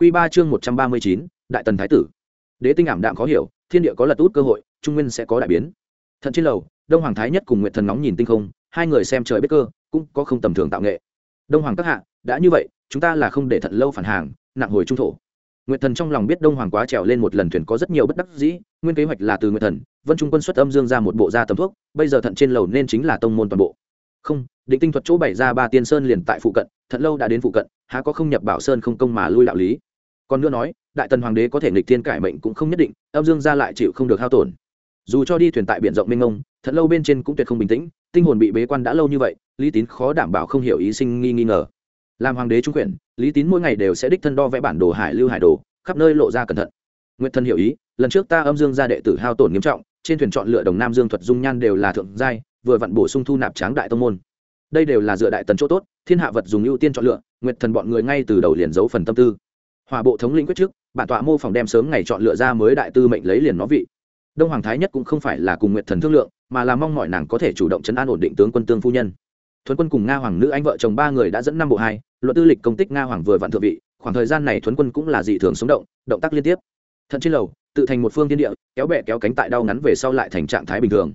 Quy ba chương một trăm ba mươi chín, đại tần thái tử. Đế tinh ảm đạm khó hiểu, thiên địa có lật út cơ hội, trung nguyên sẽ có đại biến. Thận trên lầu, đông hoàng thái nhất cùng nguyệt thần nóng nhìn tinh không, hai người xem trời biết cơ, cũng có không tầm thường tạo nghệ. Đông hoàng các hạ, đã như vậy, chúng ta là không để thận lâu phản hàng, nặng hồi trung thổ. Nguyệt thần trong lòng biết đông hoàng quá trèo lên một lần thuyền có rất nhiều bất đắc dĩ, nguyên kế hoạch là từ nguyệt thần, vân trung quân xuất âm dương ra một bộ gia tầm thuốc, bây giờ thận trên lầu nên chính là tông môn toàn bộ. Không, định tinh thuật chỗ bày ra ba tiên sơn liền tại phụ cận thận lâu đã đến phụ cận, há có không nhập bảo sơn không công mà lui đạo lý còn nữa nói, đại tần hoàng đế có thể nghịch thiên cải mệnh cũng không nhất định, âm dương gia lại chịu không được hao tổn. Dù cho đi thuyền tại biển rộng mênh mông, thật lâu bên trên cũng tuyệt không bình tĩnh, tinh hồn bị bế quan đã lâu như vậy, lý tín khó đảm bảo không hiểu ý sinh nghi nghi ngờ. Làm hoàng đế trung quyền, lý tín mỗi ngày đều sẽ đích thân đo vẽ bản đồ hải lưu hải đồ, khắp nơi lộ ra cẩn thận. Nguyện thân hiểu ý, lần trước ta âm dương gia đệ tử hao tổn nghiêm trọng, trên thuyền chọn lựa đồng nam dương thuật dung nhan đều là thượng giai, vừa vặn bổ sung thu nạp tráng đại tông môn. Đây đều là dựa đại tần chỗ tốt, thiên hạ vật dùng ưu tiên chọn lựa, nguyệt thần bọn người ngay từ đầu liền giấu phần tâm tư hòa bộ thống lĩnh quyết trước, bản tọa mô phỏng đem sớm ngày chọn lựa ra mới đại tư mệnh lấy liền nó vị. Đông hoàng thái nhất cũng không phải là cùng nguyệt thần thương lượng, mà là mong mọi nàng có thể chủ động chấn an ổn định tướng quân tương phu nhân. Thuấn quân cùng nga hoàng nữ anh vợ chồng ba người đã dẫn năm bộ hai, luận tư lịch công tích nga hoàng vừa vạn thượng vị, khoảng thời gian này thuấn quân cũng là dị thường sống động động tác liên tiếp. Thận trên lầu, tự thành một phương thiên địa, kéo bẹ kéo cánh tại đau ngắn về sau lại thành trạng thái bình thường.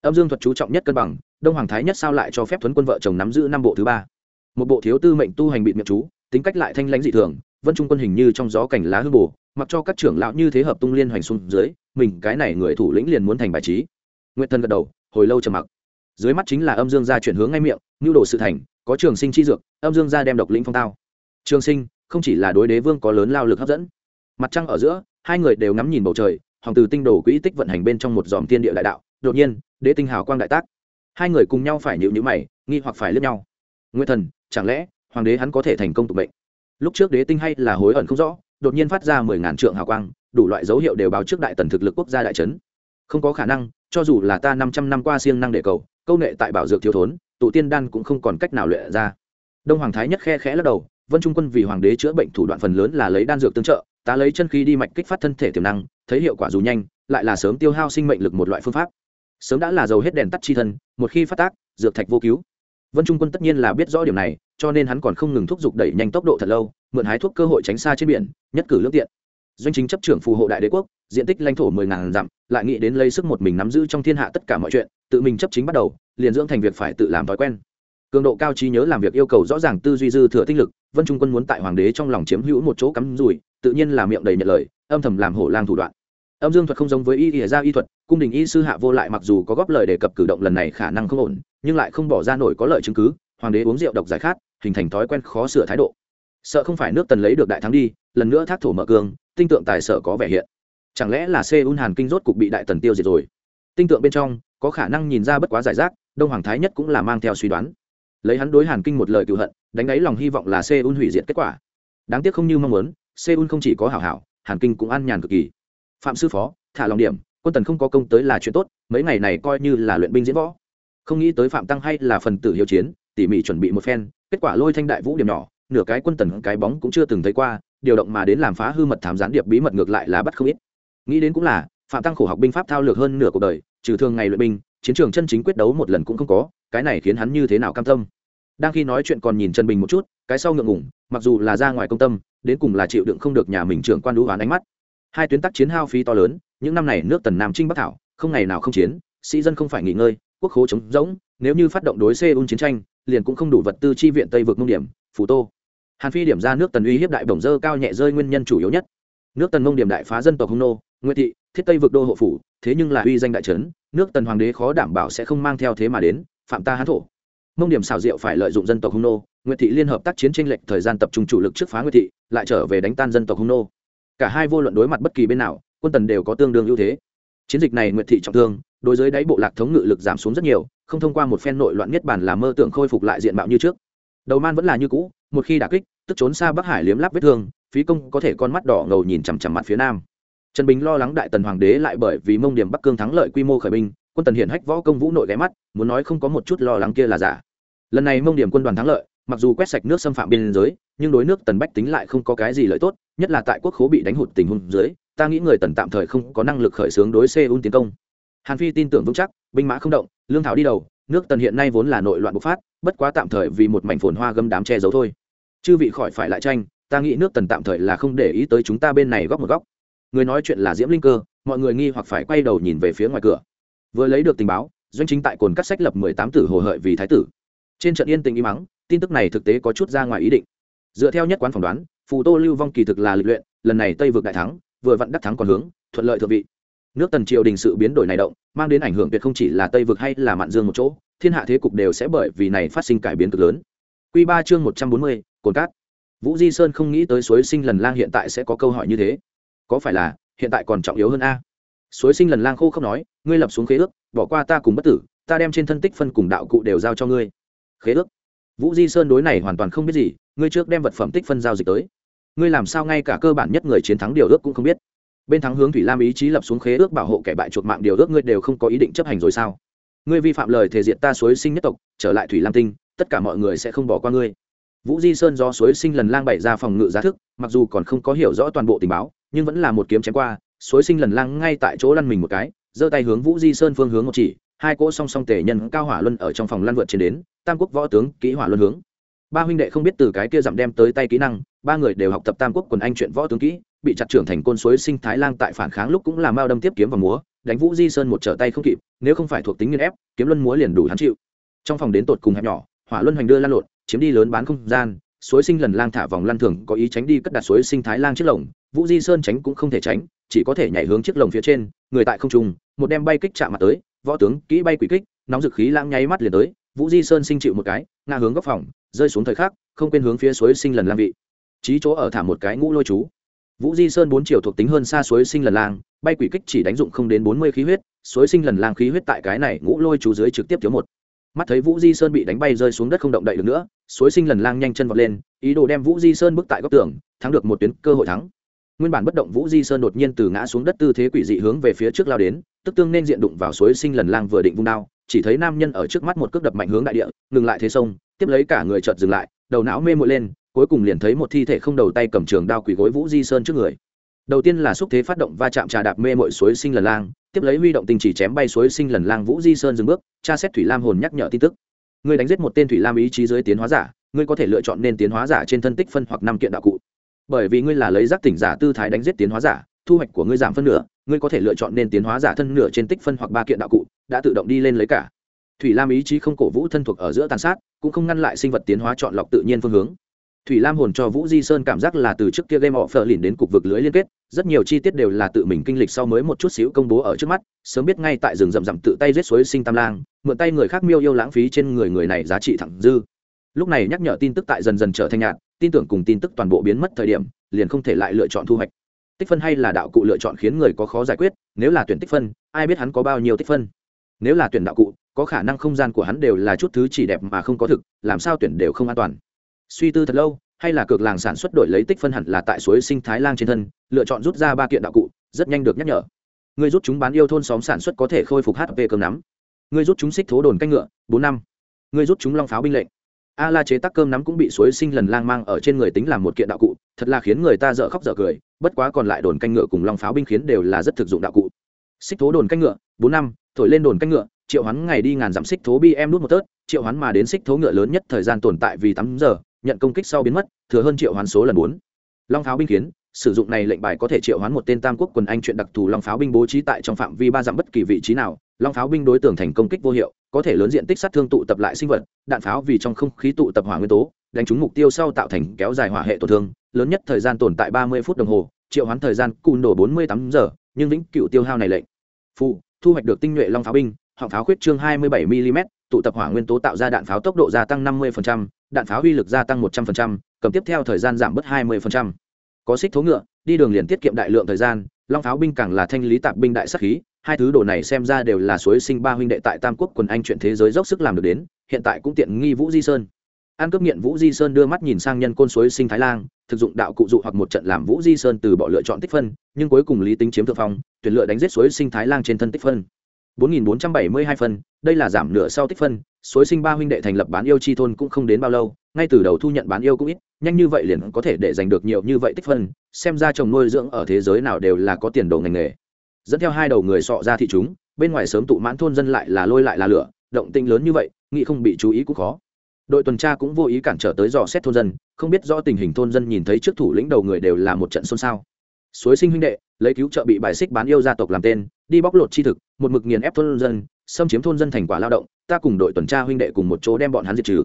Âm dương thuật chú trọng nhất cân bằng, đông hoàng thái nhất sao lại cho phép thuấn quân vợ chồng nắm giữ năm bộ thứ ba? Một bộ thiếu tư mệnh tu hành bị miệng chú, tính cách lại thanh lãnh dị thường vân trung quân hình như trong gió cảnh lá hư bổ, mặc cho các trưởng lão như thế hợp tung liên hoành xuống dưới mình cái này người thủ lĩnh liền muốn thành bài trí. Nguyệt thần gật đầu hồi lâu trầm mặc. Dưới mắt chính là âm dương gia chuyển hướng ngay miệng nhu đồ sự thành có trường sinh chi dược âm dương gia đem độc lĩnh phong tao. Trường sinh không chỉ là đối đế vương có lớn lao lực hấp dẫn. Mặt trăng ở giữa hai người đều ngắm nhìn bầu trời hoàng từ tinh đồ quỹ tích vận hành bên trong một dòm tiên địa đại đạo đột nhiên đế tinh hào quang đại tác. Hai người cùng nhau phải nhịu nhữ mày nghi hoặc phải lướt nhau. Nguyên thần chẳng lẽ hoàng đế hắn có thể thành công tục bệnh lúc trước đế tinh hay là hối ẩn không rõ, đột nhiên phát ra mười ngàn trượng hào quang, đủ loại dấu hiệu đều báo trước đại tần thực lực quốc gia đại trấn không có khả năng, cho dù là ta năm trăm năm qua siêng năng để cầu, câu nghệ tại bảo dược thiếu thốn, tụ tiên đan cũng không còn cách nào luyện ra. Đông hoàng thái nhất khe khẽ lắc đầu, vân trung quân vì hoàng đế chữa bệnh thủ đoạn phần lớn là lấy đan dược tương trợ ta lấy chân khí đi mạch kích phát thân thể tiềm năng, thấy hiệu quả dù nhanh, lại là sớm tiêu hao sinh mệnh lực một loại phương pháp. Sớm đã là dầu hết đèn tắt chi thân, một khi phát tác, dược thạch vô cứu. Vân trung quân tất nhiên là biết rõ điểm này cho nên hắn còn không ngừng thúc giục đẩy nhanh tốc độ thật lâu, mượn hái thuốc cơ hội tránh xa trên biển, nhất cử lương tiện. Doanh chính chấp trưởng phù hộ đại đế quốc, diện tích lãnh thổ mười ngàn dặm, lại nghĩ đến lấy sức một mình nắm giữ trong thiên hạ tất cả mọi chuyện, tự mình chấp chính bắt đầu, liền dưỡng thành việc phải tự làm thói quen. Cường độ cao trí nhớ làm việc yêu cầu rõ ràng tư duy dư thừa tinh lực, vân trung quân muốn tại hoàng đế trong lòng chiếm hữu một chỗ cắm rủi, tự nhiên là miệng đầy nhận lời, âm thầm làm hổ lang thủ đoạn. Âm dương thuật không giống với y ỉa ra y thuật, cung đình y sư hạ vô lại mặc dù có góp lời đề cập cử động lần này khả năng không ổn, nhưng lại không bỏ ra nổi có lợi chứng cứ hoàng đế uống rượu độc giải khát, hình thành thói quen khó sửa thái độ. Sợ không phải nước tần lấy được đại thắng đi, lần nữa thác thổ mở cương, tinh tượng tài sợ có vẻ hiện. Chẳng lẽ là un hàn kinh rốt cục bị đại tần tiêu diệt rồi? Tinh tượng bên trong, có khả năng nhìn ra bất quá giải rác, đông hoàng thái nhất cũng là mang theo suy đoán. Lấy hắn đối hàn kinh một lời cựu hận, đánh đáy lòng hy vọng là un hủy diệt kết quả. Đáng tiếc không như mong muốn un không chỉ có hảo hảo, hàn kinh cũng ăn nhàn cực kỳ. Phạm sư phó, thả lòng điểm, quân tần không có công tới là chuyện tốt, mấy ngày này coi như là luyện binh diễn võ. Không nghĩ tới phạm tăng hay là phần tử hiếu chiến tỉ mỉ chuẩn bị một phen, kết quả lôi thanh đại vũ điểm nhỏ, nửa cái quân tần cái bóng cũng chưa từng thấy qua, điều động mà đến làm phá hư mật thám gián điệp bí mật ngược lại là bắt không ít. Nghĩ đến cũng là, phạm tăng khổ học binh pháp thao lược hơn nửa cuộc đời, trừ thường ngày luyện binh, chiến trường chân chính quyết đấu một lần cũng không có, cái này khiến hắn như thế nào cam tâm. Đang khi nói chuyện còn nhìn trần bình một chút, cái sau ngượng ngủng mặc dù là ra ngoài công tâm, đến cùng là chịu đựng không được nhà mình trưởng quan đũ hoán ánh mắt. Hai tuyến tác chiến hao phí to lớn, những năm này nước tần nam trinh bắc thảo, không ngày nào không chiến, sĩ dân không phải nghỉ ngơi, quốc khố chống rỗng, nếu như phát động đối seoul chiến tranh liền cũng không đủ vật tư chi viện tây vực nông điểm, phù tô. Hàn phi điểm ra nước tần uy hiếp đại bổng dơ cao nhẹ rơi nguyên nhân chủ yếu nhất. Nước tần Mông điểm đại phá dân tộc hung nô nguyễn thị, thiết tây vực đô hộ phủ, thế nhưng là uy danh đại trấn, nước tần hoàng đế khó đảm bảo sẽ không mang theo thế mà đến, phạm ta hán thổ. Mông điểm xảo diệu phải lợi dụng dân tộc hung nô nguyễn thị liên hợp tác chiến tranh lệch thời gian tập trung chủ lực trước phá nguyễn thị, lại trở về đánh tan dân tộc hung nô. Cả hai vô luận đối mặt bất kỳ bên nào, quân tần đều có tương đương ưu thế. Chiến dịch này nguyệt thị trọng thương đối với đáy bộ lạc thống ngự lực giảm xuống rất nhiều, không thông qua một phen nội loạn nhất bản làm mơ tưởng khôi phục lại diện mạo như trước. Đầu man vẫn là như cũ, một khi đả kích, tức trốn xa bắc hải liếm láp vết thương, phí công có thể con mắt đỏ ngầu nhìn chằm chằm mặt phía nam. Trần bình lo lắng đại tần hoàng đế lại bởi vì mông điểm bắc cương thắng lợi quy mô khởi binh, quân tần hiện hách võ công vũ nội ghé mắt, muốn nói không có một chút lo lắng kia là giả. Lần này mông điểm quân đoàn thắng lợi, mặc dù quét sạch nước xâm phạm biên giới, nhưng đối nước tần bách tính lại không có cái gì lợi tốt, nhất là tại quốc khố bị đánh hụt tình huống dưới, ta nghĩ người tần tạm thời không có năng lực khởi xướng đối seoul tiến công hàn phi tin tưởng vững chắc, binh mã không động, lương thảo đi đầu, nước tần hiện nay vốn là nội loạn bộc phát, bất quá tạm thời vì một mảnh phồn hoa gâm đám che giấu thôi. Chư vị khỏi phải lại tranh, ta nghĩ nước tần tạm thời là không để ý tới chúng ta bên này góc một góc. Người nói chuyện là diễm linh cơ, mọi người nghi hoặc phải quay đầu nhìn về phía ngoài cửa. Vừa lấy được tình báo, doanh chính tại cồn cắt sách lập mười tám tử hồ hợi vì thái tử. Trên trận yên tình im mắng tin tức này thực tế có chút ra ngoài ý định. Dựa theo nhất quán phỏng đoán, phù tô lưu vong kỳ thực là lịch luyện, lần này tây vượt đại thắng, vừa vặn đắc thắng còn hướng, thuận lợi thượng vị nước tần triều đình sự biến đổi này động, mang đến ảnh hưởng tuyệt không chỉ là tây vực hay là mạn dương một chỗ, thiên hạ thế cục đều sẽ bởi vì này phát sinh cải biến cực lớn. Q ba chương một trăm bốn mươi, cồn cát. Vũ di sơn không nghĩ tới suối sinh lần lang hiện tại sẽ có câu hỏi như thế. Có phải là, hiện tại còn trọng yếu hơn a? Suối sinh lần lang khô không nói, ngươi lập xuống khế ước, bỏ qua ta cùng bất tử, ta đem trên thân tích phân cùng đạo cụ đều giao cho ngươi. Khế ước? Vũ di sơn đối này hoàn toàn không biết gì, ngươi trước đem vật phẩm tích phân giao dịch tới. Ngươi làm sao ngay cả cơ bản nhất người chiến thắng điều ước cũng không biết bên thắng hướng thủy lam ý chí lập xuống khế ước bảo hộ kẻ bại chuột mạng điều ước ngươi đều không có ý định chấp hành rồi sao? Ngươi vi phạm lời thể diện ta suối sinh nhất tộc, trở lại thủy lam tinh, tất cả mọi người sẽ không bỏ qua ngươi. Vũ di sơn do suối sinh lần lang bày ra phòng ngự giá thức, mặc dù còn không có hiểu rõ toàn bộ tình báo, nhưng vẫn là một kiếm chém qua, suối sinh lần lang ngay tại chỗ lăn mình một cái, giơ tay hướng vũ di sơn phương hướng một chỉ, hai cỗ song song tể nhân cao hỏa luân ở trong phòng lăn vượt trên đến, tam quốc võ tướng kỹ hỏa luân hướng. Ba huynh đệ không biết từ cái kia dặm đem tới tay kỹ năng ba người đều học tập tam quốc quần anh chuyện võ tướng kỹ, bị chặt trưởng thành côn suối sinh thái lang tại phản kháng lúc cũng là mao đâm tiếp kiếm và múa, đánh vũ di sơn một trở tay không kịp, nếu không phải thuộc tính nghiên ép, kiếm luân múa liền đủ hắn chịu. Trong phòng đến tột cùng hẹp nhỏ, hỏa luân hoành đưa lan lộn, chiếm đi lớn bán không gian, suối sinh lần lang thả vòng lăn thường có ý tránh đi cất đặt suối sinh thái lang chiếc lồng, vũ di sơn tránh cũng không thể tránh, chỉ có thể nhảy hướng chiếc lồng phía trên, người tại không trung, một đem bay kích chạm mặt tới, võ tướng kỹ bay quỷ kích, nóng dực khí lãng nháy mắt liền tới, vũ di sơn sinh chịu một cái, ngã hướng góc phòng, rơi xuống thời khắc, không quên hướng phía suối sinh lần lang vị trí chỗ ở thả một cái ngũ lôi chú. Vũ di sơn bốn chiều thuộc tính hơn xa suối sinh lần lang, bay quỷ kích chỉ đánh dụng không đến bốn mươi khí huyết, suối sinh lần lang khí huyết tại cái này ngũ lôi chú dưới trực tiếp thiếu một. Mắt thấy vũ di sơn bị đánh bay rơi xuống đất không động đậy được nữa, suối sinh lần lang nhanh chân vọt lên, ý đồ đem vũ di sơn bước tại góc tường, thắng được một tuyến cơ hội thắng. Nguyên bản bất động vũ di sơn đột nhiên từ ngã xuống đất tư thế quỷ dị hướng về phía trước lao đến, tức tương nên diện đụng vào suối sinh lần lang vừa định vung đao, chỉ thấy nam nhân ở trước mắt một cước đập mạnh hướng đại địa, ngừng lại thế sông, tiếp lấy cả người chợt dừng lại, đầu não mê mội lên cuối cùng liền thấy một thi thể không đầu tay cầm trường đao quỷ gối vũ di sơn trước người. Đầu tiên là xúc thế phát động va chạm trà đạp mê mội suối sinh lần lang, tiếp lấy huy động tình chỉ chém bay suối sinh lần lang vũ di sơn dừng bước, tra xét thủy lam hồn nhắc nhở tin tức. Ngươi đánh giết một tên thủy lam ý chí dưới tiến hóa giả, ngươi có thể lựa chọn nên tiến hóa giả trên thân tích phân hoặc năm kiện đạo cụ. Bởi vì ngươi là lấy giác tỉnh giả tư thái đánh giết tiến hóa giả, thu hoạch của ngươi giảm phân nửa, ngươi có thể lựa chọn nên tiến hóa giả thân nửa trên tích phân hoặc ba kiện đạo cụ, đã tự động đi lên lấy cả. Thủy lam ý chí không cổ vũ thân thuộc ở giữa tàn sát, cũng không ngăn lại sinh vật tiến hóa chọn lọc tự nhiên phương hướng thủy lam hồn cho vũ di sơn cảm giác là từ trước kia game offer lìn đến cục vực lưới liên kết, rất nhiều chi tiết đều là tự mình kinh lịch sau mới một chút xíu công bố ở trước mắt, sớm biết ngay tại rừng rậm rậm tự tay giết suối sinh tam lang, mượn tay người khác miêu yêu lãng phí trên người người này giá trị thẳng dư. Lúc này nhắc nhở tin tức tại dần dần trở thành nhạt, tin tưởng cùng tin tức toàn bộ biến mất thời điểm, liền không thể lại lựa chọn thu hoạch. Tích phân hay là đạo cụ lựa chọn khiến người có khó giải quyết, nếu là tuyển tích phân, ai biết hắn có bao nhiêu tích phân. Nếu là tuyển đạo cụ, có khả năng không gian của hắn đều là chút thứ chỉ đẹp mà không có thực, làm sao tuyển đều không an toàn suy tư thật lâu, hay là cược làng sản xuất đổi lấy tích phân hẳn là tại suối sinh thái lang trên thân, lựa chọn rút ra ba kiện đạo cụ, rất nhanh được nhắc nhở. Người rút chúng bán yêu thôn xóm sản xuất có thể khôi phục hp cơm nắm. Người rút chúng xích thố đồn canh ngựa, bốn năm. Người rút chúng long pháo binh lệnh. A la chế tác cơm nắm cũng bị suối sinh lần lang mang ở trên người tính làm một kiện đạo cụ, thật là khiến người ta dở khóc dở cười, bất quá còn lại đồn canh ngựa cùng long pháo binh khiến đều là rất thực dụng đạo cụ. Xích thố đồn canh ngựa, bốn năm, thổi lên đồn canh ngựa, triệu hoán ngày đi ngàn dặm xích thố bi em nuốt một tớt, triệu hoán mà đến xích thố ngựa lớn nhất thời gian tồn tại vì tám giờ nhận công kích sau biến mất thừa hơn triệu hoán số lần bốn. Long pháo binh kiến sử dụng này lệnh bài có thể triệu hoán một tên tam quốc quần anh chuyện đặc thù long pháo binh bố trí tại trong phạm vi ba dặm bất kỳ vị trí nào. Long pháo binh đối tượng thành công kích vô hiệu có thể lớn diện tích sát thương tụ tập lại sinh vật đạn pháo vì trong không khí tụ tập hỏa nguyên tố đánh trúng mục tiêu sau tạo thành kéo dài hỏa hệ tổn thương lớn nhất thời gian tồn tại ba mươi phút đồng hồ triệu hoán thời gian cùn đổ bốn mươi tám giờ nhưng vĩnh cựu tiêu hao này lệnh. Phụ thu hoạch được tinh nhuệ long pháo binh họng pháo khuyết trương 27 mm tụ tập hỏa nguyên tố tạo ra đạn pháo tốc độ gia tăng 50%, đạn pháo uy lực gia tăng 100%, cầm tiếp theo thời gian giảm bớt 20%. có xích thố ngựa đi đường liền tiết kiệm đại lượng thời gian long pháo binh càng là thanh lý tạp binh đại sát khí hai thứ đồ này xem ra đều là suối sinh ba huynh đệ tại tam quốc quần anh chuyện thế giới dốc sức làm được đến hiện tại cũng tiện nghi vũ di sơn an cấp nghiện vũ di sơn đưa mắt nhìn sang nhân côn suối sinh thái lang thực dụng đạo cụ dụ hoặc một trận làm vũ di sơn từ bỏ lựa chọn tích phân nhưng cuối cùng lý tính chiếm thượng phong tuyển lựa đánh giết suối sinh thái lang trên thân tích phân 4.472 phân đây là giảm nửa sau tích phân suối sinh ba huynh đệ thành lập bán yêu chi thôn cũng không đến bao lâu, ngay từ đầu thu nhận bán yêu cũng ít, nhanh như vậy liền có thể để giành được nhiều như vậy tích phân, xem ra trồng nuôi dưỡng ở thế giới nào đều là có tiền đồ ngành nghề. Dẫn theo hai đầu người sọ ra thị chúng, bên ngoài sớm tụ mãn thôn dân lại là lôi lại là lửa, động tinh lớn như vậy, nghĩ không bị chú ý cũng khó. Đội tuần tra cũng vô ý cản trở tới dò xét thôn dân, không biết rõ tình hình thôn dân nhìn thấy trước thủ lĩnh đầu người đều là một trận xôn xao. Suối sinh huynh đệ, lấy cứu trợ bị bài xích bán yêu gia tộc làm tên, đi bóc lột chi thực, một mực nghiền ép thôn dân xâm chiếm thôn dân thành quả lao động, ta cùng đội tuần tra huynh đệ cùng một chỗ đem bọn hắn diệt trừ.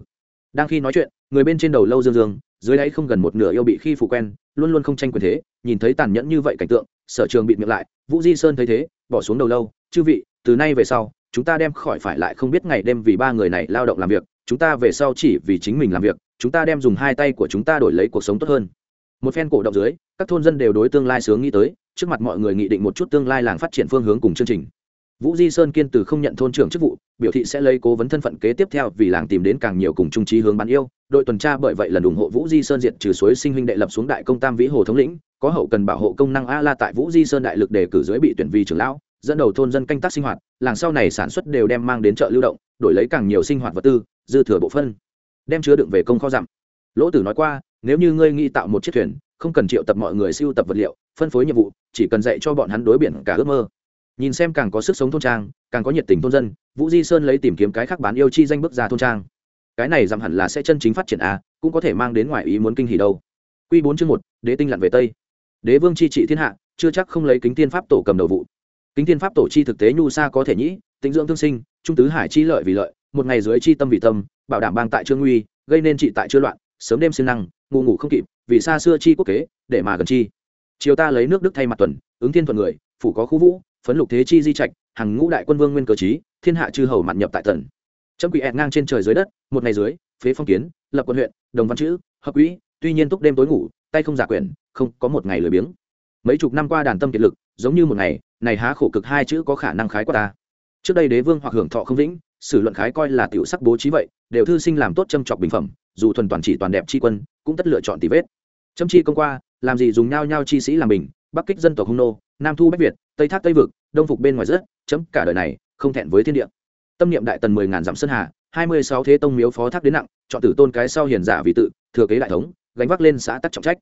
Đang khi nói chuyện, người bên trên đầu lâu dương dương, dưới đáy không gần một nửa yêu bị khi phụ quen, luôn luôn không tranh quyền thế, nhìn thấy tàn nhẫn như vậy cảnh tượng, sở trường bị miệng lại, vũ di sơn thấy thế, bỏ xuống đầu lâu, chư vị, từ nay về sau, chúng ta đem khỏi phải lại không biết ngày đêm vì ba người này lao động làm việc, chúng ta về sau chỉ vì chính mình làm việc, chúng ta đem dùng hai tay của chúng ta đổi lấy cuộc sống tốt hơn. Một phen cổ động dưới, các thôn dân đều đối tương lai sướng nghĩ tới, trước mặt mọi người nghị định một chút tương lai làng phát triển phương hướng cùng chương trình vũ di sơn kiên từ không nhận thôn trưởng chức vụ, biểu thị sẽ lấy cố vấn thân phận kế tiếp theo vì làng tìm đến càng nhiều cùng trung trí hướng bán yêu. Đội tuần tra bởi vậy lần ủng hộ vũ di sơn diệt trừ suối sinh huynh đệ lập xuống đại công tam vĩ hồ thống lĩnh, có hậu cần bảo hộ công năng a la tại vũ di sơn đại lực đề cử dưới bị tuyển vi trưởng lão, dẫn đầu thôn dân canh tác sinh hoạt, làng sau này sản xuất đều đem mang đến chợ lưu động, đổi lấy càng nhiều sinh hoạt vật tư, dư thừa bộ phân đem chứa đựng về công kho dặm lỗ tử nói qua, nếu như ngươi nghĩ tạo một chiếc thuyền, không cần triệu tập mọi người siêu tập vật liệu, phân phối nhiệm vụ, chỉ cần dạy cho bọn hắn đối biển cả ước mơ nhìn xem càng có sức sống thôn trang, càng có nhiệt tình thôn dân, vũ di sơn lấy tìm kiếm cái khác bán yêu chi danh bước ra thôn trang. Cái này dặm hẳn là sẽ chân chính phát triển a cũng có thể mang đến ngoài ý muốn kinh hỉ đâu. Q bốn chương một, đế tinh lặn về tây. Đế vương chi trị thiên hạ, chưa chắc không lấy kính tiên pháp tổ cầm đầu vụ. Kính tiên pháp tổ chi thực tế nhu xa có thể nhĩ, tĩnh dưỡng thương sinh, trung tứ hải chi lợi vì lợi, một ngày dưới chi tâm vì tâm, bảo đảm bang tại trương nguy, gây nên trị tại chưa loạn, sớm đêm siêng năng ngủ ngủ không kịp, vì xa xưa chi quốc kế, để mà gần chi. Chiều ta lấy nước đức thay mặt tuần, ứng thiên thuận người, phủ có khu vũ phấn lục thế chi di trạch, hàng ngũ đại quân vương nguyên cờ trí, thiên hạ chư hầu mặn nhập tại tần chấm quỷ ẹt ngang trên trời dưới đất, một ngày dưới, phế phong kiến, lập quân huyện, đồng văn chữ, hợp quỹ, tuy nhiên túc đêm tối ngủ, tay không giả quyển, không có một ngày lười biếng. Mấy chục năm qua đàn tâm kiệt lực, giống như một ngày, này há khổ cực hai chữ có khả năng khái qua ta. Trước đây đế vương hoặc hưởng thọ không vĩnh, sử luận khái coi là tiểu sắc bố trí vậy, đều thư sinh làm tốt châm trọc bình phẩm, dù thuần toàn chỉ toàn đẹp tri quân, cũng tất lựa chọn tỷ vết. Châm chi công qua, làm gì dùng nhau nhau chi sĩ làm bình, bắc kích dân tộc hung nô, nam thu bách việt tây thác tây vực, đông phục bên ngoài rất, chấm cả đời này không thẹn với thiên địa. Tâm niệm đại tần mười ngàn dặm sơn hà, hai mươi sáu thế tông miếu phó thác đến nặng, chọn tử tôn cái sau hiền giả vì tự, thừa kế đại thống, gánh vác lên xã tắc trọng trách.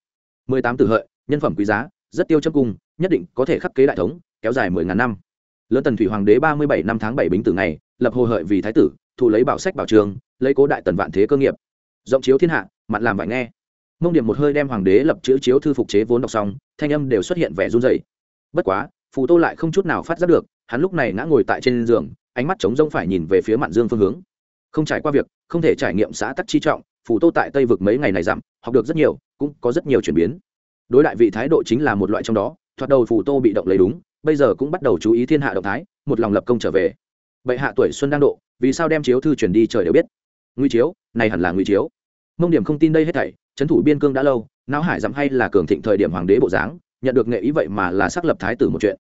Mười tám tử hợi, nhân phẩm quý giá, rất tiêu châm cung, nhất định có thể khắc kế đại thống, kéo dài mười ngàn năm. Lớn tần thủy hoàng đế ba mươi bảy năm tháng bảy bính tử ngày, lập hồ hợi vì thái tử, thụ lấy bảo sách bảo trường, lấy cố đại tần vạn thế cơ nghiệp. Rộng chiếu thiên hạ mặt làm vải nghe. Mông điểm một hơi đem hoàng đế lập chữ chiếu thư phục chế vốn đọc xong, thanh âm đều xuất hiện vẻ run dày bất quá phù tô lại không chút nào phát giác được, hắn lúc này ngã ngồi tại trên giường, ánh mắt trống rông phải nhìn về phía mạn dương phương hướng. Không trải qua việc, không thể trải nghiệm xã tắc chi trọng, phù tô tại tây vực mấy ngày này giảm, học được rất nhiều, cũng có rất nhiều chuyển biến. Đối đại vị thái độ chính là một loại trong đó, thoạt đầu phù tô bị động lấy đúng, bây giờ cũng bắt đầu chú ý thiên hạ động thái, một lòng lập công trở về. Bệ hạ tuổi xuân đang độ, vì sao đem chiếu thư chuyển đi trời đều biết? Nguy chiếu, này hẳn là nguy chiếu. Mông điểm không tin đây hết thảy, trấn thủ biên cương đã lâu, não hải dám hay là cường thịnh thời điểm hoàng đế bộ dáng, nhận được nghệ ý vậy mà là xác lập thái tử một chuyện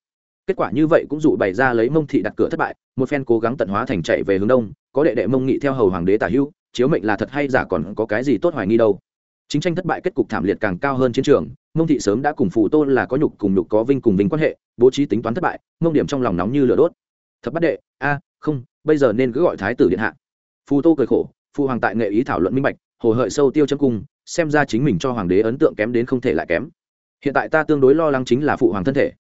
kết quả như vậy cũng dụ bày ra lấy mông thị đặt cửa thất bại, một phen cố gắng tận hóa thành chạy về hướng đông, có đệ đệ mông nghị theo hầu hoàng đế tả hữu chiếu mệnh là thật hay giả còn có cái gì tốt hoài nghi đâu. Chính tranh thất bại kết cục thảm liệt càng cao hơn chiến trường, mông thị sớm đã cùng phù tôn là có nhục cùng nhục có vinh cùng vinh quan hệ, bố trí tính toán thất bại, mông điểm trong lòng nóng như lửa đốt. Thập bắt đệ, a, không, bây giờ nên cứ gọi thái tử điện hạ. Phù tô cười khổ phụ hoàng tại nghệ ý thảo luận minh bạch, hồ hợi sâu tiêu chân cung, xem ra chính mình cho hoàng đế ấn tượng kém đến không thể lại kém. Hiện tại ta tương đối lo lắng chính là phụ hoàng thân thể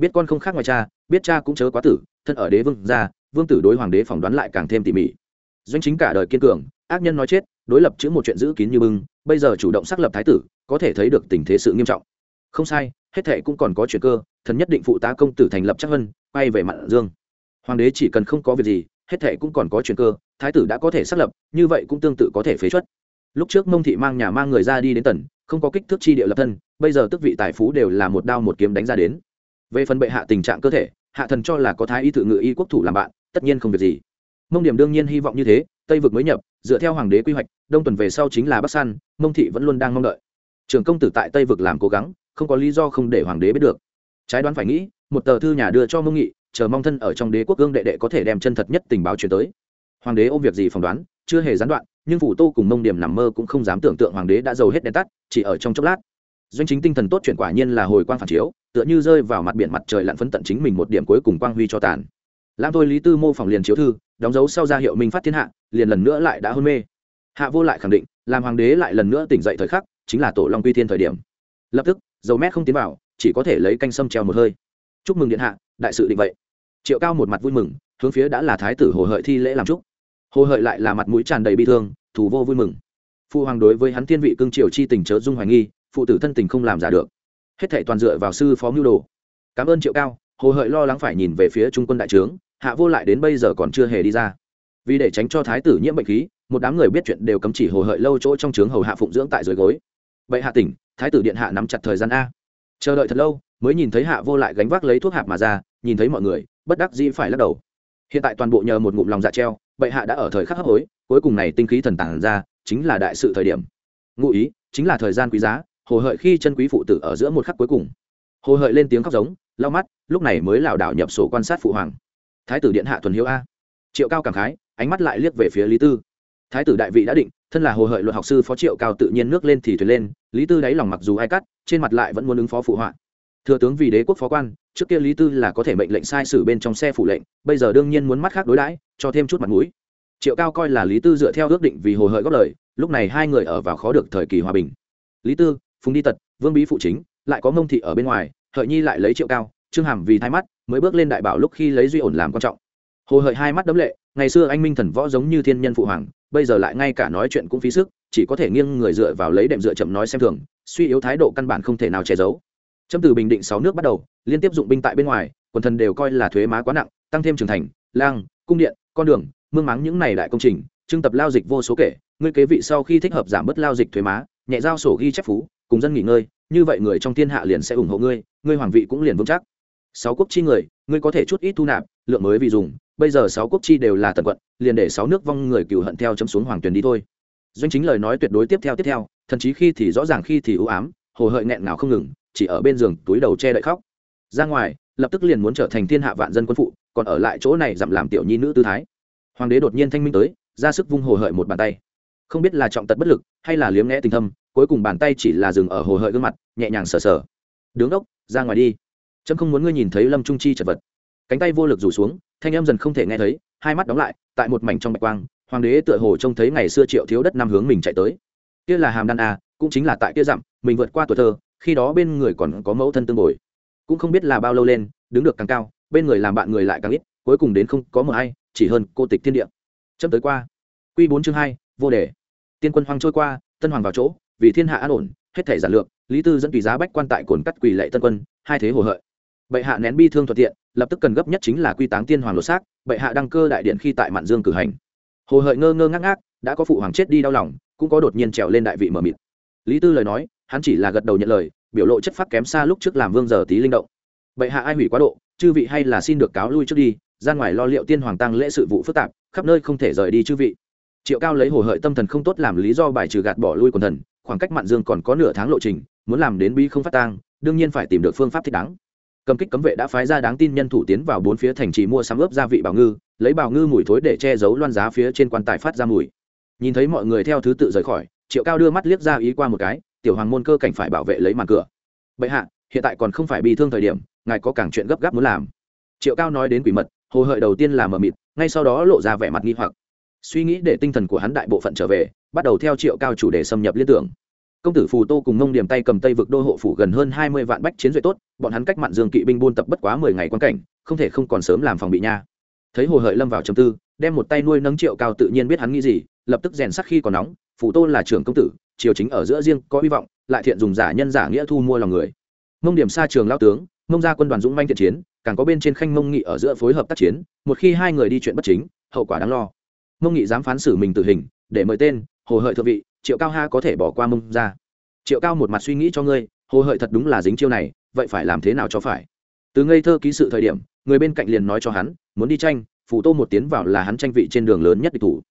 biết con không khác ngoài cha, biết cha cũng chớ quá tử, thân ở đế vương gia vương tử đối hoàng đế phỏng đoán lại càng thêm tỉ mỉ. Doanh chính cả đời kiên cường, ác nhân nói chết, đối lập chữ một chuyện giữ kín như bưng, bây giờ chủ động xác lập thái tử, có thể thấy được tình thế sự nghiêm trọng. Không sai, hết thệ cũng còn có chuyện cơ, thần nhất định phụ tá công tử thành lập chắc hơn. quay về mạn dương. Hoàng đế chỉ cần không có việc gì, hết thệ cũng còn có chuyện cơ, thái tử đã có thể xác lập, như vậy cũng tương tự có thể phế chuất. Lúc trước mông thị mang nhà mang người ra đi đến tần không có kích thước chi địa lập thân, bây giờ tức vị tài phú đều là một đao một kiếm đánh ra đến về phần bệ hạ tình trạng cơ thể, hạ thần cho là có thái y tự ngự y quốc thủ làm bạn, tất nhiên không việc gì. Mông điểm đương nhiên hy vọng như thế, tây vực mới nhập, dựa theo hoàng đế quy hoạch, đông tuần về sau chính là bắc săn mông thị vẫn luôn đang mong đợi. Trưởng công tử tại tây vực làm cố gắng, không có lý do không để hoàng đế biết được. Trái đoán phải nghĩ, một tờ thư nhà đưa cho mông nghị, chờ mong thân ở trong đế quốc gương đệ đệ có thể đem chân thật nhất tình báo truyền tới. Hoàng đế ôm việc gì phỏng đoán, chưa hề gián đoạn, nhưng phủ tô cùng mông điểm nằm mơ cũng không dám tưởng tượng hoàng đế đã giàu hết đèn tắt, chỉ ở trong chốc lát doanh chính tinh thần tốt chuyển quả nhiên là hồi quang phản chiếu, tựa như rơi vào mặt biển mặt trời lặn phấn tận chính mình một điểm cuối cùng quang huy cho tàn. Lam thôi lý tư mô phỏng liền chiếu thư, đóng dấu sau ra hiệu minh phát thiên hạ, liền lần nữa lại đã hôn mê. Hạ vô lại khẳng định, làm hoàng đế lại lần nữa tỉnh dậy thời khắc, chính là tổ long quy thiên thời điểm. Lập tức dầu mét không tiến vào, chỉ có thể lấy canh sâm treo một hơi. Chúc mừng điện hạ, đại sự định vậy. Triệu cao một mặt vui mừng, hướng phía đã là thái tử hồ hợi thi lễ làm chúc. Hồ hợi lại là mặt mũi tràn đầy bi thương, thù vô vui mừng. Phu hoàng đối với hắn thiên vị cương triều chi tình chớ dung hoài nghi phụ tử thân tình không làm giả được. Hết thảy toàn dựa vào sư phó mưu đồ. Cảm ơn triệu cao, hồ hợi lo lắng phải nhìn về phía trung quân đại trướng, hạ vô lại đến bây giờ còn chưa hề đi ra. Vì để tránh cho thái tử nhiễm bệnh khí, một đám người biết chuyện đều cấm chỉ hồ hợi lâu chỗ trong trướng hầu hạ phụng dưỡng tại dưới gối. Vậy hạ tỉnh, thái tử điện hạ nắm chặt thời gian a. Chờ đợi thật lâu, mới nhìn thấy hạ vô lại gánh vác lấy thuốc hạp mà ra, nhìn thấy mọi người, bất đắc dĩ phải lắc đầu. Hiện tại toàn bộ nhờ một ngụm lòng dạ treo, bệ hạ đã ở thời khắc hấp hối, cuối cùng này tinh khí thần tản ra, chính là đại sự thời điểm. Ngụ ý, chính là thời gian quý giá hồ hợi khi chân quý phụ tử ở giữa một khắc cuối cùng. Hồ hợi lên tiếng khóc giống, lau mắt, lúc này mới lảo đảo nhập sổ quan sát phụ hoàng. Thái tử điện hạ thuần hiếu a. Triệu cao cảm khái, ánh mắt lại liếc về phía lý tư. Thái tử đại vị đã định, thân là hồ hợi luật học sư phó triệu cao tự nhiên nước lên thì thuyền lên, lý tư đáy lòng mặc dù ai cắt, trên mặt lại vẫn muốn ứng phó phụ họa. Thừa tướng vì đế quốc phó quan, trước kia lý tư là có thể mệnh lệnh sai sử bên trong xe phủ lệnh, bây giờ đương nhiên muốn mắt khác đối đãi, cho thêm chút mặt mũi. Triệu cao coi là lý tư dựa theo ước định vì hồ hợi góp lời, lúc này hai người ở vào khó được thời kỳ hòa bình. Lý tư phùng đi tật, vương bí phụ chính, lại có mông thị ở bên ngoài, hợi nhi lại lấy triệu cao, trương hàm vì thay mắt, mới bước lên đại bảo lúc khi lấy duy ổn làm quan trọng. Hồ hợi hai mắt đấm lệ, ngày xưa anh minh thần võ giống như thiên nhân phụ hoàng, bây giờ lại ngay cả nói chuyện cũng phí sức, chỉ có thể nghiêng người dựa vào lấy đệm dựa chậm nói xem thường, suy yếu thái độ căn bản không thể nào che giấu. Trâm từ bình định sáu nước bắt đầu, liên tiếp dụng binh tại bên ngoài, quần thần đều coi là thuế má quá nặng, tăng thêm trưởng thành, lang, cung điện, con đường, mương máng những này đại công trình, trưng tập lao dịch vô số kể, ngươi kế vị sau khi thích hợp giảm bớt lao dịch thuế má, nhẹ giao sổ ghi chép phú cùng dân nghỉ ngơi, như vậy người trong thiên hạ liền sẽ ủng hộ ngươi ngươi hoàng vị cũng liền vững chắc. Sáu quốc chi người, ngươi có thể chút ít thu nạp, lượng mới vì dùng, bây giờ sáu quốc chi đều là tần quận, liền để sáu nước vong người cựu hận theo chấm xuống hoàng tuyền đi thôi. Doanh chính lời nói tuyệt đối tiếp theo tiếp theo, thậm chí khi thì rõ ràng khi thì ưu ám, hồ hợi nghẹn nào không ngừng, chỉ ở bên giường túi đầu che đậy khóc. Ra ngoài, lập tức liền muốn trở thành thiên hạ vạn dân quân phụ, còn ở lại chỗ này dặm làm tiểu nhi nữ tư thái. Hoàng đế đột nhiên thanh minh tới, ra sức vung hồ hợi một bàn tay. Không biết là trọng tật bất lực, hay là liếm ngẽ tình thâm cuối cùng bàn tay chỉ là dừng ở hồ hợi gương mặt, nhẹ nhàng sờ sờ. Đứng ốc ra ngoài đi. Trâm không muốn ngươi nhìn thấy lâm trung chi chật vật. Cánh tay vô lực rủ xuống, thanh em dần không thể nghe thấy, hai mắt đóng lại, tại một mảnh trong bạch quang, hoàng đế tựa hồ trông thấy ngày xưa triệu thiếu đất năm hướng mình chạy tới. Kia là hàm đan a cũng chính là tại kia dặm, mình vượt qua tuổi thơ, khi đó bên người còn có mẫu thân tương bồi. Cũng không biết là bao lâu lên, đứng được càng cao, bên người làm bạn người lại càng ít, cuối cùng đến không có mờ ai, chỉ hơn cô tịch thiên địa. Chấm tới qua. Q bốn chương hai, vô đề. Tiên quân hoang trôi qua, tân hoàng vào chỗ vì thiên hạ an ổn, hết thể giản lược, lý tư dẫn tùy giá bách quan tại cồn cắt quỳ lệ tân quân, hai thế hồ hợi. Bệ hạ nén bi thương thuận tiện, lập tức cần gấp nhất chính là quy táng tiên hoàng lột xác, bệ hạ đăng cơ đại điện khi tại mạn dương cử hành. Hồ hợi ngơ ngơ ngác ngác, đã có phụ hoàng chết đi đau lòng, cũng có đột nhiên trèo lên đại vị mờ mịt. Lý tư lời nói, hắn chỉ là gật đầu nhận lời, biểu lộ chất phát kém xa lúc trước làm vương giờ tí linh động. Bệ hạ ai hủy quá độ, chư vị hay là xin được cáo lui trước đi, ra ngoài lo liệu tiên hoàng tăng lễ sự vụ phức tạp, khắp nơi không thể rời đi chư vị. Triệu cao lấy hồ hợi tâm thần không tốt làm lý do bài trừ gạt bỏ lui quần thần khoảng cách mạn dương còn có nửa tháng lộ trình, muốn làm đến bi không phát tang, đương nhiên phải tìm được phương pháp thích đáng. Cầm kích cấm vệ đã phái ra đáng tin nhân thủ tiến vào bốn phía thành trì mua sắm ướp gia vị bảo ngư, lấy bảo ngư mùi thối để che giấu loan giá phía trên quan tài phát ra mùi. Nhìn thấy mọi người theo thứ tự rời khỏi, triệu cao đưa mắt liếc ra ý qua một cái, tiểu hoàng môn cơ cảnh phải bảo vệ lấy màn cửa. Bệ hạ, hiện tại còn không phải bị thương thời điểm, ngài có càng chuyện gấp gáp muốn làm. Triệu cao nói đến quỷ mật, hồ hợi đầu tiên là mờ mịt, ngay sau đó lộ ra vẻ mặt nghi hoặc. Suy nghĩ để tinh thần của hắn đại bộ phận trở về, bắt đầu theo triệu cao chủ đề xâm nhập liên tưởng công tử phù tô cùng ngông điểm tay cầm tây vực đô hộ phủ gần hơn hai mươi vạn bách chiến duệ tốt, bọn hắn cách mặn dương kỵ binh buôn tập bất quá mười ngày quan cảnh, không thể không còn sớm làm phòng bị nha. Thấy hồ hợi lâm vào trầm tư, đem một tay nuôi nâng triệu cao tự nhiên biết hắn nghĩ gì, lập tức rèn sắc khi còn nóng, phù tô là trưởng công tử, triều chính ở giữa riêng có hy vọng, lại thiện dùng giả nhân giả nghĩa thu mua lòng người. Ngông điểm xa trường lao tướng, ngông ra quân đoàn dũng manh thiện chiến, càng có bên trên khanh mông nghị ở giữa phối hợp tác chiến, một khi hai người đi chuyện bất chính, hậu quả đáng lo. Mông nghị dám phán xử mình tử hình, để mời tên hồ hợi thượng vị triệu cao ha có thể bỏ qua mông ra. Triệu cao một mặt suy nghĩ cho ngươi, hồ hợi thật đúng là dính chiêu này, vậy phải làm thế nào cho phải? Từ ngây thơ ký sự thời điểm, người bên cạnh liền nói cho hắn, muốn đi tranh phủ tô một tiến vào là hắn tranh vị trên đường lớn nhất địch thủ.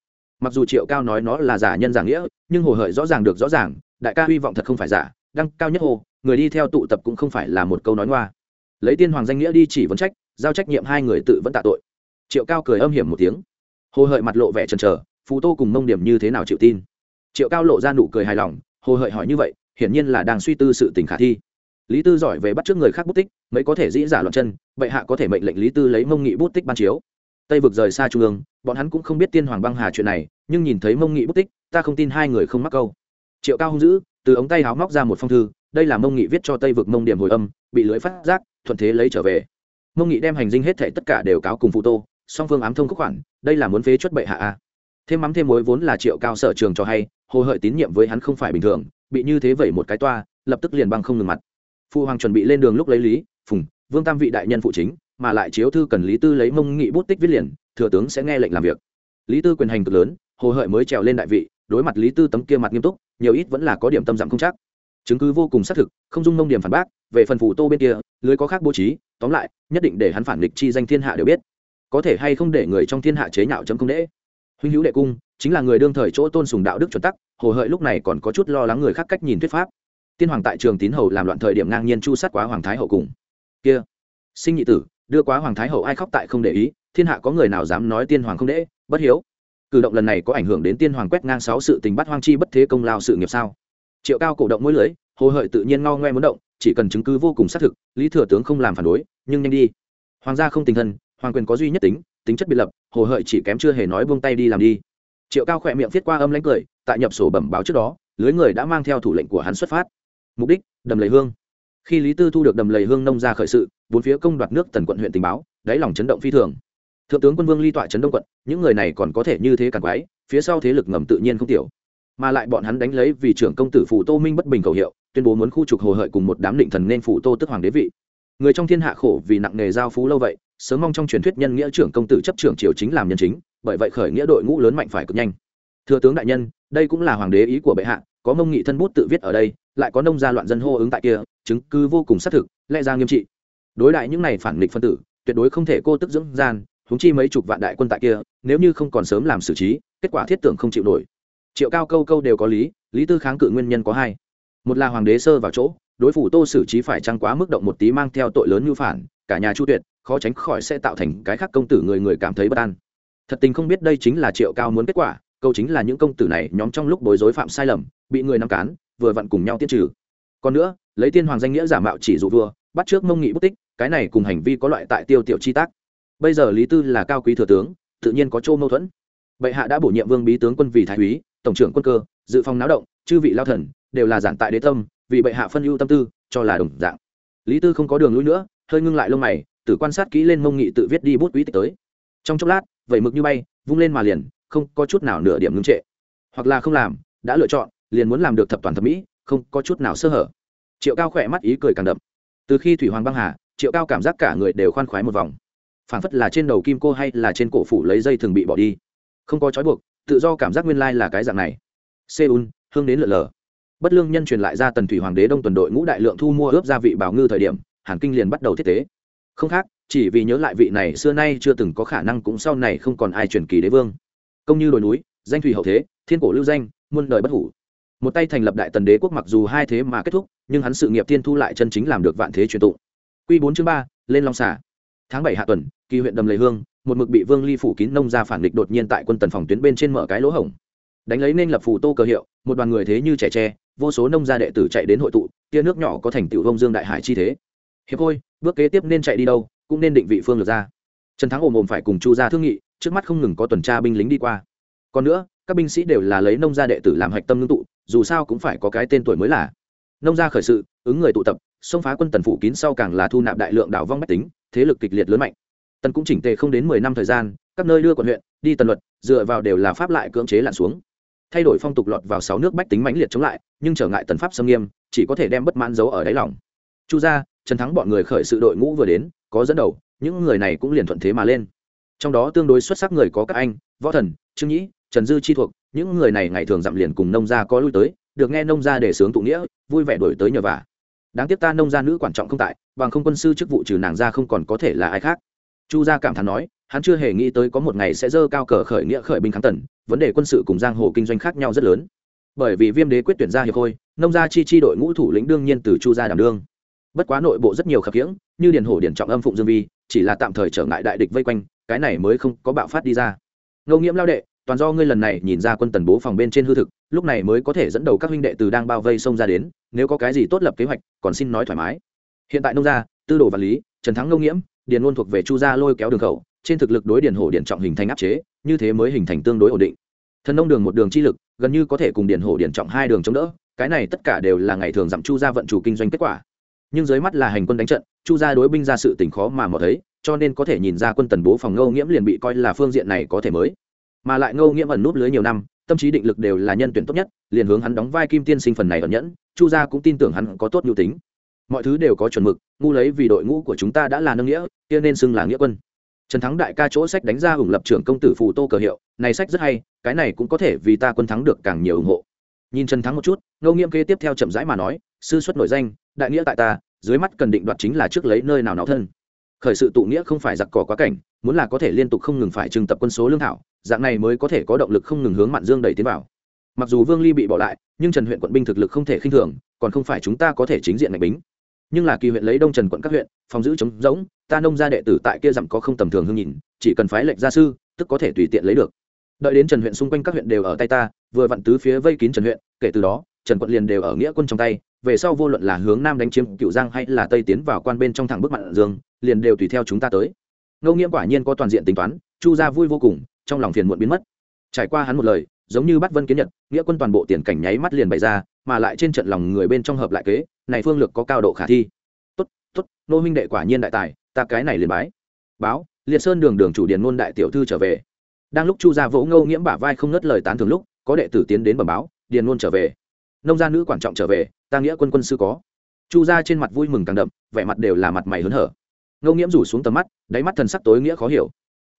Mặc dù triệu cao nói nó là giả nhân giả nghĩa, nhưng hồ hợi rõ ràng được rõ ràng, đại ca hy vọng thật không phải giả, đăng cao nhất hồ, người đi theo tụ tập cũng không phải là một câu nói ngoa. Lấy tiên hoàng danh nghĩa đi chỉ vấn trách, giao trách nhiệm hai người tự vẫn tạ tội. Triệu cao cười âm hiểm một tiếng. Hồ hợi mặt lộ vẻ trần trờ phù tô cùng mông điểm như thế nào chịu tin? Triệu cao lộ ra nụ cười hài lòng, hồ hợi hỏi như vậy, hiển nhiên là đang suy tư sự tình khả thi. Lý tư giỏi về bắt trước người khác bút tích, mấy có thể dĩ giả loạn chân, bệ hạ có thể mệnh lệnh lý tư lấy mông nghị bút tích ban chiếu. Tây vực rời xa trung ương, bọn hắn cũng không biết tiên hoàng băng hà chuyện này, nhưng nhìn thấy mông nghị bút tích, ta không tin hai người không mắc câu. Triệu cao hung dữ, từ ống tay háo móc ra một phong thư, đây là mông nghị viết cho tây vực mông điểm hồi âm, bị lưới phát giác, thuận thế lấy trở về. Mông nghị đem hành dinh hết thệ tất cả đều cáo cùng phụ tô, song phương ám thông khúc khoản, đây là muốn phế chuất bệ hạ a. Thêm mắm thêm muối vốn là triệu cao sở trường cho hay hồ hợi tín nhiệm với hắn không phải bình thường, bị như thế vẩy một cái toa, lập tức liền băng không ngừng mặt. Phụ hoàng chuẩn bị lên đường lúc lấy lý, phùng, vương tam vị đại nhân phụ chính, mà lại chiếu thư cần lý tư lấy mông nghị bút tích viết liền, thừa tướng sẽ nghe lệnh làm việc. Lý tư quyền hành cực lớn, hồ hợi mới trèo lên đại vị, đối mặt lý tư tấm kia mặt nghiêm túc, nhiều ít vẫn là có điểm tâm giảm không chắc. Chứng cứ vô cùng xác thực, không dung mông điểm phản bác, về phần phủ tô bên kia, lưới có khác bố trí, tóm lại, nhất định để hắn phản nghịch chi danh thiên hạ đều biết. Có thể hay không để người trong thiên hạ chế nhạo chấm công đễ huynh hữu đệ cung chính là người đương thời chỗ tôn sùng đạo đức chuẩn tắc, hồ hợi lúc này còn có chút lo lắng người khác cách nhìn thuyết pháp. Tiên hoàng tại trường tín hầu làm loạn thời điểm ngang nhiên chu sát quá hoàng thái hậu cùng. Kia, sinh nhị tử, đưa quá hoàng thái hậu ai khóc tại không để ý, thiên hạ có người nào dám nói tiên hoàng không đễ bất hiếu. Cử động lần này có ảnh hưởng đến tiên hoàng quét ngang sáu sự tình bắt hoang chi bất thế công lao sự nghiệp sao? Triệu cao cổ động mỗi lưới, hồ hợi tự nhiên ngao ngoe muốn động, chỉ cần chứng cứ vô cùng xác thực, lý thừa tướng không làm phản đối, nhưng nhanh đi. Hoàng gia không tình thân, hoàng quyền có duy nhất tính tính chất biệt lập, hồ hợi chỉ kém chưa hề nói buông tay đi làm đi triệu cao khỏe miệng viết qua âm lãnh cười, tại nhập sổ bẩm báo trước đó, lưới người đã mang theo thủ lệnh của hắn xuất phát. Mục đích, đầm lầy hương. Khi lý tư thu được đầm lầy hương nông ra khởi sự, bốn phía công đoạt nước tần quận huyện tình báo, đáy lòng chấn động phi thường. Thượng tướng quân vương ly tọa trấn đông quận, những người này còn có thể như thế càng quái, phía sau thế lực ngầm tự nhiên không tiểu. Mà lại bọn hắn đánh lấy vì trưởng công tử phủ tô minh bất bình khẩu hiệu, tuyên bố muốn khu trục hồ hợi cùng một đám định thần nên phủ tô tức hoàng đế vị. Người trong thiên hạ khổ vì nặng nghề giao phú lâu vậy, sớm mong trong truyền thuyết nhân nghĩa trưởng công tử chấp trưởng triều chính làm nhân chính bởi vậy khởi nghĩa đội ngũ lớn mạnh phải cực nhanh. Thưa tướng đại nhân, đây cũng là hoàng đế ý của bệ hạ, có mông nghị thân bút tự viết ở đây, lại có nông gia loạn dân hô ứng tại kia, chứng cứ vô cùng xác thực, lẽ ra nghiêm trị. Đối đại những này phản nghịch phân tử, tuyệt đối không thể cô tức dưỡng gian húng chi mấy chục vạn đại quân tại kia, nếu như không còn sớm làm xử trí, kết quả thiết tưởng không chịu nổi. Triệu cao câu câu đều có lý lý tư kháng cự nguyên nhân có hai. Một là hoàng đế sơ vào chỗ, đối phủ tô xử trí phải trăng quá mức động một tí mang theo tội lớn như phản, cả nhà chu tuyệt, khó tránh khỏi sẽ tạo thành cái khác công tử người người cảm thấy bất an thật tình không biết đây chính là triệu cao muốn kết quả, câu chính là những công tử này nhóm trong lúc bối rối phạm sai lầm, bị người nắm cán, vừa vặn cùng nhau tiết trừ. Còn nữa, lấy tiên hoàng danh nghĩa giả mạo chỉ dụ vua, bắt trước mông nghị bút tích, cái này cùng hành vi có loại tại tiêu tiểu chi tác. Bây giờ lý tư là cao quý thừa tướng, tự nhiên có chỗ mâu thuẫn. Bệ hạ đã bổ nhiệm vương bí tướng quân vì thái úy, tổng trưởng quân cơ, dự phòng náo động, chư vị lao thần đều là giản tại đế tâm, vì bệ hạ phân ưu tâm tư, cho là đồng dạng. Lý tư không có đường lui nữa, hơi ngưng lại lông mày, tử quan sát kỹ lên mông nghị tự viết đi bút quý tích tới. Trong chốc lát vậy mực như bay, vung lên mà liền, không có chút nào nửa điểm ngưng trệ. Hoặc là không làm, đã lựa chọn, liền muốn làm được thập toàn thẩm mỹ, không có chút nào sơ hở. Triệu cao khỏe mắt ý cười càng đậm. Từ khi thủy hoàng băng hà, triệu cao cảm giác cả người đều khoan khoái một vòng. Phảng phất là trên đầu kim cô hay là trên cổ phủ lấy dây thường bị bỏ đi. Không có trói buộc, tự do cảm giác nguyên lai là cái dạng này. Seoul, hương đến lượn lờ. Bất lương nhân truyền lại ra tần thủy hoàng đế đông tuần đội ngũ đại lượng thu mua ướp gia vị bảo ngư thời điểm, hàn kinh liền bắt đầu thiết tế không khác chỉ vì nhớ lại vị này xưa nay chưa từng có khả năng cũng sau này không còn ai truyền kỳ đế vương. Công như đồi núi, danh thủy hậu thế, thiên cổ lưu danh, muôn đời bất hủ. Một tay thành lập đại tần đế quốc mặc dù hai thế mà kết thúc, nhưng hắn sự nghiệp tiên thu lại chân chính làm được vạn thế truyền tụng. Q bốn chương ba, lên long xả tháng bảy hạ tuần, kỳ huyện đầm lầy hương, một mực bị vương ly phủ kín nông ra phản địch đột nhiên tại quân tần phòng tuyến bên trên mở cái lỗ hổng. Đánh lấy nên lập phủ tô cờ hiệu, một đoàn người thế như trẻ tre, vô số nông gia đệ tử chạy đến hội tụ, tia nước nhỏ có thành tựu vông dương đại hải chi thế. Hiệp ôi bước kế tiếp nên chạy đi đâu cũng nên định vị phương lược ra. Trần thắng ồm ồm phải cùng chu gia thương nghị, trước mắt không ngừng có tuần tra binh lính đi qua. Còn nữa, các binh sĩ đều là lấy nông gia đệ tử làm hạch tâm ngưng tụ, dù sao cũng phải có cái tên tuổi mới là. Nông gia khởi sự, ứng người tụ tập, xông phá quân tần phủ kín sau càng là thu nạp đại lượng đảo vong bách tính, thế lực kịch liệt lớn mạnh. Tần cũng chỉnh tề không đến mười năm thời gian, các nơi đưa quận huyện, đi tần luật, dựa vào đều là pháp lại cưỡng chế lặn xuống. Thay đổi phong tục lọt vào sáu nước bách tính mãnh liệt chống lại, nhưng trở ngại tần pháp xâm nghiêm, chỉ có thể đem bất mãn giấu ở đáy lòng. Chu gia trần thắng bọn người khởi sự đội ngũ vừa đến, có dẫn đầu, những người này cũng liền thuận thế mà lên. Trong đó tương đối xuất sắc người có các anh, võ thần, trương nhĩ, trần dư chi thuộc, những người này ngày thường dặm liền cùng nông gia có lui tới, được nghe nông gia để sướng tụ nghĩa, vui vẻ đổi tới nhờ vả. Đáng tiếc ta nông gia nữ quan trọng không tại, bằng không quân sư chức vụ trừ nàng ra không còn có thể là ai khác. Chu gia cảm thán nói, hắn chưa hề nghĩ tới có một ngày sẽ dơ cao cờ khởi nghĩa khởi binh kháng tần, vấn đề quân sự cùng giang hồ kinh doanh khác nhau rất lớn. Bởi vì viêm đế quyết tuyển ra hiệp khôi nông gia chi chi đội ngũ thủ lĩnh đương nhiên từ chu gia đảm đương bất quá nội bộ rất nhiều khập khiễng, như điền hổ điển trọng âm phụng dương vi, chỉ là tạm thời trở ngại đại địch vây quanh, cái này mới không có bạo phát đi ra. Ngô nghiễm lao đệ, toàn do ngươi lần này nhìn ra quân tần bố phòng bên trên hư thực, lúc này mới có thể dẫn đầu các huynh đệ từ đang bao vây xông ra đến, nếu có cái gì tốt lập kế hoạch, còn xin nói thoải mái. Hiện tại nông gia, tư đồ văn lý, trần thắng ngô nghiễm, điền luôn thuộc về chu gia lôi kéo đường khẩu, trên thực lực đối điền hổ điển trọng hình thành áp chế, như thế mới hình thành tương đối ổn định. Thần nông đường một đường chi lực, gần như có thể cùng điền hổ điển trọng hai đường chống đỡ, cái này tất cả đều là ngày thường giảm chu gia vận chủ kinh doanh kết quả nhưng dưới mắt là hành quân đánh trận, chu gia đối binh ra sự tình khó mà mò thấy, cho nên có thể nhìn ra quân tần bố phòng ngâu nghiễm liền bị coi là phương diện này có thể mới. Mà lại ngâu nghiễm ẩn núp lưới nhiều năm, tâm trí định lực đều là nhân tuyển tốt nhất, liền hướng hắn đóng vai kim tiên sinh phần này ẩn nhẫn, chu gia cũng tin tưởng hắn có tốt nhu tính. Mọi thứ đều có chuẩn mực, ngu lấy vì đội ngũ của chúng ta đã là nâng nghĩa, kia nên xưng là nghĩa quân. Trần thắng đại ca chỗ sách đánh ra hùng lập trưởng công tử phù tô cờ hiệu, này sách rất hay, cái này cũng có thể vì ta quân thắng được càng nhiều ủng hộ. Nhìn trần thắng một chút, ngô nghiễm kế tiếp theo chậm rãi mà nói, sư xuất nội danh đại nghĩa tại ta, dưới mắt cần định đoạt chính là trước lấy nơi nào náo thân. Khởi sự tụ nghĩa không phải giặc cỏ quá cảnh, muốn là có thể liên tục không ngừng phải trừng tập quân số lương thảo, dạng này mới có thể có động lực không ngừng hướng mạn dương đẩy tiến vào. Mặc dù vương ly bị bỏ lại, nhưng trần huyện quận binh thực lực không thể khinh thường, còn không phải chúng ta có thể chính diện ngạch bính. Nhưng là kỳ huyện lấy đông trần quận các huyện, phòng giữ chống giống, ta nông ra đệ tử tại kia dặm có không tầm thường hương nhìn, chỉ cần phái lệnh gia sư, tức có thể tùy tiện lấy được. Đợi đến trần huyện xung quanh các huyện đều ở tay ta, vừa vặn tứ phía vây kín trần huyện, kể từ đó, trần quận liền đều ở nghĩa quân trong tay về sau vô luận là hướng nam đánh chiếm cựu giang hay là tây tiến vào quan bên trong thẳng bức mặn dương, liền đều tùy theo chúng ta tới. Ngô nghiễm quả nhiên có toàn diện tính toán, chu gia vui vô cùng, trong lòng phiền muộn biến mất. Trải qua hắn một lời, giống như bắt vân kiến nhật, nghĩa quân toàn bộ tiền cảnh nháy mắt liền bày ra, mà lại trên trận lòng người bên trong hợp lại kế, này phương lược có cao độ khả thi. Tốt tốt nô huynh đệ quả nhiên đại tài, ta cái này liền bái. Báo, liệt sơn đường đường chủ điền ngôn đại tiểu thư trở về. Đang lúc chu gia vỗ ngâu nghiễm bả vai không ngớt lời tán thường lúc, có đệ tử tiến đến bẩm báo, điền ngôn trở về nông gia nữ quan trọng trở về, ta nghĩa quân quân sư có. Chu gia trên mặt vui mừng càng đậm, vẻ mặt đều là mặt mày hớn hở. Ngâu nghiễm rủ xuống tầm mắt, đáy mắt thần sắc tối nghĩa khó hiểu.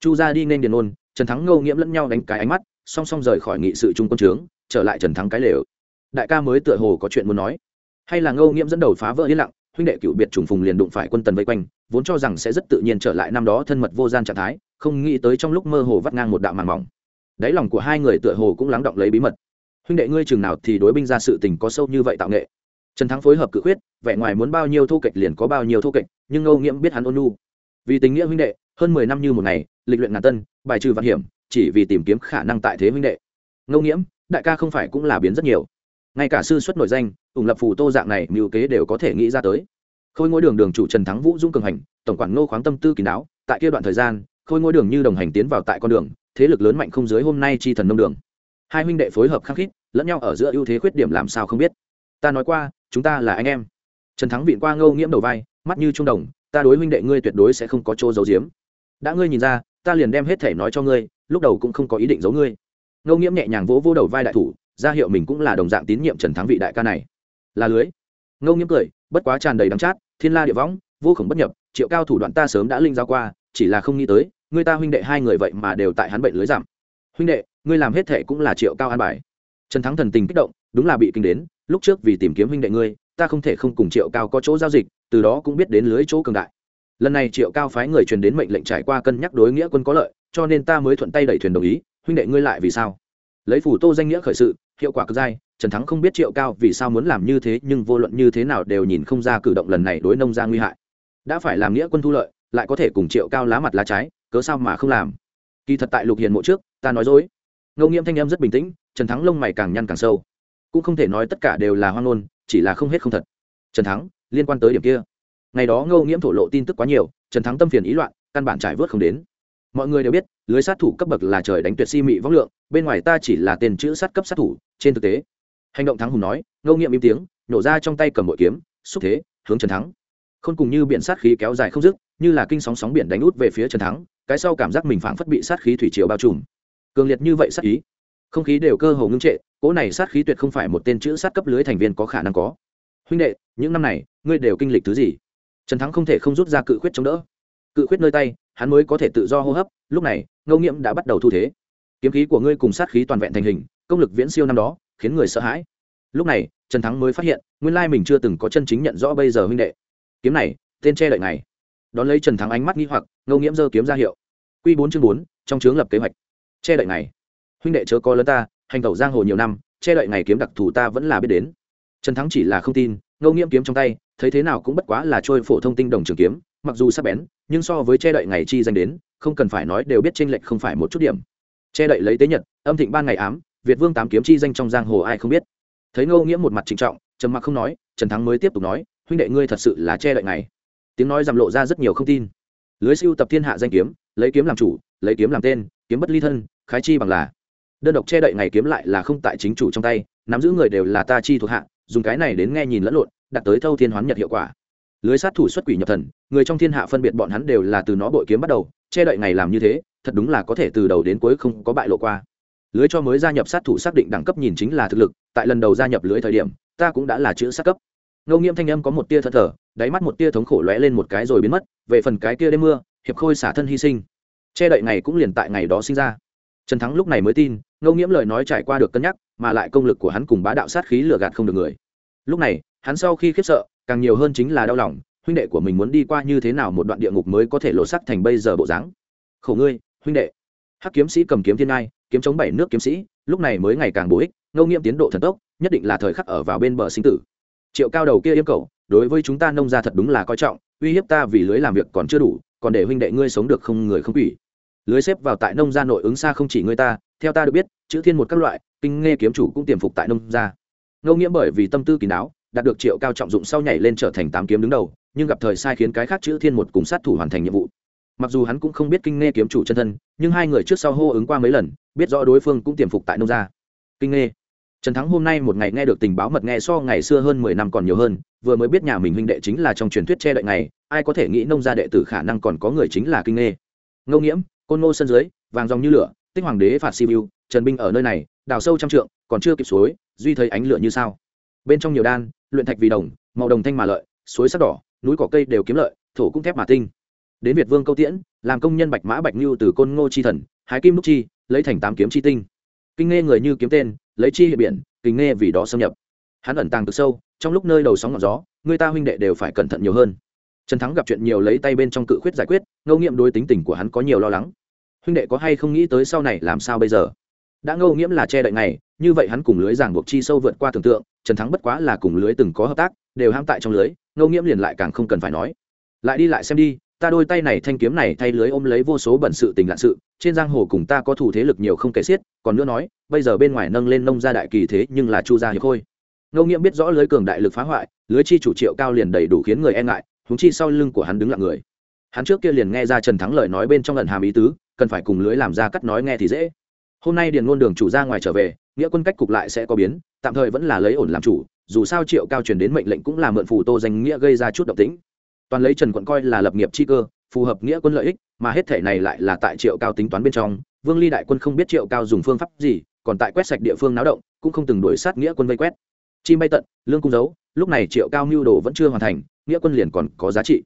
Chu gia đi nên điền ôn, trần thắng ngâu nghiễm lẫn nhau đánh cái ánh mắt, song song rời khỏi nghị sự trung quân trướng, trở lại trần thắng cái lều. Đại ca mới tựa hồ có chuyện muốn nói. Hay là ngâu nghiễm dẫn đầu phá vỡ yên lặng, huynh đệ cựu biệt trùng phùng liền đụng phải quân tần vây quanh, vốn cho rằng sẽ rất tự nhiên trở lại năm đó thân mật vô gian trạng thái, không nghĩ tới trong lúc mơ hồ vắt ngang một đạo màn mỏng. Đáy lòng của hai người tựa hồ cũng lắng động lấy bí mật huynh đệ ngươi chừng nào thì đối binh ra sự tình có sâu như vậy tạo nghệ. Trần thắng phối hợp cự khuyết, vẻ ngoài muốn bao nhiêu thu kịch liền có bao nhiêu thu kịch nhưng âu nghiễm biết hắn ôn nu vì tình nghĩa huynh đệ, hơn mười năm như một ngày, lịch luyện ngàn tân, bài trừ văn hiểm, chỉ vì tìm kiếm khả năng tại thế huynh đệ. Ngâu nghiễm, đại ca không phải cũng là biến rất nhiều. Ngay cả sư xuất nổi danh, ủng lập phù tô dạng này mưu kế đều có thể nghĩ ra tới. Khôi ngôi đường đường chủ trần thắng vũ dung cường hành, tổng quản ngô khoáng tâm tư kín đáo, tại kia đoạn thời gian, khôi ngôi đường như đồng hành tiến vào tại con đường, thế lực lớn mạnh không dưới hôm nay chi thần nông đường hai huynh đệ phối hợp khắc khít, lẫn nhau ở giữa ưu thế khuyết điểm làm sao không biết. Ta nói qua, chúng ta là anh em. Trần thắng viện qua ngâu nghiễm đầu vai, mắt như trung đồng, ta đối huynh đệ ngươi tuyệt đối sẽ không có chỗ giấu giếm. Đã ngươi nhìn ra, ta liền đem hết thể nói cho ngươi, lúc đầu cũng không có ý định giấu ngươi. Ngâu nghiễm nhẹ nhàng vỗ vỗ đầu vai đại thủ, ra hiệu mình cũng là đồng dạng tín nhiệm trần thắng vị đại ca này. Là lưới. Ngâu nghiễm cười, bất quá tràn đầy đắng chát, thiên la địa võng, vô khổng bất nhập, triệu cao thủ đoạn ta sớm đã linh giao qua, chỉ là không nghĩ tới người ta huynh đệ hai người vậy mà đều tại hắn bệnh lưới giảm. Huynh đệ ngươi làm hết thệ cũng là triệu cao an bài. Trần thắng thần tình kích động, đúng là bị kinh đến, lúc trước vì tìm kiếm huynh đệ ngươi, ta không thể không cùng triệu cao có chỗ giao dịch, từ đó cũng biết đến lưới chỗ cường đại. Lần này triệu cao phái người truyền đến mệnh lệnh trải qua cân nhắc đối nghĩa quân có lợi, cho nên ta mới thuận tay đẩy thuyền đồng ý, huynh đệ ngươi lại vì sao? Lấy phủ tô danh nghĩa khởi sự, hiệu quả cực dai, trần thắng không biết triệu cao vì sao muốn làm như thế, nhưng vô luận như thế nào đều nhìn không ra cử động lần này đối nông gia nguy hại. Đã phải làm nghĩa quân thu lợi, lại có thể cùng triệu cao lá mặt lá trái, cớ sao mà không làm? Kỳ thật tại lục hiền mộ trước, ta nói dối ngô nghiễm thanh em rất bình tĩnh, trần thắng lông mày càng nhăn càng sâu. Cũng không thể nói tất cả đều là hoang ngôn, chỉ là không hết không thật. Trần thắng, liên quan tới điểm kia. Ngày đó ngô nghiễm thổ lộ tin tức quá nhiều, trần thắng tâm phiền ý loạn, căn bản trải vớt không đến. Mọi người đều biết, lưới sát thủ cấp bậc là trời đánh tuyệt si mị võng lượng, bên ngoài ta chỉ là tên chữ sát cấp sát thủ, trên thực tế. Hành động thắng hùng nói, ngô nghiễm im tiếng nổ ra trong tay cầm bội kiếm, xúc thế, hướng trần thắng. Không cùng như biển sát khí kéo dài không dứt, như là kinh sóng sóng biển đánh út về phía trần thắng, cái sau cảm giác mình phảng phất bị sát khí thủy triều bao trùm cường liệt như vậy sát ý. Không khí đều cơ hồ ngưng trệ, cỗ này sát khí tuyệt không phải một tên chữ sát cấp lưới thành viên có khả năng có. Huynh đệ, những năm này, ngươi đều kinh lịch thứ gì? Trần thắng không thể không rút ra cự khuyết chống đỡ. Cự khuyết nơi tay, hắn mới có thể tự do hô hấp, lúc này ngô nghiễm đã bắt đầu thu thế. Kiếm khí của ngươi cùng sát khí toàn vẹn thành hình, công lực viễn siêu năm đó, khiến người sợ hãi. Lúc này, trần thắng mới phát hiện, nguyên lai mình chưa từng có chân chính nhận rõ bây giờ huynh đệ. Kiếm này, tên che đợi này. Đón lấy trần thắng ánh mắt nghi hoặc ngô nghiễm giơ kiếm ra hiệu. Q bốn chương bốn, trong chướng lập kế hoạch che đợi này huynh đệ chớ có lớn ta, hành tẩu giang hồ nhiều năm, che đợi ngày kiếm đặc thù ta vẫn là biết đến. Trần thắng chỉ là không tin ngô nghiễm kiếm trong tay, thấy thế nào cũng bất quá là trôi phổ thông tinh đồng trường kiếm, mặc dù sắp bén, nhưng so với che đậy ngày chi danh đến, không cần phải nói đều biết tranh lệch không phải một chút điểm. Che đậy lấy tế nhật, âm thịnh ban ngày ám, việt vương tám kiếm chi danh trong giang hồ ai không biết. Thấy ngô nghĩa một mặt trịnh trọng trầm mặc không nói, trần thắng mới tiếp tục nói, huynh đệ ngươi thật sự là che đậy ngày. Tiếng nói giảm lộ ra rất nhiều không tin. Lưới siêu tập thiên hạ danh kiếm, lấy kiếm làm chủ, lấy kiếm làm tên, kiếm bất ly thân khái chi bằng là. Đơn độc che đậy ngày kiếm lại là không tại chính chủ trong tay, nắm giữ người đều là ta chi thuộc hạ, dùng cái này đến nghe nhìn lẫn lộn đặt tới thâu thiên hoán nhật hiệu quả. Lưới sát thủ xuất quỷ nhập thần, người trong thiên hạ phân biệt bọn hắn đều là từ nó bội kiếm bắt đầu, che đậy ngày làm như thế, thật đúng là có thể từ đầu đến cuối không có bại lộ qua. Lưới cho mới gia nhập sát thủ xác định đẳng cấp nhìn chính là thực lực, tại lần đầu gia nhập lưới thời điểm, ta cũng đã là chữ sát cấp. Ngô nghiêm thanh âm có một tia thở thở đáy mắt một tia thống khổ lóe lên một cái rồi biến mất, về phần cái kia đêm mưa, hiệp khôi xả thân hy sinh. Che đậy ngày cũng liền tại ngày đó sinh ra trần thắng lúc này mới tin, ngô nghiễm lời nói trải qua được cân nhắc, mà lại công lực của hắn cùng bá đạo sát khí lừa gạt không được người. Lúc này, hắn sau khi khiếp sợ, càng nhiều hơn chính là đau lòng, huynh đệ của mình muốn đi qua như thế nào một đoạn địa ngục mới có thể lộ sắc thành bây giờ bộ dáng. Khổ ngươi, huynh đệ. Hắc kiếm sĩ cầm kiếm thiên ngai, kiếm chống bảy nước kiếm sĩ, lúc này mới ngày càng bổ ích, ngô nghiễm tiến độ thần tốc, nhất định là thời khắc ở vào bên bờ sinh tử. Triệu cao đầu kia yêu cầu, đối với chúng ta nông ra thật đúng là coi trọng, uy hiếp ta vì lưới làm việc còn chưa đủ, còn để huynh đệ ngươi sống được không người không quỷ lưới xếp vào tại nông gia nội ứng xa không chỉ người ta, theo ta được biết, chữ thiên một các loại, kinh nghe kiếm chủ cũng tiềm phục tại nông gia. Ngô nghĩa bởi vì tâm tư kỳ đáo, đạt được triệu cao trọng dụng sau nhảy lên trở thành tám kiếm đứng đầu, nhưng gặp thời sai khiến cái khác chữ thiên một cùng sát thủ hoàn thành nhiệm vụ. Mặc dù hắn cũng không biết kinh nghe kiếm chủ chân thân, nhưng hai người trước sau hô ứng qua mấy lần, biết rõ đối phương cũng tiềm phục tại nông gia. Kinh nghe trần thắng hôm nay một ngày nghe được tình báo mật nghe so ngày xưa hơn mười năm còn nhiều hơn, vừa mới biết nhà mình huynh đệ chính là trong truyền thuyết che đậy này ai có thể nghĩ nông gia đệ tử khả năng còn có người chính là kinh nghe ngô nghiễm côn ngô sân dưới, vàng dòng như lửa, tích hoàng đế phạt siêu trần binh ở nơi này, đào sâu trăm trượng, còn chưa kịp suối, duy thấy ánh lửa như sao. Bên trong nhiều đan, luyện thạch vì đồng, màu đồng thanh mà lợi, suối sắc đỏ, núi cỏ cây đều kiếm lợi, thổ cũng thép mà tinh. Đến việt vương câu tiễn, làm công nhân bạch mã bạch như từ côn ngô chi thần, hái kim đúc chi, lấy thành tám kiếm chi tinh. Kinh nghe người như kiếm tên, lấy chi hệ biển, kinh nghe vì đó xâm nhập. Hắn ẩn tàng từ sâu, trong lúc nơi đầu sóng ngọn gió, người ta huynh đệ đều phải cẩn thận nhiều hơn. Trần thắng gặp chuyện nhiều lấy tay bên trong cự khuyết giải quyết, ngẫu nghiệm đối tính tình của hắn có nhiều lo lắng huynh đệ có hay không nghĩ tới sau này làm sao bây giờ? Đã ngâu nghiễm là che đậy này như vậy hắn cùng lưới giảng buộc chi sâu vượt qua tưởng tượng, trần thắng bất quá là cùng lưới từng có hợp tác, đều ham tại trong lưới, ngâu nghiễm liền lại càng không cần phải nói. Lại đi lại xem đi, ta đôi tay này thanh kiếm này thay lưới ôm lấy vô số bẩn sự tình lạ sự, trên giang hồ cùng ta có thủ thế lực nhiều không kể xiết, còn nữa nói, bây giờ bên ngoài nâng lên nông gia đại kỳ thế nhưng là chu gia hiệp khôi. Ngô nghiễm biết rõ lưới cường đại lực phá hoại, lưới chi chủ triệu cao liền đầy đủ khiến người e ngại húng chi sau lưng của hắn đứng lặng người hắn trước kia liền nghe ra trần thắng lời nói bên trong lần hàm ý tứ, cần phải cùng lưới làm ra cắt nói nghe thì dễ. Hôm nay điền ngôn đường chủ ra ngoài trở về, nghĩa quân cách cục lại sẽ có biến, tạm thời vẫn là lấy ổn làm chủ, dù sao triệu cao truyền đến mệnh lệnh cũng là mượn phù tô danh nghĩa gây ra chút động tĩnh. Toàn lấy trần quận coi là lập nghiệp chi cơ, phù hợp nghĩa quân lợi ích, mà hết thể này lại là tại triệu cao tính toán bên trong. Vương ly đại quân không biết triệu cao dùng phương pháp gì, còn tại quét sạch địa phương náo động, cũng không từng đuổi sát nghĩa quân vây quét. Chim bay tận, lương cung giấu, lúc này triệu cao mưu đồ vẫn chưa hoàn thành, nghĩa quân liền còn có giá trị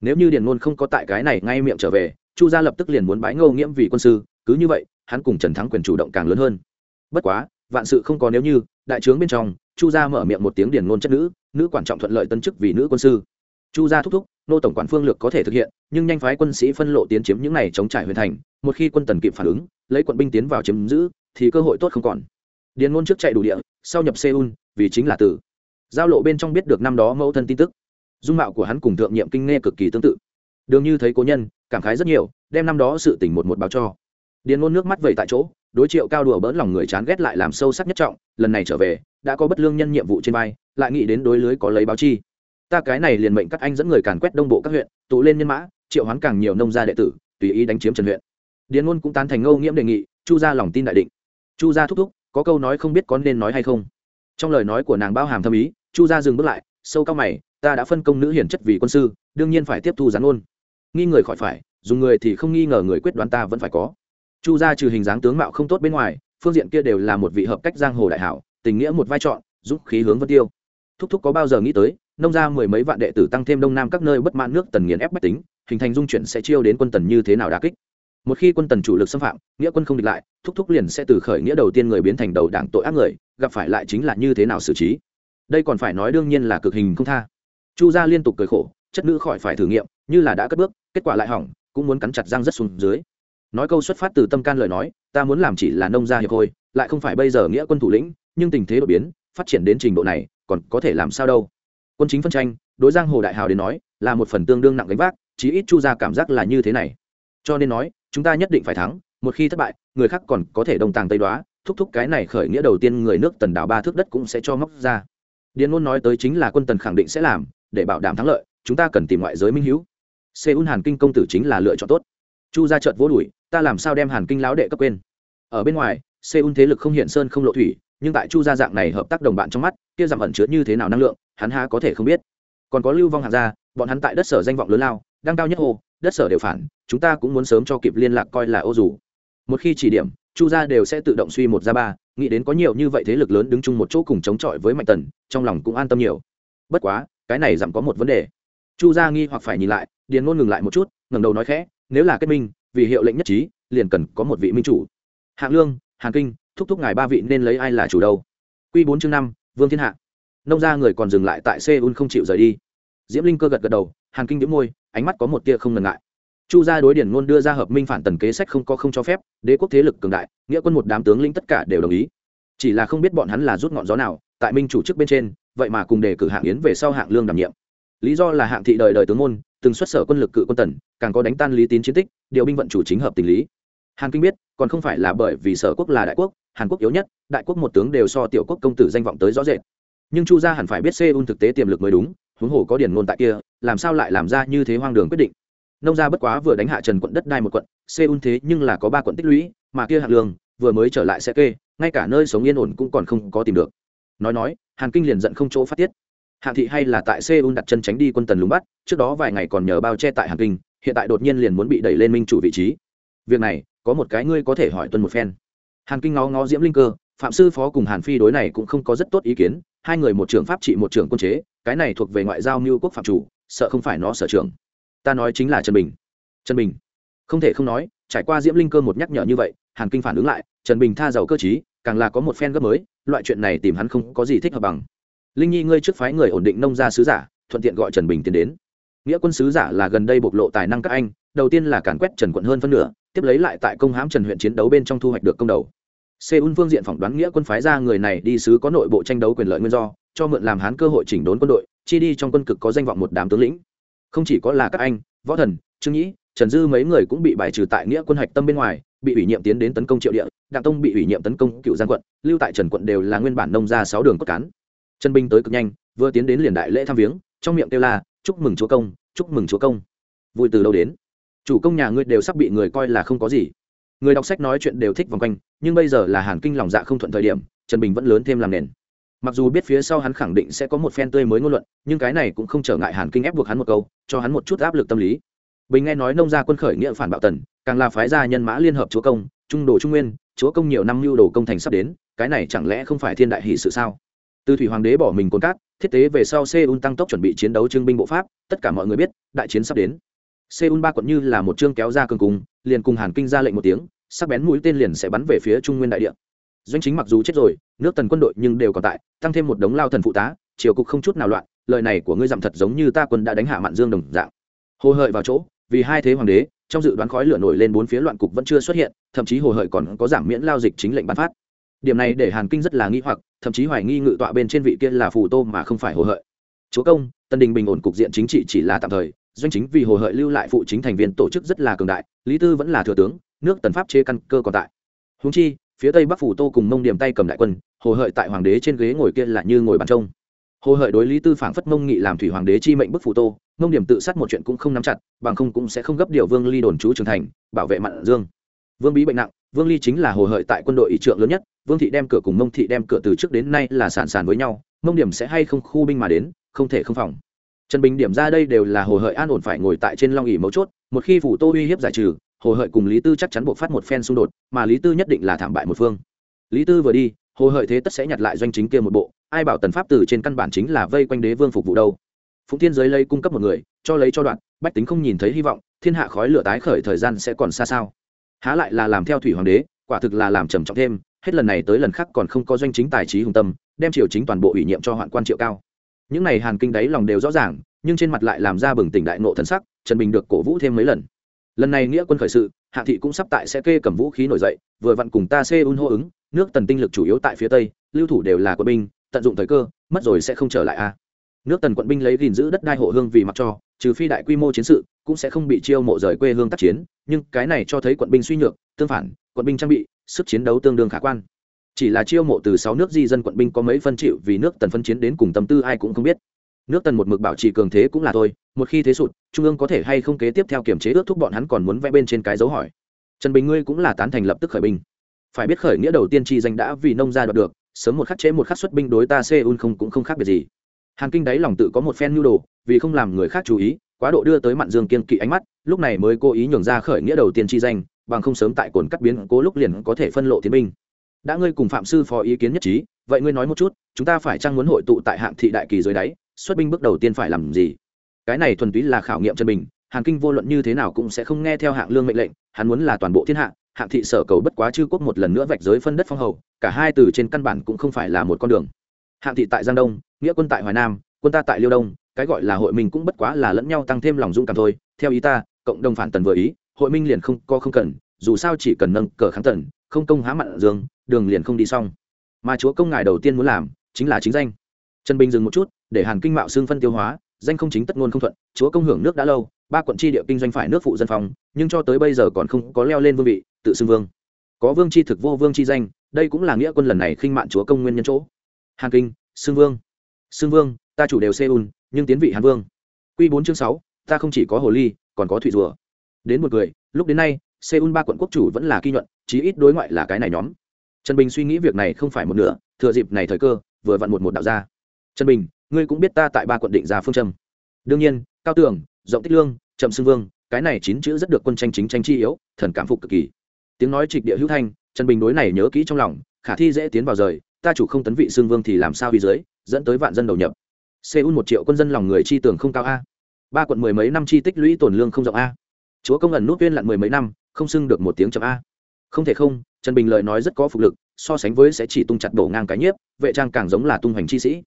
nếu như điền ngôn không có tại cái này ngay miệng trở về, chu gia lập tức liền muốn bái ngô nghiễm vì quân sư, cứ như vậy, hắn cùng trần thắng quyền chủ động càng lớn hơn. Bất quá, vạn sự không có nếu như, đại trướng bên trong, chu gia mở miệng một tiếng điền ngôn chất nữ nữ quản trọng thuận lợi tân chức vì nữ quân sư. Chu gia thúc thúc, nô tổng quản phương lược có thể thực hiện, nhưng nhanh phái quân sĩ phân lộ tiến chiếm những này chống trải huyền thành, một khi quân tần kịp phản ứng, lấy quận binh tiến vào chiếm giữ, thì cơ hội tốt không còn. Điền ngôn trước chạy đủ địa, sau nhập seoul, vì chính là tử. Giao lộ bên trong biết được năm đó mẫu thân tin tức dung mạo của hắn cùng thượng nhiệm kinh nghe cực kỳ tương tự. Đường như thấy cố nhân, cảm khái rất nhiều, đem năm đó sự tình một một báo cho. Điền ngôn nước mắt vẩy tại chỗ, đối triệu cao đùa bỡn lòng người chán ghét lại làm sâu sắc nhất trọng, lần này trở về, đã có bất lương nhân nhiệm vụ trên vai, lại nghĩ đến đối lưới có lấy báo chi. Ta cái này liền mệnh các anh dẫn người càn quét đông bộ các huyện, tụ lên nhân mã, triệu hoán càng nhiều nông gia đệ tử, tùy ý đánh chiếm trần huyện. Điền ngôn cũng tán thành ngâu nghiễm đề nghị, chu ra lòng tin đại định. Chu gia thúc thúc, có câu nói không biết có nên nói hay không. Trong lời nói của nàng bao hàm thâm ý, chu gia dừng bước lại, sâu cao mày ta đã phân công nữ hiển chất vì quân sư, đương nhiên phải tiếp thu gián ôn nghi người khỏi phải, dùng người thì không nghi ngờ người quyết đoán ta vẫn phải có. Chu gia trừ hình dáng tướng mạo không tốt bên ngoài, phương diện kia đều là một vị hợp cách giang hồ đại hảo, tình nghĩa một vai trọn giúp khí hướng vân tiêu. Thúc thúc có bao giờ nghĩ tới, nông ra mười mấy vạn đệ tử tăng thêm đông nam các nơi bất mãn nước tần nghiền ép bách tính, hình thành dung chuyển sẽ chiêu đến quân tần như thế nào đà kích. Một khi quân tần chủ lực xâm phạm, nghĩa quân không địch lại, thúc thúc liền sẽ từ khởi nghĩa đầu tiên người biến thành đầu đảng tội ác người, gặp phải lại chính là như thế nào xử trí. Đây còn phải nói đương nhiên là cực hình không tha chu gia liên tục cười khổ, chất nữ khỏi phải thử nghiệm, như là đã cất bước, kết quả lại hỏng, cũng muốn cắn chặt răng rất xuống dưới. Nói câu xuất phát từ tâm can lời nói, ta muốn làm chỉ là nông gia hiệp hội, lại không phải bây giờ nghĩa quân thủ lĩnh, nhưng tình thế đột biến, phát triển đến trình độ này, còn có thể làm sao đâu. Quân chính phân tranh, đối giang hồ đại hào đến nói, là một phần tương đương nặng gánh vác, chí ít chu gia cảm giác là như thế này. Cho nên nói, chúng ta nhất định phải thắng, một khi thất bại, người khác còn có thể đồng tàng tây đoá, thúc thúc cái này khởi nghĩa đầu tiên người nước tần đảo ba thước đất cũng sẽ cho móc ra. Điền ngôn nói tới chính là quân tần khẳng định sẽ làm để bảo đảm thắng lợi chúng ta cần tìm ngoại giới minh hữu seoul hàn kinh công tử chính là lựa chọn tốt. Chu ra trợt vỗ đùi ta làm sao đem hàn kinh lão đệ cấp quên? Ở bên ngoài seoul thế lực không hiện sơn không lộ thủy nhưng tại chu gia dạng này hợp tác đồng bạn trong mắt kia giảm ẩn chứa như thế nào năng lượng hắn há có thể không biết. Còn có lưu vong hạng gia bọn hắn tại đất sở danh vọng lớn lao đang cao nhất ô, đất sở đều phản chúng ta cũng muốn sớm cho kịp liên lạc coi là ô dù. Một khi chỉ điểm chu gia đều sẽ tự động suy một ra ba nghĩ đến có nhiều như vậy thế lực lớn đứng chung một chỗ cùng chống chọi với mạnh tần trong lòng cũng an tâm nhiều. Bất quá cái này giảm có một vấn đề. Chu gia nghi hoặc phải nhìn lại, điền ngôn ngừng lại một chút, ngẩng đầu nói khẽ, nếu là kết minh, vì hiệu lệnh nhất trí, liền cần có một vị minh chủ. Hạng lương hàng kinh, thúc thúc ngài ba vị nên lấy ai là chủ đâu? Q bốn chương năm, vương thiên hạ. Nông gia người còn dừng lại tại seoul không chịu rời đi. Diễm linh cơ gật gật đầu, hàn kinh đĩu môi, ánh mắt có một tia không ngần ngại. Chu gia đối điển ngôn đưa ra hợp minh phản tần kế sách không có không cho phép, đế quốc thế lực cường đại, nghĩa quân một đám tướng linh tất cả đều đồng ý. Chỉ là không biết bọn hắn là rút ngọn gió nào, tại minh chủ chức bên trên vậy mà cùng đề cử hạng yến về sau hạng lương đảm nhiệm. Lý do là hạng thị đời đời tướng môn, từng xuất sở quân lực cự quân tần, càng có đánh tan lý tín chiến tích, điều binh vận chủ chính hợp tình lý. Hàn kinh biết, còn không phải là bởi vì sở quốc là đại quốc, hàn quốc yếu nhất, đại quốc một tướng đều so tiểu quốc công tử danh vọng tới rõ rệt. Nhưng chu gia hẳn phải biết seoul thực tế tiềm lực mới đúng, huống hồ có điển ngôn tại kia, làm sao lại làm ra như thế hoang đường quyết định? Nông gia bất quá vừa đánh hạ trần quận đất đai một quận, seoul thế nhưng là có ba quận tích lũy, mà kia hạng lương, vừa mới trở lại sẽ kê, ngay cả nơi sống yên ổn cũng còn không có tìm được. Nói nói hàn kinh liền giận không chỗ phát tiết. Hạng thị hay là tại seoul đặt chân tránh đi quân tần lùng bắt, trước đó vài ngày còn nhờ bao che tại hàn kinh, hiện tại đột nhiên liền muốn bị đẩy lên minh chủ vị trí. Việc này, có một cái ngươi có thể hỏi tuân một phen. Hàn kinh ngó ngó diễm linh cơ, phạm sư phó cùng hàn phi đối này cũng không có rất tốt ý kiến, hai người một trưởng pháp trị một trưởng quân chế, cái này thuộc về ngoại giao mưu quốc phạm chủ, sợ không phải nó sở trưởng. Ta nói chính là trần bình. Trần bình. Không thể không nói, trải qua diễm linh cơ một nhắc nhở như vậy, hàn kinh phản ứng lại, trần bình tha giàu cơ chí càng là có một phen gấp mới, loại chuyện này tìm hắn không có gì thích hợp bằng. Linh nhi, ngươi trước phái người ổn định nông gia sứ giả, thuận tiện gọi trần bình tiến đến. Nghĩa quân sứ giả là gần đây bộc lộ tài năng các anh, đầu tiên là càn quét trần quận hơn phân nửa, tiếp lấy lại tại công hãm trần huyện chiến đấu bên trong thu hoạch được công đầu. Seoul phương diện phỏng đoán nghĩa quân phái ra người này đi sứ có nội bộ tranh đấu quyền lợi nguyên do, cho mượn làm hán cơ hội chỉnh đốn quân đội, chi đi trong quân cực có danh vọng một đám tướng lĩnh. Không chỉ có là các anh, võ thần, trương nhĩ, trần dư mấy người cũng bị bài trừ tại nghĩa quân hạch tâm bên ngoài bị ủy nhiệm tiến đến tấn công triệu địa, đặng tông bị ủy nhiệm tấn công cựu giang quận, lưu tại trần quận đều là nguyên bản nông ra sáu đường cốt cán. Trần binh tới cực nhanh, vừa tiến đến liền đại lễ thăm viếng, trong miệng kêu là, chúc mừng chúa công, chúc mừng chúa công. Vui từ đâu đến? Chủ công nhà ngươi đều sắp bị người coi là không có gì. Người đọc sách nói chuyện đều thích vòng quanh, nhưng bây giờ là hàn kinh lòng dạ không thuận thời điểm, trần bình vẫn lớn thêm làm nền. Mặc dù biết phía sau hắn khẳng định sẽ có một phen tươi mới ngôn luận, nhưng cái này cũng không trở ngại hàn kinh ép buộc hắn một câu, cho hắn một chút áp lực tâm lý. Bình nghe nói nông gia quân khởi nghĩa phản bạo tần càng là phái gia nhân mã liên hợp chúa công, trung đồ trung nguyên, chúa công nhiều năm lưu đồ công thành sắp đến, cái này chẳng lẽ không phải thiên đại hỷ sự sao? Từ thủy hoàng đế bỏ mình cồn cát, thiết tế về sau seoul tăng tốc chuẩn bị chiến đấu trưng binh bộ pháp, tất cả mọi người biết, đại chiến sắp đến. Seoul ba quận như là một chương kéo ra cường cung liền cùng hàn kinh ra lệnh một tiếng, sắc bén mũi tên liền sẽ bắn về phía trung nguyên đại địa. Doanh chính mặc dù chết rồi, nước tần quân đội nhưng đều còn tại, tăng thêm một đống lao thần phụ tá, triều cục không chút nào loạn, lời này của ngươi dặm thật giống như ta quân đã đánh hạ mạn dương đồng dạng. Hồ hợi vào chỗ vì hai thế hoàng đế, trong dự đoán khói lửa nổi lên bốn phía loạn cục vẫn chưa xuất hiện, thậm chí hồ hợi còn có giảm miễn lao dịch chính lệnh ban phát. Điểm này để hàn kinh rất là nghi hoặc, thậm chí hoài nghi ngự tọa bên trên vị kia là phù tô mà không phải hồ hợi. Chúa công, tân đình bình ổn cục diện chính trị chỉ là tạm thời, doanh chính vì hồ hợi lưu lại phụ chính thành viên tổ chức rất là cường đại, lý tư vẫn là thừa tướng, nước tần pháp chế căn cơ còn tại. Húng chi, phía tây bắc phủ tô cùng mông điểm tay cầm đại quân hồ hợi tại hoàng đế trên ghế ngồi kia là như ngồi bàn trông hồ hợi đối lý tư phảng phất mông nghị làm thủy hoàng đế chi mệnh bức phủ tô, mông điểm tự sát một chuyện cũng không nắm chặt, bằng không cũng sẽ không gấp điều vương ly đồn trú trưởng thành, bảo vệ mặn dương. Vương bí bệnh nặng, vương ly chính là hồ hợi tại quân đội ý trượng lớn nhất, vương thị đem cửa cùng mông thị đem cửa từ trước đến nay là sản sản với nhau, mông điểm sẽ hay không khu binh mà đến, không thể không phòng. Trần bình điểm ra đây đều là hồ hợi an ổn phải ngồi tại trên long ỉ mấu chốt, một khi phủ tô uy hiếp giải trừ, hồ hợi cùng lý tư chắc chắn buộc phát một phen xung đột, mà lý tư nhất định là thảm bại một phương. Lý tư vừa đi hồ hợi thế tất sẽ nhặt lại doanh chính kia một bộ, ai bảo tần pháp từ trên căn bản chính là vây quanh đế vương phục vụ đâu. Phụng thiên giới lấy cung cấp một người, cho lấy cho đoạn, bách tính không nhìn thấy hy vọng, thiên hạ khói lửa tái khởi thời gian sẽ còn xa sao? Há lại là làm theo thủy hoàng đế, quả thực là làm trầm trọng thêm, hết lần này tới lần khác còn không có doanh chính tài trí hùng tâm, đem triều chính toàn bộ ủy nhiệm cho hoạn quan triệu cao. Những này hàn kinh đáy lòng đều rõ ràng, nhưng trên mặt lại làm ra bừng tỉnh đại nộ thần sắc, trần bình được cổ vũ thêm mấy lần. Lần này nghĩa quân khởi sự, hạ thị cũng sắp tại sẽ kê cầm vũ khí nổi dậy, vừa vặn cùng ta xê un hô ứng nước tần tinh lực chủ yếu tại phía tây, lưu thủ đều là quân binh, tận dụng thời cơ, mất rồi sẽ không trở lại a. Nước tần quận binh lấy gìn giữ đất đai hộ hương vì mặc cho, trừ phi đại quy mô chiến sự, cũng sẽ không bị chiêu mộ rời quê hương tác chiến, nhưng cái này cho thấy quận binh suy nhược, tương phản, quận binh trang bị, sức chiến đấu tương đương khả quan. Chỉ là chiêu mộ từ sáu nước di dân quận binh có mấy phân chịu vì nước tần phân chiến đến cùng tâm tư ai cũng không biết. Nước tần một mực bảo trì cường thế cũng là thôi, một khi thế sụt, trung ương có thể hay không kế tiếp theo kiểm chế ước thúc bọn hắn còn muốn vẽ bên trên cái dấu hỏi. Trần bình ngươi cũng là tán thành lập tức khởi binh phải biết khởi nghĩa đầu tiên chi danh đã vì nông gia đoạt được, sớm một khắc chế một khắc xuất binh đối ta seoul không cũng không khác biệt gì. Hàn kinh đáy lòng tự có một phen nhu đồ, vì không làm người khác chú ý, quá độ đưa tới mạn dương kiên kỵ ánh mắt, lúc này mới cố ý nhường ra khởi nghĩa đầu tiên chi danh, bằng không sớm tại cồn cắt biến cố lúc liền có thể phân lộ tiến binh. Đã ngươi cùng phạm sư phó ý kiến nhất trí, vậy ngươi nói một chút, chúng ta phải chăng muốn hội tụ tại hạng thị đại kỳ dưới đáy, xuất binh bước đầu tiên phải làm gì? Cái này thuần túy là khảo nghiệm chân bình, hàn kinh vô luận như thế nào cũng sẽ không nghe theo hạng lương mệnh lệnh, hắn muốn là toàn bộ thiên hạ hạng thị sở cầu bất quá chư quốc một lần nữa vạch giới phân đất phong hầu, cả hai từ trên căn bản cũng không phải là một con đường. Hạng thị tại giang đông, nghĩa quân tại hoài nam, quân ta tại liêu đông, cái gọi là hội minh cũng bất quá là lẫn nhau tăng thêm lòng dũng cảm thôi. Theo ý ta, cộng đồng phản tần vừa ý, hội minh liền không co không cần, dù sao chỉ cần nâng cờ kháng tần, không công há mặn dương, đường liền không đi xong. Mà chúa công ngài đầu tiên muốn làm, chính là chính danh. Trần bình dừng một chút, để hàn kinh mạo xương phân tiêu hóa, danh không chính tất ngôn không thuận, chúa công hưởng nước đã lâu ba quận tri địa kinh doanh phải nước phụ dân phòng nhưng cho tới bây giờ còn không có leo lên vương vị, tự xưng vương. Có vương tri thực vô vương tri danh, đây cũng là nghĩa quân lần này khinh mạn chúa công nguyên nhân chỗ. Hàn kinh, xưng vương. Xưng vương, ta chủ đều seoul, nhưng tiến vị hàn vương. Q bốn chương sáu, ta không chỉ có hồ ly, còn có thủy rùa. Đến một người, lúc đến nay, seoul ba quận quốc chủ vẫn là kỳ nhuận, chí ít đối ngoại là cái này nhóm. Trần bình suy nghĩ việc này không phải một nửa, thừa dịp này thời cơ, vừa vặn một một đạo ra. Trần bình, ngươi cũng biết ta tại ba quận định ra phương châm. Đương nhiên, cao tưởng rộng tích lương, chậm xưng vương, cái này chín chữ rất được quân tranh chính tranh chi yếu, thần cảm phục cực kỳ. Tiếng nói trịch địa hữu thanh, trần bình đối này nhớ kỹ trong lòng, khả thi dễ tiến vào rời, ta chủ không tấn vị xương vương thì làm sao vì dưới, dẫn tới vạn dân đầu nhập. Seoul một triệu quân dân lòng người chi tưởng không cao a. Ba quận mười mấy năm chi tích lũy tổn lương không rộng a. Chúa công ẩn nút viên lặn mười mấy năm, không xưng được một tiếng chậm a. Không thể không, trần bình lời nói rất có phục lực, so sánh với sẽ chỉ tung chặt đổ ngang cái nhiếp, vệ trang càng giống là tung hoành chi sĩ.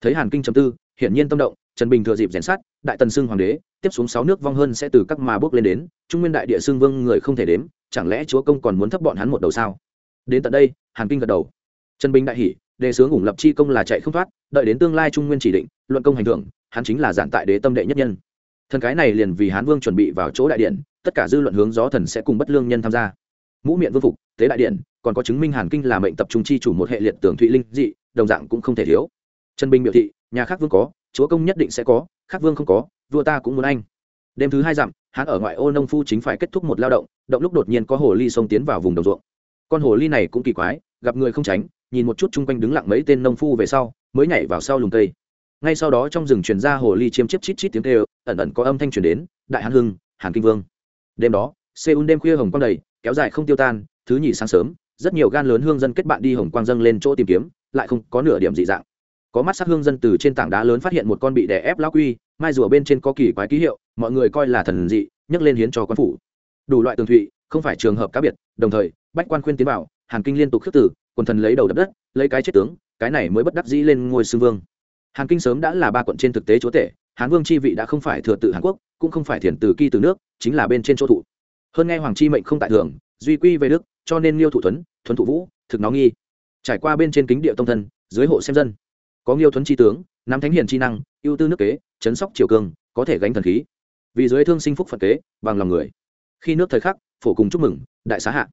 Thấy hàn kinh chấm tư, hiển nhiên tâm động trần bình thừa dịp rèn sát đại tần xưng hoàng đế, tiếp xuống sáu nước vong hơn sẽ từ các mà bước lên đến, trung nguyên đại địa xưng vương người không thể đếm, chẳng lẽ chúa công còn muốn thấp bọn hắn một đầu sao? Đến tận đây, hàn kinh gật đầu. Trần bình đại hỷ đề xướng ủng lập chi công là chạy không thoát, đợi đến tương lai trung nguyên chỉ định, luận công hành thưởng, hắn chính là giản tại đế tâm đệ nhất nhân. Thần cái này liền vì hán vương chuẩn bị vào chỗ đại điện, tất cả dư luận hướng gió thần sẽ cùng bất lương nhân tham gia. Mũ miệng vương phục, tế đại điện, còn có chứng minh hàn kinh là mệnh tập trung chi chủ một hệ liệt tưởng thụy linh dị, đồng dạng cũng không thể thiếu. Trần bình biểu thị, nhà khác vương có chúa công nhất định sẽ có khắc vương không có, vua ta cũng muốn anh. Đêm thứ hai dặm, hắn ở ngoại ô nông phu chính phải kết thúc một lao động động lúc đột nhiên có hồ ly xông tiến vào vùng đồng ruộng. Con hồ ly này cũng kỳ quái, gặp người không tránh, nhìn một chút chung quanh đứng lặng mấy tên nông phu về sau, mới nhảy vào sau lùm cây. Ngay sau đó trong rừng truyền ra hồ ly chiêm chiếp chít chít tiếng kêu, ẩn ẩn có âm thanh truyền đến, đại hán hưng, hàn kinh vương. Đêm đó, seoul đêm khuya hồng quang đầy, kéo dài không tiêu tan, thứ nhì sáng sớm, rất nhiều gan lớn hương dân kết bạn đi hồng quang dâng lên chỗ tìm kiếm, lại không có nửa điểm dị dạng có mắt sắc hương dân từ trên tảng đá lớn phát hiện một con bị đè ép lao quy, mai rùa bên trên có kỳ quái ký hiệu, mọi người coi là thần dị, nhấc lên hiến cho quan phủ. Đủ loại tường thụy, không phải trường hợp cá biệt, đồng thời, bách quan khuyên tiến vào hàn kinh liên tục khước tử quần thần lấy đầu đập đất, lấy cái chết tướng, cái này mới bất đắc dĩ lên ngôi sư vương. Hàn kinh sớm đã là ba quận trên thực tế chúa tể, hán vương chi vị đã không phải thừa tự hàn quốc, cũng không phải thiền từ kỳ từ nước, chính là bên trên chỗ thụ. Hơn nghe hoàng chi mệnh không tại thường duy quy về đức, cho nên liêu thủ thuấn thuấn thủ vũ, thực nó nghi. Trải qua bên trên kính địa tông thân, dưới hộ xem dân có nghiêu thuấn chi tướng nắm thánh hiền chi năng, ưu tư nước kế, chấn sóc triều cường, có thể gánh thần khí. Vì dưới thương sinh phúc phật kế, bằng lòng người. Khi nước thời khắc, phổ cùng chúc mừng, đại xá hạ.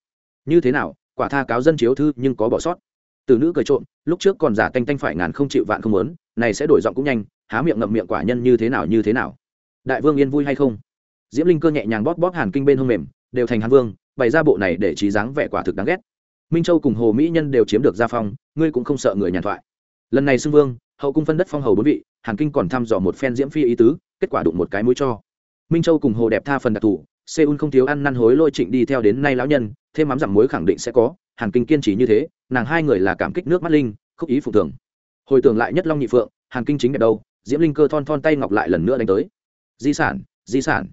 Như thế nào, quả tha cáo dân chiếu thư nhưng có bỏ sót. Từ nữ cười trộn lúc trước còn giả tanh tanh phải ngàn không chịu vạn không muốn, này sẽ đổi giọng cũng nhanh, há miệng ngậm miệng quả nhân như thế nào như thế nào. Đại vương yên vui hay không? Diễm linh cơ nhẹ nhàng bóp bóp hàn kinh bên hông mềm, đều thành hàn vương, bày ra bộ này để trí dáng vẻ quả thực đáng ghét. Minh châu cùng hồ mỹ nhân đều chiếm được gia phong, ngươi cũng không sợ người nhàn thoại lần này xưng vương, hậu cung phân đất phong hầu bốn vị, hàn kinh còn thăm dò một phen diễm phi ý tứ, kết quả đụng một cái mũi cho. Minh châu cùng hồ đẹp tha phần đặc thù, seoul không thiếu ăn năn hối lôi trịnh đi theo đến nay lão nhân, thêm mắm giảm muối khẳng định sẽ có, hàn kinh kiên trì như thế, nàng hai người là cảm kích nước mắt linh, khúc ý phụ thường. Hồi tưởng lại nhất long nhị phượng, hàn kinh chính đẹp đâu, diễm linh cơ thon thon tay ngọc lại lần nữa đánh tới. Di sản di sản.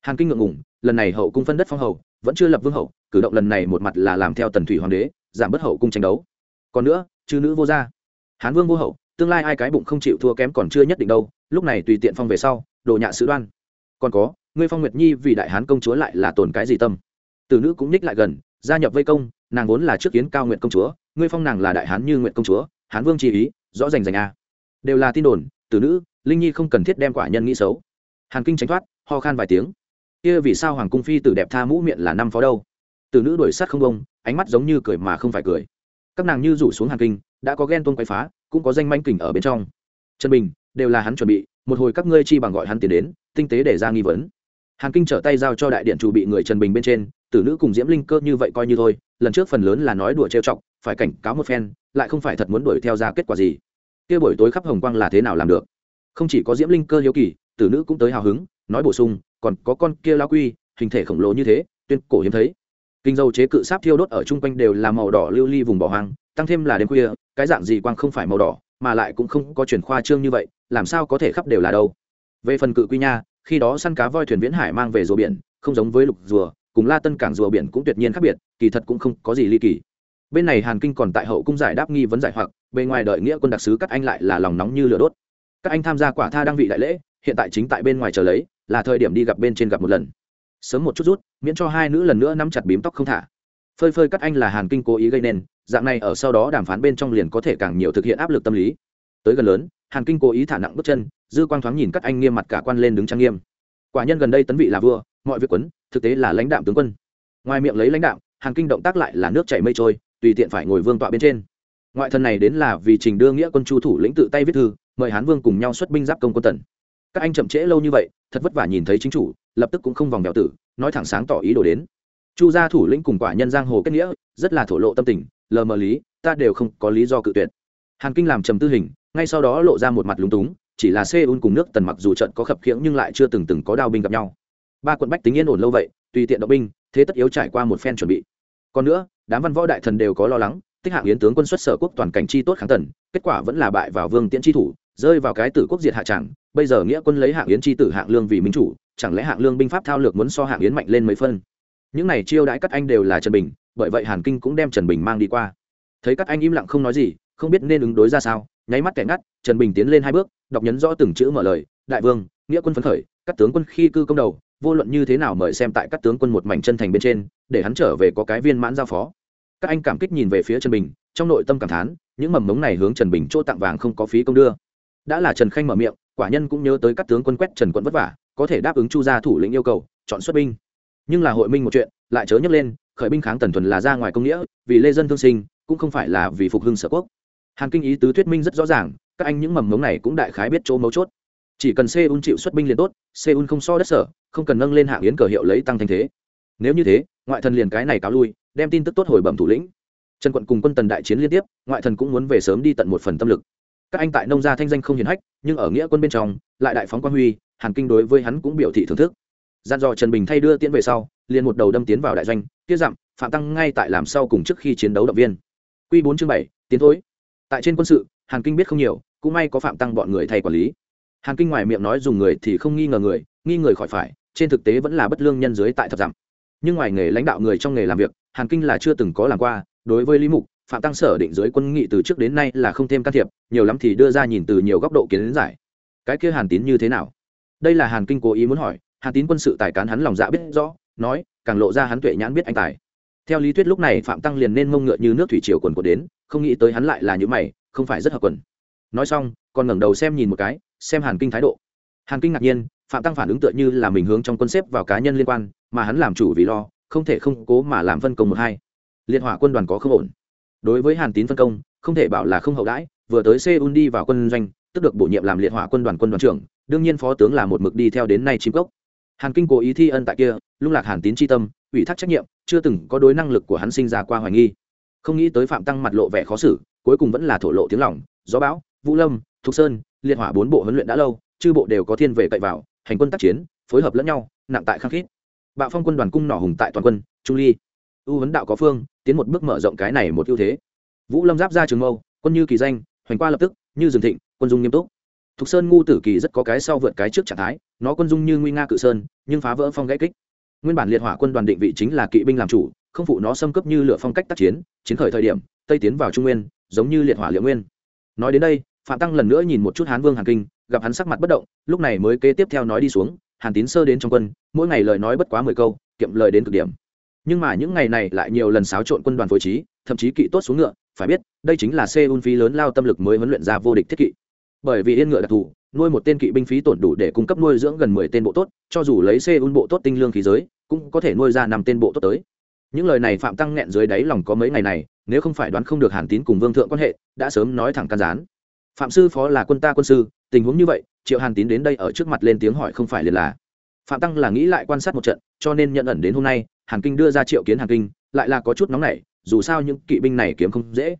Hàn kinh ngượng ngủng lần này hậu cung phân đất phong hầu, vẫn chưa lập vương hậu, cử động lần này một mặt là làm theo tần thủy hoàng đế, giảm bất hậu cung tranh đấu. Còn nữa, chư nữ vô gia hán vương vô hậu, tương lai ai cái bụng không chịu thua kém còn chưa nhất định đâu, lúc này tùy tiện phong về sau, đồ nhạ sứ đoan. Còn có, ngươi phong nguyệt nhi vì đại hán công chúa lại là tồn cái gì tâm? Từ nữ cũng ních lại gần, gia nhập vây công, nàng vốn là trước kiến cao nguyện công chúa, ngươi phong nàng là đại hán như nguyện công chúa, hán vương chi ý, rõ rành rành a. Đều là tin đồn từ nữ, linh nhi không cần thiết đem quả nhân nghĩ xấu. Hàn kinh tránh thoát, ho khan vài tiếng. Kia vì sao hoàng cung phi tử đẹp tha mũ miệng là năm phó đâu? Từ nữ đuổi sát không bông, ánh mắt giống như cười mà không phải cười. Các nàng như rủ xuống hàn kinh đã có ghen tuông quay phá, cũng có danh manh kình ở bên trong. Trần bình, đều là hắn chuẩn bị, một hồi các ngươi chi bằng gọi hắn tiền đến, tinh tế để ra nghi vấn. Hàn kinh trở tay giao cho đại điện chủ bị người trần bình bên trên, tử nữ cùng diễm linh cơ như vậy coi như thôi, lần trước phần lớn là nói đùa trêu chọc, phải cảnh cáo một phen, lại không phải thật muốn đuổi theo ra kết quả gì. Kia buổi tối khắp hồng quang là thế nào làm được? Không chỉ có diễm linh cơ hiếu kỳ, tử nữ cũng tới hào hứng, nói bổ sung, còn có con kia lao quy, hình thể khổng lồ như thế, tuyên cổ hiếm thấy kinh dầu chế cự sáp thiêu đốt ở chung quanh đều là màu đỏ lưu ly vùng bỏ hoang, tăng thêm là đêm khuya, cái dạng gì quang không phải màu đỏ, mà lại cũng không có chuyển khoa trương như vậy, làm sao có thể khắp đều là đâu. Về phần cự quy nha, khi đó săn cá voi thuyền viễn hải mang về rùa biển, không giống với lục rùa, cùng la tân cảng rùa biển cũng tuyệt nhiên khác biệt, kỳ thật cũng không có gì ly kỳ. Bên này hàn kinh còn tại hậu cung giải đáp nghi vấn giải hoặc, bề ngoài đợi nghĩa quân đặc sứ các anh lại là lòng nóng như lửa đốt. Các anh tham gia quả tha đang vị đại lễ, hiện tại chính tại bên ngoài chờ lấy, là thời điểm đi gặp bên trên gặp một lần sớm một chút rút, miễn cho hai nữ lần nữa nắm chặt bím tóc không thả. Phơi phơi cắt anh là hàn kinh cố ý gây nên, dạng này ở sau đó đàm phán bên trong liền có thể càng nhiều thực hiện áp lực tâm lý. Tới gần lớn, hàn kinh cố ý thả nặng bước chân, dư quang thoáng nhìn các anh nghiêm mặt cả quan lên đứng trang nghiêm. Quả nhân gần đây tấn vị là vua, mọi việc quấn, thực tế là lãnh đạo tướng quân. Ngoài miệng lấy lãnh đạo hàn kinh động tác lại là nước chảy mây trôi, tùy tiện phải ngồi vương tọa bên trên. Ngoại thần này đến là vì trình đưa nghĩa quân chu thủ lĩnh tự tay viết thư, mời hán vương cùng nhau xuất binh giáp công quân tần. Các anh chậm trễ lâu như vậy, thật vất vả nhìn thấy chính chủ lập tức cũng không vòng vèo tử, nói thẳng sáng tỏ ý đồ đến. Chu gia thủ lĩnh cùng quả nhân giang hồ kết nghĩa, rất là thổ lộ tâm tình, lờ mờ lý, ta đều không có lý do cự tuyệt. Hàn kinh làm trầm tư hình, ngay sau đó lộ ra một mặt lúng túng, chỉ là seoul cùng nước tần mặc dù trận có khập khiễng nhưng lại chưa từng từng có đao binh gặp nhau. Ba quận bách tính yên ổn lâu vậy, tùy tiện động binh, thế tất yếu trải qua một phen chuẩn bị. Còn nữa, đám văn võ đại thần đều có lo lắng, tích hạng yến tướng quân xuất sở quốc toàn cảnh chi tốt kháng tần, kết quả vẫn là bại vào vương tiễn chi thủ, rơi vào cái tử quốc diệt hạ tràng, bây giờ nghĩa quân lấy hạng yến chi tử hạng lương vì minh chủ chẳng lẽ hạng lương binh pháp thao lược muốn so hạng yến mạnh lên mấy phân? Những này chiêu đãi các anh đều là trần bình, bởi vậy hàn kinh cũng đem trần bình mang đi qua. Thấy các anh im lặng không nói gì, không biết nên ứng đối ra sao, nháy mắt kẻ ngắt, trần bình tiến lên hai bước, đọc nhấn rõ từng chữ mở lời, đại vương, nghĩa quân phấn khởi, các tướng quân khi cư công đầu, vô luận như thế nào mời xem tại các tướng quân một mảnh chân thành bên trên, để hắn trở về có cái viên mãn giao phó. Các anh cảm kích nhìn về phía trần bình, trong nội tâm cảm thán, những mầm mống này hướng trần bình chỗ tặng vàng không có phí công đưa. Đã là trần khanh mở miệng, quả nhân cũng nhớ tới các tướng quân quét trần quận vất vả có thể đáp ứng chu gia thủ lĩnh yêu cầu, chọn xuất binh. Nhưng là hội minh một chuyện, lại chớ nhấc lên, khởi binh kháng tần thuần là ra ngoài công nghĩa, vì lê dân thương sinh, cũng không phải là vì phục hưng sở quốc. Hàn kinh ý tứ thuyết minh rất rõ ràng, các anh những mầm mống này cũng đại khái biết chỗ mấu chốt. Chỉ cần seoul chịu xuất binh liền tốt, seoul không so đất sở, không cần nâng lên hạng yến cờ hiệu lấy tăng thanh thế. Nếu như thế, ngoại thần liền cái này cáo lui, đem tin tức tốt hồi bẩm thủ lĩnh. Trần quận cùng quân tần đại chiến liên tiếp, ngoại thần cũng muốn về sớm đi tận một phần tâm lực. Các anh tại nông gia thanh danh không hiển hách, nhưng ở nghĩa quân bên trong, lại đại phóng quan huy hàn kinh đối với hắn cũng biểu thị thưởng thức. Gian dò trần bình thay đưa tiễn về sau, liền một đầu đâm tiến vào đại doanh tiết dặm, phạm tăng ngay tại làm sau cùng trước khi chiến đấu động viên. Q bốn chương bảy, tiến thối. Tại trên quân sự, hàn kinh biết không nhiều, cũng may có phạm tăng bọn người thay quản lý. Hàn kinh ngoài miệng nói dùng người thì không nghi ngờ người, nghi người khỏi phải, trên thực tế vẫn là bất lương nhân dưới tại thập dặm. Nhưng ngoài nghề lãnh đạo người trong nghề làm việc, hàn kinh là chưa từng có làm qua, đối với lý mục, phạm tăng sở định dưới quân nghị từ trước đến nay là không thêm can thiệp, nhiều lắm thì đưa ra nhìn từ nhiều góc độ kiến giải. Cái kia hàn tín như thế nào? Đây là hàn kinh cố ý muốn hỏi, hàn tín quân sự tài cán hắn lòng dạ biết rõ, nói, càng lộ ra hắn tuệ nhãn biết anh tài. Theo lý thuyết lúc này phạm tăng liền nên mông ngựa như nước thủy triều quần của đến, không nghĩ tới hắn lại là những mày, không phải rất hợp quần. Nói xong, còn ngẩng đầu xem nhìn một cái, xem hàn kinh thái độ. Hàn kinh ngạc nhiên, phạm tăng phản ứng tựa như là mình hướng trong quân xếp vào cá nhân liên quan, mà hắn làm chủ vì lo, không thể không cố mà làm phân công một hai. Liệt hỏa quân đoàn có không ổn. Đối với hàn tín phân công, không thể bảo là không hậu đãi, vừa tới seoul đi vào quân doanh, tức được bổ nhiệm làm liệt hỏa quân đoàn quân đoàn trưởng đương nhiên phó tướng là một mực đi theo đến nay chim cốc. Hàn kinh cố ý thi ân tại kia, lung lạc hàn tín tri tâm, ủy thác trách nhiệm, chưa từng có đối năng lực của hắn sinh ra qua hoài nghi. Không nghĩ tới phạm tăng mặt lộ vẻ khó xử, cuối cùng vẫn là thổ lộ tiếng lòng, gió bão, vũ lâm, thục sơn, liệt hỏa bốn bộ huấn luyện đã lâu, chư bộ đều có thiên về cậy vào, hành quân tác chiến, phối hợp lẫn nhau, nặng tại khăng khít. Bạo phong quân đoàn cung nỏ hùng tại toàn quân, trung ly. Ưu vấn đạo có phương, tiến một bước mở rộng cái này một ưu thế. Vũ lâm giáp ra trường mâu, quân như kỳ danh, hoành qua lập tức, như rừng thịnh, quân dung nghiêm túc thục sơn ngu tử kỳ rất có cái sau vượt cái trước trạng thái, nó quân dung như nguy nga cự sơn, nhưng phá vỡ phong gãy kích. Nguyên bản liệt hỏa quân đoàn định vị chính là kỵ binh làm chủ, không phụ nó xâm cấp như lửa phong cách tác chiến chiến khởi thời điểm, tây tiến vào trung nguyên, giống như liệt hỏa liệu nguyên. Nói đến đây, phạm tăng lần nữa nhìn một chút hán vương hàn kinh, gặp hắn sắc mặt bất động, lúc này mới kế tiếp theo nói đi xuống, hàn tín sơ đến trong quân, mỗi ngày lời nói bất quá mười câu, kiệm lời đến cực điểm. Nhưng mà những ngày này lại nhiều lần xáo trộn quân đoàn phối trí, thậm chí kỵ tốt xuống ngựa, phải biết, đây chính là xe phí lớn lao tâm lực mới huấn luyện ra vô địch thiết kỵ bởi vì yên ngựa đặc thù, nuôi một tên kỵ binh phí tổn đủ để cung cấp nuôi dưỡng gần mười tên bộ tốt, cho dù lấy xe un bộ tốt tinh lương khí giới, cũng có thể nuôi ra năm tên bộ tốt tới. Những lời này phạm tăng nghẹn dưới đáy lòng có mấy ngày này, nếu không phải đoán không được hàn tín cùng vương thượng quan hệ, đã sớm nói thẳng can gián. Phạm sư phó là quân ta quân sư, tình huống như vậy, triệu hàn tín đến đây ở trước mặt lên tiếng hỏi không phải liền là. Phạm tăng là nghĩ lại quan sát một trận, cho nên nhận ẩn đến hôm nay, hàn kinh đưa ra triệu kiến hàn kinh, lại là có chút nóng nảy, dù sao những kỵ binh này kiếm không dễ.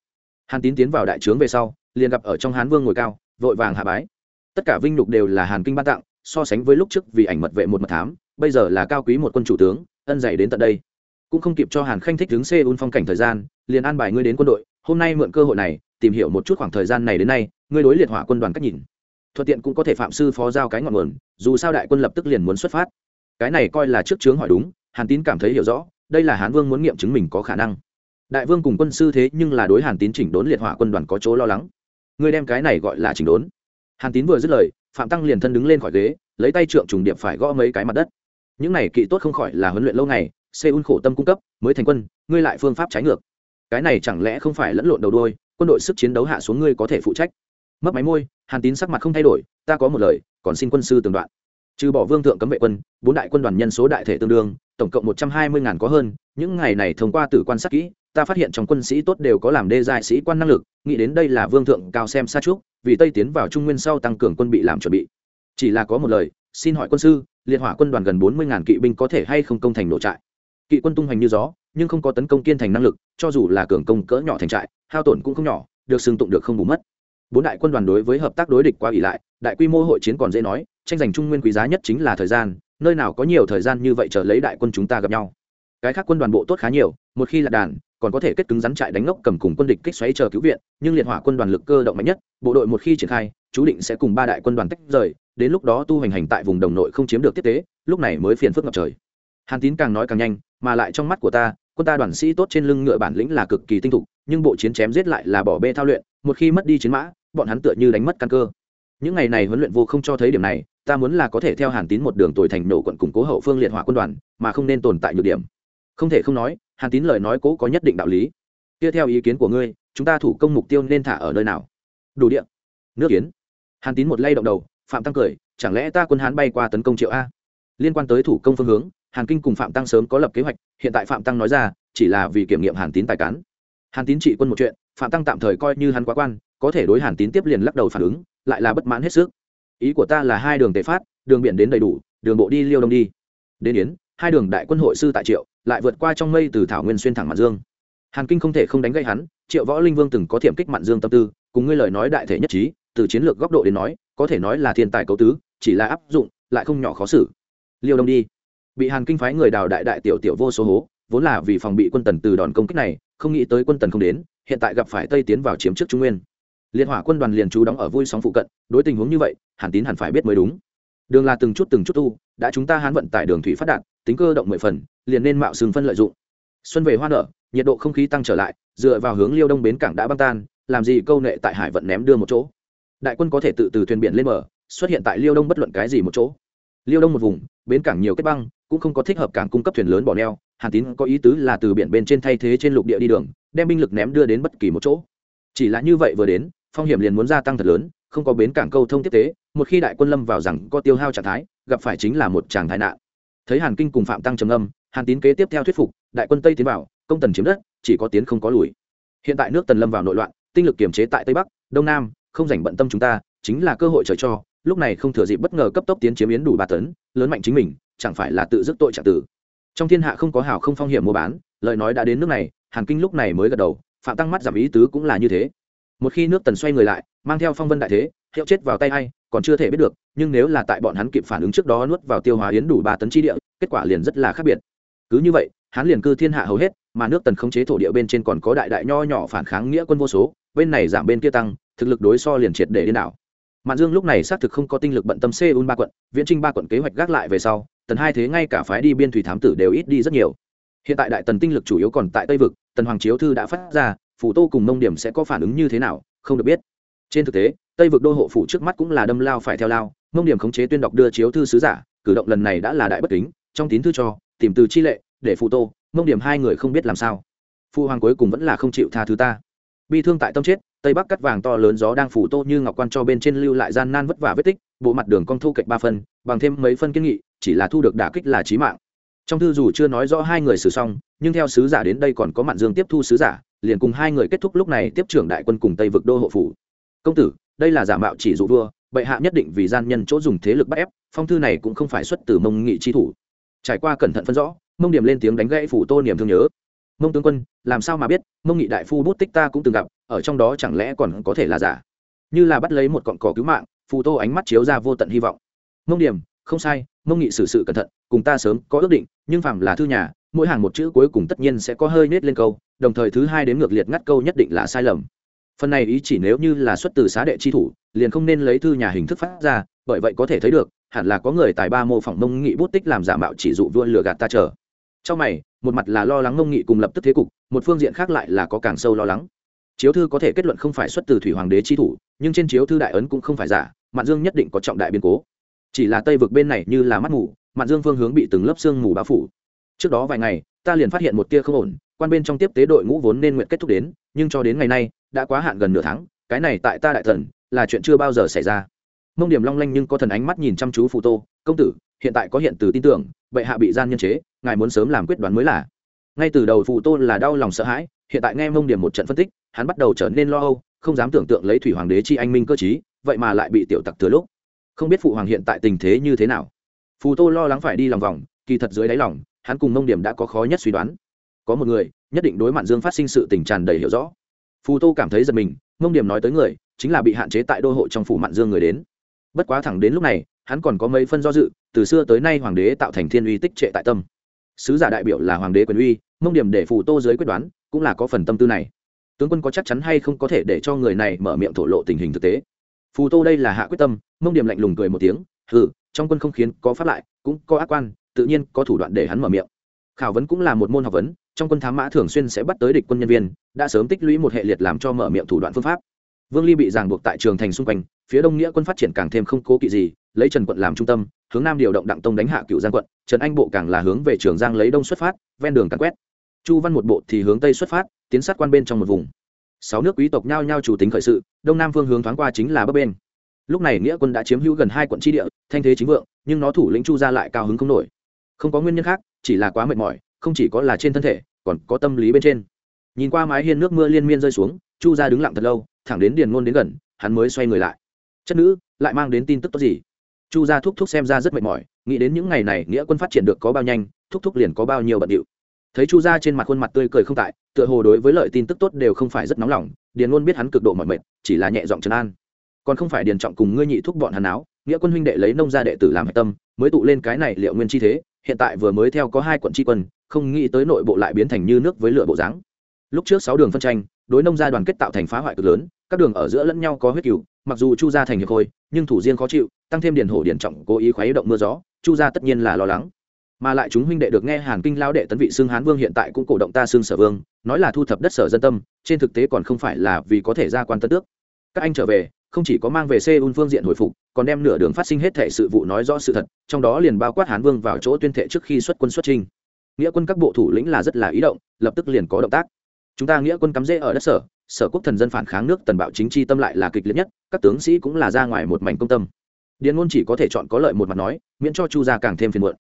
Hàn tín tiến vào đại trướng về sau, liền gặp ở trong hán vương ngồi cao vội vàng hạ bái. Tất cả vinh nhục đều là hàn kinh ban tặng, so sánh với lúc trước vì ảnh mật vệ một mật thám, bây giờ là cao quý một quân chủ tướng, ân dày đến tận đây. Cũng không kịp cho hàn khanh thích đứng seoul phong cảnh thời gian, liền an bài ngươi đến quân đội, hôm nay mượn cơ hội này, tìm hiểu một chút khoảng thời gian này đến nay, ngươi đối liệt hỏa quân đoàn cách nhìn. Thuận tiện cũng có thể phạm sư phó giao cái ngọn nguồn, dù sao đại quân lập tức liền muốn xuất phát. Cái này coi là trước chướng hỏi đúng, hàn tín cảm thấy hiểu rõ, đây là hán vương muốn nghiệm chứng mình có khả năng. Đại vương cùng quân sư thế nhưng là đối hàn tín chỉnh đốn liệt hỏa quân đoàn có chỗ lo lắng ngươi đem cái này gọi là chỉnh đốn. Hàn tín vừa dứt lời, phạm tăng liền thân đứng lên khỏi ghế, lấy tay trượng trùng điệp phải gõ mấy cái mặt đất. Những này kỵ tốt không khỏi là huấn luyện lâu ngày, seoul khổ tâm cung cấp, mới thành quân, ngươi lại phương pháp trái ngược. Cái này chẳng lẽ không phải lẫn lộn đầu đôi quân đội sức chiến đấu hạ xuống ngươi có thể phụ trách. Mất máy môi, hàn tín sắc mặt không thay đổi, ta có một lời, còn xin quân sư tường đoạn trừ bỏ vương thượng cấm vệ quân, bốn đại quân đoàn nhân số đại thể tương đương, tổng cộng một trăm hai mươi ngàn có hơn, những ngày này thông qua tử quan sát kỹ, ta phát hiện trong quân sĩ tốt đều có làm đê dài sĩ quan năng lực, nghĩ đến đây là vương thượng cao xem xa trước vì tây tiến vào trung nguyên sau tăng cường quân bị làm chuẩn bị. Chỉ là có một lời, xin hỏi quân sư, liệt hỏa quân đoàn gần bốn mươi ngàn kỵ binh có thể hay không công thành nổ trại? Kỵ quân tung hoành như gió, nhưng không có tấn công kiên thành năng lực, cho dù là cường công cỡ nhỏ thành trại, hao tổn cũng không nhỏ, được xưng tụng được không bù mất bốn đại quân đoàn đối với hợp tác đối địch qua ỷ lại, đại quy mô hội chiến còn dễ nói, tranh giành trung nguyên quý giá nhất chính là thời gian, nơi nào có nhiều thời gian như vậy chờ lấy đại quân chúng ta gặp nhau. Cái khác quân đoàn bộ tốt khá nhiều, một khi là đàn, còn có thể kết cứng rắn trại đánh ngốc cầm cùng quân địch kích xoáy chờ cứu viện, nhưng liệt hỏa quân đoàn lực cơ động mạnh nhất, bộ đội một khi triển khai, chú định sẽ cùng ba đại quân đoàn tách rời, đến lúc đó tu hành hành tại vùng đồng nội không chiếm được tiếp tế, lúc này mới phiền phức ngập trời. Hàn tín càng nói càng nhanh, mà lại trong mắt của ta, quân ta đoàn sĩ tốt trên lưng ngựa bản lĩnh là cực kỳ tinh thục nhưng bộ chiến chém giết lại là bỏ bê thao luyện, một khi mất đi chiến mã, bọn hắn tựa như đánh mất căn cơ. Những ngày này huấn luyện vô không cho thấy điểm này, ta muốn là có thể theo hàn tín một đường tồi thành nổ quận củng cố hậu phương liệt hỏa quân đoàn, mà không nên tồn tại nhược điểm. Không thể không nói, hàn tín lời nói cố có nhất định đạo lý. Tiếp theo ý kiến của ngươi, chúng ta thủ công mục tiêu nên thả ở nơi nào? Đủ điện. Nước kiến. Hàn tín một lay động đầu, phạm tăng cười, chẳng lẽ ta quân hán bay qua tấn công triệu a? Liên quan tới thủ công phương hướng, hàn kinh cùng phạm tăng sớm có lập kế hoạch, hiện tại phạm tăng nói ra, chỉ là vì kiểm nghiệm hàn tín tài cán hàn tín trị quân một chuyện, phạm tăng tạm thời coi như hắn quá quan, có thể đối hàn tín tiếp liền lắc đầu phản ứng, lại là bất mãn hết sức. Ý của ta là hai đường tề phát, đường biển đến đầy đủ, đường bộ đi liêu đông đi. Đến yến, hai đường đại quân hội sư tại triệu, lại vượt qua trong mây từ thảo nguyên xuyên thẳng mạn dương. Hàn kinh không thể không đánh gây hắn, triệu võ linh vương từng có thiểm kích mạn dương tâm tư, cùng ngươi lời nói đại thể nhất trí, từ chiến lược góc độ đến nói, có thể nói là thiên tài cấu tứ, chỉ là áp dụng, lại không nhỏ khó xử. Liêu đông đi. Bị hàn kinh phái người đào đại đại tiểu tiểu vô số hố vốn là vì phòng bị quân tần từ đòn công kích này, không nghĩ tới quân tần không đến, hiện tại gặp phải tây tiến vào chiếm trước trung nguyên. Liên hỏa quân đoàn liền trú đóng ở vui sóng phụ cận, đối tình huống như vậy hàn tín hẳn phải biết mới đúng. Đường là từng chút từng chút tu, đã chúng ta hán vận tải đường thủy phát đạt, tính cơ động mười phần, liền nên mạo sừng phân lợi dụng. Xuân về hoa nở, nhiệt độ không khí tăng trở lại, dựa vào hướng liêu đông bến cảng đã băng tan, làm gì câu nệ tại hải vận ném đưa một chỗ. Đại quân có thể tự từ thuyền biển lên mở xuất hiện tại liêu đông bất luận cái gì một chỗ liêu đông một vùng, bến cảng nhiều kết băng, cũng không có thích hợp cảng cung cấp thuyền lớn bỏ neo, hàn tín có ý tứ là từ biển bên trên thay thế trên lục địa đi đường, đem binh lực ném đưa đến bất kỳ một chỗ. Chỉ là như vậy vừa đến, phong hiểm liền muốn gia tăng thật lớn, không có bến cảng câu thông tiếp tế, một khi đại quân lâm vào rằng có tiêu hao trạng thái, gặp phải chính là một tràng thái nạn. Thấy hàn kinh cùng phạm tăng trầm âm hàn tín kế tiếp theo thuyết phục, đại quân tây tiến vào, công tần chiếm đất, chỉ có tiến không có lùi. Hiện tại nước tần lâm vào nội loạn, tinh lực kiềm chế tại tây bắc, đông nam, không dành bận tâm chúng ta, chính là cơ hội trời cho lúc này không thừa dịp bất ngờ cấp tốc tiến chiếm yến đủ ba tấn, lớn mạnh chính mình, chẳng phải là tự dứt tội trạng tử. Trong thiên hạ không có hào không phong hiểm mua bán, lời nói đã đến nước này, hàn kinh lúc này mới gật đầu, phạm tăng mắt giảm ý tứ cũng là như thế. Một khi nước tần xoay người lại, mang theo phong vân đại thế, hiệu chết vào tay hay còn chưa thể biết được, nhưng nếu là tại bọn hắn kịp phản ứng trước đó nuốt vào tiêu hóa yến đủ ba tấn chi địa, kết quả liền rất là khác biệt. Cứ như vậy, hắn liền cư thiên hạ hầu hết, mà nước tần khống chế thổ địa bên trên còn có đại đại nho nhỏ phản kháng nghĩa quân vô số, bên này giảm bên kia tăng, thực lực đối so liền triệt để điên đảo mạn dương lúc này xác thực không có tinh lực bận tâm seoul ba quận, viễn trinh ba quận kế hoạch gác lại về sau, tần hai thế ngay cả phái đi biên thủy thám tử đều ít đi rất nhiều. Hiện tại đại tần tinh lực chủ yếu còn tại tây vực, tần hoàng chiếu thư đã phát ra, phủ tô cùng mông điểm sẽ có phản ứng như thế nào, không được biết. Trên thực tế, tây vực đô hộ phủ trước mắt cũng là đâm lao phải theo lao, mông điểm khống chế tuyên đọc đưa chiếu thư sứ giả, cử động lần này đã là đại bất kính, trong tín thư cho, tìm từ chi lệ, để Phủ tô, mông điểm hai người không biết làm sao. Phu hoàng cuối cùng vẫn là không chịu tha thứ ta. Bi thương tại tâm chết tây bắc cắt vàng to lớn gió đang phủ tô như ngọc quan cho bên trên lưu lại gian nan vất vả vết tích, bộ mặt đường cong thu cạnh ba phân bằng thêm mấy phân kiến nghị, chỉ là thu được đả kích là trí mạng. Trong thư dù chưa nói rõ hai người xử xong, nhưng theo sứ giả đến đây còn có mạn dương tiếp thu sứ giả, liền cùng hai người kết thúc lúc này tiếp trưởng đại quân cùng tây vực đô hộ phủ. Công tử, đây là giả mạo chỉ dụ vua, bệ hạ nhất định vì gian nhân chỗ dùng thế lực bắt ép, phong thư này cũng không phải xuất từ mông nghị chi thủ. Trải qua cẩn thận phân rõ, mông điểm lên tiếng đánh gãy phủ tô niềm thương nhớ mông tướng quân, làm sao mà biết, mông nghị đại phu bút tích ta cũng từng gặp, ở trong đó chẳng lẽ còn có thể là giả? Như là bắt lấy một cọn cỏ cứu mạng, phù tô ánh mắt chiếu ra vô tận hy vọng. Mông điểm, không sai, mông nghị xử sự cẩn thận, cùng ta sớm có ước định, nhưng phàm là thư nhà, mỗi hàng một chữ cuối cùng tất nhiên sẽ có hơi nết lên câu, đồng thời thứ hai đến ngược liệt ngắt câu nhất định là sai lầm. Phần này ý chỉ nếu như là xuất từ xá đệ chi thủ, liền không nên lấy thư nhà hình thức phát ra, bởi vậy có thể thấy được, hẳn là có người tài ba mô phỏng mông nghị bút tích làm giả mạo chỉ dụ vua lừa gạt ta chờ trong mày, một mặt là lo lắng ngông nghị cùng lập tức thế cục, một phương diện khác lại là có càng sâu lo lắng. Chiếu thư có thể kết luận không phải xuất từ thủy hoàng đế chi thủ, nhưng trên chiếu thư đại ấn cũng không phải giả, mạn dương nhất định có trọng đại biến cố. Chỉ là tây vực bên này như là mắt mù, mạn dương phương hướng bị từng lớp xương mù bao phủ. Trước đó vài ngày, ta liền phát hiện một tia không ổn, quan bên trong tiếp tế đội ngũ vốn nên nguyện kết thúc đến, nhưng cho đến ngày nay, đã quá hạn gần nửa tháng, cái này tại ta đại thần, là chuyện chưa bao giờ xảy ra mông điểm long lanh nhưng có thần ánh mắt nhìn chăm chú phụ tô, công tử, hiện tại có hiện từ tin tưởng, bệ hạ bị gian nhân chế, ngài muốn sớm làm quyết đoán mới là. Ngay từ đầu phụ tô là đau lòng sợ hãi, hiện tại nghe mông điểm một trận phân tích, hắn bắt đầu trở nên lo âu, không dám tưởng tượng lấy thủy hoàng đế chi anh minh cơ chí vậy mà lại bị tiểu tặc thừa lúc. Không biết phụ hoàng hiện tại tình thế như thế nào. Phù tô lo lắng phải đi lòng vòng, kỳ thật dưới đáy lòng, hắn cùng mông điểm đã có khó nhất suy đoán. Có một người, nhất định đối mặt dương phát sinh sự tình tràn đầy hiểu rõ. Phù tô cảm thấy giật mình, mông điểm nói tới người, chính là bị hạn chế tại đô hộ trong phủ mạn dương người đến bất quá thẳng đến lúc này hắn còn có mấy phân do dự từ xưa tới nay hoàng đế tạo thành thiên uy tích trệ tại tâm. Sứ giả đại biểu là hoàng đế quyền uy mông điểm để phù tô dưới quyết đoán cũng là có phần tâm tư này. Tướng quân có chắc chắn hay không có thể để cho người này mở miệng thổ lộ tình hình thực tế? Phù tô đây là hạ quyết tâm mông điểm lạnh lùng cười một tiếng Hừ, trong quân không khiến có pháp lại cũng có ác quan tự nhiên có thủ đoạn để hắn mở miệng. Khảo vấn cũng là một môn học vấn trong quân thám mã thường xuyên sẽ bắt tới địch quân nhân viên đã sớm tích lũy một hệ liệt làm cho mở miệng thủ đoạn phương pháp vương ly bị ràng buộc tại trường thành xung quanh, phía đông nghĩa quân phát triển càng thêm không cố kỵ gì, lấy trần quận làm trung tâm, hướng nam điều động đặng tông đánh hạ cựu giang quận, trần anh bộ càng là hướng về trường giang lấy đông xuất phát, ven đường càng quét. Chu văn một bộ thì hướng tây xuất phát, tiến sát quan bên trong một vùng. Sáu nước quý tộc nhao nhao chủ tính khởi sự, đông nam phương hướng thoáng qua chính là bắc bên. Lúc này nghĩa quân đã chiếm hữu gần hai quận tri địa, thanh thế chính vượng, nhưng nó thủ lĩnh chu ra lại cao hứng không nổi. Không có nguyên nhân khác, chỉ là quá mệt mỏi, không chỉ có là trên thân thể, còn có tâm lý bên trên. Nhìn qua mái hiên nước mưa liên miên rơi xuống, chu ra đứng lặng thật lâu thẳng đến điền ngôn đến gần, hắn mới xoay người lại. Chất nữ, lại mang đến tin tức tốt gì? Chu Gia thúc thúc xem ra rất mệt mỏi, nghĩ đến những ngày này nghĩa quân phát triển được có bao nhanh, thúc thúc liền có bao nhiêu bận điệu. Thấy chu Gia trên mặt khuôn mặt tươi cười không tại, tựa hồ đối với lợi tin tức tốt đều không phải rất nóng lòng, điền ngôn biết hắn cực độ mọi mệt, chỉ là nhẹ giọng trấn an. Còn không phải điền trọng cùng ngươi nhị thúc bọn hắn áo, nghĩa quân huynh đệ lấy nông gia đệ tử làm hạch tâm, mới tụ lên cái này liệu nguyên chi thế, hiện tại vừa mới theo có hai quận tri quân, không nghĩ tới nội bộ lại biến thành như nước với lửa bộ dáng. Lúc trước sáu đường phân tranh, đối nông gia đoàn kết tạo thành phá hoại cực lớn các đường ở giữa lẫn nhau có huyết cừu mặc dù chu gia thành hiệp khôi nhưng thủ riêng khó chịu tăng thêm điền hổ điền trọng cố ý khuấy động mưa gió chu gia tất nhiên là lo lắng mà lại chúng huynh đệ được nghe hàn kinh lao đệ tấn vị xương hán vương hiện tại cũng cổ động ta xương sở vương nói là thu thập đất sở dân tâm trên thực tế còn không phải là vì có thể ra quan tân tước các anh trở về không chỉ có mang về Seoul phương diện hồi phục, còn đem nửa đường phát sinh hết thảy sự vụ nói rõ sự thật, trong đó liền bao quát Hán Vương vào chỗ tuyên thệ trước khi xuất quân xuất trình. Nghĩa quân các bộ thủ lĩnh là rất là ý động, lập tức liền có động tác. Chúng ta nghĩa quân cắm rễ ở đất sở, sở quốc thần dân phản kháng nước tần bạo chính chi tâm lại là kịch liệt nhất, các tướng sĩ cũng là ra ngoài một mảnh công tâm. Điền ngôn chỉ có thể chọn có lợi một mặt nói, miễn cho Chu gia càng thêm phiền muộn.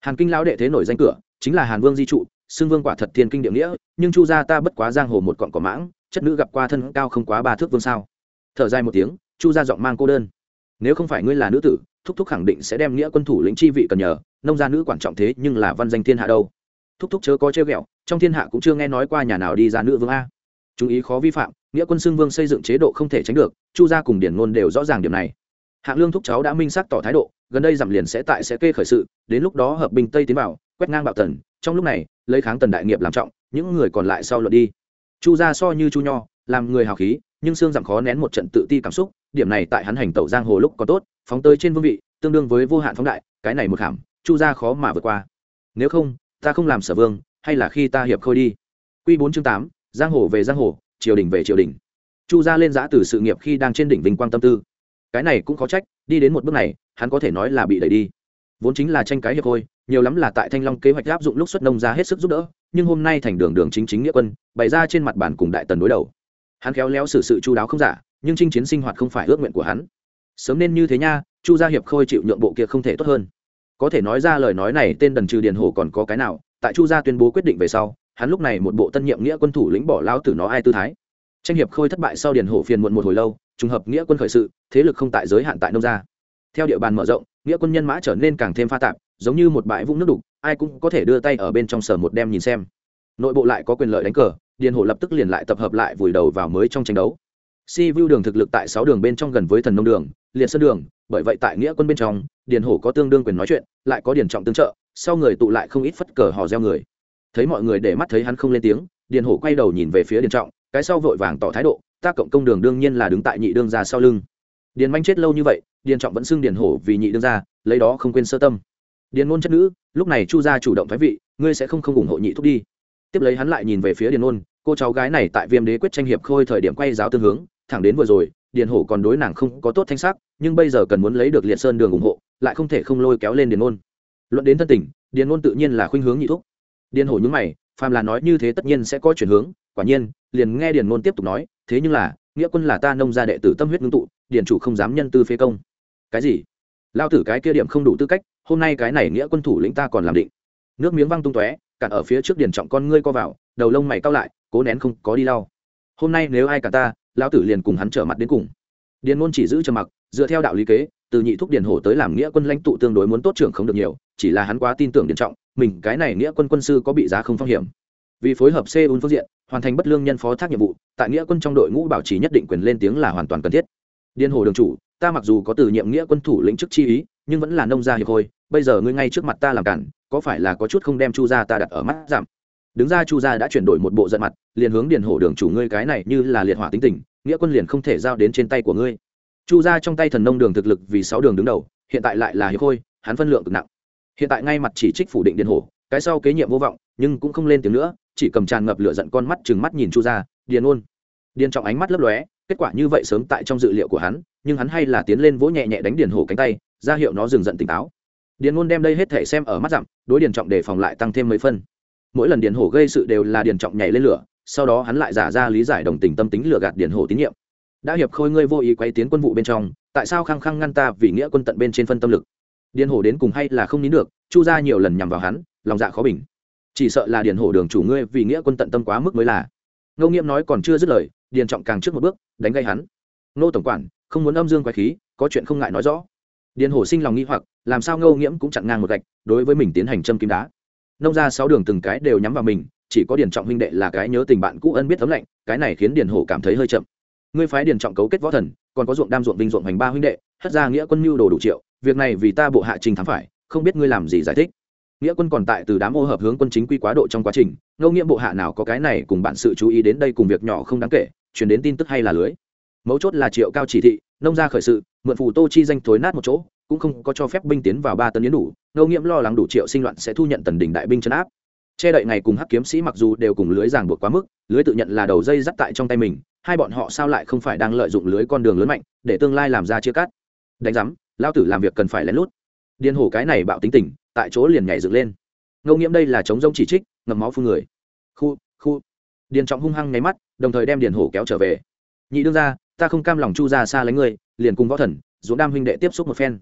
Hàn Kinh lão đệ thế nổi danh cửa, chính là Hàn Vương di trụ, xưng vương quả thật thiên kinh địa nghĩa, nhưng Chu gia ta bất quá giang hồ một cọng cỏ mãng, chất nữ gặp qua thân cao không quá ba thước vương sao? Thở dài một tiếng, chu gia giọng mang cô đơn nếu không phải ngươi là nữ tử thúc thúc khẳng định sẽ đem nghĩa quân thủ lĩnh chi vị cần nhờ nông gia nữ quan trọng thế nhưng là văn danh thiên hạ đâu thúc thúc chớ có chơi ghẹo trong thiên hạ cũng chưa nghe nói qua nhà nào đi ra nữ vương a chú ý khó vi phạm, nghĩa quân xưng vương xây dựng chế độ không thể tránh được, chu gia cùng điển ngôn đều rõ ràng điểm này. Hạng lương thúc cháu đã minh xác tỏ thái độ, gần đây giảm liền sẽ tại sẽ kê khởi sự, đến lúc đó hợp binh tây tiến vào, quét ngang bạo tần, trong lúc này, lấy kháng tần đại nghiệp làm trọng, những người còn lại sau luận đi. Chu gia so như chu nho, làm người hào khí, nhưng xương giảm khó nén một trận tự ti cảm xúc, điểm này tại hắn hành tẩu giang hồ lúc có tốt, phóng tới trên vương vị, tương đương với vô hạn phóng đại, cái này một hàm, chu gia khó mà vượt qua. Nếu không, ta không làm sở vương, hay là khi ta hiệp khôi đi. Q bốn chương tám giang hồ về giang hồ, triều đình về triều đình. Chu Gia lên giã từ sự nghiệp khi đang trên đỉnh vinh quang tâm tư. Cái này cũng khó trách, đi đến một bước này, hắn có thể nói là bị đẩy đi. Vốn chính là tranh cái hiệp khôi nhiều lắm là tại thanh long kế hoạch áp dụng lúc xuất nông ra hết sức giúp đỡ, nhưng hôm nay thành đường đường chính chính nghĩa quân, bày ra trên mặt bản cùng đại tần đối đầu. Hắn khéo léo xử sự chu đáo không giả, nhưng chinh chiến sinh hoạt không phải ước nguyện của hắn. Sớm nên như thế nha, chu gia hiệp khôi chịu nhượng bộ kia không thể tốt hơn. Có thể nói ra lời nói này, tên đần trừ điền hồ còn có cái nào, tại chu gia tuyên bố quyết định về sau hắn lúc này một bộ tân nhiệm nghĩa quân thủ lĩnh bỏ lao tử nó ai tư thái. Tranh hiệp khôi thất bại sau điền hổ phiền muộn một hồi lâu, trùng hợp nghĩa quân khởi sự, thế lực không tại giới hạn tại nông gia. Theo địa bàn mở rộng, nghĩa quân nhân mã trở nên càng thêm pha tạp, giống như một bãi vũng nước đục, ai cũng có thể đưa tay ở bên trong sở một đem nhìn xem. Nội bộ lại có quyền lợi đánh cờ, điền hổ lập tức liền lại tập hợp lại vùi đầu vào mới trong tranh đấu. Si vu đường thực lực tại sáu đường bên trong gần với thần nông đường, liệt sơn đường, bởi vậy tại nghĩa quân bên trong, điền hổ có tương đương quyền nói chuyện, lại có điền trọng tương trợ, sau người tụ lại không ít phất cờ hò reo người thấy mọi người để mắt thấy hắn không lên tiếng, điền hổ quay đầu nhìn về phía điền trọng, cái sau vội vàng tỏ thái độ, ta cộng công đường đương nhiên là đứng tại nhị đương ra sau lưng. Điền manh chết lâu như vậy, điền trọng vẫn xưng điền hổ vì nhị đương ra lấy đó không quên sơ tâm. Điền ngôn chất nữ, lúc này chu gia chủ động thái vị, ngươi sẽ không không ủng hộ nhị thúc đi. Tiếp lấy hắn lại nhìn về phía điền ngôn, cô cháu gái này tại viêm đế quyết tranh hiệp khôi thời điểm quay giáo tương hướng, thẳng đến vừa rồi, điền hổ còn đối nàng không có tốt thanh sắc, nhưng bây giờ cần muốn lấy được liệt sơn đường ủng hộ, lại không thể không lôi kéo lên điền ngôn. Luận đến thân tình, điền ngôn tự nhiên là khuynh hướng nhị thúc điền hổ nhúng mày, phàm là nói như thế tất nhiên sẽ có chuyển hướng, quả nhiên, liền nghe điền ngôn tiếp tục nói, thế nhưng là, nghĩa quân là ta nông gia đệ tử tâm huyết ngưng tụ, điền chủ không dám nhân tư phế công. Cái gì? Lao tử cái kia điểm không đủ tư cách, hôm nay cái này nghĩa quân thủ lĩnh ta còn làm định. Nước miếng văng tung tóe, cản ở phía trước điền trọng con ngươi co vào, đầu lông mày cao lại, cố nén không có đi lau. Hôm nay nếu ai cả ta, lão tử liền cùng hắn trở mặt đến cùng. Điền ngôn chỉ giữ trầm mặc, dựa theo đạo lý kế, từ nhị thúc điền hổ tới làm nghĩa quân lãnh tụ tương đối muốn tốt trưởng không được nhiều, chỉ là hắn quá tin tưởng điền trọng mình cái này nghĩa quân quân sư có bị giá không phong hiểm. Vì phối hợp seoul phương diện, hoàn thành bất lương nhân phó thác nhiệm vụ, tại nghĩa quân trong đội ngũ bảo trì nhất định quyền lên tiếng là hoàn toàn cần thiết. Điền hồ đường chủ, ta mặc dù có từ nhiệm nghĩa quân thủ lĩnh chức chi ý, nhưng vẫn là nông gia hiệp hồi. bây giờ ngươi ngay trước mặt ta làm cản, có phải là có chút không đem chu gia ta đặt ở mắt giảm? Đứng ra chu gia đã chuyển đổi một bộ giận mặt, liền hướng điền hổ đường chủ ngươi cái này như là liệt hỏa tính tình, nghĩa quân liền không thể giao đến trên tay của ngươi. Chu gia trong tay thần nông đường thực lực vì sáu đường đứng đầu, hiện tại lại là hiệp khôi hắn phân lượng cực nặng hiện tại ngay mặt chỉ trích phủ định điền hổ cái sau kế nhiệm vô vọng nhưng cũng không lên tiếng nữa chỉ cầm tràn ngập lửa giận con mắt chừng mắt nhìn chu ra, điền ôn. Điền trọng ánh mắt lấp lóe kết quả như vậy sớm tại trong dự liệu của hắn nhưng hắn hay là tiến lên vỗ nhẹ nhẹ đánh điền hổ cánh tay ra hiệu nó dừng giận tỉnh táo. Điền ôn đem đây hết thể xem ở mắt dặm đối điền trọng đề phòng lại tăng thêm mấy phân. Mỗi lần điền hổ gây sự đều là điền trọng nhảy lên lửa sau đó hắn lại giả ra lý giải đồng tình tâm tính lừa gạt điền hổ tín nhiệm. Đã hiệp khôi ngươi vô ý quay tiến quân vụ bên trong tại sao khăng khăng ngăn ta vì nghĩa quân tận bên trên phân tâm lực? Điền hổ đến cùng hay là không nín được, chu ra nhiều lần nhằm vào hắn, lòng dạ khó bình. Chỉ sợ là điền hổ đường chủ ngươi vì nghĩa quân tận tâm quá mức mới là. Ngô nghiễm nói còn chưa dứt lời, điền trọng càng trước một bước, đánh gây hắn. Nô tổng quản, không muốn âm dương quái khí, có chuyện không ngại nói rõ. Điền hổ sinh lòng nghi hoặc, làm sao ngô nghiễm cũng chặn ngang một gạch, đối với mình tiến hành châm kim đá. Nông ra sáu đường từng cái đều nhắm vào mình, chỉ có điền trọng huynh đệ là cái nhớ tình bạn cũ ân biết tấm lạnh, cái này khiến điền hổ cảm thấy hơi chậm. Ngươi phái điền trọng cấu kết võ thần, còn có ruộng đam ruộng vinh ruộng hành ba huynh đệ, hất ra nghĩa quân mưu đồ đủ triệu việc này vì ta bộ hạ trình thắng phải, không biết ngươi làm gì giải thích. Nghĩa quân còn tại từ đám ô hợp hướng quân chính quy quá độ trong quá trình, ngẫu nghĩa bộ hạ nào có cái này cùng bạn sự chú ý đến đây cùng việc nhỏ không đáng kể chuyển đến tin tức hay là lưới. Mấu chốt là triệu cao chỉ thị, nông gia khởi sự, mượn phù tô chi danh thối nát một chỗ, cũng không có cho phép binh tiến vào ba tấn yến đủ, ngẫu nghiễm lo lắng đủ triệu sinh loạn sẽ thu nhận tần đỉnh đại binh chấn áp. Che đậy ngày cùng hắc kiếm sĩ mặc dù đều cùng lưới ràng buộc quá mức, lưới tự nhận là đầu dây dắt tại trong tay mình, hai bọn họ sao lại không phải đang lợi dụng lưới con đường lớn mạnh, để tương lai làm ra chia cắt. Đánh giám lao tử làm việc cần phải lén lút. Điên hổ cái này bạo tính tình, tại chỗ liền nhảy dựng lên. Ngẫu nghiễm đây là chống rông chỉ trích ngầm máu phương người. Khu khu. Điền trọng hung hăng nháy mắt, đồng thời đem điền hổ kéo trở về. Nhị đương ra ta không cam lòng chu ra xa lánh người liền cùng võ thần dũng đam huynh đệ tiếp xúc một phen.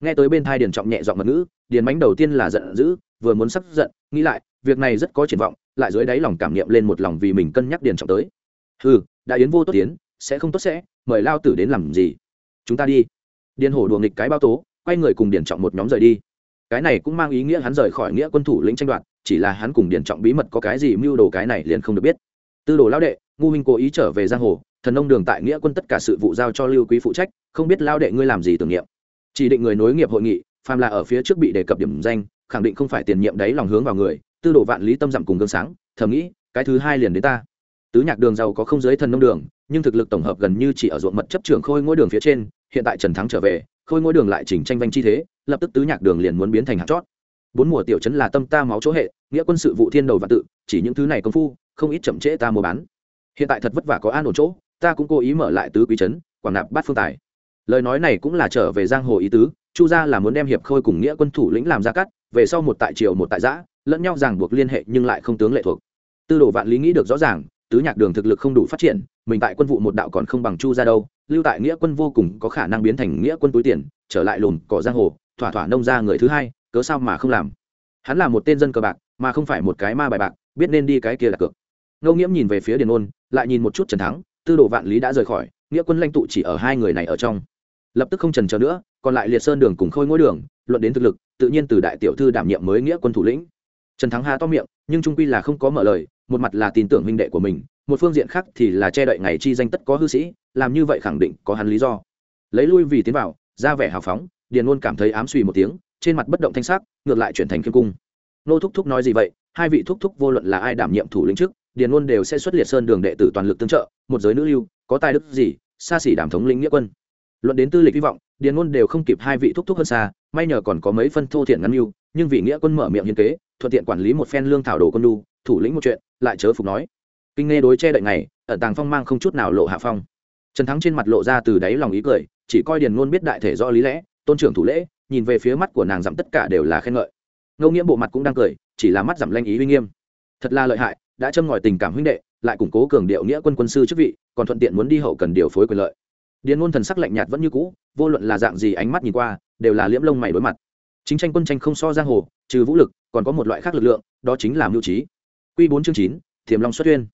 Nghe tới bên thai điền trọng nhẹ giọng mật ngữ, điền mánh đầu tiên là giận dữ, vừa muốn sắp giận, nghĩ lại, việc này rất có triển vọng, lại dưới đáy lòng cảm nghiệm lên một lòng vì mình cân nhắc điền trọng tới. Ừ đại yến vô tốt tiến, sẽ không tốt sẽ, mời lao tử đến làm gì? Chúng ta đi điền hổ đùa nghịch cái bao tố, quay người cùng điền trọng một nhóm rời đi. Cái này cũng mang ý nghĩa hắn rời khỏi nghĩa quân thủ lĩnh tranh đoạt, chỉ là hắn cùng điền trọng bí mật có cái gì mưu đồ cái này liền không được biết. Tư đồ lao đệ, ngu minh cố ý trở về giang hồ, thần nông đường tại nghĩa quân tất cả sự vụ giao cho lưu quý phụ trách, không biết lao đệ ngươi làm gì tưởng niệm. Chỉ định người nối nghiệp hội nghị, phàm là ở phía trước bị đề cập điểm danh, khẳng định không phải tiền nhiệm đấy lòng hướng vào người, tư đồ vạn lý tâm dặm cùng gương sáng, thầm nghĩ, cái thứ hai liền đến ta. Tứ nhạc đường giàu có không giới thần nông đường nhưng thực lực tổng hợp gần như chỉ ở ruộng mật chấp trưởng khôi ngôi đường phía trên, hiện tại trần thắng trở về, khôi ngôi đường lại chỉnh tranh vanh chi thế, lập tức tứ nhạc đường liền muốn biến thành hạt chót. Bốn mùa tiểu chấn là tâm ta máu chỗ hệ, nghĩa quân sự vụ thiên đầu và tự, chỉ những thứ này công phu, không ít chậm trễ ta mua bán. Hiện tại thật vất vả có an ổn chỗ, ta cũng cố ý mở lại tứ quý trấn quảng nạp bát phương tài. Lời nói này cũng là trở về giang hồ ý tứ, chu gia là muốn đem hiệp khôi cùng nghĩa quân thủ lĩnh làm ra cắt, về sau một tại triều một tại giã, lẫn nhau ràng buộc liên hệ nhưng lại không tướng lệ thuộc. Tư đồ vạn lý nghĩ được rõ ràng, tứ nhạc đường thực lực không đủ phát triển mình tại quân vụ một đạo còn không bằng chu ra đâu, lưu tại nghĩa quân vô cùng có khả năng biến thành nghĩa quân túi tiền, trở lại lùm cỏ giang hồ, thỏa thỏa nông ra người thứ hai, cớ sao mà không làm? Hắn là một tên dân cờ bạc, mà không phải một cái ma bài bạc, biết nên đi cái kia là cược. Ngô nghiễm nhìn về phía điền ôn, lại nhìn một chút trần thắng, tư đồ vạn lý đã rời khỏi, nghĩa quân lãnh tụ chỉ ở hai người này ở trong. Lập tức không trần chờ nữa, còn lại liệt sơn đường cùng khôi ngôi đường, luận đến thực lực, tự nhiên từ đại tiểu thư đảm nhiệm mới nghĩa quân thủ lĩnh. Trần thắng hà to miệng, nhưng trung quy là không có mở lời, một mặt là tin tưởng minh đệ của mình một phương diện khác thì là che đậy ngày chi danh tất có hư sĩ, làm như vậy khẳng định có hắn lý do. Lấy lui vì tiến vào, ra vẻ hào phóng, điền luôn cảm thấy ám suy một tiếng, trên mặt bất động thanh sắc, ngược lại chuyển thành khiêm cung. Nô thúc thúc nói gì vậy? Hai vị thúc thúc vô luận là ai đảm nhiệm thủ lĩnh trước, điền luôn đều sẽ xuất liệt sơn đường đệ tử toàn lực tương trợ, một giới nữ lưu, có tài đức gì, xa xỉ đảm thống lĩnh nghĩa quân. Luận đến tư lịch hy vọng, điền ngôn đều không kịp hai vị thúc thúc hơn xa, may nhờ còn có mấy phân thô thiện ngăn mưu nhưng vì nghĩa quân mở miệng hiên kế, thuận tiện quản lý một phen lương thảo đồ quân lu thủ lĩnh một chuyện, lại chớ phục nói kinh nghe đối che đậy này ở tàng phong mang không chút nào lộ hạ phong. Trần thắng trên mặt lộ ra từ đáy lòng ý cười, chỉ coi điền ngôn biết đại thể do lý lẽ, tôn trưởng thủ lễ, nhìn về phía mắt của nàng giảm tất cả đều là khen ngợi. Ngô nghĩa bộ mặt cũng đang cười, chỉ là mắt giảm lanh ý uy nghiêm. Thật là lợi hại, đã châm ngòi tình cảm huynh đệ, lại củng cố cường điệu nghĩa quân quân sư chức vị, còn thuận tiện muốn đi hậu cần điều phối quyền lợi. Điền ngôn thần sắc lạnh nhạt vẫn như cũ, vô luận là dạng gì ánh mắt nhìn qua, đều là liễm lông mày đối mặt. Chính tranh quân tranh không so giang hồ, trừ vũ lực, còn có một loại khác lực lượng, đó chính là mưu trí. Q bốn chương chín thiềm long xuất tuyên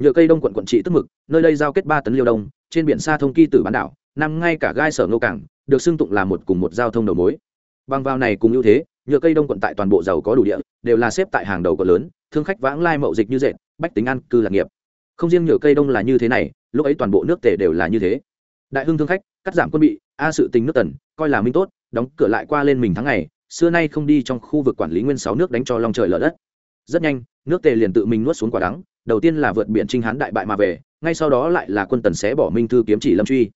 nhựa cây đông quận quận trị tức mực, nơi đây giao kết ba tấn liêu đông, trên biển xa thông kỳ tử bán đảo, nằm ngay cả gai sở ngô cảng, được xưng tụng là một cùng một giao thông đầu mối. Bằng vào này cùng ưu thế, nhựa cây đông quận tại toàn bộ giàu có đủ địa, đều là xếp tại hàng đầu cỡ lớn, thương khách vãng lai mậu dịch như dệt, bách tính ăn, cư lạc nghiệp. Không riêng nhựa cây đông là như thế này, lúc ấy toàn bộ nước tề đều là như thế. Đại hưng thương khách, cắt giảm quân bị, a sự tình nước tần, coi là minh tốt, đóng cửa lại qua lên mình tháng ngày, xưa nay không đi trong khu vực quản lý nguyên sáu nước đánh cho long trời lở đất. Rất nhanh, nước tề liền tự mình nuốt xuống quả đắng đầu tiên là vượt biển trinh hán đại bại mà về, ngay sau đó lại là quân tần xé bỏ minh thư kiếm chỉ lâm truy.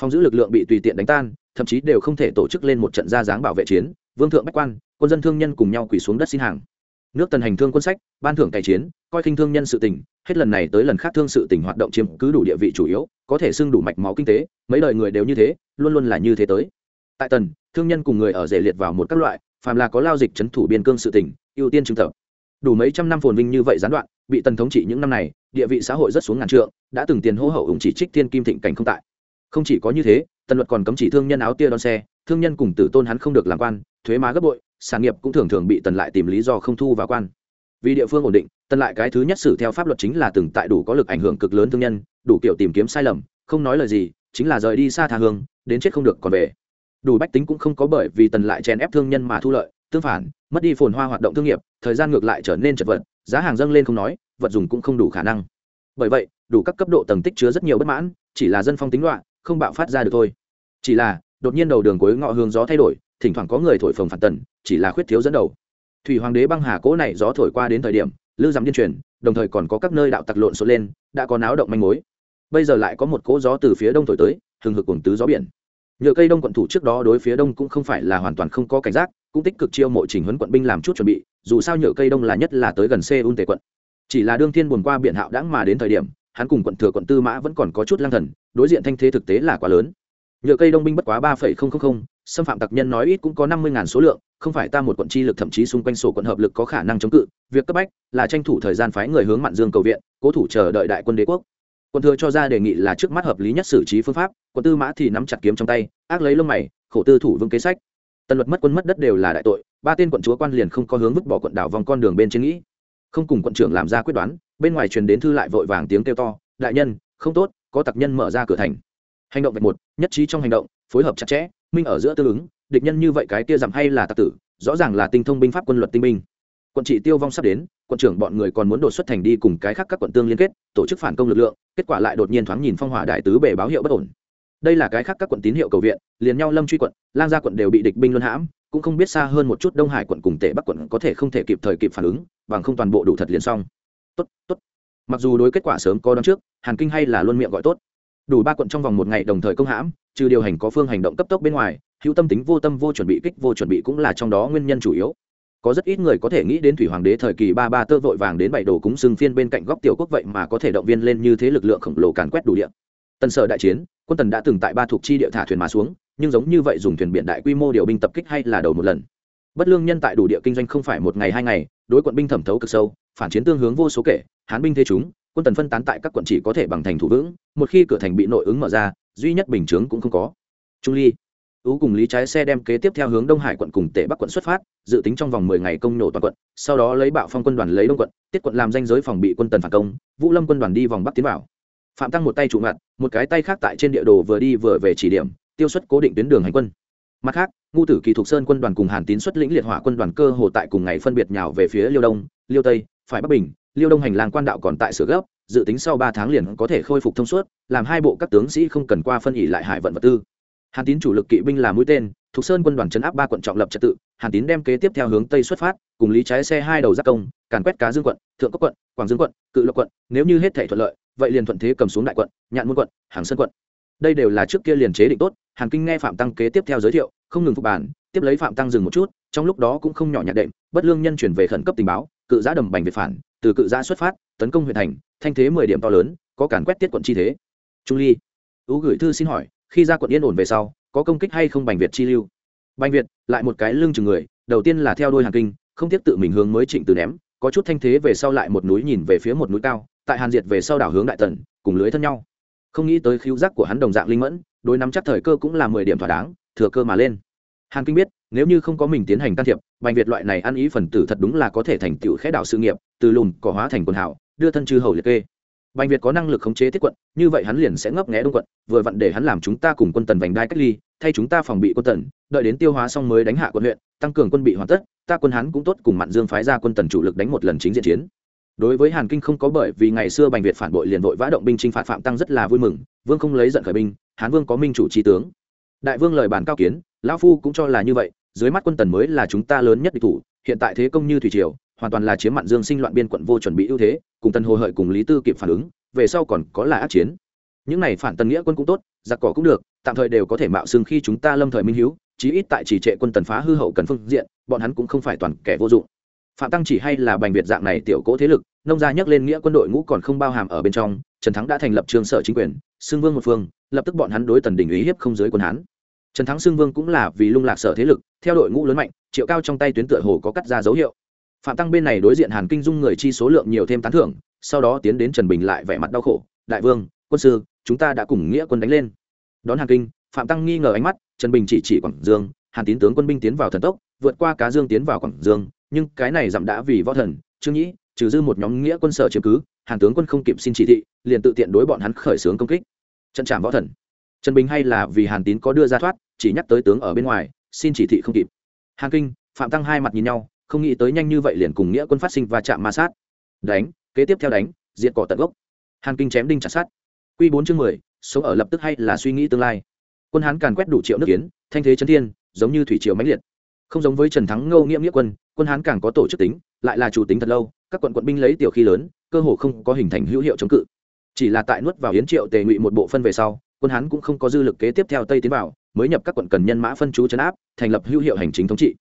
Phòng giữ lực lượng bị tùy tiện đánh tan, thậm chí đều không thể tổ chức lên một trận ra dáng bảo vệ chiến, vương thượng bách quan, quân dân thương nhân cùng nhau quỳ xuống đất xin hàng. Nước tần hành thương quân sách, ban thưởng cải chiến, coi khinh thương nhân sự tình, hết lần này tới lần khác thương sự tình hoạt động chiếm cứ đủ địa vị chủ yếu, có thể xưng đủ mạch máu kinh tế, mấy đời người đều như thế, luôn luôn là như thế tới. Tại tần, thương nhân cùng người ở rể liệt vào một các loại, phàm là có lao dịch trấn thủ biên cương sự tỉnh ưu tiên trưng tập đủ mấy trăm năm phồn vinh như vậy gián đoạn bị tần thống trị những năm này, địa vị xã hội rất xuống ngàn trượng, đã từng tiền hô hậu ủng chỉ trích thiên kim thịnh cảnh không tại. Không chỉ có như thế, tần luật còn cấm chỉ thương nhân áo tia đón xe, thương nhân cùng tử tôn hắn không được làm quan, thuế má gấp bội, sản nghiệp cũng thường thường bị tần lại tìm lý do không thu vào quan. Vì địa phương ổn định, tần lại cái thứ nhất xử theo pháp luật chính là từng tại đủ có lực ảnh hưởng cực lớn thương nhân, đủ kiểu tìm kiếm sai lầm, không nói lời gì, chính là rời đi xa tha hương, đến chết không được còn về. Đủ bách tính cũng không có bởi vì tần lại chèn ép thương nhân mà thu lợi, tương phản, mất đi phồn hoa hoạt động thương nghiệp, thời gian ngược lại trở nên chật vật giá hàng dâng lên không nói vật dùng cũng không đủ khả năng. Bởi vậy đủ các cấp độ tầng tích chứa rất nhiều bất mãn chỉ là dân phong tính loạn, không bạo phát ra được thôi. Chỉ là đột nhiên đầu đường cuối ngọ hướng gió thay đổi thỉnh thoảng có người thổi phồng phản tần chỉ là khuyết thiếu dẫn đầu. Thủy hoàng đế băng hà cỗ này gió thổi qua đến thời điểm lư giảm điên truyền đồng thời còn có các nơi đạo tặc lộn xộn lên đã có náo động manh mối. Bây giờ lại có một cỗ gió từ phía đông thổi tới hừng hực cùng tứ gió biển nhựa cây đông quận thủ trước đó đối phía đông cũng không phải là hoàn toàn không có cảnh giác, cũng tích cực chiêu mộ chỉnh huấn quận binh làm chút chuẩn bị, dù sao nhựa cây đông là nhất là tới gần seoul tề quận. Chỉ là đương thiên buồn qua biển hạo đãng mà đến thời điểm, hắn cùng quận thừa quận tư mã vẫn còn có chút lang thần, đối diện thanh thế thực tế là quá lớn. Nhựa cây đông binh bất quá ba phẩy không không không, xâm phạm tặc nhân nói ít cũng có năm mươi ngàn số lượng, không phải ta một quận chi lực thậm chí xung quanh sổ quận hợp lực có khả năng chống cự, việc cấp bách là tranh thủ thời gian phái người hướng mạn dương cầu viện, cố thủ chờ đợi đại quân đế quốc quân thừa cho ra đề nghị là trước mắt hợp lý nhất xử trí phương pháp, quân tư mã thì nắm chặt kiếm trong tay, ác lấy lông mày, khổ tư thủ vương kế sách. Tần luật mất quân mất đất đều là đại tội, ba tên quận chúa quan liền không có hướng vứt bỏ quận đảo vòng con đường bên trên nghĩ. Không cùng quận trưởng làm ra quyết đoán, bên ngoài truyền đến thư lại vội vàng tiếng kêu to, đại nhân, không tốt, có tặc nhân mở ra cửa thành. Hành động vạch một, nhất trí trong hành động, phối hợp chặt chẽ, minh ở giữa tương ứng, địch nhân như vậy cái kia giảm hay là tặc tử, rõ ràng là tinh thông binh pháp quân luật tinh binh quận trị tiêu vong sắp đến, quận trưởng bọn người còn muốn đột xuất thành đi cùng cái khác các quận tương liên kết, tổ chức phản công lực lượng, kết quả lại đột nhiên thoáng nhìn phong hỏa đại tứ bể báo hiệu bất ổn. Đây là cái khác các quận tín hiệu cầu viện, liền nhau lâm truy quận, lang gia quận đều bị địch binh luân hãm, cũng không biết xa hơn một chút đông hải quận cùng tể bắc quận có thể không thể kịp thời kịp phản ứng, bằng không toàn bộ đủ thật liền xong. Tốt tốt. Mặc dù đối kết quả sớm có đón trước, hàn kinh hay là luôn miệng gọi tốt. Đủ ba quận trong vòng một ngày đồng thời công hãm, trừ điều hành có phương hành động cấp tốc bên ngoài, hữu tâm tính vô tâm vô chuẩn bị kích vô chuẩn bị cũng là trong đó nguyên nhân chủ yếu có rất ít người có thể nghĩ đến thủy hoàng đế thời kỳ ba ba tơ vội vàng đến bảy đồ cúng xưng phiên bên cạnh góc tiểu quốc vậy mà có thể động viên lên như thế lực lượng khổng lồ càn quét đủ địa. Tần sở đại chiến, quân tần đã từng tại ba thuộc chi địa thả thuyền mà xuống, nhưng giống như vậy dùng thuyền biển đại quy mô điều binh tập kích hay là đầu một lần. Bất lương nhân tại đủ địa kinh doanh không phải một ngày hai ngày, đối quận binh thẩm thấu cực sâu, phản chiến tương hướng vô số kể, hán binh thế chúng, quân tần phân tán tại các quận chỉ có thể bằng thành thủ vững, một khi cửa thành bị nội ứng mở ra, duy nhất bình chướng cũng không có. Trung ly. Ú cùng lý trái xe đem kế tiếp theo hướng đông hải quận cùng Tệ bắc quận xuất phát, dự tính trong vòng mười ngày công nổ toàn quận, sau đó lấy bạo phong quân đoàn lấy đông quận, tiết quận làm danh giới phòng bị quân tần phản công, vũ lâm quân đoàn đi vòng bắc tiến vào. Phạm tăng một tay chủ mặt, một cái tay khác tại trên địa đồ vừa đi vừa về chỉ điểm, tiêu xuất cố định tuyến đường hành quân. Mặt khác Ngô tử kỳ thuộc sơn quân đoàn cùng hàn tín xuất lĩnh liệt hỏa quân đoàn cơ hồ tại cùng ngày phân biệt nhào về phía liêu đông, liêu tây, phải bắc bình, liêu đông hành lang quan đạo còn tại sửa gấp, dự tính sau ba tháng liền có thể khôi phục thông suốt, làm hai bộ các tướng sĩ không cần qua phân ỉ lại hải vận vật tư hàn tín chủ lực kỵ binh là mũi tên thuộc sơn quân đoàn chấn áp ba quận trọng lập trật tự, hàn tín đem kế tiếp theo hướng tây xuất phát, cùng lý trái xe hai đầu giác công, càn quét cá dương quận, thượng cốc quận, quảng dương quận, cự lộc quận, nếu như hết thể thuận lợi, vậy liền thuận thế cầm xuống đại quận, nhạn môn quận, hàng sơn quận. Đây đều là trước kia liền chế định tốt, hàn kinh nghe phạm tăng kế tiếp theo giới thiệu, không ngừng phục bản, tiếp lấy phạm tăng dừng một chút, trong lúc đó cũng không nhỏ nhặt đệm, bất lương nhân chuyển về khẩn cấp tình báo, cự giã đầm bành việt phản, từ cự giã xuất phát, tấn công huyện thành, thanh thế mười điểm to lớn, có càn quét tiết quận chi thế. Trung ly. Tú gửi thư xin hỏi khi ra quận yên ổn về sau, có công kích hay không bành việt chi lưu? Bành việt, lại một cái lưng chừng người, đầu tiên là theo đôi hàng kinh, không tiếp tự mình hướng mới trịnh từ ném, có chút thanh thế về sau lại một núi nhìn về phía một núi cao, tại hàn diệt về sau đảo hướng đại tần, cùng lưới thân nhau. Không nghĩ tới khiếu giác của hắn đồng dạng linh mẫn, đối nắm chắc thời cơ cũng là mười điểm thỏa đáng, thừa cơ mà lên. Hàn kinh biết, nếu như không có mình tiến hành can thiệp, bành việt loại này ăn ý phần tử thật đúng là có thể thành tựu khẽ đạo sự nghiệp, từ lùn cỏ hóa thành quần hảo đưa thân chư hầu liệt kê bành việt có năng lực khống chế tiết quận, như vậy hắn liền sẽ ngấp nghé đông quận, vừa vặn để hắn làm chúng ta cùng quân tần vành đai cách ly, thay chúng ta phòng bị quân tần, đợi đến tiêu hóa xong mới đánh hạ quận huyện, tăng cường quân bị hoàn tất, ta quân hắn cũng tốt cùng Mạn dương phái ra quân tần chủ lực đánh một lần chính diện chiến. Đối với hàn kinh không có bởi vì ngày xưa bành việt phản bội liền vội vã động binh chinh phạt phạm tăng rất là vui mừng, vương không lấy giận khởi binh, hán vương có minh chủ trí tướng. Đại vương lời bàn cao kiến, lão phu cũng cho là như vậy, dưới mắt quân tần mới là chúng ta lớn nhất địch thủ, hiện tại thế công như thủy triều hoàn toàn là chiếm mặn dương sinh loạn biên quận vô chuẩn bị ưu thế, cùng tần hồ hợi cùng lý tư kịp phản ứng, về sau còn có là ác chiến. Những này phản tần nghĩa quân cũng tốt, giặc cỏ cũng được, tạm thời đều có thể mạo xưng khi chúng ta lâm thời minh hiếu, chí ít tại chỉ trệ quân tần phá hư hậu cần phương diện, bọn hắn cũng không phải toàn kẻ vô dụng. Phạm tăng chỉ hay là bành việt dạng này tiểu cỗ thế lực, nông gia nhắc lên nghĩa quân đội ngũ còn không bao hàm ở bên trong, trần thắng đã thành lập trường sở chính quyền xưng vương một phương, lập tức bọn hắn đối tần đình ý hiếp không giới quân hán. Trần thắng xưng vương cũng là vì lung lạc sở thế lực, theo đội ngũ lớn mạnh, triệu cao trong tay tuyến tựa hồ có cắt ra dấu hiệu phạm tăng bên này đối diện hàn kinh dung người chi số lượng nhiều thêm tán thưởng, sau đó tiến đến trần bình lại vẻ mặt đau khổ, đại vương, quân sư, chúng ta đã cùng nghĩa quân đánh lên. Đón hàn kinh, phạm tăng nghi ngờ ánh mắt, trần bình chỉ chỉ quảng dương, hàn tín tướng quân binh tiến vào thần tốc, vượt qua cá dương tiến vào quảng dương, nhưng cái này giảm đã vì võ thần, trương nhĩ, trừ dư một nhóm nghĩa quân sở chiếm cứ, hàn tướng quân không kịp xin chỉ thị, liền tự tiện đối bọn hắn khởi xướng công kích. Trận trảm võ thần. Trần bình hay là vì hàn tín có đưa ra thoát, chỉ nhắc tới tướng ở bên ngoài, xin chỉ thị không kịp. Hàn kinh, phạm tăng hai mặt nhìn nhau không nghĩ tới nhanh như vậy liền cùng nghĩa quân phát sinh và chạm ma sát. Đánh, kế tiếp theo đánh, diệt cỏ tận gốc. Hàn kinh chém đinh chặt sát q bốn chương mười, sống ở lập tức hay là suy nghĩ tương lai? Quân hán càn quét đủ triệu nước kiến, thanh thế chấn thiên, giống như thủy triều mãnh liệt. Không giống với trần thắng ngâu nghĩa nghĩa quân quân hán càng có tổ chức tính, lại là chủ tính thật lâu, các quận quận binh lấy tiểu khi lớn, cơ hồ không có hình thành hữu hiệu chống cự. Chỉ là tại nuốt vào yến triệu tề ngụy một bộ phân về sau, quân hán cũng không có dư lực kế tiếp theo tây tiến vào, mới nhập các quận cần nhân mã phân chú chấn áp, thành lập hữu hiệu hành chính thống trị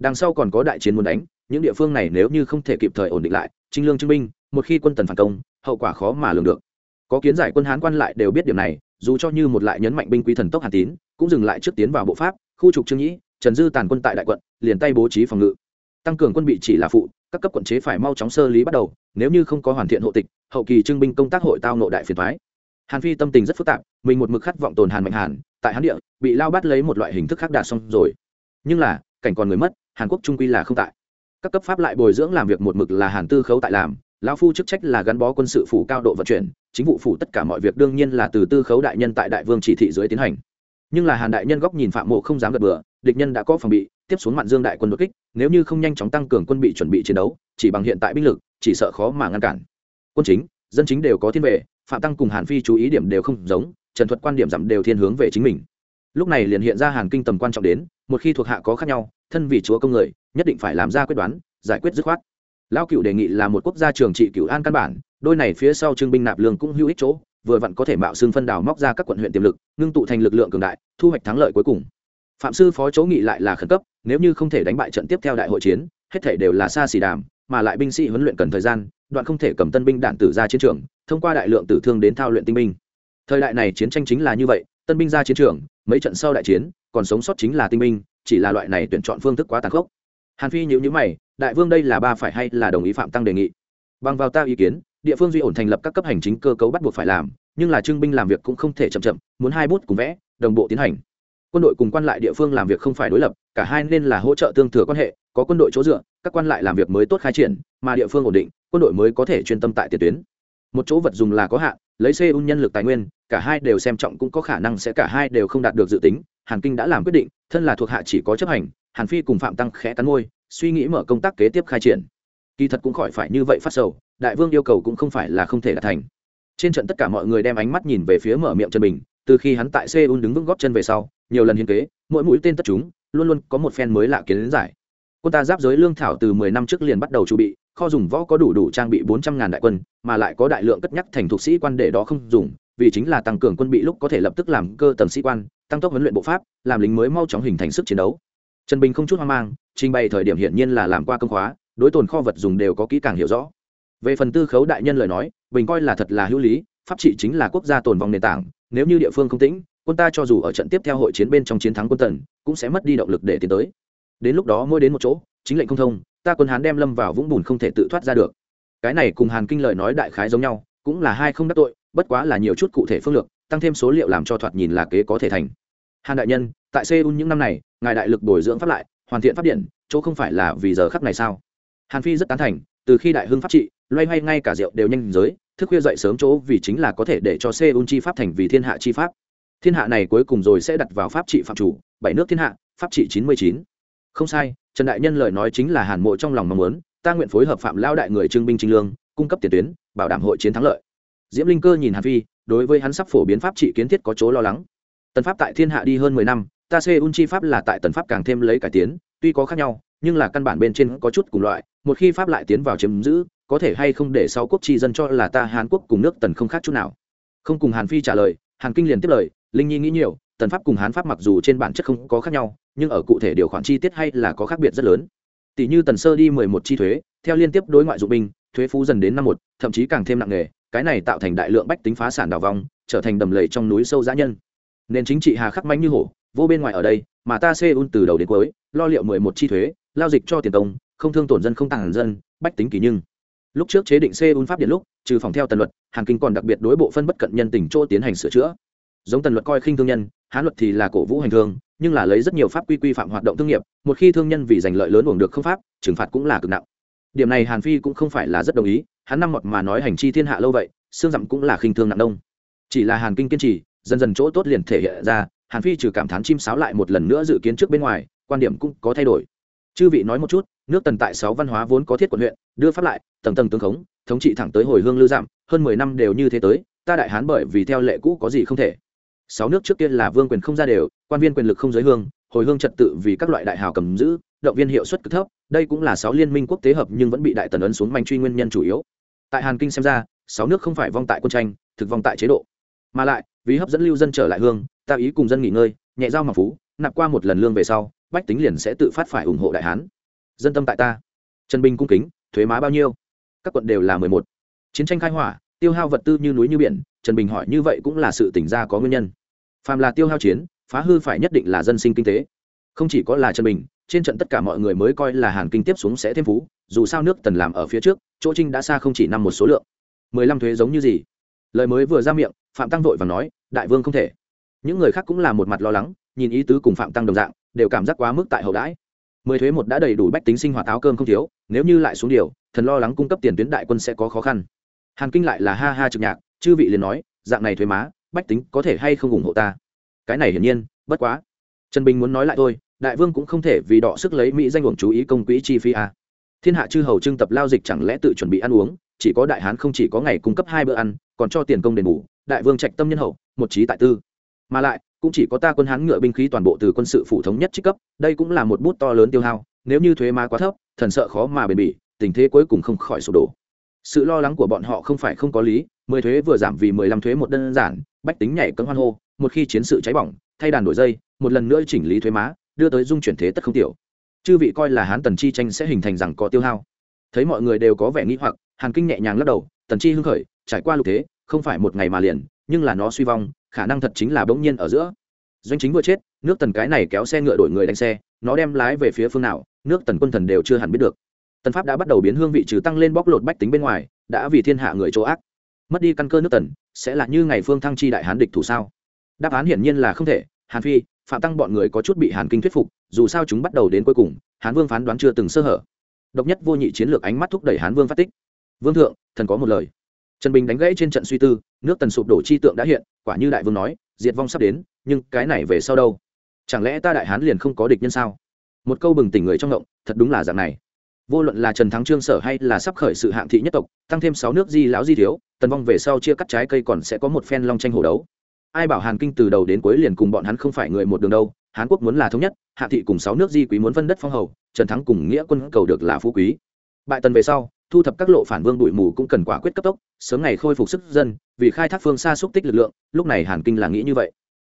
đằng sau còn có đại chiến muốn đánh những địa phương này nếu như không thể kịp thời ổn định lại trinh lương chứng minh, một khi quân tần phản công hậu quả khó mà lường được. Có kiến giải quân hán quan lại đều biết điểm này dù cho như một lại nhấn mạnh binh quý thần tốc hàn tín cũng dừng lại trước tiến vào bộ pháp khu trục trương nhĩ trần dư tàn quân tại đại quận liền tay bố trí phòng ngự. Tăng cường quân bị chỉ là phụ các cấp quận chế phải mau chóng sơ lý bắt đầu nếu như không có hoàn thiện hộ tịch hậu kỳ trưng binh công tác hội tao nội đại phiền thoái hàn phi tâm tình rất phức tạp mình một mực khát vọng tồn hàn mạnh hàn tại hán địa bị lao bắt lấy một loại hình thức khác đạt xong rồi. Nhưng là cảnh còn người mất hàn quốc trung quy là không tại. Các cấp pháp lại bồi dưỡng làm việc một mực là hàn tư khấu tại làm lão phu chức trách là gắn bó quân sự phủ cao độ vận chuyển chính vụ phủ tất cả mọi việc đương nhiên là từ tư khấu đại nhân tại đại vương chỉ thị dưới tiến hành. Nhưng là hàn đại nhân góc nhìn phạm mộ không dám gật bừa địch nhân đã có phòng bị tiếp xuống mạn dương đại quân đột kích nếu như không nhanh chóng tăng cường quân bị chuẩn bị chiến đấu chỉ bằng hiện tại binh lực chỉ sợ khó mà ngăn cản. Quân chính dân chính đều có thiên về, phạm tăng cùng hàn phi chú ý điểm đều không giống trần thuật quan điểm giảm đều thiên hướng về chính mình lúc này liền hiện ra hàn kinh tầm quan trọng đến, một khi thuộc hạ có khác nhau, thân vì chúa công người, nhất định phải làm ra quyết đoán, giải quyết dứt khoát. Lao cựu đề nghị là một quốc gia trường trị cựu an căn bản, đôi này phía sau trương binh nạp lương cũng hữu ích chỗ, vừa vặn có thể mạo xương phân đào móc ra các quận huyện tiềm lực, ngưng tụ thành lực lượng cường đại, thu hoạch thắng lợi cuối cùng. Phạm sư phó chỗ nghị lại là khẩn cấp, nếu như không thể đánh bại trận tiếp theo đại hội chiến, hết thể đều là xa xỉ đàm, mà lại binh sĩ huấn luyện cần thời gian, đoạn không thể cầm tân binh đạn tử ra chiến trường, thông qua đại lượng tử thương đến thao luyện tinh binh. Thời đại này chiến tranh chính là như vậy tân binh ra chiến trường, mấy trận sau đại chiến, còn sống sót chính là tinh binh, chỉ là loại này tuyển chọn phương thức quá tàn khốc. Hàn phi nhữ nhữ mày, đại vương đây là ba phải hay là đồng ý phạm tăng đề nghị? Bằng vào ta ý kiến, địa phương duy ổn thành lập các cấp hành chính cơ cấu bắt buộc phải làm, nhưng là trưng binh làm việc cũng không thể chậm chậm, muốn hai bút cùng vẽ, đồng bộ tiến hành. Quân đội cùng quan lại địa phương làm việc không phải đối lập, cả hai nên là hỗ trợ tương thừa quan hệ, có quân đội chỗ dựa, các quan lại làm việc mới tốt khai triển, mà địa phương ổn định, quân đội mới có thể chuyên tâm tại tiền tuyến. Một chỗ vật dùng là có hạn lấy Seoul nhân lực tài nguyên, cả hai đều xem trọng cũng có khả năng sẽ cả hai đều không đạt được dự tính, hàn kinh đã làm quyết định, thân là thuộc hạ chỉ có chấp hành, hàn phi cùng phạm tăng khẽ cắn môi, suy nghĩ mở công tác kế tiếp khai triển. Kỳ thật cũng khỏi phải như vậy phát sầu, đại vương yêu cầu cũng không phải là không thể đạt thành. Trên trận tất cả mọi người đem ánh mắt nhìn về phía mở miệng chân bình, từ khi hắn tại seoul đứng vững góp chân về sau, nhiều lần hiến kế, mỗi mũi tên tất chúng, luôn luôn có một phen mới lạ kiến giải. Quân ta giáp giới lương thảo từ mười năm trước liền bắt đầu chuẩn bị kho dùng võ có đủ đủ trang bị bốn trăm ngàn đại quân, mà lại có đại lượng cất nhắc thành thuộc sĩ quan để đó không dùng, vì chính là tăng cường quân bị lúc có thể lập tức làm cơ tầng sĩ quan, tăng tốc huấn luyện bộ pháp, làm lính mới mau chóng hình thành sức chiến đấu. Trần bình không chút hoang mang, trình bày thời điểm hiển nhiên là làm qua công khóa, đối tồn kho vật dùng đều có kỹ càng hiểu rõ. Về phần tư khấu đại nhân lời nói, bình coi là thật là hữu lý, pháp trị chính là quốc gia tồn vong nền tảng, nếu như địa phương không tĩnh, quân ta cho dù ở trận tiếp theo hội chiến bên trong chiến thắng quân tần, cũng sẽ mất đi động lực để tiến tới. Đến lúc đó mỗi đến một chỗ, chính lệnh không thông ta quân hán đem lâm vào vũng bùn không thể tự thoát ra được. Cái này cùng hàn kinh lời nói đại khái giống nhau, cũng là hai không đắc tội, bất quá là nhiều chút cụ thể phương lược, tăng thêm số liệu làm cho thoạt nhìn là kế có thể thành. Hàn đại nhân, tại seoul những năm này, ngài đại lực bồi dưỡng pháp lại, hoàn thiện pháp điện, chỗ không phải là vì giờ khắc này sao? Hàn phi rất tán thành, từ khi đại hưng pháp trị, loay hoay ngay cả rượu đều nhanh giới thức khuya dậy sớm chỗ vì chính là có thể để cho seoul chi pháp thành vì thiên hạ chi pháp. Thiên hạ này cuối cùng rồi sẽ đặt vào pháp trị phạm chủ, bảy nước thiên hạ, pháp trị chín mươi chín không sai, trần đại nhân lời nói chính là hàn mộ trong lòng mong muốn, ta nguyện phối hợp phạm lao đại người trưng binh trinh lương, cung cấp tiền tuyến, bảo đảm hội chiến thắng lợi. Diễm linh cơ nhìn hàn phi, đối với hắn sắp phổ biến pháp trị kiến thiết có chỗ lo lắng. Tần pháp tại thiên hạ đi hơn mười năm, ta xê un chi pháp là tại tần pháp càng thêm lấy cải tiến, tuy có khác nhau, nhưng là căn bản bên trên có chút cùng loại, một khi pháp lại tiến vào chiếm giữ, có thể hay không để sau quốc tri dân cho là ta hàn quốc cùng nước tần không khác chút nào. Không cùng hàn phi trả lời, hàn kinh liền tiếp lời, linh nhi nghĩ nhiều tần pháp cùng hán pháp mặc dù trên bản chất không có khác nhau, nhưng ở cụ thể điều khoản chi tiết hay là có khác biệt rất lớn. Tỷ như tần sơ đi mười một chi thuế, theo liên tiếp đối ngoại dụng binh, thuế phú dần đến năm một, thậm chí càng thêm nặng nề, cái này tạo thành đại lượng bách tính phá sản đào vong, trở thành đầm lầy trong núi sâu dã nhân. Nền chính trị hà khắc manh như hổ, vô bên ngoài ở đây, mà ta xê un từ đầu đến cuối, lo liệu mười một chi thuế lao dịch cho tiền công, không thương tổn dân không tàn dân, bách tính kỳ nhưng. Lúc trước chế định xê un pháp điện lúc, trừ phòng theo tần luật hàng kinh còn đặc biệt đối bộ phân bất cận nhân tình chỗ tiến hành sửa chữa giống tần luật coi khinh thương nhân hán luật thì là cổ vũ hành thương, nhưng là lấy rất nhiều pháp quy quy phạm hoạt động thương nghiệp, một khi thương nhân vì giành lợi lớn uổng được không pháp, trừng phạt cũng là cực nặng. Điểm này hàn phi cũng không phải là rất đồng ý, hắn năm mọt mà nói hành chi thiên hạ lâu vậy, xương dặm cũng là khinh thương nặng đông chỉ là hàn kinh kiên trì, dần dần chỗ tốt liền thể hiện ra, hàn phi trừ cảm thán chim sáo lại một lần nữa dự kiến trước bên ngoài, quan điểm cũng có thay đổi. Chư vị nói một chút, nước tần tại sáu văn hóa vốn có thiết quận huyện, đưa pháp lại, tầng tầng tướng khống, thống trị thẳng tới hồi hương lư giảm hơn mười năm đều như thế tới, ta đại hán bởi vì theo lệ cũ có gì không thể sáu nước trước kia là vương quyền không ra đều, quan viên quyền lực không giới hương, hồi hương trật tự vì các loại đại hào cầm giữ, động viên hiệu suất cực thấp, đây cũng là sáu liên minh quốc tế hợp nhưng vẫn bị đại tần ấn xuống manh truy nguyên nhân chủ yếu. Tại hàn kinh xem ra, sáu nước không phải vong tại quân tranh, thực vong tại chế độ. Mà lại, vì hấp dẫn lưu dân trở lại hương, ta ý cùng dân nghỉ ngơi, nhẹ giao mặc phú, nạp qua một lần lương về sau, bách tính liền sẽ tự phát phải ủng hộ đại hán. Dân tâm tại ta. Trần binh cung kính, thuế má bao nhiêu? Các quận đều là mười một. Chiến tranh khai hỏa, tiêu hao vật tư như núi như biển, trần bình hỏi như vậy cũng là sự tỉnh ra có nguyên nhân phàm là tiêu hao chiến, phá hư phải nhất định là dân sinh kinh tế. Không chỉ có là trần bình, trên trận tất cả mọi người mới coi là hàn kinh tiếp xuống sẽ thêm phú, dù sao nước tần làm ở phía trước, chỗ trinh đã xa không chỉ năm một số lượng. Mười lăm thuế giống như gì? Lời mới vừa ra miệng, phạm tăng vội và nói, đại vương không thể. Những người khác cũng là một mặt lo lắng, nhìn ý tứ cùng phạm tăng đồng dạng, đều cảm giác quá mức tại hậu đãi. Mười thuế một đã đầy đủ bách tính sinh hoạt áo cơm không thiếu, nếu như lại xuống điều, thần lo lắng cung cấp tiền tuyến đại quân sẽ có khó khăn. Hàn kinh lại là ha ha trực nhạc, chư vị liền nói, dạng này thuế má bách tính có thể hay không ủng hộ ta? Cái này hiển nhiên, bất quá. Trần bình muốn nói lại thôi, đại vương cũng không thể vì đọ sức lấy mỹ danh uổng chú ý công quỹ chi phí a thiên hạ chư hầu trưng tập lao dịch chẳng lẽ tự chuẩn bị ăn uống, chỉ có đại hán không chỉ có ngày cung cấp hai bữa ăn, còn cho tiền công đền bù, đại vương trạch tâm nhân hậu, một trí tại tư. Mà lại, cũng chỉ có ta quân hán ngựa binh khí toàn bộ từ quân sự phủ thống nhất trích cấp, đây cũng là một bút to lớn tiêu hao, nếu như thuế má quá thấp, thần sợ khó mà bền bỉ, tình thế cuối cùng không khỏi sụp đổ. Sự lo lắng của bọn họ không phải không có lý mười thuế vừa giảm vì mười lăm thuế một đơn giản, bách tính nhảy cấm hoan hô, một khi chiến sự cháy bỏng, thay đàn đổi dây, một lần nữa chỉnh lý thuế má, đưa tới dung chuyển thế tất không tiểu. Chư vị coi là hán tần chi tranh sẽ hình thành rằng có tiêu hao. Thấy mọi người đều có vẻ nghĩ hoặc, hàn kinh nhẹ nhàng lắc đầu, tần chi hưng khởi, trải qua lục thế, không phải một ngày mà liền, nhưng là nó suy vong, khả năng thật chính là bỗng nhiên ở giữa. Doanh chính vừa chết, nước tần cái này kéo xe ngựa đổi người đánh xe, nó đem lái về phía phương nào, nước tần quân thần đều chưa hẳn biết được. Tần pháp đã bắt đầu biến hương vị trừ tăng lên bóc lột bách tính bên ngoài, đã vì thiên hạ người chỗ ác mất đi căn cơ nước tần, sẽ là như ngày phương thăng chi đại hán địch thủ sao? Đáp án hiển nhiên là không thể, hàn phi, phạm tăng bọn người có chút bị hàn kinh thuyết phục, dù sao chúng bắt đầu đến cuối cùng, hán vương phán đoán chưa từng sơ hở. Độc nhất vô nhị chiến lược ánh mắt thúc đẩy hán vương phát tích. Vương thượng, thần có một lời. Trần bình đánh gãy trên trận suy tư, nước tần sụp đổ chi tượng đã hiện, quả như đại vương nói, diệt vong sắp đến, nhưng cái này về sau đâu? Chẳng lẽ ta đại hán liền không có địch nhân sao? Một câu bừng tỉnh người trong ngộng, thật đúng là dạng này vô luận là trần thắng trương sở hay là sắp khởi sự hạng thị nhất tộc, tăng thêm sáu nước di lão di thiếu, tần vong về sau chia cắt trái cây còn sẽ có một phen long tranh hổ đấu. Ai bảo hàn kinh từ đầu đến cuối liền cùng bọn hắn không phải người một đường đâu hán quốc muốn là thống nhất, hạ thị cùng sáu nước di quý muốn phân đất phong hầu, trần thắng cùng nghĩa quân cầu được là phú quý. Bại tần về sau, thu thập các lộ phản vương bụi mù cũng cần quả quyết cấp tốc, sớm ngày khôi phục sức dân, vì khai thác phương xa xúc tích lực lượng, lúc này hàn kinh là nghĩ như vậy.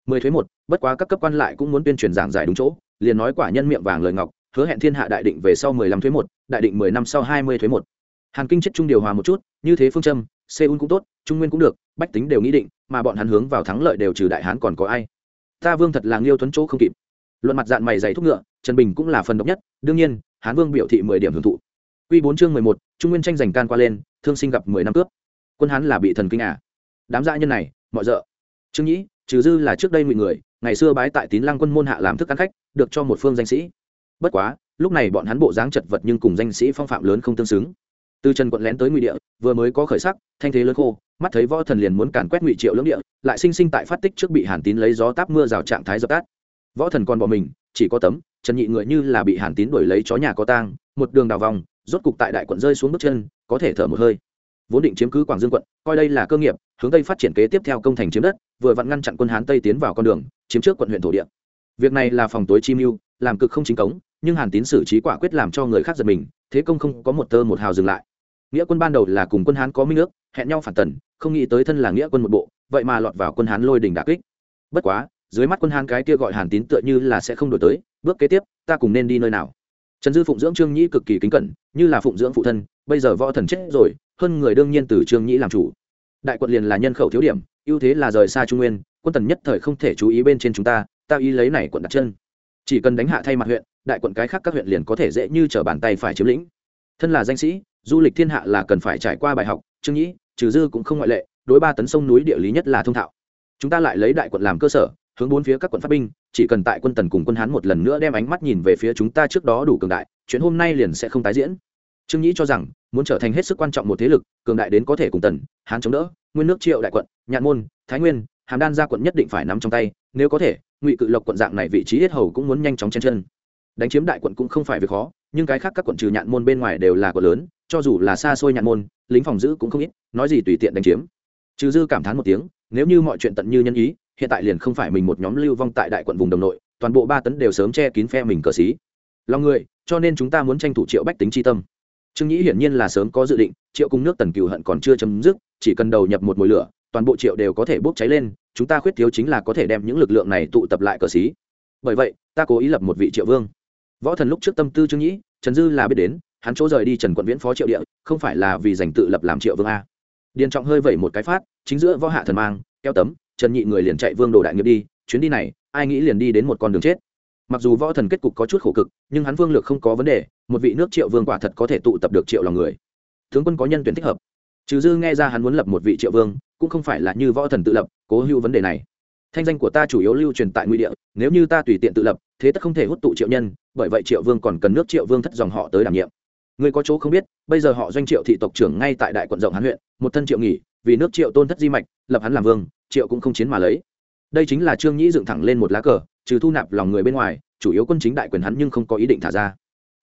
Mười thuế một, bất quá các cấp quan lại cũng muốn tuyên truyền giảng giải đúng chỗ, liền nói quả nhân miệng vàng lời ngọc hứa hẹn thiên hạ đại định về sau mười lăm thuế một, đại định mười năm sau hai mươi thuế một. Hàn kinh chết trung điều hòa một chút, như thế phương châm, seoul cũng tốt, trung nguyên cũng được, bách tính đều nghĩ định, mà bọn hắn hướng vào thắng lợi đều trừ đại hán còn có ai. Ta vương thật là nghiêu tuấn chỗ không kịp. Luận mặt dạng mày dày thúc ngựa, trần bình cũng là phần độc nhất, đương nhiên, hán vương biểu thị mười điểm hưởng thụ. Quy bốn chương mười một, trung nguyên tranh giành can qua lên, thương sinh gặp mười năm cướp. Quân hán là bị thần kinh à? Đám dã nhân này, mọi d trương nhĩ, trừ dư là trước đây ngụy người, ngày xưa bái tại tín lăng quân môn hạ làm thức ăn khách, được cho một phương danh sĩ bất quá, lúc này bọn hắn bộ dáng chật vật nhưng cùng danh sĩ phong phạm lớn không tương xứng. Từ trần quận lén tới ngụy địa, vừa mới có khởi sắc, thanh thế lớn khô, mắt thấy võ thần liền muốn càn quét ngụy triệu lưỡng địa, lại sinh sinh tại phát tích trước bị hàn tín lấy gió táp mưa rào trạng thái dập tắt. Võ thần còn bỏ mình, chỉ có tấm, trần nhị người như là bị hàn tín đuổi lấy chó nhà có tang, một đường đào vòng, rốt cục tại đại quận rơi xuống bước chân, có thể thở một hơi. Vốn định chiếm cứ quảng dương quận, coi đây là cơ nghiệp, hướng tây phát triển kế tiếp theo công thành chiếm đất, vừa vặn ngăn chặn quân hán tây tiến vào con đường, chiếm trước quận huyện thổ địa. Việc này là phòng tối chi mưu, làm cực không chính cống nhưng hàn tín xử trí quả quyết làm cho người khác giật mình, thế công không có một tơ một hào dừng lại. Nghĩa quân ban đầu là cùng quân hán có minh ước, hẹn nhau phản tần, không nghĩ tới thân là nghĩa quân một bộ, vậy mà lọt vào quân hán lôi đình đà kích. Bất quá, dưới mắt quân hán cái kia gọi hàn tín tựa như là sẽ không đổi tới, bước kế tiếp, ta cùng nên đi nơi nào? Trần dư phụng dưỡng trương nhĩ cực kỳ kính cẩn, như là phụng dưỡng phụ thân, bây giờ võ thần chết rồi, hơn người đương nhiên từ trương nhĩ làm chủ. Đại quận liền là nhân khẩu thiếu điểm, ưu thế là rời xa trung nguyên, quân tần nhất thời không thể chú ý bên trên chúng ta ta ý lấy này quận đặt chân. Chỉ cần đánh hạ thay mặt huyện đại quận cái khác các huyện liền có thể dễ như t r ở bàn tay phải chiếm lĩnh. Thân là danh sĩ, du lịch thiên hạ là cần phải trải qua bài học, trương nhĩ, trừ dư cũng không ngoại lệ, đối ba tấn sông núi địa lý nhất là thông thạo. Chúng ta lại lấy đại quận làm cơ sở, hướng bốn phía các quận phát binh, chỉ cần tại quân tần cùng quân hán một lần nữa đem ánh mắt nhìn về phía chúng ta trước đó đủ cường đại, chuyện hôm nay liền sẽ không tái diễn. Trương nhĩ cho rằng, muốn trở thành hết sức quan trọng một thế lực, cường đại đến có thể cùng tần, hán chống đỡ, nguyên nước triệu đại quận, nhạn môn, thái nguyên, hàm đan gia quận nhất định phải nắm trong tay, nếu có thể, ngụy cự lộc quận dạng này vị trí hết hầu cũng muốn nhanh chóng chen chân đánh chiếm đại quận cũng không phải việc khó, nhưng cái khác các quận trừ nhạn môn bên ngoài đều là quận lớn, cho dù là xa xôi nhạn môn, lính phòng giữ cũng không ít, nói gì tùy tiện đánh chiếm. Trừ dư cảm thán một tiếng, nếu như mọi chuyện tận như nhân ý, hiện tại liền không phải mình một nhóm lưu vong tại đại quận vùng đồng nội, toàn bộ ba tấn đều sớm che kín phe mình cờ xí. Lòng người, cho nên chúng ta muốn tranh thủ triệu bách tính tri tâm. Trương nhĩ hiển nhiên là sớm có dự định, triệu cung nước tần cừu hận còn chưa chấm dứt, chỉ cần đầu nhập một mồi lửa, toàn bộ triệu đều có thể bốc cháy lên, chúng ta khuyết thiếu chính là có thể đem những lực lượng này tụ tập lại cờ xí. Bởi vậy, ta cố ý lập một vị triệu vương võ thần lúc trước tâm tư trương nhĩ trần dư là biết đến, hắn chỗ rời đi trần quận viễn phó triệu địa, không phải là vì giành tự lập làm triệu vương a. Điền trọng hơi vẩy một cái phát, chính giữa võ hạ thần mang keo tấm, trần nhị người liền chạy vương đồ đại nghiệp đi, chuyến đi này, ai nghĩ liền đi đến một con đường chết. Mặc dù võ thần kết cục có chút khổ cực, nhưng hắn vương lược không có vấn đề, một vị nước triệu vương quả thật có thể tụ tập được triệu lòng người. Tướng quân có nhân tuyển thích hợp. Trừ dư nghe ra hắn muốn lập một vị triệu vương, cũng không phải là như võ thần tự lập, cố hữu vấn đề này thanh danh của ta chủ yếu lưu truyền tại nguy địa, nếu như ta tùy tiện tự lập, thế tất không thể hút tụ triệu nhân, bởi vậy triệu vương còn cần nước triệu vương thất dòng họ tới đảm nhiệm. Người có chỗ không biết, bây giờ họ doanh triệu thị tộc trưởng ngay tại đại quận rộng hán huyện, một thân triệu nghỉ, vì nước triệu tôn thất di mạch, lập hắn làm vương, triệu cũng không chiến mà lấy. Đây chính là trương nhĩ dựng thẳng lên một lá cờ, trừ thu nạp lòng người bên ngoài, chủ yếu quân chính đại quyền hắn nhưng không có ý định thả ra.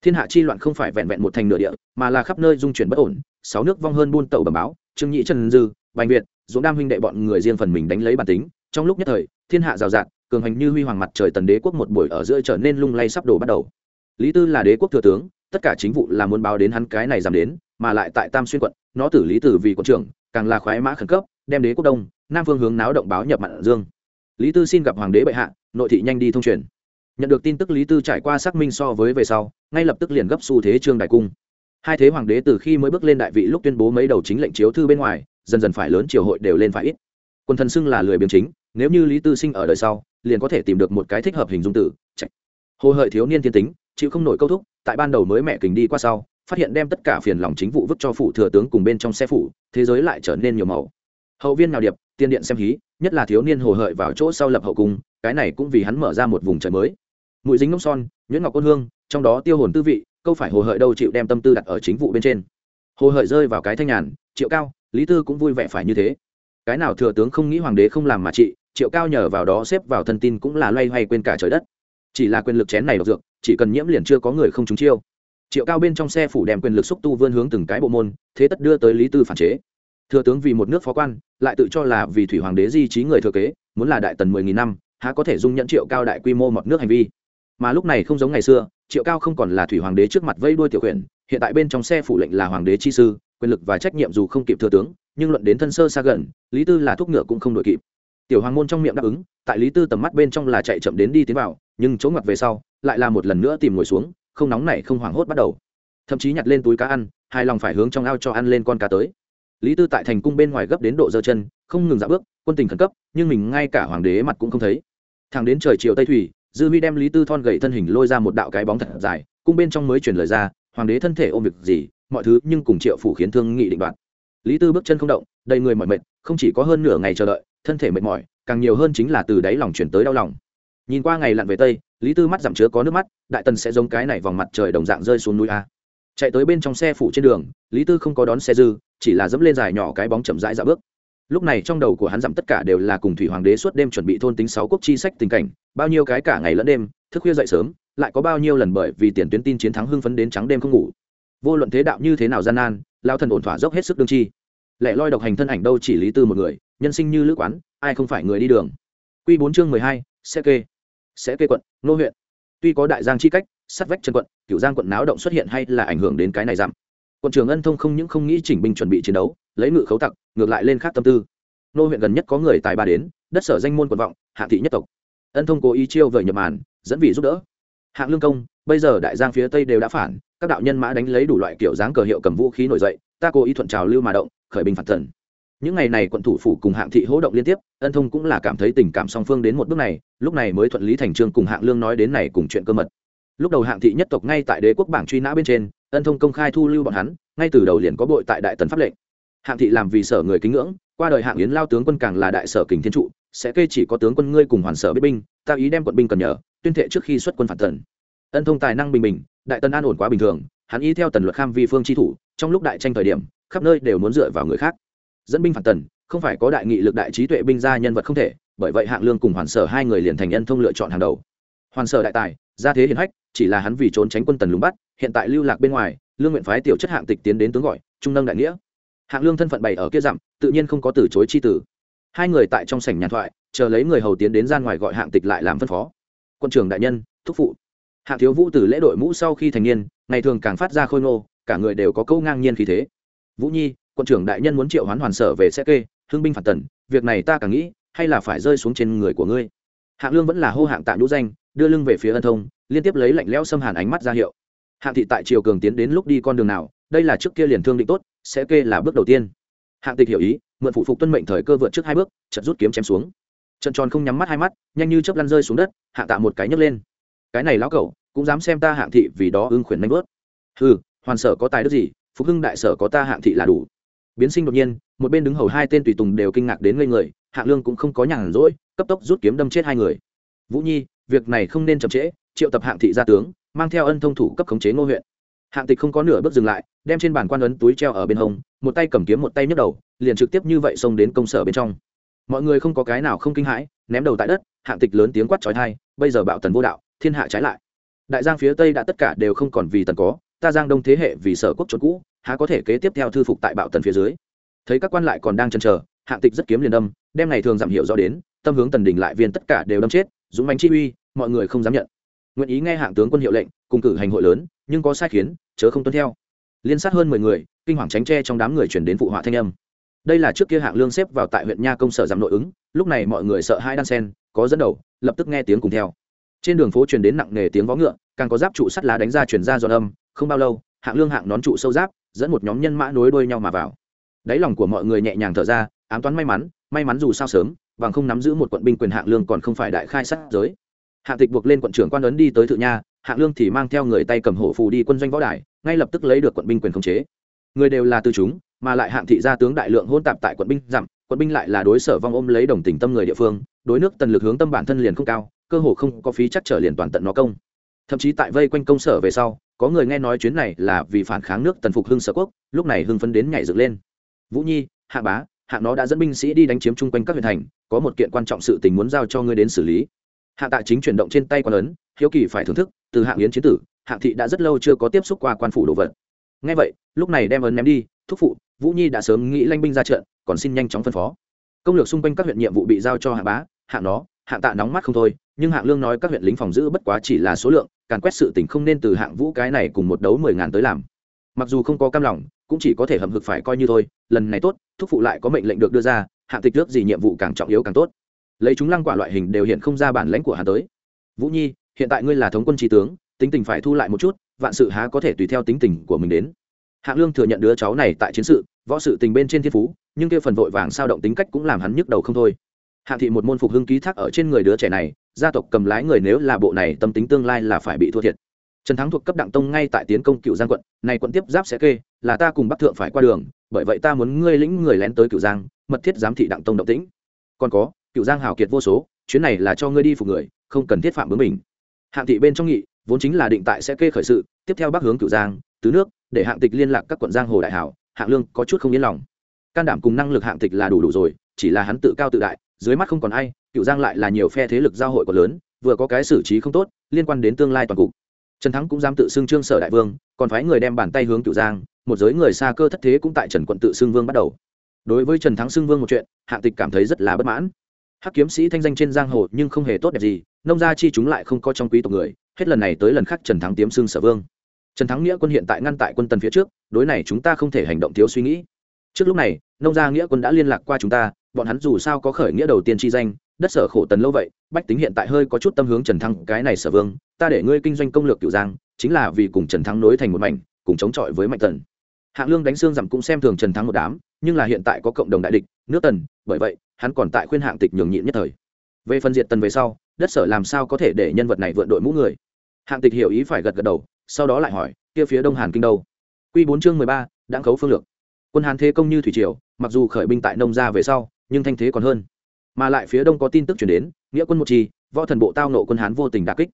Thiên hạ chi loạn không phải vẹn vẹn một thành nửa địa, mà là khắp nơi dung chuyển bất ổn, sáu nước vong hơn buôn tàu bẩm báo, trương nhĩ trần dư, bành việt, dũng đam huynh đệ bọn người riêng phần mình đánh lấy bản tính trong lúc nhất thời, thiên hạ rào rạt, cường hành như huy hoàng mặt trời tần đế quốc một buổi ở giữa trở nên lung lay sắp đổ bắt đầu. Lý tư là đế quốc thừa tướng, tất cả chính vụ là muốn báo đến hắn cái này giảm đến, mà lại tại tam xuyên quận, nó tử lý tử vì quận trưởng, càng là khoái mã khẩn cấp, đem đế quốc đông, nam phương hướng náo động báo nhập mặn dương. Lý tư xin gặp hoàng đế bệ hạ, nội thị nhanh đi thông truyền. Nhận được tin tức lý tư trải qua xác minh so với về sau, ngay lập tức liền gấp xu thế trương đại cung. Hai thế hoàng đế từ khi mới bước lên đại vị lúc tuyên bố mấy đầu chính lệnh chiếu thư bên ngoài, dần dần phải lớn triều hội đều lên phải ít. Quân thần xưng là lười biếng chính nếu như lý tư sinh ở đời sau, liền có thể tìm được một cái thích hợp hình dung tử Chạy. hồ hợi thiếu niên thiên tính, chịu không nổi câu thúc, tại ban đầu mới mẹ kình đi qua sau, phát hiện đem tất cả phiền lòng chính vụ vứt cho phủ thừa tướng cùng bên trong xe phủ, thế giới lại trở nên nhiều màu. Hậu viên nào điệp, tiên điện xem hí, nhất là thiếu niên hồ hợi vào chỗ sau lập hậu cung, cái này cũng vì hắn mở ra một vùng trời mới. Mũi dính nông son, nhuyễn ngọc ôn hương, trong đó tiêu hồn tư vị, câu phải hồ hợi đâu chịu đem tâm tư đặt ở chính vụ bên trên. Hồ hợi rơi vào cái thanh nhàn, triệu cao, lý tư cũng vui vẻ phải như thế. Cái nào thừa tướng không nghĩ hoàng đế không làm mà trị triệu cao nhờ vào đó xếp vào thân tin cũng là loay hoay quên cả trời đất. Chỉ là quyền lực chén này độc dược, chỉ cần nhiễm liền chưa có người không trúng chiêu. Triệu cao bên trong xe phủ đem quyền lực xúc tu vươn hướng từng cái bộ môn, thế tất đưa tới lý tư phản chế. Thừa tướng vì một nước phó quan, lại tự cho là vì thủy hoàng đế di trí người thừa kế, muốn là đại tần mười nghìn năm, há có thể dung nhận triệu cao đại quy mô mọt nước hành vi. Mà lúc này không giống ngày xưa, triệu cao không còn là thủy hoàng đế trước mặt vây đuôi tiểu quyền, hiện tại bên trong xe phủ lệnh là hoàng đế chi sư, quyền lực và trách nhiệm dù không kịp thừa tướng, nhưng luận đến thân sơ xa gần, lý tư là thuốc ngựa cũng không đội kịp tiểu hoàng môn trong miệng đáp ứng, tại lý tư tầm mắt bên trong là chạy chậm đến đi tiến vào, nhưng chỗ ngặt về sau, lại là một lần nữa tìm ngồi xuống, không nóng này không hoảng hốt bắt đầu. Thậm chí nhặt lên túi cá ăn hai lòng phải hướng trong ao cho ăn lên con cá tới. Lý tư tại thành cung bên ngoài gấp đến độ dơ chân, không ngừng dạo bước, quân tình khẩn cấp, nhưng mình ngay cả hoàng đế mặt cũng không thấy. Thằng đến trời chiều tây thủy, dư vi đem lý tư thon gậy thân hình lôi ra một đạo cái bóng thật dài, cung bên trong mới truyền lời ra, hoàng đế thân thể ôm việc gì, mọi thứ nhưng cùng triệu phủ khiến thương nghị định đoạt lý tư bước chân không động, đầy người mỏi mệt, không chỉ có hơn nửa ngày chờ đợi, thân thể mệt mỏi, càng nhiều hơn chính là từ đáy lòng chuyển tới đau lòng. Nhìn qua ngày lặn về tây, lý tư mắt giảm chứa có nước mắt, đại tần sẽ giống cái này vòng mặt trời đồng dạng rơi xuống núi a. Chạy tới bên trong xe phủ trên đường, lý tư không có đón xe dư, chỉ là dẫm lên dài nhỏ cái bóng chậm rãi dạo bước. Lúc này trong đầu của hắn dặm tất cả đều là cùng thủy hoàng đế suốt đêm chuẩn bị thôn tính sáu quốc chi sách tình cảnh, bao nhiêu cái cả ngày lẫn đêm, thức khuya dậy sớm, lại có bao nhiêu lần bởi vì tiền tuyến tin chiến thắng hưng phấn đến trắng đêm không ngủ vô luận thế đạo như thế nào gian nan lao thần ổn thỏa dốc hết sức đương chi. Lẽ loi độc hành thân ảnh đâu chỉ lý tư một người, nhân sinh như lữ quán, ai không phải người đi đường. Q bốn chương mười hai, sẽ kê. Sẽ kê quận, nô huyện. Tuy có đại giang chi cách sát vách chân quận cựu giang quận náo động xuất hiện hay là ảnh hưởng đến cái này giảm. Quận trường ân thông không những không nghĩ chỉnh binh chuẩn bị chiến đấu, lấy ngự khấu tặc, ngược lại lên khác tâm tư. Nô huyện gần nhất có người tài ba đến, đất sở danh môn quận vọng hạ thị nhất tộc. Ân thông cố ý chiêu vời nhập màn, dẫn vị giúp đỡ. Hạng lương công bây giờ đại giang phía tây đều đã phản, các đạo nhân mã đánh lấy đủ loại kiểu dáng cờ hiệu cầm vũ khí nổi dậy, ta cố ý thuận trào lưu mà động, khởi binh phản thần. Những ngày này quận thủ phủ cùng hạng thị hỗ động liên tiếp, ân thông cũng là cảm thấy tình cảm song phương đến một bước này, lúc này mới thuận lý thành trương cùng hạng lương nói đến này cùng chuyện cơ mật. Lúc đầu hạng thị nhất tộc ngay tại đế quốc bảng truy nã bên trên, ân thông công khai thu lưu bọn hắn, ngay từ đầu liền có bội tại đại tần pháp lệnh. Hạng thị làm vì sở người kính ngưỡng, qua đời hạng yến lao tướng quân càng là đại sở kình thiên trụ, sẽ kê chỉ có tướng quân ngươi cùng hoàn sở biết binh, ta ý đem quận binh cần nhờ, tuyên thệ trước khi xuất quân phản tần ân thông tài năng bình bình, đại tần an ổn quá bình thường, hắn y theo tần luật kham vi phương tri thủ, trong lúc đại tranh thời điểm, khắp nơi đều muốn dựa vào người khác. Dẫn binh phản tần, không phải có đại nghị lực đại trí tuệ binh gia nhân vật không thể, bởi vậy hạng lương cùng hoàn sở hai người liền thành ân thông lựa chọn hàng đầu. Hoàn sở đại tài, gia thế hiển hách, chỉ là hắn vì trốn tránh quân tần lùng bắt, hiện tại lưu lạc bên ngoài, lương nguyện phái tiểu chất hạng tịch tiến đến tướng gọi, trung nâng đại nghĩa. Hạng lương thân phận bày ở kia dặm, tự nhiên không có từ chối chi tử hai người tại trong sảnh nhàn thoại, chờ lấy người hầu tiến đến gian ngoài gọi hạng tịch lại làm phân phó. Quân trưởng đại nhân, thúc phụ hạng thiếu vũ từ lễ đội mũ sau khi thành niên, ngày thường càng phát ra khôi ngô, cả người đều có câu ngang nhiên khí thế. Vũ nhi quân trưởng đại nhân muốn triệu hoán hoàn sở về sẽ kê, hưng binh phản tần, việc này ta càng nghĩ, hay là phải rơi xuống trên người của ngươi. Hạng lương vẫn là hô hạng tạ nhũ danh, đưa lưng về phía ân thông, liên tiếp lấy lạnh lẽo xâm hàn ánh mắt ra hiệu. Hạng thị tại triều cường tiến đến lúc đi con đường nào, đây là trước kia liền thương định tốt, sẽ kê là bước đầu tiên. Hạng tịch hiểu ý, mượn phụ phục tuân mệnh thời cơ vượt trước hai bước chật rút kiếm chém xuống. Trận tròn không nhắm mắt hai mắt, nhanh như chớp lăn rơi xuống đất, hạng tạ một cái nhấc lên cái này lão cẩu cũng dám xem ta hạng thị vì đó ưng khuyển nanh bớt ừ hoàn sở có tài đức gì, phục hưng đại sở có ta hạng thị là đủ. Biến sinh đột nhiên, một bên đứng hầu hai tên tùy tùng đều kinh ngạc đến ngây người, hạng lương cũng không có nhàn rỗi, cấp tốc rút kiếm đâm chết hai người. Vũ nhi, việc này không nên chậm trễ, triệu tập hạng thị gia tướng, mang theo ân thông thủ cấp khống chế ngô huyện. Hạng tịch không có nửa bước dừng lại, đem trên bàn quan ấn túi treo ở bên hông, một tay cầm kiếm một tay nhấc đầu, liền trực tiếp như vậy xông đến công sở bên trong. Mọi người không có cái nào không kinh hãi, ném đầu tại đất, hạng tịch lớn tiếng quát trói thai bây giờ bạo tần vô đạo thiên hạ trái lại. Đại giang phía tây đã tất cả đều không còn vì tần có, ta giang đông thế hệ vì sở quốc trốn cũ, há có thể kế tiếp theo thư phục tại bạo tần phía dưới. Thấy các quan lại còn đang chần chờ, hạng tịch rất kiếm liền đâm, đem ngày thường giảm hiệu rõ đến, tâm hướng tần đình lại viên tất cả đều đâm chết, dũng bánh chi uy, mọi người không dám nhận. Nguyện ý nghe hạng tướng quân hiệu lệnh, cùng cử hành hội lớn, nhưng có sai khiến, chớ không tuân theo. Liên sát hơn mười người, kinh hoàng tránh tre trong đám người chuyển đến phụ họa thanh âm. Đây là trước kia hạng lương xếp vào tại huyện nha công sở giảm nội ứng, lúc này mọi người sợ hai đan sen, có dẫn đầu, lập tức nghe tiếng cùng theo trên đường phố truyền đến nặng nề tiếng vó ngựa, càng có giáp trụ sắt lá đánh ra chuyển ra giòn âm, không bao lâu, hạng lương hạng nón trụ sâu giáp, dẫn một nhóm nhân mã nối đuôi nhau mà vào. Đáy lòng của mọi người nhẹ nhàng thở ra, ám toán may mắn may mắn dù sao sớm và không nắm giữ một quận binh quyền hạng lương còn không phải đại khai sát giới. Hạng tịch buộc lên quận trưởng quan ấn đi tới thự nha, hạng lương thì mang theo người tay cầm hổ phù đi quân doanh võ đài, ngay lập tức lấy được quận binh quyền khống chế. Người đều là từ chúng, mà lại hạng thị gia tướng đại lượng hôn tạp tại quận binh dặm, quận binh lại là đối sở vong ôm lấy đồng tình tâm người địa phương, đối nước tần lực hướng tâm bản thân liền không cao cơ hồ không có phí chắc trở liền toàn tận nó công. Thậm chí tại vây quanh công sở về sau có người nghe nói chuyến này là vì phản kháng nước tần phục hưng sở quốc lúc này hưng phấn đến nhảy dựng lên. Vũ nhi hạ bá hạ nó đã dẫn binh sĩ đi đánh chiếm chung quanh các huyện thành có một kiện quan trọng sự tình muốn giao cho ngươi đến xử lý. Hạ tạ chính chuyển động trên tay quan lớn, hiếu kỳ phải thưởng thức từ hạng yến chiến tử hạng thị đã rất lâu chưa có tiếp xúc qua quan phủ đồ vật. Ngay vậy lúc này đem ấn ném đi thúc phụ vũ nhi đã sớm nghĩ lanh binh ra trận còn xin nhanh chóng phân phó. Công lược xung quanh các huyện nhiệm vụ bị giao cho hạ bá hạng nó hạng tạ nóng mắt không thôi, nhưng hạng lương nói các huyện lính phòng giữ bất quá chỉ là số lượng, càn quét sự tình không nên từ hạng vũ cái này cùng một đấu mười ngàn tới làm. Mặc dù không có cam lòng, cũng chỉ có thể hầm hực phải coi như thôi, lần này tốt, thúc phụ lại có mệnh lệnh được đưa ra, hạng tịch nước gì nhiệm vụ càng trọng yếu càng tốt. Lấy chúng lăng quả loại hình đều hiện không ra bản lãnh của hắn tới. Vũ nhi, hiện tại ngươi là thống quân trí tướng, tính tình phải thu lại một chút, vạn sự há có thể tùy theo tính tình của mình đến. Hạng lương thừa nhận đứa cháu này tại chiến sự, võ sự tình bên trên thiên phú, nhưng kia phần vội vàng sao động tính cách cũng làm hắn nhức đầu không thôi hạng thị một môn phục hưng ký thác ở trên người đứa trẻ này, gia tộc cầm lái người nếu là bộ này tâm tính tương lai là phải bị thua thiệt. Trần thắng thuộc cấp đặng tông ngay tại tiến công cựu giang quận, này quận tiếp giáp sẽ kê, là ta cùng bắc thượng phải qua đường, bởi vậy ta muốn ngươi lĩnh người lén tới cựu giang, mật thiết giám thị đặng tông động tĩnh. Còn có cựu giang hào kiệt vô số, chuyến này là cho ngươi đi phục người, không cần thiết phạm bướng mình. Hạng thị bên trong nghị, vốn chính là định tại sẽ kê khởi sự, tiếp theo bắc hướng cựu giang, tứ nước, để hạng tịch liên lạc các quận giang hồ đại hảo, hạng lương có chút không yên lòng. Can đảm cùng năng lực hạng tịch là đủ đủ rồi, chỉ là hắn tự cao tự đại dưới mắt không còn ai, cựu giang lại là nhiều phe thế lực giao hội còn lớn, vừa có cái xử trí không tốt, liên quan đến tương lai toàn cục. Trần thắng cũng dám tự xưng trương sở đại vương, còn phái người đem bàn tay hướng cựu giang, một giới người xa cơ thất thế cũng tại trần quận tự xưng vương bắt đầu. Đối với trần thắng xưng vương một chuyện hạng tịch cảm thấy rất là bất mãn. Hắc kiếm sĩ thanh danh trên giang hồ nhưng không hề tốt đẹp gì, nông gia chi chúng lại không có trong quý tộc người, hết lần này tới lần khác trần thắng tiếm xưng sở vương. Trần thắng nghĩa quân hiện tại ngăn tại quân tần phía trước, đối này chúng ta không thể hành động thiếu suy nghĩ. Trước lúc này, nông gia nghĩa quân đã liên lạc qua chúng ta bọn hắn dù sao có khởi nghĩa đầu tiên chi danh, đất sở khổ tần lâu vậy, bách tính hiện tại hơi có chút tâm hướng trần thắng, cái này sở vương, ta để ngươi kinh doanh công lược cựu giang, chính là vì cùng trần thắng nối thành một mảnh, cùng chống chọi với mạnh tần. Hạng lương đánh xương giảm cũng xem thường trần thắng một đám, nhưng là hiện tại có cộng đồng đại địch, nước tần, bởi vậy, hắn còn tại khuyên hạng tịch nhường nhịn nhất thời. Về phần diệt tần về sau, đất sở làm sao có thể để nhân vật này vượt đội mũ người? Hạng tịch hiểu ý phải gật gật đầu, sau đó lại hỏi, kia phía đông hàn kinh đâu? Q bốn chương mười ba đáng khấu phương lược. Quân hàn thế công như thủy triều, mặc dù khởi binh tại nông gia về sau nhưng thanh thế còn hơn. Mà lại phía đông có tin tức chuyển đến, nghĩa quân một chi, võ thần bộ tao nộ quân hán vô tình đà kích.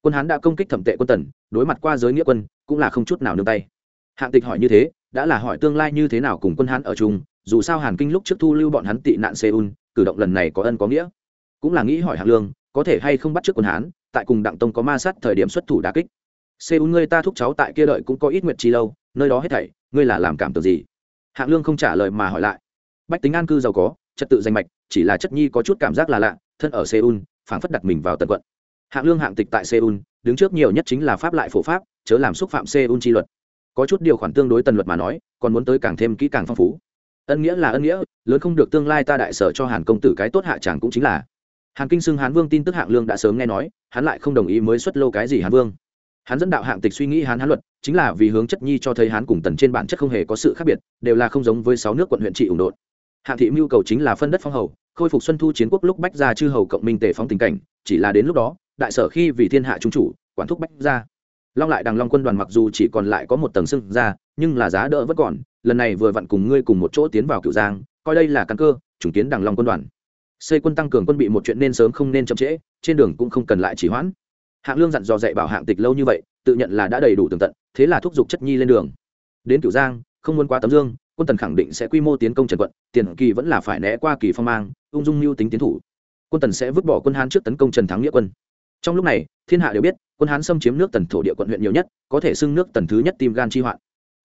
Quân hán đã công kích thẩm tệ quân tần, đối mặt qua giới nghĩa quân, cũng là không chút nào nương tay. Hạng tịch hỏi như thế, đã là hỏi tương lai như thế nào cùng quân hán ở chung, dù sao hàn kinh lúc trước thu lưu bọn hắn tị nạn seoul, cử động lần này có ân có nghĩa. Cũng là nghĩ hỏi hạng lương, có thể hay không bắt trước quân hán, tại cùng đặng tông có ma sát thời điểm xuất thủ đà kích. Seoul ngươi ta thúc cháu tại kia đợi cũng có ít nguyện chi lâu, nơi đó hết thảy, ngươi là làm cảm tưởng gì? Hạng lương không trả lời mà hỏi lại. Bách tính an cư giàu có trật tự danh mạch, chỉ là chất nhi có chút cảm giác là lạ, thân ở seoul, phảng phất đặt mình vào tận quận. Hạng lương hạng tịch tại seoul, đứng trước nhiều nhất chính là pháp lại phổ pháp, chớ làm xúc phạm seoul chi luật. Có chút điều khoản tương đối tần luật mà nói, còn muốn tới càng thêm kỹ càng phong phú. Ân nghĩa là ân nghĩa, lớn không được tương lai ta đại sở cho hàn công tử cái tốt hạ chẳng cũng chính là. Hàn kinh xưng hán vương tin tức hạng lương đã sớm nghe nói, hắn lại không đồng ý mới xuất lô cái gì hán vương. Hắn dẫn đạo hạng tịch suy nghĩ hán hán luật, chính là vì hướng chất nhi cho thấy hán cùng tần trên bản chất không hề có sự khác biệt, đều là không giống với sáu nước quận huyện trị ủng đột hạng thị mưu cầu chính là phân đất phong hầu, khôi phục xuân thu chiến quốc lúc bách gia chư hầu cộng minh tề phóng tình cảnh, chỉ là đến lúc đó, đại sở khi vì thiên hạ trung chủ, quản thúc bách gia. Long lại đằng long quân đoàn mặc dù chỉ còn lại có một tầng sưng ra, nhưng là giá đỡ vẫn còn, lần này vừa vặn cùng ngươi cùng một chỗ tiến vào cựu giang, coi đây là căn cơ chủng kiến đằng long quân đoàn. Xây quân tăng cường quân bị một chuyện nên sớm không nên chậm trễ, trên đường cũng không cần lại chỉ hoãn. Hạng lương dặn dò dạy bảo hạng tịch lâu như vậy, tự nhận là đã đầy đủ tường tận, thế là thúc giục chất nhi lên đường. Đến cửu giang, không muốn qua tấm dương quân tần khẳng định sẽ quy mô tiến công trần quận, tiền kỳ vẫn là phải né qua kỳ phong mang, ung dung mưu tính tiến thủ. Quân tần sẽ vứt bỏ quân hán trước tấn công trần thắng nghĩa quân. Trong lúc này, thiên hạ đều biết, quân hán xâm chiếm nước tần thổ địa quận huyện nhiều nhất, có thể xưng nước tần thứ nhất tim gan chi hoạn.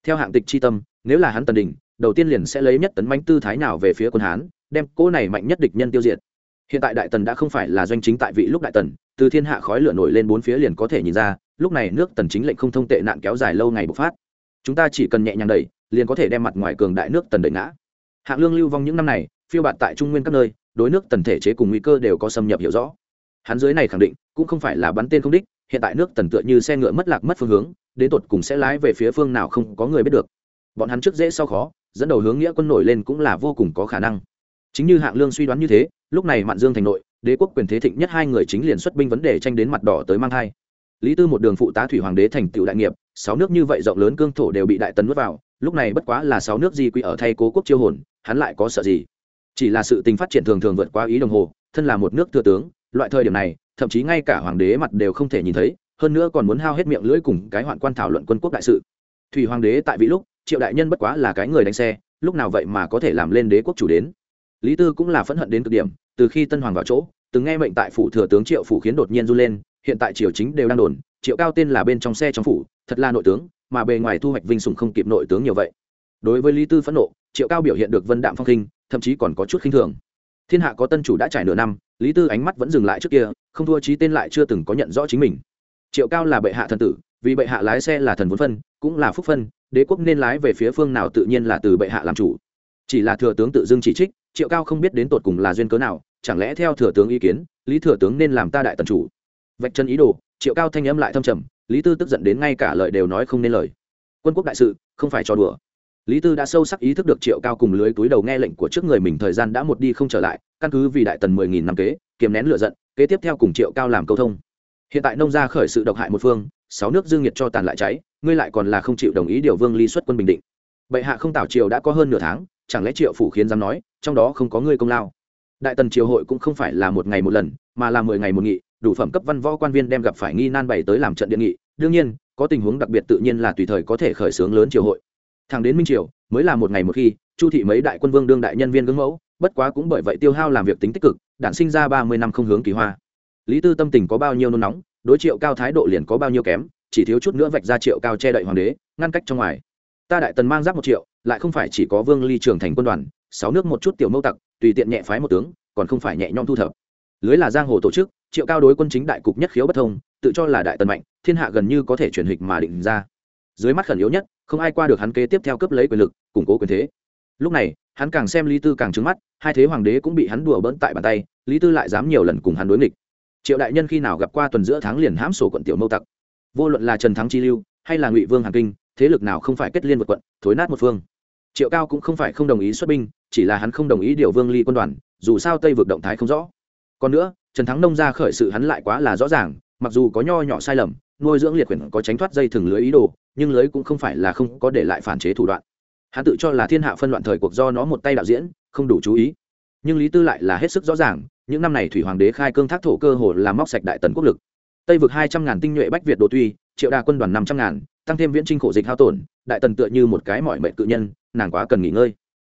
Theo hạng tịch chi tâm, nếu là hắn tần đình đầu tiên liền sẽ lấy nhất tấn manh tư thái nào về phía quân hán, đem cỗ này mạnh nhất địch nhân tiêu diệt. Hiện tại đại tần đã không phải là doanh chính tại vị lúc đại tần, từ thiên hạ khói lửa nổi lên bốn phía liền có thể nhìn ra, lúc này nước tần chính lệnh không thông tệ nạn kéo dài lâu ngày bộc phát. Chúng ta chỉ cần nhẹ nhàng đẩy liền có thể đem mặt ngoài cường đại nước tần đẩy ngã. Hạng lương lưu vong những năm này, phiêu bạt tại trung nguyên các nơi, đối nước tần thể chế cùng nguy cơ đều có xâm nhập hiểu rõ. Hắn dưới này khẳng định, cũng không phải là bắn tên không đích, hiện tại nước tần tựa như xe ngựa mất lạc mất phương hướng, đến tột cùng sẽ lái về phía phương nào không có người biết được. Bọn hắn trước dễ sau khó, dẫn đầu hướng nghĩa quân nổi lên cũng là vô cùng có khả năng. Chính như hạng lương suy đoán như thế, lúc này mạn dương thành nội, đế quốc quyền thế thịnh nhất hai người chính liền xuất binh vấn đề tranh đến mặt đỏ tới mang hai lý tư một đường phụ tá thủy hoàng đế thành tựu đại nghiệp, sáu nước như vậy rộng lớn cương thổ đều bị đại tần nuốt vào lúc này bất quá là sáu nước di quy ở thay cố quốc chiêu hồn, hắn lại có sợ gì? Chỉ là sự tình phát triển thường thường vượt qua ý đồng hồ, thân là một nước thừa tướng, loại thời điểm này, thậm chí ngay cả hoàng đế mặt đều không thể nhìn thấy, hơn nữa còn muốn hao hết miệng lưỡi cùng cái hoạn quan thảo luận quân quốc đại sự. Thủy hoàng đế tại vị lúc, triệu đại nhân bất quá là cái người đánh xe, lúc nào vậy mà có thể làm lên đế quốc chủ đến? Lý tư cũng là phẫn hận đến cực điểm, từ khi tân hoàng vào chỗ, từng nghe mệnh tại phủ thừa tướng triệu phủ khiến đột nhiên run lên, hiện tại triều chính đều đang đồn, triệu cao tên là bên trong xe trong phủ, thật là nội tướng mà bề ngoài thu hoạch vinh sủng không kịp nội tướng nhiều vậy. Đối với lý tư phẫn nộ, triệu cao biểu hiện được vân đạm phong khinh, thậm chí còn có chút khinh thường. Thiên hạ có tân chủ đã trải nửa năm, lý tư ánh mắt vẫn dừng lại trước kia, không thua trí tên lại chưa từng có nhận rõ chính mình. Triệu cao là bệ hạ thần tử, vì bệ hạ lái xe là thần vốn phân, cũng là phúc phân, đế quốc nên lái về phía phương nào tự nhiên là từ bệ hạ làm chủ. Chỉ là thừa tướng tự dưng chỉ trích, triệu cao không biết đến tột cùng là duyên cớ nào, chẳng lẽ theo thừa tướng ý kiến, lý thừa tướng nên làm ta đại tần chủ. Vạch chân ý đồ, triệu cao thanh âm lại thâm trầm lý tư tức giận đến ngay cả lời đều nói không nên lời. Quân quốc đại sự, không phải cho đùa. Lý tư đã sâu sắc ý thức được triệu cao cùng lưới túi đầu nghe lệnh của trước người mình thời gian đã một đi không trở lại, căn cứ vì đại tần mười nghìn năm kế, kiềm nén lựa giận, kế tiếp theo cùng triệu cao làm câu thông. Hiện tại nông gia khởi sự độc hại một phương, sáu nước dương nhiệt cho tàn lại cháy, ngươi lại còn là không chịu đồng ý điều vương ly xuất quân bình định. Bệ hạ không tảo triều đã có hơn nửa tháng, chẳng lẽ triệu phủ khiến dám nói, trong đó không có ngươi công lao? Đại tần triều hội cũng không phải là một ngày một lần, mà là mười ngày một nghị, đủ phẩm cấp văn võ quan viên đem gặp phải nghi nan bày tới làm trận điện nghị đương nhiên, có tình huống đặc biệt tự nhiên là tùy thời có thể khởi xướng lớn triều hội. Thẳng đến minh triều, mới là một ngày một khi, chu thị mấy đại quân vương đương đại nhân viên gương mẫu, bất quá cũng bởi vậy tiêu hao làm việc tính tích cực, đản sinh ra ba mươi năm không hướng kỳ hoa. Lý tư tâm tình có bao nhiêu nôn nóng, đối triệu cao thái độ liền có bao nhiêu kém, chỉ thiếu chút nữa vạch ra triệu cao che đậy hoàng đế, ngăn cách trong ngoài. Ta đại tần mang giáp một triệu, lại không phải chỉ có vương ly trưởng thành quân đoàn, sáu nước một chút tiểu mâu tặc, tùy tiện nhẹ phái một tướng, còn không phải nhẹ nhõm thu thập. Lưới là giang hồ tổ chức triệu cao đối quân chính đại cục nhất khiếu bất thông, tự cho là đại tần mạnh, thiên hạ gần như có thể chuyển hịch mà định ra. Dưới mắt khẩn yếu nhất, không ai qua được hắn kế tiếp theo cấp lấy quyền lực, củng cố quyền thế. Lúc này, hắn càng xem lý tư càng trứng mắt, hai thế hoàng đế cũng bị hắn đùa bỡn tại bàn tay, lý tư lại dám nhiều lần cùng hắn đối nghịch. Triệu đại nhân khi nào gặp qua tuần giữa tháng liền hãm sổ quận tiểu mâu tặc? Vô luận là trần thắng chi lưu, hay là ngụy vương hàn kinh, thế lực nào không phải kết liên một quận, thối nát một phương? Triệu cao cũng không phải không đồng ý xuất binh, chỉ là hắn không đồng ý điều vương ly quân đoàn, dù sao tây vượt động thái không rõ. Còn nữa trần thắng nông ra khởi sự hắn lại quá là rõ ràng, mặc dù có nho nhỏ sai lầm, nuôi dưỡng liệt quyển có tránh thoát dây thừng lưới ý đồ, nhưng lưới cũng không phải là không có để lại phản chế thủ đoạn. Hắn tự cho là thiên hạ phân loạn thời cuộc do nó một tay đạo diễn, không đủ chú ý. Nhưng lý tư lại là hết sức rõ ràng, những năm này thủy hoàng đế khai cương thác thổ cơ hồ làm móc sạch đại tần quốc lực. Tây vực hai trăm ngàn tinh nhuệ bách việt đồ tuy, triệu đa quân đoàn năm trăm ngàn, tăng thêm viễn trinh khổ dịch hao tổn, đại tần tựa như một cái mọi mệnh cự nhân, nàng quá cần nghỉ ngơi.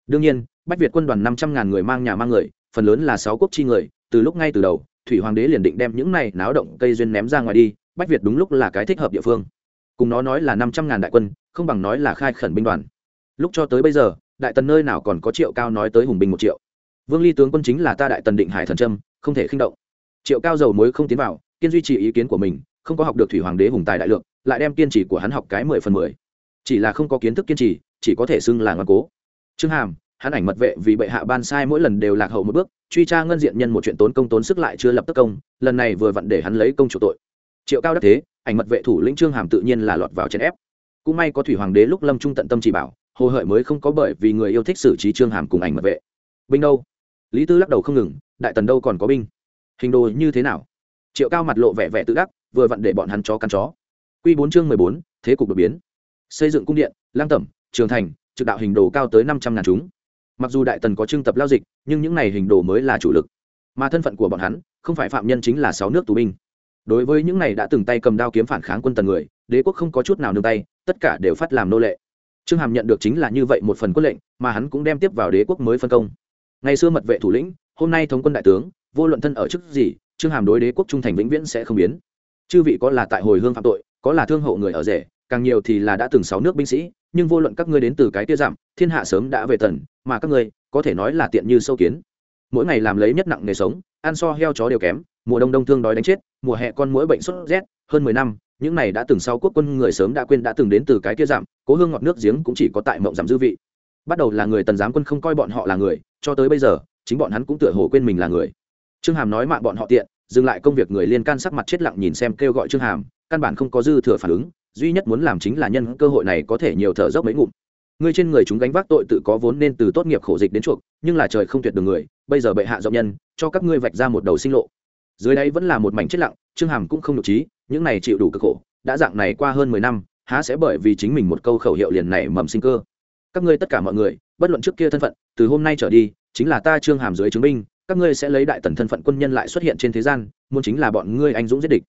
Đương nhiên, bách việt quân đoàn năm trăm ngàn người mang nhà mang người, phần lớn là sáu quốc chi người từ lúc ngay từ đầu, thủy hoàng đế liền định đem những này náo động cây duyên ném ra ngoài đi, bách việt đúng lúc là cái thích hợp địa phương. Cùng nó nói là năm trăm ngàn đại quân, không bằng nói là khai khẩn binh đoàn. Lúc cho tới bây giờ, đại tần nơi nào còn có triệu cao nói tới hùng binh một triệu. Vương ly tướng quân chính là ta đại tần định hải thần trâm không thể khinh động. Triệu cao dầu mối không tiến vào, kiên duy trì ý kiến của mình, không có học được thủy hoàng đế hùng tài đại lượng, lại đem kiên trì của hắn học cái mười phần mười. Chỉ là không có kiến thức kiên trì, chỉ có thể xưng là ngoan cố. Trương hàm hắn ảnh mật vệ vì bệ hạ ban sai mỗi lần đều lạc hậu một bước, truy tra ngân diện nhân một chuyện tốn công tốn sức lại chưa lập tức công, lần này vừa vặn để hắn lấy công chủ tội. Triệu cao đắc thế, ảnh mật vệ thủ lĩnh trương hàm tự nhiên là lọt vào chèn ép. Cũng may có thủy hoàng đế lúc lâm trung tận tâm chỉ bảo, hồ hợi mới không có bởi vì người yêu thích xử trí trương hàm cùng ảnh mật vệ. Binh đâu? Lý tư lắc đầu không ngừng, đại tần đâu còn có binh? Hình đồ như thế nào? Triệu cao mặt lộ vẻ vẻ tự đắc, vừa vặn để bọn hắn chó căn chó. Q bốn chương mười bốn, thế cục đột biến. Xây dựng cung điện lang tẩm, trường thành, trực đạo hình đồ cao tới năm trăm ngàn chúng mặc dù đại tần có trưng tập lao dịch, nhưng những này hình đồ mới là chủ lực. Mà thân phận của bọn hắn, không phải phạm nhân chính là sáu nước tù binh. Đối với những này đã từng tay cầm đao kiếm phản kháng quân tần người, đế quốc không có chút nào nương tay, tất cả đều phát làm nô lệ. Trương hàm nhận được chính là như vậy một phần quân lệnh, mà hắn cũng đem tiếp vào đế quốc mới phân công. Ngày xưa mật vệ thủ lĩnh, hôm nay thống quân đại tướng, vô luận thân ở chức gì, trương hàm đối đế quốc trung thành vĩnh viễn sẽ không biến. Chư vị có là tại hồi hương phạm tội, có là thương hậu người ở rể, càng nhiều thì là đã từng sáu nước binh sĩ, nhưng vô luận các ngươi đến từ cái tia giảm, thiên hạ sớm đã về tần mà các ngươi, có thể nói là tiện như sâu kiến. Mỗi ngày làm lấy nhất nặng nghề sống, ăn so heo chó đều kém, mùa đông đông thương đói đánh chết, mùa hè con mũi bệnh sốt rét, hơn mười năm, những này đã từng sau quốc quân người sớm đã quên đã từng đến từ cái kia giảm, cố hương ngọt nước giếng cũng chỉ có tại mộng giảm dư vị. Bắt đầu là người tần giám quân không coi bọn họ là người, cho tới bây giờ, chính bọn hắn cũng tựa hồ quên mình là người. Trương hàm nói mạng bọn họ tiện, dừng lại công việc người liên can sắc mặt chết lặng nhìn xem kêu gọi trương hàm, căn bản không có dư thừa phản ứng, duy nhất muốn làm chính là nhân cơ hội này có thể nhiều thở dốc mấy ngụm ngươi trên người chúng gánh vác tội tự có vốn nên từ tốt nghiệp khổ dịch đến chuộc, nhưng là trời không tuyệt đường người, bây giờ bệ hạ rộng nhân, cho các ngươi vạch ra một đầu sinh lộ. Dưới đây vẫn là một mảnh chết lặng, trương hàm cũng không nhục trí, những này chịu đủ cực khổ, đã dạng này qua hơn mười năm, há sẽ bởi vì chính mình một câu khẩu hiệu liền này mầm sinh cơ. Các ngươi tất cả mọi người, bất luận trước kia thân phận, từ hôm nay trở đi, chính là ta trương hàm dưới chứng minh, các ngươi sẽ lấy đại tần thân phận quân nhân lại xuất hiện trên thế gian, muốn chính là bọn ngươi anh dũng giết địch.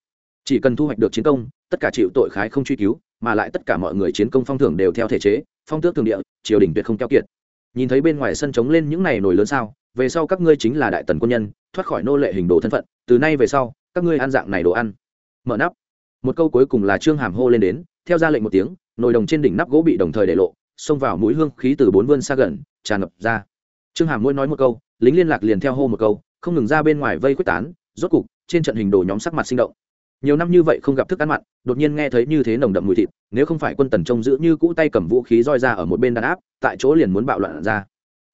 Chỉ cần thu hoạch được chiến công, tất cả chịu tội khái không truy cứu, mà lại tất cả mọi người chiến công phong thưởng đều theo thể chế phong tước thường địa, triều đình tuyệt không keo kiệt. Nhìn thấy bên ngoài sân trống lên những này nổi lớn sao, về sau các ngươi chính là đại tần quân nhân, thoát khỏi nô lệ hình đồ thân phận, từ nay về sau, các ngươi ăn dạng này đồ ăn. Mở nắp. Một câu cuối cùng là trương hàm hô lên đến, theo ra lệnh một tiếng, nồi đồng trên đỉnh nắp gỗ bị đồng thời để lộ, xông vào mũi hương khí từ bốn vươn xa gần, tràn ngập ra. Trương hàm mỗi nói một câu, lính liên lạc liền theo hô một câu, không ngừng ra bên ngoài vây quyết tán, rốt cục, trên trận hình đồ nhóm sắc mặt sinh động nhiều năm như vậy không gặp thức ăn mặn, đột nhiên nghe thấy như thế nồng đậm mùi thịt, nếu không phải quân tần trông giữ như cũ tay cầm vũ khí roi ra ở một bên đàn áp, tại chỗ liền muốn bạo loạn ra.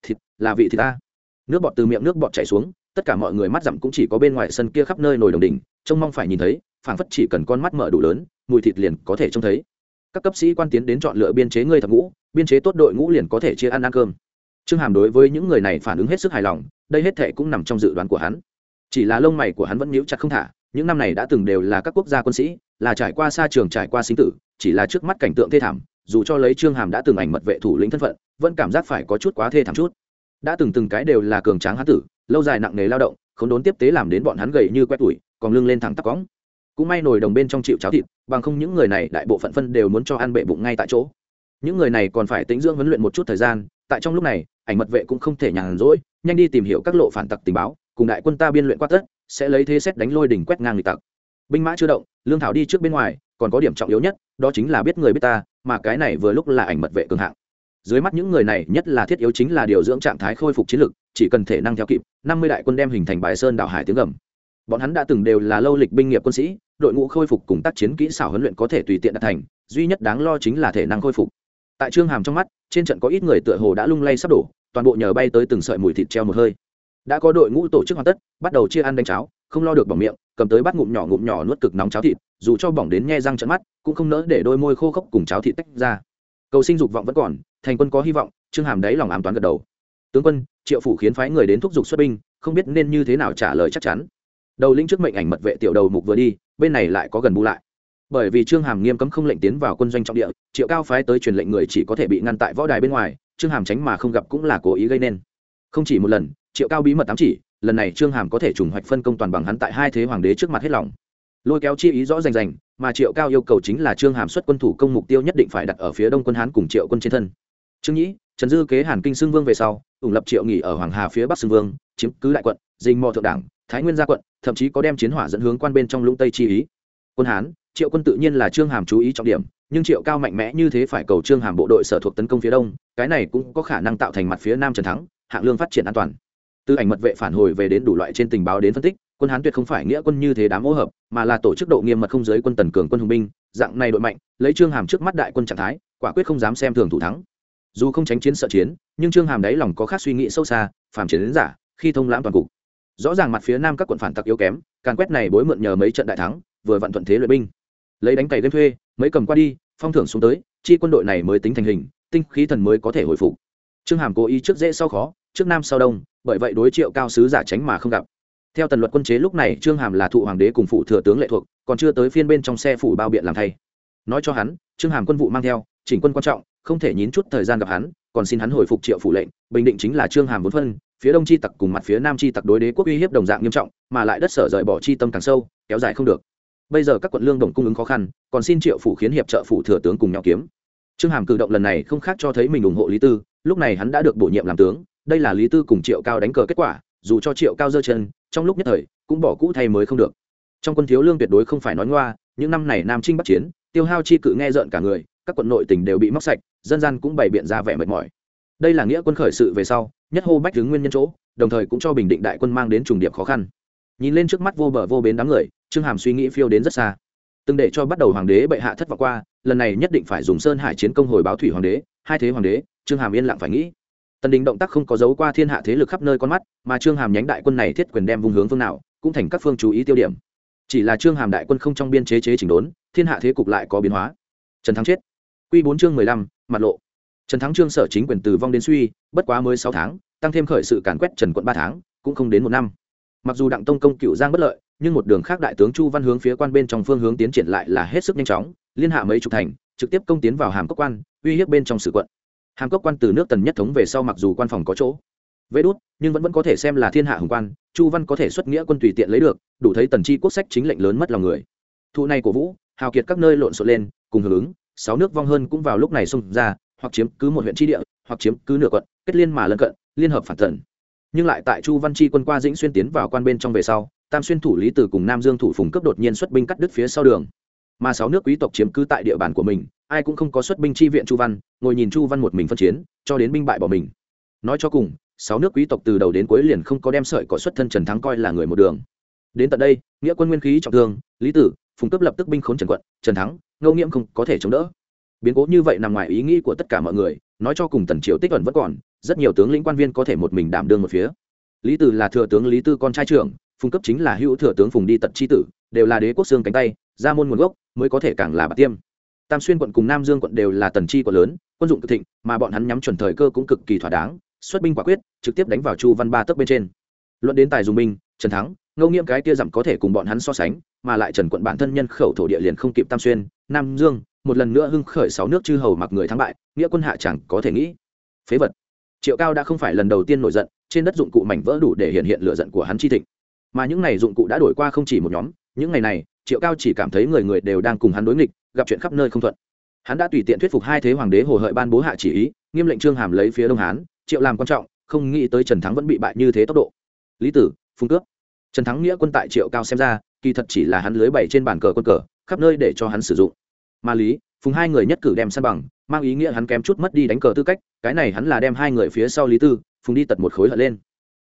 Thịt, là vị thịt ta. Nước bọt từ miệng nước bọt chảy xuống, tất cả mọi người mắt dặm cũng chỉ có bên ngoài sân kia khắp nơi nồi đồng đỉnh, trông mong phải nhìn thấy, phảng phất chỉ cần con mắt mở đủ lớn, mùi thịt liền có thể trông thấy. Các cấp sĩ quan tiến đến chọn lựa biên chế người thập ngũ, biên chế tốt đội ngũ liền có thể chia ăn ăn cơm. Trương hàm đối với những người này phản ứng hết sức hài lòng, đây hết thệ cũng nằm trong dự đoán của hắn. Chỉ là lông mày của hắn vẫn níu chặt không thả những năm này đã từng đều là các quốc gia quân sĩ, là trải qua xa trường trải qua sinh tử, chỉ là trước mắt cảnh tượng thê thảm, dù cho lấy trương hàm đã từng ảnh mật vệ thủ lĩnh thân phận, vẫn cảm giác phải có chút quá thê thảm chút. Đã từng từng cái đều là cường tráng hán tử, lâu dài nặng nề lao động không đốn tiếp tế làm đến bọn hắn gầy như quét tủi còn lưng lên thẳng tắc cõng. Cũng may nồi đồng bên trong chịu cháo thịt, bằng không những người này đại bộ phận phân đều muốn cho ăn bệ bụng ngay tại chỗ. Những người này còn phải tính dưỡng huấn luyện một chút thời gian, tại trong lúc này, ảnh mật vệ cũng không thể nhàn rỗi, nhanh đi tìm hiểu các lộ phản tặc tình báo, cùng đại quân ta biên luyện quát tất sẽ lấy thế xét đánh lôi đỉnh quét ngang lịch tặc. Binh mã chưa động, lương thảo đi trước bên ngoài, còn có điểm trọng yếu nhất, đó chính là biết người biết ta, mà cái này vừa lúc là ảnh mật vệ cường hạng. Dưới mắt những người này, nhất là thiết yếu chính là điều dưỡng trạng thái khôi phục chiến lực, chỉ cần thể năng theo kịp, năm mươi đại quân đem hình thành bài sơn đảo hải tiếng gầm. Bọn hắn đã từng đều là lâu lịch binh nghiệp quân sĩ, đội ngũ khôi phục cùng tác chiến kỹ xảo huấn luyện có thể tùy tiện đạt thành, duy nhất đáng lo chính là thể năng khôi phục. Tại trương hàm trong mắt, trên trận có ít người tựa hồ đã lung lay sắp đổ, toàn bộ nhờ bay tới từng sợi mùi thịt treo một hơi đã có đội ngũ tổ chức hoàn tất, bắt đầu chia ăn đánh cháo, không lo được bỏng miệng, cầm tới bắt ngụm nhỏ ngụm nhỏ nuốt cực nóng cháo thịt, dù cho bỏng đến nhe răng trận mắt, cũng không nỡ để đôi môi khô khốc cùng cháo thịt tách ra. Cầu sinh dục vọng vẫn còn, thành quân có hy vọng, trương hàm đáy lòng ám toán gật đầu. Tướng quân, triệu phủ khiến phái người đến thúc giục xuất binh, không biết nên như thế nào trả lời chắc chắn. Đầu lĩnh trước mệnh ảnh mật vệ tiểu đầu mục vừa đi, bên này lại có gần bu lại. Bởi vì trương hàm nghiêm cấm không lệnh tiến vào quân doanh trọng địa, triệu cao phái tới truyền lệnh người chỉ có thể bị ngăn tại võ đài bên ngoài, trương hàm tránh mà không gặp cũng là cố ý gây nên. Không chỉ một lần triệu cao bí mật tám chỉ, lần này trương hàm có thể trùng hoạch phân công toàn bằng hắn tại hai thế hoàng đế trước mặt hết lòng. Lôi kéo chi ý rõ rành rành, mà triệu cao yêu cầu chính là trương hàm xuất quân thủ công mục tiêu nhất định phải đặt ở phía đông quân hán cùng triệu quân trên thân. Trương nhĩ, trần dư kế hàn kinh xương vương về sau, ủng lập triệu nghỉ ở hoàng hà phía bắc xương vương, chiếm cứ đại quận dình mò thượng đảng, thái nguyên gia quận, thậm chí có đem chiến hỏa dẫn hướng quan bên trong lũng tây chi ý. Quân hán, triệu quân tự nhiên là trương hàm chú ý trọng điểm, nhưng triệu cao mạnh mẽ như thế phải cầu trương hàm bộ đội sở thuộc tấn công phía đông, cái này cũng có khả năng tạo thành mặt phía nam trần thắng, hạng lương phát triển an toàn từ ảnh mật vệ phản hồi về đến đủ loại trên tình báo đến phân tích, quân hán tuyệt không phải nghĩa quân như thế đám hỗ hợp, mà là tổ chức độ nghiêm mật không giới quân tần cường quân hùng binh, dạng này đội mạnh, lấy trương hàm trước mắt đại quân trạng thái, quả quyết không dám xem thường thủ thắng. Dù không tránh chiến sợ chiến, nhưng trương hàm đáy lòng có khác suy nghĩ sâu xa, phàm chiến đến giả, khi thông lãm toàn cục. Rõ ràng mặt phía nam các quận phản tặc yếu kém, càn quét này bối mượn nhờ mấy trận đại thắng, vừa vận thuận thế luyện binh. Lấy đánh cày đêm thuê, mấy cầm qua đi, phong thưởng xuống tới, chi quân đội này mới tính thành hình, tinh khí thần mới có thể hồi phục. Trương hàm cố ý trước dễ sau khó, trước nam sau đông bởi vậy đối triệu cao sứ giả tránh mà không gặp. Theo tần luật quân chế lúc này, trương hàm là thụ hoàng đế cùng phụ thừa tướng lệ thuộc, còn chưa tới phiên bên trong xe phủ bao biện làm thay. Nói cho hắn, trương hàm quân vụ mang theo, chỉnh quân quan trọng, không thể nhín chút thời gian gặp hắn, còn xin hắn hồi phục triệu phủ lệnh, bình định chính là trương hàm vốn phân, phía đông chi tặc cùng mặt phía nam chi tặc đối đế quốc uy hiếp đồng dạng nghiêm trọng, mà lại đất sở rời bỏ chi tâm càng sâu, kéo dài không được. Bây giờ các quận lương đồng cung ứng khó khăn, còn xin triệu phủ khiến hiệp trợ phủ thừa tướng cùng nhau kiếm. Trương hàm cử động lần này không khác cho thấy mình ủng hộ lý tư, lúc này hắn đã được bổ nhiệm làm tướng đây là lý tư cùng triệu cao đánh cờ kết quả, dù cho triệu cao dơ chân, trong lúc nhất thời, cũng bỏ cũ thay mới không được. Trong quân thiếu lương tuyệt đối không phải nói ngoa, những năm này nam trinh bắc chiến, tiêu hao chi cự nghe rợn cả người, các quận nội tỉnh đều bị móc sạch, dân gian cũng bày biện ra vẻ mệt mỏi. Đây là nghĩa quân khởi sự về sau, nhất hô bách đứng nguyên nhân chỗ, đồng thời cũng cho bình định đại quân mang đến trùng điệp khó khăn. Nhìn lên trước mắt vô bờ vô bến đám người, trương hàm suy nghĩ phiêu đến rất xa. Từng để cho bắt đầu hoàng đế bệ hạ thất vọng qua, lần này nhất định phải dùng sơn hải chiến công hồi báo thủy hoàng đế, hai thế hoàng đế, trương hàm yên lặng phải nghĩ tần đình động tác không có dấu qua thiên hạ thế lực khắp nơi con mắt, mà trương hàm nhánh đại quân này thiết quyền đem vùng hướng phương nào, cũng thành các phương chú ý tiêu điểm. Chỉ là trương hàm đại quân không trong biên chế chế chỉnh đốn, thiên hạ thế cục lại có biến hóa. Trần thắng chết. Q bốn chương mười lăm, mặt lộ. Trần thắng trương sở chính quyền từ vong đến suy, bất quá mới sáu tháng, tăng thêm khởi sự càn quét trần quận ba tháng, cũng không đến một năm. Mặc dù đặng tông công cựu giang bất lợi, nhưng một đường khác đại tướng chu văn hướng phía quan bên trong phương hướng tiến triển lại là hết sức nhanh chóng, liên hạ mấy chục thành, trực tiếp công tiến vào hàm cốc quan, uy hiếp bên trong sử quận hàm cốc quan từ nước tần nhất thống về sau mặc dù quan phòng có chỗ vê đút, nhưng vẫn vẫn có thể xem là thiên hạ hùng quan chu văn có thể xuất nghĩa quân tùy tiện lấy được đủ thấy tần chi quốc sách chính lệnh lớn mất lòng người. Thụ này của vũ hào kiệt các nơi lộn xộn lên cùng hưởng ứng sáu nước vong hơn cũng vào lúc này xông ra hoặc chiếm cứ một huyện tri địa hoặc chiếm cứ nửa quận kết liên mà lân cận liên hợp phản tần. Nhưng lại tại chu văn chi quân qua dĩnh xuyên tiến vào quan bên trong về sau tam xuyên thủ lý từ cùng nam dương thủ phùng cấp đột nhiên xuất binh cắt đứt phía sau đường mà sáu nước quý tộc chiếm cứ tại địa bàn của mình, ai cũng không có xuất binh chi viện chu văn, ngồi nhìn chu văn một mình phân chiến, cho đến binh bại bỏ mình. Nói cho cùng, sáu nước quý tộc từ đầu đến cuối liền không có đem sợi cỏ xuất thân trần thắng coi là người một đường. Đến tận đây, nghĩa quân nguyên khí trọng thương, lý tử, phùng cấp lập tức binh khốn trần quận, trần thắng, ngô nghiễm không có thể chống đỡ. Biến cố như vậy nằm ngoài ý nghĩ của tất cả mọi người, nói cho cùng tần triều tích ẩn vẫn còn, rất nhiều tướng lĩnh quan viên có thể một mình đảm đương một phía. Lý tử là thừa tướng lý tư con trai trưởng, phùng cấp chính là hữu thừa tướng phùng đi tật chi tử, đều là đế quốc xương cánh tay ra môn nguồn gốc mới có thể càng là bạc tiêm. Tam xuyên quận cùng nam dương quận đều là tần chi quận lớn, quân dụng cực thịnh, mà bọn hắn nhắm chuẩn thời cơ cũng cực kỳ thỏa đáng, xuất binh quả quyết, trực tiếp đánh vào chu văn ba tấc bên trên. Luận đến tài dùng binh, trần thắng ngẫu nghiệm cái tia dặm có thể cùng bọn hắn so sánh, mà lại trần quận bản thân nhân khẩu thổ địa liền không kịp tam xuyên, nam dương, một lần nữa hưng khởi sáu nước chư hầu mặc người thắng bại, nghĩa quân hạ chẳng có thể nghĩ. Phế vật. Triệu cao đã không phải lần đầu tiên nổi giận, trên đất dụng cụ mảnh vỡ đủ để hiện hiện lựa giận của hắn chi thịnh. Mà những này dụng cụ đã đổi qua không chỉ một nhóm, những ngày này triệu cao chỉ cảm thấy người người đều đang cùng hắn đối nghịch, gặp chuyện khắp nơi không thuận. Hắn đã tùy tiện thuyết phục hai thế hoàng đế hồ hợi ban bố hạ chỉ ý, nghiêm lệnh trương hàm lấy phía đông hán, triệu làm quan trọng, không nghĩ tới trần thắng vẫn bị bại như thế tốc độ. Lý tử phung cướp. Trần thắng nghĩa quân tại triệu cao xem ra, kỳ thật chỉ là hắn lưới bày trên bàn cờ quân cờ, khắp nơi để cho hắn sử dụng. Mà lý, phùng hai người nhất cử đem săn bằng, mang ý nghĩa hắn kém chút mất đi đánh cờ tư cách, cái này hắn là đem hai người phía sau lý tư phùng đi tật một khối hận lên.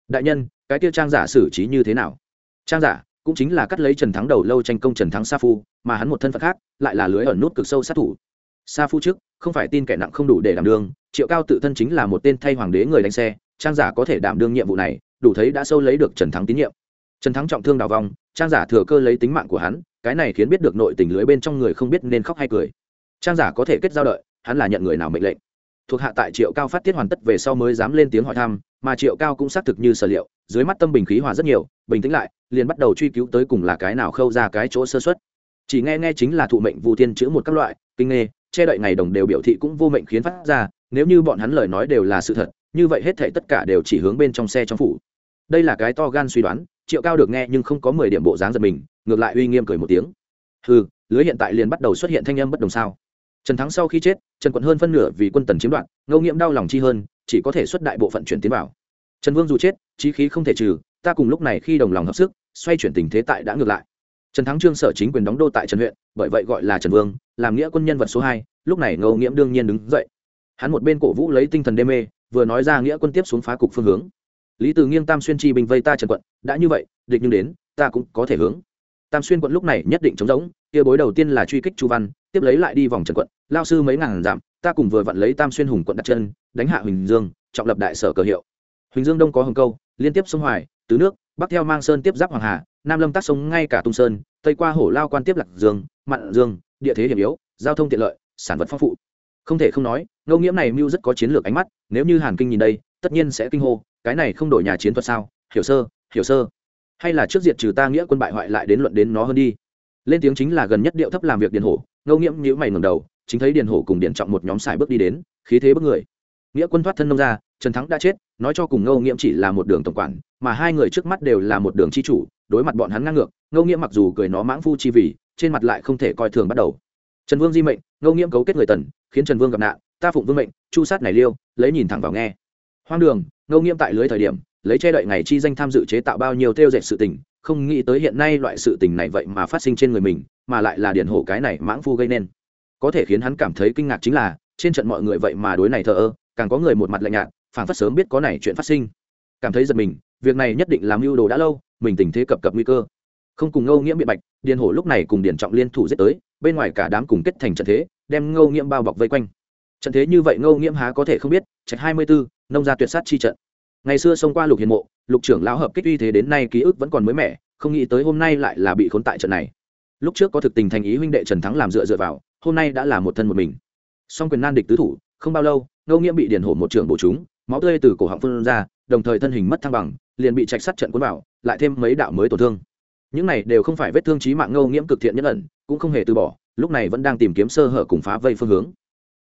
Đại nhân, cái tiêu trang giả xử trí như thế nào? Trang giả cũng chính là cắt lấy trần thắng đầu lâu tranh công trần thắng sa phu, mà hắn một thân phận khác, lại là lưới ẩn nút cực sâu sát thủ. Sa phu trước, không phải tin kẻ nặng không đủ để đảm đương, triệu cao tự thân chính là một tên thay hoàng đế người đánh xe, trang giả có thể đảm đương nhiệm vụ này, đủ thấy đã sâu lấy được trần thắng tín nhiệm. Trần thắng trọng thương đào vong, trang giả thừa cơ lấy tính mạng của hắn, cái này khiến biết được nội tình lưới bên trong người không biết nên khóc hay cười. Trang giả có thể kết giao đợi, hắn là nhận người nào mệnh lệnh thuộc hạ tại triệu cao phát tiết hoàn tất về sau mới dám lên tiếng hỏi thăm, mà triệu cao cũng xác thực như sở liệu, dưới mắt tâm bình khí hòa rất nhiều, bình tĩnh lại, liền bắt đầu truy cứu tới cùng là cái nào khâu ra cái chỗ sơ xuất chỉ nghe nghe chính là thụ mệnh vu tiên chữ một các loại, kinh nghê che đậy ngày đồng đều biểu thị cũng vô mệnh khiến phát ra, nếu như bọn hắn lời nói đều là sự thật, như vậy hết thể tất cả đều chỉ hướng bên trong xe trong phủ. Đây là cái to gan suy đoán, triệu cao được nghe nhưng không có mười điểm bộ dáng giật mình, ngược lại uy nghiêm cười một tiếng. Ừ lưới hiện tại liền bắt đầu xuất hiện thanh âm bất đồng sao? Trần thắng sau khi chết, trần quận hơn phân nửa vì quân tần chiếm đoạt, ngẫu nghiễm đau lòng chi hơn, chỉ có thể xuất đại bộ phận chuyển tiến vào. Trần vương dù chết trí khí không thể trừ, ta cùng lúc này khi đồng lòng hợp sức, xoay chuyển tình thế tại đã ngược lại. Trần thắng trương sở chính quyền đóng đô tại trần huyện, bởi vậy gọi là trần vương, làm nghĩa quân nhân vật số hai, lúc này ngẫu nghiễm đương nhiên đứng dậy. Hắn một bên cổ vũ lấy tinh thần đê mê, vừa nói ra nghĩa quân tiếp xuống phá cục phương hướng. Lý từ nghiêng tam xuyên chi bình vây ta trần quận, đã như vậy, địch nhưng đến, ta cũng có thể hướng. Tam xuyên quận lúc này nhất định chống giống, kia bối đầu tiên là truy kích chu văn tiếp lấy lại đi vòng trần quận, lao sư mấy ngàn giảm ta cùng vừa vặn lấy tam xuyên hùng quận đặt chân, đánh hạ huỳnh dương, trọng lập đại sở cờ hiệu. Huỳnh dương đông có hồng câu, liên tiếp sông hoài, tứ nước, bắc theo mang sơn tiếp giáp hoàng hà, nam lâm tác sông ngay cả tung sơn, tây qua hổ lao quan tiếp lạc dương mặn dương, địa thế hiểm yếu, giao thông tiện lợi, sản vật phong phụ không thể không nói ngô nghiễm này mưu rất có chiến lược ánh mắt, nếu như hàn kinh nhìn đây, tất nhiên sẽ kinh hô, cái này không đổi nhà chiến thuật sao? Hiểu sơ hiểu sơ. Hay là trước diệt trừ ta nghĩa quân bại hoại lại đến luận đến nó hơn đi lên tiếng chính là gần nhất điệu thấp làm việc điền hổ, ngâu nghiễm nhữ mày ngầm đầu, chính thấy điền hổ cùng điền trọng một nhóm xài bước đi đến, khí thế bước người. Nghĩa quân thoát thân nông ra, trần thắng đã chết, nói cho cùng ngâu nghiễm chỉ là một đường tổng quản, mà hai người trước mắt đều là một đường chi chủ, đối mặt bọn hắn ngang ngược, ngâu nghiễm mặc dù cười nó mãng phu chi vì trên mặt lại không thể coi thường bắt đầu. Trần vương di mệnh, ngâu nghiễm cấu kết người tần, khiến trần vương gặp nạn, ta phụng vương mệnh, chu sát này liêu, lấy nhìn thẳng vào nghe. Hoang đường, ngâu nghiễm tại lưới thời điểm, lấy che đậy ngày chi danh tham dự chế tạo bao nhiêu theo dệt sự tình không nghĩ tới hiện nay loại sự tình này vậy mà phát sinh trên người mình, mà lại là điển hổ cái này mãng phu gây nên. Có thể khiến hắn cảm thấy kinh ngạc chính là, trên trận mọi người vậy mà đối này thờ ơ, càng có người một mặt lạnh nhạt phản phất sớm biết có này chuyện phát sinh. Cảm thấy giật mình, việc này nhất định làm mưu đồ đã lâu, mình tình thế cập cập nguy cơ. Không cùng ngâu nghiễm biện bạch điền hổ lúc này cùng điền trọng liên thủ giết tới, bên ngoài cả đám cùng kết thành trận thế, đem ngâu nghiễm bao bọc vây quanh. Trận thế như vậy ngâu nghiễm há có thể không biết, trạch hai mươi bốn nông gia tuyệt sát chi trận ngày xưa xông qua lục hiền mộ, lục trưởng lão hợp kích uy thế đến nay ký ức vẫn còn mới mẻ, không nghĩ tới hôm nay lại là bị khốn tại trận này. Lúc trước có thực tình thành ý huynh đệ trần thắng làm dựa dựa vào, hôm nay đã là một thân một mình. Song quyền nan địch tứ thủ, không bao lâu, ngô nghĩa bị điền hổ một trưởng bổ chúng máu tươi từ cổ họng phun ra, đồng thời thân hình mất thăng bằng, liền bị trạch sắt trận cuốn vào, lại thêm mấy đạo mới tổn thương. Những này đều không phải vết thương trí mạng ngô nghiễm cực thiện nhất ẩn, cũng không hề từ bỏ, lúc này vẫn đang tìm kiếm sơ hở cùng phá vây phương hướng.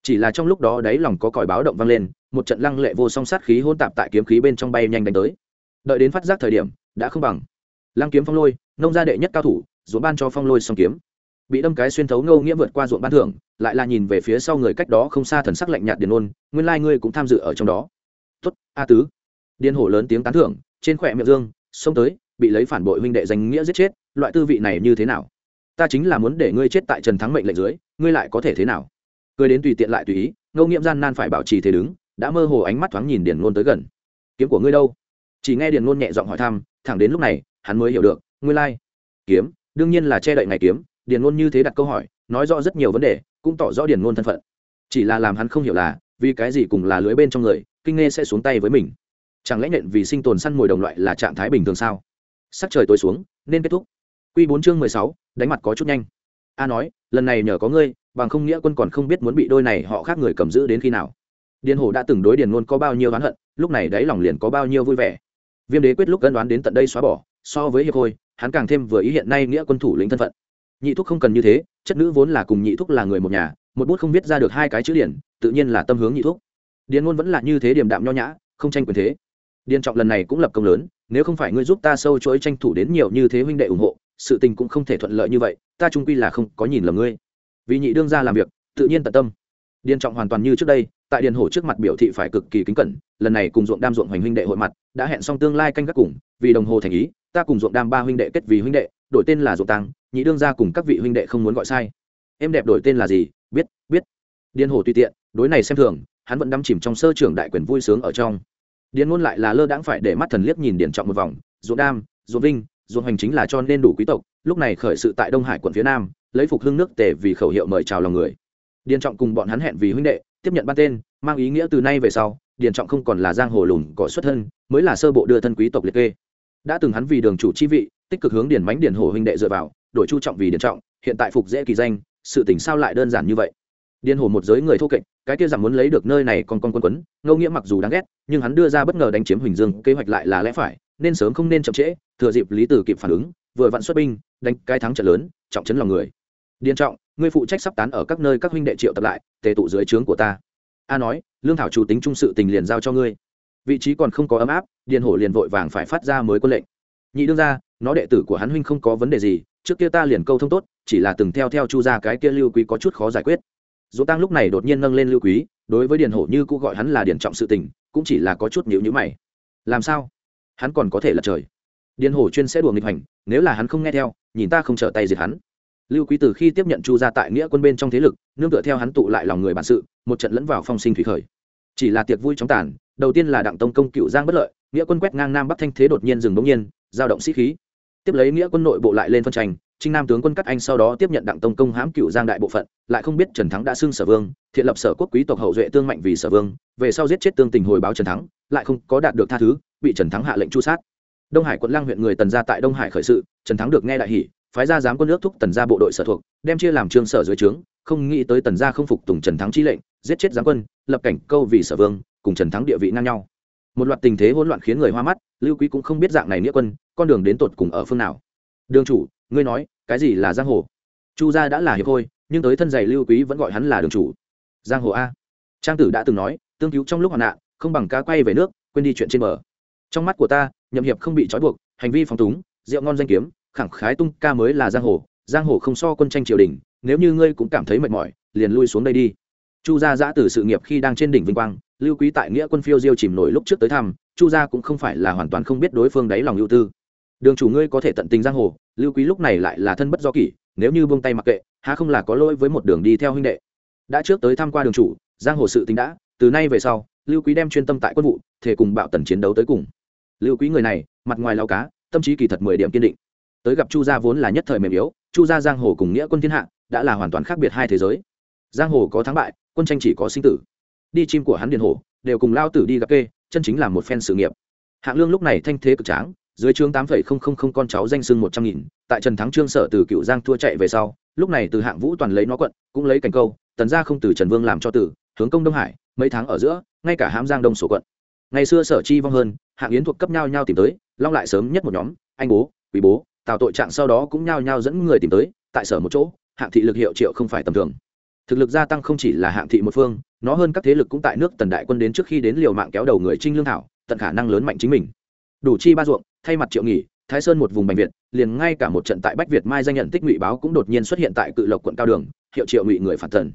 Chỉ là trong lúc đó đáy lòng có còi báo động vang lên một trận lăng lệ vô song sát khí hôn tạp tại kiếm khí bên trong bay nhanh đánh tới. Đợi đến phát giác thời điểm, đã không bằng. Lăng kiếm phong lôi, nông gia đệ nhất cao thủ, ruộng ban cho phong lôi song kiếm. Bị đâm cái xuyên thấu ngâu nghĩa vượt qua ruộng ban thưởng, lại là nhìn về phía sau người cách đó không xa thần sắc lạnh nhạt điền ôn, nguyên lai ngươi cũng tham dự ở trong đó. Tuất a tứ. Điên hổ lớn tiếng tán thưởng, trên khỏe miệng dương, xông tới, bị lấy phản bội huynh đệ danh nghĩa giết chết, loại tư vị này như thế nào? Ta chính là muốn để ngươi chết tại trần thắng mệnh lệnh dưới, ngươi lại có thể thế nào? Cười đến tùy tiện lại tùy ý, ngâu nghiệm gian nan phải bảo trì thế đứng đã mơ hồ ánh mắt thoáng nhìn điền ngôn tới gần. Kiếm của ngươi đâu? Chỉ nghe điền ngôn nhẹ giọng hỏi thăm, thẳng đến lúc này, hắn mới hiểu được, ngươi lai、like. kiếm? Đương nhiên là che đậy ngày kiếm. Điền ngôn như thế đặt câu hỏi, nói rõ rất nhiều vấn đề, cũng tỏ rõ điền ngôn thân phận. Chỉ là làm hắn không hiểu là, vì cái gì cùng là lưới bên trong người, kinh nghe sẽ xuống tay với mình. Chẳng lẽ nhện vì sinh tồn săn mồi đồng loại là trạng thái bình thường sao? Sắc trời tối xuống, nên kết thúc. Q bốn chương mười sáu, đánh mặt có chút nhanh. A nói, lần này nhờ có ngươi, bằng không nghĩa quân còn không biết muốn bị đôi này họ khác người cầm giữ đến khi nào điền hổ đã từng đối điền luôn có bao nhiêu oán hận, lúc này đáy lòng liền có bao nhiêu vui vẻ. Viêm đế quyết lúc cân đoán đến tận đây xóa bỏ, so với hiệp khôi hắn càng thêm vừa ý hiện nay nghĩa quân thủ lĩnh thân phận. Nhị thúc không cần như thế, chất nữ vốn là cùng nhị thúc là người một nhà, một bút không viết ra được hai cái chữ điển, tự nhiên là tâm hướng nhị thúc. Điền ngôn vẫn là như thế điềm đạm nho nhã, không tranh quyền thế. Điền trọng lần này cũng lập công lớn, nếu không phải ngươi giúp ta sâu chối tranh thủ đến nhiều như thế huynh đệ ủng hộ, sự tình cũng không thể thuận lợi như vậy, ta trung quy là không có nhìn lầm ngươi. Vì nhị đương ra làm việc, tự nhiên tận tâm điền trọng hoàn toàn như trước đây, tại điền hổ trước mặt biểu thị phải cực kỳ kính cẩn, lần này cùng ruộng đam ruộng hoành huynh đệ hội mặt, đã hẹn xong tương lai canh gác cùng, vì đồng hồ thành ý, ta cùng ruộng đam ba huynh đệ kết vì huynh đệ, đổi tên là ruộng tăng nhị đương ra cùng các vị huynh đệ không muốn gọi sai. Em đẹp đổi tên là gì? Biết biết. Điền hổ tùy tiện, đối này xem thường, hắn vẫn đắm chìm trong sơ trưởng đại quyền vui sướng ở trong. Điền ngôn lại là lơ đãng phải để mắt thần liếc nhìn điền trọng một vòng, ruộng đam, ruộng vinh, ruộng hoành chính là cho nên đủ quý tộc, lúc này khởi sự tại đông hải quận phía nam, lấy phục hưng nước tề vì khẩu hiệu mời chào lòng người điền trọng cùng bọn hắn hẹn vì huynh đệ, tiếp nhận ban tên, mang ý nghĩa từ nay về sau, điền trọng không còn là giang hồ lùn cỏ xuất thân, mới là sơ bộ đưa thân quý tộc liệt kê. Đã từng hắn vì đường chủ chi vị, tích cực hướng điền mánh điền hồ huynh đệ dựa vào, đổi chu trọng vì điền trọng, hiện tại phục dễ kỳ danh, sự tỉnh sao lại đơn giản như vậy? Điền hồ một giới người thô kệch, cái kia rằng muốn lấy được nơi này còn con quân quấn, Ngô nghĩa mặc dù đáng ghét, nhưng hắn đưa ra bất ngờ đánh chiếm huỳnh dương, kế hoạch lại là lẽ phải, nên sớm không nên chậm trễ, thừa dịp lý tử kịp phản ứng, vừa vặn xuất binh, đánh cái thắng trận lớn, trọng chấn lòng người. Điền trọng ngươi phụ trách sắp tán ở các nơi các huynh đệ triệu tập lại, tề tụ dưới trướng của ta. A nói, lương thảo chủ tính trung sự tình liền giao cho ngươi. Vị trí còn không có ấm áp, điền hổ liền vội vàng phải phát ra mới quân lệnh. Nhị đương ra nó đệ tử của hắn huynh không có vấn đề gì, trước kia ta liền câu thông tốt, chỉ là từng theo theo chu ra cái kia lưu quý có chút khó giải quyết. Dỗ tăng lúc này đột nhiên nâng lên lưu quý, đối với điền hổ như cũ gọi hắn là điền trọng sự tình, cũng chỉ là có chút nhịu nhữ mày. Làm sao? Hắn còn có thể là trời. Điền hổ chuyên sẽ đùa nghịch hành nếu là hắn không nghe theo, nhìn ta không trở tay diệt hắn lưu quý từ khi tiếp nhận chu gia tại nghĩa quân bên trong thế lực, nương tựa theo hắn tụ lại lòng người bản sự, một trận lẫn vào phong sinh thủy khởi. Chỉ là tiệc vui chóng tàn, đầu tiên là đặng tông công cựu giang bất lợi, nghĩa quân quét ngang nam bắc thanh thế đột nhiên dừng bỗng nhiên, giao động sĩ khí. Tiếp lấy nghĩa quân nội bộ lại lên phân tranh, trinh nam tướng quân cắt anh sau đó tiếp nhận đặng tông công hãm cựu giang đại bộ phận, lại không biết trần thắng đã xưng sở vương, thiện lập sở quốc quý tộc hậu duệ tương mạnh vì sở vương, về sau giết chết tương tình hồi báo trần thắng, lại không có đạt được tha thứ, bị trần thắng hạ lệnh chu sát. Đông hải quận lang huyện người tần gia tại đông hải khởi sự, trần thắng được nghe đại hỷ phái ra giám quân nước thúc tần gia bộ đội sở thuộc, đem chia làm trương sở dưới trướng, không nghĩ tới tần gia không phục tùng trần thắng chi lệnh, giết chết giám quân, lập cảnh câu vì sở vương, cùng trần thắng địa vị ngang nhau. Một loạt tình thế hỗn loạn khiến người hoa mắt, lưu quý cũng không biết dạng này nghĩa quân, con đường đến tột cùng ở phương nào. Đường chủ, ngươi nói, cái gì là giang hồ? Chu gia đã là hiệp thôi nhưng tới thân giày lưu quý vẫn gọi hắn là đường chủ. Giang hồ a. Trang tử đã từng nói, tương cứu trong lúc hoạn nạn, không bằng cá quay về nước, quên đi chuyện trên bờ. Trong mắt của ta, nhậm hiệp không bị trói buộc, hành vi phóng túng, rượu ngon danh kiếm khẳng khái tung ca mới là giang hồ giang hồ không so quân tranh triều đình, nếu như ngươi cũng cảm thấy mệt mỏi, liền lui xuống đây đi. Chu gia giã từ sự nghiệp khi đang trên đỉnh vinh quang, lưu quý tại nghĩa quân phiêu diêu chìm nổi lúc trước tới thăm, chu gia cũng không phải là hoàn toàn không biết đối phương đáy lòng ưu tư. Đường chủ ngươi có thể tận tình giang hồ, lưu quý lúc này lại là thân bất do kỷ, nếu như buông tay mặc kệ, há không là có lỗi với một đường đi theo huynh đệ. Đã trước tới thăm qua đường chủ, giang hồ sự tính đã, từ nay về sau, lưu quý đem chuyên tâm tại quân vụ, thể cùng bạo tần chiến đấu tới cùng. Lưu quý người này, mặt ngoài lao cá, tâm trí kỳ thật mười điểm kiên định tới gặp chu gia vốn là nhất thời mềm yếu, chu gia giang hồ cùng nghĩa quân thiên hạ đã là hoàn toàn khác biệt hai thế giới. Giang hồ có thắng bại, quân tranh chỉ có sinh tử. Đi chim của hắn điền hồ, đều cùng lao tử đi gặp kê, chân chính là một phen sự nghiệp. Hạng lương lúc này thanh thế cực tráng, dưới chương tám phẩy không không không con cháu danh sưng một trăm nghìn, tại trần thắng trương sở từ cựu giang thua chạy về sau, lúc này từ hạng vũ toàn lấy nó quận, cũng lấy cảnh câu, tần gia không từ trần vương làm cho tử, hướng công đông hải, mấy tháng ở giữa, ngay cả hãm giang đông sổ quận. Ngày xưa sở chi vong hơn, hạng yến thuộc cấp nhau nhau tìm tới, long lại sớm nhất một nhóm, anh bố, quý bố tào tội trạng sau đó cũng nhao nhao dẫn người tìm tới, tại sở một chỗ, hạng thị lực hiệu triệu không phải tầm thường. Thực lực gia tăng không chỉ là hạng thị một phương, nó hơn các thế lực cũng tại nước tần đại quân đến trước khi đến liều mạng kéo đầu người trinh lương thảo, tận khả năng lớn mạnh chính mình. Đủ chi ba ruộng, thay mặt triệu nghỉ, thái sơn một vùng bành việt, liền ngay cả một trận tại bách việt mai danh nhận tích ngụy báo cũng đột nhiên xuất hiện tại cự lộc quận cao đường, hiệu triệu ngụy người phản thần.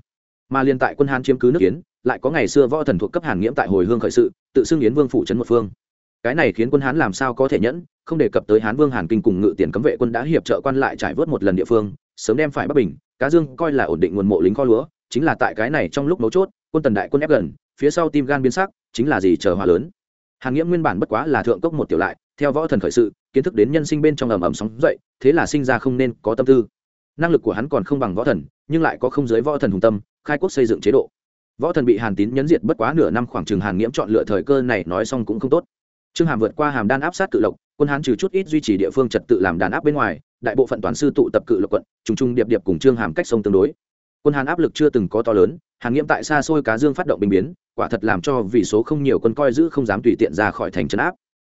Mà liên tại quân hán chiếm cứ nước yến, lại có ngày xưa võ thần thuộc cấp hàn nghiễm tại hồi hương khởi sự, tự xưng yến vương phủ trấn một phương. Cái này khiến quân hán làm sao có thể nhẫn không đề cập tới hán vương hàn kinh cùng ngự tiền cấm vệ quân đã hiệp trợ quan lại trải vớt một lần địa phương, sớm đem phải bắc bình, cá dương coi là ổn định nguồn mộ lính kho lúa, chính là tại cái này trong lúc mấu chốt, quân tần đại quân ép gần, phía sau tim gan biến sắc, chính là gì chờ hòa lớn. Hàn nghiễm nguyên bản bất quá là thượng cốc một tiểu lại, theo võ thần khởi sự, kiến thức đến nhân sinh bên trong ầm ầm sóng dậy, thế là sinh ra không nên có tâm tư. Năng lực của hắn còn không bằng võ thần, nhưng lại có không giới võ thần hùng tâm, khai quốc xây dựng chế độ. Võ thần bị hàn tín nhấn diệt bất quá nửa năm khoảng chừng hàn nghiễm chọn lựa thời cơ này nói xong cũng không tốt. Trương hàm vượt qua hàm đan áp sát cự lộc quân hán trừ chút ít duy trì địa phương trật tự làm đàn áp bên ngoài, đại bộ phận toàn sư tụ tập cự lộc quận, trùng trùng điệp điệp cùng trương hàm cách sông tương đối. Quân hán áp lực chưa từng có to lớn hàn nghiễm tại xa xôi cá dương phát động bình biến, quả thật làm cho vì số không nhiều quân coi giữ không dám tùy tiện ra khỏi thành trấn áp.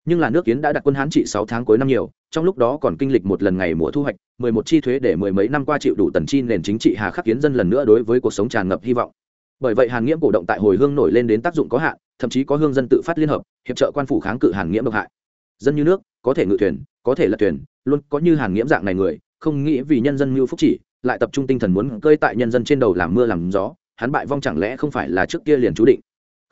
Nhưng là nước kiến đã đặt quân hán trị sáu tháng cuối năm nhiều, trong lúc đó còn kinh lịch một lần ngày mùa thu hoạch, mười một chi thuế để mười mấy năm qua chịu đủ tần chi nền chính trị hà khắc kiến dân lần nữa đối với cuộc sống tràn ngập hy vọng. Bởi vậy hàn nghiễm cổ động tại hồi hương nổi lên đến tác dụng có hạn, thậm chí có hương dân tự phát liên hợp, hiệp trợ quan phủ kháng cự hàn nghiễm độc hại dân như nước, có thể ngự thuyền, có thể lật thuyền, luôn có như hàn nghiễm dạng này người, không nghĩ vì nhân dân mưu phúc chỉ, lại tập trung tinh thần muốn cơi tại nhân dân trên đầu làm mưa làm gió, hắn bại vong chẳng lẽ không phải là trước kia liền chú định.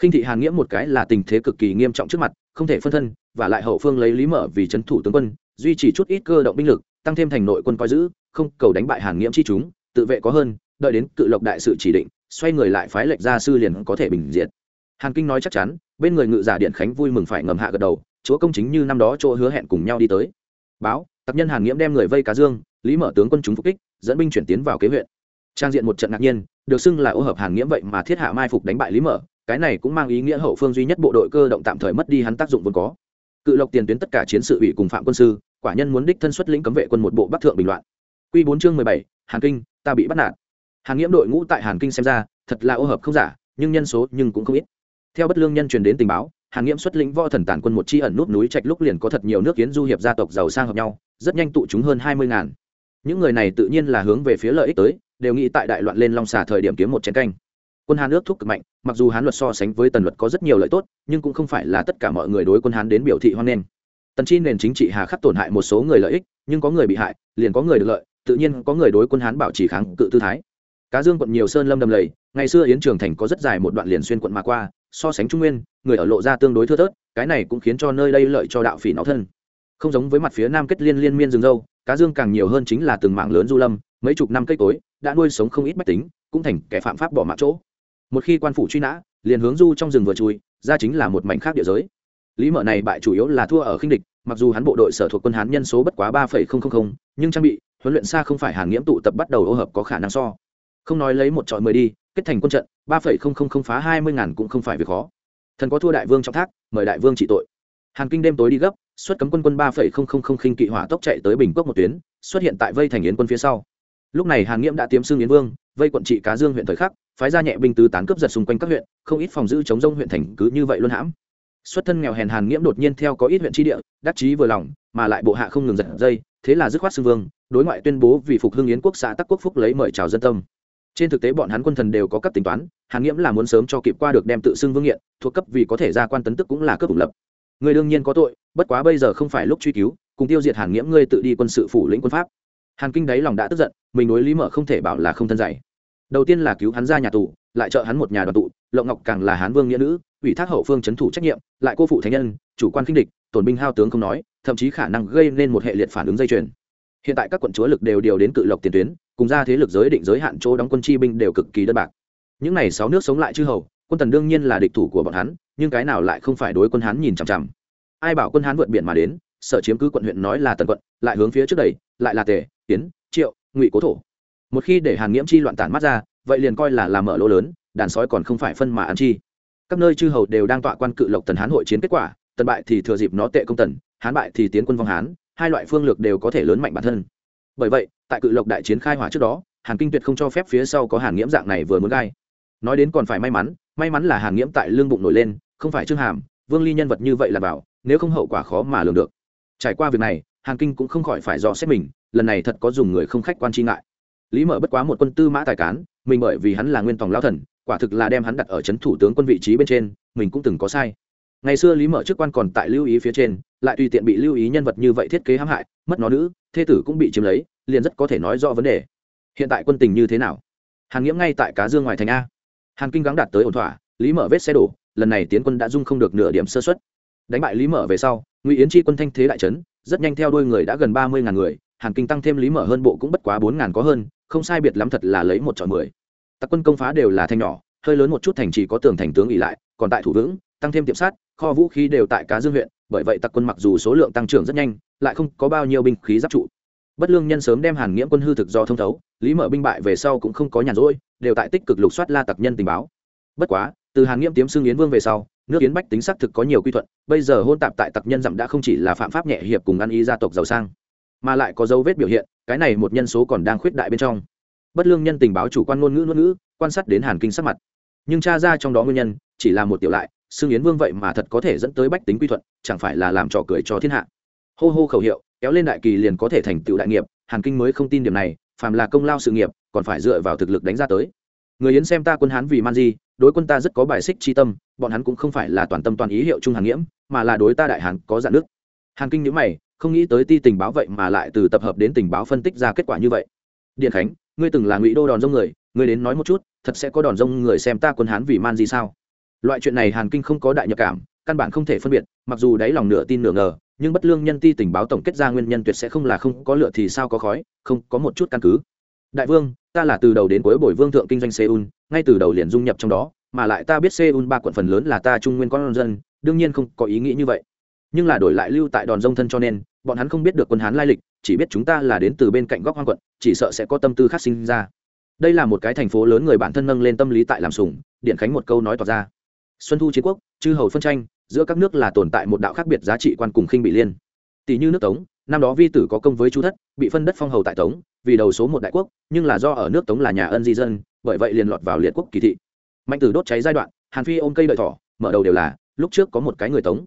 Khinh thị hàn nghiễm một cái là tình thế cực kỳ nghiêm trọng trước mặt, không thể phân thân, và lại hậu phương lấy lý mở vì c thủ tướng quân, duy trì chút ít cơ động binh lực, tăng thêm thành nội quân coi giữ, không cầu đánh bại hàn nghiễm chi chúng, tự vệ có hơn, đợi đến cự lộc đại sự chỉ định, xoay người lại phái lệnh gia sư liền có thể bình diệt. Hàn kinh nói chắc chắn, bên người ngự giả điện khánh vui mừng phải ngầm hạ gật đầu chúa công chính như năm đó chỗ hứa hẹn cùng nhau đi tới. Báo tập nhân hàn nghiễm đem người vây cá dương, lý mở tướng quân chúng phục kích, dẫn binh chuyển tiến vào kế huyện. Trang diện một trận ngạc nhiên, được xưng là ô hợp hàn nghiễm vậy mà thiết hạ mai phục đánh bại lý mở, cái này cũng mang ý nghĩa hậu phương duy nhất bộ đội cơ động tạm thời mất đi hắn tác dụng vốn có. Cự lộc tiền tuyến tất cả chiến sự ủy cùng phạm quân sư, quả nhân muốn đích thân xuất lĩnh cấm vệ quân một bộ bắc thượng bình loạn. Q bốn chương mười bảy, hàn kinh, ta bị bắt nạt. Hàn nghiễm đội ngũ tại hàn kinh xem ra, thật là ô hợp không giả, nhưng nhân số nhưng cũng không ít. Theo bất lương nhân truyền đến tình báo hàn nghiễm xuất lĩnh võ thần tản quân một chi ẩn nút núi trạch lúc liền có thật nhiều nước kiến du hiệp gia tộc giàu sang hợp nhau, rất nhanh tụ chúng hơn hai mươi ngàn. Những người này tự nhiên là hướng về phía lợi ích tới, đều nghĩ tại đại loạn lên long xà thời điểm kiếm một chiến canh. Quân hán ước thúc cực mạnh, mặc dù hán luật so sánh với tần luật có rất nhiều lợi tốt, nhưng cũng không phải là tất cả mọi người đối quân hán đến biểu thị hoan nghênh. Tần chi nền chính trị hà khắc tổn hại một số người lợi ích, nhưng có người bị hại, liền có người được lợi, tự nhiên có người đối quân hán bảo trì kháng cự tư thái. Cá dương quận nhiều sơn lâm đầm lầy, ngày xưa yến trường thành có rất dài một đoạn liền xuyên quận mà qua so sánh trung nguyên, người ở lộ ra tương đối thưa thớt, cái này cũng khiến cho nơi đây lợi cho đạo phỉ nó thân. Không giống với mặt phía nam kết liên liên miên rừng dâu, cá dương càng nhiều hơn chính là từng mảng lớn du lâm, mấy chục năm cây cối, đã nuôi sống không ít bách tính, cũng thành kẻ phạm pháp bỏ mạng chỗ. Một khi quan phủ truy nã, liền hướng du trong rừng vừa chui, ra chính là một mảnh khác địa giới. Lý mở này bại chủ yếu là thua ở khinh địch, mặc dù hắn bộ đội sở thuộc quân hán nhân số bất quá ba nhưng trang bị, huấn luyện xa không phải hàng nghiễm tụ tập bắt đầu ô hợp có khả năng so. Không nói lấy một trọi mười đi kết thành quân trận, ba phá hai mươi ngàn cũng không phải việc khó. Thần có thua đại vương trong thác, mời đại vương trị tội. Hàn kinh đêm tối đi gấp, xuất cấm quân quân ba khinh kỵ hỏa tốc chạy tới bình cốc một tuyến, xuất hiện tại vây thành yến quân phía sau. Lúc này hàn nghiễm đã tiếm xương yến vương, vây quận trị cá dương huyện thời khắc, phái ra nhẹ binh tứ tán cướp giật xung quanh các huyện, không ít phòng giữ chống rông huyện thành cứ như vậy luôn hãm. Xuất thân nghèo hèn, hàn nghiễm đột nhiên theo có ít huyện tri địa, đắc chí vừa lòng, mà lại bộ hạ không ngừng giật dây, thế là dứt khoát xưng vương, đối ngoại tuyên bố vì phục hưng yến quốc xã tắc quốc phúc lấy mời chào dân tâm trên thực tế bọn hắn quân thần đều có cấp tính toán, hàn nghiễm là muốn sớm cho kịp qua được đem tự xưng vương nghiện, thuộc cấp vì có thể ra quan tấn tức cũng là cấp ủng lập. Người đương nhiên có tội, bất quá bây giờ không phải lúc truy cứu, cùng tiêu diệt hàn nghiễm ngươi tự đi quân sự phủ lĩnh quân pháp. Hàn kinh đáy lòng đã tức giận, mình đối lý mở không thể bảo là không thân dạy. Đầu tiên là cứu hắn ra nhà tù, lại trợ hắn một nhà đoàn tụ, lộng ngọc càng là hán vương nghĩa nữ, ủy thác hậu phương c h ấ n thủ trách nhiệm, lại cô phụ thánh nhân, chủ quan kinh địch, tổn binh hao tướng không nói, thậm chí khả năng gây nên một hệ liệt phản ứng dây chuyền. Hiện tại các quận chúa lực đều điều đến cự lộc tiền tuyến cùng ra thế lực giới định giới hạn chỗ đóng quân chi binh đều cực kỳ đơn bạc. Những n à y sáu nước sống lại chư hầu, quân tần đương nhiên là địch thủ của bọn hắn, nhưng cái nào lại không phải đối quân hắn nhìn chằm chằm. Ai bảo quân hán vượt biển mà đến, sở chiếm cứ quận huyện nói là tần quận, lại hướng phía trước đầy lại là tề, tiến, triệu, ngụy cố thổ. Một khi để hàn nghiễm chi loạn tản mắt ra, vậy liền coi là làm mở lỗ lớn, đàn sói còn không phải phân mà ăn chi. Các nơi chư hầu đều đang tọa quan cự lộc tần hán hội chiến kết quả, tần bại thì thừa dịp nó tệ công tần, hán bại thì tiến quân vong hán, hai loại phương lược đều có thể lớn mạnh bản thân bởi vậy, tại cự lộc đại chiến khai hỏa trước đó, hàn kinh tuyệt không cho phép phía sau có hàn nghiễm dạng này vừa muốn gai. Nói đến còn phải may mắn may mắn là hàn nghiễm tại lương bụng nổi lên, không phải trương hàm, vương ly nhân vật như vậy là bảo, nếu không hậu quả khó mà lường được. Trải qua việc này, hàn kinh cũng không khỏi phải dò xét mình, lần này thật có dùng người không khách quan chi ngại. Lý mở bất quá một quân tư mã tài cán, mình bởi vì hắn là nguyên tòng lao thần, quả thực là đem hắn đặt ở c h ấ n thủ tướng quân vị trí bên trên, mình cũng từng có sai ngày xưa lý mở chức quan còn tại lưu ý phía trên, lại tùy tiện bị lưu ý nhân vật như vậy thiết kế hãm hại, mất nó nữ, thê tử cũng bị chiếm lấy, liền rất có thể nói rõ vấn đề. Hiện tại quân tình như thế nào? Hàn nghiễm ngay tại cá dương ngoài thành a. Hàn kinh gắng đạt tới ổn thỏa, lý mở vết xe đổ, lần này tiến quân đã dung không được nửa điểm sơ xuất đánh bại lý mở về sau, ngụy yến chi quân thanh thế đại trấn rất nhanh theo đôi người đã gần ba mươi ngàn người, hàn kinh tăng thêm lý mở hơn bộ cũng bất quá bốn ngàn có hơn, không sai biệt lắm thật là lấy một chọn mười. Tặc quân công phá đều là thanh nhỏ, hơi lớn một chút thành chỉ có tường thành tướng ỉ lại, còn tại thủ vững tăng thêm tiệm sát, kho vũ khí đều tại cá dương huyện, bởi vậy tặc quân mặc dù số lượng tăng trưởng rất nhanh, lại không có bao nhiêu binh khí giáp trụ. Bất lương nhân sớm đem hàn Nghĩa quân hư thực do thông thấu, lý mở binh bại về sau cũng không có nhàn rỗi, đều tại tích cực lục soát la tặc nhân tình báo. Bất quá, từ hàn Nghĩa tiếm xương yến vương về sau, nước yến bách tính xác thực có nhiều quy thuận, bây giờ hôn tạp tại tặc nhân dặm đã không chỉ là phạm pháp nhẹ hiệp cùng ăn ý gia tộc giàu sang, mà lại có dấu vết biểu hiện, cái này một nhân số còn đang khuyết đại bên trong. Bất lương nhân tình báo chủ quan ngôn ngữ ngôn ngữ, quan sát đến hàn kinh sắc mặt. Nhưng tra ra trong đó nguyên nhân, chỉ là một tiểu lại xương yến vương vậy mà thật có thể dẫn tới bách tính quy thuận, chẳng phải là làm trò cười cho thiên hạ. Hô hô khẩu hiệu, kéo lên đại kỳ liền có thể thành tựu đại nghiệp, hàn kinh mới không tin điểm này, phàm là công lao sự nghiệp, còn phải dựa vào thực lực đánh ra tới. Người yến xem ta quân hán vì man di, đối quân ta rất có bài xích chi tâm, bọn hắn cũng không phải là toàn tâm toàn ý hiệu trung hàn nghiễm, mà là đối ta đại hàn có dạn nước. Hàn kinh nhữ mày, không nghĩ tới ti tình báo vậy mà lại từ tập hợp đến tình báo phân tích ra kết quả như vậy. Điện khánh, ngươi từng là ngụy đô đòn rông người, ngươi đến nói một chút, thật sẽ có đòn rông người xem ta quân hán vì man gì sao? Loại chuyện này hàn kinh không có đại nhập cảm, căn bản không thể phân biệt, mặc dù đáy lòng nửa tin nửa ngờ, nhưng bất lương nhân ti tình báo tổng kết ra nguyên nhân tuyệt sẽ không là không có lựa thì sao có khói, không có một chút căn cứ. Đại vương, ta là từ đầu đến cuối bồi vương thượng kinh doanh seoul, ngay từ đầu liền dung nhập trong đó, mà lại ta biết seoul ba quận phần lớn là ta trung nguyên con dân, đương nhiên không có ý nghĩ như vậy. Nhưng là đổi lại lưu tại đòn rông thân cho nên, bọn hắn không biết được quân hán lai lịch, chỉ biết chúng ta là đến từ bên cạnh góc hoang quận, chỉ sợ sẽ có tâm tư khác sinh ra. Đây là một cái thành phố lớn người bản thân nâng lên tâm lý tại làm sùng, điện khánh một câu nói tỏ ra xuân thu chiến quốc chư hầu phân tranh giữa các nước là tồn tại một đạo khác biệt giá trị quan cùng khinh bị liên. Tỷ như nước tống năm đó vi tử có công với chu thất bị phân đất phong hầu tại tống vì đầu số một đại quốc nhưng là do ở nước tống là nhà ân di dân bởi vậy liền lọt vào liệt quốc kỳ thị. Mạnh tử đốt cháy giai đoạn hàn phi ôm cây đợi thỏ mở đầu đều là lúc trước có một cái người tống.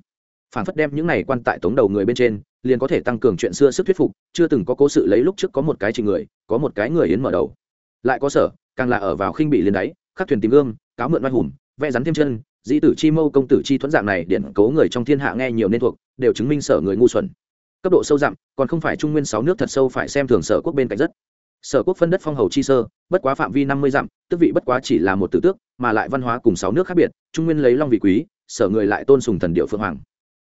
Phản phất đem những này quan tại tống đầu người bên trên liền có thể tăng cường chuyện xưa sức thuyết phục chưa từng có cố sự lấy lúc trước có một cái trình người có một cái người yến mở đầu. Lại có sở càng là ở vào khinh bị liền đáy khắc thuyền tìm gương cáo mượn oai hùm, vẽ rắn thêm chân dĩ tử chi mâu công tử chi thuẫn dạng này điện cố người trong thiên hạ nghe nhiều nên thuộc, đều chứng minh sở người ngu xuẩn. Cấp độ sâu dặm còn không phải trung nguyên sáu nước thật sâu phải xem thường sở quốc bên cạnh rất. Sở quốc phân đất phong hầu chi sơ, bất quá phạm vi năm mươi dặm tức vị bất quá chỉ là một tử tước, mà lại văn hóa cùng sáu nước khác biệt, trung nguyên lấy long vị quý, sở người lại tôn sùng thần điệu phượng hoàng.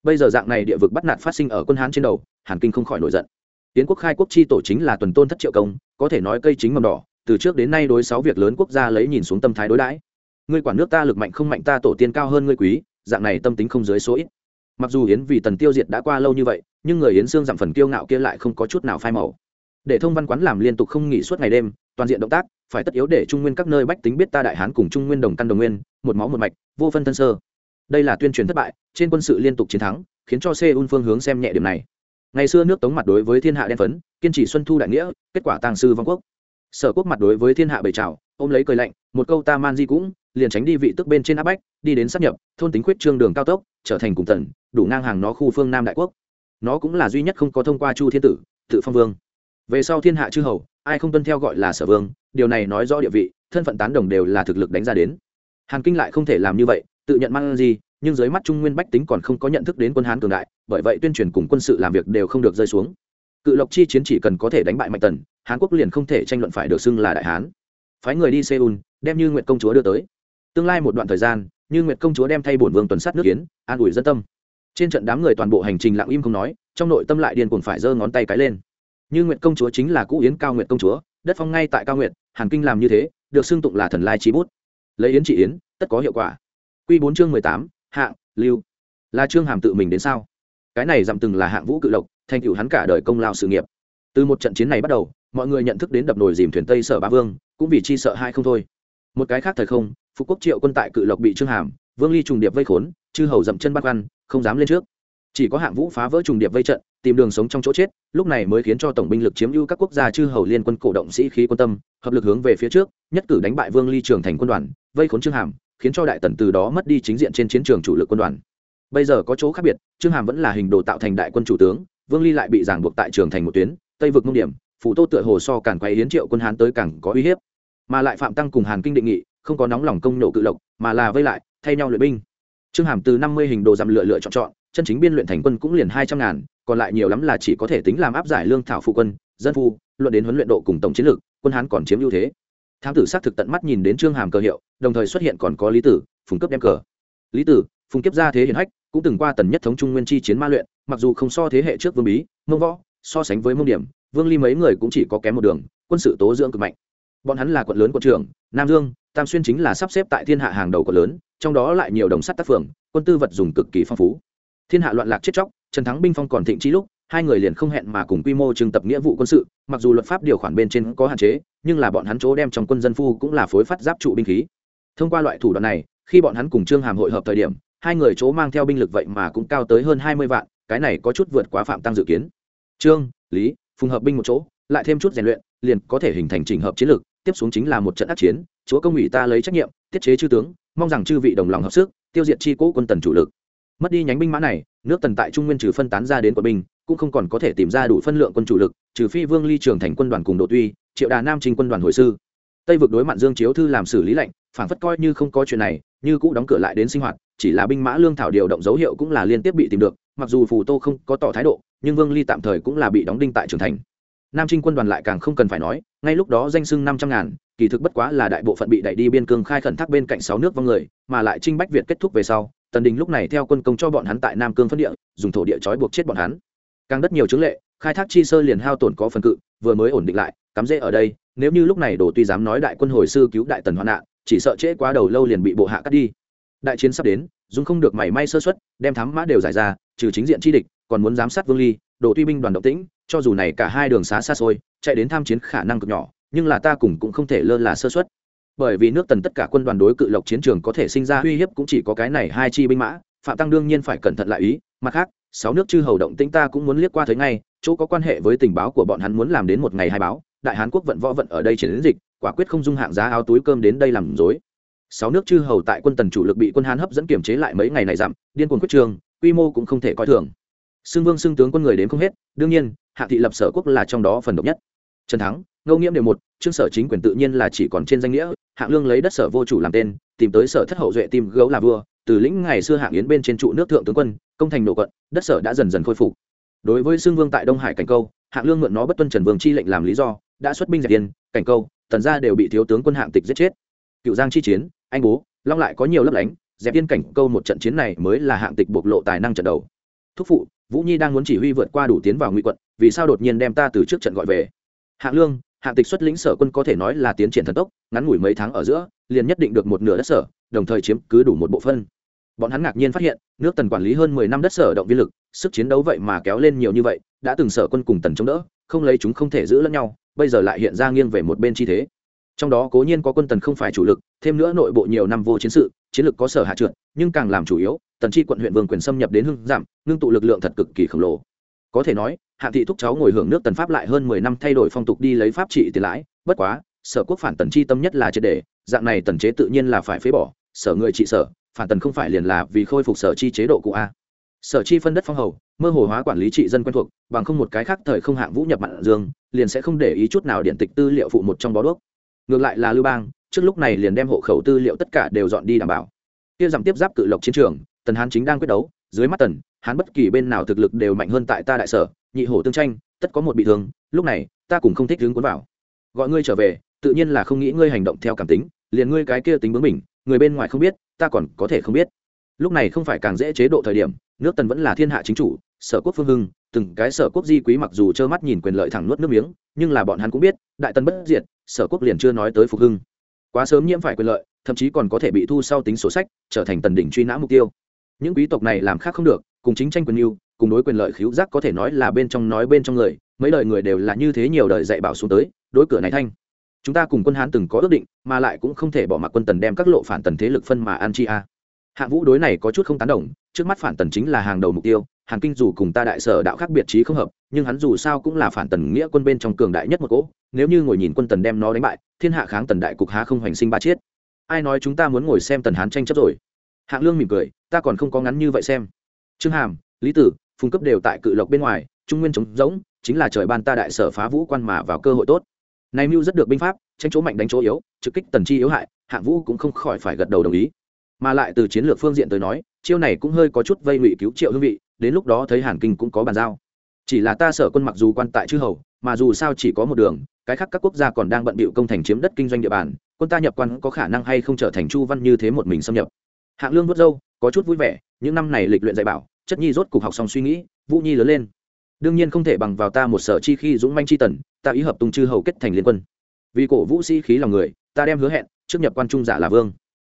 Bây giờ dạng này địa vực bắt nạt phát sinh ở quân hán trên đầu, hàn kinh không khỏi nổi giận. Tiến quốc khai quốc chi tổ chính là tuần tôn thất triệu công, có thể nói cây chính mầm đỏ, từ trước đến nay đối sáu việc lớn quốc gia lấy nhìn xuống tâm thái đối đãi ngươi quản nước ta lực mạnh không mạnh ta tổ tiên cao hơn ngươi quý, dạng này tâm tính không dưới số ít. Mặc dù yến vì tần tiêu diệt đã qua lâu như vậy, nhưng người yến xương giảm phần kiêu ngạo kia lại không có chút nào phai màu. Để thông văn quán làm liên tục không nghỉ suốt ngày đêm, toàn diện động tác, phải tất yếu để trung nguyên các nơi bách tính biết ta đại hán cùng trung nguyên đồng căn đồng nguyên, một máu một mạch, vô phân thân sơ. Đây là tuyên truyền thất bại, trên quân sự liên tục chiến thắng, khiến cho seoul phương hướng xem nhẹ điểm này. Ngày xưa nước tống mặt đối với thiên hạ đen phấn, kiên trì xuân thu đại nghĩa, kết quả tàng sư vong quốc. Sở quốc mặt đối với thiên hạ bầy trào, ôm lấy cười lạnh, một câu ta man di cũng liền tránh đi vị tức bên trên áp bách, đi đến sắp nhập, thôn tính khuyết trương đường cao tốc, trở thành cùng tần đủ ngang hàng nó khu phương nam đại quốc. Nó cũng là duy nhất không có thông qua chu thiên tử, tự phong vương. Về sau thiên hạ chư hầu, ai không tuân theo gọi là sở vương, điều này nói rõ địa vị, thân phận tán đồng đều là thực lực đánh ra đến. Hàn kinh lại không thể làm như vậy, tự nhận mang gì, nhưng dưới mắt trung nguyên bách tính còn không có nhận thức đến quân hán cường đại, bởi vậy tuyên truyền cùng quân sự làm việc đều không được rơi xuống. Cự lộc chi chiến chỉ cần có thể đánh bại mạnh tần, hán quốc liền không thể tranh luận phải được xưng là đại hán. Phái người đi seoul, đem như nguyện công chúa đưa tới tương lai một đoạn thời gian, như nguyệt công chúa đem thay bổn vương tuần sát nước kiến an ủi dân tâm. Trên trận đám người toàn bộ hành trình lặng im không nói, trong nội tâm lại điên cuồng phải giơ ngón tay cái lên. Như nguyệt công chúa chính là cũ yến cao nguyệt công chúa, đất phong ngay tại cao nguyệt, hàn kinh làm như thế, được xưng tụng là thần lai trí bút. Lấy yến trị yến, tất có hiệu quả. Q bốn chương mười tám, hạng, lưu. Là trương hàm tự mình đến sao? Cái này dặm từng là hạng vũ cự lộc, thành cựu hắn cả đời công lao sự nghiệp. Từ một trận chiến này bắt đầu, mọi người nhận thức đến đập nồi dìm thuyền tây sở ba vương, cũng vì chi sợ hai không thôi. Một cái khác thời không phú quốc triệu quân tại cự lộc bị trương hàm, vương ly trùng điệp vây khốn, chư hầu dậm chân bắt văn không dám lên trước. Chỉ có hạng vũ phá vỡ trùng điệp vây trận, tìm đường sống trong chỗ chết, lúc này mới khiến cho tổng binh lực chiếm ưu các quốc gia chư hầu liên quân cổ động sĩ khí quân tâm, hợp lực hướng về phía trước, nhất cử đánh bại vương ly trường thành quân đoàn, vây khốn trương hàm, khiến cho đại tần từ đó mất đi chính diện trên chiến trường chủ lực quân đoàn. Bây giờ có chỗ khác biệt, trương hàm vẫn là hình đồ tạo thành đại quân chủ tướng, vương ly lại bị giảng buộc tại trường thành một tuyến, tây vực mông điểm, phủ tô tựa hồ so càng quay hiến triệu quân hán tới càng có uy hiếp. Mà lại phạm tăng cùng hàn kinh định nghị không có nóng lòng công nổ cự lộc, mà là vây lại, thay nhau luyện binh. Trương hàm từ năm mươi hình đồ giảm lựa lựa chọn chọn, chân chính biên luyện thành quân cũng liền hai trăm ngàn, còn lại nhiều lắm là chỉ có thể tính làm áp giải lương thảo phụ quân, dân phu, luận đến huấn luyện độ cùng tổng chiến lược, quân hán còn chiếm ưu thế. Thám tử xác thực tận mắt nhìn đến trương hàm cờ hiệu, đồng thời xuất hiện còn có lý tử, phùng cấp đem cờ. Lý tử, phùng kiếp ra thế hiển hách, cũng từng qua tần nhất thống trung nguyên chi chiến ma luyện, mặc dù không so thế hệ trước vương bí, mông võ, so sánh với mông điểm, vương ly mấy người cũng chỉ có kém một đường, quân sự tố dưỡng cực mạnh bọn hắn là quận lớn quận trưởng, nam dương, tam xuyên chính là sắp xếp tại thiên hạ hàng đầu quận lớn, trong đó lại nhiều đồng sắt tác phường, quân tư vật dùng cực kỳ phong phú. Thiên hạ loạn lạc chết chóc, trần thắng binh phong còn thịnh trí lúc, hai người liền không hẹn mà cùng quy mô trưng tập nghĩa vụ quân sự, mặc dù luật pháp điều khoản bên trên có hạn chế, nhưng là bọn hắn chỗ đem trong quân dân phu cũng là phối phát giáp trụ binh khí. Thông qua loại thủ đoạn này, khi bọn hắn cùng trương hàm hội hợp thời điểm, hai người chỗ mang theo binh lực vậy mà cũng cao tới hơn hai mươi vạn, cái này có chút vượt quá phạm tăng dự kiến. Trương, lý, phùng hợp binh một chỗ, lại thêm chút rèn luyện, liền có thể hình thành trình hợp chiến lược tiếp xuống chính là một trận ác chiến, chúa công ủy ta lấy trách nhiệm, tiết chế chư tướng, mong rằng chư vị đồng lòng hợp sức, tiêu diệt chi cố quân tần chủ lực. Mất đi nhánh binh mã này, nước tần tại trung nguyên trừ phân tán ra đến quân binh, cũng không còn có thể tìm ra đủ phân lượng quân chủ lực, trừ phi vương ly trường thành quân đoàn cùng độ tuy, triệu đà nam trình quân đoàn hồi sư. Tây vực đối mặt dương chiếu thư làm xử lý lệnh phản phất coi như không có chuyện này, như cũ đóng cửa lại đến sinh hoạt, chỉ là binh mã lương thảo điều động dấu hiệu cũng là liên tiếp bị tìm được, mặc dù phù tô không có tỏ thái độ, nhưng vương ly tạm thời cũng là bị đóng đinh tại trường thành. Nam trinh quân đoàn lại càng không cần phải nói ngay lúc đó danh sưng năm trăm ngàn, kỳ thực bất quá là đại bộ phận bị đẩy đi biên cương khai khẩn thác bên cạnh sáu nước vong người, mà lại trinh bách việt kết thúc về sau, tần đình lúc này theo quân công cho bọn hắn tại nam cương phân địa, dùng thổ địa trói buộc chết bọn hắn. Càng đất nhiều chứng lệ, khai thác chi sơ liền hao tổn có phần cự, vừa mới ổn định lại, cắm rễ ở đây, nếu như lúc này đồ tuy dám nói đại quân hồi sư cứu đại tần hoạn nạn, chỉ sợ trễ quá đầu lâu liền bị bộ hạ cắt đi. Đại chiến sắp đến dung không được mảy may sơ xuất đem thám mã đều giải ra, trừ chính diện chi địch, còn muốn giám sát vương ly đồ tuy binh đoàn động tĩnh, cho dù này cả hai đường xá xa xôi chạy đến tham chiến khả năng cực nhỏ, nhưng là ta cùng cũng không thể lơ là sơ xuất bởi vì nước tần tất cả quân đoàn đối cự lộc chiến trường có thể sinh ra uy hiếp cũng chỉ có cái này hai chi binh mã, phạm tăng đương nhiên phải cẩn thận lại ý, mặt khác, sáu nước chư hầu động tĩnh ta cũng muốn liếc qua thấy ngay, chỗ có quan hệ với tình báo của bọn hắn muốn làm đến một ngày hai báo, đại hán quốc vận võ vận ở đây chiến đến dịch, quả quyết không dung hạng giá áo túi cơm đến đây làm dối sáu nước chư hầu tại quân tần chủ lực bị quân hán hấp dẫn kiềm chế lại mấy ngày này giảm, điên cuồng quyết trường, quy mô cũng không thể coi thường. Xưng vương xưng tướng quân người đến không hết, đương nhiên, hạ thị lập sở quốc là trong đó phần độc nhất trần thắng, ngô nghiễm đều một chương sở chính quyền tự nhiên là chỉ còn trên danh nghĩa, hạng lương lấy đất sở vô chủ làm tên, tìm tới sở thất hậu duệ tìm gấu là vua, từ lĩnh ngày xưa hạng yến bên trên trụ nước thượng tướng quân, công thành nổ quận, đất sở đã dần dần khôi phục. Đối với xương vương tại đông hải cảnh câu, hạng lương mượn nó bất tuân trần vương chi lệnh làm lý do, đã xuất binh dẹp yên, cảnh câu, tần gia đều bị thiếu tướng quân hạng tịch giết chết. Cựu giang chi chiến, anh bố, long lại có nhiều lấp lánh, dẹp yên cảnh câu một trận chiến này mới là hạng tịch bộc lộ tài năng trận đầu. Thúc phụ, vũ nhi đang muốn chỉ huy vượt qua đủ tiến vào ngụy quận, vì sao đột nhiên đem ta từ trước trận gọi về? Hạng lương, hạng tịch xuất lĩnh sở quân có thể nói là tiến triển thần tốc, ngắn ngủi mấy tháng ở giữa, liền nhất định được một nửa đất sở, đồng thời chiếm cứ đủ một bộ phân bọn hắn ngạc nhiên phát hiện, nước tần quản lý hơn mười năm đất sở động viên lực, sức chiến đấu vậy mà kéo lên nhiều như vậy, đã từng sở quân cùng tần chống đỡ, không lấy chúng không thể giữ lẫn nhau, bây giờ lại hiện ra nghiêng về một bên chi thế. Trong đó cố nhiên có quân tần không phải chủ lực, thêm nữa nội bộ nhiều năm vô chiến sự, chiến lược có sở hạ trượt, nhưng càng làm chủ yếu, tần chi quận huyện vương quyền xâm nhập đến hưng giảm, ngưng tụ lực lượng thật cực kỳ khổng lồ có thể nói, hạng thị thúc cháu ngồi hưởng nước tần pháp lại hơn mười năm thay đổi phong tục đi lấy pháp trị tiền lãi, bất quá, sở quốc phản tần chi tâm nhất là triệt đề, dạng này tần chế tự nhiên là phải phế bỏ, sở người trị sở, phản tần không phải liền là vì khôi phục sở chi chế độ cũ a. Sở chi phân đất phong hầu, mơ hồ hóa quản lý trị dân quen thuộc, bằng không một cái khác thời không hạng vũ nhập mặn dương, liền sẽ không để ý chút nào điện tịch tư liệu phụ một trong bó đuốc. Ngược lại là lưu bang, trước lúc này liền đem hộ khẩu tư liệu tất cả đều dọn đi đảm bảo. Kia giảm tiếp giáp cự lộc chiến trường, tần hán chính đang quyết đấu dưới mắt tần, hắn bất kỳ bên nào thực lực đều mạnh hơn tại ta đại sở, nhị hổ tương tranh, tất có một bị thương, lúc này, ta cũng không thích hướng cuốn vào. Gọi ngươi trở về, tự nhiên là không nghĩ ngươi hành động theo cảm tính, liền ngươi cái kia tính bướng mình người bên ngoài không biết, ta còn có thể không biết. Lúc này không phải càng dễ chế độ thời điểm, nước tần vẫn là thiên hạ chính chủ, sở quốc phương hưng, từng cái sở quốc di quý mặc dù trơ mắt nhìn quyền lợi thẳng nuốt nước miếng, nhưng là bọn hắn cũng biết, đại tần bất diệt, sở quốc liền chưa nói tới phục hưng. Quá sớm nhiễm phải quyền lợi, thậm chí còn có thể bị thu sau tính sổ sách, trở thành tần đỉnh truy nã mục tiêu những quý tộc này làm khác không được, cùng chính tranh quyền mưu cùng đối quyền lợi khiếu giác có thể nói là bên trong nói bên trong người, mấy đời người đều là như thế nhiều đời dạy bảo xuống tới, đối cửa này thanh. Chúng ta cùng quân hán từng có ước định, mà lại cũng không thể bỏ mặc quân tần đem các lộ phản tần thế lực phân mà an chi a. Hạ vũ đối này có chút không tán đồng, trước mắt phản tần chính là hàng đầu mục tiêu hàn kinh dù cùng ta đại sở đạo khác biệt trí không hợp, nhưng hắn dù sao cũng là phản tần nghĩa quân bên trong cường đại nhất một cỗ, nếu như ngồi nhìn quân tần đem nó đánh bại, thiên hạ kháng tần đại cục há không hoành sinh ba chiết. Ai nói chúng ta muốn ngồi xem tần hán tranh chấp rồi? Hạng lương mỉm cười, ta còn không có ngắn như vậy xem. Trương hàm, lý tử, phùng cấp đều tại cự lộc bên ngoài, trung nguyên trống rỗng, chính là trời ban ta đại sở phá vũ quan mà vào cơ hội tốt. Này mưu rất được binh pháp, tranh chỗ mạnh đánh chỗ yếu, trực kích tần chi yếu hại, hạng vũ cũng không khỏi phải gật đầu đồng ý. Mà lại từ chiến lược phương diện tới nói, chiêu này cũng hơi có chút vây ngụy cứu triệu hương vị, đến lúc đó thấy hàn kinh cũng có bàn giao. Chỉ là ta sở quân mặc dù quan tại chư hầu, mà dù sao chỉ có một đường, cái khác các quốc gia còn đang bận bịu công thành chiếm đất kinh doanh địa bàn, quân ta nhập quan có khả năng hay không trở thành chu văn như thế một mình xâm nhập hạng lương vớt dâu có chút vui vẻ, những năm này lịch luyện dạy bảo, chất nhi rốt cục học xong suy nghĩ, vũ nhi lớn lên. Đương nhiên không thể bằng vào ta một sở chi khi dũng manh chi tần, ta ý hợp tung chư hầu kết thành liên quân. Vì cổ vũ sĩ khí lòng người, ta đem hứa hẹn, trước nhập quan trung giả là vương.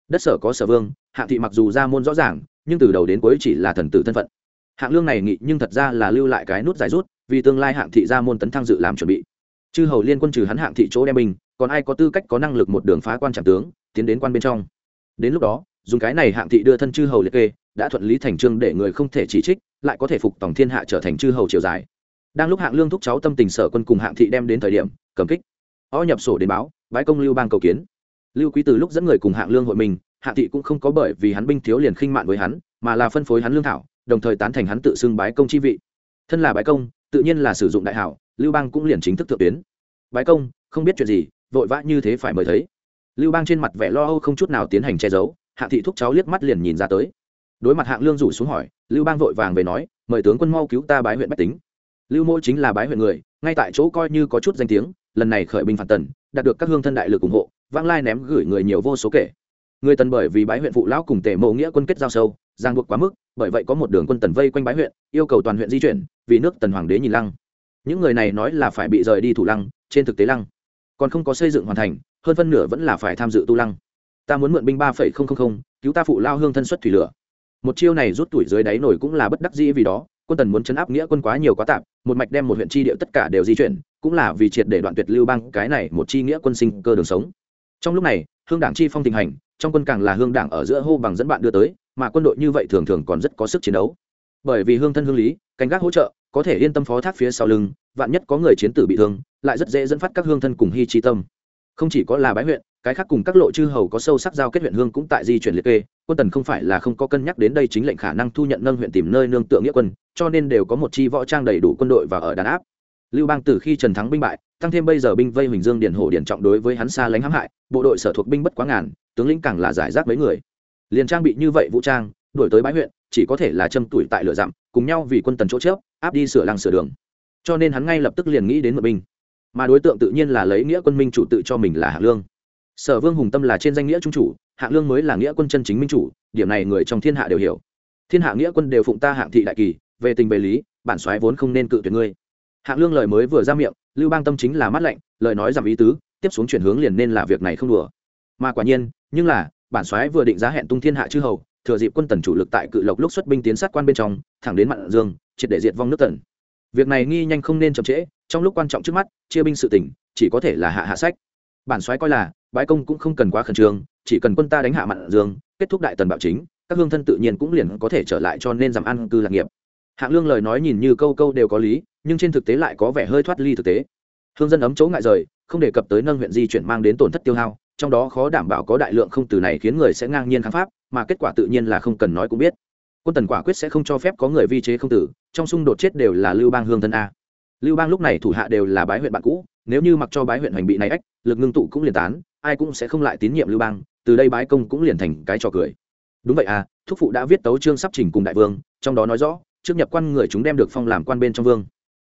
Đất sở có sở vương, hạng thị mặc dù ra môn rõ ràng, nhưng từ đầu đến cuối chỉ là thần tử thân phận. Hạng lương này nghị nhưng thật ra là lưu lại cái nút giải rút, vì tương lai hạng thị ra môn tấn thăng dự làm chuẩn bị. Chư hầu liên quân trừ hắn hạng thị chỗ đem mình còn ai có tư cách có năng lực một đường phá quan trạm tướng, tiến đến quan bên trong. Đến lúc đó dùng cái này hạng thị đưa thân chư hầu liệt kê, đã thuận lý thành trương để người không thể chỉ trích, lại có thể phục tổng thiên hạ trở thành chư hầu triều dài. Đang lúc hạng lương thúc cháu tâm tình sở quân cùng hạng thị đem đến thời điểm, cầm kích. O nhập sổ đến báo, bái công lưu bang cầu kiến. Lưu quý từ lúc dẫn người cùng hạng lương hội mình, hạng thị cũng không có bởi vì hắn binh thiếu liền khinh mạn với hắn, mà là phân phối hắn lương thảo, đồng thời tán thành hắn tự xưng bái công chi vị. Thân là bái công, tự nhiên là sử dụng đại hảo, lưu bang cũng liền chính thức thượng tuyến. Bái công, không biết chuyện gì, vội vã như thế phải mời thấy. Lưu bang trên mặt vẻ lo âu không chút nào tiến hành che giấu Hạng thị thúc cháu liếc mắt liền nhìn ra tới. Đối mặt hạng lương rủ xuống hỏi, lưu bang vội vàng về nói, mời tướng quân mau cứu ta bái huyện bách tính. Lưu Mô chính là bái huyện người, ngay tại chỗ coi như có chút danh tiếng, lần này khởi binh phản tần, đạt được các hương thân đại lực ủng hộ, vãng lai ném gửi người nhiều vô số kể. Người tần bởi vì bái huyện phụ lão cùng tề mộ nghĩa quân kết giao sâu giang buộc quá mức, bởi vậy có một đường quân tần vây quanh bái huyện, yêu cầu toàn huyện di chuyển, vì nước tần hoàng đế nhìn lăng. Những người này nói là phải bị rời đi thủ lăng, trên thực tế lăng. Còn không có xây dựng hoàn thành, hơn phân nửa vẫn là phải tham dự tu lăng ta muốn mượn binh ba phẩy không không không, cứu ta phụ lao hương thân xuất thủy lửa. Một chiêu này rút tuổi dưới đáy nổi cũng là bất đắc dĩ vì đó, quân tần muốn chấn áp nghĩa quân quá nhiều quá tạp, một mạch đem một huyện chi địa tất cả đều di chuyển, cũng là vì triệt để đoạn tuyệt lưu bang cái này một chi nghĩa quân sinh cơ đường sống. Trong lúc này, hương đảng chi phong tình hành, trong quân càng là hương đảng ở giữa hô bằng dẫn bạn đưa tới, mà quân đội như vậy thường thường còn rất có sức chiến đấu. Bởi vì hương thân hương lý, canh gác hỗ trợ, có thể yên tâm phó thác phía sau lưng, vạn nhất có người chiến tử bị thương, lại rất dễ dẫn phát các hương thân cùng hy chi tâm. Không chỉ có là bái huyện cái khác cùng các lộ chư hầu có sâu sắc giao kết huyện hương cũng tại di chuyển liệt kê, quân tần không phải là không có cân nhắc đến đây chính lệnh khả năng thu nhận nâng huyện tìm nơi nương tựa nghĩa quân, cho nên đều có một chi võ trang đầy đủ quân đội và ở đàn áp. Lưu bang từ khi trần thắng binh bại, tăng thêm bây giờ binh vây huỳnh dương điển hổ điển trọng đối với hắn xa lánh hãm hại, bộ đội sở thuộc binh bất quá ngàn, tướng lĩnh càng là giải rác mấy người. Liền trang bị như vậy vũ trang, đuổi tới bãi huyện, chỉ có thể là châm tuổi tại lửa dặm, cùng nhau vì quân tần chỗ trước áp đi sửa làng sửa đường. Cho nên hắn ngay lập tức liền nghĩ đến mượn binh. Mà đối tượng tự nhiên là lấy nghĩa quân minh chủ tự cho mình là hạng lương sở vương hùng tâm là trên danh nghĩa trung chủ, hạng lương mới là nghĩa quân chân chính minh chủ, điểm này người trong thiên hạ đều hiểu. Thiên hạ nghĩa quân đều phụng ta hạng thị đại kỳ, về tình về lý, bản soái vốn không nên cự tuyệt ngươi. Hạng lương lời mới vừa ra miệng, lưu bang tâm chính là mắt lạnh, lời nói giảm ý tứ, tiếp xuống chuyển hướng liền nên là việc này không đùa. Mà quả nhiên, nhưng là, bản soái vừa định giá hẹn tung thiên hạ chư hầu, thừa dịp quân tần chủ lực tại cự lộc lúc xuất binh tiến sát quan bên trong, thẳng đến mạn dương, triệt để diệt vong nước tần. Việc này nghi nhanh không nên chậm trễ, trong lúc quan trọng trước mắt, chia binh sự tỉnh, chỉ có thể là hạ hạ sách. Bản soái coi là bái công cũng không cần quá khẩn trương, chỉ cần quân ta đánh hạ mạn dương, kết thúc đại tần bạo chính, các hương thân tự nhiên cũng liền có thể trở lại cho nên giảm ăn cư lạc nghiệp. Hạng lương lời nói nhìn như câu câu đều có lý, nhưng trên thực tế lại có vẻ hơi thoát ly thực tế. Hương dân ấm chỗ ngại rời, không đề cập tới nâng huyện di chuyển mang đến tổn thất tiêu hao, trong đó khó đảm bảo có đại lượng không từ này khiến người sẽ ngang nhiên kháng pháp, mà kết quả tự nhiên là không cần nói cũng biết. Quân tần quả quyết sẽ không cho phép có người vi chế không tử, trong xung đột chết đều là lưu bang hương thân a. Lưu bang lúc này thủ hạ đều là bái huyện bạn cũ, nếu như mặc cho bái huyện hành bị này ách, lực ngưng tụ cũng liền tán ai cũng sẽ không lại tín nhiệm lưu bang, từ đây bái công cũng liền thành cái trò cười. Đúng vậy à thúc phụ đã viết tấu chương sắp trình cùng đại vương, trong đó nói rõ, trước nhập quan người chúng đem được phong làm quan bên trong vương.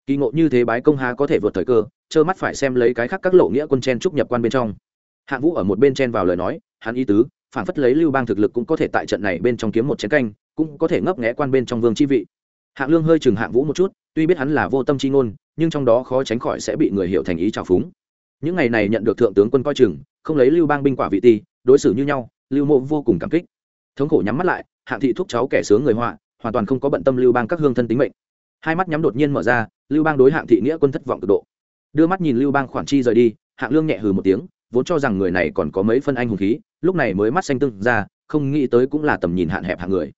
Kỳ ngộ như thế bái công há có thể vượt thời cơ, trơ mắt phải xem lấy cái khác các lộ nghĩa quân chen trúc nhập quan bên trong. Hạng vũ ở một bên chen vào lời nói, hắn ý tứ, phản phất lấy lưu bang thực lực cũng có thể tại trận này bên trong kiếm một chiến canh, cũng có thể ngấp nghẽ quan bên trong vương chi vị. Hạng lương hơi chừng hạng vũ một chút, tuy biết hắn là vô tâm chi ngôn, nhưng trong đó khó tránh khỏi sẽ bị người hiểu thành ý trào phúng. Những ngày này nhận được thượng tướng quân coi chừng không lấy lưu bang binh quả vị ti, đối xử như nhau, lưu mộ vô cùng cảm kích. Thống khổ nhắm mắt lại, hạng thị thúc cháu kẻ sướng người họa, hoàn toàn không có bận tâm lưu bang các hương thân tính mệnh. Hai mắt nhắm đột nhiên mở ra, lưu bang đối hạng thị nghĩa quân thất vọng cực độ. Đưa mắt nhìn lưu bang khoản chi rời đi, hạng lương nhẹ hừ một tiếng, vốn cho rằng người này còn có mấy phân anh hùng khí, lúc này mới mắt xanh tưng ra, không nghĩ tới cũng là tầm nhìn hạn hẹp hạng người.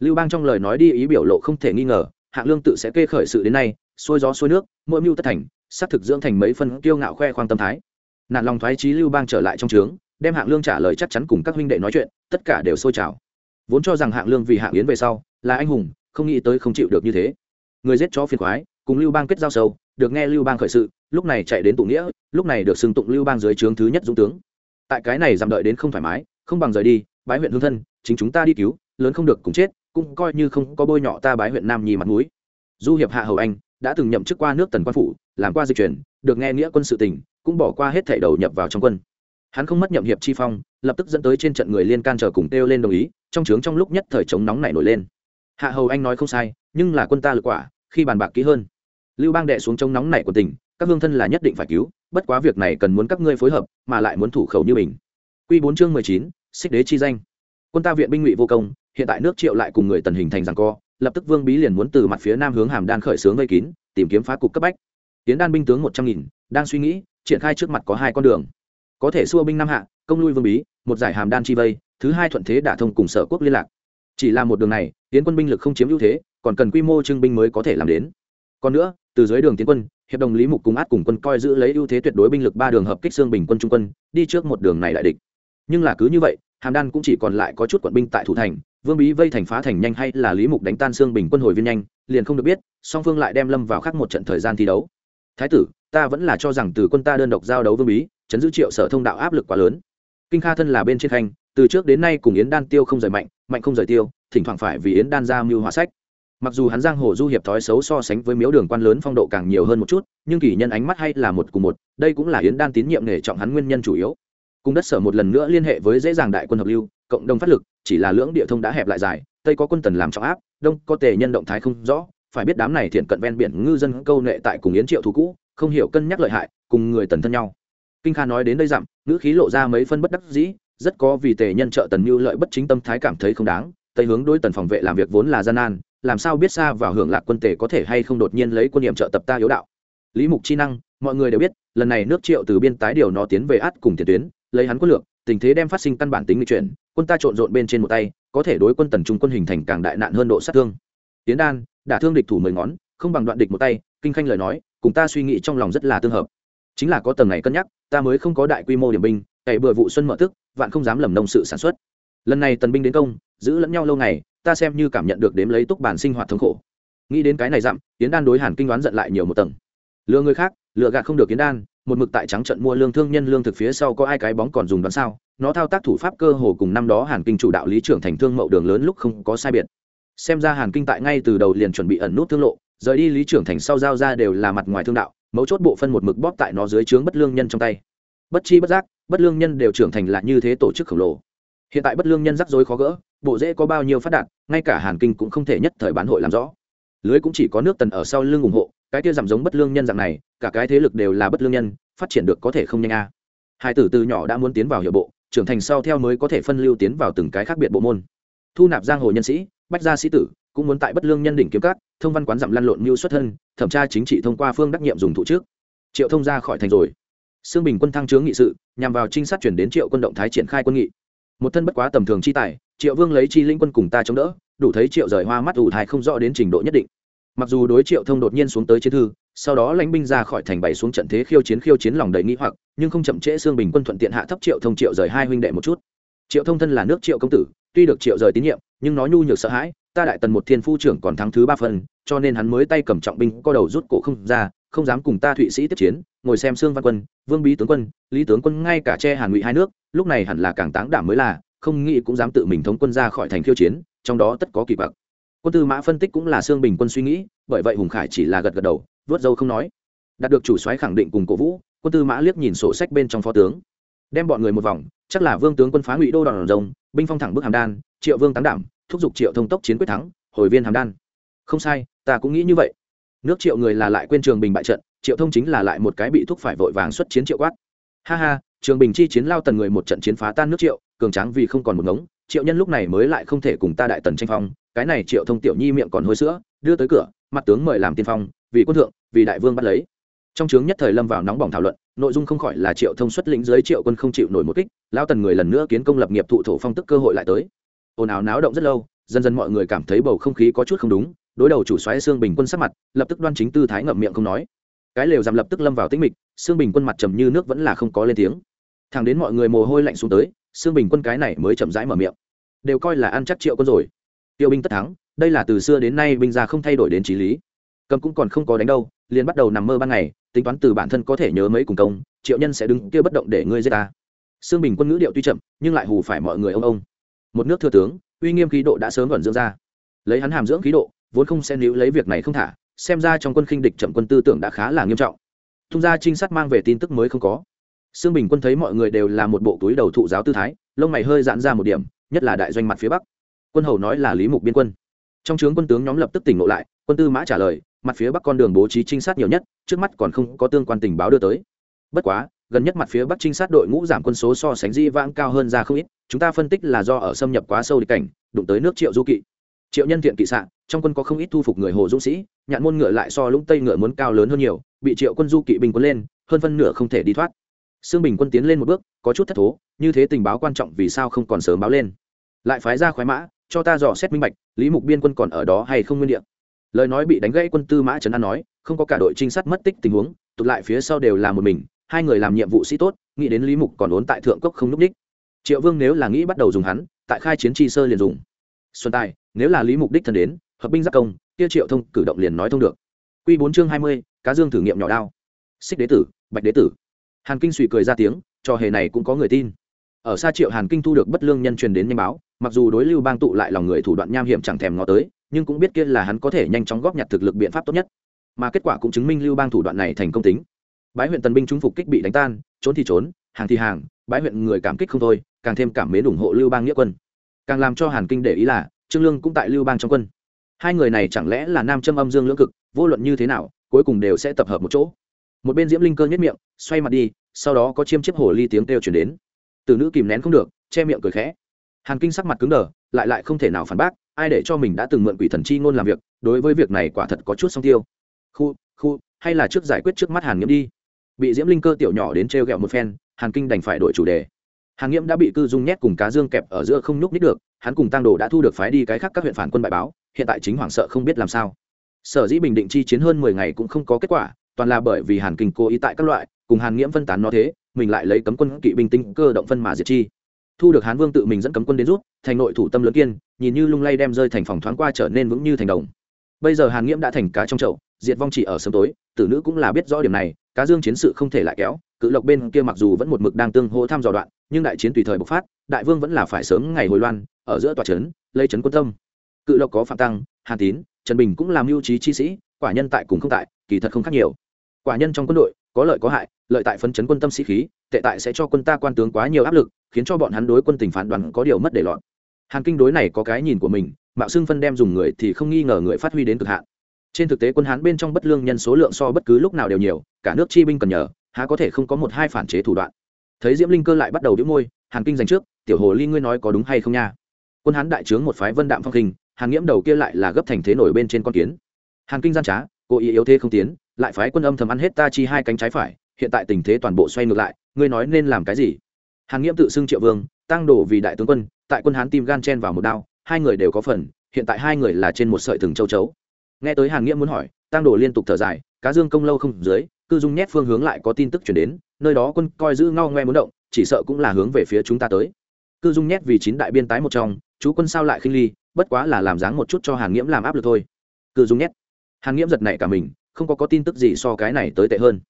Lưu bang trong lời nói đi ý biểu lộ không thể nghi ngờ, hạng lương tự sẽ kê khởi sự đến nay, xuôi gió xuôi nước, mỗi mưu tất thành, xác thực dưỡng thành mấy phân kiêu ngạo khoe khoang tâm thái nạn lòng thoái trí lưu bang trở lại trong trướng, đem hạng lương trả lời chắc chắn cùng các huynh đệ nói chuyện, tất cả đều sôi trào. Vốn cho rằng hạng lương vì hạng yến về sau, là anh hùng, không nghĩ tới không chịu được như thế. Người giết chó phiền khoái, cùng lưu bang kết giao sâu, được nghe lưu bang khởi sự, lúc này chạy đến tụ nghĩa, lúc này được xưng tụng lưu bang dưới trướng thứ nhất dũng tướng. Tại cái này giảm đợi đến không thoải mái, không bằng rời đi, bái huyện hương thân, chính chúng ta đi cứu, lớn không được cùng chết, cũng coi như không có bôi nhọ ta bái huyện nam nhi mặt mũi. Du hiệp hạ hầu anh, đã từng nhậm chức qua nước tần quan phủ, làm qua dịch chuyển được nghe nghĩa quân sự tình cũng bỏ qua hết thảy đầu nhập vào trong quân. Hắn không mất nhậm hiệp chi phong, lập tức dẫn tới trên trận người liên can chờ cùng kêu lên đồng ý, trong trướng trong lúc nhất thời chống nóng này nổi lên. Hạ hầu anh nói không sai, nhưng là quân ta lực quả, khi bàn bạc kỹ hơn. Lưu bang đệ xuống chống nóng này của tỉnh, các hương thân là nhất định phải cứu, bất quá việc này cần muốn các ngươi phối hợp, mà lại muốn thủ khẩu như mình. Quy bốn chương mười chín, xích đế chi danh. Quân ta viện binh ngụy vô công, hiện tại nước triệu lại cùng người tần hình thành rằng co, lập tức vương bí liền muốn từ mặt phía nam hướng hàm đan khởi xướng vây kín, tìm kiếm phá cục cấp bách. Tiến đan binh tướng một trăm nghìn, đang suy nghĩ triển khai trước mặt có hai con đường. Có thể xua binh nam hạ, công lui vương bí, một giải hàm đan chi vây, thứ hai thuận thế đả thông cùng sở quốc liên lạc. Chỉ là một đường này, tiến quân binh lực không chiếm ưu thế, còn cần quy mô trưng binh mới có thể làm đến. Còn nữa, từ dưới đường tiến quân, hiệp đồng lý mục cùng át cùng quân coi giữ lấy ưu thế tuyệt đối binh lực ba đường hợp kích xương bình quân trung quân, đi trước một đường này đại địch. Nhưng là cứ như vậy, hàm đan cũng chỉ còn lại có chút quận binh tại thủ thành, vương bí vây thành phá thành nhanh hay là lý mục đánh tan xương bình quân hồi viên nhanh, liền không được biết, song phương lại đem lâm vào khác một trận thời gian thi đấu thái tử, ta vẫn là cho rằng từ quân ta đơn độc giao đấu vương bí, chấn giữ triệu sở thông đạo áp lực quá lớn. Kinh kha thân là bên trên khanh, từ trước đến nay cùng yến đan tiêu không rời mạnh mạnh không rời tiêu, thỉnh thoảng phải vì yến đan ra mưu hóa sách. Mặc dù hắn giang hồ du hiệp thói xấu so sánh với miếu đường quan lớn phong độ càng nhiều hơn một chút, nhưng kỳ nhân ánh mắt hay là một cùng một, đây cũng là yến đan tín nhiệm nghề trọng hắn nguyên nhân chủ yếu. Cùng đất sở một lần nữa liên hệ với dễ dàng đại quân hợp lưu, cộng đồng phát lực, chỉ là lưỡng địa thông đã hẹp lại dài, tây có quân tần làm trọng áp, đông có tề nhân động thái không rõ phải biết đám này thiện cận ven biển ngư dân câu nệ tại cùng yến triệu thú cũ, không hiểu cân nhắc lợi hại, cùng người tần thân nhau. Kinh kha nói đến đây dặm, ngữ khí lộ ra mấy phân bất đắc dĩ, rất có vì tề nhân trợ tần như lợi bất chính tâm thái cảm thấy không đáng, tây hướng đối tần phòng vệ làm việc vốn là gian nan, làm sao biết xa vào hưởng lạc quân tề có thể hay không đột nhiên lấy quân niệm trợ tập ta yếu đạo. Lý mục chi năng, mọi người đều biết, lần này nước triệu từ biên tái điều nó tiến về át cùng tiền tuyến, lấy hắn quân lược, tình thế đem phát sinh căn bản tính nguy chuyển, quân ta trộn rộn bên trên một tay, có thể đối quân tần trung quân hình thành càng đại nạn hơn độ sát thương. Tiến đan đả thương địch thủ mười ngón, không bằng đoạn địch một tay, kinh khanh lời nói, cùng ta suy nghĩ trong lòng rất là tương hợp. Chính là có tầng này cân nhắc, ta mới không có đại quy mô điểm binh cày bừa vụ xuân mở tức, vạn không dám lầm nông sự sản xuất. Lần này tần binh đến công, giữ lẫn nhau lâu ngày, ta xem như cảm nhận được đếm lấy túc bản sinh hoạt thống khổ. Nghĩ đến cái này dặm tiến đan đối hàn kinh đoán giận lại nhiều một tầng. Lừa người khác, lừa gạt không được tiến đan, một mực tại trắng trận mua lương thương nhân lương thực phía sau có ai cái bóng còn dùng đoán sao? Nó thao tác thủ pháp cơ hồ cùng năm đó hàn kinh chủ đạo lý trưởng thành thương mậu đường lớn lúc không có sai biệt xem ra hàn kinh tại ngay từ đầu liền chuẩn bị ẩn nút thương lộ, rời đi lý trưởng thành sau giao ra đều là mặt ngoài thương đạo, mấu chốt bộ phân một mực bóp tại nó dưới trướng bất lương nhân trong tay. Bất chi bất giác, bất lương nhân đều trưởng thành là như thế tổ chức khổng lồ. Hiện tại bất lương nhân rắc rối khó gỡ, bộ dễ có bao nhiêu phát đạt, ngay cả hàn kinh cũng không thể nhất thời bán hội làm rõ. Lưới cũng chỉ có nước tần ở sau lưng ủng hộ, cái kia giảm giống bất lương nhân dạng này, cả cái thế lực đều là bất lương nhân, phát triển được có thể không nhanh a. Hai tử từ nhỏ đã muốn tiến vào hiệu bộ, trưởng thành sau theo mới có thể phân lưu tiến vào từng cái khác biệt bộ môn. Thu nạp giang hồ nhân sĩ bách gia sĩ tử cũng muốn tại bất lương nhân đỉnh kiếm cát thông văn quán dặm lăn lộn mưu xuất thân, thẩm tra chính trị thông qua phương đắc nhiệm dùng thụ trước. Triệu thông ra khỏi thành rồi. Xương bình quân thăng chướng nghị sự, nhằm vào trinh sát chuyển đến triệu quân động thái triển khai quân nghị. Một thân bất quá tầm thường chi tài, triệu vương lấy chi linh quân cùng ta chống đỡ, đủ thấy triệu rời hoa mắt ủ thai không rõ đến trình độ nhất định. Mặc dù đối triệu thông đột nhiên xuống tới chiến thư, sau đó lãnh binh ra khỏi thành bày xuống trận thế khiêu chiến khiêu chiến lòng đầy nghĩ hoặc, nhưng không chậm trễ xương bình quân thuận tiện hạ thấp triệu thông triệu rời hai huynh đệ một chút. Triệu thông thân là nước triệu công tử tuy được triệu rời tín nhiệm, nhưng nó nhu nhược sợ hãi, ta đại tần một thiên phu trưởng còn thắng thứ ba phần, cho nên hắn mới tay cầm trọng binh, co đầu rút cổ không ra, không dám cùng ta thụy sĩ tiếp chiến, ngồi xem xương văn quân, vương bí tướng quân, lý tướng quân ngay cả che hàn ngụy hai nước, lúc này hẳn là càng táng đảm mới là, không nghĩ cũng dám tự mình thống quân ra khỏi thành khiêu chiến, trong đó tất có kỳ bậc quân tư mã phân tích cũng là xương bình quân suy nghĩ, bởi vậy hùng khải chỉ là gật gật đầu, vớt dâu không nói. Đạt được chủ soái khẳng định cùng cổ vũ, quân tư mã liếc nhìn sổ sách bên trong phó tướng, đem bọn người một vòng chắc là vương tướng quân phá ngụy đô đòn rồng, binh phong thẳng bước hàm đan, triệu vương tán đảm, thúc giục triệu thông tốc chiến quyết thắng, hồi viên hàm đan. Không sai, ta cũng nghĩ như vậy. Nước triệu người là lại quên trường bình bại trận, triệu thông chính là lại một cái bị thúc phải vội vàng xuất chiến triệu quát. Ha ha, trường bình chi chiến lao tần người một trận chiến phá tan nước triệu, cường tráng vì không còn một ngống, triệu nhân lúc này mới lại không thể cùng ta đại tần tranh phong, cái này triệu thông tiểu nhi miệng còn hôi sữa, đưa tới cửa, mặt tướng mời làm tiên phong, vì quân thượng, vì đại vương bắt lấy. Trong trướng nhất thời lâm vào nóng bỏng thảo luận nội dung không khỏi là triệu thông xuất lĩnh dưới triệu quân không chịu nổi một kích lao tần người lần nữa kiến công lập nghiệp thụ thổ phong tức cơ hội lại tới. Ồn ào náo động rất lâu, dần dần mọi người cảm thấy bầu không khí có chút không đúng, đối đầu chủ xoáy xương bình quân sắc mặt, lập tức đoan chính tư thái ngậm miệng không nói. Cái lều giảm lập tức lâm vào tĩnh mịch xương bình quân mặt trầm như nước vẫn là không có lên tiếng. Thẳng đến mọi người mồ hôi lạnh xuống tới xương bình quân cái này mới chậm rãi mở miệng. Đều coi là ăn chắc triệu quân rồi. Tiêu binh tất thắng, đây là từ xưa đến nay binh gia không thay đổi đến trí lý. Cầm cũng còn không có đánh đâu, liền bắt đầu nằm mơ ban ngày tính toán từ bản thân có thể nhớ mấy cùng công triệu nhân sẽ đứng kia bất động để ngươi giết ta. Xương bình quân ngữ điệu tuy chậm nhưng lại hù phải mọi người ông ông. Một nước thừa tướng uy nghiêm khí độ đã sớm vẩn dưỡng ra. Lấy hắn hàm dưỡng khí độ vốn không xen níu lấy việc này không thả xem ra trong quân khinh địch chậm quân tư tưởng đã khá là nghiêm trọng. Thung ra trinh sát mang về tin tức mới không có. Xương Bình Quân thấy mọi người đều là một bộ túi đầu thụ giáo tư thái, lông mày hơi giãn ra một điểm, nhất là đại doanh mặt phía bắc. Quân hầu nói là Lý Mục biên quân. Trong trướng quân tướng nhóm lập tức tỉnh ngộ lại, quân tư mã trả lời, mặt phía bắc con đường bố trí trinh sát nhiều nhất, trước mắt còn không có tương quan tình báo đưa tới. Bất quá, gần nhất mặt phía bắc trinh sát đội ngũ giảm quân số so sánh di vãng cao hơn ra không ít chúng ta phân tích là do ở xâm nhập quá sâu địch cảnh đụng tới nước triệu du kỵ. Triệu nhân thiện kỵ sạn trong quân có không ít thu phục người hồ dũng sĩ nhạn môn ngựa lại so lũng tây ngựa muốn cao lớn hơn nhiều bị triệu quân du kỵ binh quân lên hơn phân nửa không thể đi thoát. Xương bình quân tiến lên một bước có chút thất thố như thế tình báo quan trọng vì sao không còn sớm báo lên. Lại phái ra khoái mã cho ta dò xét minh bạch lý mục biên quân còn ở đó hay không nguyên địa? Lời nói bị đánh gãy quân tư mã trấn an nói, không có cả đội trinh sát mất tích tình huống, tụt lại phía sau đều là một mình, hai người làm nhiệm vụ sĩ tốt, nghĩ đến lý mục còn ốn tại thượng cốc không núp đích. Triệu vương nếu là nghĩ bắt đầu dùng hắn, tại khai chiến tri sơ liền dùng. Xuân tài, nếu là lý mục đích thân đến, hợp binh giác công tiêu triệu thông cử động liền nói thông được. Q bốn chương hai mươi, cá dương thử nghiệm nhỏ đao. Xích đế tử, bạch đế tử. Hàn kinh suy cười ra tiếng trò hề này cũng có người tin. Ở xa triệu hàn kinh thu được bất lương nhân truyền đến nhanh báo, mặc dù đối lưu bang tụ lại lòng người thủ đoạn nham hiểm chẳng thèm ngó tới nhưng cũng biết kia là hắn có thể nhanh chóng góp nhặt thực lực biện pháp tốt nhất. Mà kết quả cũng chứng minh lưu bang thủ đoạn này thành công tính. Bái huyện tần binh chúng phục kích bị đánh tan, trốn thì trốn, hàng thì hàng, bái huyện người cảm kích không thôi, càng thêm cảm mến ủng hộ lưu bang nghĩa quân. Càng làm cho hàn kinh để ý là, trương lương cũng tại lưu bang trong quân. Hai người này chẳng lẽ là nam châm âm dương lưỡng cực, vô luận như thế nào, cuối cùng đều sẽ tập hợp một chỗ. Một bên diễm linh cơ nhất miệng, xoay mặt đi, sau đó có chiêm chiếc hồ ly tiếng kêu chuyển đến. Từ nữ kìm nén không được, che miệng cười khẽ. Hàn kinh sắc mặt cứng đờ, lại lại không thể nào phản bác ai để cho mình đã từng mượn quỷ thần chi ngôn làm việc, đối với việc này quả thật có chút song tiêu. Khu khu, hay là trước giải quyết trước mắt hàn nghiễm đi. Bị diễm linh cơ tiểu nhỏ đến t r một phen, hàn kinh đành phải đổi chủ đề. Hàn nghiễm đã bị cư dung nhét cùng cá dương kẹp ở giữa không nhúc nít được, hắn cùng tăng đồ đã thu được phái đi cái khác các huyện phản quân bại báo, hiện tại chính hoảng sợ không biết làm sao. Sở dĩ bình định chi chiến hơn mười ngày cũng không có kết quả, toàn là bởi vì hàn kinh cố ý tại các loại, cùng hàn nghiễm phân tán nó thế, mình lại lấy cấm quân kỵ binh tinh cơ động phân mà diệt chi thu được hán vương tự mình dẫn cấm quân đến rút, thành nội thủ tâm lớn kiên, nhìn như lung lay đem rơi thành phòng thoáng qua trở nên vững như thành đồng. Bây giờ hàn nghiễm đã thành cá trong chậu, diệt vong chỉ ở sớm tối, tử nữ cũng là biết rõ điểm này, cá dương chiến sự không thể lại kéo, cự lộc bên kia mặc dù vẫn một mực đang tương hỗ tham dò đoạn, nhưng đại chiến tùy thời bộc phát, đại vương vẫn là phải sớm ngày hồi loan, ở giữa tòa trấn, lấy trấn quân tâm. Cự lộc có phạm tăng, hàn tín, trần bình cũng làm mưu trí chi sĩ, quả nhân tại cùng không tại, kỳ thật không khác nhiều. Quả nhân trong quân đội, có lợi có hại, lợi tại phấn chấn quân tâm sĩ khí tệ tại sẽ cho quân ta quan tướng quá nhiều áp lực, khiến cho bọn hắn đối quân tình phán đoán có điều mất để lọt. Hàn kinh đối này có cái nhìn của mình, mạo xưng phân đem dùng người thì không nghi ngờ người phát huy đến cực hạn. Trên thực tế quân hán bên trong bất lương nhân số lượng so bất cứ lúc nào đều nhiều, cả nước chi binh cần nhờ, há có thể không có một hai phản chế thủ đoạn. Thấy diễm linh cơ lại bắt đầu đĩu môi, hàn kinh dành trước, tiểu hồ ly ngươi nói có đúng hay không nha? Quân hán đại trướng một phái vân đạm phong kinh, hàn nghiễm đầu kia lại là gấp thành thế nổi bên trên con kiến. Hàn kinh gian trá cố ý yếu thế không tiến, lại phái quân âm thầm ăn hết ta chi hai cánh trái phải hiện tại tình thế toàn bộ xoay ngược lại, ngươi nói nên làm cái gì? Hàn nghiễm tự xưng triệu vương, tăng đổ vì đại tướng quân, tại quân hán tim gan chen vào một đao, hai người đều có phần, hiện tại hai người là trên một sợi thừng châu chấu. Nghe tới hàn nghĩa muốn hỏi, tăng đổ liên tục thở dài, cá dương công lâu không dưới, cư dung nhét phương hướng lại có tin tức chuyển đến, nơi đó quân coi giữ ngao ngoe muốn động, chỉ sợ cũng là hướng về phía chúng ta tới. Cư dung nhét vì chín đại biên tái một trong, chú quân sao lại khinh ly, bất quá là làm dáng một chút cho hàn nghiễm làm áp lực thôi. Cư dung nhét. Hàn nghiễm giật nảy cả mình, không có có tin tức gì so cái này tới tệ hơn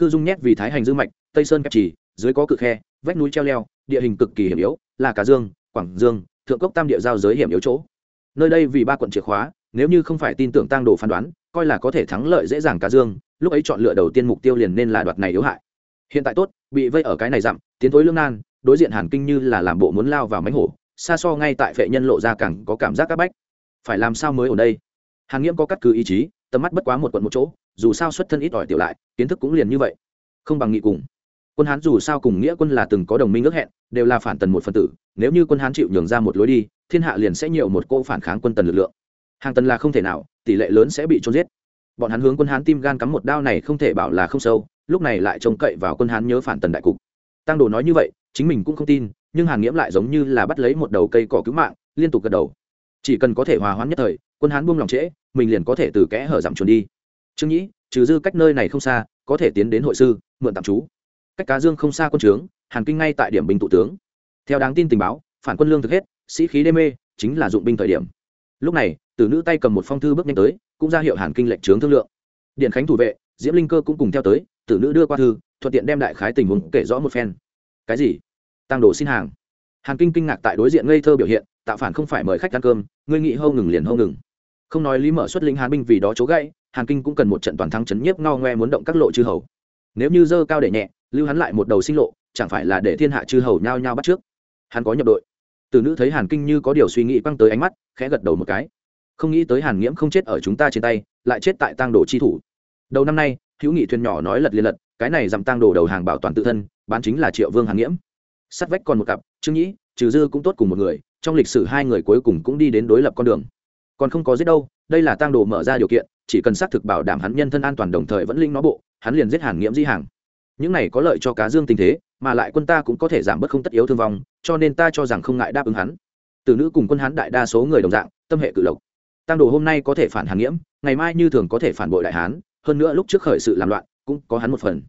cư dung nhét vì thái hành dư mạch, tây sơn kẹp trì, dưới có cự khe, vách núi treo leo, địa hình cực kỳ hiểm yếu, là cả dương, quảng dương, thượng cốc tam địa giao giới hiểm yếu chỗ. Nơi đây vì ba quận chìa khóa, nếu như không phải tin tưởng tăng đồ phán đoán, coi là có thể thắng lợi dễ dàng cá dương, lúc ấy chọn lựa đầu tiên mục tiêu liền nên là đoạt này yếu hại. Hiện tại tốt, bị vây ở cái này dặm, tiến thối lương nan, đối diện hàn kinh như là làm bộ muốn lao vào mánh hổ, xa so ngay tại phệ nhân lộ ra càng có cảm giác áp bách. Phải làm sao mới ở đây? Hàn nghiễm có cắt cứ ý chí tầm mắt bất quá một quận một chỗ, dù sao xuất thân ít ỏi tiểu lại, kiến thức cũng liền như vậy. Không bằng nghị cùng. Quân hán dù sao cùng nghĩa quân là từng có đồng minh ước hẹn, đều là phản tần một phần tử, nếu như quân hán chịu nhường ra một lối đi, thiên hạ liền sẽ nhiều một cô phản kháng quân tần lực lượng. Hàng tần là không thể nào, tỷ lệ lớn sẽ bị trốn giết. Bọn hắn hướng quân hán tim gan cắm một đao này không thể bảo là không sâu, lúc này lại trông cậy vào quân hán nhớ phản tần đại cục. Tăng đồ nói như vậy, chính mình cũng không tin, nhưng hàn nghiễm lại giống như là bắt lấy một đầu cây cỏ cứu mạng, liên tục gật đầu chỉ cần có thể hòa hoãn nhất thời, quân hán buông lòng trễ, mình liền có thể từ kẽ hở giảm chuồn đi. Trương nhĩ, trừ dư cách nơi này không xa, có thể tiến đến hội sư, mượn tạm trú. Cách cá dương không xa quân trướng, hàn kinh ngay tại điểm binh tụ tướng. Theo đáng tin tình báo, phản quân lương thực hết, sĩ khí đê mê, chính là dụng binh thời điểm. Lúc này, tử nữ tay cầm một phong thư bước nhanh tới, cũng ra hiệu hàn kinh lệnh trướng thương lượng. Điện khánh thủ vệ, diễm linh cơ cũng cùng theo tới, tử nữ đưa qua thư, thuận tiện đem đại khái tình huống kể rõ một phen. Cái gì? Tăng đồ xin hàng. Hàn kinh kinh ngạc tại đối diện ngây thơ biểu hiện tạo phản không phải mời khách ăn cơm, ngươi nghĩ hâu ngừng liền hâu ngừng. Không nói lý mở xuất lĩnh hàn binh vì đó chỗ gãy, hàn kinh cũng cần một trận toàn thắng chấn nhiếp ngao ngoe muốn động các lộ chư hầu. Nếu như dơ cao để nhẹ, lưu hắn lại một đầu sinh lộ, chẳng phải là để thiên hạ chư hầu nhao nhao bắt trước? Hắn có nhập đội. Từ nữ thấy hàn kinh như có điều suy nghĩ quăng tới ánh mắt, khẽ gật đầu một cái. Không nghĩ tới hàn nghiễm không chết ở chúng ta trên tay, lại chết tại tang đồ chi thủ. Đầu năm nay, hữu nghị thuyền nhỏ nói lật liền lật, cái này dằm tang đồ đầu hàng bảo toàn tự thân, bán chính là triệu vương hàn nghiễm. Sát vách còn một cặp, trương nhĩ, trừ dư cũng tốt cùng một người trong lịch sử hai người cuối cùng cũng đi đến đối lập con đường. Còn không có giết đâu, đây là tang đồ mở ra điều kiện, chỉ cần xác thực bảo đảm hắn nhân thân an toàn đồng thời vẫn linh nó bộ, hắn liền giết hàn nghiễm di hàng. Những này có lợi cho cá dương tình thế, mà lại quân ta cũng có thể giảm bớt không tất yếu thương vong, cho nên ta cho rằng không ngại đáp ứng hắn. Từ nữ cùng quân hắn đại đa số người đồng dạng, tâm hệ cự lộc. Tăng đồ hôm nay có thể phản hàn nghiễm, ngày mai như thường có thể phản bội đại hán, hơn nữa lúc trước khởi sự làm loạn, cũng có hắn một phần.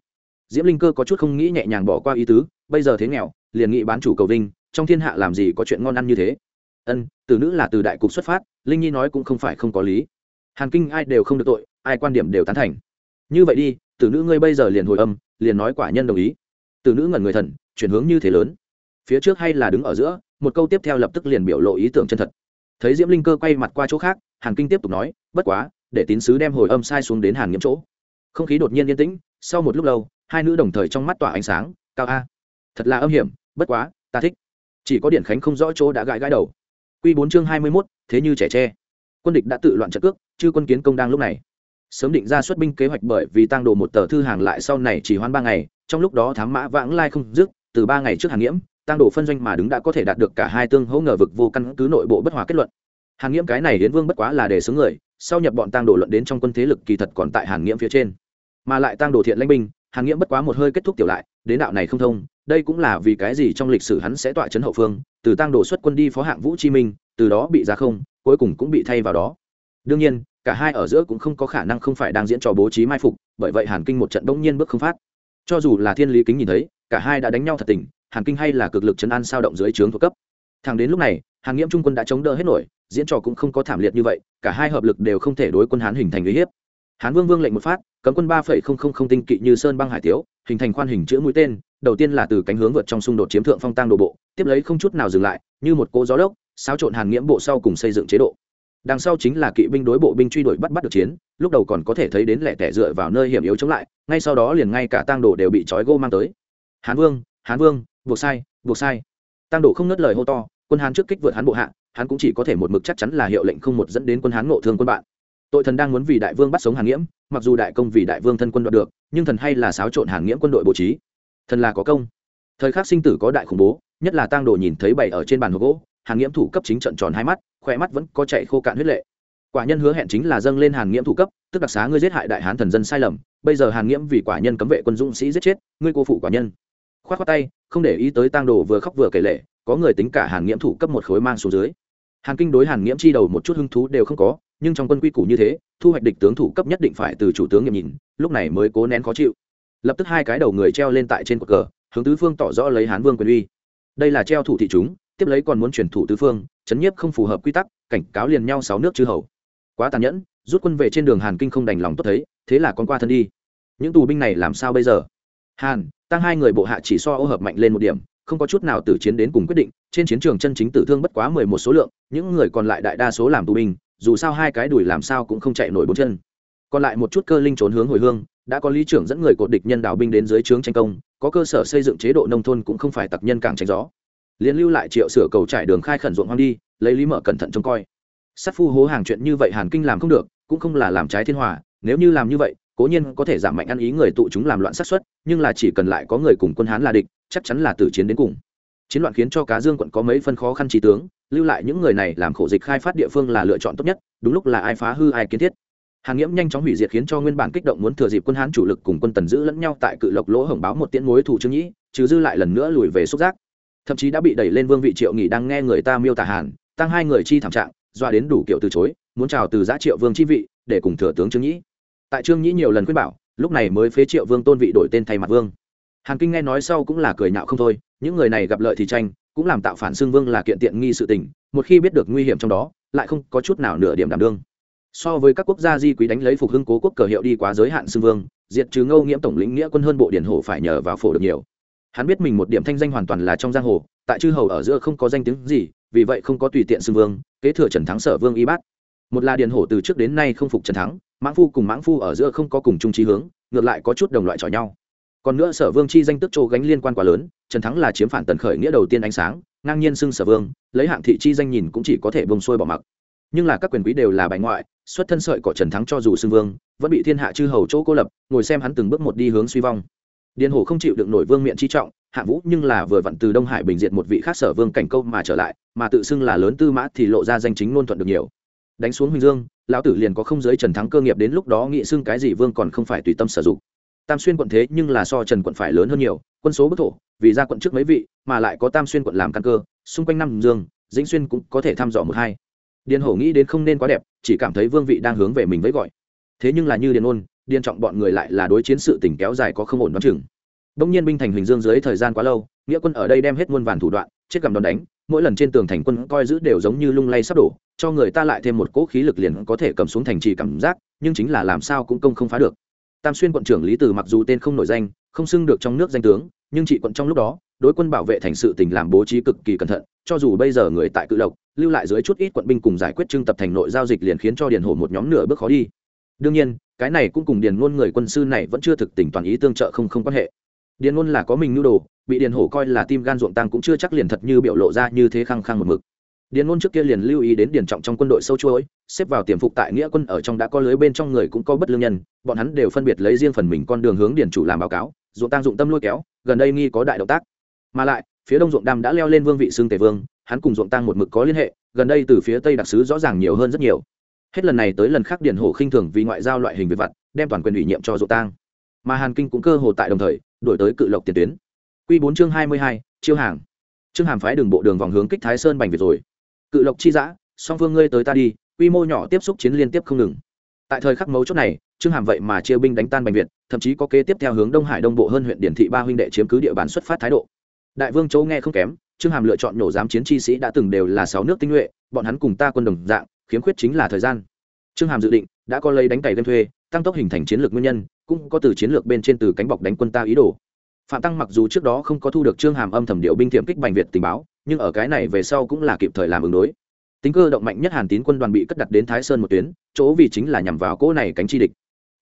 Diễm linh cơ có chút không nghĩ nhẹ nhàng bỏ qua ý tứ, bây giờ thế nghèo, liền nghĩ bán chủ cầu vinh trong thiên hạ làm gì có chuyện ngon ăn như thế? Ân từ nữ là từ đại cục xuất phát, linh nhi nói cũng không phải không có lý. Hàn kinh ai đều không được tội, ai quan điểm đều tán thành. Như vậy đi, tử nữ ngươi bây giờ liền hồi âm, liền nói quả nhân đồng ý. Tử nữ ngẩn người thần, chuyển hướng như thế lớn. Phía trước hay là đứng ở giữa, một câu tiếp theo lập tức liền biểu lộ ý tưởng chân thật. Thấy diễm linh cơ quay mặt qua chỗ khác, hàn kinh tiếp tục nói, bất quá, để tín sứ đem hồi âm sai xuống đến hàn nghiễm chỗ. Không khí đột nhiên yên tĩnh, sau một lúc lâu, hai nữ đồng thời trong mắt tỏa ánh sáng, cao a, thật là âm hiểm, bất quá, ta thích chỉ có điện khánh không rõ chỗ đã gãi gãi đầu. Q bốn chương hai mươi mốt, thế như trẻ tre. Quân địch đã tự loạn trận cước chứ quân kiến công đang lúc này. Sớm định ra xuất binh kế hoạch bởi vì tăng đồ một tờ thư hàng lại sau này chỉ hoãn ba ngày, trong lúc đó thám mã vãng lai không dứt, từ ba ngày trước hàng nghiễm tăng đồ phân doanh mà đứng đã có thể đạt được cả hai tương hỗ ngờ vực vô căn cứ nội bộ bất hòa kết luận. Hàng nghiễm cái này hiến vương bất quá là để xướng người, sau nhập bọn tăng đồ luận đến trong quân thế lực kỳ thật còn tại hàng nghiễm phía trên. Mà lại tăng đồ thiện lãnh binh, hàng nghiễm bất quá một hơi kết thúc tiểu lại, đến đạo này không thông đây cũng là vì cái gì trong lịch sử hắn sẽ tọa chấn hậu phương, từ tăng đồ xuất quân đi phó hạng vũ chi minh, từ đó bị ra không, cuối cùng cũng bị thay vào đó. Đương nhiên, cả hai ở giữa cũng không có khả năng không phải đang diễn trò bố trí mai phục, bởi vậy hàn kinh một trận bỗng nhiên bước không phát. Cho dù là thiên lý kính nhìn thấy, cả hai đã đánh nhau thật tình, hàn kinh hay là cực lực chấn an sao động dưới trướng thuộc cấp. Thẳng đến lúc này, hàn nghiễm trung quân đã chống đỡ hết nổi, diễn trò cũng không có thảm liệt như vậy, cả hai hợp lực đều không thể đối quân hán hình thành uy hiếp. Hán vương vương lệnh một phát, cấm quân ba phẩy không không không tinh kỵ như sơn băng hải tiếu hình thành khoan hình chữ mũi tên, đầu tiên là từ cánh hướng vượt trong xung đột chiếm thượng phong tăng đổ bộ, tiếp lấy không chút nào dừng lại, như một cỗ gió lốc, xáo trộn hàn nghiễm bộ sau cùng xây dựng chế độ. Đằng sau chính là kỵ binh đối bộ binh truy đuổi bắt bắt được chiến, lúc đầu còn có thể thấy đến lẻ tẻ dựa vào nơi hiểm yếu chống lại, ngay sau đó liền ngay cả tăng đồ đều bị trói gô mang tới. Hán vương hán vương, buộc sai buộc sai. Tăng đồ không nớt lời hô to, quân hán trước kích vượt hán bộ hạ, hắn cũng chỉ có thể một mực chắc chắn là hiệu lệnh không một dẫn đến quân hán ngộ thương quân bạn. Tội thần đang muốn vì đại vương bắt sống hàn nghiễm mặc dù đại công vì đại vương thân quân đoạt được, nhưng thần hay là xáo trộn hàn nghiễm quân đội bố trí. Thần là có công. Thời khắc sinh tử có đại khủng bố, nhất là tang đồ nhìn thấy bày ở trên bàn hộp gỗ hàn nghiễm thủ cấp chính trận tròn hai mắt, khỏe mắt vẫn có chạy khô cạn huyết lệ. Quả nhân hứa hẹn chính là dâng lên hàn nghiễm thủ cấp, tức đặc xá ngươi giết hại đại hán thần dân sai lầm, bây giờ hàn nghiễm vì quả nhân cấm vệ quân dũng sĩ giết chết, ngươi cô phụ quả nhân. Khoát khoát tay, không để ý tới tang đồ vừa khóc vừa kể lệ, có người tính cả hàn nghiễm thủ cấp một khối mang xuống dưới. Hàn kinh đối hàn nghiễm chi đầu một chút hứng thú đều không có nhưng trong quân quy củ như thế, thu hoạch địch tướng thủ cấp nhất định phải từ chủ tướng nghiệm nhìn, lúc này mới cố nén khó chịu. Lập tức hai cái đầu người treo lên tại trên cột cờ, hướng tứ phương tỏ rõ lấy hán vương quyền uy. Đây là treo thủ thị chúng, tiếp lấy còn muốn chuyển thủ tứ phương, chấn nhiếp không phù hợp quy tắc, cảnh cáo liền nhau sáu nước chư hầu. Quá tàn nhẫn, rút quân về trên đường hàn kinh không đành lòng tốt thấy, thế là con qua thân đi. Những tù binh này làm sao bây giờ? Hàn, tăng hai người bộ hạ chỉ so ô hợp mạnh lên một điểm, không có chút nào từ chiến đến cùng quyết định, trên chiến trường chân chính tử thương bất quá mười một số lượng, những người còn lại đại đa số làm tù binh dù sao hai cái đùi làm sao cũng không chạy nổi bốn chân. Còn lại một chút cơ linh trốn hướng hồi hương, đã có lý trưởng dẫn người cột địch nhân đào binh đến dưới trướng tranh công, có cơ sở xây dựng chế độ nông thôn cũng không phải tặc nhân càng tránh gió. Liên lưu lại triệu sửa cầu trải đường khai khẩn ruộng hoang đi, lấy lý mở cẩn thận trông coi. Sát phu hố hàng chuyện như vậy hàn kinh làm không được, cũng không là làm trái thiên hòa, nếu như làm như vậy, cố nhiên có thể giảm mạnh ăn ý người tụ chúng làm loạn sát xuất, nhưng là chỉ cần lại có người cùng quân hán là địch, chắc chắn là tử chiến đến cùng chiến loạn khiến cho cá dương quận có mấy phân khó khăn trí tướng, lưu lại những người này làm khổ dịch khai phát địa phương là lựa chọn tốt nhất, đúng lúc là ai phá hư ai kiến thiết. Hàng nghiễm nhanh chóng hủy diệt khiến cho nguyên bản kích động muốn thừa dịp quân hán chủ lực cùng quân tần giữ lẫn nhau tại cự lộc lỗ hồng báo một tiễn mối thủ trương nhĩ trừ dư lại lần nữa lùi về xúc giác. Thậm chí đã bị đẩy lên vương vị triệu nghỉ đang nghe người ta miêu tả hàn, tăng hai người chi thảm trạng doa đến đủ kiểu từ chối, muốn chào từ giã triệu vương chi vị, để cùng thừa tướng trương nhĩ. Tại trương nhĩ nhiều lần khuyên bảo, lúc này mới phế triệu vương tôn vị đổi tên thay mặt vương hàn kinh nghe nói sau cũng là cười nhạo không thôi, những người này gặp lợi thì tranh, cũng làm tạo phản xương vương là kiện tiện nghi sự tình, một khi biết được nguy hiểm trong đó, lại không có chút nào nửa điểm đảm đương. So với các quốc gia di quý đánh lấy phục hưng cố quốc cờ hiệu đi quá giới hạn xương vương, diệt trừ ngâu nghiễm tổng lĩnh nghĩa quân hơn bộ điển hồ phải nhờ vào phổ được nhiều. Hắn biết mình một điểm thanh danh hoàn toàn là trong giang hồ, tại chư hầu ở giữa không có danh tiếng gì, vì vậy không có tùy tiện xưng vương, kế thừa trần thắng sở vương y bát. Một là điền hổ từ trước đến nay không phục trần thắng, mãng phu cùng mãng phu ở giữa không có cùng chung trí hướng, ngược lại có chút đồng loại trò nhau còn nữa sở vương chi danh tức châu gánh liên quan quá lớn, trần thắng là chiếm phản tần khởi nghĩa đầu tiên ánh sáng, ngang nhiên xưng sở vương, lấy hạng thị chi danh nhìn cũng chỉ có thể bông xuôi bỏ mặc. Nhưng là các quyền quý đều là bài ngoại, xuất thân sợi cỏ trần thắng cho dù xưng vương, vẫn bị thiên hạ chư hầu chỗ cô lập, ngồi xem hắn từng bước một đi hướng suy vong. Điền hổ không chịu được nổi vương miện chi trọng, hạ vũ nhưng là vừa vặn từ đông hải bình diện một vị khác sở vương cảnh câu mà trở lại, mà tự xưng là lớn tư mã thì lộ ra danh chính ngôn thuận được nhiều. Đánh xuống huỳnh dương, lão tử liền có không giới trần thắng cơ nghiệp đến lúc đó nghị xưng cái gì vương còn không phải tùy tâm sử dụng tam xuyên quận thế nhưng là so trần quận phải lớn hơn nhiều, quân số bất thổ, vì ra quận trước mấy vị, mà lại có tam xuyên quận làm căn cơ, xung quanh năm dương, dĩnh xuyên cũng có thể thăm dò một hai. Điền hổ nghĩ đến không nên quá đẹp, chỉ cảm thấy vương vị đang hướng về mình với gọi. Thế nhưng là như điền ôn, điền trọng bọn người lại là đối chiến sự tỉnh kéo dài có không ổn đoán chừng. Đông nhiên binh thành huỳnh dương dưới thời gian quá lâu, nghĩa quân ở đây đem hết muôn vàn thủ đoạn, chết gầm đòn đánh, mỗi lần trên tường thành quân coi giữ đều giống như lung lay sắp đổ, cho người ta lại thêm một cỗ khí lực liền có thể cầm xuống thành trì cảm giác, nhưng chính là làm sao cũng công không phá được tam xuyên quận trưởng lý từ mặc dù tên không nổi danh, không xưng được trong nước danh tướng, nhưng trị quận trong lúc đó, đối quân bảo vệ thành sự tình làm bố trí cực kỳ cẩn thận, cho dù bây giờ người tại cự lộc, lưu lại dưới chút ít quận binh cùng giải quyết trưng tập thành nội giao dịch liền khiến cho điền hổ một nhóm nửa bước khó đi. Đương nhiên, cái này cũng cùng điền ngôn người quân sư này vẫn chưa thực tình toàn ý tương trợ không không quan hệ. Điền ngôn là có mình nhu đồ, bị điền hổ coi là tim gan ruộng tăng cũng chưa chắc liền thật như biểu lộ ra như thế khăng khăng một mực điền ngôn trước kia liền lưu ý đến điền trọng trong quân đội sâu chuối xếp vào tiềm phục tại nghĩa quân ở trong đã có lưới bên trong người cũng có bất lương nhân, bọn hắn đều phân biệt lấy riêng phần mình con đường hướng điền chủ làm báo cáo, ruộng tăng dụng tâm lôi kéo, gần đây nghi có đại động tác. Mà lại, phía đông ruộng đam đã leo lên vương vị xương tề vương, hắn cùng ruộng tăng một mực có liên hệ, gần đây từ phía tây đặc sứ rõ ràng nhiều hơn rất nhiều. Hết lần này tới lần khác điền hổ khinh thường vì ngoại giao loại hình về vặt, đem toàn quyền ủy nhiệm cho ruộng tăng mà hàn kinh cũng cơ hồ tại đồng thời, đổi tới cự lộc tiền tuyến. Q bốn chương hai mươi hai, chiêu hàng. Trương hàm phái đường bộ đường vòng hướng kích thái sơn bành việt rồi cự lộc chi giã, song phương ngươi tới ta đi, quy mô nhỏ tiếp xúc chiến liên tiếp không ngừng. Tại thời khắc mấu chốt này, trương hàm vậy mà chia binh đánh tan bành việt, thậm chí có kế tiếp theo hướng đông hải đông bộ hơn huyện điển thị ba huynh đệ chiếm cứ địa bàn xuất phát thái độ. Đại vương châu nghe không kém, trương hàm lựa chọn nổ giám chiến chi sĩ đã từng đều là sáu nước tinh nhuệ, bọn hắn cùng ta quân đồng dạng, khiếm khuyết chính là thời gian. Trương hàm dự định, đã có lấy đánh cày game thuê, tăng tốc hình thành chiến lược nguyên nhân, cũng có từ chiến lược bên trên từ cánh bọc đánh quân ta ý đồ. Phạm tăng mặc dù trước đó không có thu được trương hàm âm thầm điệu binh thiệm kích bành việt tình báo nhưng ở cái này về sau cũng là kịp thời làm ứng đối. Tính cơ động mạnh nhất hàn tín quân đoàn bị cất đặt đến thái sơn một tuyến, chỗ vì chính là nhằm vào cỗ này cánh chi địch.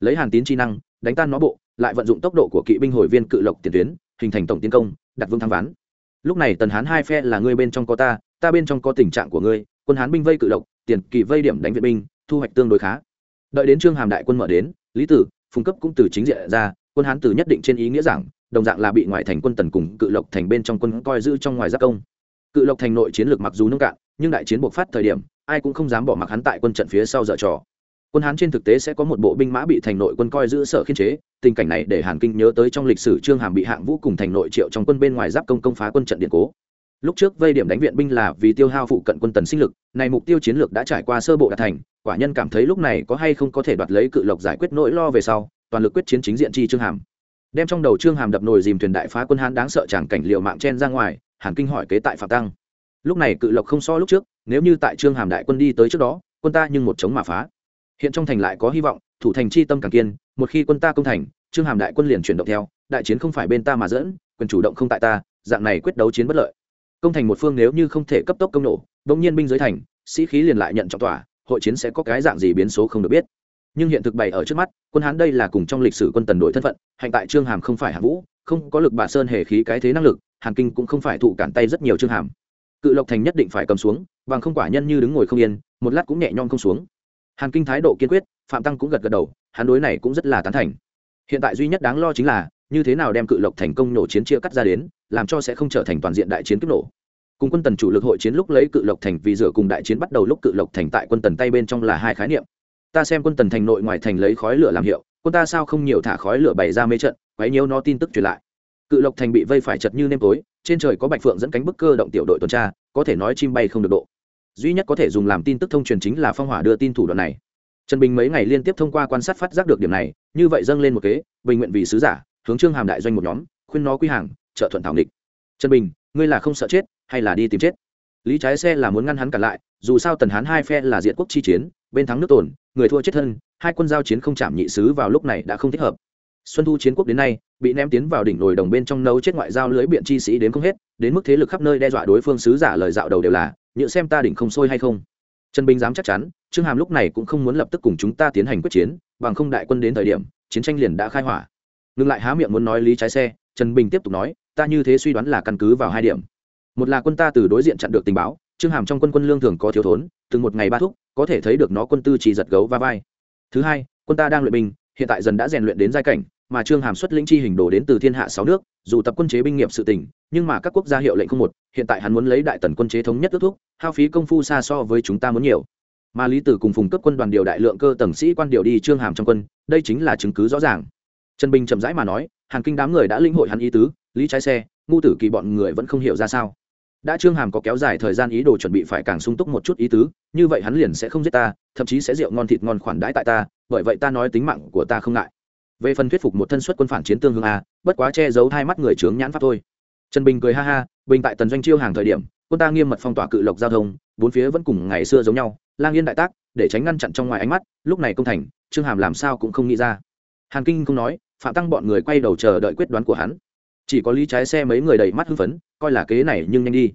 Lấy hàn tín chi năng, đánh tan nó bộ, lại vận dụng tốc độ của kỵ binh hồi viên cự lộc tiền tuyến, hình thành tổng tiến công, đặt vương thắng ván. Lúc này tần hán hai phe là ngươi bên trong có ta ta bên trong có tình trạng của ngươi, quân hán binh vây cự lộc, tiền kỳ vây điểm đánh viện binh, thu hoạch tương đối khá. Đợi đến trương hàm đại quân mở đến, lý tử, phùng cấp cũng từ chính diện ra, quân hán từ nhất định trên ý nghĩa rằng, đồng dạng là bị ngoại thành quân tần cùng cự lộc thành bên trong quân coi giữ trong ngoài giáp công cự lộc thành nội chiến lược mặc dù nông cạn, nhưng đại chiến buộc phát thời điểm, ai cũng không dám bỏ mặc hắn tại quân trận phía sau dở trò. Quân hán trên thực tế sẽ có một bộ binh mã bị thành nội quân coi giữ sở khiên chế, tình cảnh này để hàn kinh nhớ tới trong lịch sử trương hàm bị hạng vũ cùng thành nội triệu trong quân bên ngoài giáp công công phá quân trận điện cố. Lúc trước vây điểm đánh viện binh là vì tiêu hao phụ cận quân tần sinh lực, này mục tiêu chiến lược đã trải qua sơ bộ đạt thành, quả nhân cảm thấy lúc này có hay không có thể đoạt lấy cự lộc giải quyết nỗi lo về sau, toàn lực quyết chiến chính diện chi trương hàm. Đem trong đầu trương hàm đập nồi dìm thuyền đại phá quân hán đáng sợ chẳng cảnh liệu mạng chen ra ngoài hàn kinh hỏi kế tại phạm tăng. Lúc này cự lộc không so lúc trước, nếu như tại trương hàm đại quân đi tới trước đó, quân ta nhưng một chống mà phá. Hiện trong thành lại có hy vọng, thủ thành chi tâm càng kiên, một khi quân ta công thành, trương hàm đại quân liền chuyển động theo, đại chiến không phải bên ta mà dẫn, quyền chủ động không tại ta, dạng này quyết đấu chiến bất lợi. Công thành một phương nếu như không thể cấp tốc công nổ, bỗng nhiên binh dưới thành, sĩ khí liền lại nhận trọng tỏa, hội chiến sẽ có cái dạng gì biến số không được biết. Nhưng hiện thực bày ở trước mắt, quân hán đây là cùng trong lịch sử quân tần đội thân phận, hành tại trương hàm không phải hạng vũ, không có lực bà sơn hề khí cái thế năng lực hàn kinh cũng không phải thụ cản tay rất nhiều chương hàm. Cự lộc thành nhất định phải cầm xuống, bằng không quả nhân như đứng ngồi không yên, một lát cũng nhẹ nhom không xuống. Hàn kinh thái độ kiên quyết, phạm tăng cũng gật gật đầu, hắn đối này cũng rất là tán thành. Hiện tại duy nhất đáng lo chính là, như thế nào đem cự lộc thành công nổ chiến chia cắt ra đến, làm cho sẽ không trở thành toàn diện đại chiến kích nổ. Cùng quân tần chủ lực hội chiến lúc lấy cự lộc thành vì dựa cùng đại chiến bắt đầu lúc cự lộc thành tại quân tần tay bên trong là hai khái niệm. Ta xem quân tần thành nội ngoài thành lấy khói lửa làm hiệu, quân ta sao không nhiều thả khói lửa bày ra mê trận, quấy nhiêu nó tin tức truyền lại cự lộc thành bị vây phải chật như nêm tối, trên trời có bạch phượng dẫn cánh bức cơ động tiểu đội tuần tra, có thể nói chim bay không được độ. Duy nhất có thể dùng làm tin tức thông truyền chính là phong hỏa đưa tin thủ đoạn này. Trần bình mấy ngày liên tiếp thông qua quan sát phát giác được điểm này, như vậy dâng lên một kế, bình nguyện vì sứ giả, hướng trương hàm đại doanh một nhóm, khuyên nó quy hàng, trợ thuận thảo địch trần bình, ngươi là không sợ chết, hay là đi tìm chết? Lý trái xe là muốn ngăn hắn cả lại, dù sao tần hán hai phe là diện quốc chi chiến, bên thắng nước tổn, người thua chết thân, hai quân giao chiến không chạm nhị sứ vào lúc này đã không thích hợp xuân thu chiến quốc đến nay, bị ném tiến vào đỉnh nồi đồng bên trong nấu chết ngoại giao lưới biện chi sĩ đến không hết, đến mức thế lực khắp nơi đe dọa đối phương sứ giả lời dạo đầu đều là, nhựa xem ta đỉnh không sôi hay không? Trần bình dám chắc chắn, trương hàm lúc này cũng không muốn lập tức cùng chúng ta tiến hành quyết chiến, bằng không đại quân đến thời điểm, chiến tranh liền đã khai hỏa. Ngừng lại há miệng muốn nói lý trái xe, trần bình tiếp tục nói, ta như thế suy đoán là căn cứ vào hai điểm. Một là quân ta từ đối diện chặn được tình báo, trương hàm trong quân quân lương thường có thiếu thốn, từng một ngày ba thúc, có thể thấy được nó quân tư chỉ giật gấu va vai. Thứ hai, quân ta đang luyện binh, hiện tại dần đã rèn luyện đến giai cảnh mà trương hàm xuất lĩnh chi hình đồ đến từ thiên hạ sáu nước, dù tập quân chế binh nghiệp sự tỉnh nhưng mà các quốc gia hiệu lệnh không một, hiện tại hắn muốn lấy đại tần quân chế thống nhất ước thúc, hao phí công phu xa so với chúng ta muốn nhiều. Mà lý tử cùng phùng cấp quân đoàn điều đại lượng cơ tầng sĩ quan điều đi trương hàm trong quân, đây chính là chứng cứ rõ ràng. Trần bình chậm rãi mà nói, hàng kinh đám người đã linh hội hắn ý tứ, lý trái xe, ngu tử kỳ bọn người vẫn không hiểu ra sao. Đã trương hàm có kéo dài thời gian ý đồ chuẩn bị phải càng sung túc một chút ý tứ, như vậy hắn liền sẽ không giết ta, thậm chí sẽ rượu ngon thịt ngon khoản đãi tại ta, bởi vậy ta nói tính mạng của ta không ngại về phần thuyết phục một thân xuất quân phản chiến tương hương a, bất quá che giấu hai mắt người trướng nhãn pháp thôi. Trần bình cười ha ha, bình tại tần doanh chiêu hàng thời điểm, quân ta nghiêm mật phong tỏa cự lộc giao thông, bốn phía vẫn cùng ngày xưa giống nhau, lang yên đại tác, để tránh ngăn chặn trong ngoài ánh mắt, lúc này công thành, trương hàm làm sao cũng không nghĩ ra. Hàn kinh không nói, phạm tăng bọn người quay đầu chờ đợi quyết đoán của hắn. Chỉ có lý trái xe mấy người đầy mắt hưng phấn, coi là kế này nhưng nhanh đi.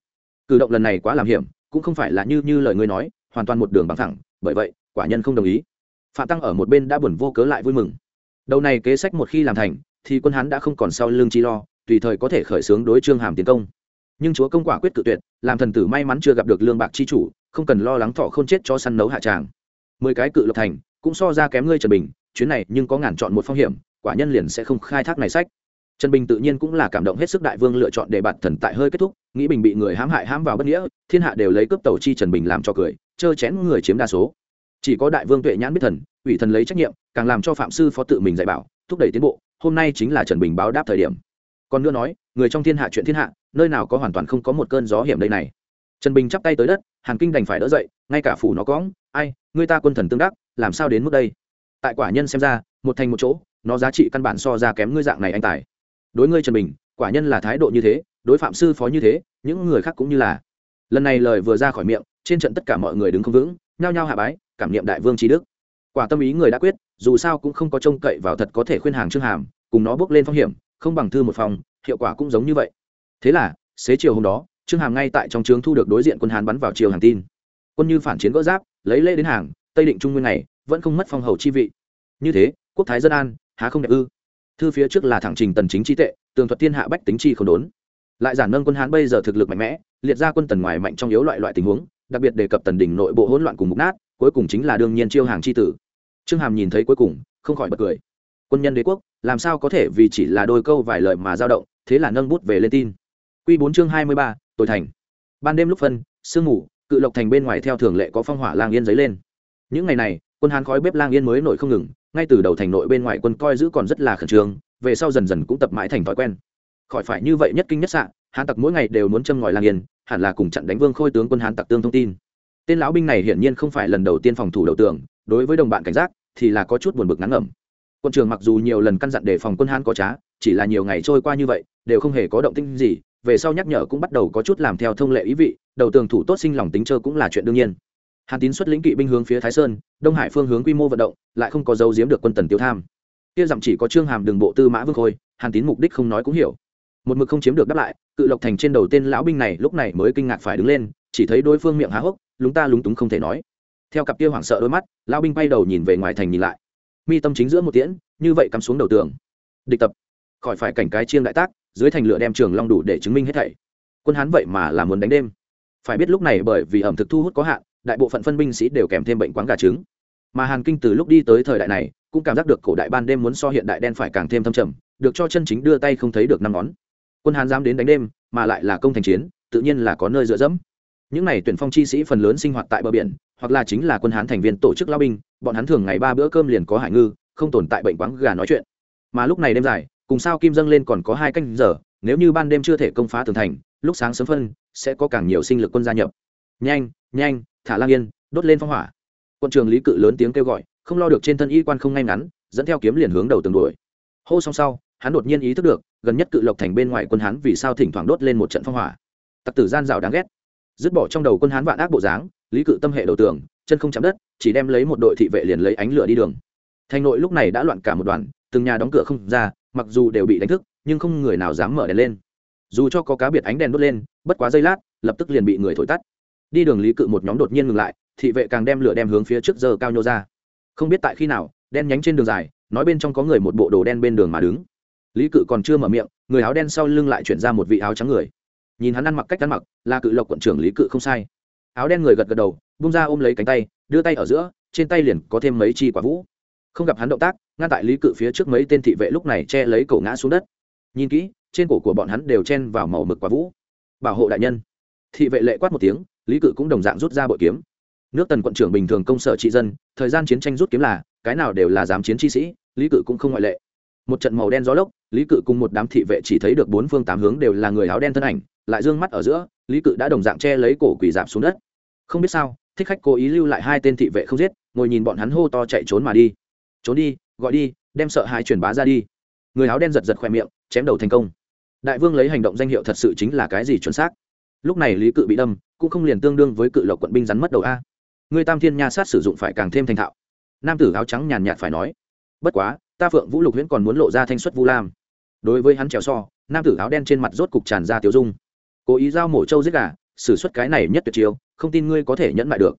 Cử động lần này quá làm hiểm, cũng không phải là như như lời ngươi nói, hoàn toàn một đường bằng thẳng, bởi vậy, quả nhân không đồng ý. Phạm tăng ở một bên đã buồn vô cớ lại vui mừng đầu này kế sách một khi làm thành, thì quân hán đã không còn sau lưng chi lo, tùy thời có thể khởi xướng đối trương hàm tiến công. Nhưng chúa công quả quyết cự tuyệt, làm thần tử may mắn chưa gặp được lương bạc chi chủ, không cần lo lắng thọ không chết cho săn nấu hạ tràng. Mười cái cự lộc thành, cũng so ra kém ngươi trần bình, chuyến này nhưng có ngàn chọn một phong hiểm, quả nhân liền sẽ không khai thác này sách. Trần bình tự nhiên cũng là cảm động hết sức đại vương lựa chọn để bạt thần tại hơi kết thúc, nghĩ bình bị người hãm hại hãm vào bất nghĩa, thiên hạ đều lấy cướp tàu chi trần bình làm cho cười, chơ chén người chiếm đa số. Chỉ có đại vương tuệ nhãn biết thần, ủy thần lấy trách nhiệm càng làm cho phạm sư phó tự mình dạy bảo, thúc đẩy tiến bộ, hôm nay chính là trần bình báo đáp thời điểm. Còn nữa nói, người trong thiên hạ chuyện thiên hạ, nơi nào có hoàn toàn không có một cơn gió hiểm đây này. Trần bình chắp tay tới đất, hàn kinh đành phải đỡ dậy, ngay cả phủ nó cóng ai, người ta quân thần tương đắc, làm sao đến mức đây? Tại quả nhân xem ra, một thành một chỗ, nó giá trị căn bản so ra kém ngươi dạng này anh tài. Đối ngươi trần bình, quả nhân là thái độ như thế, đối phạm sư phó như thế, những người khác cũng như là. Lần này lời vừa ra khỏi miệng, trên trận tất cả mọi người đứng không vững, nhao nhao hạ bái, cảm niệm đại vương trí đức quả tâm ý người đã quyết, dù sao cũng không có trông cậy vào thật có thể khuyên hàng trương hàm, cùng nó bước lên phong hiểm, không bằng thư một phòng, hiệu quả cũng giống như vậy. Thế là, xế chiều hôm đó, trương hàm ngay tại trong trướng thu được đối diện quân hán bắn vào chiều hàng tin. Quân như phản chiến gỡ giáp, lấy lễ đến hàng, tây định trung nguyên này, vẫn không mất phong hầu chi vị. Như thế, quốc thái dân an, há không đẹp ư? Thư phía trước là thẳng trình tần chính chi tệ, tường thuật thiên hạ bách tính chi không đốn. Lại giản nâng quân hán bây giờ thực lực mạnh mẽ, liệt ra quân tần ngoài mạnh trong yếu loại loại tình huống, đặc biệt đề cập tần đỉnh nội bộ hỗn loạn cùng mục nát, cuối cùng chính là đương nhiên chiêu hàng chi tử trương hàm nhìn thấy cuối cùng, không khỏi bật cười. Quân nhân đế quốc, làm sao có thể vì chỉ là đôi câu vài lời mà dao động, thế là nâng bút về lên tin. Quy bốn chương hai mươi ba tội thành. Ban đêm lúc phân, sương ngủ cự lộc thành bên ngoài theo thường lệ có phong hỏa lang yên giấy lên. Những ngày này, quân hán khói bếp lang yên mới nổi không ngừng, ngay từ đầu thành nội bên ngoài quân coi giữ còn rất là khẩn trương, về sau dần dần cũng tập mãi thành thói quen. Khỏi phải như vậy nhất kinh nhất sạn hán tặc mỗi ngày đều muốn châm ngòi lang yên, hẳn là cùng chặn đánh vương khôi tướng quân hán tặc tương thông tin. Tên lão binh này hiển nhiên không phải lần đầu tiên phòng thủ đầu tường đối với đồng bạn cảnh giác thì là có chút buồn bực ngắn ngẩm. Quân trường mặc dù nhiều lần căn dặn đề phòng quân hán có trá, chỉ là nhiều ngày trôi qua như vậy, đều không hề có động tĩnh gì, về sau nhắc nhở cũng bắt đầu có chút làm theo thông lệ ý vị, đầu tường thủ tốt sinh lòng tính trơ cũng là chuyện đương nhiên. Hàn tín xuất lĩnh kỵ binh hướng phía thái sơn, đông hải phương hướng quy mô vận động, lại không có dấu giếm được quân tần tiêu tham. Kia dặm chỉ có trương hàm đường bộ tư mã vương khôi hàn tín mục đích không nói cũng hiểu. Một mực không chiếm được đáp lại, cự lộc thành trên đầu tên lão binh này lúc này mới kinh ngạc phải đứng lên, chỉ thấy đối phương miệng há hốc, lúng ta lúng túng không thể nói theo cặp kia hoảng sợ đôi mắt, lão binh bay đầu nhìn về ngoài thành nhìn lại. Mi tâm chính giữa một tiễn, như vậy cắm xuống đầu tường. Địch tập. Khỏi phải cảnh cái chiêng đại tác, dưới thành lửa đem trường long đủ để chứng minh hết thảy. Quân hán vậy mà là muốn đánh đêm. Phải biết lúc này bởi vì ẩm thực thu hút có hạn, đại bộ phận phân binh sĩ đều kèm thêm bệnh quán gà trứng. Mà hàn kinh từ lúc đi tới thời đại này, cũng cảm giác được cổ đại ban đêm muốn so hiện đại đen phải càng thêm thâm trầm, được cho chân chính đưa tay không thấy được năm ngón. Quân hàn dám đến đánh đêm, mà lại là công thành chiến, tự nhiên là có nơi dựa dẫm những này tuyển phong chi sĩ phần lớn sinh hoạt tại bờ biển, hoặc là chính là quân hán thành viên tổ chức lao binh, bọn hắn thường ngày ba bữa cơm liền có hải ngư, không tồn tại bệnh quáng gà nói chuyện. Mà lúc này đêm dài, cùng sao kim dâng lên còn có hai canh giờ, nếu như ban đêm chưa thể công phá tường thành, lúc sáng sớm phân, sẽ có càng nhiều sinh lực quân gia nhập. Nhanh nhanh, thả lang yên, đốt lên phong hỏa. Quân trường lý cự lớn tiếng kêu gọi, không lo được trên thân y quan không ngay ngắn, dẫn theo kiếm liền hướng đầu tường đuổi. Hô xong sau, hắn đột nhiên ý thức được, gần nhất cự lộc thành bên ngoài quân hán vì sao thỉnh thoảng đốt lên một trận phong hỏa. Tặc tử gian rào đáng ghét dứt bỏ trong đầu quân hán vạn ác bộ dáng, lý cự tâm hệ đầu tường, chân không chạm đất, chỉ đem lấy một đội thị vệ liền lấy ánh lửa đi đường. Thành nội lúc này đã loạn cả một đoàn, từng nhà đóng cửa không ra, mặc dù đều bị đánh thức, nhưng không người nào dám mở đèn lên. Dù cho có cá biệt ánh đèn đốt lên, bất quá giây lát, lập tức liền bị người thổi tắt. Đi đường lý cự một nhóm đột nhiên ngừng lại, thị vệ càng đem lửa đem hướng phía trước giờ cao nhô ra. Không biết tại khi nào, đen nhánh trên đường dài, nói bên trong có người một bộ đồ đen bên đường mà đứng. Lý cự còn chưa mở miệng, người áo đen sau lưng lại chuyển ra một vị áo trắng người nhìn hắn ăn mặc cách ăn mặc, là cự lộc quận trưởng lý cự không sai. Áo đen người gật gật đầu bung ra ôm lấy cánh tay, đưa tay ở giữa, trên tay liền có thêm mấy chi quả vũ. Không gặp hắn động tác, ngăn tại lý cự phía trước mấy tên thị vệ lúc này che lấy cổ ngã xuống đất. Nhìn kỹ, trên cổ của bọn hắn đều chen vào màu mực quả vũ. Bảo hộ đại nhân. Thị vệ lệ quát một tiếng, lý cự cũng đồng dạng rút ra bội kiếm. Nước tần quận trưởng bình thường công sở trị dân, thời gian chiến tranh rút kiếm là, cái nào đều là giám chiến chi sĩ, lý cự cũng không ngoại lệ. Một trận màu đen gió lốc, lý cự cùng một đám thị vệ chỉ thấy được bốn phương tám hướng đều là người áo đen thân ảnh lại d ư ơ n g mắt ở giữa, lý cự đã đồng dạng che lấy cổ quỳ dạp xuống đất. Không biết sao, thích khách cố ý lưu lại hai tên thị vệ không giết, ngồi nhìn bọn hắn hô to chạy trốn mà đi. Trốn đi, gọi đi, đem sợ hãi truyền bá ra đi. Người áo đen giật giật khoe miệng, chém đầu thành công. Đại vương lấy hành động danh hiệu thật sự chính là cái gì chuẩn xác? Lúc này lý cự bị đâm, cũng không liền tương đương với cự lộc quận binh rắn mất đầu a. Người tam thiên nha sát sử dụng phải càng thêm thành thạo. Nam tử áo trắng nhàn nhạt phải nói, bất quá, ta phượng vũ lục huyễn còn muốn lộ ra thanh xuất vu lam. Đối với hắn trèo so, nam tử áo đen trên mặt rốt cục tràn ra tiểu dung cố ý giao mổ trâu giết gà, xử suất cái này nhất tuyệt chiêu, không tin ngươi có thể nhẫn lại được.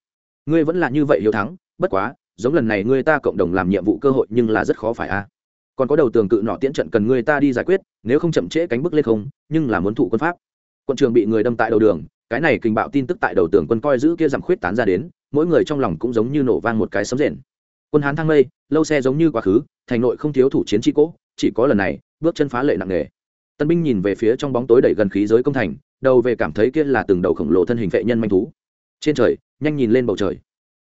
Ngươi vẫn là như vậy hiếu thắng, bất quá, giống lần này ngươi ta cộng đồng làm nhiệm vụ cơ hội nhưng là rất khó phải a. Còn có đầu tường cự nọ tiễn trận cần ngươi ta đi giải quyết, nếu không chậm trễ cánh bước lên không, nhưng là muốn thụ quân pháp. Quân trường bị người đâm tại đầu đường, cái này kinh bạo tin tức tại đầu tường quân coi giữ kia giảm khuyết tán ra đến, mỗi người trong lòng cũng giống như nổ vang một cái sấm rền. Quân hán thăng mây, lâu xe giống như quá khứ, thành nội không thiếu thủ chiến tri cỗ chỉ có lần này, bước chân phá lệ nặng nề. Tân binh nhìn về phía trong bóng tối đẩy gần khí giới công thành đầu về cảm thấy kia là từng đầu khổng lồ thân hình vệ nhân manh thú. Trên trời, nhanh nhìn lên bầu trời.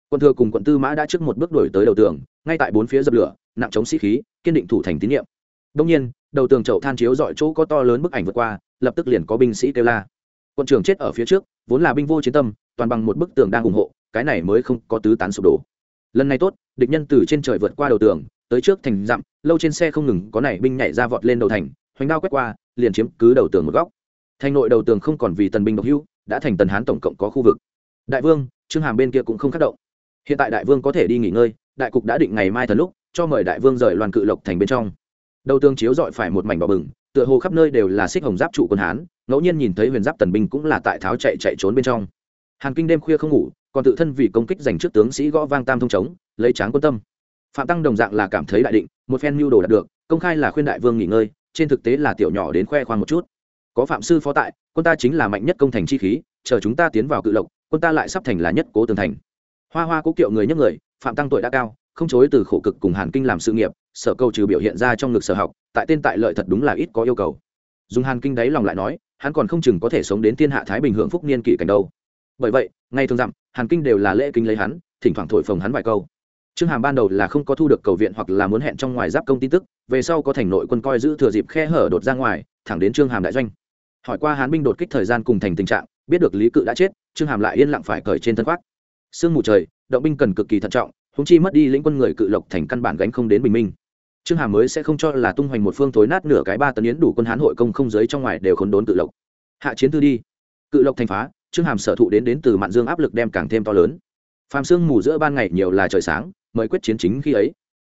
Quân thừa cùng quận tư mã đã trước một bước đổi tới đầu tường, ngay tại bốn phía dập lửa, nặng chống sĩ khí, kiên định thủ thành tín nhiệm. Đông nhiên, đầu tường chậu than chiếu dọi chỗ có to lớn bức ảnh vượt qua, lập tức liền có binh sĩ kêu la. Quân trưởng chết ở phía trước, vốn là binh vô chiến tâm, toàn bằng một bức tường đang ủng hộ, cái này mới không có tứ tán sụp đổ. Lần này tốt, địch nhân từ trên trời vượt qua đầu tường, tới trước thành dặm, lâu trên xe không ngừng có này binh nhảy ra vọt lên đầu thành, hoành đao quét qua, liền chiếm cứ đầu tường một góc thành nội đầu tường không còn vì tần binh độc hữu, đã thành tần hán tổng cộng có khu vực. Đại vương, trương hàm bên kia cũng không khắc động. Hiện tại đại vương có thể đi nghỉ ngơi, đại cục đã định ngày mai thần lúc, cho mời đại vương rời loàn cự lộc thành bên trong. Đầu tường chiếu dọi phải một mảnh bỏ bừng, tựa hồ khắp nơi đều là xích hồng giáp trụ quân hán, ngẫu nhiên nhìn thấy huyền giáp tần binh cũng là tại tháo chạy chạy trốn bên trong. Hàn kinh đêm khuya không ngủ, còn tự thân vì công kích giành trước tướng sĩ gõ vang tam thông trống lấy tráng quân tâm. Phạm tăng đồng dạng là cảm thấy đại định, một phen mưu đồ đạt được, công khai là khuyên đại vương nghỉ ngơi, trên thực tế là tiểu nhỏ đến khoe khoang một chút có phạm sư phó tại, quân ta chính là mạnh nhất công thành chi khí, chờ chúng ta tiến vào cự lộc, quân ta lại sắp thành là nhất cố tường thành. Hoa hoa cố kiệu người nhấc người, phạm tăng tuổi đã cao, không chối từ khổ cực cùng hàn kinh làm sự nghiệp, sở câu trừ biểu hiện ra trong ngực sở học, tại tên tại lợi thật đúng là ít có yêu cầu. Dùng hàn kinh đáy lòng lại nói, hắn còn không chừng có thể sống đến thiên hạ thái bình hưởng phúc niên kỷ cảnh đâu. Bởi vậy, ngay thường dặm, hàn kinh đều là lễ kinh lấy hắn, thỉnh thoảng thổi phồng hắn vài câu. Trương hàm ban đầu là không có thu được cầu viện hoặc là muốn hẹn trong ngoài giáp công tin tức, về sau có thành nội quân coi giữ thừa dịp khe hở đột ra ngoài, thẳng đến trương hàm đại doanh hỏi qua hán binh đột kích thời gian cùng thành tình trạng, biết được lý cự đã chết, trương hàm lại yên lặng phải cởi trên thân khoác. Sương mù trời, động binh cần cực kỳ thận trọng húng chi mất đi lĩnh quân người cự lộc thành căn bản gánh không đến bình minh. Trương hàm mới sẽ không cho là tung hoành một phương thối nát nửa cái ba tấn yến đủ quân hán hội công không giới trong ngoài đều khốn đốn cự lộc. Hạ chiến thư đi. Cự lộc thành phá, trương hàm sở thụ đến đến từ mạn dương áp lực đem càng thêm to lớn. Phàm sương mù giữa ban ngày nhiều là trời sáng, mời quyết chiến chính khi ấy.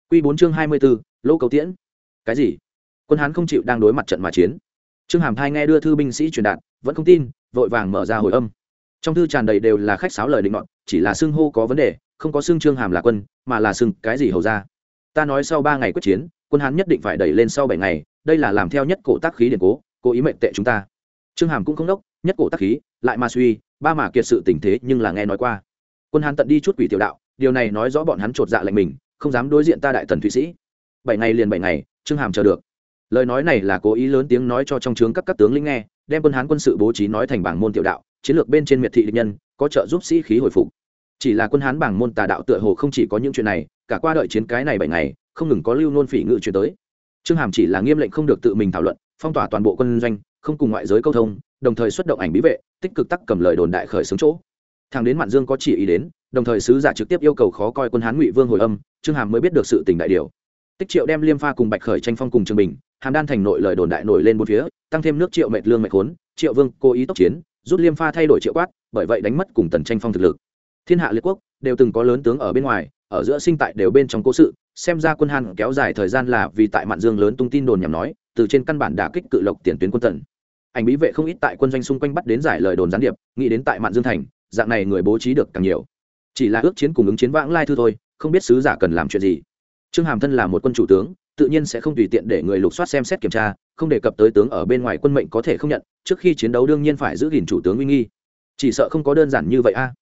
Q bốn chương hai mươi b ố lỗ cầu tiễn. Cái gì? Quân hán không chịu đang đối mặt trận mà chiến trương hàm thai nghe đưa thư binh sĩ truyền đạt, vẫn không tin, vội vàng mở ra hồi âm. Trong thư tràn đầy đều là khách sáo lời định ngọn chỉ là xưng hô có vấn đề, không có xưng trương hàm là quân, mà là xưng cái gì hầu ra. Ta nói sau ba ngày quyết chiến, quân hán nhất định phải đẩy lên sau bảy ngày, đây là làm theo nhất cổ tác khí điện cố cố ý mệnh tệ chúng ta. Trương hàm cũng không đốc, nhất cổ tác khí, lại mà suy, ba mà kiệt sự tình thế nhưng là nghe nói qua. Quân hán tận đi chút quỷ tiểu đạo, điều này nói rõ bọn hắn chột dạ lệnh mình, không dám đối diện ta đại tần thụy sĩ. Bảy ngày liền bảy ngày, trương hàm chờ được lời nói này là cố ý lớn tiếng nói cho trong trướng các các tướng lĩnh nghe, đem quân hán quân sự bố trí nói thành bảng môn tiểu đạo, chiến lược bên trên miệt thị địch nhân, có trợ giúp sĩ khí hồi phục. Chỉ là quân hán bảng môn tà đạo tựa hồ không chỉ có những chuyện này, cả qua đợi chiến cái này bảy ngày, không ngừng có lưu nôn phỉ ngự chuyển tới. Trương hàm chỉ là nghiêm lệnh không được tự mình thảo luận, phong tỏa toàn bộ quân doanh, không cùng ngoại giới câu thông, đồng thời xuất động ảnh bí vệ, tích cực tắc cầm lời đồn đại khởi xướng chỗ. Thằng đến mạn dương có chỉ ý đến, đồng thời sứ giả trực tiếp yêu cầu khó coi quân hán ngụy vương hồi âm, trương hàm mới biết được sự tình đại điều. Tích triệu đem liêm pha cùng bạch khởi tranh phong cùng Trương bình hàm đan thành nội lời đồn đại nổi lên bốn phía, tăng thêm nước triệu mệt lương mệt khốn, triệu vương cố ý tốc chiến, rút liêm pha thay đổi triệu quát, bởi vậy đánh mất cùng tần tranh phong thực lực. Thiên hạ liệt quốc đều từng có lớn tướng ở bên ngoài, ở giữa sinh tại đều bên trong cố sự, xem ra quân hàn kéo dài thời gian là vì tại mạn dương lớn tung tin đồn nhằm nói, từ trên căn bản đả kích cự lộc tiền tuyến quân tần. Ảnh bí vệ không ít tại quân doanh xung quanh bắt đến giải lời đồn gián điệp, nghĩ đến tại mạn dương thành, dạng này người bố trí được càng nhiều. Chỉ là ước chiến cùng ứng chiến vãng lai thư thôi, không biết sứ giả cần làm chuyện gì. Trương hàm thân là một quân chủ tướng tự nhiên sẽ không tùy tiện để người lục soát xem xét kiểm tra, không đề cập tới tướng ở bên ngoài quân mệnh có thể không nhận, trước khi chiến đấu đương nhiên phải giữ gìn chủ tướng uy nghi. Chỉ sợ không có đơn giản như vậy a.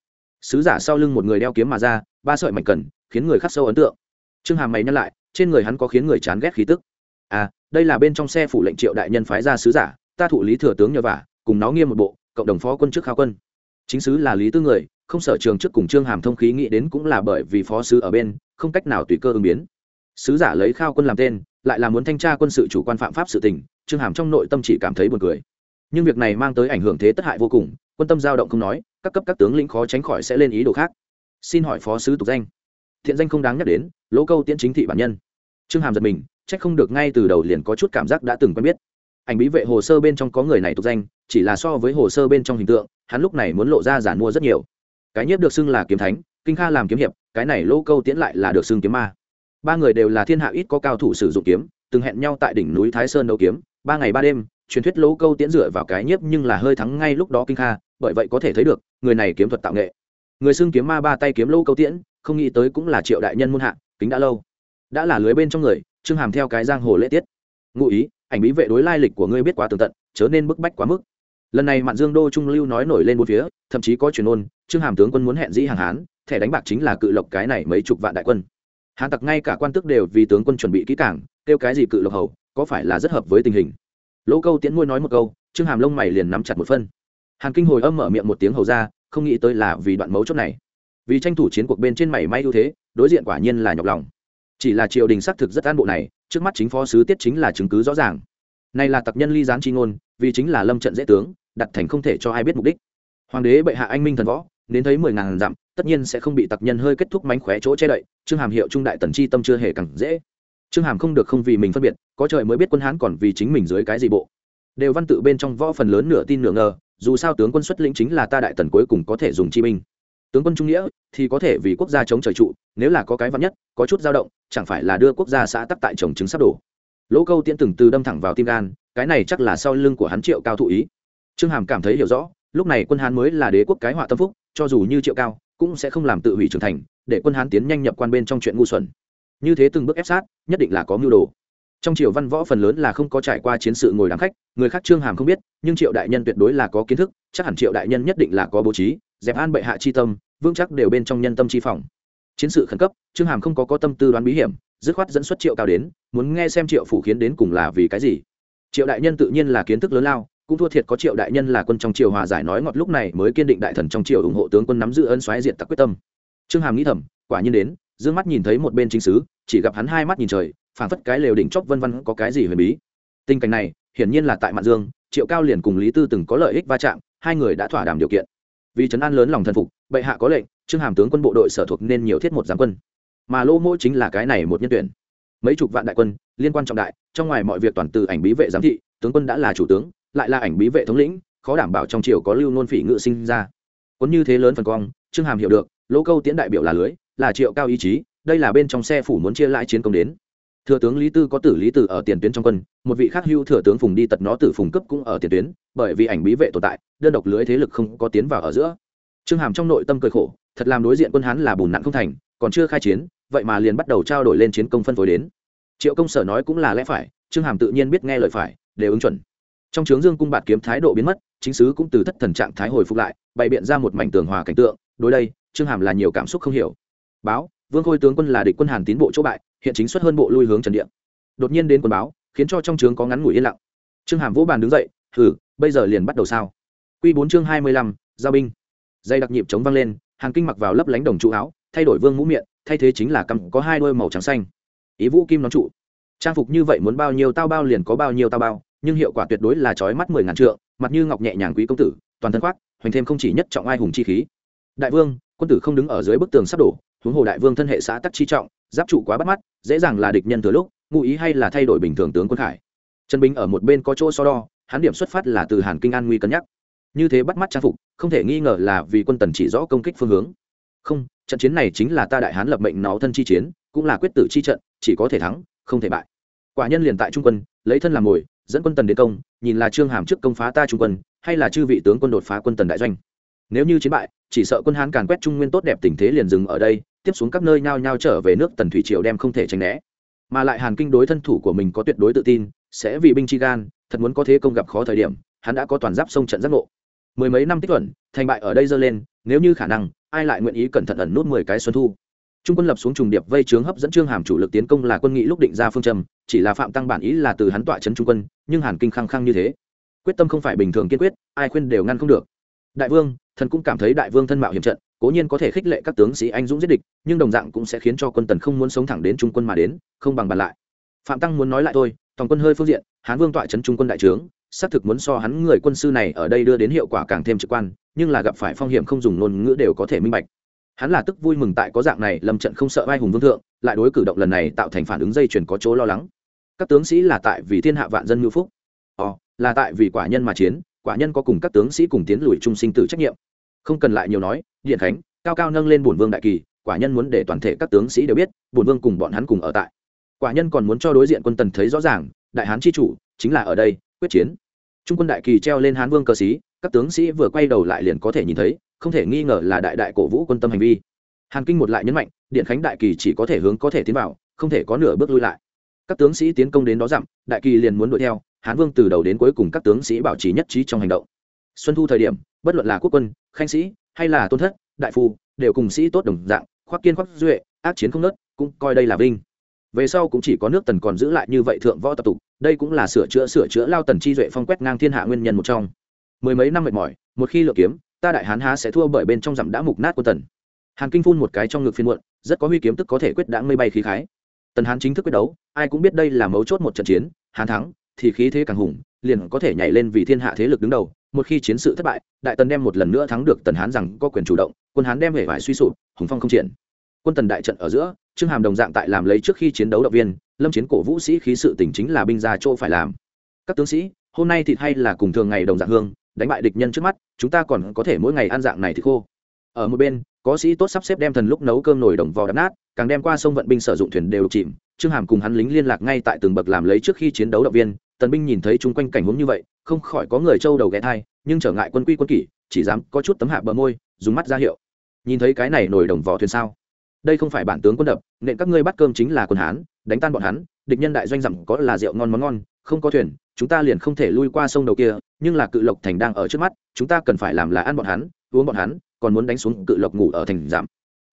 Sứ giả sau lưng một người đeo kiếm mà ra, ba sợi mảnh cần, khiến người khắc sâu ấn tượng. Trương hàm mày nhắc lại, trên người hắn có khiến người chán ghét khí tức. À đây là bên trong xe phủ lệnh triệu đại nhân phái ra sứ giả, ta thụ lý thừa tướng nhờ vả, cùng nó nghiêm một bộ, cộng đồng phó quân trước khao quân. Chính sứ là lý tư người, không sở trường trước cùng trương hàm thông khí nghĩ đến cũng là bởi vì phó sứ ở bên, không cách nào tùy cơ ứng biến sứ giả lấy khao quân làm tên, lại là muốn thanh tra quân sự chủ quan phạm pháp sự tình, trương hàm trong nội tâm chỉ cảm thấy buồn cười. Nhưng việc này mang tới ảnh hưởng thế tất hại vô cùng, quân tâm dao động không nói, các cấp các tướng lĩnh khó tránh khỏi sẽ lên ý đồ khác. Xin hỏi phó sứ tục danh. Thiện danh không đáng nhắc đến, lỗ câu tiễn chính thị bản nhân. Trương hàm giật mình c h ắ c không được ngay từ đầu liền có chút cảm giác đã từng quen biết. Ảnh bí vệ hồ sơ bên trong có người này tục danh, chỉ là so với hồ sơ bên trong hình tượng, hắn lúc này muốn lộ ra giản mua rất nhiều. Cái nhiếp được xưng là kiếm thánh, kinh kha làm kiếm hiệp, cái này lỗ câu tiễn lại là được xưng kiếm ma ba người đều là thiên hạ ít có cao thủ sử dụng kiếm, từng hẹn nhau tại đỉnh núi thái sơn đấu kiếm, ba ngày ba đêm, truyền thuyết lỗ câu tiễn dựa vào cái nhiếp nhưng là hơi thắng ngay lúc đó kinh kha, bởi vậy có thể thấy được, người này kiếm thuật tạo nghệ. Người xưng kiếm ma ba tay kiếm lỗ câu tiễn, không nghĩ tới cũng là triệu đại nhân muôn hạ, kính đã lâu. Đã là lưới bên trong người, trương hàm theo cái giang hồ lễ tiết. Ngụ ý, ảnh bí vệ đối lai lịch của ngươi biết quá tường tận, chớ nên bức bách quá mức. Lần này mạn dương đô trung lưu nói nổi lên bốn phía, thậm chí có truyền ôn, trương hàm tướng quân muốn hẹn dĩ hàng hán, thẻ đánh bạc chính là cự lộc cái này mấy chục vạn đại quân hán tặc ngay cả quan tức đều vì tướng quân chuẩn bị kỹ cảng kêu cái gì cự lộc hầu, có phải là rất hợp với tình hình? Lỗ câu tiễn môi nói một câu, trương hàm lông mày liền nắm chặt một phân. Hàn kinh hồi âm mở miệng một tiếng hầu ra, không nghĩ tới là vì đoạn mấu chốt này. Vì tranh thủ chiến cuộc bên trên mảy may ưu thế, đối diện quả nhiên là nhọc lòng. Chỉ là triều đình xác thực rất an bộ này, trước mắt chính phó sứ tiết chính là chứng cứ rõ ràng. Này là tặc nhân ly gián chi ngôn, vì chính là lâm trận dễ tướng, đặt thành không thể cho ai biết mục đích. Hoàng đế bệ hạ anh minh thần võ, đến thấy mười ngàn dặm tất nhiên sẽ không bị tặc nhân hơi kết thúc mánh khóe chỗ che đậy, trương hàm hiệu trung đại tần chi tâm chưa hề càng dễ. Trương hàm không được không vì mình phân biệt, có trời mới biết quân hán còn vì chính mình dưới cái gì bộ. Đều văn tự bên trong võ phần lớn nửa tin nửa ngờ, dù sao tướng quân xuất lĩnh chính là ta đại tần cuối cùng có thể dùng chi binh. Tướng quân trung nghĩa thì có thể vì quốc gia chống trời trụ, nếu là có cái vắn nhất, có chút dao động, chẳng phải là đưa quốc gia xã tắc tại trồng trứng sắp đổ. Lỗ câu tiễn từng từ đâm thẳng vào tim gan, cái này chắc là sau lưng của hắn triệu cao thụ ý. Trương hàm cảm thấy hiểu rõ, lúc này quân hán mới là đế quốc cái họa tâm phúc, cho dù như triệu cao cũng sẽ không làm tự hủy trưởng thành, để quân hán tiến nhanh nhập quan bên trong chuyện ngu xuẩn. Như thế từng bước ép sát, nhất định là có mưu đồ. Trong triều văn võ phần lớn là không có trải qua chiến sự ngồi đám khách, người khác trương hàm không biết, nhưng triệu đại nhân tuyệt đối là có kiến thức, chắc hẳn triệu đại nhân nhất định là có bố trí, dẹp an bệ hạ chi tâm, vững chắc đều bên trong nhân tâm chi phòng. Chiến sự khẩn cấp, trương hàm không có có tâm tư đoán bí hiểm, dứt khoát dẫn xuất triệu cao đến, muốn nghe xem triệu phủ khiến đến cùng là vì cái gì. Triệu đại nhân tự nhiên là kiến thức lớn lao cũng thua thiệt có triệu đại nhân là quân trong triều hòa giải nói ngọt lúc này mới kiên định đại thần trong triều ủng hộ tướng quân nắm giữ ân xoáy diện tặc quyết tâm. Trương hàm nghĩ thầm, quả nhiên đến d ư ơ n g mắt nhìn thấy một bên chính sứ, chỉ gặp hắn hai mắt nhìn trời, phảng phất cái lều đỉnh chóp vân vân có cái gì huyền bí. Tình cảnh này, hiển nhiên là tại mạn dương, triệu cao liền cùng lý tư từng có lợi ích va chạm, hai người đã thỏa đàm điều kiện. Vì trấn an lớn lòng thần phục, bệ hạ có lệnh, trương hàm tướng quân bộ đội sở thuộc nên nhiều thiết một giám quân. Mà lô mỗi chính là cái này một nhân tuyển. Mấy chục vạn đại quân, liên quan trọng đại, trong ngoài mọi việc toàn từ ảnh bí vệ giám thị, tướng quân đã là chủ tướng lại là ảnh bí vệ thống lĩnh, khó đảm bảo trong triều có lưu nôn phỉ ngự sinh ra. Cuốn như thế lớn phần cong, trương hàm hiểu được, lỗ câu tiễn đại biểu là lưới, là triệu cao ý chí, đây là bên trong xe phủ muốn chia lại chiến công đến. Thừa tướng lý tư có tử lý tử ở tiền tuyến trong quân, một vị khác hưu thừa tướng phùng đi tật nó tử phùng cấp cũng ở tiền tuyến, bởi vì ảnh bí vệ tồn tại, đơn độc lưới thế lực không có tiến vào ở giữa. Trương hàm trong nội tâm cười khổ, thật làm đối diện quân hán là bùn nặng không thành, còn chưa khai chiến, vậy mà liền bắt đầu trao đổi lên chiến công phân phối đến. Triệu công sở nói cũng là lẽ phải, trương hàm tự nhiên biết nghe lời phải, đều ứng chuẩn trong trướng dương cung bạt kiếm thái độ biến mất, chính sứ cũng từ thất thần trạng thái hồi phục lại, bày biện ra một mảnh tường hòa cảnh tượng, đối đây, trương hàm là nhiều cảm xúc không hiểu. Báo, vương khôi tướng quân là địch quân hàn tín bộ chỗ bại, hiện chính xuất hơn bộ lui hướng trần điện đột nhiên đến quân báo, khiến cho trong trướng có ngắn ngủi yên lặng. Trương hàm vỗ bàn đứng dậy thử bây giờ liền bắt đầu sao? Q bốn chương hai mươi lăm, giao binh. Dây đặc nhịp chống văng lên hàng kinh mặc vào lấp lánh đồng trụ áo, thay đổi vương mũ miệng, thay thế chính là cầm có hai đôi màu trắng xanh. Ý vũ kim nón trụ. Trang phục như vậy muốn bao nhiêu tao bao liền có bao nhiêu tao bao nhưng hiệu quả tuyệt đối là trói mắt mười ngàn trượng, mặt như ngọc nhẹ nhàng quý công tử, toàn thân khoác, hoành thêm không chỉ nhất trọng ai hùng chi khí. Đại vương, quân tử không đứng ở dưới bức tường sắp đổ, huống hồ đại vương thân hệ xã tắc chi trọng, giáp trụ quá bắt mắt, dễ dàng là địch nhân thừa lúc, ngụ ý hay là thay đổi bình thường tướng quân khải. Trần binh ở một bên có chỗ so đo, hắn điểm xuất phát là từ hàn kinh an nguy cân nhắc. Như thế bắt mắt trang phục, không thể nghi ngờ là vì quân tần chỉ rõ công kích phương hướng. Không, trận chiến này chính là ta đại hán lập mệnh nó thân chi chiến, cũng là quyết tử chi trận, chỉ có thể thắng, không thể bại. Quả nhân liền tại trung quân, lấy thân làm mồi dẫn quân tần đến công, nhìn là trương hàm trước công phá ta trung quân, hay là chư vị tướng quân đột phá quân tần đại doanh. Nếu như chiến bại, chỉ sợ quân hán càn quét trung nguyên tốt đẹp tình thế liền dừng ở đây, tiếp xuống các nơi nhao nhao trở về nước tần thủy triều đem không thể tránh né. Mà lại hàn kinh đối thân thủ của mình có tuyệt đối tự tin, sẽ vì binh chi gan, thật muốn có thế công gặp khó thời điểm, hắn đã có toàn giáp sông trận giác ngộ. Mười mấy năm tích thuận thành bại ở đây dơ lên, nếu như khả năng, ai lại nguyện ý cẩn thận ẩn nút mười cái xuân thu? Trung quân lập xuống trùng điệp vây trướng hấp dẫn trương hàm chủ lực tiến công là quân nghị lúc định ra phương trầm, chỉ là phạm tăng bản ý là từ hắn tọa trấn trung quân nhưng hàn kinh khăng khăng như thế. Quyết tâm không phải bình thường kiên quyết ai khuyên đều ngăn không được. Đại vương thần cũng cảm thấy đại vương thân mạo hiểm trận cố nhiên có thể khích lệ các tướng sĩ anh dũng giết địch nhưng đồng dạng cũng sẽ khiến cho quân tần không muốn sống thẳng đến trung quân mà đến không bằng bàn lại. Phạm tăng muốn nói lại thôi toàn quân hơi phương diện hán vương tọa trấn trung quân đại trướng xác thực muốn so hắn người quân sư này ở đây đưa đến hiệu quả càng thêm trực quan nhưng là gặp phải phong hiểm không dùng ngôn ngữ đều có thể minh bạch hắn là tức vui mừng tại có dạng này, lâm trận không sợ vai hùng vương thượng, lại đối cử động lần này tạo thành phản ứng dây chuyển có chỗ lo lắng. Các tướng sĩ là tại vì thiên hạ vạn dân ngữ phúc. Ồ, là tại vì quả nhân mà chiến, quả nhân có cùng các tướng sĩ cùng tiến lùi trung sinh tử trách nhiệm. Không cần lại nhiều nói, điện khánh, cao cao nâng lên bổn vương đại kỳ, quả nhân muốn để toàn thể các tướng sĩ đều biết, bổn vương cùng bọn hắn cùng ở tại. Quả nhân còn muốn cho đối diện quân tần thấy rõ ràng, đại hán chi chủ, chính là ở đây, quyết chiến. Trung quân đại kỳ treo lên hán vương cờ sĩ các tướng sĩ vừa quay đầu lại liền có thể nhìn thấy, không thể nghi ngờ là đại đại cổ vũ quân tâm hành vi. Hàn kinh một lại nhấn mạnh, điện khánh đại kỳ chỉ có thể hướng có thể tiến vào, không thể có nửa bước lui lại. Các tướng sĩ tiến công đến đó dặm đại kỳ liền muốn đuổi theo, hán vương từ đầu đến cuối cùng các tướng sĩ bảo trì nhất trí trong hành động. Xuân thu thời điểm, bất luận là quốc quân, khanh sĩ hay là tôn thất, đại phu, đều cùng sĩ tốt đồng dạng, khoác kiên khoác duệ, ác chiến không nớt, cũng coi đây là vinh. Về sau cũng chỉ có nước tần còn giữ lại như vậy thượng võ tập tục, đây cũng là sửa chữa sửa chữa lao tần chi duệ phong quét ngang thiên hạ nguyên nhân một trong mười mấy năm mệt mỏi, một khi lựa kiếm, ta đại hán há sẽ thua bởi bên trong dặm đã mục nát của tần. Hàn kinh phun một cái trong ngực phiên muộn, rất có huy kiếm tức có thể quyết đãng mây bay khí khái. Tần hán chính thức quyết đấu, ai cũng biết đây là mấu chốt một trận chiến, hán thắng, thì khí thế càng hùng, liền có thể nhảy lên vì thiên hạ thế lực đứng đầu. Một khi chiến sự thất bại, đại tần đem một lần nữa thắng được tần hán rằng có quyền chủ động, quân hán đem hệ vải suy sụp, hùng phong không triển. Quân tần đại trận ở giữa, trương hàm đồng dạng tại làm lấy trước khi chiến đấu động viên, lâm chiến cổ vũ sĩ khí sự tỉnh chính là binh gia chỗ phải làm. Các tướng sĩ, hôm nay thịt hay là cùng thường ngày đồng dạng hương đánh bại địch nhân trước mắt, chúng ta còn có thể mỗi ngày ăn dạng này thì khô. Ở một bên, có sĩ tốt sắp xếp đem thần lúc nấu cơm nồi đồng vò đập nát, càng đem qua sông vận binh sử dụng thuyền đều chìm. Trương hàm cùng hắn lính liên lạc ngay tại từng bậc làm lấy trước khi chiến đấu động viên. Tần binh nhìn thấy chung quanh cảnh huống như vậy, không khỏi có người trâu đầu ghé thai, nhưng trở ngại quân quy quân kỷ, chỉ dám có chút tấm hạ bờ môi, dùng mắt ra hiệu. Nhìn thấy cái này nổi đồng vỏ thuyền sao? Đây không phải bản tướng quân đập nện các ngươi bắt cơm chính là quân hán, đánh tan bọn hắn, địch nhân đại doanh dặm có là rượu ngon món ngon, không có thuyền chúng ta liền không thể lui qua sông đầu kia, nhưng là cự lộc thành đang ở trước mắt, chúng ta cần phải làm là ăn bọn hắn, uống bọn hắn, còn muốn đánh xuống cự lộc ngủ ở thành giảm.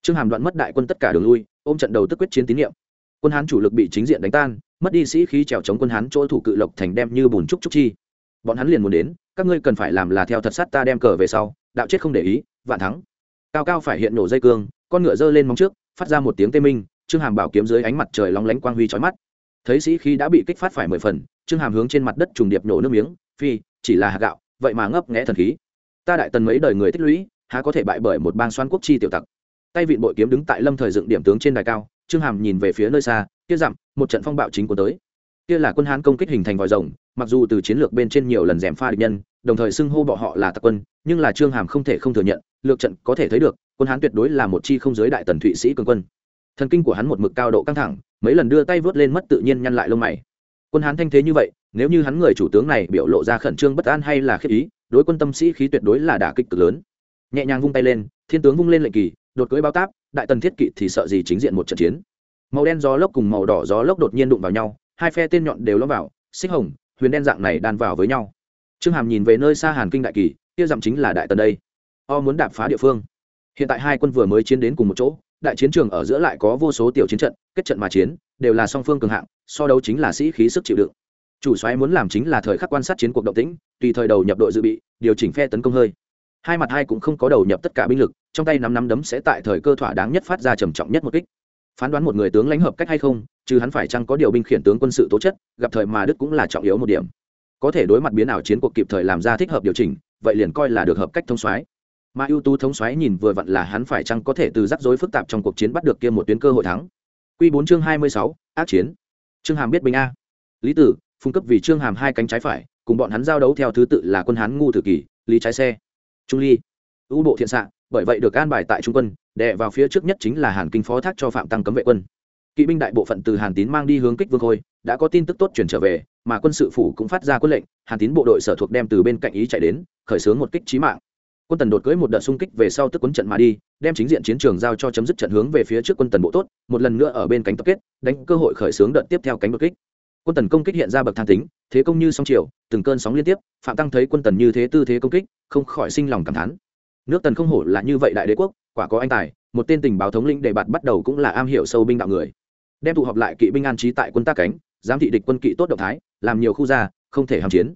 Trương hàm đoạn mất đại quân tất cả đường lui, ôm trận đầu tức quyết chiến tín nhiệm. Quân hán chủ lực bị chính diện đánh tan, mất đi sĩ khí trèo chống quân hán chỗ thủ cự lộc thành đem như bùn trúc trúc chi. Bọn hắn liền muốn đến, các ngươi cần phải làm là theo thật sát ta đem cờ về sau, đạo chết không để ý, vạn thắng. Cao cao phải hiện nổ dây cương, con ngựa giơ lên móng trước, phát ra một tiếng tê minh, trương hàm bảo kiếm dưới ánh mặt trời lóng lánh quang huy trói mắt thấy sĩ khí đã bị kích phát phải mười phần, trương hàm hướng trên mặt đất trùng điệp nổ nước miếng, phi, chỉ là hạt gạo, vậy mà ngấp nghẽ thần khí. Ta đại tần mấy đời người tích lũy, há có thể bại bởi một bang xoan quốc chi tiểu tặc. Tay vịn bội kiếm đứng tại lâm thời dựng điểm tướng trên đài cao, trương hàm nhìn về phía nơi xa, kia dặm, một trận phong bạo chính của tới. Kia là quân hán công kích hình thành vòi rồng, mặc dù từ chiến lược bên trên nhiều lần dèm pha địch nhân, đồng thời xưng hô bọn họ là tặc quân, nhưng là trương hàm không thể không thừa nhận, lược trận có thể thấy được, quân hán tuyệt đối là một chi không giới đại tần thụy sĩ cường quân. Thần kinh của hắn một mực cao độ căng thẳng mấy lần đưa tay vớt lên mất tự nhiên nhăn lại lông mày. Quân hán thanh thế như vậy, nếu như hắn người chủ tướng này biểu lộ ra khẩn trương bất an hay là khiếp ý, đối quân tâm sĩ khí tuyệt đối là đả kích cực lớn. Nhẹ nhàng vung tay lên, thiên tướng vung lên lệnh kỳ, đột cưỡi bao táp, đại tần thiết kỵ thì sợ gì chính diện một trận chiến. Màu đen gió lốc cùng màu đỏ gió lốc đột nhiên đụng vào nhau, hai phe tên nhọn đều lõm vào, xích hồng, huyền đen dạng này đan vào với nhau. Trương hàm nhìn về nơi xa hàn kinh đại kỳ, kia dặm chính là đại tần đây. O muốn đạp phá địa phương. Hiện tại hai quân vừa mới chiến đến cùng một chỗ đại chiến trường ở giữa lại có vô số tiểu chiến trận, kết trận mà chiến, đều là song phương cường hạng, so đấu chính là sĩ khí sức chịu đựng. Chủ soái muốn làm chính là thời khắc quan sát chiến cuộc động tĩnh, tùy thời đầu nhập đội dự bị, điều chỉnh phe tấn công hơi. Hai mặt hai cũng không có đầu nhập tất cả binh lực, trong tay nắm nắm đấm sẽ tại thời cơ thỏa đáng nhất phát ra trầm trọng nhất một kích. Phán đoán một người tướng lãnh hợp cách hay không chứ hắn phải chăng có điều binh khiển tướng quân sự tố chất, gặp thời mà đức cũng là trọng yếu một điểm. Có thể đối mặt biến ảo chiến cuộc kịp thời làm ra thích hợp điều chỉnh, vậy liền coi là được hợp cách thông soái mà ưu tú thống soái nhìn vừa vặn là hắn phải chăng có thể từ rắc rối phức tạp trong cuộc chiến bắt được kia một tuyến cơ hội thắng. Quy bốn chương hai mươi sáu, ác chiến. Trương hàm biết binh a. Lý tử phung cấp vì trương hàm hai cánh trái phải, cùng bọn hắn giao đấu theo thứ tự là quân hán ngu tử kỳ, lý trái xe. Trung ly. Ưu bộ thiện xạ bởi vậy được an bài tại trung quân, đè vào phía trước nhất chính là hàn kinh phó thác cho phạm tăng cấm vệ quân. Kỵ binh đại bộ phận từ hàn tín mang đi hướng kích vương khôi, đã có tin tức tốt chuyển trở về, mà quân sự phủ cũng phát ra quân lệnh, hàn tín bộ đội sở thuộc đem từ bên cạnh ý chạy đến, khởi xướng một kích trí mạng quân tần đột cưới một đợt xung kích về sau tức quấn trận mà đi, đem chính diện chiến trường giao cho chấm dứt trận hướng về phía trước quân tần bộ tốt, một lần nữa ở bên cánh tập kết, đánh cơ hội khởi xướng đợt tiếp theo cánh đột kích. Quân tần công kích hiện ra bậc thang tính, thế công như sóng chiều, từng cơn sóng liên tiếp, phạm tăng thấy quân tần như thế tư thế công kích, không khỏi sinh lòng cảm thán. Nước tần không hổ là như vậy đại đế quốc, quả có anh tài, một tên tình báo thống lĩnh đề bạt bắt đầu cũng là am hiểu sâu binh đạo người. Đem tụ họp lại kỵ binh an trí tại quân tác cánh, giám thị địch quân kỵ tốt động thái, làm nhiều khu ra, không thể hàm chiến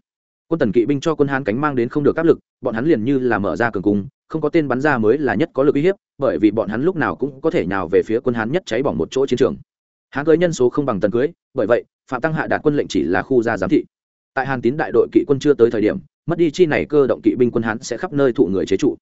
quân tần kỵ binh cho quân hán cánh mang đến không được áp lực, bọn hắn liền như là mở ra cường cung, không có tên bắn ra mới là nhất có lực uy hiếp, bởi vì bọn hắn lúc nào cũng có thể nào về phía quân hán nhất cháy bỏng một chỗ chiến trường. Hán cưới nhân số không bằng tần cưới, bởi vậy, phạm tăng hạ đạt quân lệnh chỉ là khu gia giám thị. Tại hàn tín đại đội kỵ quân chưa tới thời điểm, mất đi chi này cơ động kỵ binh quân hán sẽ khắp nơi thụ người chế trụ.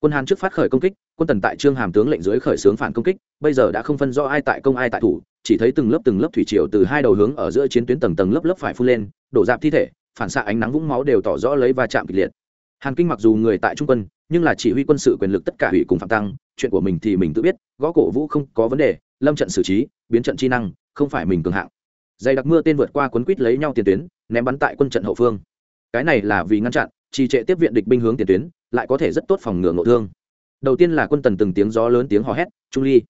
Quân hán trước phát khởi công kích, quân tần tại trương hàm tướng lệnh dưới khởi xướng phản công kích, bây giờ đã không phân rõ ai tại công ai tại thủ, chỉ thấy từng lớp từng lớp thủy triều từ hai đầu hướng ở giữa chiến tuyến tầng tầng lớp lớp phải phun lên, đổ dạp thi thể phản xạ ánh nắng vũng máu đều tỏ rõ lấy va chạm kịch liệt. Hàn kinh mặc dù người tại trung quân, nhưng là chỉ huy quân sự quyền lực tất cả hủy cùng phạm tăng, chuyện của mình thì mình tự biết, gõ cổ vũ không có vấn đề, lâm trận xử trí, biến trận chi năng, không phải mình cường hạng. Dày đặc mưa tên vượt qua quấn quýt lấy nhau tiền tuyến, ném bắn tại quân trận hậu phương. Cái này là vì ngăn chặn, trì trệ tiếp viện địch binh hướng tiền tuyến, lại có thể rất tốt phòng ngừa ngộ thương. Đầu tiên là quân tần từng tiếng gió lớn tiếng hò hét, trung ly!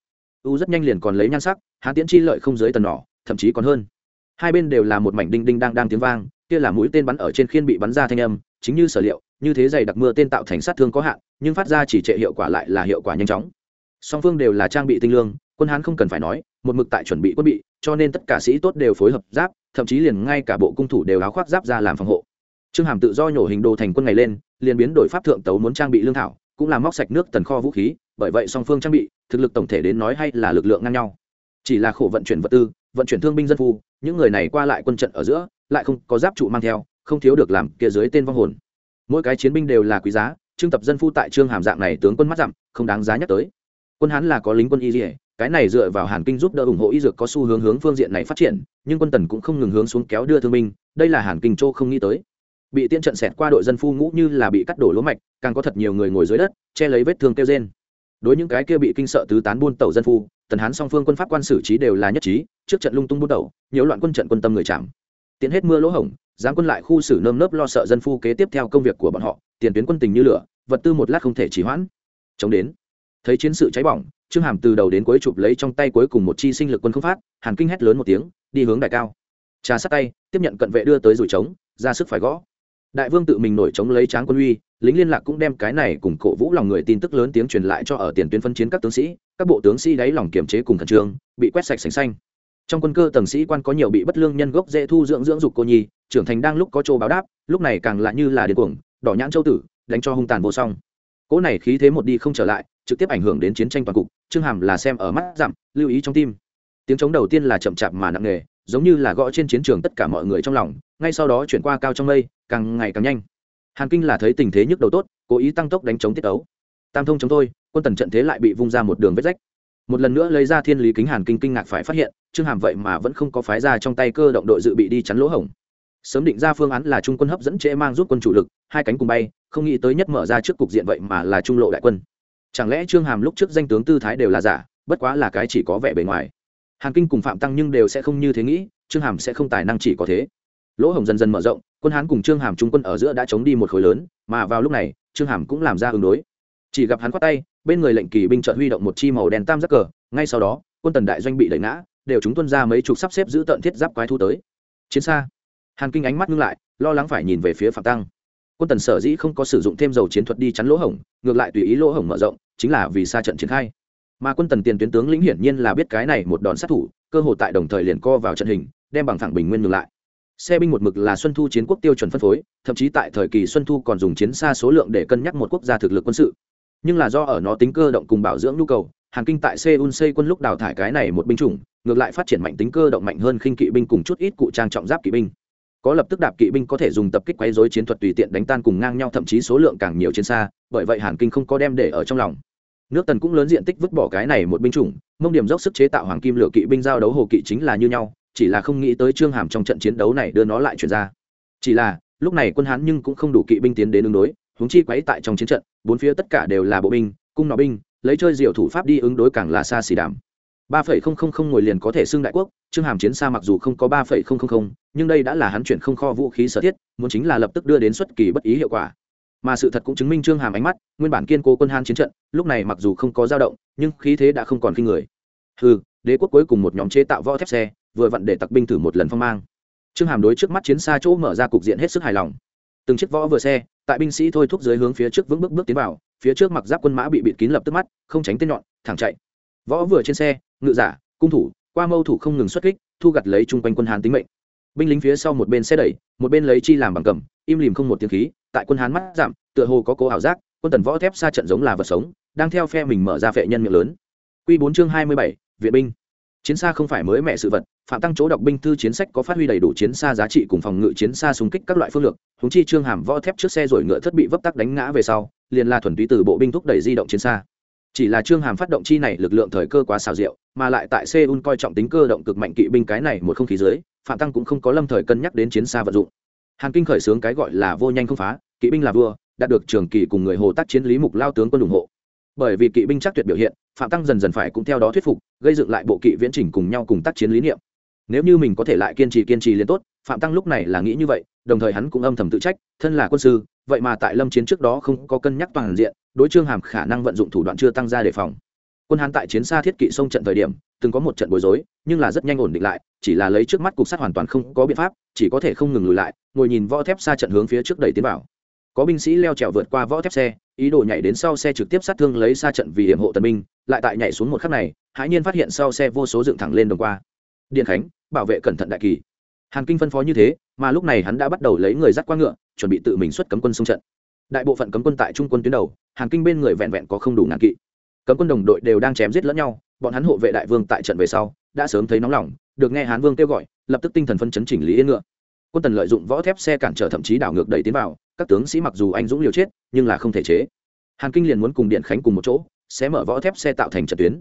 U rất nhanh liền còn lấy nhan sắc, hán tiễn chi lợi không dưới tần nỏ, thậm chí còn hơn. Hai bên đều là một mảnh đinh đinh đang đang tiếng vang kia là mũi tên bắn ở trên khiên bị bắn ra thanh âm, chính như sở liệu, như thế dày đặc mưa tên tạo thành sát thương có hạn, nhưng phát ra chỉ trệ hiệu quả lại là hiệu quả nhanh chóng. Song phương đều là trang bị tinh lương, quân hán không cần phải nói, một mực tại chuẩn bị quân bị, cho nên tất cả sĩ tốt đều phối hợp giáp, thậm chí liền ngay cả bộ cung thủ đều áo khoác giáp ra làm phòng hộ. Trương hàm tự do nhổ hình đồ thành quân ngày lên, liền biến đổi pháp thượng tấu muốn trang bị lương thảo, cũng là móc sạch nước tần kho vũ khí, bởi vậy song phương trang bị, thực lực tổng thể đến nói hay là lực lượng ngang nhau. Chỉ là khổ vận chuyển vật tư, vận chuyển thương binh dân phu, những người này qua lại quân trận ở giữa lại không có giáp trụ mang theo, không thiếu được làm kia dưới tên vong hồn. Mỗi cái chiến binh đều là quý giá trưng tập dân phu tại trương hàm dạng này tướng quân mắt dặm, không đáng giá nhắc tới. Quân hán là có lính quân y dỉa cái này dựa vào hàn kinh giúp đỡ ủng hộ y dược có xu hướng hướng phương diện này phát triển, nhưng quân tần cũng không ngừng hướng xuống kéo đưa thương binh, đây là hàn kinh châu không nghĩ tới. Bị tiên trận xẹt qua đội dân phu ngũ như là bị cắt đổ lúa mạch, càng có thật nhiều người ngồi dưới đất, che lấy vết thương kêu trên đối những cái kia bị kinh sợ tứ tán buôn tẩu dân phu, tần hán song phương quân pháp quan xử trí đều là nhất trí, trước trận lung tung buôn tẩu nhiều loạn quân trận quân tâm người chạm tiến hết mưa lỗ hổng, giáng quân lại khu xử nơm nớp lo sợ dân phu kế tiếp theo công việc của bọn họ, tiền tuyến quân tình như lửa, vật tư một lát không thể chỉ hoãn. Chống đến, thấy chiến sự cháy bỏng, trương hàm từ đầu đến cuối chụp lấy trong tay cuối cùng một chi sinh lực quân không phát, hàn kinh hét lớn một tiếng, đi hướng đại cao. Trà sát tay, tiếp nhận cận vệ đưa tới rủi trống, ra sức phải gõ. Đại vương tự mình nổi chống lấy tráng quân uy, lính liên lạc cũng đem cái này cùng cổ vũ lòng người tin tức lớn tiếng truyền lại cho ở tiền tuyến phân chiến các tướng sĩ, các bộ tướng sĩ đáy lòng kiểm chế cùng khẩn trương, bị quét sạch sành xanh trong quân cơ tầng sĩ quan có nhiều bị bất lương nhân gốc dễ thu dưỡng dưỡng dục cô nhi, trưởng thành đang lúc có châu báo đáp, lúc này càng lại như là điên cuồng, đỏ nhãn châu tử, đánh cho hung tàn vô song. Cỗ này khí thế một đi không trở lại, trực tiếp ảnh hưởng đến chiến tranh toàn cục, trương hàm là xem ở mắt giảm, lưu ý trong tim. Tiếng chống đầu tiên là chậm chạp mà nặng nề, giống như là gõ trên chiến trường tất cả mọi người trong lòng, ngay sau đó chuyển qua cao trong mây, càng ngày càng nhanh. Hàn kinh là thấy tình thế nhức đầu tốt, cố ý tăng tốc đánh chống tiết ấu. Tam thông chống thôi, quân tần trận thế lại bị vung ra một đường vết rách một lần nữa lấy ra thiên lý kính hàn kinh kinh ngạc phải phát hiện, trương hàm vậy mà vẫn không có phái ra trong tay cơ động đội dự bị đi chắn lỗ hổng. Sớm định ra phương án là trung quân hấp dẫn trễ mang giúp quân chủ lực, hai cánh cùng bay, không nghĩ tới nhất mở ra trước cục diện vậy mà là trung lộ đại quân. Chẳng lẽ trương hàm lúc trước danh tướng tư thái đều là giả, bất quá là cái chỉ có vẻ bề ngoài. Hàn kinh cùng phạm tăng nhưng đều sẽ không như thế nghĩ, trương hàm sẽ không tài năng chỉ có thế. Lỗ hổng dần dần mở rộng, quân hán cùng trương hàm trung quân ở giữa đã chống đi một khối lớn, mà vào lúc này, trương hàm cũng làm ra ứng đối. Chỉ gặp hắn khoát tay bên người lệnh kỳ binh chợt huy động một chi màu đen tam giác cờ, ngay sau đó, quân tần đại doanh bị đẩy ngã, đều chúng tuân ra mấy chục sắp xếp giữ tận thiết giáp quái thu tới. Chiến xa. Hàn kinh ánh mắt ngưng lại, lo lắng phải nhìn về phía phạm tăng. Quân tần sở dĩ không có sử dụng thêm dầu chiến thuật đi chắn lỗ hổng, ngược lại tùy ý lỗ hổng mở rộng, chính là vì xa trận triển khai. Mà quân tần tiền tuyến tướng lĩnh hiển nhiên là biết cái này một đòn sát thủ, cơ hội tại đồng thời liền co vào trận hình, đem bằng thẳng bình nguyên ngược lại. Xe binh một mực là xuân thu chiến quốc tiêu chuẩn phân phối, thậm chí tại thời kỳ xuân thu còn dùng chiến xa số lượng để cân nhắc một quốc gia thực lực quân sự nhưng là do ở nó tính cơ động cùng bảo dưỡng nhu cầu, hàn kinh tại seoul xây quân lúc đào thải cái này một binh chủng, ngược lại phát triển mạnh tính cơ động mạnh hơn khinh kỵ binh cùng chút ít cụ trang trọng giáp kỵ binh. Có lập tức đạp kỵ binh có thể dùng tập kích quấy dối chiến thuật tùy tiện đánh tan cùng ngang nhau, thậm chí số lượng càng nhiều chiến xa, bởi vậy hàn kinh không có đem để ở trong lòng. Nước tần cũng lớn diện tích vứt bỏ cái này một binh chủng, mông điểm dốc sức chế tạo hoàng kim lửa kỵ binh giao đấu hồ kỵ chính là như nhau, chỉ là không nghĩ tới trương hàm trong trận chiến đấu này đưa nó lại chuyển ra. Chỉ là, lúc này quân hán nhưng cũng không đủ kỵ binh tiến đến ứng đối huống chi quấy tại trong chiến trận bốn phía tất cả đều là bộ binh cung nỏ binh lấy chơi diệu thủ pháp đi ứng đối càng là xa xỉ đảm ba phẩy không không không ngồi liền có thể xưng đại quốc trương hàm chiến xa mặc dù không có ba phẩy không không không nhưng đây đã là hắn chuyển không kho vũ khí sở thiết muốn chính là lập tức đưa đến xuất kỳ bất ý hiệu quả. Mà sự thật cũng chứng minh trương hàm ánh mắt nguyên bản kiên cố quân han chiến trận lúc này mặc dù không có dao động nhưng khí thế đã không còn khi người. Hừ, đế quốc cuối cùng một nhóm chế tạo võ thép xe vừa vặn để tặc binh thử một lần phong mang. Trương hàm đối trước mắt chiến xa chỗ mở ra cục diện hết sức hài lòng từng chiếc võ vừa xe tại binh sĩ thôi thúc dưới hướng phía trước vững bước bước tiến vào phía trước mặc giáp quân mã bị bịt kín lập tức mắt không tránh tên nhọn thẳng chạy. Võ vừa trên xe ngự giả cung thủ qua mâu thủ không ngừng xuất kích thu gặt lấy chung quanh quân hán tính mệnh. Binh lính phía sau một bên xe đẩy một bên lấy chi làm bằng cầm im lìm không một tiếng khí tại quân hán mắt giảm tựa hồ có cố ảo giác quân tần võ thép xa trận giống là vật sống đang theo phe mình mở ra phệ nhân miệng lớn. Quy 4 chương 27, viện binh. Chiến xa không phải mới mẹ sự vật, phạm tăng chỗ đọc binh thư chiến sách có phát huy đầy đủ chiến xa giá trị cùng phòng ngự chiến xa xung kích các loại phương lược, húng chi trương hàm võ thép trước xe rồi ngựa thất bị vấp tắc đánh ngã về sau, liền là thuần túy từ bộ binh thúc đẩy di động chiến xa. Chỉ là trương hàm phát động chi này lực lượng thời cơ quá xào rượu mà lại tại Seoul coi trọng tính cơ động cực mạnh kỵ binh cái này một không khí dưới, phạm tăng cũng không có lâm thời cân nhắc đến chiến xa vận dụng. Hàn Kinh khởi xướng cái gọi là vô nhanh không phá, kỵ binh là vua, đạt được trường kỳ cùng người hồ tác chiến lý mục lao tướng quân ủng hộ bởi vì kỵ binh chắc tuyệt biểu hiện, phạm tăng dần dần phải cũng theo đó thuyết phục, gây dựng lại bộ kỵ viễn trình cùng nhau cùng tác chiến lý niệm. Nếu như mình có thể lại kiên trì kiên trì liên tốt, phạm tăng lúc này là nghĩ như vậy, đồng thời hắn cũng âm thầm tự trách, thân là quân sư, vậy mà tại lâm chiến trước đó không có cân nhắc toàn diện, đối trương hàm khả năng vận dụng thủ đoạn chưa tăng ra đề phòng. Quân hán tại chiến xa thiết kỵ sông trận thời điểm, từng có một trận bối rối, nhưng là rất nhanh ổn định lại, chỉ là lấy trước mắt cục sát hoàn toàn không có biện pháp, chỉ có thể không ngừng lùi lại, ngồi nhìn võ thép xa trận hướng phía trước đẩy tiến vào có binh sĩ leo trèo vượt qua võ thép xe, ý đồ nhảy đến sau xe trực tiếp sát thương lấy xa trận vì hiểm hộ tần binh, lại tại nhảy xuống một khắc này, hãi nhiên phát hiện sau xe vô số dựng thẳng lên đồng qua. Điện khánh, bảo vệ cẩn thận đại kỳ. Hàn kinh phân phó như thế, mà lúc này hắn đã bắt đầu lấy người dắt qua ngựa, chuẩn bị tự mình xuất cấm quân xung trận. Đại bộ phận cấm quân tại trung quân tuyến đầu, hàn kinh bên người vẹn vẹn có không đủ ngàn kỵ. Cấm quân đồng đội đều đang chém giết lẫn nhau, bọn hắn hộ vệ đại vương tại trận về sau, đã sớm thấy nóng lòng, được nghe hán vương kêu gọi, lập tức tinh thần phân chấn chỉnh lý yên ngựa quân tần lợi dụng võ thép xe cản trở thậm chí đảo ngược đẩy tiến vào, các tướng sĩ mặc dù anh dũng liều chết, nhưng là không thể chế. Hàn kinh liền muốn cùng điện khánh cùng một chỗ, sẽ mở võ thép xe tạo thành trận tuyến.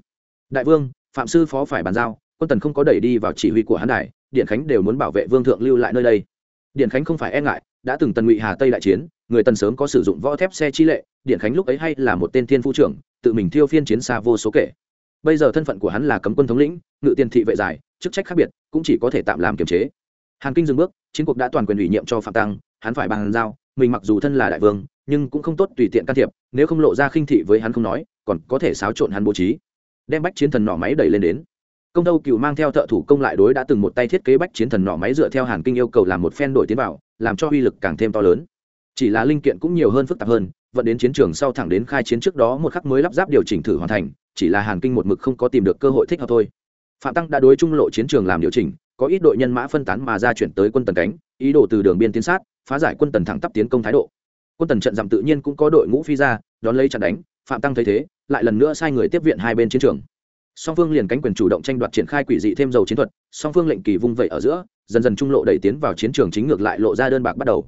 Đại vương, phạm sư phó phải bàn giao, quân tần không có đẩy đi vào chỉ huy của hán đài, điện khánh đều muốn bảo vệ vương thượng lưu lại nơi đây. Điện khánh không phải e ngại, đã từng tần ngụy hà tây đại chiến, người tần sớm có sử dụng võ thép xe chi lệ, điện khánh lúc ấy hay là một tên thiên phu trưởng, tự mình thiêu phiên chiến xa vô số kể. Bây giờ thân phận của hắn là cấm quân thống lĩnh, ngự tiền thị vệ giải, chức trách khác biệt, cũng chỉ có thể tạm làm kiềm chế hàn kinh dừng bước, chiến cuộc đã toàn quyền ủy nhiệm cho phạm tăng, hắn phải bàn giao, mình mặc dù thân là đại vương, nhưng cũng không tốt tùy tiện can thiệp, nếu không lộ ra khinh thị với hắn không nói, còn có thể xáo trộn hắn bố trí. Đem bách chiến thần nỏ máy đẩy lên đến. Công tâu cựu mang theo thợ thủ công lại đối đã từng một tay thiết kế bách chiến thần nỏ máy dựa theo hàn kinh yêu cầu làm một phen đổi tiến vào, làm cho uy lực càng thêm to lớn. Chỉ là linh kiện cũng nhiều hơn phức tạp hơn, vận đến chiến trường sau thẳng đến khai chiến trước đó một khắc mới lắp ráp điều chỉnh thử hoàn thành, chỉ là hàn kinh một mực không có tìm được cơ hội thích hợp thôi. Phạm tăng đã đối trung lộ chiến trường làm điều chỉnh có ít đội nhân mã phân tán mà ra chuyển tới quân tần cánh, ý đồ từ đường biên tiến sát, phá giải quân tần thẳng tắp tiến công thái độ. Quân tần trận dặm tự nhiên cũng có đội ngũ phi ra, đón lấy chặn đánh, phạm tăng thấy thế, lại lần nữa sai người tiếp viện hai bên chiến trường. Song phương liền cánh quyền chủ động tranh đoạt triển khai quỷ dị thêm dầu chiến thuật, song phương lệnh kỳ vung vẩy ở giữa, dần dần trung lộ đẩy tiến vào chiến trường chính ngược lại lộ ra đơn bạc bắt đầu.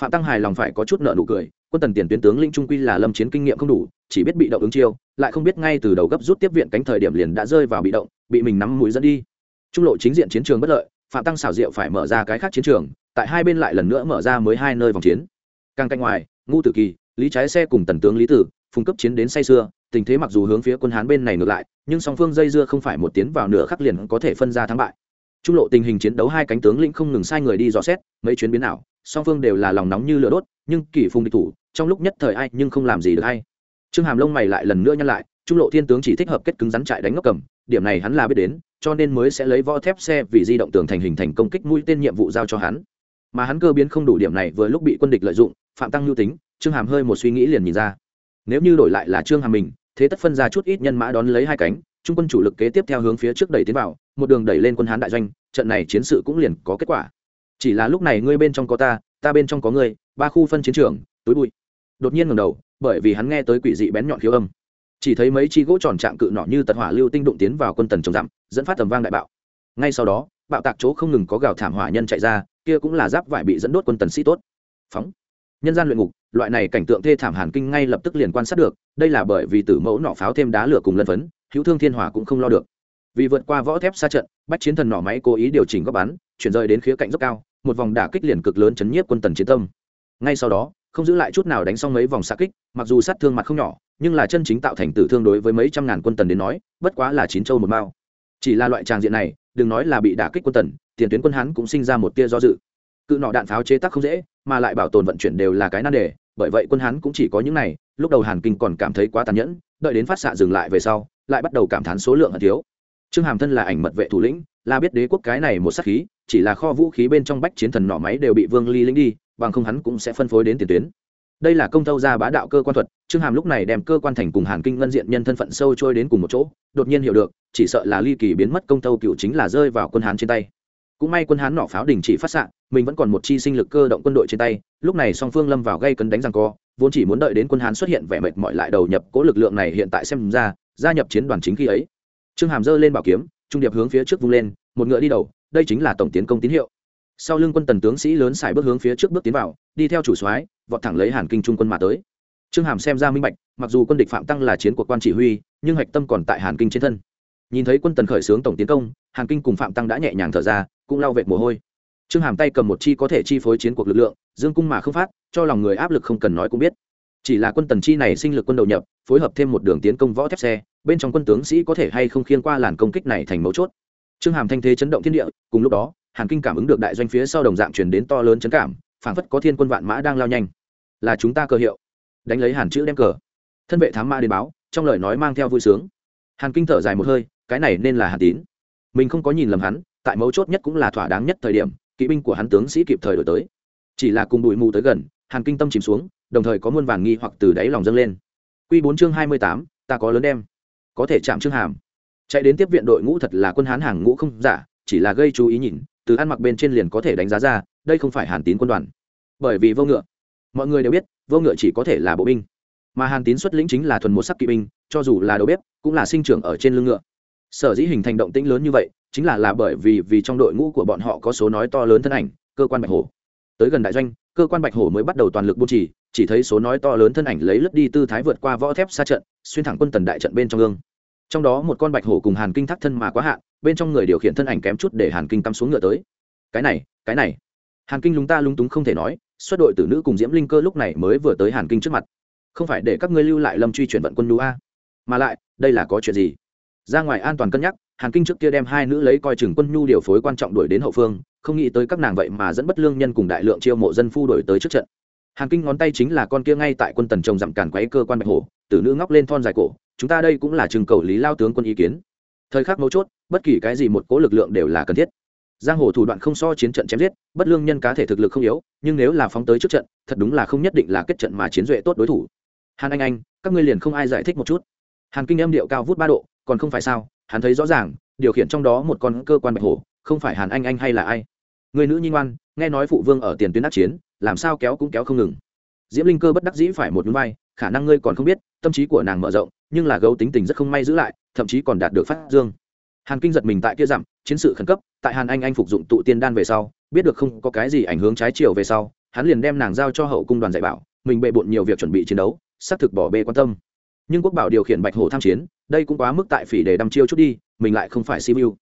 Phạm tăng hài lòng phải có chút nợ nụ cười, quân tần tiền tuyến tướng linh trung quy là lâm chiến kinh nghiệm không đủ, chỉ biết bị động ứng chiêu, lại không biết ngay từ đầu gấp rút tiếp viện cánh thời điểm liền đã rơi vào bị động, bị mình nắm mũi dẫn đi trung lộ chính diện chiến trường bất lợi, phạm tăng xảo diệu phải mở ra cái khác chiến trường, tại hai bên lại lần nữa mở ra mới hai nơi vòng chiến. Càng cạnh ngoài ngu tử kỳ, lý trái xe cùng tần tướng lý tử, phùng cấp chiến đến say xưa tình thế mặc dù hướng phía quân hán bên này ngược lại, nhưng song phương dây dưa không phải một tiến vào nửa khắc liền có thể phân ra thắng bại. Trung lộ tình hình chiến đấu hai cánh tướng lĩnh không ngừng sai người đi dò xét, mấy chuyến biến ảo, song phương đều là lòng nóng như lửa đốt, nhưng kỷ phùng địch thủ, trong lúc nhất thời ai nhưng không làm gì được hay trương hàm lông mày lại lần nữa nhăn lại, trung lộ thiên tướng chỉ thích hợp kết cứng rắn trại đánh ngốc cầm, điểm này hắn là biết đến cho nên mới sẽ lấy võ thép xe vì di động tường thành hình thành công kích mũi tên nhiệm vụ giao cho hắn. Mà hắn cơ biến không đủ điểm này vừa lúc bị quân địch lợi dụng, phạm tăng lưu tính, trương hàm hơi một suy nghĩ liền nhìn ra. Nếu như đổi lại là trương hàm mình, thế tất phân ra chút ít nhân mã đón lấy hai cánh, trung quân chủ lực kế tiếp theo hướng phía trước đẩy tiến vào, một đường đẩy lên quân hán đại doanh, trận này chiến sự cũng liền có kết quả. Chỉ là lúc này ngươi bên trong có ta ta bên trong có ngươi, ba khu phân chiến trường, túi bụi. Đột nhiên ngầm đầu, bởi vì hắn nghe tới quỷ dị bén nhọn khiếu âm chỉ thấy mấy chi gỗ tròn trạng cự nọ như tật hỏa lưu tinh đụng tiến vào quân tần trồng dặm, dẫn phát tầm vang đại bạo. Ngay sau đó, bạo tạc chỗ không ngừng có gào thảm hỏa nhân chạy ra, kia cũng là giáp vải bị dẫn đốt quân tần sĩ tốt. Phóng. Nhân gian luyện ngục, loại này cảnh tượng thê thảm hàn kinh ngay lập tức liền quan sát được, đây là bởi vì tử mẫu nọ pháo thêm đá lửa cùng lân phấn, hữu thương thiên hỏa cũng không lo được. Vì vượt qua võ thép xa trận, bách chiến thần nỏ máy cố ý điều chỉnh góc bắn, chuyển rời đến khía cạnh dốc cao, một vòng đả kích liền cực lớn chấn nhiếp quân tần chiến tâm. Ngay sau đó, không giữ lại chút nào đánh xong mấy vòng xa kích, mặc dù sát thương mặt không nhỏ nhưng là chân chính tạo thành tử thương đối với mấy trăm ngàn quân tần đến nói, bất quá là chín châu một mao. Chỉ là loại tràng diện này, đừng nói là bị đả kích quân tần, tiền tuyến quân hắn cũng sinh ra một tia do dự. Cự nọ đạn pháo chế tác không dễ, mà lại bảo tồn vận chuyển đều là cái nan đề, bởi vậy quân hắn cũng chỉ có những này, lúc đầu hàn kinh còn cảm thấy quá tàn nhẫn, đợi đến phát xạ dừng lại về sau, lại bắt đầu cảm thán số lượng hận thiếu. Trương hàm thân là ảnh mật vệ thủ lĩnh, là biết đế quốc cái này một sắc khí, chỉ là kho vũ khí bên trong bách chiến thần nỏ máy đều bị vương ly lĩnh đi, bằng không hắn cũng sẽ phân phối đến tiền tuyến đây là công tâu gia bá đạo cơ quan thuật, trương hàm lúc này đem cơ quan thành cùng hàn kinh ngân diện nhân thân phận sâu trôi đến cùng một chỗ, đột nhiên hiểu được, chỉ sợ là ly kỳ biến mất công tâu cựu chính là rơi vào quân hán trên tay. Cũng may quân hán nỏ pháo đình chỉ phát xạ, mình vẫn còn một chi sinh lực cơ động quân đội trên tay, lúc này song phương lâm vào gây cấn đánh rằng co, vốn chỉ muốn đợi đến quân hán xuất hiện vẻ mệt mỏi lại đầu nhập cố lực lượng này hiện tại xem ra, gia nhập chiến đoàn chính khi ấy. Trương hàm dơ lên bảo kiếm, trung điệp hướng phía trước vung lên, một ngựa đi đầu, đây chính là tổng tiến công tín hiệu. Sau lưng quân tần tướng sĩ lớn xài bước hướng phía trước bước tiến vào, đi theo chủ soái vọt thẳng lấy hàn kinh trung quân mà tới. Trương hàm xem ra minh bạch, mặc dù quân địch phạm tăng là chiến của quan chỉ huy, nhưng hạch tâm còn tại hàn kinh trên thân. Nhìn thấy quân tần khởi xướng tổng tiến công, hàn kinh cùng phạm tăng đã nhẹ nhàng thở ra, cũng lau vệt mồ hôi. Trương hàm tay cầm một chi có thể chi phối chiến cuộc lực lượng, dương cung mà không phát, cho lòng người áp lực không cần nói cũng biết. Chỉ là quân tần chi này sinh lực quân đầu nhập, phối hợp thêm một đường tiến công võ thép xe, bên trong quân tướng sĩ có thể hay không khiên qua làn công kích này thành mấu chốt. Trương hàm thanh thế chấn động thiên địa, cùng lúc đó, hàn kinh cảm ứng được đại doanh phía sau đồng dạng chuyển đến to lớn chấn cảm phảng phất có thiên quân vạn mã đang lao nhanh. Là chúng ta cơ hiệu. Đánh lấy hàn chữ đem cờ. Thân vệ thám mã đến báo, trong lời nói mang theo vui sướng. Hàn kinh thở dài một hơi, cái này nên là hàn tín. Mình không có nhìn lầm hắn, tại mấu chốt nhất cũng là thỏa đáng nhất thời điểm, kỵ binh của hắn tướng sĩ kịp thời đổi tới. Chỉ là cùng bụi mù tới gần, hàn kinh tâm chìm xuống, đồng thời có muôn vàn nghi hoặc từ đáy lòng dâng lên. Q bốn chương hai mươi tám, ta có lớn đem. Có thể chạm chương hàm. Chạy đến tiếp viện đội ngũ thật là quân hán hàng ngũ không giả, chỉ là gây chú ý nhìn từ ăn mặc bên trên liền có thể đánh giá ra, đây không phải hàn tín quân đoàn. Bởi vì vô ngựa. Mọi người đều biết, vô ngựa chỉ có thể là bộ binh. Mà hàn tín xuất lĩnh chính là thuần một sắc kỵ binh, cho dù là đầu bếp, cũng là sinh trưởng ở trên lưng ngựa. Sở dĩ hình thành động tĩnh lớn như vậy, chính là là bởi vì vì trong đội ngũ của bọn họ có số nói to lớn thân ảnh, cơ quan bạch hổ. Tới gần đại doanh, cơ quan bạch hổ mới bắt đầu toàn lực bố trì chỉ thấy số nói to lớn thân ảnh lấy lướt đi tư thái vượt qua võ thép xa trận, xuyên thẳng quân tần đại trận bên trong gương trong đó một con bạch hổ cùng hàn kinh thắt thân mà quá hạn, bên trong người điều khiển thân ảnh kém chút để hàn kinh cắm xuống ngựa tới. Cái này cái này. Hàn kinh lúng ta lúng túng không thể nói, xuất đội tử nữ cùng diễm linh cơ lúc này mới vừa tới hàn kinh trước mặt. Không phải để các ngươi lưu lại lâm truy chuyển vận quân lũ a. Mà lại, đây là có chuyện gì? Ra ngoài an toàn cân nhắc, hàn kinh trước kia đem hai nữ lấy coi chừng quân nhu điều phối quan trọng đuổi đến hậu phương, không nghĩ tới các nàng vậy mà dẫn bất lương nhân cùng đại lượng chiêu mộ dân phu đổi tới trước trận hàn kinh ngón tay chính là con kia ngay tại quân tần trồng dặm cản quấy cơ quan bạch hổ, tử nữ ngóc lên thon dài cổ, chúng ta đây cũng là trường cầu lý lao tướng quân ý kiến. Thời khắc mấu chốt, bất kỳ cái gì một cố lực lượng đều là cần thiết. Giang hồ thủ đoạn không so chiến trận chém giết, bất lương nhân cá thể thực lực không yếu, nhưng nếu là phóng tới trước trận, thật đúng là không nhất định là kết trận mà chiến duệ tốt đối thủ. Hàn anh anh, các ngươi liền không ai giải thích một chút. Hàn kinh âm điệu cao vút ba độ, còn không phải sao, hắn thấy rõ ràng, điều khiển trong đó một con cơ quan bạch hổ, không phải hàn anh anh hay là ai người nữ nhi ngoan, nghe nói phụ vương ở tiền tuyến ác chiến, làm sao kéo cũng kéo không ngừng. Diễm linh cơ bất đắc dĩ phải một núi vai, khả năng ngươi còn không biết, tâm trí của nàng mở rộng, nhưng là gấu tính tình rất không may giữ lại, thậm chí còn đạt được phát dương. Hàn kinh giật mình tại kia dặm, chiến sự khẩn cấp, tại hàn anh anh phục dụng tụ tiên đan về sau, biết được không có cái gì ảnh hưởng trái chiều về sau, hắn liền đem nàng giao cho hậu cung đoàn dạy bảo, mình bệ bộn nhiều việc chuẩn bị chiến đấu, xác thực bỏ bê quan tâm. Nhưng quốc bảo điều khiển bạch hổ tham chiến, đây cũng quá mức tại phỉ để đăm chiêu chút đi, mình lại không phải siêu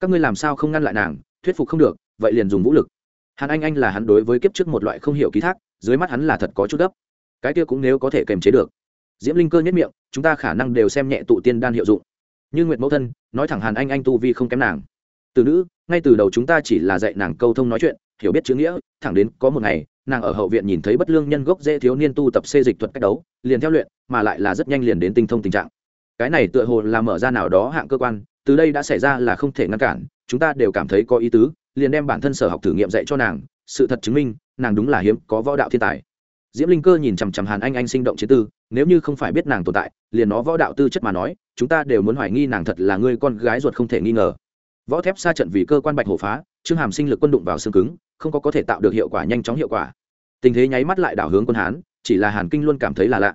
các ngươi làm sao không ngăn lại nàng, thuyết phục không được vậy liền dùng vũ lực. Hàn anh anh là hắn đối với kiếp trước một loại không hiểu ký thác, dưới mắt hắn là thật có chút gấp. Cái kia cũng nếu có thể kềm chế được. Diễm linh cơ nhất miệng, chúng ta khả năng đều xem nhẹ tụ tiên đan hiệu dụng. Như nguyệt mẫu thân, nói thẳng hàn anh anh tu vi không kém nàng. Từ nữ, ngay từ đầu chúng ta chỉ là dạy nàng câu thông nói chuyện, hiểu biết chữ nghĩa, thẳng đến có một ngày, nàng ở hậu viện nhìn thấy bất lương nhân gốc dễ thiếu niên tu tập xê dịch thuật cách đấu, liền theo luyện, mà lại là rất nhanh liền đến tinh thông tình trạng. Cái này tựa hồ là mở ra nào đó hạng cơ quan, từ đây đã xảy ra là không thể ngăn cản chúng ta đều cảm thấy có ý tứ, liền đem bản thân sở học thử nghiệm dạy cho nàng, sự thật chứng minh, nàng đúng là hiếm, có võ đạo thiên tài. Diễm linh cơ nhìn chằm chằm hàn anh anh sinh động chế tư, nếu như không phải biết nàng tồn tại, liền nó võ đạo tư chất mà nói, chúng ta đều muốn hoài nghi nàng thật là người con gái ruột không thể nghi ngờ. Võ thép xa trận vì cơ quan bạch hổ phá, trương hàm sinh lực quân đụng vào xương cứng, không có có thể tạo được hiệu quả nhanh chóng hiệu quả. Tình thế nháy mắt lại đảo hướng quân hán, chỉ là hàn kinh luôn cảm thấy là lạ.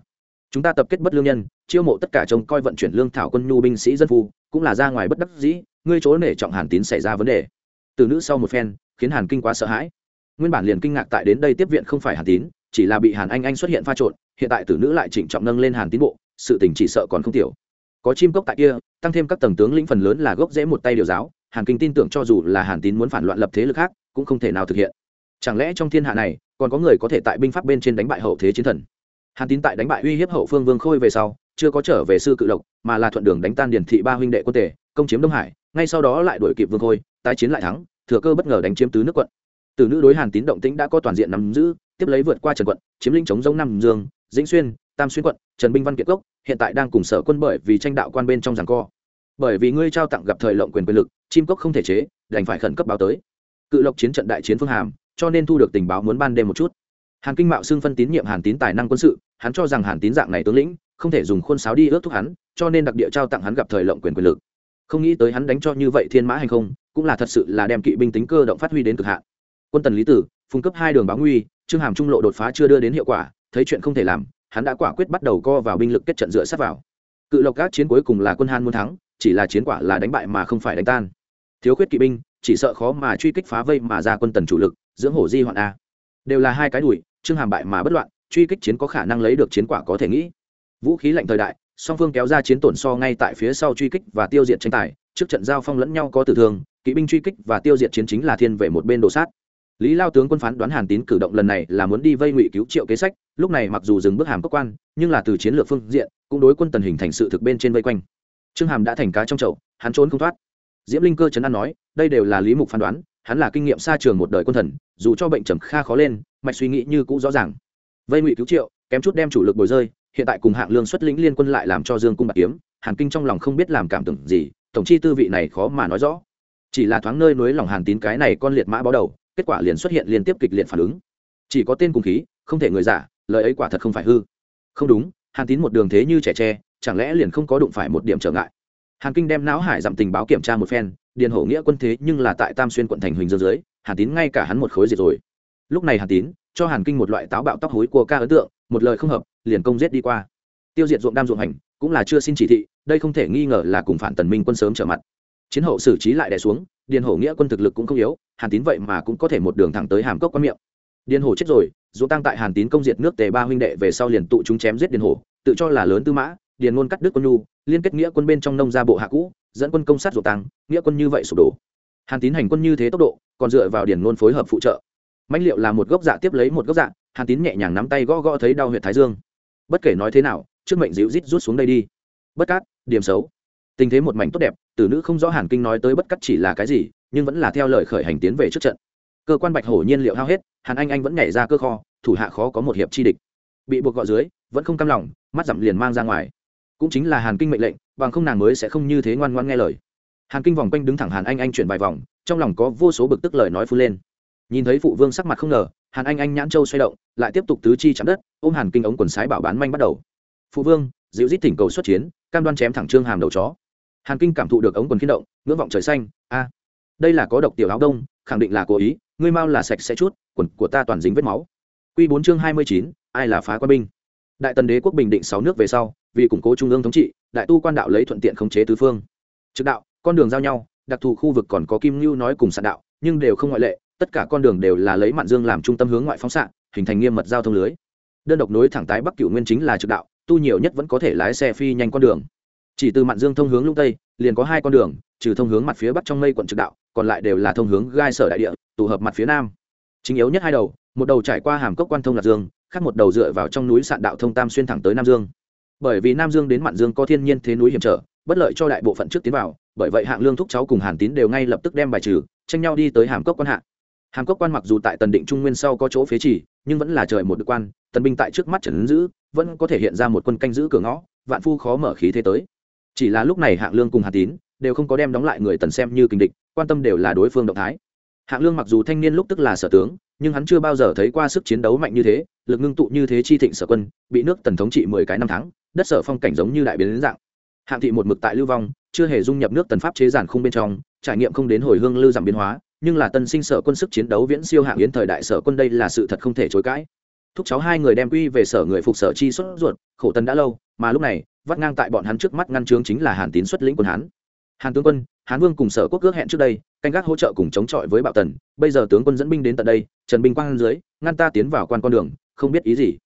Chúng ta tập kết bất lương nhân, chiêu mộ tất cả trông coi vận chuyển lương thảo quân nhu binh sĩ dân phu, cũng là ra ngoài bất đắc dĩ ngươi chỗ nể trọng hàn tín xảy ra vấn đề. Từ nữ sau một phen, khiến hàn kinh quá sợ hãi. Nguyên bản liền kinh ngạc tại đến đây tiếp viện không phải hàn tín, chỉ là bị hàn anh anh xuất hiện pha trộn, hiện tại tử nữ lại trịnh trọng nâng lên hàn tín bộ, sự tình chỉ sợ còn không tiểu. Có chim cốc tại kia, tăng thêm các tầng tướng lĩnh phần lớn là gốc rễ một tay điều giáo, hàn kinh tin tưởng cho dù là hàn tín muốn phản loạn lập thế lực khác, cũng không thể nào thực hiện. Chẳng lẽ trong thiên hạ này, còn có người có thể tại binh pháp bên trên đánh bại hậu thế chiến thần? Hàn tín tại đánh bại uy hiếp hậu phương vương khôi về sau, chưa có trở về sư cự lộc, mà là thuận đường đánh tan điển thị ba huynh đệ quân tể công chiếm đông hải ngay sau đó lại đuổi kịp vương khôi, tái chiến lại thắng, thừa cơ bất ngờ đánh chiếm tứ nước quận. Từ nữ đối hàn tín động tĩnh đã có toàn diện nắm giữ, tiếp lấy vượt qua trần quận, chiếm lĩnh chống giống nam dương, dĩnh xuyên, tam xuyên quận, trần binh văn kiệt cốc, hiện tại đang cùng sở quân bởi vì tranh đạo quan bên trong giảng co. Bởi vì ngươi trao tặng gặp thời lộng quyền quyền lực, chim cốc không thể chế, đành phải khẩn cấp báo tới. Cự lộc chiến trận đại chiến phương hàm, cho nên thu được tình báo muốn ban đêm một chút. Hàn kinh mạo xưng phân tín nhiệm hàn tín tài năng quân sự, hắn cho rằng hàn tín dạng này tướng lĩnh, không thể dùng khuôn sáo đi ước thúc hắn, cho nên đặc địa trao tặng hắn gặp thời lộng quyền quyền lực không nghĩ tới hắn đánh cho như vậy thiên mã hay không, cũng là thật sự là đem kỵ binh tính cơ động phát huy đến cực hạn. Quân tần lý tử phung cấp hai đường báo nguy, trương hàm trung lộ đột phá chưa đưa đến hiệu quả, thấy chuyện không thể làm, hắn đã quả quyết bắt đầu co vào binh lực kết trận dựa sát vào. Cự lộc các chiến cuối cùng là quân han muốn thắng, chỉ là chiến quả là đánh bại mà không phải đánh tan. Thiếu khuyết kỵ binh, chỉ sợ khó mà truy kích phá vây mà ra quân tần chủ lực, dưỡng hổ di hoạn a. Đều là hai cái đùi trương hàm bại mà bất loạn, truy kích chiến có khả năng lấy được chiến quả có thể nghĩ. Vũ khí lạnh thời đại song phương kéo ra chiến tổn so ngay tại phía sau truy kích và tiêu diệt tranh tài, trước trận giao phong lẫn nhau có tử thương, kỵ binh truy kích và tiêu diệt chiến chính là thiên về một bên đồ sát. Lý lao tướng quân phán đoán hàn tín cử động lần này là muốn đi vây ngụy cứu triệu kế sách, lúc này mặc dù dừng bước hàm cơ quan, nhưng là từ chiến lược phương diện, cũng đối quân tần hình thành sự thực bên trên vây quanh. Trương hàm đã thành cá trong chậu, hắn trốn không thoát. Diễm linh cơ trấn an nói, đây đều là lý mục phán đoán, hắn là kinh nghiệm xa trường một đời quân thần, dù cho bệnh trầm kha khó lên, mạch suy nghĩ như cũ rõ ràng. Vây ngụy cứu triệu, kém chút đem chủ lực bồi rơi hiện tại cùng hạng lương xuất lĩnh liên quân lại làm cho dương cung bạc kiếm, hàn kinh trong lòng không biết làm cảm tưởng gì, tổng chi tư vị này khó mà nói rõ. Chỉ là thoáng nơi núi lòng hàn tín cái này con liệt mã báo đầu, kết quả liền xuất hiện liên tiếp kịch liệt phản ứng. Chỉ có tên cùng khí, không thể người giả, lời ấy quả thật không phải hư. Không đúng, hàn tín một đường thế như trẻ tre, chẳng lẽ liền không có đụng phải một điểm trở ngại? Hàn kinh đem não hải dặm tình báo kiểm tra một phen, điền hổ nghĩa quân thế nhưng là tại tam xuyên quận thành huỳnh dương dưới, hàn tín ngay cả hắn một khối diệt rồi. Lúc này hàn tín cho hàn kinh một loại táo bạo tóc hối của ca ấn tượng, một lời không hợp liền công giết đi qua. Tiêu diệt ruộng đam ruộng hành, cũng là chưa xin chỉ thị, đây không thể nghi ngờ là cùng phản tần minh quân sớm trở mặt. Chiến hậu xử trí lại đè xuống, điền hổ nghĩa quân thực lực cũng không yếu, hàn tín vậy mà cũng có thể một đường thẳng tới hàm cốc quan miệng. Điền hổ chết rồi dù tăng tại hàn tín công diệt nước tề ba huynh đệ về sau liền tụ chúng chém giết điền hổ, tự cho là lớn tư mã, điền ngôn cắt đứt quân nhu, liên kết nghĩa quân bên trong nông gia bộ hạ cũ, dẫn quân công sát ruột tăng nghĩa quân như vậy sụp đổ. Hàn tín hành quân như thế tốc độ, còn dựa vào điền ngôn phối hợp phụ trợ. Mãnh liệu là một gốc dạ tiếp lấy một gốc dạ hàn tín nhẹ nhàng nắm tay gõ gõ thấy đau huyệt thái dương bất kể nói thế nào, trước mệnh dịu rít rút xuống đây đi. Bất cát, điểm xấu. Tình thế một mảnh tốt đẹp, tử nữ không rõ hàn kinh nói tới bất cắt chỉ là cái gì, nhưng vẫn là theo lời khởi hành tiến về trước trận. Cơ quan bạch hổ nhiên liệu hao hết, hàn anh anh vẫn nhảy ra cơ kho, thủ hạ khó có một hiệp chi địch. Bị buộc gọi dưới, vẫn không cam lòng, mắt dặm liền mang ra ngoài. Cũng chính là hàn kinh mệnh lệnh, bằng không nàng mới sẽ không như thế ngoan ngoan nghe lời. Hàn kinh vòng quanh đứng thẳng hàn anh anh chuyển vài vòng, trong lòng có vô số bực tức lời nói phun lên nhìn thấy phụ vương sắc mặt không ngờ, hàn anh anh nhãn châu xoay động, lại tiếp tục tứ chi chạm đất, ôm hàn kinh ống quần sái bảo bán manh bắt đầu. Phụ vương, dịu dít thỉnh cầu xuất chiến, cam đoan chém thẳng trương hàm đầu chó. Hàn kinh cảm thụ được ống quần khiên động, ngưỡng vọng trời xanh, a. Đây là có độc tiểu áo đông, khẳng định là cố ý, ngươi mau là sạch sẽ chút, quần của ta toàn dính vết máu. Q bốn chương hai mươi chín, ai là phá quân binh? Đại tần đế quốc bình định sáu nước về sau, vì củng cố trung ương thống trị, đại tu quan đạo lấy thuận tiện khống chế tứ phương. Trực đạo, con đường giao nhau, đặc thù khu vực còn có kim ngưu nói cùng sạn đạo, nhưng đều không ngoại lệ tất cả con đường đều là lấy mạn dương làm trung tâm hướng ngoại phóng xạ, hình thành nghiêm mật giao thông lưới. Đơn độc nối thẳng tái bắc cựu nguyên chính là trực đạo, tu nhiều nhất vẫn có thể lái xe phi nhanh con đường. Chỉ từ mạn dương thông hướng lũng tây, liền có hai con đường, trừ thông hướng mặt phía bắc trong mây quận trực đạo, còn lại đều là thông hướng gai sở đại địa, tụ hợp mặt phía nam. Chính yếu nhất hai đầu, một đầu trải qua hàm cốc quan thông lạc dương, khác một đầu dựa vào trong núi sạn đạo thông tam xuyên thẳng tới nam dương. Bởi vì nam dương đến mạn dương có thiên nhiên thế núi hiểm trở, bất lợi cho đại bộ phận trước tiến vào, bởi vậy hạng lương thúc cháu cùng hàn tín đều ngay lập tức đem bài trừ, tranh nhau đi tới hàm cốc quan hạ hàm cốc quan mặc dù tại tần định trung nguyên sau có chỗ phế chỉ nhưng vẫn là trời một được quan, tần binh tại trước mắt trần giữ, vẫn có thể hiện ra một quân canh giữ cửa ngõ, vạn phu khó mở khí thế tới. Chỉ là lúc này hạng lương cùng hà tín đều không có đem đóng lại người tần xem như kình địch, quan tâm đều là đối phương động thái. Hạng lương mặc dù thanh niên lúc tức là sở tướng, nhưng hắn chưa bao giờ thấy qua sức chiến đấu mạnh như thế, lực ngưng tụ như thế chi thịnh sở quân, bị nước tần thống trị mười cái năm tháng, đất sở phong cảnh giống như đại biến đến dạng. Hạng thị một mực tại lưu vong, chưa hề dung nhập nước tần pháp chế giản khung bên trong, trải nghiệm không đến hồi hương lưu giảm biến hóa nhưng là tân sinh sở quân sức chiến đấu viễn siêu hạng yến thời đại sở quân đây là sự thật không thể chối cãi. Thúc cháu hai người đem quy về sở người phục sở chi xuất ruột, khổ tân đã lâu, mà lúc này, vắt ngang tại bọn hắn trước mắt ngăn chướng chính là hàn tín xuất lĩnh quân hán. Hàn tướng quân, hán vương cùng sở quốc ước hẹn trước đây, canh gác hỗ trợ cùng chống chọi với bạo tần, bây giờ tướng quân dẫn binh đến tận đây, trần binh quang dưới, ngăn ta tiến vào quan con đường, không biết ý gì.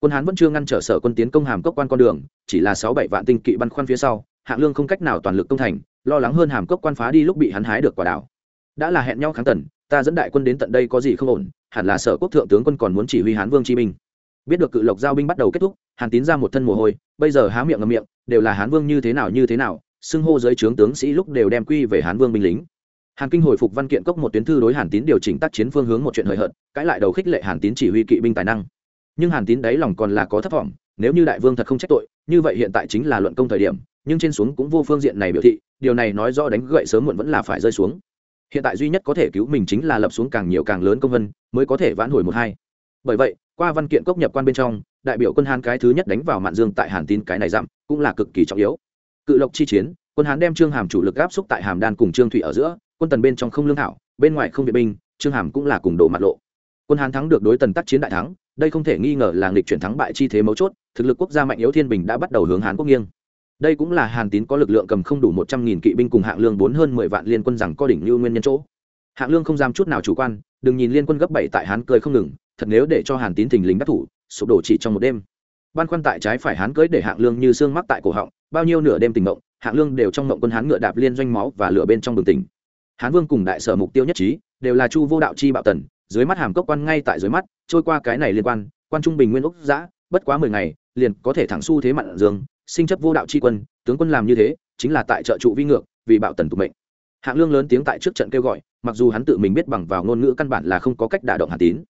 Quân hán vẫn chưa ngăn trở sở quân tiến công hàm cốc quan con đường, chỉ là sáu bảy vạn tinh kỵ băn khoăn phía sau, hạng lương không cách nào toàn lực công thành, lo lắng hơn hàm cốc quan phá đi lúc bị hắn hái được quả đảo đã là hẹn nhau kháng tần, ta dẫn đại quân đến tận đây có gì không ổn, hẳn là sở quốc thượng tướng quân còn muốn chỉ huy hán vương chi binh. Biết được cự lộc giao binh bắt đầu kết thúc, hàn tín ra một thân mồ hôi, bây giờ há miệng ngầm miệng, đều là hán vương như thế nào như thế nào, xưng hô giới trướng tướng sĩ lúc đều đem quy về hán vương binh lính. Hàn kinh hồi phục văn kiện cốc một tuyến thư đối hàn tín điều chỉnh tác chiến phương hướng một chuyện hời hợt cãi lại đầu khích lệ hàn tín chỉ huy kỵ binh tài năng. Nhưng hàn tín đáy lòng còn là có thất vọng, nếu như đại vương thật không trách tội, như vậy hiện tại chính là luận công thời điểm, nhưng trên xuống cũng vô phương diện này biểu thị, điều này nói rõ đánh gậy sớm muộn vẫn là phải rơi xuống hiện tại duy nhất có thể cứu mình chính là lập xuống càng nhiều càng lớn công vân, mới có thể vãn hồi một hai. Bởi vậy, qua văn kiện cốc nhập quan bên trong, đại biểu quân hán cái thứ nhất đánh vào mạn dương tại hàn tín cái này dặm, cũng là cực kỳ trọng yếu. Cự lộc chi chiến, quân hán đem trương hàm chủ lực áp xúc tại hàm đan cùng trương thủy ở giữa, quân tần bên trong không lương thảo, bên ngoài không vệ binh, trương hàm cũng là cùng đổ mặt lộ. Quân hán thắng được đối tần tác chiến đại thắng, đây không thể nghi ngờ là nghịch chuyển thắng bại chi thế mấu chốt, thực lực quốc gia mạnh yếu thiên bình đã bắt đầu hướng hán quốc nghiêng đây cũng là hàn tín có lực lượng cầm không đủ một trăm nghìn kỵ binh cùng hạng lương bốn hơn mười vạn liên quân rằng có đỉnh như nguyên nhân chỗ. Hạng lương không dám chút nào chủ quan, đừng nhìn liên quân gấp bảy tại hán cười không ngừng, thật nếu để cho hàn tín thình lính đắc thủ, sụp đổ chỉ trong một đêm. Ban khoăn tại trái phải hán cưới để hạng lương như xương mắc tại cổ họng, bao nhiêu nửa đêm tình mộng, hạng lương đều trong mộng quân hán ngựa đạp liên doanh máu và lửa bên trong bừng tỉnh. Hán vương cùng đại sở mục tiêu nhất trí, đều là chu vô đạo chi bạo tần, dưới mắt hàm cốc quan ngay tại dưới mắt, trôi qua cái này liên quan quan trung bình nguyên úc giã bất quá mười ngày, liền có thể thẳng xu thế mặn dương sinh chấp vô đạo chi quân, tướng quân làm như thế, chính là tại trợ trụ vi ngược, vì bạo tần tục mệnh. Hạng lương lớn tiếng tại trước trận kêu gọi, mặc dù hắn tự mình biết bằng vào ngôn ngữ căn bản là không có cách đả động hàn tín.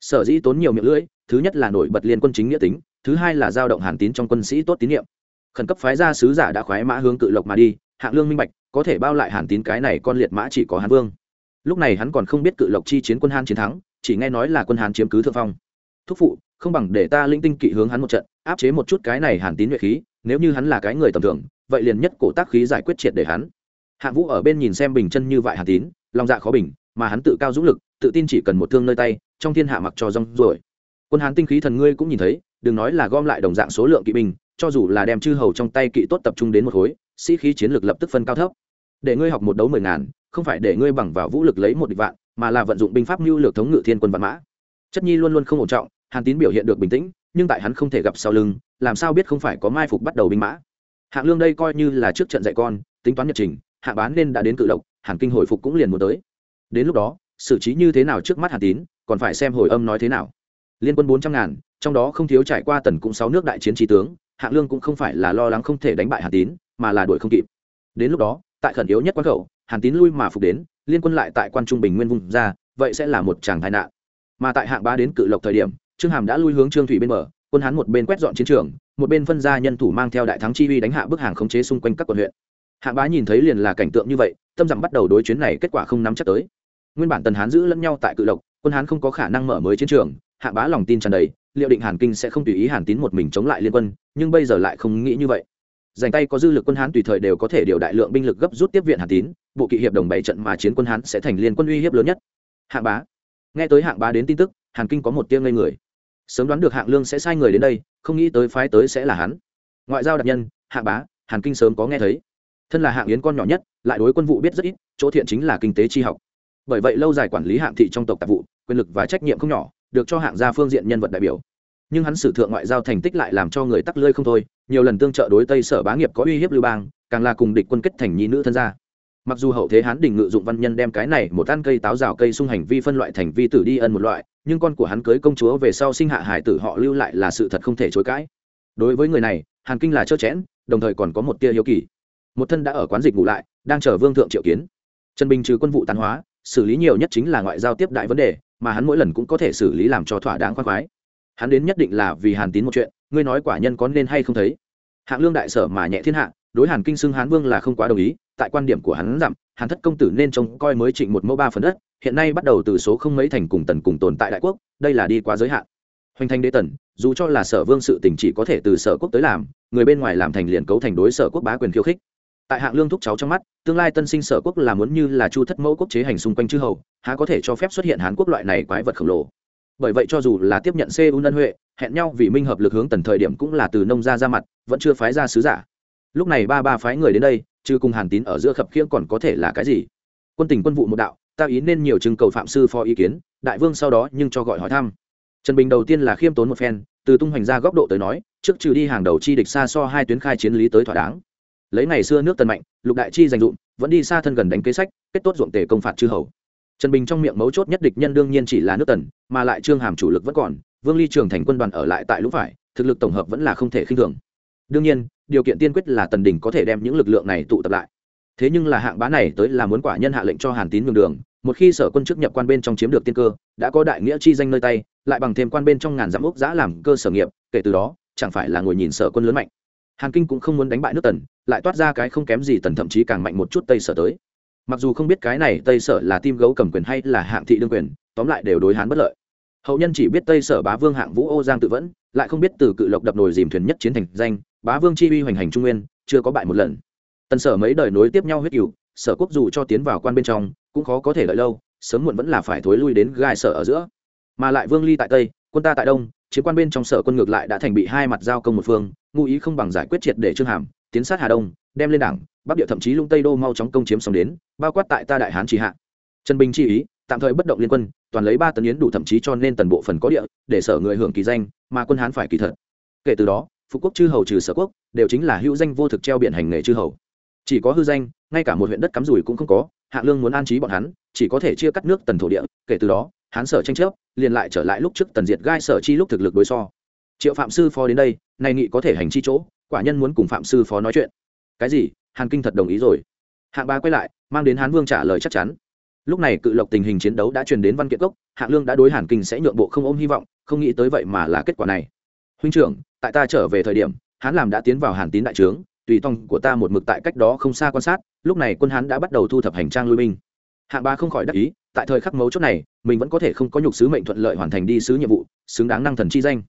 Sở dĩ tốn nhiều miệng lưỡi, thứ nhất là nổi bật liên quân chính nghĩa tính, thứ hai là giao động hàn tín trong quân sĩ tốt tín nhiệm. Khẩn cấp phái ra sứ giả đã khoái mã hướng cự lộc mà đi, hạng lương minh bạch, có thể bao lại hàn tín cái này con liệt mã chỉ có hàn vương. Lúc này hắn còn không biết cự lộc chi chiến quân hàn chiến thắng, chỉ nghe nói là quân hàn chiếm cứ thượng phong. Thúc phụ, không bằng để ta linh tinh kỵ hướng hắn một trận, áp chế một chút cái này hàn tín nhuệ khí nếu như hắn là cái người tầm thường, vậy liền nhất cổ tác khí giải quyết triệt để hắn. Hạ vũ ở bên nhìn xem bình chân như vậy hàn tín, lòng dạ khó bình, mà hắn tự cao dũng lực, tự tin chỉ cần một thương nơi tay, trong thiên hạ mặc cho rong rồi quân hán tinh khí thần ngươi cũng nhìn thấy, đừng nói là gom lại đồng dạng số lượng kỵ binh, cho dù là đem chư hầu trong tay kỵ tốt tập trung đến một khối, sĩ khí chiến lược lập tức phân cao thấp. Để ngươi học một đấu mười ngàn, không phải để ngươi bằng vào vũ lực lấy một địch vạn, mà là vận dụng binh pháp mưu lược thống ngự thiên quân văn mã. Chất nhi luôn luôn không ổn trọng, hàn tín biểu hiện được bình tĩnh nhưng tại hắn không thể gặp sau lưng, làm sao biết không phải có mai phục bắt đầu binh mã? Hạng lương đây coi như là trước trận dạy con, tính toán nhật trình hạ bán nên đã đến cự lộc hàn kinh hồi phục cũng liền muốn tới. Đến lúc đó, xử trí như thế nào trước mắt hàn tín, còn phải xem hồi âm nói thế nào. Liên quân bốn trăm ngàn, trong đó không thiếu trải qua tần cũng sáu nước đại chiến trí tướng, hạng lương cũng không phải là lo lắng không thể đánh bại hàn tín, mà là đuổi không kịp. Đến lúc đó, tại khẩn yếu nhất quan khẩu, hàn tín lui mà phục đến, liên quân lại tại quan trung bình nguyên vùng ra, vậy sẽ là một tràng tai nạn. Mà tại hạng ba đến cự lộc thời điểm trương hàm đã lui hướng trương thủy bên bờ, quân hán một bên quét dọn chiến trường, một bên phân ra nhân thủ mang theo đại thắng chi uy đánh hạ bức hàng khống chế xung quanh các quận huyện. Hạng bá nhìn thấy liền là cảnh tượng như vậy, tâm rằng bắt đầu đối chuyến này kết quả không nắm chắc tới. Nguyên bản tần hán giữ lẫn nhau tại cự lộc, quân hán không có khả năng mở mới chiến trường, hạng bá lòng tin tràn đầy, liệu định hàn kinh sẽ không tùy ý hàn tín một mình chống lại liên quân, nhưng bây giờ lại không nghĩ như vậy. Dành tay có dư lực quân hán tùy thời đều có thể điều đại lượng binh lực gấp rút tiếp viện hàn tín, bộ kỵ hiệp đồng bảy trận mà chiến quân hán sẽ thành liên quân uy hiếp lớn nhất. Hạng bá. Nghe tới hạng bá đến tin tức, hàn kinh có một tiếng ngây người sớm đoán được hạng lương sẽ sai người đến đây, không nghĩ tới phái tới sẽ là hắn. Ngoại giao đặc nhân hạng bá, hàn kinh sớm có nghe thấy. Thân là hạng yến con nhỏ nhất, lại đối quân vụ biết rất ít, chỗ thiện chính là kinh tế tri học. Bởi vậy lâu dài quản lý hạng thị trong tộc tạp vụ, quyền lực và trách nhiệm không nhỏ, được cho hạng gia phương diện nhân vật đại biểu. Nhưng hắn sử thượng ngoại giao thành tích lại làm cho người tắc lơi không thôi, nhiều lần tương trợ đối tây sở bá nghiệp có uy hiếp lưu bang, càng là cùng địch quân kết thành nhi nữ thân gia. Mặc dù hậu thế hán đình ngự dụng văn nhân đem cái này một ăn cây táo rào cây sung hành vi phân loại thành vi tử đi ân một loại nhưng con của hắn cưới công chúa về sau sinh hạ hải tử họ lưu lại là sự thật không thể chối cãi. Đối với người này, hàn kinh là trơ chẽn, đồng thời còn có một tia hiếu kỳ. Một thân đã ở quán dịch ngủ lại, đang chờ vương thượng triệu kiến. Trần bình trừ quân vụ tàn hóa, xử lý nhiều nhất chính là ngoại giao tiếp đại vấn đề, mà hắn mỗi lần cũng có thể xử lý làm cho thỏa đáng khoan khoái. Hắn đến nhất định là vì hàn tín một chuyện, ngươi nói quả nhân có nên hay không thấy? Hạng lương đại sở mà nhẹ thiên hạ, đối hàn kinh xưng hán vương là không quá đồng ý tại quan điểm của hắn giảm, hàn thất công tử nên trông coi mới trịnh một mẫu ba phần đất, hiện nay bắt đầu từ số không mấy thành cùng tần cùng tồn tại đại quốc, đây là đi quá giới hạn. Hoành thành đế tần, dù cho là sở vương sự tình chỉ có thể từ sở quốc tới làm, người bên ngoài làm thành liền cấu thành đối sở quốc bá quyền khiêu khích. Tại hạng lương thúc cháu trong mắt, tương lai tân sinh sở quốc là muốn như là chu thất mẫu quốc chế hành xung quanh chư hầu, há có thể cho phép xuất hiện hán quốc loại này quái vật khổng lồ. Bởi vậy cho dù là tiếp nhận seoul ân huệ, hẹn nhau vì minh hợp lực hướng tần thời điểm cũng là từ nông ra ra mặt, vẫn chưa phái ra sứ giả lúc này ba ba phái người đến đây chứ cùng hàn tín ở giữa khập khiễng còn có thể là cái gì? Quân tình quân vụ một đạo, ta ý nên nhiều chừng cầu phạm sư phó ý kiến, đại vương sau đó nhưng cho gọi hỏi thăm. Trần bình đầu tiên là khiêm tốn một phen, từ tung hoành ra góc độ tới nói, trước trừ đi hàng đầu chi địch xa so hai tuyến khai chiến lý tới thỏa đáng. Lấy ngày xưa nước tần mạnh, lục đại chi dành dụm vẫn đi xa thân gần đánh kế sách, kết tốt ruộng tề công phạt chư hầu. Trần bình trong miệng mấu chốt nhất địch nhân đương nhiên chỉ là nước tần, mà lại trương hàm chủ lực vẫn còn, vương ly trường thành quân đoàn ở lại tại lũ phải, thực lực tổng hợp vẫn là không thể khinh thường đương nhiên, điều kiện tiên quyết là tần đình có thể đem những lực lượng này tụ tập lại. Thế nhưng là hạng bá này tới là muốn quả nhân hạ lệnh cho hàn tín nhường đường, một khi sở quân chức nhập quan bên trong chiếm được tiên cơ, đã có đại nghĩa chi danh nơi tay, lại bằng thêm quan bên trong ngàn dặm ốc giã làm cơ sở nghiệp, kể từ đó, chẳng phải là ngồi nhìn sở quân lớn mạnh. Hàn kinh cũng không muốn đánh bại nước tần, lại toát ra cái không kém gì tần thậm chí càng mạnh một chút tây sở tới. Mặc dù không biết cái này tây sở là tim gấu cầm quyền hay là hạng thị đương quyền, tóm lại đều đối hán bất lợi. Hậu nhân chỉ biết tây sở bá vương hạng vũ ô giang tự vẫn, lại không biết từ cự lộc đập nồi dìm thuyền nhất chiến thành danh bá vương chi uy hoành hành trung nguyên, chưa có bại một lần. Tần sở mấy đời nối tiếp nhau huyết cựu sở quốc dù cho tiến vào quan bên trong, cũng khó có thể lợi lâu, sớm muộn vẫn là phải thối lui đến gai sở ở giữa. Mà lại vương ly tại tây, quân ta tại đông, chiến quan bên trong sở quân ngược lại đã thành bị hai mặt giao công một phương ngụ ý không bằng giải quyết triệt để trương hàm, tiến sát hà đông, đem lên đảng, bắc địa thậm chí lung tây đô mau chóng công chiếm xong đến, bao quát tại ta đại hán chỉ hạ. Trần bình chi ý, tạm thời bất động liên quân, toàn lấy ba tấn yến đủ thậm chí cho nên tần bộ phần có địa, để sở người hưởng kỳ danh, mà quân hán phải kỳ thật. Kể từ đó Phục quốc chư hầu trừ sở quốc, đều chính là hữu danh vô thực treo biển hành nghề chư hầu. Chỉ có hư danh, ngay cả một huyện đất cắm rủi cũng không có, hạ lương muốn an trí bọn hắn, chỉ có thể chia cắt nước tần thổ địa, kể từ đó hán sở tranh chấp, liền lại trở lại lúc trước tần diệt gai sở chi lúc thực lực đối so. Triệu phạm sư phó đến đây, nay nghị có thể hành chi chỗ, quả nhân muốn cùng phạm sư phó nói chuyện. Cái gì? Hàn kinh thật đồng ý rồi. Hạng ba quay lại, mang đến hán vương trả lời chắc chắn. Lúc này cự lộc tình hình chiến đấu đã truyền đến văn kiện cốc hạng lương đã đối hàn kinh sẽ nhượng bộ không ôm hy vọng, không nghĩ tới vậy mà là kết quả này. Huynh trưởng tại ta trở về thời điểm hán làm đã tiến vào hàn tín đại trướng, tùy tòng của ta một mực tại cách đó không xa quan sát, lúc này quân hán đã bắt đầu thu thập hành trang lui binh. Hạng ba không khỏi đắc ý, tại thời khắc mấu chốt này, mình vẫn có thể không có nhục sứ mệnh thuận lợi hoàn thành đi sứ nhiệm vụ, xứng đáng năng thần chi danh.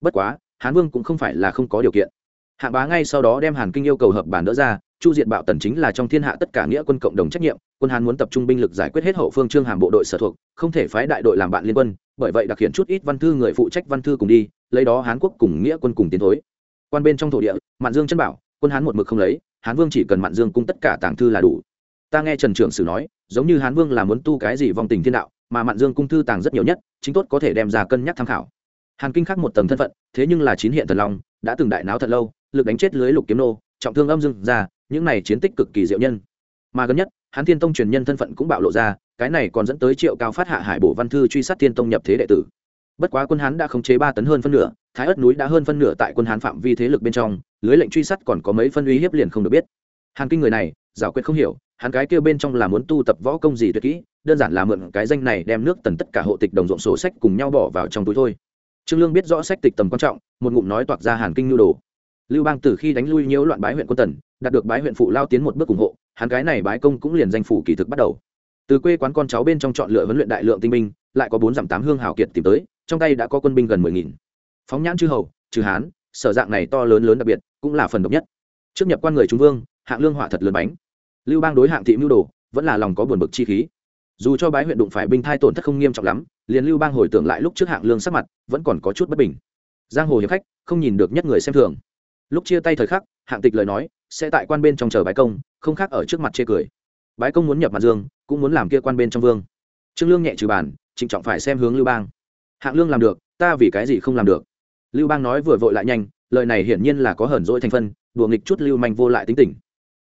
Bất quá, hán vương cũng không phải là không có điều kiện. Hạng bá ngay sau đó đem hàn kinh yêu cầu hợp bản đỡ ra chu diện bạo tần chính là trong thiên hạ tất cả nghĩa quân cộng đồng trách nhiệm, quân Hán muốn tập trung binh lực giải quyết hết hậu phương trương hàm bộ đội sở thuộc, không thể phái đại đội làm bạn liên quân, bởi vậy đặc hiện chút ít văn thư người phụ trách văn thư cùng đi, lấy đó hán quốc cùng nghĩa quân cùng tiến thối. Quan bên trong thổ địa, mạn dương chân bảo, quân hán một mực không lấy, hán vương chỉ cần mạn dương cung tất cả tàng thư là đủ. Ta nghe trần trưởng sử nói, giống như hán vương là muốn tu cái gì vong tình thiên đạo, mà mạn dương cung thư tàng rất nhiều nhất, chính tốt có thể đem ra cân nhắc tham khảo. Hàn kinh khác một tầng thân phận, thế nhưng là chín hiện thần long, đã từng đại náo thật lâu, lực đánh chết lưới lục kiếm nô, trọng thương âm dương ra những này chiến tích cực kỳ diệu nhân. Mà gần nhất, hắn thiên tông truyền nhân thân phận cũng bạo lộ ra, cái này còn dẫn tới triệu cao phát hạ hải bộ văn thư truy sát thiên tông nhập thế đệ tử. Bất quá quân hán đã khống chế ba tấn hơn phân nửa, thái ất núi đã hơn phân nửa tại quân hán phạm vi thế lực bên trong, lưới lệnh truy sát còn có mấy phân uy hiếp liền không được biết. Hàn kinh người này giả quyết không hiểu, hắn cái kia bên trong là muốn tu tập võ công gì tuyệt kỹ, đơn giản là mượn cái danh này đem nước tần tất cả hộ tịch đồng ruộng sổ sách cùng nhau bỏ vào trong túi thôi. Trương lương biết rõ sách tịch tầm quan trọng, một ngụm nói toạc ra hàn kinh nhu đồ lưu bang từ khi đánh lui nhiễu loạn bái huyện quân tần, đạt được bái huyện phụ lao tiến một bước ủng hộ, hắn cái này bái công cũng liền danh phủ kỳ thực bắt đầu. Từ quê quán con cháu bên trong chọn lựa huấn luyện đại lượng tinh binh, lại có bốn giảm tám hương hào kiệt tìm tới, trong tay đã có quân binh gần mười nghìn. Phóng nhãn chư hầu trừ hán, sở dạng này to lớn lớn đặc biệt, cũng là phần độc nhất. Trước nhập quan người trung vương, hạng lương họa thật lớn bánh. Lưu bang đối hạng thị mưu đồ, vẫn là lòng có buồn bực chi khí. Dù cho bái huyện đụng phải binh thai tổn thất không nghiêm trọng lắm, liền lưu bang hồi tưởng lại lúc trước hạng lương sắc mặt, vẫn còn có chút bất bình. Giang hồ hiệp khách, không nhìn được nhất người xem thường lúc chia tay thời khắc, hạng tịch lời nói, sẽ tại quan bên trong chờ bái công, không khác ở trước mặt chê cười. Bái công muốn nhập mặt dương, cũng muốn làm kia quan bên trong vương. Trương lương nhẹ trừ bàn, trịnh trọng phải xem hướng lưu bang. Hạng lương làm được, ta vì cái gì không làm được? Lưu bang nói vừa vội lại nhanh, lời này hiển nhiên là có hờn dỗi thành phân, đùa nghịch chút lưu manh vô lại tính tình.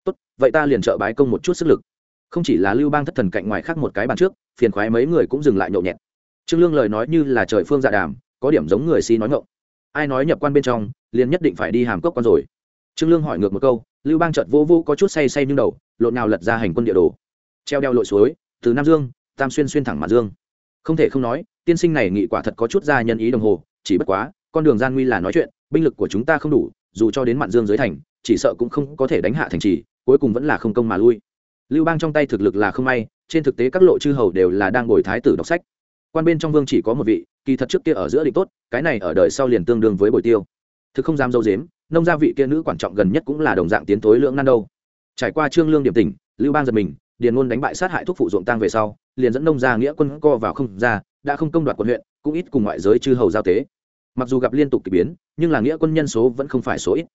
Tốt, vậy ta liền trợ bái công một chút sức lực. Không chỉ là lưu bang thất thần cạnh ngoài khác một cái bàn trước, phiền khoái mấy người cũng dừng lại nhậu nhẹt. Trương lương lời nói như là trời phương dạ đàm, có điểm giống người si nói ngộng ai nói nhập quan bên trong liền nhất định phải đi hàm cốc con rồi. Trương lương hỏi ngược một câu, lưu bang chợt vô vô có chút say say nhưng đầu, lộn nào lật ra hành quân địa đồ. Treo đeo lội suối, từ nam dương, tam xuyên xuyên thẳng mặt dương. Không thể không nói, tiên sinh này nghị quả thật có chút ra nhân ý đồng hồ, chỉ bất quá, con đường gian nguy là nói chuyện, binh lực của chúng ta không đủ, dù cho đến mạn dương dưới thành, chỉ sợ cũng không có thể đánh hạ thành trì, cuối cùng vẫn là không công mà lui. Lưu bang trong tay thực lực là không may, trên thực tế các lộ chư hầu đều là đang ngồi thái tử đọc sách. Quan bên trong vương chỉ có một vị, kỳ thật trước kia ở giữa định tốt, cái này ở đời sau liền tương đương với bồi tiêu thực không dám dâu dếm, nông gia vị kia nữ quan trọng gần nhất cũng là đồng dạng tiến tối lưỡng nan đâu. Trải qua trương lương điểm tỉnh, lưu bang giật mình, điền ngôn đánh bại sát hại thuốc phụ ruộng tang về sau, liền dẫn nông gia nghĩa quân co vào không ra, đã không công đoạt quận huyện, cũng ít cùng ngoại giới chư hầu giao tế. Mặc dù gặp liên tục k ỳ biến, nhưng là nghĩa quân nhân số vẫn không phải số ít.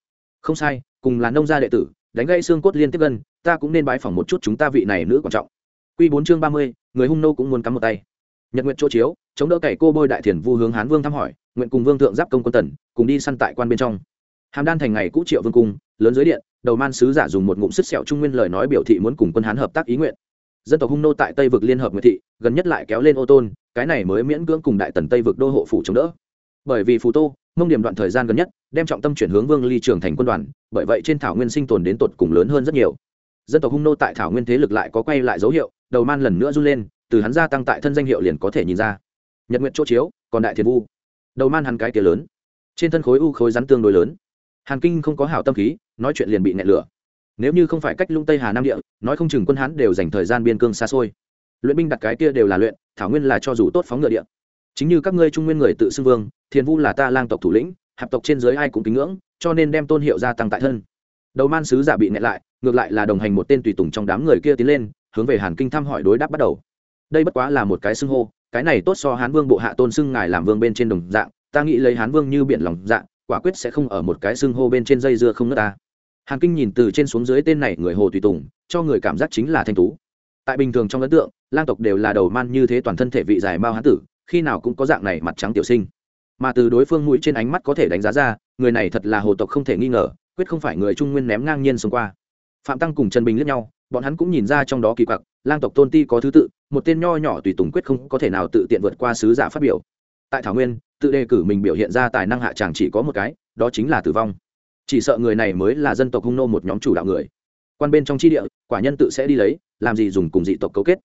Không sai, cùng là nông gia đệ tử, đánh gây xương cốt liên tiếp gần, ta cũng nên bái phỏng một chút chúng ta vị này nữ quan trọng. Q bốn chương ba mươi, người hung nô cũng muốn cắm một tay. Nhật nguyện chỗ chiếu chống đỡ cậy cô bôi đại thiền vu hướng hán vương thăm hỏi, nguyện cùng vương thượng giáp công quân tần, cùng đi săn tại quan bên trong. Hàm đan thành ngày cũ triệu vương cung, lớn dưới điện, đầu man sứ giả dùng một ngụm sứt sẹo trung nguyên lời nói biểu thị muốn cùng quân hán hợp tác ý nguyện. Dân tộc hung nô tại tây vực liên hợp nguyệt thị, gần nhất lại kéo lên ô tôn, cái này mới miễn cưỡng cùng đại tần tây vực đô hộ phủ chống đỡ. Bởi vì phù tô, mông điểm đoạn thời gian gần nhất, đem trọng tâm chuyển hướng vương ly trường thành quân đoàn, bởi vậy trên thảo nguyên sinh tồn đến tột cùng lớn hơn rất nhiều. Dân tộc hung nô tại thảo nguyên thế lực lại có quay lại dấu hiệu, đầu man lần nữa run lên, từ hắn gia tăng tại thân danh hiệu liền có thể nhìn ra nhật nguyện chỗ chiếu, còn đại thiền vu. Đầu man hắn cái kia lớn. Trên thân khối u khối rắn tương đối lớn. Hàn kinh không có hảo tâm khí, nói chuyện liền bị nẹt lửa. Nếu như không phải cách lung tây hà nam địa, nói không chừng quân hán đều dành thời gian biên cương xa xôi. Luyện binh đặt cái kia đều là luyện, thảo nguyên là cho dù tốt phóng ngựa địa. Chính như các ngươi trung nguyên người tự xưng vương, thiền vu là ta lang tộc thủ lĩnh, hạp tộc trên dưới ai cũng kính ngưỡng, cho nên đem tôn hiệu gia tăng tại thân. Đầu man sứ giả bị nghẹn lại, ngược lại là đồng hành một tên tùy tùng trong đám người kia tiến lên, hướng về hàn kinh thăm hỏi đối đáp bắt đầu. Đây bất quá là một cái xưng hô cái này tốt so hán vương bộ hạ tôn xưng ngài làm vương bên trên đồng dạng, ta nghĩ lấy hán vương như biển lòng dạng quả quyết sẽ không ở một cái xưng hô bên trên dây dưa không nước ta. Hàn kinh nhìn từ trên xuống dưới tên này người hồ tùy tùng, cho người cảm giác chính là thanh tú. Tại bình thường trong ấn tượng, lang tộc đều là đầu man như thế toàn thân thể vị dài bao hán tử, khi nào cũng có dạng này mặt trắng tiểu sinh. Mà từ đối phương mũi trên ánh mắt có thể đánh giá ra, người này thật là hồ tộc không thể nghi ngờ, quyết không phải người trung nguyên ném ngang nhiên xông qua. Phạm tăng cùng trần bình lướt nhau, bọn hắn cũng nhìn ra trong đó kỳ quặc lang tộc tôn ti có thứ tự, một tên nho nhỏ tùy tùng quyết không có thể nào tự tiện vượt qua sứ giả phát biểu. Tại thảo nguyên, tự đề cử mình biểu hiện ra tài năng hạ tràng chỉ có một cái, đó chính là tử vong. Chỉ sợ người này mới là dân tộc hung nô một nhóm chủ đạo người. Quan bên trong tri địa, quả nhân tự sẽ đi lấy, làm gì dùng cùng dị tộc cấu kết.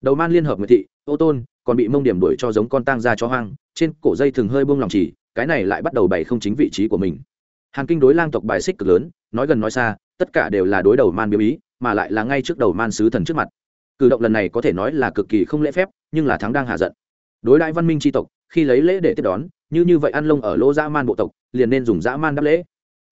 Đầu man liên hợp nguyệt thị, ô tôn, còn bị mông điểm đuổi cho giống con tang ra cho hoang, trên cổ dây thường hơi buông lòng chỉ, cái này lại bắt đầu bày không chính vị trí của mình. Hàn kinh đối lang tộc bài xích cực lớn, nói gần nói xa, tất cả đều là đối đầu man biếu ý, mà lại là ngay trước đầu man sứ thần trước mặt cử động lần này có thể nói là cực kỳ không lễ phép, nhưng là thắng đang hạ giận. Đối đại văn minh tri tộc, khi lấy lễ để tiếp đón, như như vậy ăn lông ở lỗ dã man bộ tộc, liền nên dùng dã man đáp lễ.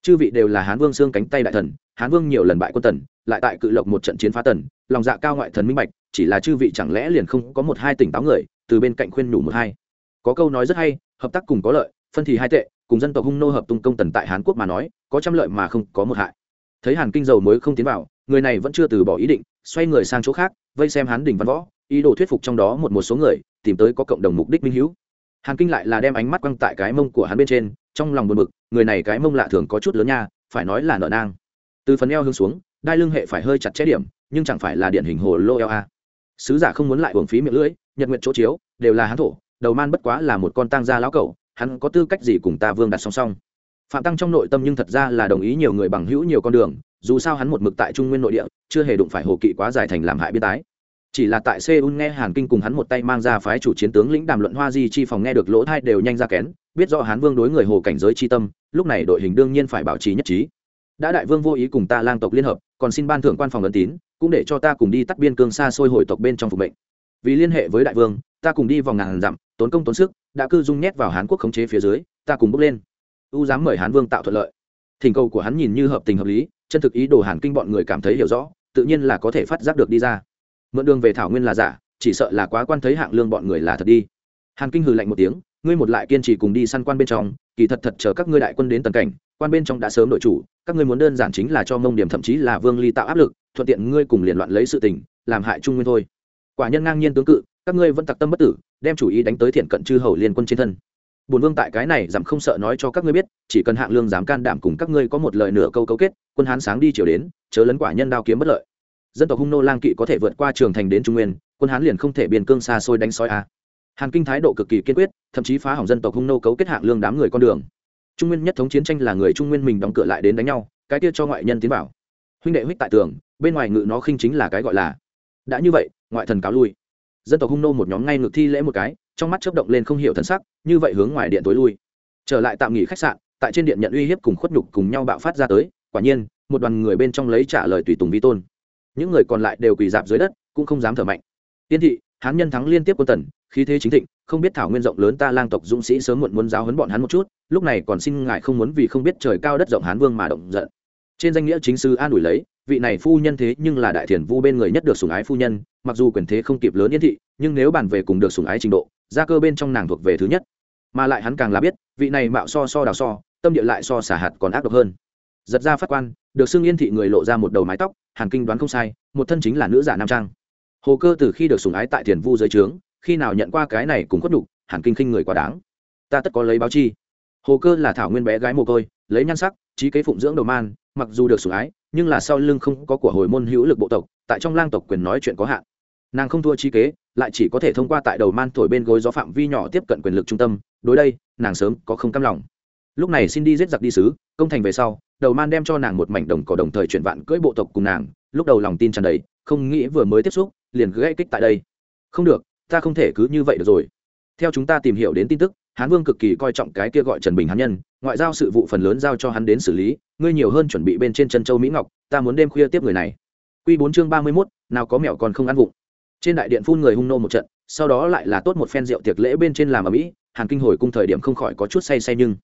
Chư vị đều là hán vương xương cánh tay đại thần, hán vương nhiều lần bại quân tần, lại tại cự lộc một trận chiến phá tần, lòng dạ cao ngoại thần minh bạch, chỉ là chư vị chẳng lẽ liền không có một hai tỉnh táo người, từ bên cạnh khuyên nhủ một hai. Có câu nói rất hay, hợp tác cùng có lợi, phân thì hai tệ, cùng dân tộc hung nô hợp tung công tần tại hán quốc mà nói, có trăm lợi mà không có một hại thấy hàn kinh dầu mới không tiến vào, người này vẫn chưa từ bỏ ý định, xoay người sang chỗ khác, vây xem hán đỉnh văn võ, ý đồ thuyết phục trong đó một một số người, tìm tới có cộng đồng mục đích minh hữu hàn kinh lại là đem ánh mắt quăng tại cái mông của hắn bên trên, trong lòng buồn bực, người này cái mông lạ thường có chút lớn nha, phải nói là nợ nang. Từ phần eo hướng xuống, đai lưng hệ phải hơi chặt chẽ điểm, nhưng chẳng phải là điển hình hồ lô eo a. Sứ giả không muốn lại uổng phí miệng lưỡi, nhật nguyện chỗ chiếu, đều là hắn thổ, đầu man bất quá là một con tang gia lão cẩu, hắn có tư cách gì cùng ta vương đặt song song? Phạm tăng trong nội tâm nhưng thật ra là đồng ý nhiều người bằng hữu nhiều con đường, dù sao hắn một mực tại trung nguyên nội địa, chưa hề đụng phải hồ kỵ quá dài thành làm hại biên tái. Chỉ là tại seoul nghe hàn kinh cùng hắn một tay mang ra phái chủ chiến tướng lĩnh đàm luận hoa di chi phòng nghe được lỗ thai đều nhanh ra kén, biết rõ hán vương đối người hồ cảnh giới chi tâm, lúc này đội hình đương nhiên phải bảo trì nhất trí. Đã đại vương vô ý cùng ta lang tộc liên hợp, còn xin ban thưởng quan phòng ấn tín, cũng để cho ta cùng đi tắt biên cương xa xôi hồi tộc bên trong phục mệnh. Vì liên hệ với đại vương, ta cùng đi vòng ngàn dặm, tốn công tốn sức, đã cư dung nhét vào hán quốc khống chế phía dưới, ta cùng bước lên u dám mời hán vương tạo thuận lợi. Thỉnh cầu của hắn nhìn như hợp tình hợp lý, chân thực ý đồ hàn kinh bọn người cảm thấy hiểu rõ, tự nhiên là có thể phát giác được đi ra. Mượn đường về thảo nguyên là giả, chỉ sợ là quá quan thấy hạng lương bọn người là thật đi. Hàn kinh hừ lạnh một tiếng, ngươi một lại kiên trì cùng đi săn quan bên trong, kỳ thật thật chờ các ngươi đại quân đến tần cảnh, quan bên trong đã sớm đội chủ, các ngươi muốn đơn giản chính là cho mông điểm thậm chí là vương ly tạo áp lực, thuận tiện ngươi cùng liền loạn lấy sự tình, làm hại trung nguyên thôi. Quả nhân ngang nhiên tướng cự, các ngươi vẫn tặc tâm bất tử, đem chủ ý đánh tới thiện cận chư hầu liên quân trên thân bùn vương tại cái này giảm không sợ nói cho các ngươi biết, chỉ cần hạng lương dám can đảm cùng các ngươi có một lời nửa câu cấu kết, quân hán sáng đi chiều đến, chớ lấn quả nhân đao kiếm bất lợi. Dân tộc hung nô lang kỵ có thể vượt qua trường thành đến trung nguyên, quân hán liền không thể biên cương xa xôi đánh sói a. À. hàn kinh thái độ cực kỳ kiên quyết, thậm chí phá hỏng dân tộc hung nô cấu kết hạng lương đám người con đường. Trung nguyên nhất thống chiến tranh là người trung nguyên mình đóng cửa lại đến đánh nhau, cái kia cho ngoại nhân tiến bảo huynh đệ huyết tại tường, bên ngoài ngự nó khinh chính là cái gọi là. Đã như vậy, ngoại thần cáo lui. Dân tộc hung nô một nhóm ngay ngược thi lễ một cái trong mắt chớp động lên không hiểu thần sắc, như vậy hướng ngoài điện tối lui. Trở lại tạm nghỉ khách sạn, tại trên điện nhận uy hiếp cùng khuất nhục cùng nhau bạo phát ra tới, quả nhiên, một đoàn người bên trong lấy trả lời tùy tùng vi tôn. Những người còn lại đều quỳ dạp dưới đất, cũng không dám thở mạnh. Tiên thị, hán nhân thắng liên tiếp quân tần, khí thế chính thịnh, không biết thảo nguyên rộng lớn ta lang tộc dũng sĩ sớm muộn muốn giáo huấn bọn hắn một chút, lúc này còn xin ngài không muốn vì không biết trời cao đất rộng hán vương mà động giận. Trên danh nghĩa chính sư an ủi lấy, vị này phu nhân thế nhưng là đại thiền vu bên người nhất được sủng ái phu nhân, mặc dù quyền thế không kịp lớn yên thị, nhưng nếu bàn về cùng được sủng ái trình độ gia cơ bên trong nàng thuộc về thứ nhất. Mà lại hắn càng là biết, vị này mạo so so đào so, tâm địa lại so xả hạt còn ác độc hơn. Giật ra phát quan, được xưng yên thị người lộ ra một đầu mái tóc, hàn kinh đoán không sai, một thân chính là nữ giả nam trang. Hồ cơ từ khi được sủng ái tại thiền vu dưới trướng, khi nào nhận qua cái này cũng khuất đục hàn kinh khinh người quá đáng. Ta tất có lấy báo chi. Hồ cơ là thảo nguyên bé gái mồ côi, lấy nhan sắc, trí kế phụng dưỡng đầu man, mặc dù được sủng ái, nhưng là sau lưng không có của hồi môn hữu lực bộ tộc, tại trong lang tộc quyền nói chuyện có hạn. Nàng không thua trí kế lại chỉ có thể thông qua tại đầu man thổi bên gối gió phạm vi nhỏ tiếp cận quyền lực trung tâm, đối đây, nàng sớm có không cam lòng. Lúc này xin đi giết giặc đi sứ, công thành về sau, đầu man đem cho nàng một mảnh đồng cỏ đồng thời chuyển vạn cưỡi bộ tộc cùng nàng, lúc đầu lòng tin tràn đầy, không nghĩ vừa mới tiếp xúc, liền gãy kích tại đây. Không được, ta không thể cứ như vậy được rồi. Theo chúng ta tìm hiểu đến tin tức, hán vương cực kỳ coi trọng cái kia gọi trần bình hán nhân, ngoại giao sự vụ phần lớn giao cho hắn đến xử lý, ngươi nhiều hơn chuẩn bị bên trên chân châu mỹ ngọc, ta muốn đêm khuya tiếp người này. Q bốn chương ba mươi mốt, nào có mẹo còn không ăn vụng trên đại điện phun người hung nô một trận, sau đó lại là tốt một phen rượu tiệc lễ bên trên làm ở mỹ hàn kinh hồi cung thời điểm không khỏi có chút say say nhưng,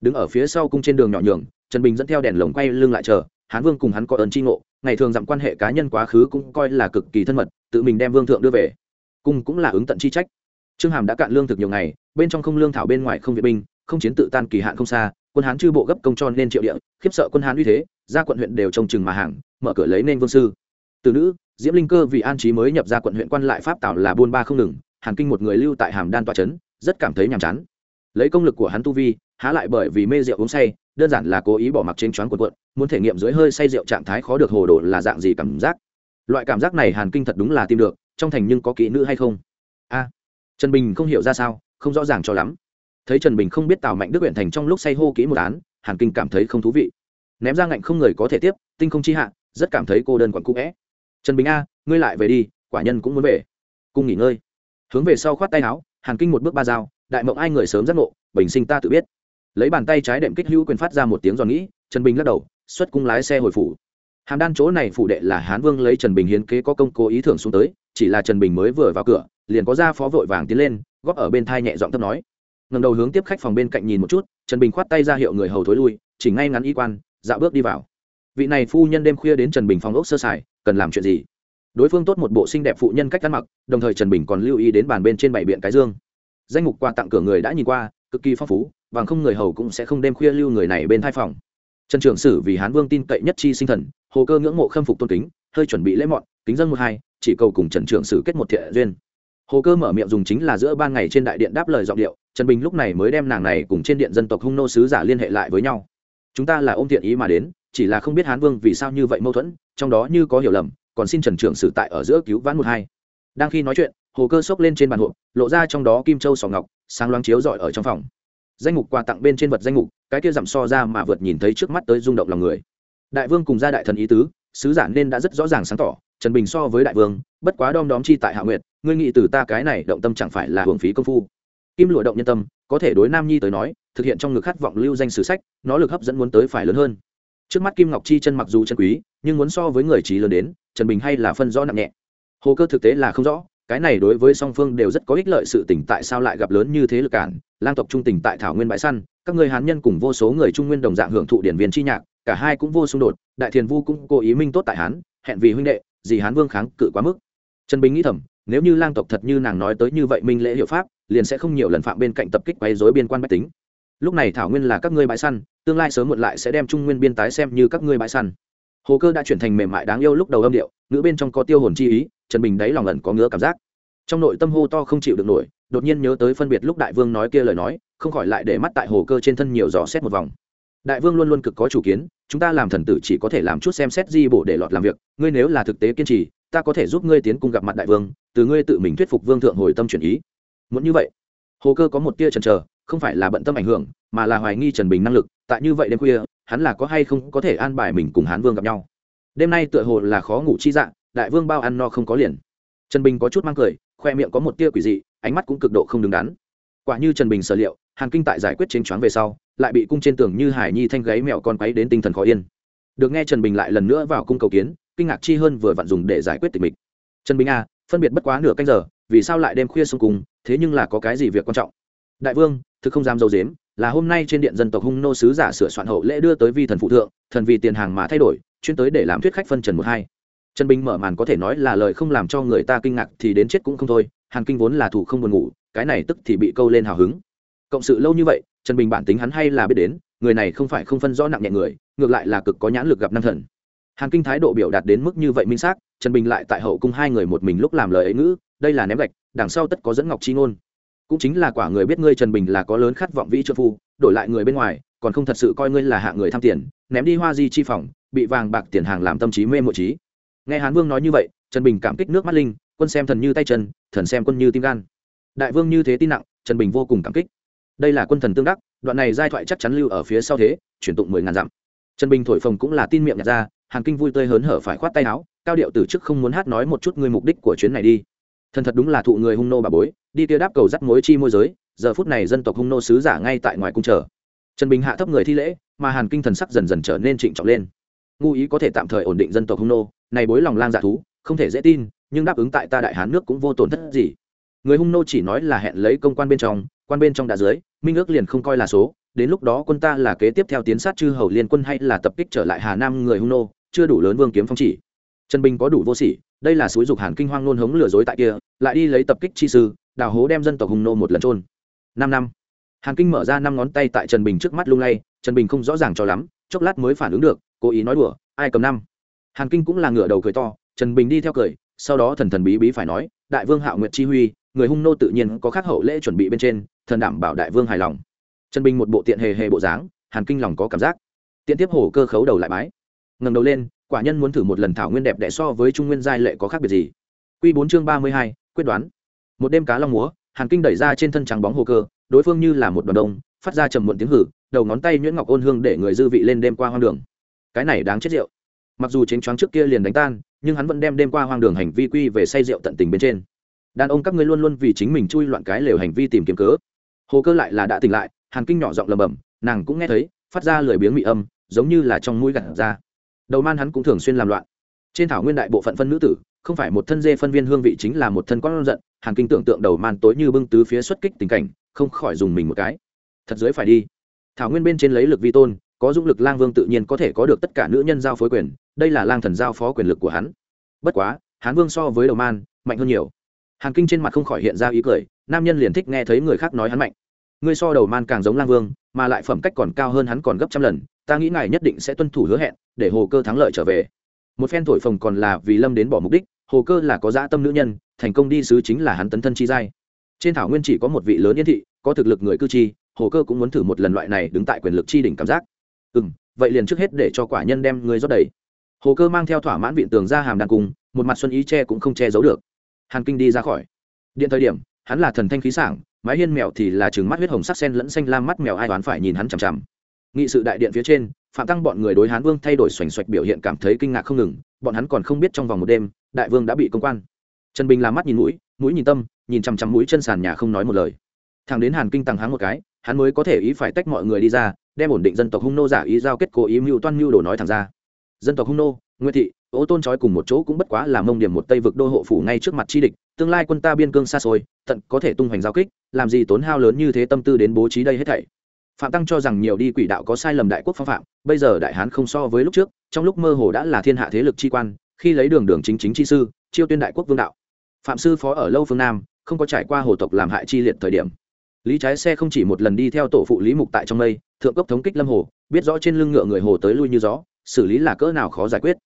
đứng ở phía sau cung trên đường nhỏ nhường, trần bình dẫn theo đèn lồng quay lưng lại chờ, hán vương cùng hắn có ơn tri ngộ, ngày thường dặm quan hệ cá nhân quá khứ cũng coi là cực kỳ thân mật, tự mình đem vương thượng đưa về. Cung cũng là ứng tận chi trách. Trương hàm đã cạn lương thực nhiều ngày, bên trong không lương thảo bên ngoài không viện binh, không chiến tự tan kỳ hạn không xa, quân hán chư bộ gấp công cho nên triệu địa, khiếp sợ quân hán uy thế ra quận huyện đều trông chừng mà hàng, mở cửa lấy nên vương sư. Từ nữ diễm linh cơ vì an trí mới nhập ra quận huyện quan lại pháp tạo là buôn ba không ngừng, hàn kinh một người lưu tại hàm đan tòa trấn, rất cảm thấy nhàm chán. Lấy công lực của hắn tu vi, há lại bởi vì mê rượu uống say, đơn giản là cố ý bỏ mặc trên choáng quần quận, muốn thể nghiệm dưới hơi say rượu trạng thái khó được hồ đồ là dạng gì cảm giác. Loại cảm giác này hàn kinh thật đúng là tìm được, trong thành nhưng có kỹ nữ hay không? A, trần bình không hiểu ra sao, không rõ ràng cho lắm. Thấy trần bình không biết tào mạnh đức huyện thành trong lúc say hô kỹ một án, hàn kinh cảm thấy không thú vị. Ném ra ngạnh không người có thể tiếp, tinh không chi hạ, rất cảm thấy cô đơn quặn cũ vẽ trần bình a, ngươi lại về đi, quả nhân cũng muốn về. Cung nghỉ ngơi. Hướng về sau khoát tay áo, hàn kinh một bước ba dao, đại mộng ai người sớm giác ngộ, bình sinh ta tự biết. Lấy bàn tay trái đệm kích hữu quyền phát ra một tiếng giòn nghĩ, trần bình lắc đầu, xuất cung lái xe hồi phủ. Hàm đan chỗ này phủ đệ là hán vương lấy trần bình hiến kế có công cố ý thưởng xuống tới, chỉ là trần bình mới vừa vào cửa, liền có ra phó vội vàng tiến lên, góp ở bên thai nhẹ giọng thấp nói. Ngầm đầu hướng tiếp khách phòng bên cạnh nhìn một chút, trần bình khoát tay ra hiệu người hầu thối lui, chỉ ngay ngắn y quan, dạo bước đi vào. Vị này phu nhân đêm khuya đến trần bình phòng ốc sơ sài cần làm chuyện gì? Đối phương tốt một bộ xinh đẹp phụ nhân cách ăn mặc, đồng thời trần bình còn lưu ý đến bàn bên trên bảy biện cái dương. Danh mục quà tặng cửa người đã nhìn qua, cực kỳ phong phú và không người hầu cũng sẽ không đêm khuya lưu người này bên thai phòng. Trần trưởng sử vì hán vương tin cậy nhất chi sinh thần, hồ cơ ngưỡng mộ khâm phục tôn kính, hơi chuẩn bị lễ mọn, kính dân một hai, chỉ cầu cùng trần trưởng sử kết một thiện duyên. Hồ cơ mở miệng dùng chính là giữa ban ngày trên đại điện đáp lời giọng điệu, trần bình lúc này mới đem nàng này cùng trên điện dân tộc hung nô sứ giả liên hệ lại với nhau. Chúng ta là ôm thiện ý mà đến chỉ là không biết hán vương vì sao như vậy mâu thuẫn, trong đó như có hiểu lầm, còn xin trần trưởng sử tại ở giữa cứu vãn một hai. Đang khi nói chuyện, hồ cơ xốc lên trên bàn hộp, lộ ra trong đó kim châu sò ngọc, sáng loáng chiếu rọi ở trong phòng. Danh mục quà tặng bên trên vật danh mục, cái kia giảm so ra mà vượt nhìn thấy trước mắt tới rung động lòng người. Đại vương cùng gia đại thần ý tứ, sứ giả nên đã rất rõ ràng sáng tỏ, trần bình so với đại vương, bất quá đom đóm chi tại hạ nguyệt, ngươi nghĩ từ ta cái này động tâm chẳng phải là hưởng phí công phu. Kim lụa động nhân tâm, có thể đối nam nhi tới nói, thực hiện trong ngực khát vọng lưu danh sử sách, nó lực hấp dẫn muốn tới phải lớn hơn trước mắt kim ngọc chi chân mặc dù chân quý, nhưng muốn so với người trí lớn đến, trần bình hay là phân rõ nặng nhẹ. Hồ cơ thực tế là không rõ, cái này đối với song phương đều rất có ích lợi sự tỉnh tại sao lại gặp lớn như thế lực cản. Lang tộc trung tình tại thảo nguyên bãi săn, các người hán nhân cùng vô số người trung nguyên đồng dạng hưởng thụ điển viên chi nhạc, cả hai cũng vô xung đột, đại thiền vu cũng cố ý minh tốt tại hán, hẹn vì huynh đệ gì hán vương kháng cự quá mức. Trần bình nghĩ thầm, nếu như lang tộc thật như nàng nói tới như vậy minh lễ hiệu pháp, liền sẽ không nhiều lần phạm bên cạnh tập kích quấy dối biên quan bách tính lúc này thảo nguyên là các ngươi bãi săn, tương lai sớm muộn lại sẽ đem trung nguyên biên tái xem như các ngươi bãi săn. Hồ cơ đã chuyển thành mềm mại đáng yêu lúc đầu âm điệu, ngữ bên trong có tiêu hồn chi ý, trần bình đáy lòng ẩn có ngứa cảm giác. Trong nội tâm hô to không chịu được nổi, đột nhiên nhớ tới phân biệt lúc đại vương nói kia lời nói, không khỏi lại để mắt tại hồ cơ trên thân nhiều dò xét một vòng. Đại vương luôn luôn cực có chủ kiến, chúng ta làm thần tử chỉ có thể làm chút xem xét di bổ để lọt làm việc, ngươi nếu là thực tế kiên trì, ta có thể giúp ngươi tiến cung gặp mặt đại vương, từ ngươi tự mình thuyết phục vương thượng hồi tâm chuyển ý. Muốn như vậy, hồ cơ có một tia chần chờ không phải là bận tâm ảnh hưởng mà là hoài nghi trần bình năng lực tại như vậy đêm khuya hắn là có hay không có thể an bài mình cùng hán vương gặp nhau. Đêm nay tựa hồ là khó ngủ chi dạng đại vương bao ăn no không có liền. Trần bình có chút mang cười khoe miệng có một tia quỷ dị ánh mắt cũng cực độ không đứng đắn. Quả như trần bình sở liệu hàn kinh tại giải quyết chênh choáng về sau lại bị cung trên tường như hải nhi thanh gáy mẹo con quấy đến tinh thần khó yên. Được nghe trần bình lại lần nữa vào cung cầu kiến kinh ngạc chi hơn vừa vặn dùng để giải quyết tình mình trần bình a à, phân biệt bất quá nửa canh giờ vì sao lại đêm khuya xung cùng thế nhưng là có cái gì việc quan trọng? Đại vương thực không dám dâu dếm, là hôm nay trên điện dân tộc hung nô sứ giả sửa soạn hậu lễ đưa tới vi thần phụ thượng, thần vì tiền hàng mà thay đổi, chuyên tới để làm thuyết khách phân trần một hai. Trần bình mở màn có thể nói là lời không làm cho người ta kinh ngạc thì đến chết cũng không thôi, hàn kinh vốn là thủ không buồn ngủ, cái này tức thì bị câu lên hào hứng. Cộng sự lâu như vậy, trần bình bản tính hắn hay là biết đến, người này không phải không phân rõ nặng nhẹ người, ngược lại là cực có nhãn lực gặp năng thần. Hàn kinh thái độ biểu đạt đến mức như vậy minh xác, trần bình lại tại hậu cung hai người một mình lúc làm lời ấy ngữ, đây là ném gạch, đằng sau tất có dẫn ngọc chi ngôn cũng chính là quả người biết ngươi trần bình là có lớn khát vọng vĩ trợ phu, đổi lại người bên ngoài, còn không thật sự coi ngươi là hạ người tham tiền, ném đi hoa di chi phòng, bị vàng bạc tiền hàng làm tâm trí mê mộ trí. Nghe hán vương nói như vậy, trần bình cảm kích nước mắt linh, quân xem thần như tay chân, thần xem quân như tim gan. Đại vương như thế tin nặng, trần bình vô cùng cảm kích. Đây là quân thần tương đắc, đoạn này giai thoại chắc chắn lưu ở phía sau thế, chuyển tụng mười ngàn dặm. Trần bình thổi phồng cũng là tin miệng nhặt ra hàng kinh vui tươi hớn hở phải khoát tay áo, cao điệu từ chức không muốn hát nói một chút ngươi mục đích của chuyến này đi thần thật đúng là thụ người hung nô bà bối, đi kia đáp cầu dắt mối chi môi giới, giờ phút này dân tộc hung nô sứ giả ngay tại ngoài cung chờ. Trần bình hạ thấp người thi lễ, mà hàn kinh thần sắc dần dần trở nên trịnh trọng lên. Ngu ý có thể tạm thời ổn định dân tộc hung nô, này bối lòng lang dạ thú, không thể dễ tin, nhưng đáp ứng tại ta đại hán nước cũng vô tổn thất gì. Người hung nô chỉ nói là hẹn lấy công quan bên trong, quan bên trong đã dưới, minh ước liền không coi là số, đến lúc đó quân ta là kế tiếp theo tiến sát chư hầu liên quân hay là tập kích trở lại hà nam người hung nô, chưa đủ lớn vương kiếm phong chỉ. Trần bình có đủ vô sỉ đây là suối dục hàn kinh hoang nôn hống lừa dối tại kia, lại đi lấy tập kích chi sư, đào hố đem dân tộc hung nô một lần trôn năm năm, hàn kinh mở ra năm ngón tay tại trần bình trước mắt lung lay, trần bình không rõ ràng cho lắm, chốc lát mới phản ứng được, cố ý nói đùa, ai cầm năm? Hàn kinh cũng là ngửa đầu cười to, trần bình đi theo cười, sau đó thần thần bí bí phải nói, đại vương hạo nguyệt chi huy, người hung nô tự nhiên có khắc hậu lễ chuẩn bị bên trên, thần đảm bảo đại vương hài lòng. Trần bình một bộ tiện hề hề bộ dáng, hàn kinh lòng có cảm giác. Tiện tiếp hổ cơ khấu đầu lại bái. Ngầm đầu lên quả nhân muốn thử một lần thảo nguyên đẹp đẽ so với trung nguyên giai lệ có khác biệt gì? Q bốn chương ba mươi hai, quyết đoán. Một đêm cá long múa, hàn kinh đẩy ra trên thân trắng bóng hồ cơ, đối phương như là một đoàn đông, phát ra trầm muộn tiếng hử, đầu ngón tay nhuyễn ngọc ôn hương để người dư vị lên đêm qua hoang đường. Cái này đáng chết rượu. Mặc dù chính choáng trước kia liền đánh tan, nhưng hắn vẫn đem đêm qua hoang đường hành vi quy về say rượu tận tình bên trên. Đàn ông các ngươi luôn luôn vì chính mình chui loạn cái lều hành vi tìm kiếm cớ. Hồ cơ lại là đã tỉnh lại, hàn kinh nhỏ giọng lầm bầm nàng cũng nghe thấy, phát ra lười biếng mị âm, giống như là trong mũi gặt ra đầu man hắn cũng thường xuyên làm loạn. Trên thảo nguyên đại bộ phận phân nữ tử, không phải một thân dê phân viên hương vị chính là một thân con giận, hàn kinh tưởng tượng đầu man tối như bưng tứ phía xuất kích tình cảnh, không khỏi dùng mình một cái. Thật dưới phải đi. Thảo nguyên bên trên lấy lực vi tôn, có dũng lực lang vương tự nhiên có thể có được tất cả nữ nhân giao phối quyền, đây là lang thần giao phó quyền lực của hắn. Bất quá, hán vương so với đầu man, mạnh hơn nhiều. Hàn kinh trên mặt không khỏi hiện ra ý cười, nam nhân liền thích nghe thấy người khác nói hắn mạnh. Ngươi so đầu man càng giống lang vương mà lại phẩm cách còn cao hơn hắn còn gấp trăm lần, ta nghĩ ngài nhất định sẽ tuân thủ hứa hẹn, để hồ cơ thắng lợi trở về. Một phen thổi phồng còn là vì lâm đến bỏ mục đích, hồ cơ là có dã tâm nữ nhân, thành công đi sứ chính là hắn tấn thân chi giai. Trên thảo nguyên chỉ có một vị lớn yên thị, có thực lực người cư chi, hồ cơ cũng muốn thử một lần loại này đứng tại quyền lực chi đỉnh cảm giác. Ừ m vậy liền trước hết để cho quả nhân đem người rót đầy. Hồ cơ mang theo thỏa mãn viện tường ra hàm đàn cùng, một mặt xuân ý che cũng không che giấu được. Hàn kinh đi ra khỏi. Điện thời điểm, hắn là thần thanh khí sảng mái hiên mèo thì là trừng mắt huyết hồng sắc sen lẫn xanh lam mắt mèo ai toán phải nhìn hắn chằm chằm. Nghị sự đại điện phía trên, phạm tăng bọn người đối hán vương thay đổi xoành xoạch biểu hiện cảm thấy kinh ngạc không ngừng, bọn hắn còn không biết trong vòng một đêm, đại vương đã bị công quan. Trần bình làm mắt nhìn mũi mũi nhìn tâm, nhìn chằm chằm mũi chân sàn nhà không nói một lời. Thằng đến hàn kinh tăng háng một cái, hắn mới có thể ý phải tách mọi người đi ra, đem ổn định dân tộc hung nô giả ý giao kết cố ý mưu toan mưu đồ nói thẳng ra. Dân tộc hung nô nguyễn thị, ô tôn trói cùng một chỗ cũng bất quá là mông điểm một tây vực đô hộ phủ ngay trước mặt chi địch, tương lai quân ta biên cương xa xôi, tận có thể tung hoành giao kích, làm gì tốn hao lớn như thế tâm tư đến bố trí đây hết thảy. Phạm tăng cho rằng nhiều đi quỷ đạo có sai lầm đại quốc phong phạm, bây giờ đại hán không so với lúc trước, trong lúc mơ hồ đã là thiên hạ thế lực chi quan, khi lấy đường đường chính chính chi sư, chiêu tuyên đại quốc vương đạo. Phạm sư phó ở lâu phương nam, không có trải qua hồ tộc làm hại chi liệt thời điểm. Lý trái xe không chỉ một lần đi theo tổ phụ lý mục tại trong mây, thượng cấp thống kích lâm hồ, biết rõ trên lưng ngựa người hồ tới lui như gió, xử lý là cỡ nào khó giải quyết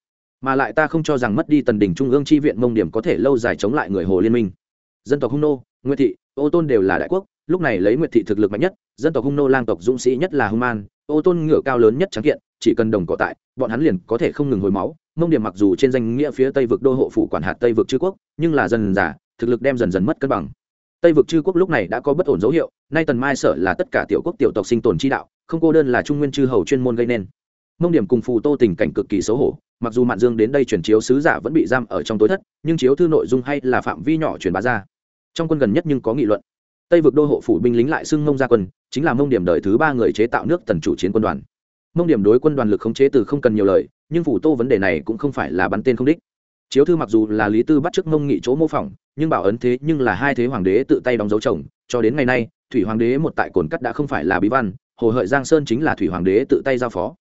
mà lại ta không cho rằng mất đi tần đình trung ương chi viện mông điểm có thể lâu dài chống lại người hồ liên minh. Dân tộc hung nô, nguyệt thị, ô tôn đều là đại quốc, lúc này lấy nguyệt thị thực lực mạnh nhất, dân tộc hung nô lang tộc dũng sĩ nhất là hung man, ô tôn ngựa cao lớn nhất trắng kiện, chỉ cần đồng cỏ tại, bọn hắn liền có thể không ngừng hồi máu. Mông điểm mặc dù trên danh nghĩa phía tây vực đô hộ phủ quản hạt tây vực chư quốc, nhưng là dần giả thực lực đem dần dần mất cân bằng. Tây vực chư quốc lúc này đã có bất ổn dấu hiệu, nay tần mai sở là tất cả tiểu quốc tiểu tộc sinh tồn chi đạo, không cô đơn là trung nguyên chư hầu chuyên môn gây nên mông điểm cùng phù tô tình cảnh cực kỳ xấu hổ, mặc dù mạn dương đến đây chuyển chiếu sứ giả vẫn bị giam ở trong tối thất, nhưng chiếu thư nội dung hay là phạm vi nhỏ truyền bá ra. Trong quân gần nhất nhưng có nghị luận. Tây vực đô hộ phủ binh lính lại xưng mông ra quân, chính là mông điểm đời thứ ba người chế tạo nước tần chủ chiến quân đoàn. Mông điểm đối quân đoàn lực khống chế từ không cần nhiều lời, nhưng phủ tô vấn đề này cũng không phải là bắn tên không đích. Chiếu thư mặc dù là lý tư bắt t r ư ớ c mông nghị chỗ mô phỏng, nhưng bảo ấn thế nhưng là hai thế hoàng đế tự tay đóng dấu chồng, cho đến ngày nay, thủy hoàng đế một tại cồn cắt đã không phải là bí văn, hồ hợi giang sơn chính là thủy hoàng đế tự tay giao phó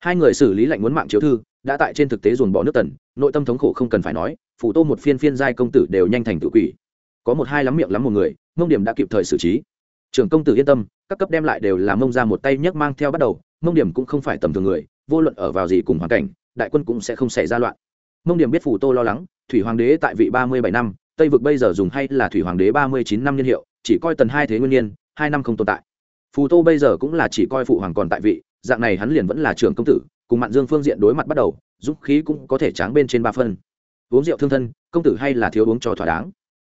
hai người xử lý lệnh muốn mạng chiếu thư, đã tại trên thực tế dồn bỏ nước tần, nội tâm thống khổ không cần phải nói phủ tô một phiên phiên giai công tử đều nhanh thành tự quỷ. Có một hai lắm miệng lắm một người, mông điểm đã kịp thời xử trí. Trưởng công tử yên tâm, các cấp đem lại đều là mông ra một tay nhấc mang theo bắt đầu, mông điểm cũng không phải tầm thường người, vô luận ở vào gì cùng hoàn cảnh, đại quân cũng sẽ không xảy ra loạn. Mông điểm biết phủ tô lo lắng, thủy hoàng đế tại vị ba mươi bảy năm, tây vực bây giờ dùng hay là thủy hoàng đế ba mươi chín năm niên hiệu, chỉ coi tần hai thế nguyên niên, hai năm không tồn tại. Phù tô bây giờ cũng là chỉ coi phụ hoàng còn tại vị dạng này hắn liền vẫn là trưởng công tử, cùng mạn dương phương diện đối mặt bắt đầu giúp khí cũng có thể tráng bên trên ba phân. Uống rượu thương thân, công tử hay là thiếu uống cho thỏa đáng.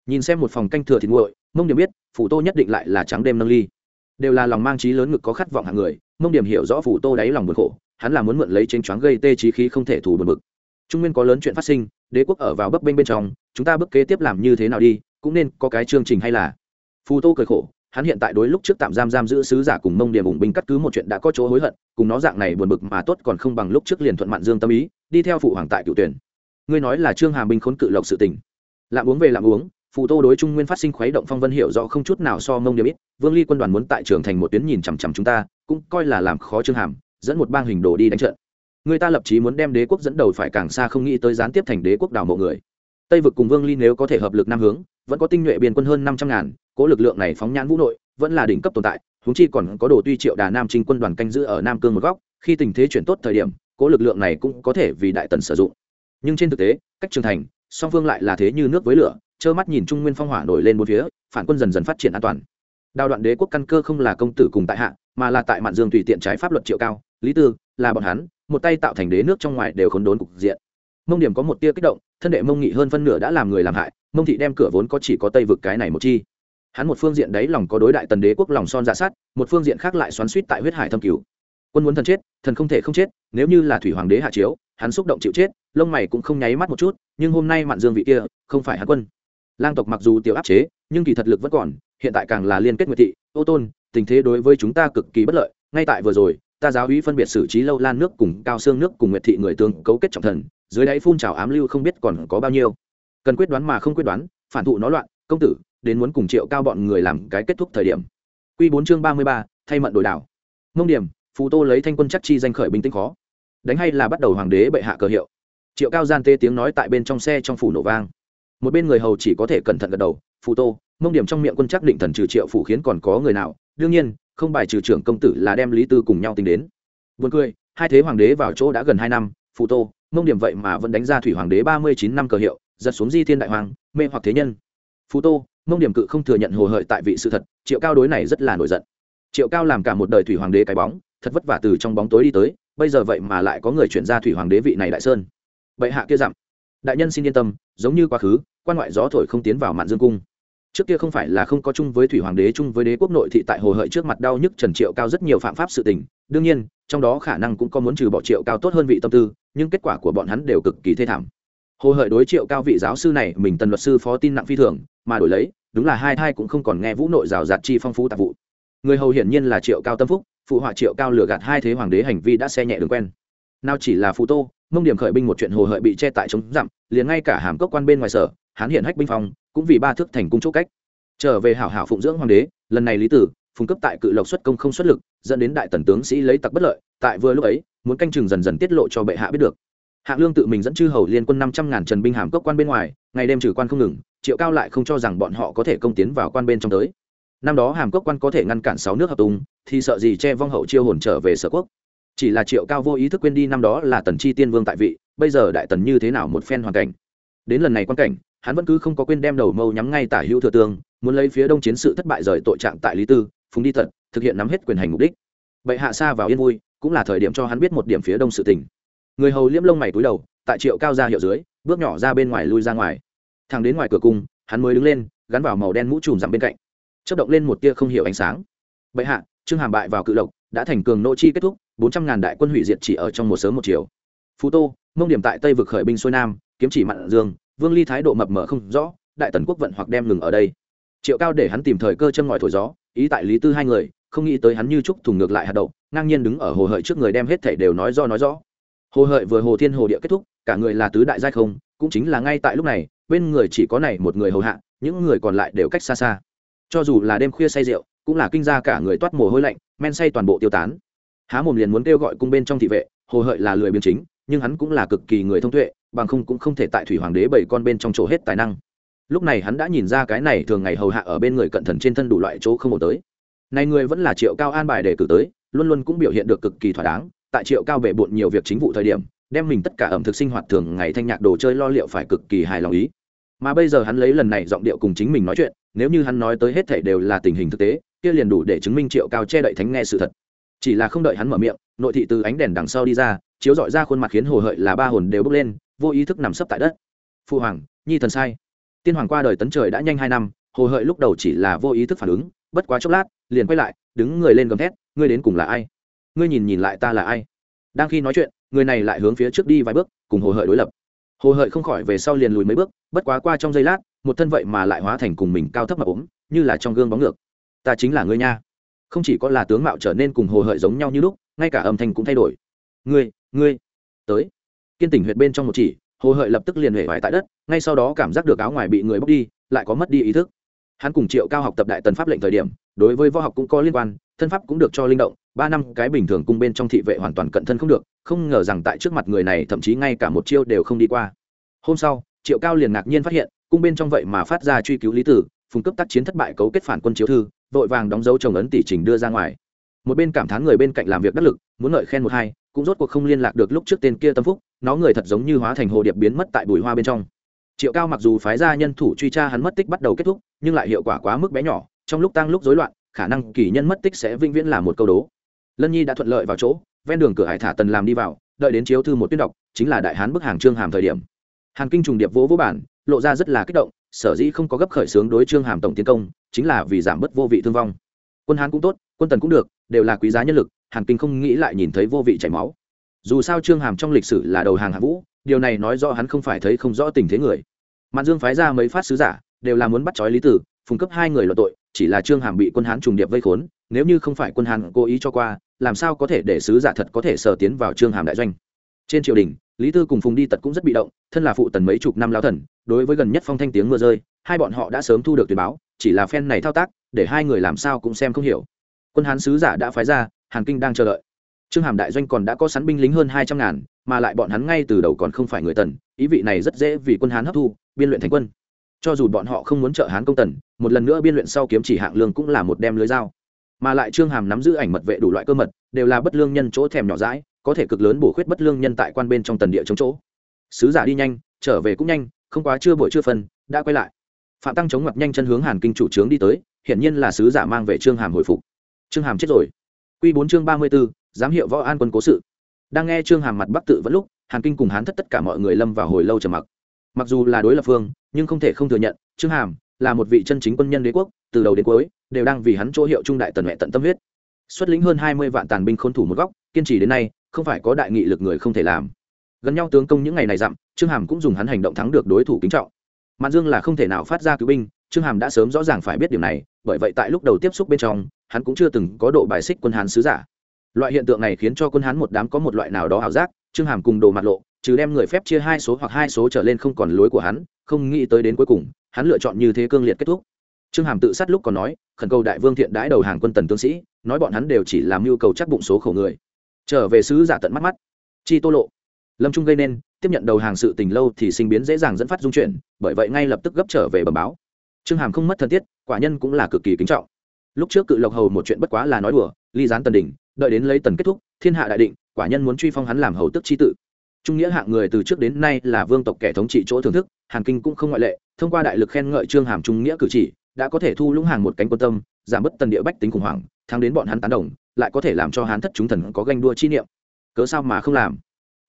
Nhìn xem một phòng canh thừa thì nguội, mông điểm biết, phủ tô nhất định lại là trắng đêm nâng ly. Đều là lòng mang trí lớn ngực có khát vọng hạng người, mông điểm hiểu rõ phủ tô đáy lòng buồn khổ, hắn là muốn mượn lấy chênh choáng gây tê trí khí không thể thủ buồn bực. Trung nguyên có lớn chuyện phát sinh, đế quốc ở vào bấp bênh bên trong, chúng ta bước kế tiếp làm như thế nào đi, cũng nên có cái chương trình hay là. Phù tô cười khổ hắn hiện tại đối lúc trước tạm giam giam giữ sứ giả cùng mông điểm ủng binh cắt cứ một chuyện đã có chỗ hối hận, cùng nó dạng này buồn bực mà tốt còn không bằng lúc trước liền thuận mạn dương tâm ý, đi theo phụ hoàng tại cựu tuyển. Ngươi nói là trương hàm binh khốn cự lộc sự tình. Lạm uống về lạm uống phụ tô đối trung nguyên phát sinh khuấy động phong vân hiểu rõ không chút nào so mông điểm ít, vương ly quân đoàn muốn tại trường thành một tuyến nhìn chằm chằm chúng ta, cũng coi là làm khó trương hàm, dẫn một bang hình đồ đi đánh trận. Người ta lập chí muốn đem đế quốc dẫn đầu phải càng xa không nghĩ tới gián tiếp thành đế quốc đảo mộ người tây vực cùng vương ly nếu có thể hợp lực nam hướng, vẫn có tinh nhuệ biên quân hơn năm trăm ngàn, cố lực lượng này phóng nhãn vũ nội, vẫn là đỉnh cấp tồn tại húng chi còn có đồ tuy triệu đà nam trinh quân đoàn canh giữ ở nam cương một góc, khi tình thế chuyển tốt thời điểm, cố lực lượng này cũng có thể vì đại tần sử dụng. Nhưng trên thực tế, cách trường thành, song phương lại là thế như nước với lửa, trơ mắt nhìn trung nguyên phong hỏa nổi lên bốn phía, phản quân dần dần phát triển an toàn. Đào đoạn đế quốc căn cơ không là công tử cùng tại hạ, mà là tại mạn dương tùy tiện trái pháp luật triệu cao, lý tư, là bọn hắn, một tay tạo thành đế nước trong ngoài đều khốn đốn cục diện mông điểm có một tia kích động, thân đệ mông nghị hơn phân nửa đã làm người làm hại, mông thị đem cửa vốn có chỉ có tây vực cái này một chi. Hắn một phương diện đấy lòng có đối đại tần đế quốc lòng son dạ sát, một phương diện khác lại xoắn suýt tại huyết hải thâm cứu quân muốn thần chết, thần không thể không chết, nếu như là thủy hoàng đế hạ chiếu, hắn xúc động chịu chết, lông mày cũng không nháy mắt một chút, nhưng hôm nay mạn dương vị kia, không phải hắn quân. Lang tộc mặc dù tiểu áp chế, nhưng kỳ thật lực vẫn còn, hiện tại càng là liên kết nguyệt thị, ô tôn, tình thế đối với chúng ta cực kỳ bất lợi, ngay tại vừa rồi, ta giáo úy phân biệt xử trí lâu lan nước cùng cao xương nước cùng nguyệt thị người tương cấu kết trọng thần dưới đáy phun trào ám lưu không biết còn có bao nhiêu. Cần quyết đoán mà không quyết đoán phản thụ nó loạn công tử đến muốn cùng triệu cao bọn người làm cái kết thúc thời điểm. Q bốn chương ba mươi ba thay mận đổi đảo. Mông điểm phú tô lấy thanh quân chắc chi danh khởi bình tĩnh khó. Đánh hay là bắt đầu hoàng đế bệ hạ cờ hiệu. Triệu cao gian tê tiếng nói tại bên trong xe trong phủ nổ vang. Một bên người hầu chỉ có thể cẩn thận gật đầu phù tô mông điểm trong miệng quân chắc định thần trừ triệu phủ khiến còn có người nào? Đương nhiên không bài trừ trưởng công tử là đem lý tư cùng nhau tính đến. Buồn cười, hai thế hoàng đế vào chỗ đã gần hai năm, phụ tô, mông điểm vậy mà vẫn đánh ra thủy hoàng đế ba mươi chín năm cờ hiệu, giật xuống di thiên đại hoàng, mê hoặc thế nhân. Phú tô, mông điểm cự không thừa nhận hồ hợi tại vị sự thật, Triệu Cao đối này rất là nổi giận. Triệu Cao làm cả một đời thủy hoàng đế cái bóng, thật vất vả từ trong bóng tối đi tới, bây giờ vậy mà lại có người chuyển ra thủy hoàng đế vị này đại sơn. Bệ hạ kia dặm, đại nhân xin yên tâm, giống như quá khứ, quan ngoại gió thổi không tiến vào mạn dương cung trước kia không phải là không có chung với thủy hoàng đế chung với đế quốc nội thị tại hồ hợi trước mặt đau nhức trần triệu cao rất nhiều phạm pháp sự tình đương nhiên trong đó khả năng cũng có muốn trừ bỏ triệu cao tốt hơn vị tâm tư nhưng kết quả của bọn hắn đều cực kỳ thê thảm. Hồ hợi đối triệu cao vị giáo sư này, mình tần luật sư phó tin nặng phi thường, mà đổi lấy, đúng là hai thai cũng không còn nghe vũ nội rào rạt chi phong phú tạp vụ. Người hầu hiển nhiên là triệu cao tâm phúc, phụ họa triệu cao lừa gạt hai thế hoàng đế hành vi đã xe nhẹ đường quen. Nào chỉ là phú tô, mông điểm khởi binh một chuyện hồ hợi bị che tại chống dặm liền ngay cả hàm cốc quan bên ngoài sở hán hiện hách binh phong, cũng vì ba thước thành cung chỗ cách. Trở về hảo hảo phụng dưỡng hoàng đế, lần này lý tử, phùng cấp tại cự lộc xuất công không xuất lực, dẫn đến đại tần tướng sĩ lấy tặc bất lợi, tại vừa lúc ấy muốn canh chừng dần dần tiết lộ cho bệ hạ biết được. Hạng lương tự mình dẫn chư hầu liên quân năm trăm ngàn trần binh hàm cốc quan bên ngoài, ngày đêm trừ quan không ngừng, triệu cao lại không cho rằng bọn họ có thể công tiến vào quan bên trong tới. Năm đó hàm cốc quan có thể ngăn cản sáu nước hợp tung, thì sợ gì che vong hậu chiêu hồn trở về sở quốc. Chỉ là triệu cao vô ý thức quên đi năm đó là tần chi tiên vương tại vị, bây giờ đại tần như thế nào một phen hoàn cảnh. Đến lần này quan cảnh, hắn vẫn cứ không có quên đem đầu mâu nhắm ngay tả hữu thừa tương, muốn lấy phía đông chiến sự thất bại rời tội trạng tại lý tư phùng đi tận thực hiện nắm hết quyền hành mục đích. Bệ hạ xa vào yên vui cũng là thời điểm cho hắn biết một điểm phía đông sự tình. Người hầu liễm lông mày túi đầu, tại triệu cao ra hiệu dưới, bước nhỏ ra bên ngoài lui ra ngoài. Thẳng đến ngoài cửa cung, hắn mới đứng lên, gắn vào màu đen mũ trùm dặm bên cạnh. Chất động lên một tia không hiểu ánh sáng. Bệ hạ, trương hàm bại vào cự lộc, đã thành cường nô chi kết thúc, bốn trăm ngàn đại quân hủy diệt chỉ ở trong một sớm một chiều. Phú tô, mông điểm tại tây vực khởi binh xuôi nam, kiếm chỉ mặn dương, vương ly thái độ mập mờ không rõ, đại tần quốc vận hoặc đem ngừng ở đây. Triệu cao để hắn tìm thời cơ chân ngòi thổi gió, ý tại lý tư hai người không nghĩ tới hắn như trúc thùng ngược lại hạt đậu, ngang nhiên đứng ở hồ hợi trước người đem hết thảy đều nói do nói rõ. Hồ hợi vừa hồ thiên hồ địa kết thúc, cả người là tứ đại giai không, cũng chính là ngay tại lúc này, bên người chỉ có này một người hầu hạ, những người còn lại đều cách xa xa. Cho dù là đêm khuya say rượu, cũng là kinh ra cả người toát mồ hôi lạnh, men say toàn bộ tiêu tán. Há mồm liền muốn kêu gọi cung bên trong thị vệ, hồ hợi là lười biến chính, nhưng hắn cũng là cực kỳ người thông tuệ, bằng không cũng không thể tại thủy hoàng đế bảy con bên trong chỗ hết tài năng. Lúc này hắn đã nhìn ra cái này thường ngày hầu hạ ở bên người cận thần trên thân đủ loại chỗ không một tới này người vẫn là triệu cao an bài để cử tới, luôn luôn cũng biểu hiện được cực kỳ thỏa đáng. Tại triệu cao bể bộn nhiều việc chính vụ thời điểm, đem mình tất cả ẩm thực sinh hoạt thường ngày thanh nhạc đồ chơi lo liệu phải cực kỳ hài lòng ý. Mà bây giờ hắn lấy lần này giọng điệu cùng chính mình nói chuyện, nếu như hắn nói tới hết thảy đều là tình hình thực tế, kia liền đủ để chứng minh triệu cao che đậy thánh nghe sự thật. Chỉ là không đợi hắn mở miệng, nội thị từ ánh đèn đằng sau đi ra, chiếu dọi ra khuôn mặt khiến hồ hợi là ba hồn đều bước lên, vô ý thức nằm sấp tại đất. Phu hoàng, nhi thần sai. Tiên hoàng qua đời tấn trời đã nhanh hai năm, hồ hợi lúc đầu chỉ là vô ý thức phản ứng bất quá chốc lát, liền quay lại, đứng người lên gầm thét, ngươi đến cùng là ai? Ngươi nhìn nhìn lại ta là ai? Đang khi nói chuyện, người này lại hướng phía trước đi vài bước, cùng hồ hợi đối lập. Hồ hợi không khỏi về sau liền lùi mấy bước, bất quá qua trong giây lát, một thân vậy mà lại hóa thành cùng mình cao thấp mà ốm, như là trong gương bóng ngược. Ta chính là ngươi nha. Không chỉ có là tướng mạo trở nên cùng hồ hợi giống nhau như lúc, ngay cả âm thanh cũng thay đổi. Ngươi ngươi, tới. Kiên tỉnh huyệt bên trong một chỉ, hồ hợi lập tức liền huệ vải tại đất, ngay sau đó cảm giác được áo ngoài bị người bóc đi, lại có mất đi ý thức hắn cùng triệu cao học tập đại tần pháp lệnh thời điểm, đối với võ học cũng có liên quan, thân pháp cũng được cho linh động, ba năm cái bình thường cung bên trong thị vệ hoàn toàn cận thân không được, không ngờ rằng tại trước mặt người này thậm chí ngay cả một chiêu đều không đi qua. Hôm sau, triệu cao liền ngạc nhiên phát hiện, cung bên trong vậy mà phát ra truy cứu lý tử, phùng cấp tác chiến thất bại cấu kết phản quân chiếu thư, vội vàng đóng dấu chồng ấn tỷ trình đưa ra ngoài. Một bên cảm thán người bên cạnh làm việc đắc lực, muốn ngợi khen một hai, cũng rốt cuộc không liên lạc được lúc trước tên kia tâm phúc, nó người thật giống như hóa thành hồ điệp biến mất tại bụi hoa bên trong. Triệu cao mặc dù phái ra nhân thủ truy tra hắn mất tích bắt đầu kết thúc nhưng lại hiệu quả quá mức bé nhỏ, trong lúc tăng lúc rối loạn, khả năng kỳ nhân mất tích sẽ vĩnh viễn là một câu đố. Lân nhi đã thuận lợi vào chỗ, ven đường cửa hải thả tần làm đi vào, đợi đến chiếu thư một tuyên đọc, chính là đại hán bức hàng trương hàm thời điểm. Hàn kinh trùng điệp vỗ vỗ bản, lộ ra rất là kích động, sở dĩ không có gấp khởi xướng đối trương hàm tổng tiến công, chính là vì giảm bớt vô vị thương vong. Quân hán cũng tốt, quân tần cũng được, đều là quý giá nhân lực hàn kinh không nghĩ lại nhìn thấy vô vị chảy máu. Dù sao trương hàm trong lịch sử là đầu hàng hạ vũ, điều này nói rõ hắn không phải thấy không rõ tình thế người. Mạn dương phái ra mấy phát sứ giả đều là muốn bắt trói lý tử, phùng cấp hai người luận tội, chỉ là trương hàm bị quân hán trùng điệp vây khốn, nếu như không phải quân hán cố ý cho qua, làm sao có thể để sứ giả thật có thể sờ tiến vào trương hàm đại doanh? Trên triều đình, lý tư cùng phùng đi tật cũng rất bị động, thân là phụ tần mấy chục năm lao thần, đối với gần nhất phong thanh tiếng mưa rơi, hai bọn họ đã sớm thu được tuyển báo, chỉ là phen này thao tác, để hai người làm sao cũng xem không hiểu. Quân hán sứ giả đã phái ra, hàn kinh đang chờ đợi. Trương hàm đại doanh còn đã có sắn binh lính hơn hai trăm ngàn, mà lại bọn hắn ngay từ đầu còn không phải người tần, ý vị này rất dễ vì quân hán hấp thu, biên luyện thành quân cho dù bọn họ không muốn trợ hán công tần, một lần nữa biên luyện sau kiếm chỉ hạng lương cũng là một đem lưới dao. Mà lại trương hàm nắm giữ ảnh mật vệ đủ loại cơ mật, đều là bất lương nhân chỗ thèm nhỏ rãi có thể cực lớn bổ khuyết bất lương nhân tại quan bên trong tần địa chống chỗ. Sứ giả đi nhanh, trở về cũng nhanh, không quá chưa buổi chưa phân, đã quay lại. Phạm tăng chống ngập nhanh chân hướng hàn kinh chủ trướng đi tới, hiển nhiên là sứ giả mang về trương hàm hồi phục. Trương hàm chết rồi. Q bốn chương ba mươi b ố giám hiệu võ an quân cố sự. Đang nghe trương hàm mặt bắc tự vẫn lúc, hàn kinh cùng hán thất tất cả mọi người lâm vào hồi lâu trầm mặc mặc dù là đối lập phương, nhưng không thể không thừa nhận, trương hàm là một vị chân chính quân nhân đế quốc, từ đầu đến cuối, đều đang vì hắn chỗ hiệu trung đại tần huệ tận tâm huyết. Xuất lĩnh hơn hai mươi vạn tàn binh khôn thủ một góc, kiên trì đến nay, không phải có đại nghị lực người không thể làm. Gần nhau tướng công những ngày này dặm, trương hàm cũng dùng hắn hành động thắng được đối thủ kính trọng. Mạn dương là không thể nào phát ra cứu binh, trương hàm đã sớm rõ ràng phải biết điều này, bởi vậy tại lúc đầu tiếp xúc bên trong, hắn cũng chưa từng có độ bài xích quân hán sứ giả. Loại hiện tượng này khiến cho quân hán một đám có một loại nào đó ảo giác, trương hàm cùng đồ mặt lộ trừ đem người phép chia hai số hoặc hai số trở lên không còn lối của hắn, không nghĩ tới đến cuối cùng, hắn lựa chọn như thế cương liệt kết thúc. Trương hàm tự sát lúc còn nói, khẩn cầu đại vương thiện đãi đầu hàng quân tần tướng sĩ, nói bọn hắn đều chỉ làm nhu cầu chắc bụng số khổ người. Trở về sứ giả tận mắt mắt. Chi tô lộ. Lâm trung gây nên, tiếp nhận đầu hàng sự tình lâu thì sinh biến dễ dàng dẫn phát dung chuyển, bởi vậy ngay lập tức gấp trở về bẩm báo. Trương hàm không mất thân thiết quả nhân cũng là cực kỳ kính trọng. Lúc trước cự lộc hầu một chuyện bất quá là nói đùa, ly gián tần đỉnh, đợi đến lấy tần kết thúc, thiên hạ đại định, quả nhân muốn truy phong hắn làm hầu tức chi tự trung nghĩa hạng người từ trước đến nay là vương tộc kẻ thống trị chỗ thưởng thức, hàn kinh cũng không ngoại lệ, thông qua đại lực khen ngợi trương hàm trung nghĩa cử chỉ, đã có thể thu lũng hàng một cánh quân tâm, giảm bớt tần địa bách tính khủng hoảng, thắng đến bọn hắn tán đồng, lại có thể làm cho hán thất chúng thần có ganh đua chi niệm. Cớ sao mà không làm?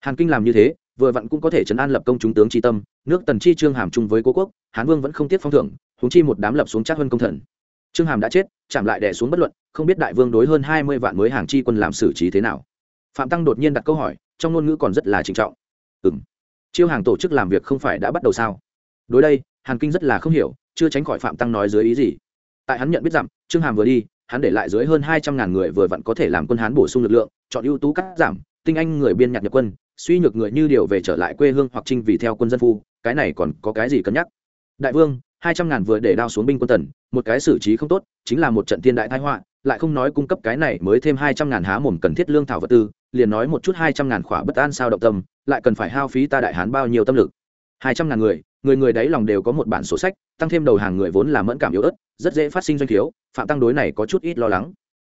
Hàn kinh làm như thế, vừa vặn cũng có thể chấn an lập công chúng tướng tri tâm, nước tần chi trương hàm chung với cố quốc, hán vương vẫn không tiếc phong thưởng húng chi một đám lập xuống chắc hơn công thần. Trương hàm đã chết, chạm lại đẻ xuống bất luận, không biết đại vương đối hơn hai mươi vạn mới hàng chi quân làm xử trí thế nào. Phạm tăng đột nhiên đặt câu hỏi trong ngôn ngữ còn rất là trịnh trọng. Ừ m chiêu hàng tổ chức làm việc không phải đã bắt đầu sao? Đối đây, hàn kinh rất là không hiểu, chưa tránh khỏi phạm tăng nói dưới ý gì. Tại hắn nhận biết rằng trương hàm vừa đi, hắn để lại dưới hơn hai trăm ngàn người vừa vặn có thể làm quân hán bổ sung lực lượng, chọn ưu tú cắt giảm, tinh anh người biên nhạc nhập quân, suy nhược người như điều về trở lại quê hương hoặc trinh vì theo quân dân phu, cái này còn có cái gì cân nhắc? Đại vương, hai trăm ngàn vừa để đao xuống binh quân tần, một cái xử trí không tốt, chính là một trận thiên đại thái họa, lại không nói cung cấp cái này mới thêm hai trăm ngàn há mồm cần thiết lương thảo vật tư liền nói một chút hai trăm ngàn khỏa bất an sao động tâm, lại cần phải hao phí ta đại hán bao nhiêu tâm lực. hai trăm ngàn người người người đấy lòng đều có một bản sổ sách, tăng thêm đầu hàng người vốn là mẫn cảm yếu ớt, rất dễ phát sinh doanh thiếu, phạm tăng đối này có chút ít lo lắng.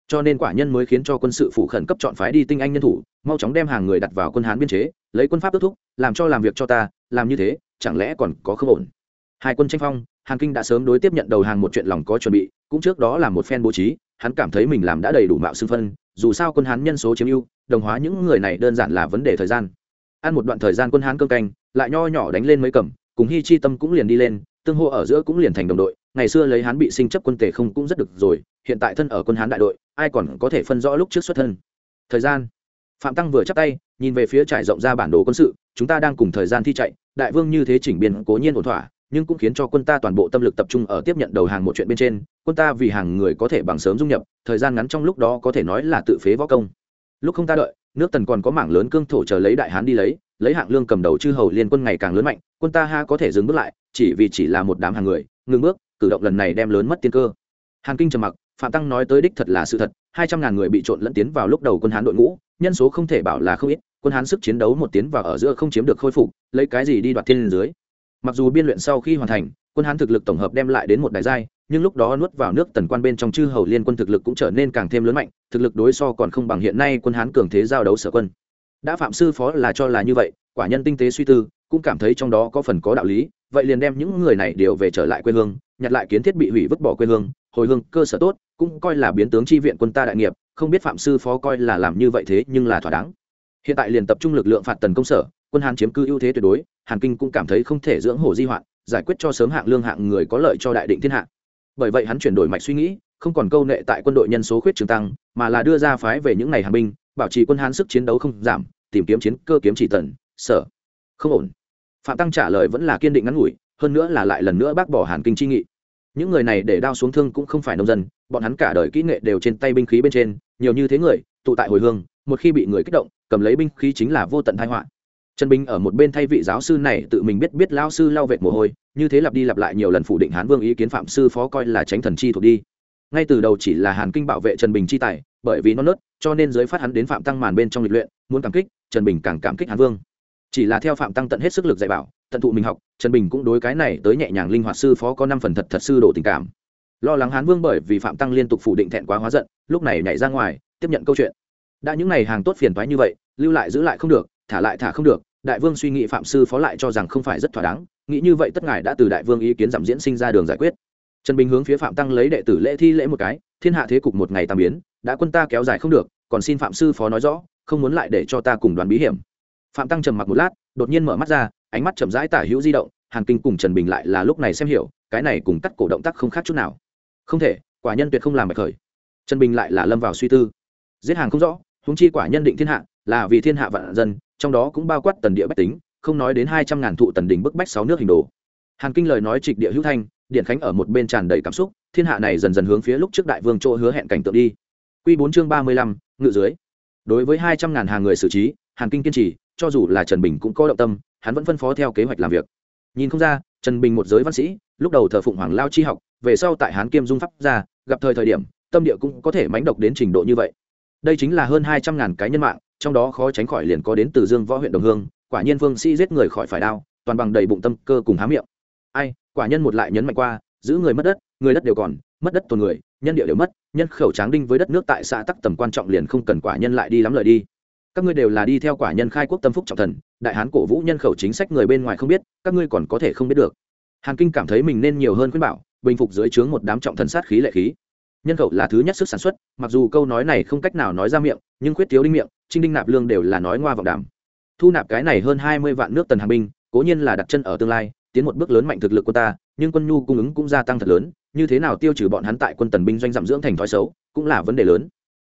Cho nên quả nhân mới khiến cho quân sự phủ khẩn cấp chọn phái đi tinh anh nhân thủ, mau chóng đem hàng người đặt vào quân hán biên chế, lấy quân pháp ước thúc, làm cho làm việc cho ta, làm như thế, chẳng lẽ còn có không ổn? Hai quân tranh phong, hàn kinh đã sớm đối tiếp nhận đầu hàng một chuyện lòng có chuẩn bị, cũng trước đó là một phen bố trí, hắn cảm thấy mình làm đã đầy đủ mạo xưng phân dù sao quân hán nhân số chiếm ưu, đồng hóa những người này đơn giản là vấn đề thời gian. Ăn một đoạn thời gian quân hán cơm canh, lại nho nhỏ đánh lên mấy cầm, cùng hy chi tâm cũng liền đi lên, tương hô ở giữa cũng liền thành đồng đội. Ngày xưa lấy hán bị sinh chấp quân tề không cũng rất được rồi, hiện tại thân ở quân hán đại đội, ai còn có thể phân rõ lúc trước xuất thân? Thời gian. Phạm tăng vừa chắp tay, nhìn về phía trải rộng ra bản đồ quân sự, chúng ta đang cùng thời gian thi chạy, đại vương như thế chỉnh biên cố nhiên ổn thỏa nhưng cũng khiến cho quân ta toàn bộ tâm lực tập trung ở tiếp nhận đầu hàng một chuyện bên trên, quân ta vì hàng người có thể bằng sớm dung nhập, thời gian ngắn trong lúc đó có thể nói là tự phế võ công. Lúc không ta đợi, nước tần còn có mảng lớn cương thổ chờ lấy đại hán đi lấy lấy hạng lương cầm đầu chư hầu liên quân ngày càng lớn mạnh, quân ta ha có thể dừng bước lại, chỉ vì chỉ là một đám hàng người, ngừng bước, cử động lần này đem lớn mất tiên cơ. Hàn kinh trầm mặc, phạm tăng nói tới đích thật là sự thật, hai trăm ngàn người bị trộn lẫn tiến vào lúc đầu quân hán đội ngũ, nhân số không thể bảo là không ít, quân hán sức chiến đấu một tiến vào ở giữa không chiếm được khôi phục, lấy cái gì đi đoạt thiên dưới? Mặc dù biên luyện sau khi hoàn thành, quân hán thực lực tổng hợp đem lại đến một đại giai, nhưng lúc đó nuốt vào nước tần quan bên trong chư hầu liên quân thực lực cũng trở nên càng thêm lớn mạnh, thực lực đối so còn không bằng hiện nay quân hán cường thế giao đấu sở quân. Đã phạm sư phó là cho là như vậy, quả nhân tinh tế suy tư, cũng cảm thấy trong đó có phần có đạo lý, vậy liền đem những người này đều về trở lại quê hương, nhặt lại kiến thiết bị hủy vứt bỏ quê hương, hồi hương, cơ sở tốt, cũng coi là biến tướng tri viện quân ta đại nghiệp, không biết phạm sư phó coi là làm như vậy thế nhưng là thỏa đáng. Hiện tại liền tập trung lực lượng phạt tần công sở, quân Hán chiếm cư ưu thế tuyệt đối hàn kinh cũng cảm thấy không thể dưỡng hổ di hoạn, giải quyết cho sớm hạng lương hạng người có lợi cho đại định thiên hạ. Bởi vậy hắn chuyển đổi mạch suy nghĩ, không còn câu nệ tại quân đội nhân số khuyết trường tăng, mà là đưa ra phái về những ngày hàng binh, bảo trì quân hán sức chiến đấu không giảm, tìm kiếm chiến, cơ kiếm chỉ tần sở. Không ổn. Phạm tăng trả lời vẫn là kiên định ngắn ngủi, hơn nữa là lại lần nữa bác bỏ hàn kinh chi nghị. Những người này để đao xuống thương cũng không phải nông dân, bọn hắn cả đời kỹ nghệ đều trên tay binh khí bên trên, nhiều như thế người, tụ tại hồi hương, một khi bị người kích động, cầm lấy binh khí chính là vô tận thái họa trần bình ở một bên thay vị giáo sư này tự mình biết biết lao sư lao vệt mồ hôi, như thế lặp đi lặp lại nhiều lần phủ định hán vương ý kiến phạm sư phó coi là tránh thần chi thuộc đi. Ngay từ đầu chỉ là hàn kinh bảo vệ trần bình chi tài, bởi vì nó nớt, cho nên giới phát hắn đến phạm tăng màn bên trong lịch luyện, muốn cảm kích, trần bình càng cảm kích hán vương. Chỉ là theo phạm tăng tận hết sức lực dạy bảo, tận thụ mình học, trần bình cũng đối cái này tới nhẹ nhàng linh hoạt sư phó có năm phần thật thật sư đổ tình cảm. Lo lắng hán vương bởi vì phạm tăng liên tục phủ định thẹn quá hóa giận, lúc này nhảy ra ngoài, tiếp nhận câu chuyện. Đã những ngày hàng tốt phiền thoái như vậy, lưu lại giữ lại không được thả lại thả không được, đại vương suy nghĩ phạm sư phó lại cho rằng không phải rất thỏa đáng, nghĩ như vậy tất ngài đã từ đại vương ý kiến giảm diễn sinh ra đường giải quyết. Trần bình hướng phía phạm tăng lấy đệ tử lễ thi lễ một cái, thiên hạ thế cục một ngày tam biến, đã quân ta kéo dài không được, còn xin phạm sư phó nói rõ, không muốn lại để cho ta cùng đoàn bí hiểm. Phạm tăng trầm mặc một lát, đột nhiên mở mắt ra, ánh mắt chậm rãi tả hữu di động, hàn kinh cùng trần bình lại là lúc này xem hiểu, cái này cùng cắt cổ động tác không khác chút nào. Không thể, quả nhân tuyệt không làm bạch khởi. Trần bình lại là lâm vào suy tư. Giết hàng không rõ húng chi quả nhân định thiên hạ, là vì thiên hạ vạn dân trong đó cũng bao quát tần địa bách tính, không nói đến hai trăm ngàn thụ tần đình bức bách sáu nước hình đồ. Hàn kinh lời nói trịch địa hữu thanh, điện khánh ở một bên tràn đầy cảm xúc, thiên hạ này dần dần hướng phía lúc trước đại vương chỗ hứa hẹn cảnh tượng đi. Q bốn chương ba mươi lăm, ngự dưới. Đối với hai trăm ngàn hàng người xử trí, hàn kinh kiên trì, cho dù là trần bình cũng có động tâm, hắn vẫn phân phó theo kế hoạch làm việc. Nhìn không ra, trần bình một giới văn sĩ, lúc đầu thờ phụng hoàng lao chi học, về sau tại hán kiêm dung pháp ra, gặp thời thời điểm, tâm địa cũng có thể mánh độc đến trình độ như vậy. Đây chính là hơn hai trăm ngàn cái nhân mạng trong đó khó tránh khỏi liền có đến từ dương võ huyện đồng hương, quả nhiên vương sĩ giết người khỏi phải đao, toàn bằng đầy bụng tâm cơ cùng há miệng. Ai, quả nhân một lại nhấn mạnh qua, giữ người mất đất, người đất đều còn, mất đất tồn người, nhân địa đều mất, nhân khẩu tráng đinh với đất nước tại xã tắc tầm quan trọng liền không cần quả nhân lại đi lắm lời đi. Các ngươi đều là đi theo quả nhân khai quốc tâm phúc trọng thần, đại hán cổ vũ nhân khẩu chính sách người bên ngoài không biết, các ngươi còn có thể không biết được. Hàn kinh cảm thấy mình nên nhiều hơn khuyên bảo, bình phục dưới trướng một đám trọng thần sát khí lệ khí nhân khẩu là thứ nhất sức sản xuất mặc dù câu nói này không cách nào nói ra miệng nhưng khuyết thiếu đinh miệng trinh đinh nạp lương đều là nói ngoa vọng đàm. Thu nạp cái này hơn hai mươi vạn nước tần hàng binh cố nhiên là đặt chân ở tương lai tiến một bước lớn mạnh thực lực của ta nhưng quân nhu cung ứng cũng gia tăng thật lớn như thế nào tiêu trừ bọn hắn tại quân tần binh doanh giảm dưỡng thành thói xấu cũng là vấn đề lớn.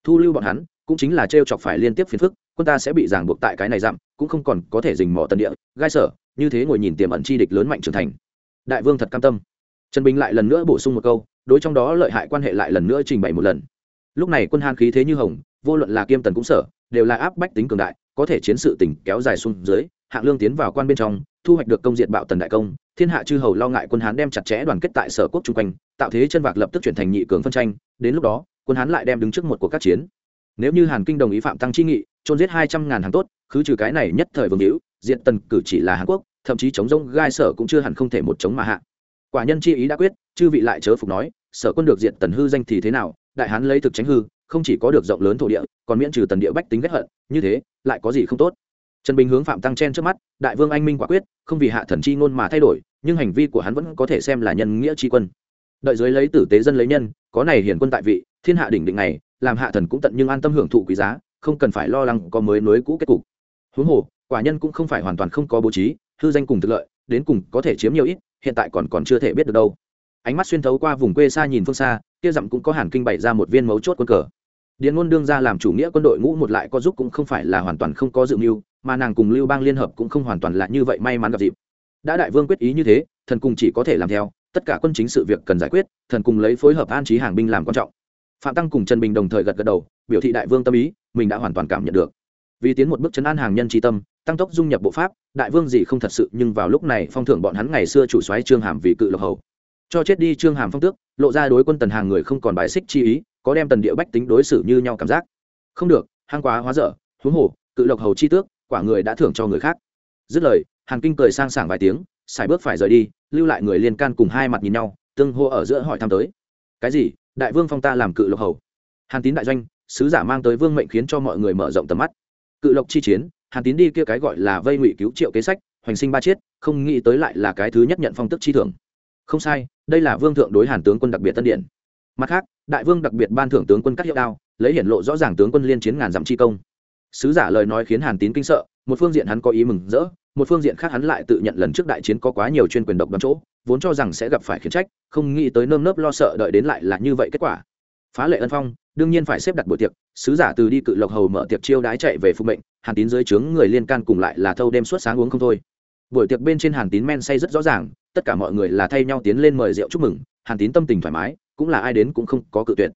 Thu lưu bọn hắn cũng chính là t chọc phải liên tiếp phiền phức quân ta sẽ bị ràng buộc tại cái này giảm, cũng không còn có thể dình mỏ tần địa gai sở như thế ngồi nhìn tiềm ẩn chi địch lớn mạnh trưởng thành. Đại vương thật cam tâm. Trần bình lại lần nữa bổ sung một câu đối trong đó lợi hại quan hệ lại lần nữa trình bày một lần. Lúc này quân han khí thế như hồng, vô luận là kiêm tần cũng sở, đều là áp bách tính cường đại, có thể chiến sự tỉnh kéo dài xuống dưới, hạng lương tiến vào quan bên trong, thu hoạch được công diện bạo tần đại công, thiên hạ chư hầu lo ngại quân hán đem chặt chẽ đoàn kết tại sở quốc chung quanh, tạo thế chân vạc lập tức chuyển thành nhị cường phân tranh, đến lúc đó, quân hán lại đem đứng trước một cuộc các chiến. Nếu như hàn kinh đồng ý phạm tăng chi nghị trôn giết hai trăm ngàn hàng tốt, khứ trừ cái này nhất thời vương hữu, diện tần cử chỉ là hàn quốc, thậm chí chống rông gai sở cũng chưa hẳn không thể một chống mà hạ quả nhân chi ý đã quyết, chư vị lại chớ phục nói, sở quân được diện tần hư danh thì thế nào, đại hán lấy thực tránh hư, không chỉ có được rộng lớn thổ địa, còn miễn trừ tần địa bách tính ghét hận, như thế, lại có gì không tốt. Trần bình hướng phạm tăng chen trước mắt, đại vương anh minh quả quyết, không vì hạ thần chi ngôn mà thay đổi, nhưng hành vi của hắn vẫn có thể xem là nhân nghĩa tri quân. Đợi dưới lấy tử tế dân lấy nhân, có này hiển quân tại vị, thiên hạ đỉnh định này, làm hạ thần cũng tận nhưng an tâm hưởng thụ quý giá, không cần phải lo lắng có mới nối cũ kết cục. Huống hồ, quả nhân cũng không phải hoàn toàn không có bố trí, hư danh cùng thực lợi, đến cùng có thể chiếm nhiều ít hiện tại còn còn chưa thể biết được đâu. Ánh mắt xuyên thấu qua vùng quê xa nhìn phương xa, kia dặm cũng có hàn kinh bày ra một viên mấu chốt quân cờ. Điền ngôn đương ra làm chủ nghĩa quân đội ngũ một lại có giúp cũng không phải là hoàn toàn không có dự mưu, mà nàng cùng lưu bang liên hợp cũng không hoàn toàn là như vậy may mắn gặp dịp. Đã đại vương quyết ý như thế, thần cùng chỉ có thể làm theo, tất cả quân chính sự việc cần giải quyết, thần cùng lấy phối hợp an trí hàng binh làm quan trọng. Phạm tăng cùng trần bình đồng thời gật gật đầu, biểu thị đại vương tâm ý, mình đã hoàn toàn cảm nhận được. Vì tiến một bước chấn an hàng nhân tri tâm tăng tốc dung nhập bộ pháp, đại vương gì không thật sự, nhưng vào lúc này phong thưởng bọn hắn ngày xưa chủ xoáy trương hàm vì cự lộc hầu. Cho chết đi trương hàm phong tước, lộ ra đối quân tần hàng người không còn bài xích chi ý, có đem tần địa bách tính đối xử như nhau cảm giác. Không được, hang quá hóa dở, huống hồ, cự lộc hầu chi tước, quả người đã thưởng cho người khác. Dứt lời hàng kinh cười sang sảng vài tiếng xài bước phải rời đi, lưu lại người liên can cùng hai mặt nhìn nhau, tương hô ở giữa hỏi thăm tới. Cái gì? Đại vương phong ta làm cự lộc hầu. Hàn tín đại doanh, sứ giả mang tới vương mệnh khiến cho mọi người mở rộng tầm mắt. Cự lộc chi chiến hàn tín đi kia cái gọi là vây ngụy cứu triệu kế sách, hoành sinh ba chiết, không nghĩ tới lại là cái thứ nhất nhận phong tức chi thưởng. Không sai, đây là vương thượng đối hàn tướng quân đặc biệt tân điện mặt khác, đại vương đặc biệt ban thưởng tướng quân cắt hiệu đao, lấy hiển lộ rõ ràng tướng quân liên chiến ngàn dặm chi công. Sứ giả lời nói khiến hàn tín kinh sợ, một phương diện hắn có ý mừng rỡ, một phương diện khác hắn lại tự nhận lần trước đại chiến có quá nhiều chuyên quyền độc đoán chỗ, vốn cho rằng sẽ gặp phải khiển trách, không nghĩ tới nơm nớp lo sợ đợi đến lại là như vậy kết quả phá lệ ân phong, đương nhiên phải xếp đặt buổi tiệc, sứ giả từ đi cự lộc hầu mở tiệc chiêu đái chạy về phục mệnh, hàn tín dưới trướng người liên can cùng lại là thâu đêm suốt sáng uống không thôi. Buổi tiệc bên trên hàn tín men say rất rõ ràng, tất cả mọi người là thay nhau tiến lên mời rượu chúc mừng, hàn tín tâm tình thoải mái, cũng là ai đến cũng không có cự tuyệt.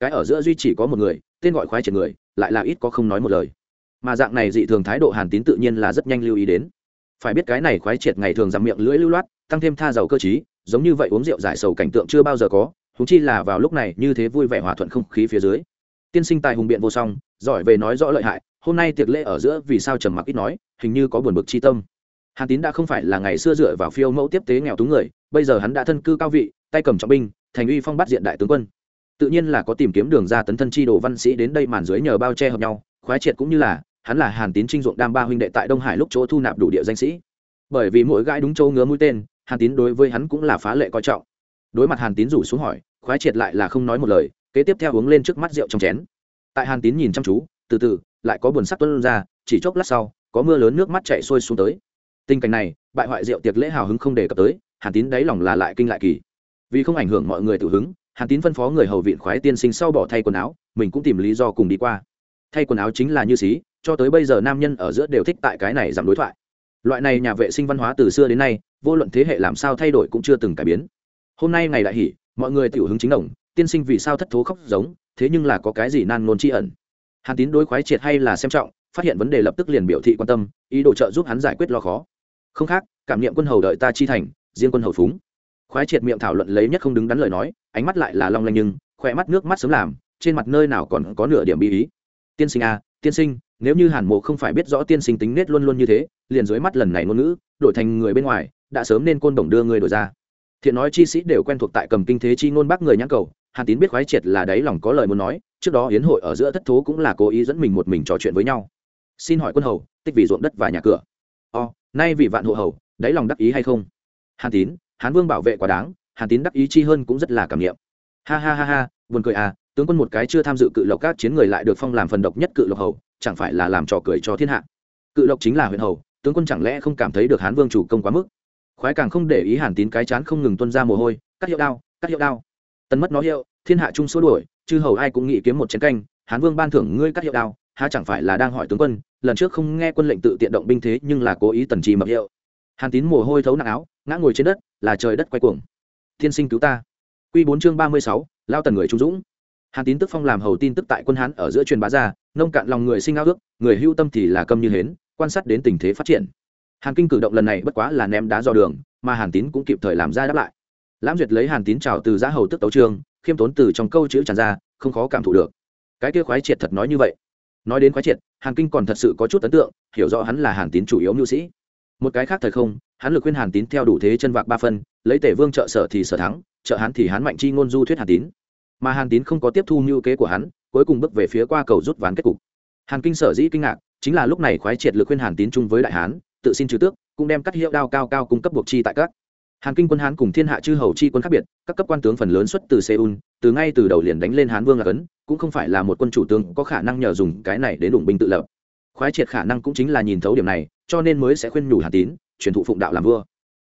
Cái ở giữa duy chỉ có một người, tên gọi khoái triệt người, lại là ít có không nói một lời. Mà dạng này dị thường thái độ hàn tín tự nhiên là rất nhanh lưu ý đến. Phải biết cái này khoái triệt ngày thường giảm miệng lưỡi lưu loát, tăng thêm tha giàu cơ chí giống như vậy uống rượu giải sầu cảnh tượng chưa bao giờ có húng chi là vào lúc này, như thế vui vẻ hòa thuận không khí phía dưới. Tiên sinh tài hùng biện vô song, giỏi về nói rõ lợi hại, hôm nay tiệc lễ ở giữa vì sao trầm mặc ít nói, hình như có buồn bực chi tâm. Hàn tín đã không phải là ngày xưa dựa vào phiêu mẫu tiếp tế nghèo túng người, bây giờ hắn đã thân cư cao vị, tay cầm trọng binh, thành uy phong bắt diện đại tướng quân. Tự nhiên là có tìm kiếm đường ra tấn thân chi đồ văn sĩ đến đây màn dưới nhờ bao che hợp nhau, khoái triệt cũng như là, hắn là hàn tín trinh ruộng đam ba huynh đệ tại đông hải lúc chỗ thu nạp đủ địa danh sĩ. Bởi vì mỗi gãi đúng châu ngứa mũi tên, hàn tín đối với hắn cũng là phá lệ coi trọng đối mặt hàn tín rủ xuống hỏi, khoái triệt lại là không nói một lời, kế tiếp theo uống lên trước mắt rượu trong chén. Tại hàn tín nhìn chăm chú, từ từ, lại có buồn sắc tuân ra, chỉ chốc lát sau, có mưa lớn nước mắt chạy sôi xuống tới. Tình cảnh này, bại hoại rượu tiệc lễ hào hứng không đề cập tới, hàn tín đáy lòng là lại kinh lại kỳ. Vì không ảnh hưởng mọi người tự hứng, hàn tín phân phó người hầu viện khoái tiên sinh sau bỏ thay quần áo, mình cũng tìm lý do cùng đi qua. Thay quần áo chính là như xí, cho tới bây giờ nam nhân ở giữa đều thích tại cái này giảm đối thoại. Loại này nhà vệ sinh văn hóa từ xưa đến nay, vô luận thế hệ làm sao thay đổi cũng chưa từng cải biến hôm nay ngày đại hỷ mọi người tiểu hứng chính đồng tiên sinh vì sao thất thố khóc giống thế nhưng là có cái gì nan nôn tri ẩn? Hàn tín đối khoái triệt hay là xem trọng phát hiện vấn đề lập tức liền biểu thị quan tâm ý đồ trợ giúp hắn giải quyết lo khó. Không khác cảm niệm quân hầu đợi ta chi thành riêng quân hầu phúng. Khoái triệt miệng thảo luận lấy nhất không đứng đắn lời nói ánh mắt lại là long lanh nhưng khỏe mắt nước mắt sớm làm trên mặt nơi nào còn có nửa điểm bi ý. Tiên sinh a à, tiên sinh nếu như hàn mộ không phải biết rõ tiên sinh tính nết luôn luôn như thế liền dưới mắt lần này ngôn ngữ đổi thành người bên ngoài đã sớm nên côn đồng đưa người đổi ra thiện nói chi sĩ đều quen thuộc tại cầm kinh thế chi ngôn bác người nhãn cầu, hàn tín biết khoái triệt là đáy lòng có lời muốn nói, trước đó hiến hội ở giữa thất thố cũng là cố ý dẫn mình một mình trò chuyện với nhau. Xin hỏi quân hầu, tích vì ruộng đất và nhà cửa. O, nay vì vạn hộ hầu, đáy lòng đắc ý hay không? Hàn tín, hán vương bảo vệ quá đáng, hàn tín đắc ý chi hơn cũng rất là cảm nghiệm. Ha ha ha ha, buồn cười à tướng quân một cái chưa tham dự cự lộc các chiến người lại được phong làm phần độc nhất cự lộc hầu, chẳng phải là làm trò cười cho thiên hạ. Cự lộc chính là huyện hầu, tướng quân chẳng lẽ không cảm thấy được hán vương chủ công quá mức? Khoái càng không để ý hàn tín cái chán không ngừng tuân ra mồ hôi, cắt hiệu đao, cắt hiệu đao. Tần mất nó hiệu, thiên hạ chung số đuổi, chư hầu ai cũng nghĩ kiếm một chén canh, hán vương ban thưởng ngươi cắt hiệu đao, há chẳng phải là đang hỏi tướng quân, lần trước không nghe quân lệnh tự tiện động binh thế nhưng là cố ý tần trì mập hiệu. Hàn tín mồ hôi thấu nặng áo, ngã ngồi trên đất, là trời đất quay cuồng. Thiên sinh cứu ta. Q bốn chương ba mươi sáu, lao tần người trung dũng. Hàn tín tức phong làm hầu tin tức tại quân hán ở giữa truyền bá ra, nông cạn lòng người sinh ao ước, người hưu tâm thì là câm như hến, quan sát đến tình thế phát triển hàn kinh cử động lần này bất quá là ném đá dò đường, mà hàn tín cũng kịp thời làm ra đáp lại. Lãm duyệt lấy hàn tín trào từ giá hầu tức tấu trương khiêm tốn từ trong câu chữ tràn ra, không khó cảm thụ được. Cái kia khoái triệt thật nói như vậy. Nói đến khoái triệt, hàn kinh còn thật sự có chút ấn tượng, hiểu rõ hắn là hàn tín chủ yếu nhu sĩ. Một cái khác thời không, hắn lực khuyên hàn tín theo đủ thế chân vạc ba phân, lấy tể vương trợ sở thì sở thắng, trợ hắn thì hắn mạnh chi ngôn du thuyết hàn tín. Mà hàn tín không có tiếp thu mưu kế của hắn, cuối cùng bước về phía qua cầu rút ván kết cục. Hàn kinh sở dĩ kinh ngạc, chính là lúc này khoái triệt lực khuyên hàn tín chung với đại hán tự xin trừ tước, cũng đem cắt hiệu đao cao cao cung cấp buộc chi tại các. Hàn kinh quân hán cùng thiên hạ chư hầu chi quân khác biệt, các cấp quan tướng phần lớn xuất từ seoul, từ ngay từ đầu liền đánh lên hán vương là cấn, cũng không phải là một quân chủ tướng có khả năng nhờ dùng cái này để đủng binh tự lập. Khoái triệt khả năng cũng chính là nhìn thấu điểm này, cho nên mới sẽ khuyên nhủ hàn tín, truyền thụ phụng đạo làm vua.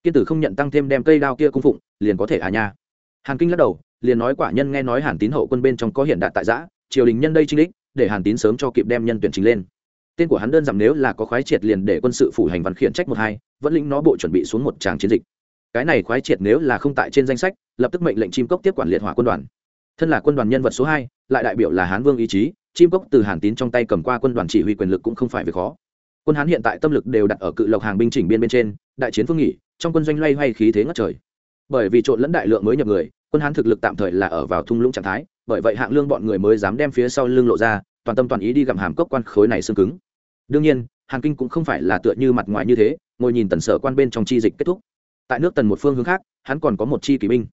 Kiên tử không nhận tăng thêm đem cây đao kia cung phụng, liền có thể à nha. Hàn kinh lắc đầu, liền nói quả nhân nghe nói hàn tín hậu quân bên trong có hiện đạt tại giã, triều đình nhân đây trinh đích, để hàn tín sớm cho kịp đem nhân tuyển chính lên tên của hắn đơn giản nếu là có khoái triệt liền để quân sự phủ hành văn khiển trách một hai, vẫn lĩnh nó bộ chuẩn bị xuống một tràng chiến dịch. Cái này khoái triệt nếu là không tại trên danh sách, lập tức mệnh lệnh chim cốc tiếp quản liệt hỏa quân đoàn. Thân là quân đoàn nhân vật số hai, lại đại biểu là hán vương ý chí, chim cốc từ hàn tín trong tay cầm qua quân đoàn chỉ huy quyền lực cũng không phải việc khó. Quân hán hiện tại tâm lực đều đặt ở cự lộc hàng binh chỉnh biên bên trên, đại chiến phương nghỉ trong quân doanh loay hoay khí thế ngất trời. Bởi vì trộn lẫn đại lượng mới nhập người, quân hán thực lực tạm thời là ở vào thung lũng trạng thái, bởi vậy hạng lương bọn người mới dám đem phía sau lưng lộ ra, toàn tâm toàn ý đi gặm hàm cốc quan khối này xương cứng đương nhiên, hàn kinh cũng không phải là tựa như mặt ngoài như thế, ngồi nhìn tần sở quan bên trong chi dịch kết thúc. Tại nước tần một phương hướng khác, hắn còn có một chi kỷ binh.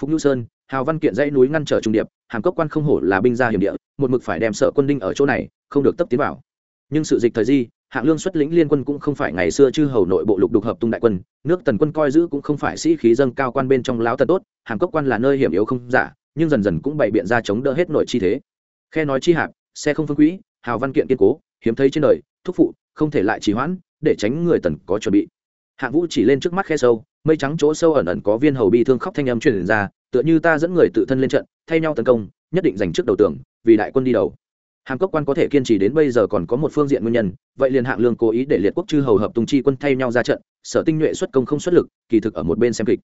Phúc nhu sơn, hào văn kiện dãy núi ngăn trở trung điệp, hàm cốc quan không hổ là binh gia hiểm địa, một mực phải đem sợ quân đinh ở chỗ này, không được tấp tiến vào. Nhưng sự dịch thời di, hạng lương xuất lĩnh liên quân cũng không phải ngày xưa chư hầu nội bộ lục đục hợp tung đại quân, nước tần quân coi giữ cũng không phải sĩ khí dâng cao quan bên trong láo tần tốt, hàm cốc quan là nơi hiểm yếu không giả, nhưng dần dần cũng bày biện ra chống đỡ hết nội chi thế. Khe nói chi hạp, xe không phương quỹ, hào văn kiện kiên cố, hiếm thấy trên đời thúc phụ, không thể lại trì hoãn, để tránh người tần có chuẩn bị. Hạng vũ chỉ lên trước mắt khe sâu, mây trắng chỗ sâu ẩn ẩn có viên hầu bi thương khóc thanh âm truyền ra, tựa như ta dẫn người tự thân lên trận, thay nhau tấn công, nhất định giành trước đầu tưởng vì đại quân đi đầu. Hàm cốc quan có thể kiên trì đến bây giờ còn có một phương diện nguyên nhân, vậy liền hạng lương cố ý để liệt quốc chư hầu hợp tung chi quân thay nhau ra trận, sở tinh nhuệ xuất công không xuất lực, kỳ thực ở một bên xem kịch.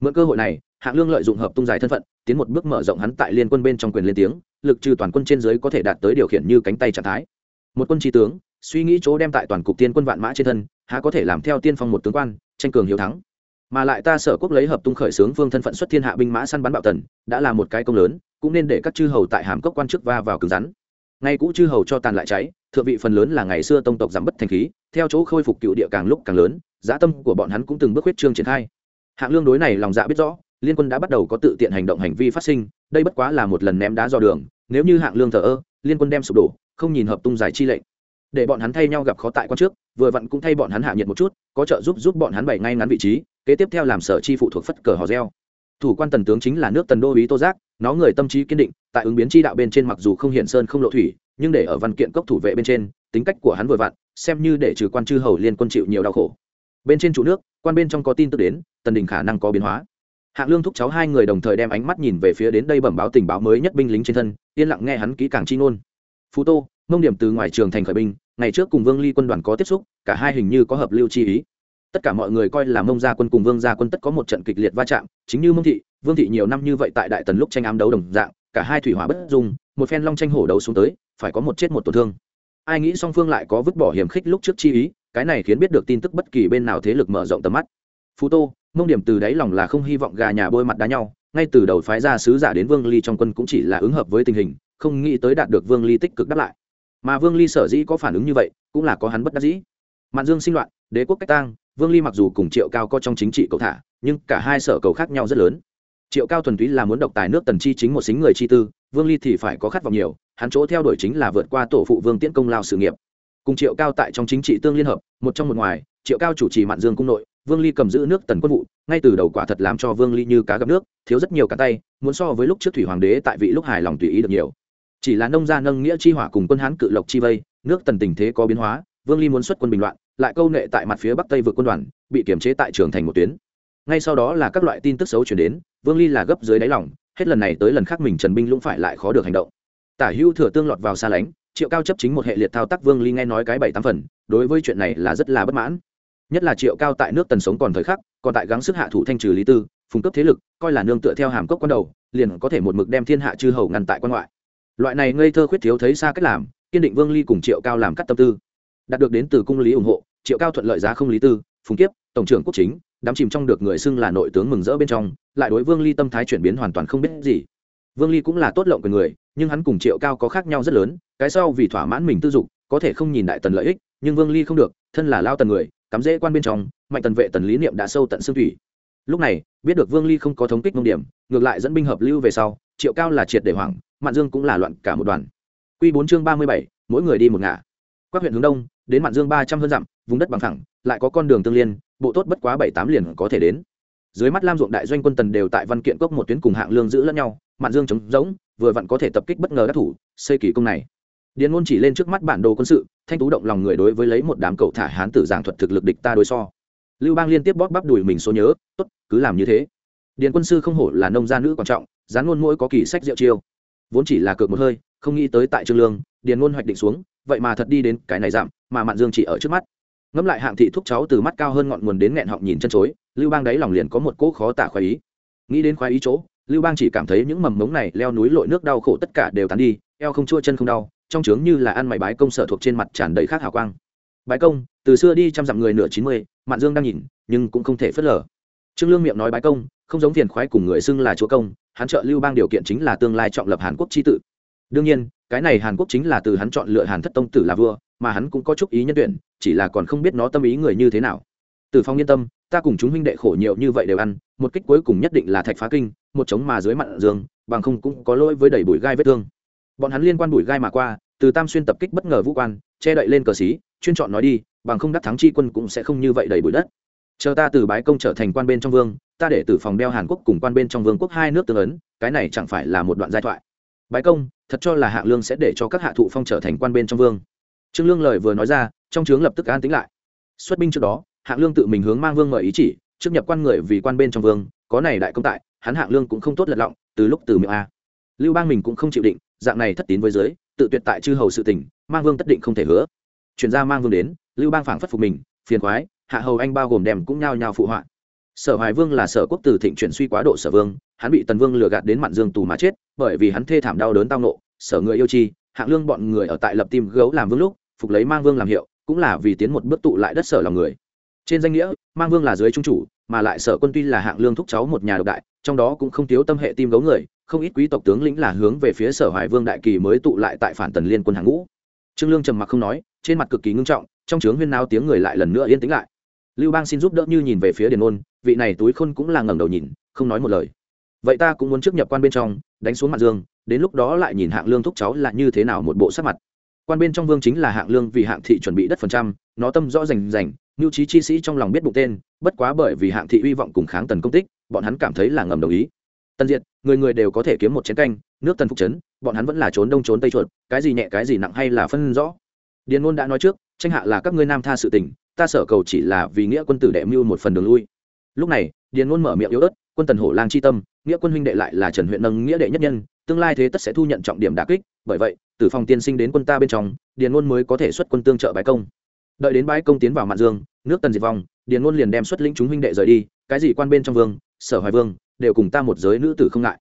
Mượn cơ hội này, hạng lương lợi dụng hợp tung dài thân phận, tiến một bước mở rộng hắn tại liên quân bên trong quyền lên tiếng, lực trừ toàn quân trên dưới có thể đạt tới điều khiển như cánh tay trạng thái. Một quân tri tướng suy nghĩ chỗ đem tại toàn cục tiên quân vạn mã trên thân, há có thể làm theo tiên phong một tướng quan, tranh cường hiếu thắng. Mà lại ta sở quốc lấy hợp tung khởi xướng vương thân phận xuất thiên hạ binh mã săn bắn bạo tần, đã là một cái công lớn, cũng nên để các chư hầu tại hàm cốc quan chức va vào cứng rắn. Ngay cũ chư hầu cho tàn lại cháy, thượng vị phần lớn là ngày xưa tông tộc giảm bất thành khí, theo chỗ khôi phục cựu địa càng lúc càng lớn, giá tâm của bọn hắn cũng từng bước huyết trương triển khai. Hạng lương đối này lòng dạ biết rõ, liên quân đã bắt đầu có tự tiện hành động hành vi phát sinh, đây bất quá là một lần ném đá dò đường, nếu như hạng lương thờ ơ, liên quân đem sụp đổ, không nhìn hợp tung giải chi lệnh để bọn hắn thay nhau gặp khó tại quan trước, vừa vặn cũng thay bọn hắn hạ nhiệt một chút, có trợ giúp giúp bọn hắn bày ngay ngắn vị trí, kế tiếp theo làm sở chi phụ thuộc phất cờ hò reo. Thủ quan tần tướng chính là nước tần đô ý tô giác, nó người tâm trí kiên định, tại ứng biến chi đạo bên trên mặc dù không hiện sơn không lộ thủy, nhưng để ở văn kiện cốc thủ vệ bên trên, tính cách của hắn vừa vặn, xem như để trừ quan chư hầu liên quân chịu nhiều đau khổ. Bên trên chủ nước, quan bên trong có tin tức đến, tần đình khả năng có biến hóa. Hạng lương thúc cháu hai người đồng thời đem ánh mắt nhìn về phía đến đây bẩm báo tình báo mới nhất binh lính trên thân, yên lặng nghe hắn kỹ càng chi ngôn. Phú tô mông điểm từ ngoài trường thành khởi binh, ngày trước cùng vương ly quân đoàn có tiếp xúc, cả hai hình như có hợp lưu chi ý. Tất cả mọi người coi là mông gia quân cùng vương gia quân tất có một trận kịch liệt va chạm, chính như mông thị, vương thị nhiều năm như vậy tại đại tần lúc tranh ám đấu đồng dạng, cả hai thủy hỏa bất dung, một phen long tranh hổ đấu xuống tới, phải có một chết một tổn thương. Ai nghĩ song phương lại có vứt bỏ hiểm khích lúc trước chi ý, cái này khiến biết được tin tức bất kỳ bên nào thế lực mở rộng tầm mắt. Phú tô, mông điểm từ đáy lòng là không hy vọng gà nhà bôi mặt đá nhau, ngay từ đầu phái ra sứ giả đến vương ly trong quân cũng chỉ là ứng hợp với tình hình, không nghĩ tới đạt được vương ly tích cực đáp lại mà vương ly sở dĩ có phản ứng như vậy cũng là có hắn bất đắc dĩ mạn dương sinh loạn đế quốc cách tang vương ly mặc dù cùng triệu cao có trong chính trị cầu thả nhưng cả hai sở cầu khác nhau rất lớn triệu cao thuần túy là muốn độc tài nước tần chi chính một xính người chi tư vương ly thì phải có khát vọng nhiều hắn chỗ theo đuổi chính là vượt qua tổ phụ vương tiễn công lao sự nghiệp cùng triệu cao tại trong chính trị tương liên hợp một trong một ngoài triệu cao chủ trì mạn dương cung nội vương ly cầm giữ nước tần quân vụ ngay từ đầu quả thật làm cho vương ly như cá gặp nước thiếu rất nhiều cả tay muốn so với lúc trước thủy hoàng đế tại vị lúc hài lòng tùy ý được nhiều chỉ là nông gia nâng nghĩa chi hỏa cùng quân hán cự lộc chi vây, nước tần tình thế có biến hóa, vương ly muốn xuất quân bình loạn, lại câu nệ tại mặt phía bắc tây vượt quân đoàn, bị kiềm chế tại trường thành một tuyến. Ngay sau đó là các loại tin tức xấu chuyển đến, vương ly là gấp dưới đáy lỏng hết lần này tới lần khác mình trần binh lũng phải lại khó được hành động. Tả hưu thừa tương lọt vào xa lánh, triệu cao chấp chính một hệ liệt thao tác vương ly nghe nói cái bảy tám phần, đối với chuyện này là rất là bất mãn. Nhất là triệu cao tại nước tần sống còn thời khắc, còn tại gắng sức hạ thủ thanh trừ lý tư, phùng cấp thế lực, coi là nương tựa theo hàm cốc quan đầu, liền có thể một mực đem thiên hạ chư hầu ngăn tại quan ngoại loại này ngây thơ khuyết thiếu thấy xa cách làm, kiên định vương ly cùng triệu cao làm cắt tâm tư. Đạt được đến từ cung lý ủng hộ, triệu cao thuận lợi giá không lý tư, phùng kiếp, tổng trưởng quốc chính đắm chìm trong được người xưng là nội tướng mừng rỡ bên trong, lại đối vương ly tâm thái chuyển biến hoàn toàn không biết gì. Vương ly cũng là tốt lộng của người, nhưng hắn cùng triệu cao có khác nhau rất lớn, cái sau vì thỏa mãn mình tư dục, có thể không nhìn đại tần lợi ích, nhưng vương ly không được, thân là lao tần người, cắm dễ quan bên trong, mạnh tần vệ tần lý niệm đã sâu tận xương thủy. Lúc này, biết được vương ly không có thống kích mông điểm, ngược lại dẫn binh hợp lưu về sau, triệu cao là triệt để hoảng mạn dương cũng là loạn cả một đoàn. Q bốn chương ba mươi bảy, mỗi người đi một ngả. Các huyện hướng đông, đến mạn dương ba trăm hơn dặm, vùng đất bằng thẳng, lại có con đường tương liên, bộ tốt bất quá bảy tám liền có thể đến. Dưới mắt lam ruộng đại doanh quân tần đều tại văn kiện cốc một tuyến cùng hạng lương giữ lẫn nhau, mạn dương chống rỗng, vừa vặn có thể tập kích bất ngờ các thủ, xây kỳ công này. Điền ngôn chỉ lên trước mắt bản đồ quân sự, thanh tú động lòng người đối với lấy một đám cậu thả hán tử giảng thuật thực lực địch ta đối so. Lưu bang liên tiếp bóp bắp đùi mình số nhớ, tốt, cứ làm như thế. Điền quân sư không hổ là nông gia nữ quan trọng, dán ngôn mỗi có kỳ sách rượu chiêu vốn chỉ là cược một hơi, không nghĩ tới tại trương lương, điền ngôn hoạch định xuống, vậy mà thật đi đến cái này giảm mà mạn dương chỉ ở trước mắt. Ngẫm lại hạng thị thúc cháu từ mắt cao hơn ngọn nguồn đến nghẹn họng nhìn chân chối, lưu bang đáy lòng liền có một cỗ khó tả khoái ý. Nghĩ đến khoái ý chỗ, lưu bang chỉ cảm thấy những mầm mống này leo núi lội nước đau khổ tất cả đều tán đi, eo không chua chân không đau, trong trướng như là ăn mày bái công sở thuộc trên mặt tràn đầy khác hào quang. Bái công, từ xưa đi trăm dặm người nửa chín mươi, mạn dương đang nhìn, nhưng cũng không thể phớt lờ. Trương lương miệng nói bái công không giống phiền khoái cùng người xưng là chúa công, hắn trợ lưu bang điều kiện chính là tương lai chọn lập hàn quốc tri tự đương nhiên, cái này hàn quốc chính là từ hắn chọn lựa hàn thất tông tử là vua, mà hắn cũng có chút ý nhân tuyển, chỉ là còn không biết nó tâm ý người như thế nào. Từ phong yên tâm, ta cùng chúng huynh đệ khổ nhiều như vậy đều ăn, một kích cuối cùng nhất định là thạch phá kinh, một chống mà dưới mặn dương, bằng không cũng có lỗi với đầy bụi gai vết thương. Bọn hắn liên quan bụi gai mà qua, từ tam xuyên tập kích bất ngờ vũ quan, che đậy lên cờ xí, chuyên chọn nói đi, bằng không đắc thắng chi quân cũng sẽ không như vậy đầy bụi đất chờ ta từ bái công trở thành quan bên trong vương ta để từ phòng đeo hàn quốc cùng quan bên trong vương quốc hai nước tương ấn cái này chẳng phải là một đoạn giai thoại. Bái công thật cho là hạ lương sẽ để cho các hạ thụ phong trở thành quan bên trong vương. Trương lương lời vừa nói ra trong trướng lập tức an tính lại. Xuất binh trước đó hạ lương tự mình hướng mang vương mời ý chỉ trước nhập quan người vì quan bên trong vương có này đại công tại hắn hạ lương cũng không tốt lật lọng từ lúc từ miệng a. Lưu bang mình cũng không chịu định dạng này thất tín với giới tự tuyệt tại chư hầu sự tỉnh, mang vương tất định không thể hứa. Chuyển ra mang vương đến lưu bang phảng phất phục mình phiền khoái hạ hầu anh bao gồm đem cũng nhao nhao phụ họa. Sở hoài vương là sở quốc Tử thịnh chuyển suy quá độ sở vương, hắn bị tần vương lừa gạt đến mạn dương tù mà chết, bởi vì hắn thê thảm đau đớn tao nộ, sở người yêu chi, hạng lương bọn người ở tại lập tim gấu làm vương lúc, phục lấy mang vương làm hiệu, cũng là vì tiến một bước tụ lại đất sở lòng người. Trên danh nghĩa, mang vương là dưới trung chủ, mà lại sở quân tuy là hạng lương thúc cháu một nhà độc đại, trong đó cũng không thiếu tâm hệ tim gấu người, không ít quý tộc tướng lĩnh là hướng về phía sở hoài vương đại kỳ mới tụ lại tại phản tần liên quân hàng ngũ. Trương lương trầm mặc không nói, trên mặt cực kỳ ngưng trọng, trong trướng huyên nao tiếng người lại lần nữa yên tĩnh lại lưu bang xin giúp đỡ như nhìn về phía điền ôn, vị này túi khôn cũng là ngẩng đầu nhìn, không nói một lời. Vậy ta cũng muốn trước nhập quan bên trong, đánh xuống mặt dương, đến lúc đó lại nhìn hạng lương thúc cháu là như thế nào một bộ sắc mặt. Quan bên trong vương chính là hạng lương vì hạng thị chuẩn bị đất phần trăm, nó tâm rõ rành rành mưu trí chi sĩ trong lòng biết bụng tên, bất quá bởi vì hạng thị uy vọng cùng kháng tần công tích, bọn hắn cảm thấy là ngầm đồng ý. Tân diệt, người người đều có thể kiếm một chén canh, nước tần phục chấn bọn hắn vẫn là trốn đông trốn tây chuột, cái gì nhẹ cái gì nặng hay là phân rõ. Điền ngôn đã nói trước, tranh hạ là các ngươi nam tha sự tình ta sở cầu chỉ là vì nghĩa quân tử đệ mưu một phần đường lui. Lúc này, điền ngôn mở miệng yếu ớt, quân tần hổ lang chi tâm, nghĩa quân huynh đệ lại là trần huyện nâng nghĩa đệ nhất nhân, tương lai thế tất sẽ thu nhận trọng điểm đà kích, bởi vậy, từ phòng tiên sinh đến quân ta bên trong, điền ngôn mới có thể xuất quân tương trợ bái công. Đợi đến bái công tiến vào mạn dương, nước tần diệt vong, điền ngôn liền đem xuất lĩnh chúng huynh đệ rời đi, cái gì quan bên trong vương, sở hoài vương, đều cùng ta một giới nữ tử không ngại.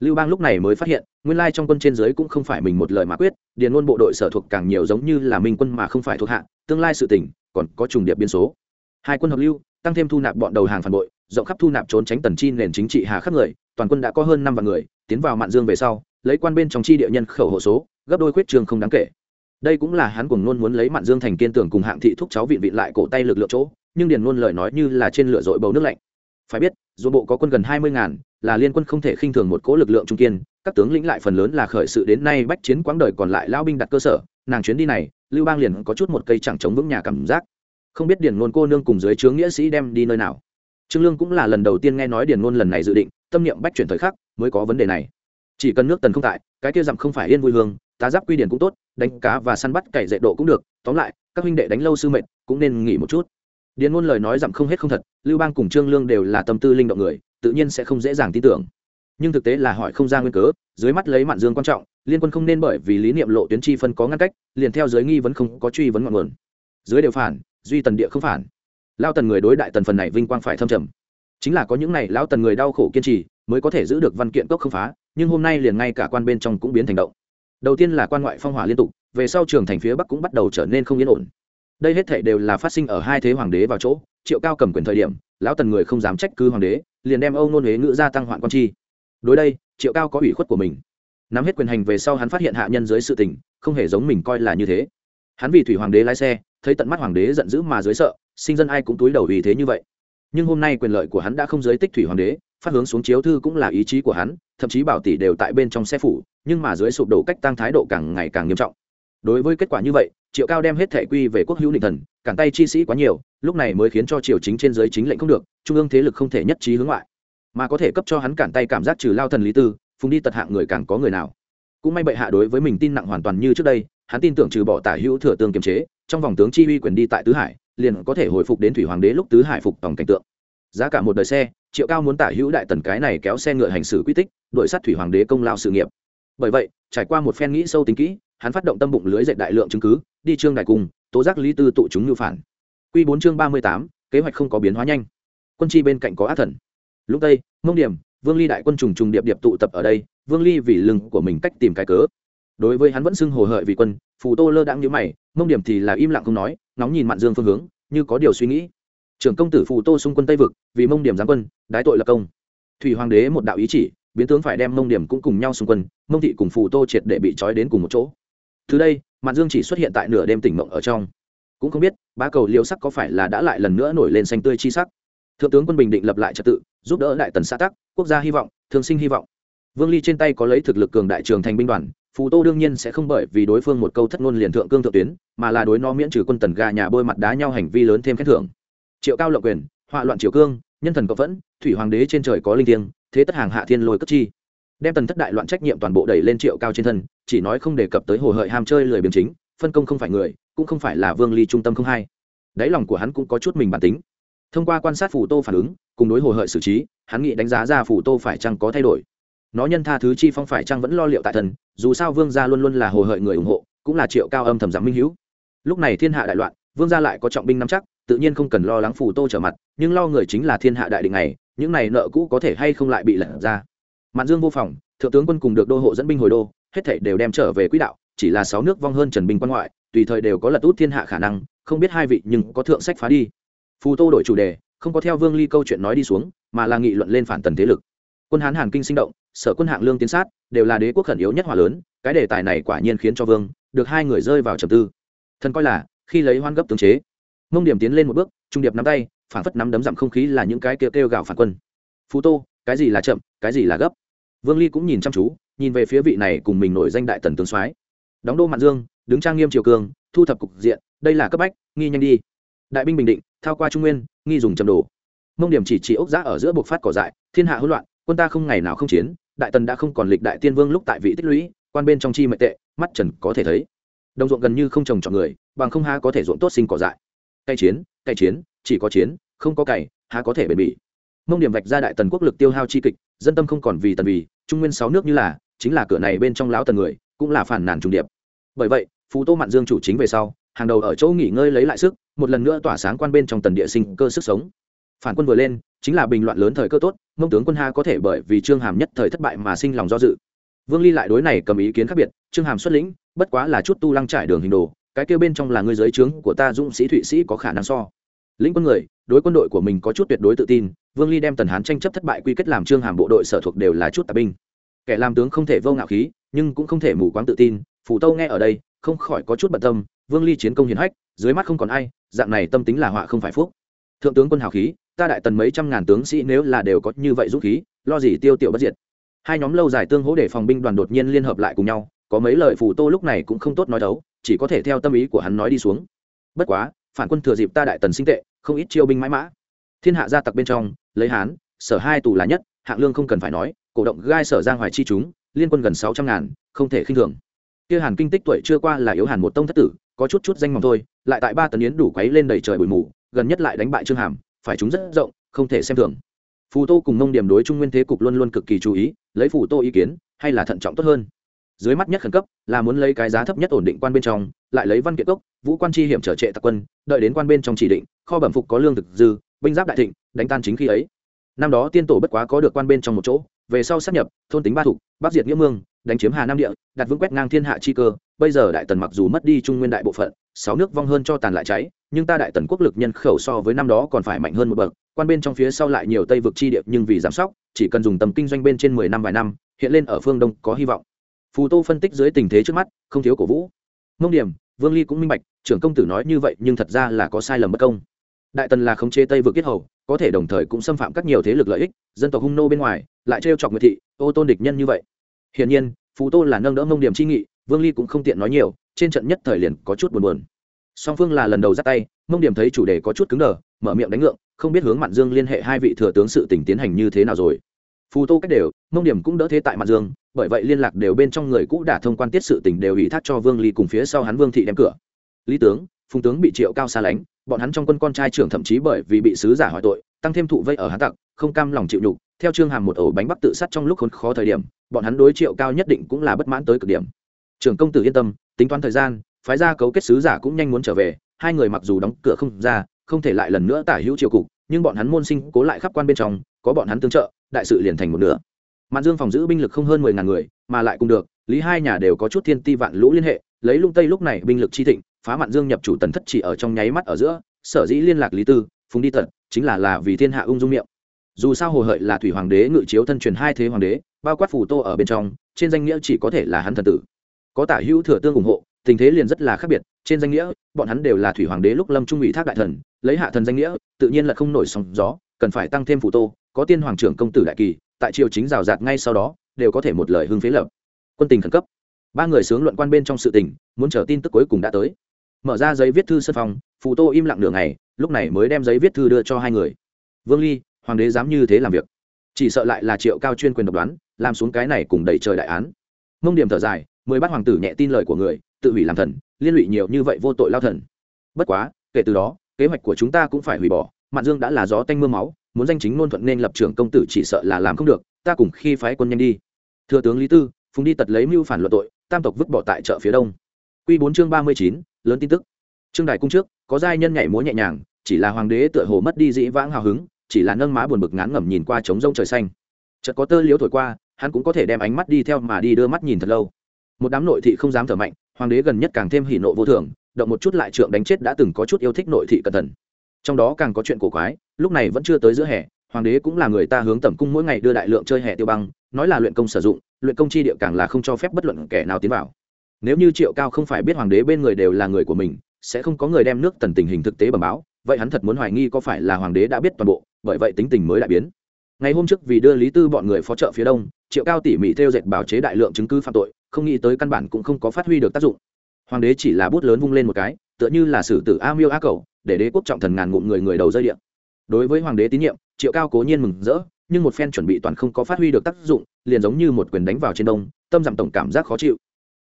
Lưu bang lúc này mới phát hiện, nguyên lai trong quân trên giới cũng không phải mình một lời mà quyết, điền ngôn bộ đội sở thuộc càng nhiều giống như là minh quân mà không phải thuộc hạ, tương lai sự tỉnh còn có trùng điệp biên số. Hai quân hợp lưu, tăng thêm thu nạp bọn đầu hàng phản bội, rộng khắp thu nạp trốn tránh tần chi nền chính trị hà khắc người, toàn quân đã có hơn năm vạn người, tiến vào mạn dương về sau, lấy quan bên trong chi địa nhân khẩu hộ số, gấp đôi khuyết trường không đáng kể. Đây cũng là hắn cùng luôn muốn lấy mạn dương thành kiên tưởng cùng hạng thị thúc cháu vịn vịn lại cổ tay lực lượng chỗ, nhưng điền luôn lời nói như là trên lửa dội bầu nước lạnh. Phải biết, dù bộ có quân gần hai mươi ngàn, là liên quân không thể khinh thường một cỗ lực lượng trung kiên, các tướng lĩnh lại phần lớn là khởi sự đến nay bách chiến quãng đời còn lại lao binh đặt cơ sở nàng chuyến đi này, lưu bang liền có chút một cây chẳng chống vững nhà cảm giác. Không biết điển ngôn cô nương cùng dưới chướng nghĩa sĩ đem đi nơi nào. Trương lương cũng là lần đầu tiên nghe nói điển ngôn lần này dự định, tâm niệm bách chuyển thời khắc, mới có vấn đề này. Chỉ cần nước tần không tại, cái kia dặm không phải yên vui hương, tá giáp quy điển cũng tốt, đánh cá và săn bắt cày dạy độ cũng được, tóm lại, các huynh đệ đánh lâu sư mệnh cũng nên nghỉ một chút. Điền ngôn lời nói dặm không hết không thật, lưu bang cùng trương lương đều là tâm tư linh động người, tự nhiên sẽ không dễ dàng tin tưởng nhưng thực tế là hỏi không ra nguyên cớ, dưới mắt lấy mạn dương quan trọng, liên quân không nên bởi vì lý niệm lộ tuyến chi phân có ngăn cách, liền theo giới nghi vẫn không có truy vấn ngọn nguồn. Dưới đều phản, duy tần địa không phản. Lao tần người đối đại tần phần này vinh quang phải thâm trầm. Chính là có những này lao tần người đau khổ kiên trì, mới có thể giữ được văn kiện cốc không phá, nhưng hôm nay liền ngay cả quan bên trong cũng biến thành động. Đầu tiên là quan ngoại phong hỏa liên tục, về sau trường thành phía bắc cũng bắt đầu trở nên không yên ổn. Đây hết thể đều là phát sinh ở hai thế hoàng đế vào chỗ, triệu cao cầm quyền thời điểm, lão tần người không dám trách cứ hoàng đế, liền đem âu nôn huế ngữ gia tăng hoạn quan chi đối đây, triệu cao có ủy khuất của mình. Nắm hết quyền hành về sau hắn phát hiện hạ nhân dưới sự tình, không hề giống mình coi là như thế. Hắn vì thủy hoàng đế lái xe, thấy tận mắt hoàng đế giận dữ mà dưới sợ, sinh dân ai cũng túi đầu vì thế như vậy. Nhưng hôm nay quyền lợi của hắn đã không giới tích thủy hoàng đế, phát hướng xuống chiếu thư cũng là ý chí của hắn, thậm chí bảo tỷ đều tại bên trong xe phủ, nhưng mà dưới sụp đổ cách tăng thái độ càng ngày càng nghiêm trọng. Đối với kết quả như vậy, triệu cao đem hết thẻ quy về quốc hữu định thần, cản tay chi sĩ quá nhiều, lúc này mới khiến cho triều chính trên giới chính lệnh không được, trung ương thế lực không thể nhất trí hướng ngoại mà có thể cấp cho hắn cản tay cảm giác trừ lao thần lý tư, phùng đi tật hạng người càng có người nào. Cũng may bệ hạ đối với mình tin nặng hoàn toàn như trước đây, hắn tin tưởng trừ bỏ tả hữu thừa tương kiềm chế, trong vòng tướng chi uy quyền đi tại tứ hải, liền có thể hồi phục đến thủy hoàng đế lúc tứ hải phục tổng cảnh tượng. Giá cả một đời xe, triệu cao muốn tả hữu đại tần cái này kéo xe ngựa hành xử quy tích đội sát thủy hoàng đế công lao sự nghiệp. Bởi vậy, trải qua một phen nghĩ sâu tính kỹ, hắn phát động tâm bụng lưới dạy đại lượng chứng cứ, đi trương đại cung, tố giác lý tư tụ chúng như phản. Q bốn chương ba mươi tám, kế hoạch không có biến hóa nhanh. Quân chi bên cạnh có ác thần lúc tây, mông điểm, vương ly đại quân trùng trùng điệp điệp tụ tập ở đây, vương ly vì lưng của mình cách tìm cái cớ. Đối với hắn vẫn xưng hồ hợi vì quân, phù tô lơ đãng nhữ mày, mông điểm thì là im lặng không nói nóng nhìn mạn dương phương hướng, như có điều suy nghĩ. Trưởng công tử phù tô xung quân tây vực, vì mông điểm giáng quân, đái tội lập công. Thủy hoàng đế một đạo ý chỉ, biến tướng phải đem mông điểm cũng cùng nhau xung quân, mông thị cùng phù tô triệt để bị trói đến cùng một chỗ. Từ đây, mạn dương chỉ xuất hiện tại nửa đêm tỉnh mộng ở trong. Cũng không biết ba cầu liêu sắc có phải là đã lại lần nữa nổi lên xanh tươi chi sắc? Thượng tướng quân bình định lập lại trật tự, giúp đỡ đại tần xã tắc, quốc gia hy vọng, thương sinh hy vọng. Vương ly trên tay có lấy thực lực cường đại trường thành binh đoàn phù tô đương nhiên sẽ không bởi vì đối phương một câu thất ngôn liền thượng cương thượng tuyến, mà là đối nó miễn trừ quân tần gà nhà bôi mặt đá nhau hành vi lớn thêm khen thưởng. Triệu cao lộng quyền, họa loạn triều cương, nhân thần cộng vẫn thủy hoàng đế trên trời có linh thiêng, thế tất hàng hạ thiên lôi cất chi. Đem tần thất đại loạn trách nhiệm toàn bộ đẩy lên triệu cao trên thân, chỉ nói không đề cập tới hồ hợi ham chơi lười biếng chính, phân công không phải người, cũng không phải là vương ly trung tâm không hay. Đáy lòng của hắn cũng có chút mình bản tính thông qua quan sát phủ tô phản ứng, cùng đối hồ hợi xử trí, hắn nghĩ đánh giá ra phủ tô phải chăng có thay đổi. Nó nhân tha thứ chi phong phải chăng vẫn lo liệu tại thần, dù sao vương gia luôn luôn là hồ hợi người ủng hộ, cũng là triệu cao âm thầm giảm minh hữu lúc này thiên hạ đại loạn, vương gia lại có trọng binh nắm chắc, tự nhiên không cần lo lắng phủ tô trở mặt, nhưng lo người chính là thiên hạ đại định này, những này nợ cũ có thể hay không lại bị lật ra. Mạn dương vô phòng, thượng tướng quân cùng được đô hộ dẫn binh hồi đô, hết thảy đều đem trở về quỹ đạo, chỉ là sáu nước vong hơn trần binh quan ngoại, tùy thời đều có lật út thiên hạ khả năng, không biết hai vị nhưng có thượng sách phá đi phù tô đổi chủ đề, không có theo vương ly câu chuyện nói đi xuống, mà là nghị luận lên phản tần thế lực. Quân hán hàn kinh sinh động, sở quân hạng lương tiến sát, đều là đế quốc khẩn yếu nhất hỏa lớn, cái đề tài này quả nhiên khiến cho vương được hai người rơi vào trầm tư. Thần coi là, khi lấy hoan gấp tướng chế, mông điểm tiến lên một bước, trung điệp nắm tay, phản phất nắm đấm dặm không khí là những cái kêu kêu gạo phản quân. Phú tô, cái gì là chậm, cái gì là gấp? Vương ly cũng nhìn chăm chú, nhìn về phía vị này cùng mình nổi danh đại tần tướng soái. Đóng đô mạn dương, đứng trang nghiêm triều cường, thu thập cục diện, đây là cấp bách, nghi nhanh đi. Đại binh bình định thao qua trung nguyên, nghi dùng trầm đồ. Mông điểm chỉ chỉ ốc giã ở giữa buộc phát cỏ dại, thiên hạ hỗn loạn, quân ta không ngày nào không chiến, đại tần đã không còn lịch đại tiên vương lúc tại vị tích lũy, quan bên trong chi mệnh tệ, mắt trần có thể thấy. Đồng ruộng gần như không trồng trọt người, bằng không há có thể ruộng tốt sinh cỏ dại. Cày chiến cày chiến, chỉ có chiến, không có cày, há có thể bền bỉ. Mông điểm vạch ra đại tần quốc lực tiêu hao chi kịch, dân tâm không còn vì tần vì, trung nguyên sáu nước như là, chính là cửa này bên trong lão tần người, cũng là phản nàn trùng điệp. Bởi vậy, phú tô mạn dương chủ chính về sau hàng đầu ở chỗ nghỉ ngơi lấy lại sức, một lần nữa tỏa sáng quan bên trong tần địa sinh cơ sức sống. Phản quân vừa lên, chính là bình loạn lớn thời cơ tốt, mông tướng quân ha có thể bởi vì trương hàm nhất thời thất bại mà sinh lòng do dự. Vương ly lại đối này cầm ý kiến khác biệt, trương hàm xuất lĩnh, bất quá là chút tu lăng trải đường hình đồ, cái kêu bên trong là người giới trướng của ta dũng sĩ thụy sĩ có khả năng so. Lĩnh quân người, đối quân đội của mình có chút tuyệt đối tự tin, vương ly đem tần hán tranh chấp thất bại quy kết làm trương hàm bộ đội sở thuộc đều là chút tà binh. Kẻ làm tướng không thể vô ngạo khí, nhưng cũng không thể mù quáng tự tin phủ tâu nghe ở đây, không khỏi có chút bận tâm vương ly chiến công hiển hách, dưới mắt không còn ai, dạng này tâm tính là họa không phải phúc. Thượng tướng quân hào khí, ta đại tần mấy trăm ngàn tướng sĩ nếu là đều có như vậy dũng khí, lo gì tiêu tiểu bất diệt. Hai nhóm lâu dài tương hỗ để phòng binh đoàn đột nhiên liên hợp lại cùng nhau, có mấy lời phủ tô lúc này cũng không tốt nói đấu, chỉ có thể theo tâm ý của hắn nói đi xuống. Bất quá, phản quân thừa dịp ta đại tần sinh tệ, không ít chiêu binh mãi mã. Thiên hạ gia tặc bên trong, lấy hán, sở hai tù là nhất, hạng lương không cần phải nói, cổ động gai sở giang hoài chi chúng, liên quân gần sáu trăm ngàn, không thể khinh thường. Kia hàn kinh tích tuổi chưa qua là yếu hàn một tông thất tử có chút chút danh mỏng thôi, lại tại ba tấn yến đủ quấy lên đầy trời bụi mù, gần nhất lại đánh bại trương hàm, phải chúng rất rộng, không thể xem thường. Phù tô cùng nông điểm đối trung nguyên thế cục luôn luôn cực kỳ chú ý, lấy phù tô ý kiến, hay là thận trọng tốt hơn. Dưới mắt nhất khẩn cấp, là muốn lấy cái giá thấp nhất ổn định quan bên trong, lại lấy văn kiện cốc, vũ quan chi hiểm trở trệ tặc quân, đợi đến quan bên trong chỉ định, kho bẩm phục có lương thực dư, binh giáp đại thịnh, đánh tan chính khi ấy. Năm đó tiên tổ bất quá có được quan bên trong một chỗ, về sau sát nhập, thôn tính ba thục, bắc diệt nghĩa mương đánh chiếm hà nam địa, đặt vững quét ngang thiên hạ chi cơ. Bây giờ đại tần mặc dù mất đi trung nguyên đại bộ phận, sáu nước vong hơn cho tàn lại cháy, nhưng ta đại tần quốc lực nhân khẩu so với năm đó còn phải mạnh hơn một bậc. Quan bên trong phía sau lại nhiều tây vực chi địa, nhưng vì giảm sóc, chỉ cần dùng tầm kinh doanh bên trên mười năm vài năm, hiện lên ở phương đông có hy vọng. Phù tô phân tích dưới tình thế trước mắt, không thiếu cổ vũ. Mông điểm, vương ly cũng minh bạch, trưởng công tử nói như vậy, nhưng thật ra là có sai lầm bất công. Đại tần là khống chế tây vực kết hầu, có thể đồng thời cũng xâm phạm các nhiều thế lực lợi ích, dân tộc hung nô bên ngoài, lại trêu chọc nguyệt thị, ô tôn địch nhân như vậy hiển nhiên, phú tô là nâng đỡ mông điểm chi nghị, vương ly cũng không tiện nói nhiều, trên trận nhất thời liền có chút buồn buồn. Song phương là lần đầu ra tay, mông điểm thấy chủ đề có chút cứng đờ, mở miệng đánh ngượng, không biết hướng mạn dương liên hệ hai vị thừa tướng sự tỉnh tiến hành như thế nào rồi. Phù tô cách đều, mông điểm cũng đỡ thế tại mạn dương, bởi vậy liên lạc đều bên trong người cũ đã thông quan tiết sự tỉnh đều ủy thác cho vương ly cùng phía sau hắn vương thị đem cửa. Lý tướng, phùng tướng bị triệu cao xa lánh, bọn hắn trong quân con trai trưởng thậm chí bởi vì bị sứ giả hỏi tội, tăng thêm thụ vây ở hắn tặc, không cam lòng chịu nhục theo trương hàm một ổ bánh bắc tự sát trong lúc khốn khó thời điểm, bọn hắn đối triệu cao nhất định cũng là bất mãn tới cực điểm. Trưởng công tử yên tâm, tính toán thời gian, phái gia cấu kết sứ giả cũng nhanh muốn trở về, hai người mặc dù đóng cửa không ra, không thể lại lần nữa tả hữu triều cục, nhưng bọn hắn môn sinh cố lại khắp quan bên trong, có bọn hắn tương trợ, đại sự liền thành một nửa. Mạn dương phòng giữ binh lực không hơn mười ngàn người, mà lại cùng được, lý hai nhà đều có chút thiên ti vạn lũ liên hệ, lấy lung tây lúc này binh lực chi thịnh, phá mạn dương nhập chủ tần thất chỉ ở trong nháy mắt ở giữa, sở dĩ liên lạc lý tư, phùng đi tận chính là là vì thiên hạ ung dung miệng dù sao hồ hợi là thủy hoàng đế ngự chiếu thân truyền hai thế hoàng đế, bao quát phù tô ở bên trong, trên danh nghĩa chỉ có thể là hắn thần tử. Có tả hữu thừa tương ủng hộ, tình thế liền rất là khác biệt, trên danh nghĩa, bọn hắn đều là thủy hoàng đế lúc lâm trung ủy thác đại thần, lấy hạ thần danh nghĩa, tự nhiên là không nổi sóng gió, cần phải tăng thêm phù tô, có tiên hoàng trưởng công tử đại kỳ, tại triều chính rào rạt ngay sau đó, đều có thể một lời hưng phế lập. Quân tình khẩn cấp. Ba người sướng luận quan bên trong sự tình, muốn chờ tin tức cuối cùng đã tới. Mở ra giấy viết thư sân phòng, phù tô im lặng nửa ngày, lúc này mới đem giấy viết thư đưa cho hai người. Vương ly hoàng đế dám như thế làm việc. Chỉ sợ lại là triệu cao chuyên quyền độc đoán, làm xuống cái này cùng đẩy trời đại án. Mông điểm thở dài, mười bát hoàng tử nhẹ tin lời của người, tự hủy làm thần, liên lụy nhiều như vậy vô tội lao thần. Bất quá, kể từ đó, kế hoạch của chúng ta cũng phải hủy bỏ, mạn dương đã là gió tanh m ư a máu, muốn danh chính ngôn thuận nên lập trưởng công tử chỉ sợ là làm không được, ta cùng khi phái quân nhanh đi. Thừa tướng lý tư, phùng đi tật lấy mưu phản luận tội, tam tộc vứt bỏ tại chợ phía đông. Q bốn chương ba mươi chín, lớn tin tức. Trương đài cung trước, có giai nhân nhảy múa nhẹ nhàng, chỉ là hoàng đế tựa hồ mất đi dĩ vãng hào hứng chỉ là nâng má buồn bực ngán ngẩm nhìn qua trống rông trời xanh. Chợt có tơ liếu thổi qua, hắn cũng có thể đem ánh mắt đi theo mà đi đưa mắt nhìn thật lâu. Một đám nội thị không dám thở mạnh, hoàng đế gần nhất càng thêm hỉ nộ vô thường, động một chút lại trượng đánh chết đã từng có chút yêu thích nội thị cẩn thận. Trong đó càng có chuyện cổ quái, lúc này vẫn chưa tới giữa hè, hoàng đế cũng là người ta hướng tẩm cung mỗi ngày đưa đại lượng chơi hè tiêu băng, nói là luyện công sử dụng, luyện công chi địa càng là không cho phép bất luận kẻ nào tiến vào. Nếu như triệu cao không phải biết hoàng đế bên người đều là người của mình, sẽ không có người đem nước tần tình hình thực tế bẩm báo vậy hắn thật muốn hoài nghi có phải là hoàng đế đã biết toàn bộ, bởi vậy tính tình mới đại biến. Ngày hôm trước vì đưa lý tư bọn người phó trợ phía đông, triệu cao tỉ mỉ theo dệt bảo chế đại lượng chứng cứ phạm tội, không nghĩ tới căn bản cũng không có phát huy được tác dụng. Hoàng đế chỉ là bút lớn vung lên một cái, tựa như là sử tử a miêu a cầu, để đế quốc trọng thần ngàn ngụm người người đầu rơi điện đối với hoàng đế tín nhiệm, triệu cao cố nhiên mừng rỡ, nhưng một phen chuẩn bị toàn không có phát huy được tác dụng, liền giống như một quyền đánh vào trên đông, tâm giảm tổng cảm giác khó chịu.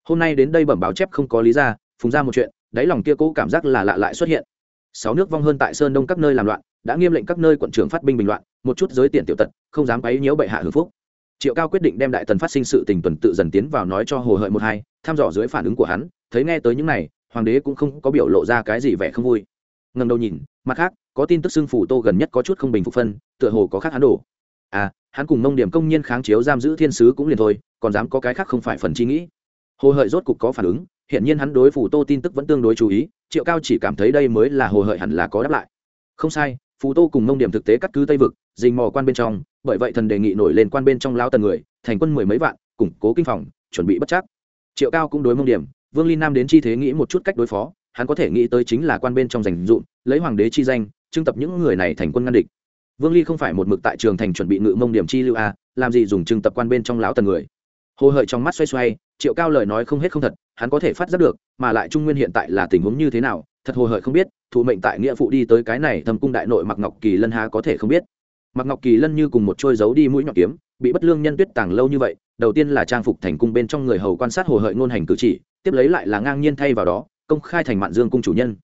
Hôm nay đến đây bẩm báo chép không có lý ra, phùng ra một chuyện, đáy lòng kia cố cảm giác là lạ lại xuất hiện sáu nước vong hơn tại sơn đông các nơi làm loạn, đã nghiêm lệnh các nơi quận trưởng phát binh bình loạn, một chút giới tiền tiểu tật, không dám quấy nhiễu bệ hạ hưng phúc. Triệu cao quyết định đem đại tần phát sinh sự tình tuần tự dần tiến vào nói cho hồ hợi một hai, thăm dò dưới phản ứng của hắn, thấy nghe tới những này, hoàng đế cũng không có biểu lộ ra cái gì vẻ không vui. Ngần đầu nhìn, mặt khác, có tin tức xưng phủ tô gần nhất có chút không bình phục phân, tựa hồ có khác hắn đổ. À hắn cùng mông điểm công nhiên kháng chiếu giam giữ thiên sứ cũng liền thôi, còn dám có cái khác không phải phần chi nghĩ. Hồ hợi rốt cục có phản ứng hiện nhiên hắn đối phủ tô tin tức vẫn tương đối chú ý, triệu cao chỉ cảm thấy đây mới là hồ hợi hẳn là có đáp lại. Không sai phù tô cùng mông điểm thực tế cắt cứ tây vực dình mò quan bên trong, bởi vậy thần đề nghị nổi lên quan bên trong lao tần người, thành quân mười mấy vạn, củng cố kinh phòng, chuẩn bị bất chắc. Triệu cao cũng đối mông điểm, vương ly nam đến chi thế nghĩ một chút cách đối phó, hắn có thể nghĩ tới chính là quan bên trong giành dụm lấy hoàng đế chi danh, trưng tập những người này thành quân ngăn địch. Vương ly không phải một mực tại trường thành chuẩn bị ngự mông điểm chi lưu a, làm gì dùng trưng tập quan bên trong lão tần người? Hồ hợi trong mắt xoay xoay, triệu cao lời nói không hết không thật, hắn có thể phát giác được, mà lại trung nguyên hiện tại là tình huống như thế nào, thật hồ hợi không biết thụ mệnh tại nghĩa phụ đi tới cái này thầm cung đại nội mặc ngọc kỳ lân há có thể không biết. Mặc ngọc kỳ lân như cùng một trôi giấu đi mũi nhọn kiếm, bị bất lương nhân tuyết tàng lâu như vậy, đầu tiên là trang phục thành cung bên trong người hầu quan sát hồ hợi ngôn hành cử chỉ, tiếp lấy lại là ngang nhiên thay vào đó, công khai thành mạn dương cung chủ nhân.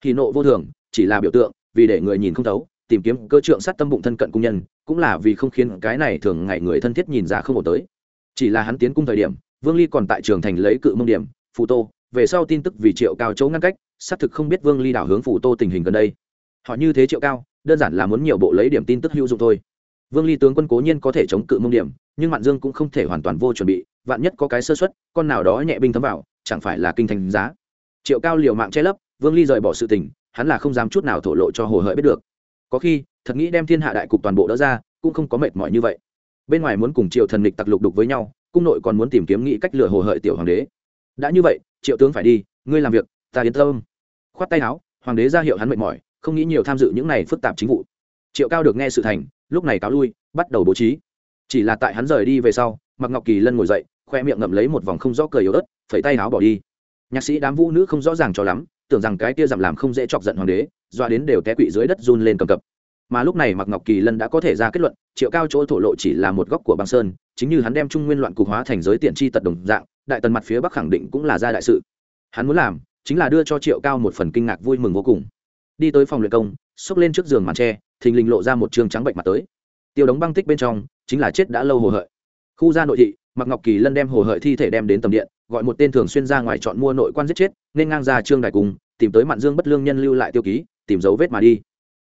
Kỳ nộ vô thường, chỉ là biểu tượng, vì để người nhìn không thấu, tìm kiếm cơ trượng sát tâm bụng thân cận cung nhân, cũng là vì không khiến cái này thường ngày người thân thiết nhìn ra không ổn tới chỉ là hắn tiến cung thời điểm, vương ly còn tại trường thành lấy cự mông điểm, phù tô, về sau tin tức vì triệu cao chỗ ngăn cách, xác thực không biết vương ly đảo hướng phù tô tình hình gần đây. Họ như thế triệu cao, đơn giản là muốn nhiều bộ lấy điểm tin tức hữu dụng thôi. Vương ly tướng quân cố nhiên có thể chống cự mông điểm, nhưng mạn dương cũng không thể hoàn toàn vô chuẩn bị, vạn nhất có cái sơ xuất con nào đó nhẹ binh thấm vào, chẳng phải là kinh thành giá. Triệu cao liều mạng che lấp, vương ly rời bỏ sự tình, hắn là không dám chút nào thổ lộ cho hồ hợi biết được. Có khi, thật nghĩ đem thiên hạ đại cục toàn bộ đỡ ra, cũng không có mệt mỏi như vậy bên ngoài muốn cùng triệu thần lịch tặc lục đục với nhau, cung nội còn muốn tìm kiếm nghĩ cách lừa hồ hợi tiểu hoàng đế. Đã như vậy, triệu tướng phải đi, ngươi làm việc, ta yên tâm. Khoát tay áo, hoàng đế ra hiệu hắn mệt mỏi, không nghĩ nhiều tham dự những này phức tạp chính vụ. Triệu cao được nghe sự thành, lúc này cáo lui, bắt đầu bố trí. Chỉ là tại hắn rời đi về sau mặc ngọc kỳ lân ngồi dậy, khoe miệng ngậm lấy một vòng không rõ cười yếu ớt, phẩy tay áo bỏ đi. Nhạc sĩ đám vũ nữ không rõ ràng cho lắm, tưởng rằng cái kia giảm làm không dễ chọc giận hoàng đế doa đến đều té quỵ dưới đất run lên cầm cập mà lúc này mặc ngọc kỳ lân đã có thể ra kết luận, triệu cao chỗ thổ lộ chỉ là một góc của băng sơn, chính như hắn đem trung nguyên loạn cục hóa thành giới tiện chi tật đồng dạng, đại tần mặt phía bắc khẳng định cũng là gia đại sự. Hắn muốn làm, chính là đưa cho triệu cao một phần kinh ngạc vui mừng vô cùng. Đi tới phòng luyện công, xốc lên trước giường màn tre, thình lình lộ ra một trường trắng bệnh mặt tới. Tiêu đống băng tích bên trong, chính là chết đã lâu hồ hợi. Khu gia nội thị mặc ngọc kỳ lân đem hồ hợi thi thể đem đến tầm điện, gọi một tên thường xuyên ra ngoài chọn mua nội quan giết chết, nên ngang ra trương đại cùng, tìm tới mạn dương bất lương nhân lưu lại tiêu ký, tìm dấu vết mà đi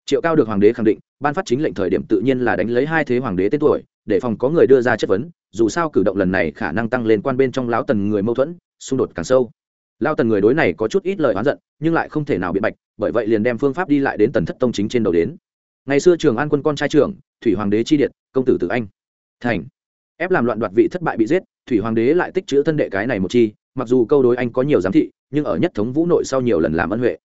triệu cao được hoàng đế khẳng định, ban phát chính lệnh thời điểm tự nhiên là đánh lấy hai thế hoàng đế tên tuổi, để phòng có người đưa ra chất vấn, dù sao cử động lần này khả năng tăng lên quan bên trong lão tần người mâu thuẫn, xung đột càng sâu. Lao tần người đối này có chút ít lời oán giận, nhưng lại không thể nào biện bạch, bởi vậy liền đem phương pháp đi lại đến tần thất tông chính trên đầu đến. Ngày xưa trường an quân con trai trưởng, thủy hoàng đế chi điện công tử tử anh. Thành. Ép làm loạn đoạt vị thất bại bị giết, thủy hoàng đế lại tích chữ thân đệ cái này một chi, mặc dù câu đối anh có nhiều giám thị, nhưng ở nhất thống vũ nội sau nhiều lần làm ân huệ.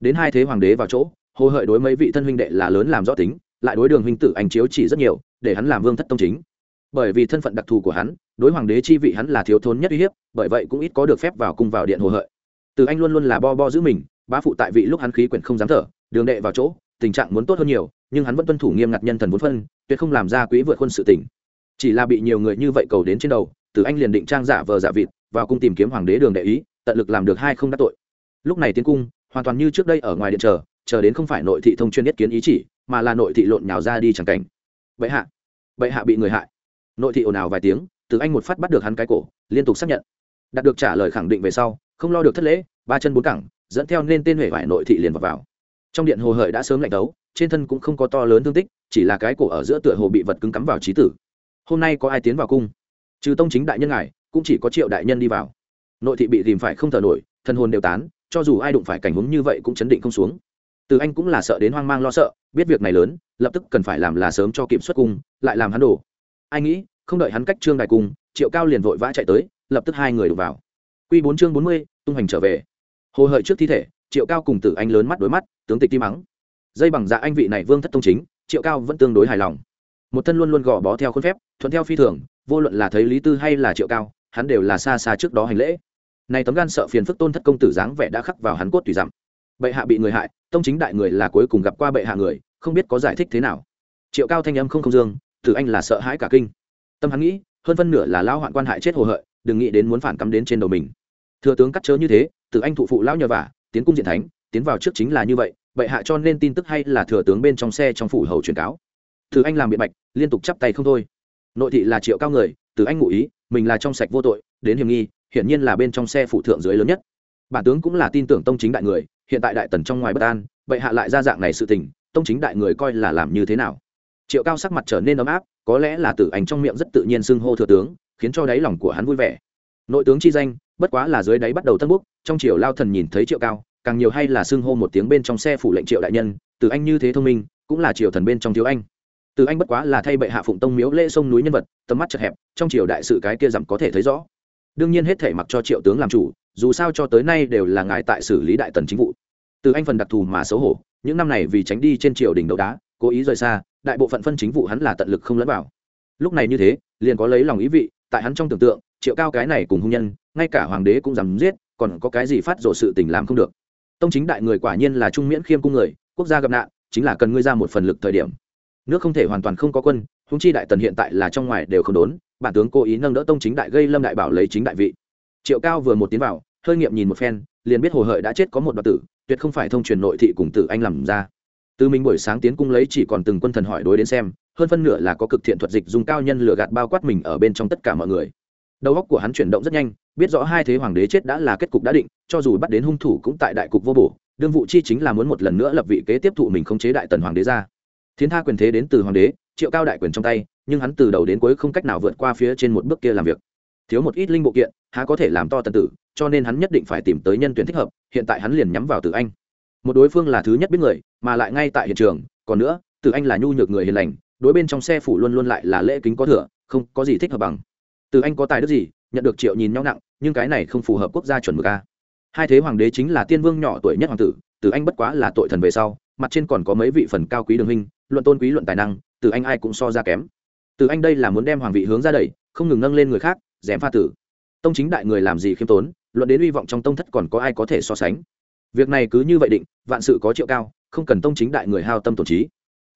Đến hai thế hoàng đế vào chỗ hồ hợi đối mấy vị thân huynh đệ là lớn làm rõ tính, lại đối đường huynh tử anh chiếu chỉ rất nhiều, để hắn làm vương thất tông chính. Bởi vì thân phận đặc thù của hắn, đối hoàng đế chi vị hắn là thiếu thốn nhất uy hiếp, bởi vậy cũng ít có được phép vào cung vào điện hồ hợi. Từ anh luôn luôn là bo bo giữ mình, bá phụ tại vị lúc hắn khí quyển không dám thở, đường đệ vào chỗ, tình trạng muốn tốt hơn nhiều, nhưng hắn vẫn tuân thủ nghiêm ngặt nhân thần vốn phân, tuyệt không làm ra quỹ vượt quân sự tỉnh chỉ là bị nhiều người như vậy cầu đến trên đầu, từ anh liền định trang giả vờ giả vịt, vào cung tìm kiếm hoàng đế đường đệ ý, tận lực làm được hai không đắc tội. Lúc này tiến cung, hoàn toàn như trước đây ở ngoài điện chờ chờ đến không phải nội thị thông chuyên nhất kiến ý chỉ mà là nội thị lộn nhào ra đi chẳng cảnh. Bệ hạ bệ hạ bị người hại. Nội thị ồn ào vài tiếng từ anh một phát bắt được hắn cái cổ liên tục xác nhận. Đạt được trả lời khẳng định về sau không lo được thất lễ ba chân bốn cẳng dẫn theo nên tên huệ vải nội thị liền vào, vào. trong điện hồ hởi đã sớm lạnh đấu trên thân cũng không có to lớn thương tích chỉ là cái cổ ở giữa tựa hồ bị vật cứng cắm vào trí tử. Hôm nay có ai tiến vào cung? Trừ tông chính đại nhân ngài cũng chỉ có triệu đại nhân đi vào. Nội thị bị tìm phải không thở nổi thân hồn đều tán cho dù ai đụng phải cảnh huống như vậy cũng chấn định không xuống từ anh cũng là sợ đến hoang mang lo sợ, biết việc này lớn, lập tức cần phải làm là sớm cho kiểm xuất cung, lại làm hắn đổ. Ai nghĩ, không đợi hắn cách trương đại cung, triệu cao liền vội vã chạy tới, lập tức hai người đụng vào. Q bốn chương bốn mươi, tung hành trở về. Hồ hợi trước thi thể, triệu cao cùng tử anh lớn mắt đối mắt, tướng tịch tim mắng dây bằng dạ anh vị này vương thất tông chính, triệu cao vẫn tương đối hài lòng. Một thân luôn luôn gò bó theo khuôn phép, thuận theo phi thường, vô luận là thấy lý tư hay là triệu cao, hắn đều là xa xa trước đó hành lễ. Này tấm gan sợ phiền phức tôn thất công tử dáng vẻ đã khắc vào hắn cốt tùy dặm bệ hạ bị người hại, tông chính đại người là cuối cùng gặp qua bệ hạ người, không biết có giải thích thế nào. Triệu cao thanh âm không không dương thử anh là sợ hãi cả kinh. Tâm hắn nghĩ, hơn phân nửa là lao hoạn quan hại chết hồ hợi, đừng nghĩ đến muốn phản cắm đến trên đầu mình. Thừa tướng cắt chớ như thế từ anh thụ phụ lão nhờ vả, tiến cung diện thánh, tiến vào trước chính là như vậy, bệ hạ cho nên tin tức hay là thừa tướng bên trong xe trong phủ hầu truyền cáo. Từ anh làm biện bạch, liên tục chắp tay không thôi. Nội thị là triệu cao người từ anh ngụ ý, mình là trong sạch vô tội, đến hiểm nghi, hiển nhiên là bên trong xe phụ thượng dưới lớn nhất. Bản tướng cũng là tin tưởng tông chính đại người hiện tại đại tần trong ngoài bất an, bệ hạ lại ra dạng này sự tình, tông chính đại người coi là làm như thế nào? Triệu cao sắc mặt trở nên ấm áp, có lẽ là tử anh trong miệng rất tự nhiên xưng hô thừa tướng, khiến cho đáy lòng của hắn vui vẻ. Nội tướng chi danh, bất quá là dưới đáy bắt đầu tân búc, trong triều lao thần nhìn thấy triệu cao, càng nhiều hay là xưng hô một tiếng bên trong xe phủ lệnh triệu đại nhân từ anh như thế thông minh, cũng là triều thần bên trong thiếu anh. Từ anh bất quá là thay bệ hạ phụng tông miếu lễ sông núi nhân vật, tầm mắt chật hẹp, trong triều đại sự cái kia dặm có thể thấy rõ. Đương nhiên hết thể mặc cho triệu tướng làm chủ dù sao cho tới nay đều là ngài tại xử lý đại tần chính vụ. Từ anh phần đặc thù mà xấu hổ, những năm này vì tránh đi trên triều đình đấu đá, cố ý rời xa, đại bộ phận phân chính vụ hắn là tận lực không lẫn vào. Lúc này như thế, liền có lấy lòng ý vị, tại hắn trong tưởng tượng, triệu cao cái này cùng hung nhân, ngay cả hoàng đế cũng dám giết, còn có cái gì phát rộ sự tình làm không được. Tông chính đại người quả nhiên là trung miễn khiêm cung người, quốc gia gặp nạn, chính là cần ngươi ra một phần lực thời điểm. Nước không thể hoàn toàn không có quân húng chi đại tần hiện tại là trong ngoài đều không đốn, bản tướng cố ý nâng đỡ tông chính đại, gây lâm đại bảo lấy chính đại vị triệu cao vừa một tiến vào, hơi nghiệm nhìn một phen, liền biết hồ hợi đã chết có một đoạn tử, tuyệt không phải thông truyền nội thị cùng tử anh làm ra. Từ mình buổi sáng tiến cung lấy chỉ còn từng quân thần hỏi đối đến xem, hơn phân nửa là có cực thiện thuật dịch dùng cao nhân lừa gạt bao quát mình ở bên trong tất cả mọi người. Đầu óc của hắn chuyển động rất nhanh, biết rõ hai thế hoàng đế chết đã là kết cục đã định, cho dù bắt đến hung thủ cũng tại đại cục vô bổ, đương vụ chi chính là muốn một lần nữa lập vị kế tiếp thụ mình không chế đại tần hoàng đế ra. Thiến tha quyền thế đến từ hoàng đế, triệu cao đại quyền trong tay, nhưng hắn từ đầu đến cuối không cách nào vượt qua phía trên một bước kia làm việc thiếu một ít linh bộ kiện há có thể làm to tần tử cho nên hắn nhất định phải tìm tới nhân tuyển thích hợp hiện tại hắn liền nhắm vào từ anh. Một đối phương là thứ nhất biết người mà lại ngay tại hiện trường còn nữa từ anh là nhu nhược người hiền lành đối bên trong xe phủ luôn luôn lại là lễ kính có thừa không có gì thích hợp bằng. Từ anh có tài đức gì nhận được triệu nhìn nhau nặng nhưng cái này không phù hợp quốc gia chuẩn mực a. Hai thế hoàng đế chính là tiên vương nhỏ tuổi nhất hoàng tử từ anh bất quá là tội thần về sau mặt trên còn có mấy vị phần cao quý đường hình, luận tôn quý luận tài năng từ anh ai cũng so ra kém. Từ anh đây là muốn đem hoàng vị hướng ra đẩy không ngừng nâng lên người khác dèm pha tử. Tông chính đại người làm gì khiêm tốn, luận đến hy vọng trong tông thất còn có ai có thể so sánh. Việc này cứ như vậy định, vạn sự có triệu cao, không cần tông chính đại người hao tâm tổn trí.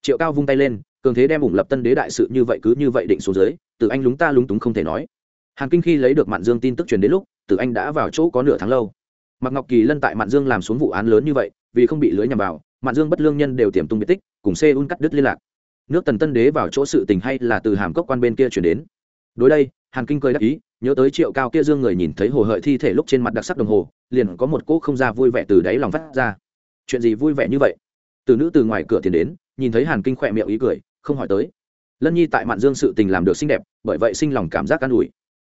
Triệu cao vung tay lên, cường thế đem ủng lập tân đế đại sự như vậy cứ như vậy định xuống dưới, từ anh lúng ta lúng túng không thể nói. Hàn kinh khi lấy được mạn dương tin tức truyền đến lúc, từ anh đã vào chỗ có nửa tháng lâu. Mặc ngọc kỳ lân tại mạn dương làm xuống vụ án lớn như vậy, vì không bị lưới nhằm vào, mạn dương bất lương nhân đều tiềm tung biệt tích, cùng seoul cắt đứt liên lạc. Nước tần tân đế vào chỗ sự tình hay là từ hàm cốc quan bên kia chuyển đến đối đây, hàn kinh cười đắc ý, nhớ tới triệu cao kia dương người nhìn thấy hồ hợi thi thể lúc trên mặt đặc sắc đồng hồ, liền có một cỗ không ra vui vẻ từ đáy lòng phát ra. Chuyện gì vui vẻ như vậy? Từ nữ từ ngoài cửa tiền đến, nhìn thấy hàn kinh khỏe miệng ý cười, không hỏi tới. Lân nhi tại mạn dương sự tình làm được xinh đẹp, bởi vậy sinh lòng cảm giác an ủi.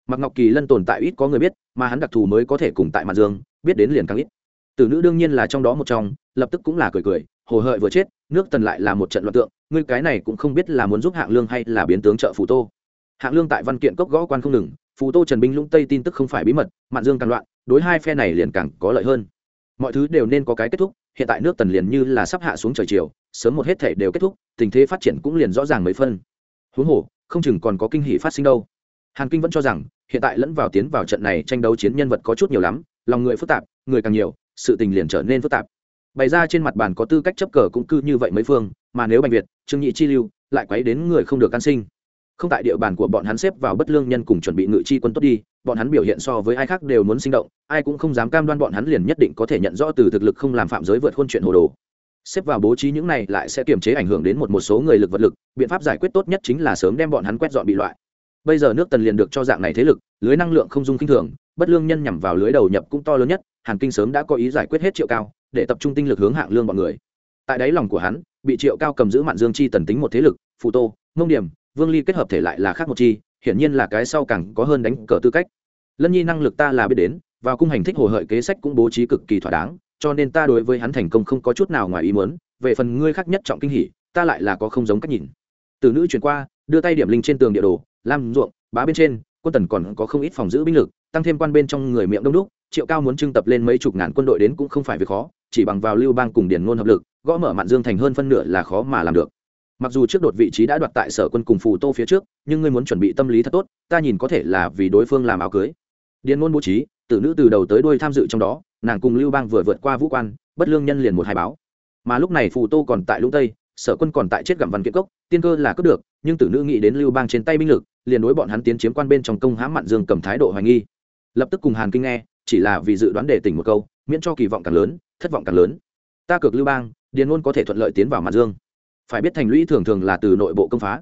Mặc ngọc kỳ lân tồn tại ít có người biết, mà hắn đặc thù mới có thể cùng tại mạn dương, biết đến liền càng ít. Từ nữ đương nhiên là trong đó một trong, lập tức cũng là cười cười, hồ hợi vừa chết, nước tần lại là một trận loạn tượng, ngươi cái này cũng không biết là muốn giúp hạng lương hay là biến tướng trợ phù tô hạng lương tại văn kiện cốc gõ quan không ngừng, phù tô trần binh lũng tây tin tức không phải bí mật, mạn dương càng loạn, đối hai phe này liền càng có lợi hơn. Mọi thứ đều nên có cái kết thúc, hiện tại nước tần liền như là sắp hạ xuống trời chiều, sớm một hết thể đều kết thúc, tình thế phát triển cũng liền rõ ràng mấy phân. Huống hồ, không chừng còn có kinh hỷ phát sinh đâu. Hàn kinh vẫn cho rằng, hiện tại lẫn vào tiến vào trận này tranh đấu chiến nhân vật có chút nhiều lắm, lòng người phức tạp, người càng nhiều, sự tình liền trở nên phức tạp. Bày ra trên mặt bàn có tư cách chấp cờ cũng cư như vậy mấy phương, mà nếu bành việt, trương nhị chi lưu, lại quấy đến người không được can sinh không tại địa bàn của bọn hắn xếp vào bất lương nhân cùng chuẩn bị ngự chi quân tốt đi, bọn hắn biểu hiện so với ai khác đều muốn sinh động, ai cũng không dám cam đoan bọn hắn liền nhất định có thể nhận rõ từ thực lực không làm phạm giới vượt khuôn chuyện hồ đồ. Xếp vào bố trí những này lại sẽ kiềm chế ảnh hưởng đến một một số người lực vật lực, biện pháp giải quyết tốt nhất chính là sớm đem bọn hắn quét dọn bị loại. Bây giờ nước tần liền được cho dạng này thế lực, lưới năng lượng không dung kinh thường, bất lương nhân nhằm vào lưới đầu nhập cũng to lớn nhất, hàn kinh sớm đã có ý giải quyết hết triệu cao, để tập trung tinh lực hướng hạng lương bọn người. Tại đáy lòng của hắn, bị triệu cao cầm giữ mạn dương chi tần tính một thế lực phụ tô mông điểm vương ly kết hợp thể lại là khác một chi, hiển nhiên là cái sau càng có hơn đánh cờ tư cách. Lân nhi năng lực ta là biết đến và cung hành thích hồ hợi kế sách cũng bố trí cực kỳ thỏa đáng, cho nên ta đối với hắn thành công không có chút nào ngoài ý muốn, về phần ngươi khác nhất trọng kinh hỉ, ta lại là có không giống cách nhìn. Từ nữ chuyển qua, đưa tay điểm linh trên tường địa đồ, lam ruộng, bá bên trên, quân tần còn có không ít phòng giữ binh lực, tăng thêm quan bên trong người miệng đông đúc, triệu cao muốn trưng tập lên mấy chục ngàn quân đội đến cũng không phải việc khó, chỉ bằng vào lưu bang cùng điền ngôn hợp lực, gõ mở mạn dương thành hơn phân nửa là khó mà làm được mặc dù trước đột vị trí đã đoạt tại sở quân cùng phù tô phía trước, nhưng ngươi muốn chuẩn bị tâm lý thật tốt, ta nhìn có thể là vì đối phương làm áo cưới. Điền ngôn bố trí, tử nữ từ đầu tới đuôi tham dự trong đó, nàng cùng lưu bang vừa vượt qua vũ quan, bất lương nhân liền một hai báo. Mà lúc này phù tô còn tại lũng tây, sở quân còn tại chết gặm văn kiện cốc, tiên cơ là cướp được, nhưng tử nữ nghĩ đến lưu bang trên tay binh lực, liền đối bọn hắn tiến chiếm quan bên trong công hãm mạn dương cầm thái độ hoài nghi. Lập tức cùng hàn kinh nghe, chỉ là vì dự đoán đề tỉnh một câu, miễn cho kỳ vọng càng lớn, thất vọng càng lớn. Ta cược lưu bang, điền ngôn có thể thuận lợi tiến vào mạn dương phải biết thành lũy thường thường là từ nội bộ công phá.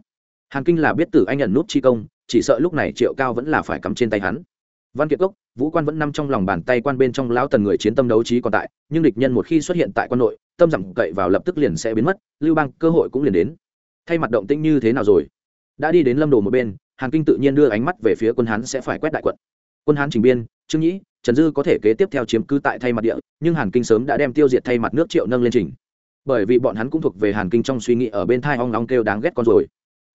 Hàn kinh là biết tử anh nhận nút chi công, chỉ sợ lúc này triệu cao vẫn là phải cắm trên tay hắn. Văn kiệt cốc, vũ quan vẫn nằm trong lòng bàn tay quan bên trong lão tần người chiến tâm đấu trí còn tại, nhưng địch nhân một khi xuất hiện tại quan nội, tâm giảm cậy vào lập tức liền sẽ biến mất, lưu bang cơ hội cũng liền đến. Thay mặt động tĩnh như thế nào rồi? Đã đi đến lâm đồ một bên, hàn kinh tự nhiên đưa ánh mắt về phía quân hán sẽ phải quét đại quận. Quân hán trình biên, trương nhĩ, trần dư có thể kế tiếp theo chiếm cứ tại thay mặt địa, nhưng hàn kinh sớm đã đem tiêu diệt thay mặt nước triệu nâng lên trình bởi vì bọn hắn cũng thuộc về hàn kinh trong suy nghĩ ở bên thai hoang long kêu đáng ghét con rồi.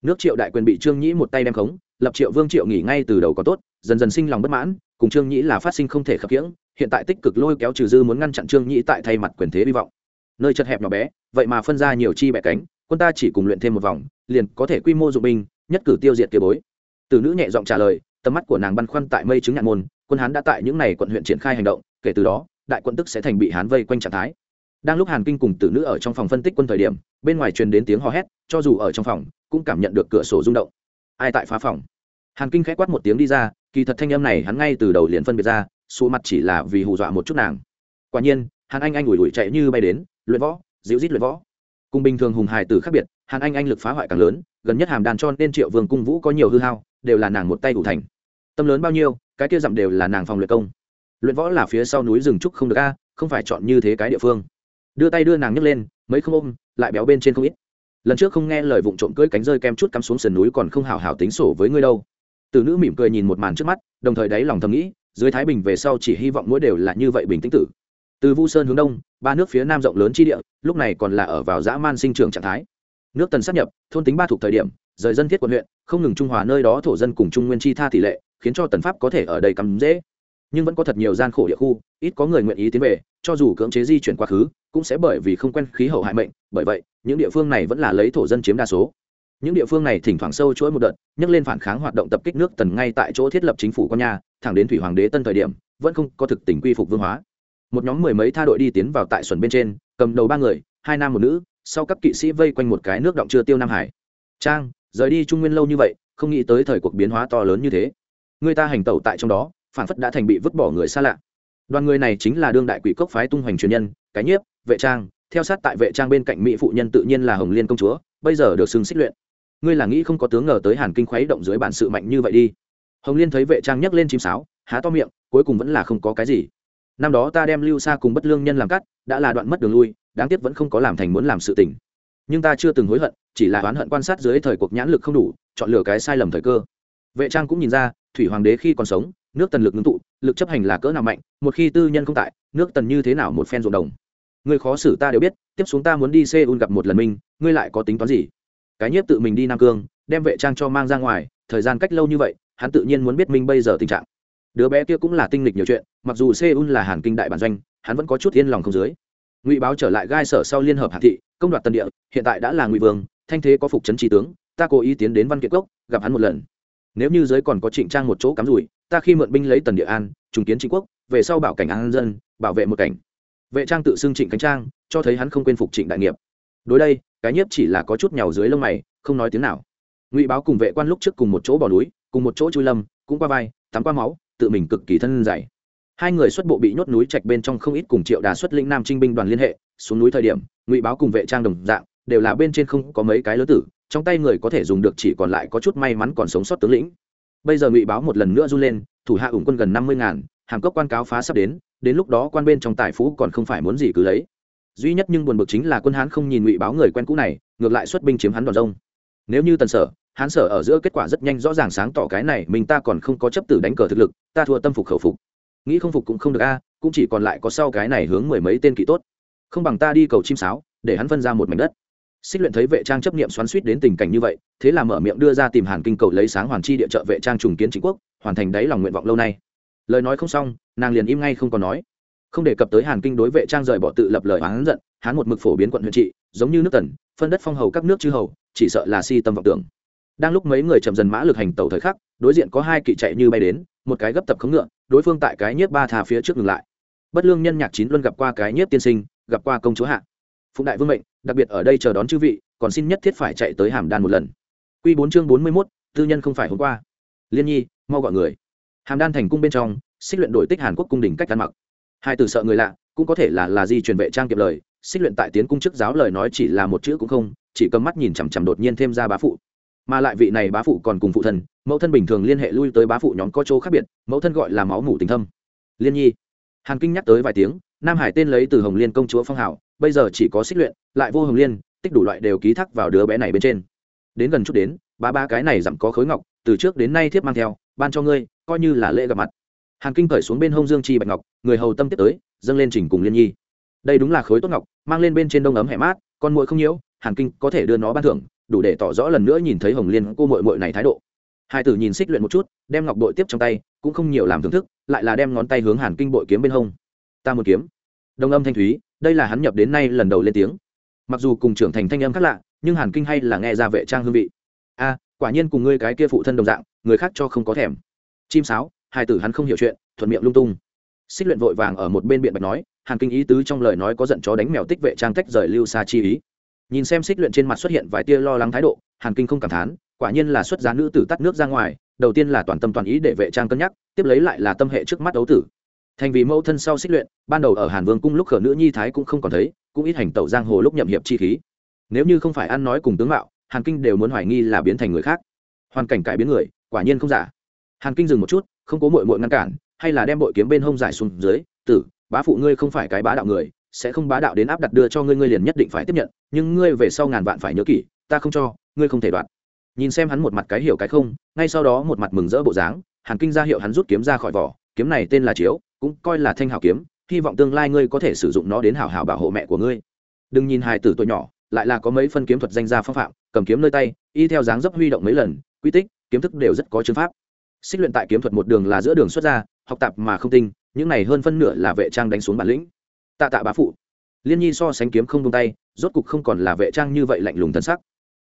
Nước triệu đại quyền bị trương nhĩ một tay đem khống, lập triệu vương triệu nghỉ ngay từ đầu có tốt, dần dần sinh lòng bất mãn, cùng trương nhĩ là phát sinh không thể khập khiễng, hiện tại tích cực lôi kéo trừ dư muốn ngăn chặn trương nhĩ tại thay mặt quyền thế hy vọng. Nơi chật hẹp nhỏ bé, vậy mà phân ra nhiều chi bẻ cánh, quân ta chỉ cùng luyện thêm một vòng, liền có thể quy mô dụng binh, nhất cử tiêu diệt kia bối. Từ nữ nhẹ giọng trả lời, tầm mắt của nàng băn khoăn tại mây chứng nhạn môn, quân hán đã tại những này quận huyện triển khai hành động, kể từ đó, đại quân tức sẽ thành bị hán vây quanh trạng thái đang lúc hàn kinh cùng tử nữ ở trong phòng phân tích quân thời điểm, bên ngoài truyền đến tiếng hò hét, cho dù ở trong phòng, cũng cảm nhận được cửa sổ rung động. Ai tại phá phòng? Hàn kinh k h á quát một tiếng đi ra, kỳ thật thanh âm này hắn ngay từ đầu liền phân biệt ra xù mặt chỉ là vì hù dọa một chút nàng. Quả nhiên, hàn anh anh ủi ủi chạy như bay đến, luyện võ, dịu rít luyện võ. Cùng bình thường hùng hài tử khác biệt, hàn anh anh lực phá hoại càng lớn, gần nhất hàm đàn cho nên triệu vương cung vũ có nhiều hư hao, đều là nàng một tay đủ thành. Tâm lớn bao nhiêu, cái kia dặm đều là nàng phòng luyện công. Luyện võ là phía sau núi rừng trúc không được a, không phải chọn như thế cái địa phương đưa tay đưa nàng nhấc lên, mấy không ôm, lại béo bên trên không ít. Lần trước không nghe lời vụng trộm cưỡi cánh rơi kem chút cắm xuống sườn núi còn không hào hào tính sổ với ngươi đâu. Từ nữ mỉm cười nhìn một màn trước mắt, đồng thời đáy lòng thầm nghĩ, dưới thái bình về sau chỉ hy vọng mỗi đều là như vậy bình tĩnh tử. Từ vu sơn hướng đông, ba nước phía nam rộng lớn chi địa, lúc này còn là ở vào dã man sinh trưởng trạng thái. Nước tần sắp nhập, thôn tính ba thuộc thời điểm, rời dân thiết quận huyện, không ngừng trung hòa nơi đó thổ dân cùng trung nguyên chi tha tỷ lệ, khiến cho tần pháp có thể ở đây cắm dễ nhưng vẫn có thật nhiều gian khổ địa khu, ít có người nguyện ý tiến về, cho dù cưỡng chế di chuyển quá khứ, cũng sẽ bởi vì không quen khí hậu hại mệnh, bởi vậy, những địa phương này vẫn là lấy thổ dân chiếm đa số. Những địa phương này thỉnh thoảng sâu chuỗi một đợt nhấc lên phản kháng hoạt động tập kích nước tần ngay tại chỗ thiết lập chính phủ con nhà, thẳng đến thủy hoàng đế tân thời điểm, vẫn không có thực tình quy phục vương hóa. Một nhóm mười mấy tha đội đi tiến vào tại xuẩn bên trên, cầm đầu ba người, hai nam một nữ, sau các kỵ sĩ vây quanh một cái nước động chưa tiêu nam hải. Trang, rời đi trung nguyên lâu như vậy, không nghĩ tới thời cuộc biến hóa to lớn như thế. Người ta hành tẩu tại trong đó phản phất đã thành bị vứt bỏ người xa lạ. Đoàn người này chính là đương đại quỷ cốc phái tung hoành truyền nhân, cái nhiếp, vệ trang. Theo sát tại vệ trang bên cạnh mỹ phụ nhân tự nhiên là hồng liên công chúa, bây giờ được xưng xích luyện. Ngươi là nghĩ không có tướng ngờ tới hàn kinh khuấy động dưới bản sự mạnh như vậy đi. Hồng liên thấy vệ trang nhấc lên chim sáo, há to miệng, cuối cùng vẫn là không có cái gì. Năm đó ta đem lưu xa cùng bất lương nhân làm cắt, đã là đoạn mất đường lui, đáng tiếc vẫn không có làm thành muốn làm sự tình. Nhưng ta chưa từng hối hận, chỉ là oán hận quan sát dưới thời cuộc nhãn lực không đủ, chọn lựa cái sai lầm thời cơ. Vệ trang cũng nhìn ra, thủy hoàng đế khi còn sống nước tần lực ngưng tụ, lực chấp hành là cỡ nào mạnh, một khi tư nhân không tại, nước tần như thế nào một phen ruộng đồng? Ngươi khó xử ta đều biết, tiếp xuống ta muốn đi seoul gặp một lần minh ngươi lại có tính toán gì? Cái nhiếp tự mình đi nam cương, đem vệ trang cho mang ra ngoài, thời gian cách lâu như vậy, hắn tự nhiên muốn biết minh bây giờ tình trạng. Đứa bé kia cũng là tinh lịch nhiều chuyện, mặc dù seoul là hàn kinh đại bản doanh, hắn vẫn có chút yên lòng không dưới. Ngụy báo trở lại gai sở sau liên hợp hạ thị, công đoạt tân địa, hiện tại đã là ngụy vương, thanh thế có phục chấn trí tướng, ta cố ý tiến đến văn kiệt cốc, gặp hắn một lần nếu như giới còn có trịnh trang một chỗ cắm rủi, ta khi mượn binh lấy tần địa an, trùng kiến trịnh quốc, về sau bảo cảnh an dân, bảo vệ một cảnh. Vệ trang tự xưng trịnh khánh trang, cho thấy hắn không quên phục trịnh đại nghiệp. Đối đây, cái nhiếp chỉ là có chút nhàu dưới lông mày, không nói tiếng nào. Ngụy báo cùng vệ quan lúc trước cùng một chỗ bỏ núi, cùng một chỗ chui lâm, cũng qua vai, tắm qua máu, tự mình cực kỳ thân dày. Hai người xuất bộ bị nhốt núi trạch bên trong không ít cùng triệu đà xuất lĩnh nam trinh binh đoàn liên hệ, xuống núi thời điểm, ngụy báo cùng vệ trang đồng dạng, đều là bên trên không có mấy cái lớn tử trong tay người có thể dùng được chỉ còn lại có chút may mắn còn sống sót tướng lĩnh. Bây giờ ngụy báo một lần nữa run lên, thủ hạ ủng quân gần năm mươi ngàn hàm cốc quan cáo phá sắp đến đến lúc đó quan bên trong tài phú còn không phải muốn gì cứ lấy. Duy nhất nhưng buồn bực chính là quân hán không nhìn ngụy báo người quen cũ này, ngược lại xuất binh chiếm hắn đòn rông. Nếu như tần sở, hán sở ở giữa kết quả rất nhanh rõ ràng sáng tỏ cái này, mình ta còn không có chấp tử đánh cờ thực lực, ta thua tâm phục khẩu phục. Nghĩ không phục cũng không được a, cũng chỉ còn lại có sau cái này hướng mười mấy tên kỵ tốt. Không bằng ta đi cầu chim sáo, để hắn phân ra một mảnh đất xích luyện thấy vệ trang chấp nghiệm xoắn suýt đến tình cảnh như vậy, thế là mở miệng đưa ra tìm hàn kinh cầu lấy sáng hoàn chi địa trợ vệ trang trùng kiến chính quốc, hoàn thành đáy lòng nguyện vọng lâu nay. Lời nói không xong, nàng liền im ngay không còn nói. Không đề cập tới hàn kinh đối vệ trang rời bỏ tự lập lời hắn giận hắn một mực phổ biến quận huyện trị, giống như nước tần, phân đất phong hầu các nước chư hầu, chỉ sợ là si tâm vọng tưởng. Đang lúc mấy người chậm dần mã lực hành tàu thời khắc, đối diện có hai kỵ chạy như bay đến, một cái gấp tập khống ngựa, đối phương tại cái nhiếp ba thà phía trước ngừng lại. Bất lương nhân nhạc chín luân gặp qua cái nhiếp tiên sinh, gặp qua công chúa hạ. Phụng đại vương mệnh đặc biệt ở đây chờ đón chư vị, còn xin nhất thiết phải chạy tới hàm đan một lần. Q bốn chương bốn mươi mốt, tư nhân không phải hôm qua. Liên nhi, mau gọi người. Hàm đan thành cung bên trong, xích luyện đổi tích hàn quốc cung đình cách ăn mặc. Hai từ sợ người lạ, cũng có thể là là di truyền vệ trang kiệm lời, xích luyện tại tiến cung chức giáo lời nói chỉ là một chữ cũng không, chỉ cầm mắt nhìn chằm chằm đột nhiên thêm ra bá phụ. Mà lại vị này bá phụ còn cùng phụ thân, mẫu thân bình thường liên hệ lui tới bá phụ nhóm có chỗ khác biệt, mẫu thân gọi là máu mủ tình thâm. Liên nhi, hàn kinh nhắc tới vài tiếng, nam hải tên lấy từ hồng liên công chúa phong hảo bây giờ chỉ có xích luyện, lại vô hồng liên, tích đủ loại đều ký thác vào đứa bé này bên trên. Đến gần chút đến, ba ba cái này dặm có khối ngọc, từ trước đến nay thiếp mang theo, ban cho ngươi, coi như là lễ gặp mặt. Hàn kinh cởi xuống bên hông dương chi bạch ngọc, người hầu tâm tiếp tới, dâng lên trình cùng liên nhi. Đây đúng là khối tốt ngọc, mang lên bên trên đông ấm hẻ mát, con muội không nhiễu, hàn kinh có thể đưa nó ban thưởng, đủ để tỏ rõ lần nữa nhìn thấy hồng liên cô muội muội này thái độ. Hai tử nhìn xích luyện một chút, đem ngọc bội tiếp trong tay, cũng không nhiều làm thưởng thức, lại là đem ngón tay hướng hàn kinh bội kiếm bên hông. Ta một kiếm. Đông âm thanh thúy đây là hắn nhập đến nay lần đầu lên tiếng. Mặc dù cùng trưởng thành thanh âm khác lạ, nhưng hàn kinh hay là nghe ra vệ trang hương vị. A quả nhiên cùng ngươi cái kia phụ thân đồng dạng, người khác cho không có thèm. Chim sáo, hai tử hắn không hiểu chuyện, thuận miệng lung tung. Xích luyện vội vàng ở một bên biện bạch nói, hàn kinh ý tứ trong lời nói có giận chó đánh mèo tích vệ trang tách rời lưu xa chi ý. Nhìn xem xích luyện trên mặt xuất hiện vài tia lo lắng thái độ, hàn kinh không cảm thán, quả nhiên là xuất giá nữ tử tắt nước ra ngoài, đầu tiên là toàn tâm toàn ý để vệ trang cân nhắc, tiếp lấy lại là tâm hệ trước mắt đấu tử thành vì mẫu thân sau xích luyện, ban đầu ở hàn vương cung lúc khở nữ nhi thái cũng không còn thấy, cũng ít hành tẩu giang hồ lúc nhậm hiệp chi khí. Nếu như không phải ăn nói cùng tướng mạo, hàn kinh đều muốn hoài nghi là biến thành người khác. Hoàn cảnh cải biến người, quả nhiên không giả. Hàn kinh dừng một chút, không cố mội mội ngăn cản, hay là đem bội kiếm bên hông giải xuống dưới, tử, bá phụ ngươi không phải cái bá đạo người, sẽ không bá đạo đến áp đặt đưa cho ngươi ngươi liền nhất định phải tiếp nhận, nhưng ngươi về sau ngàn vạn phải nhớ kỹ, ta không cho, ngươi không thể đoạt. Nhìn xem hắn một mặt cái hiểu cái không, ngay sau đó một mặt mừng rỡ bộ dáng, hàn kinh ra hiệu hắn rút kiếm ra khỏi vỏ, kiếm này tên là chiếu cũng coi là thanh hảo kiếm, hy vọng tương lai ngươi có thể sử dụng nó đến hảo hảo bảo hộ mẹ của ngươi. Đừng nhìn hài tử tuổi nhỏ, lại là có mấy phân kiếm thuật danh gia phong phạm, cầm kiếm nơi tay, y theo dáng dấp huy động mấy lần, quy tích, kiếm thức đều rất có chứng pháp. Xích luyện tại kiếm thuật một đường là giữa đường xuất ra, học tập mà không tinh, những này hơn phân nửa là vệ trang đánh xuống bản lĩnh. Tạ tạ bá phụ. Liên nhi so sánh kiếm không tung tay, rốt cục không còn là vệ trang như vậy lạnh lùng thân sắc.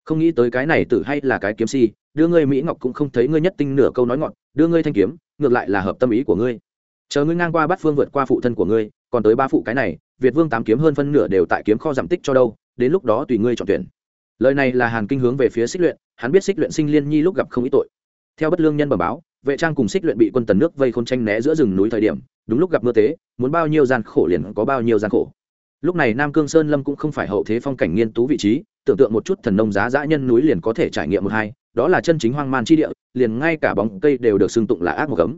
Không nghĩ tới cái này tử hay là cái kiếm si, đưa ngươi mỹ ngọc cũng không thấy ngươi nhất tinh nửa câu nói ngọn, đưa ngươi thanh kiếm, ngược lại là hợp tâm ý của ngươi chờ ngươi ngang qua bát phương vượt qua phụ thân của ngươi, còn tới ba phụ cái này, việt vương tám kiếm hơn phân nửa đều tại kiếm kho giảm tích cho đâu, đến lúc đó tùy ngươi chọn tuyển. Lời này là hàn kinh hướng về phía xích luyện, hắn biết xích luyện sinh liên nhi lúc gặp không ít tội. Theo bất lương nhân bẩm báo, vệ trang cùng xích luyện bị quân tần nước vây khôn tranh né giữa rừng núi thời điểm, đúng lúc gặp mưa tế, muốn bao nhiêu gian khổ liền có bao nhiêu gian khổ. Lúc này nam cương sơn lâm cũng không phải hậu thế phong cảnh nghiên tú vị trí, tưởng tượng một chút thần nông giá dã nhân núi liền có thể trải nghiệm một hai, đó là chân chính hoang man chi địa, liền ngay cả bóng cây đều được xưng tụng là ác một cấm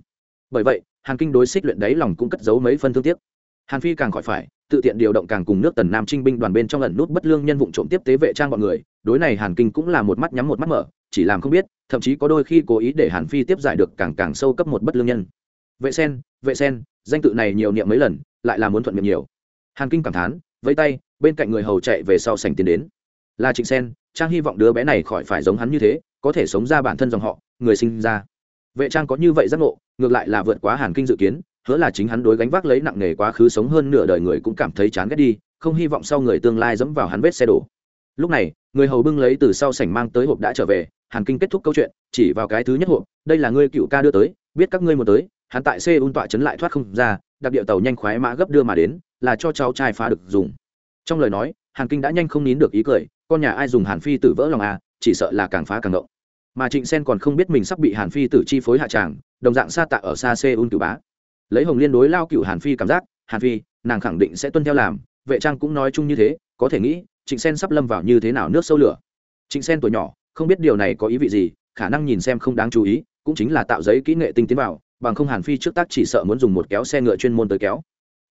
bởi vậy hàn kinh đối xích luyện đáy lòng cũng cất giấu mấy phân thương tiếc. Hàn phi càng khỏi phải, tự tiện điều động càng cùng nước tần nam trinh binh đoàn bên trong lần nút bất lương nhân vụ trộm tiếp tế vệ trang bọn người, đối này hàn kinh cũng là một mắt nhắm một mắt mở, chỉ làm không biết, thậm chí có đôi khi cố ý để hàn phi tiếp giải được càng càng sâu cấp một bất lương nhân. Vệ sen vệ sen, danh tự này nhiều niệm mấy lần, lại là muốn thuận miệng nhiều. Hàn kinh cảm thán, vẫy tay, bên cạnh người hầu chạy về sau sảnh tiến đến. Là trịnh sen, trang hy vọng đứa bé này khỏi phải giống hắn như thế, có thể sống ra bản thân dòng họ, người sinh ra vệ trang có như vậy giác ngộ, ngược lại là vượt quá hàn kinh dự kiến, hứa là chính hắn đối gánh vác lấy nặng nghề quá khứ sống hơn nửa đời người cũng cảm thấy chán ghét đi, không hy vọng sau người tương lai dẫm vào hắn vết xe đổ. Lúc này, người hầu bưng lấy từ sau sảnh mang tới hộp đã trở về, hàn kinh kết thúc câu chuyện, chỉ vào cái thứ nhất hộp, đây là ngươi cựu ca đưa tới, biết các ngươi một tới. Hắn tại xe un tọa chấn lại thoát không ra, đặc địa tàu nhanh khoái mã gấp đưa mà đến, là cho cháu trai phá được dùng. Trong lời nói, hàn kinh đã nhanh không nín được ý cười, con nhà ai dùng hàn phi tử vỡ lòng à chỉ sợ là càng phá càng ngộng mà trịnh sen còn không biết mình sắp bị hàn phi tử chi phối hạ tràng, đồng dạng xa tạ ở xa seoul cửu bá. Lấy hồng liên đối lao cựu hàn phi cảm giác, hàn phi, nàng khẳng định sẽ tuân theo làm, vệ trang cũng nói chung như thế, có thể nghĩ, trịnh sen sắp lâm vào như thế nào nước sâu lửa. Trịnh sen tuổi nhỏ, không biết điều này có ý vị gì, khả năng nhìn xem không đáng chú ý, cũng chính là tạo giấy kỹ nghệ tinh tiến vào, bằng không hàn phi trước tác chỉ sợ muốn dùng một kéo xe ngựa chuyên môn tới kéo.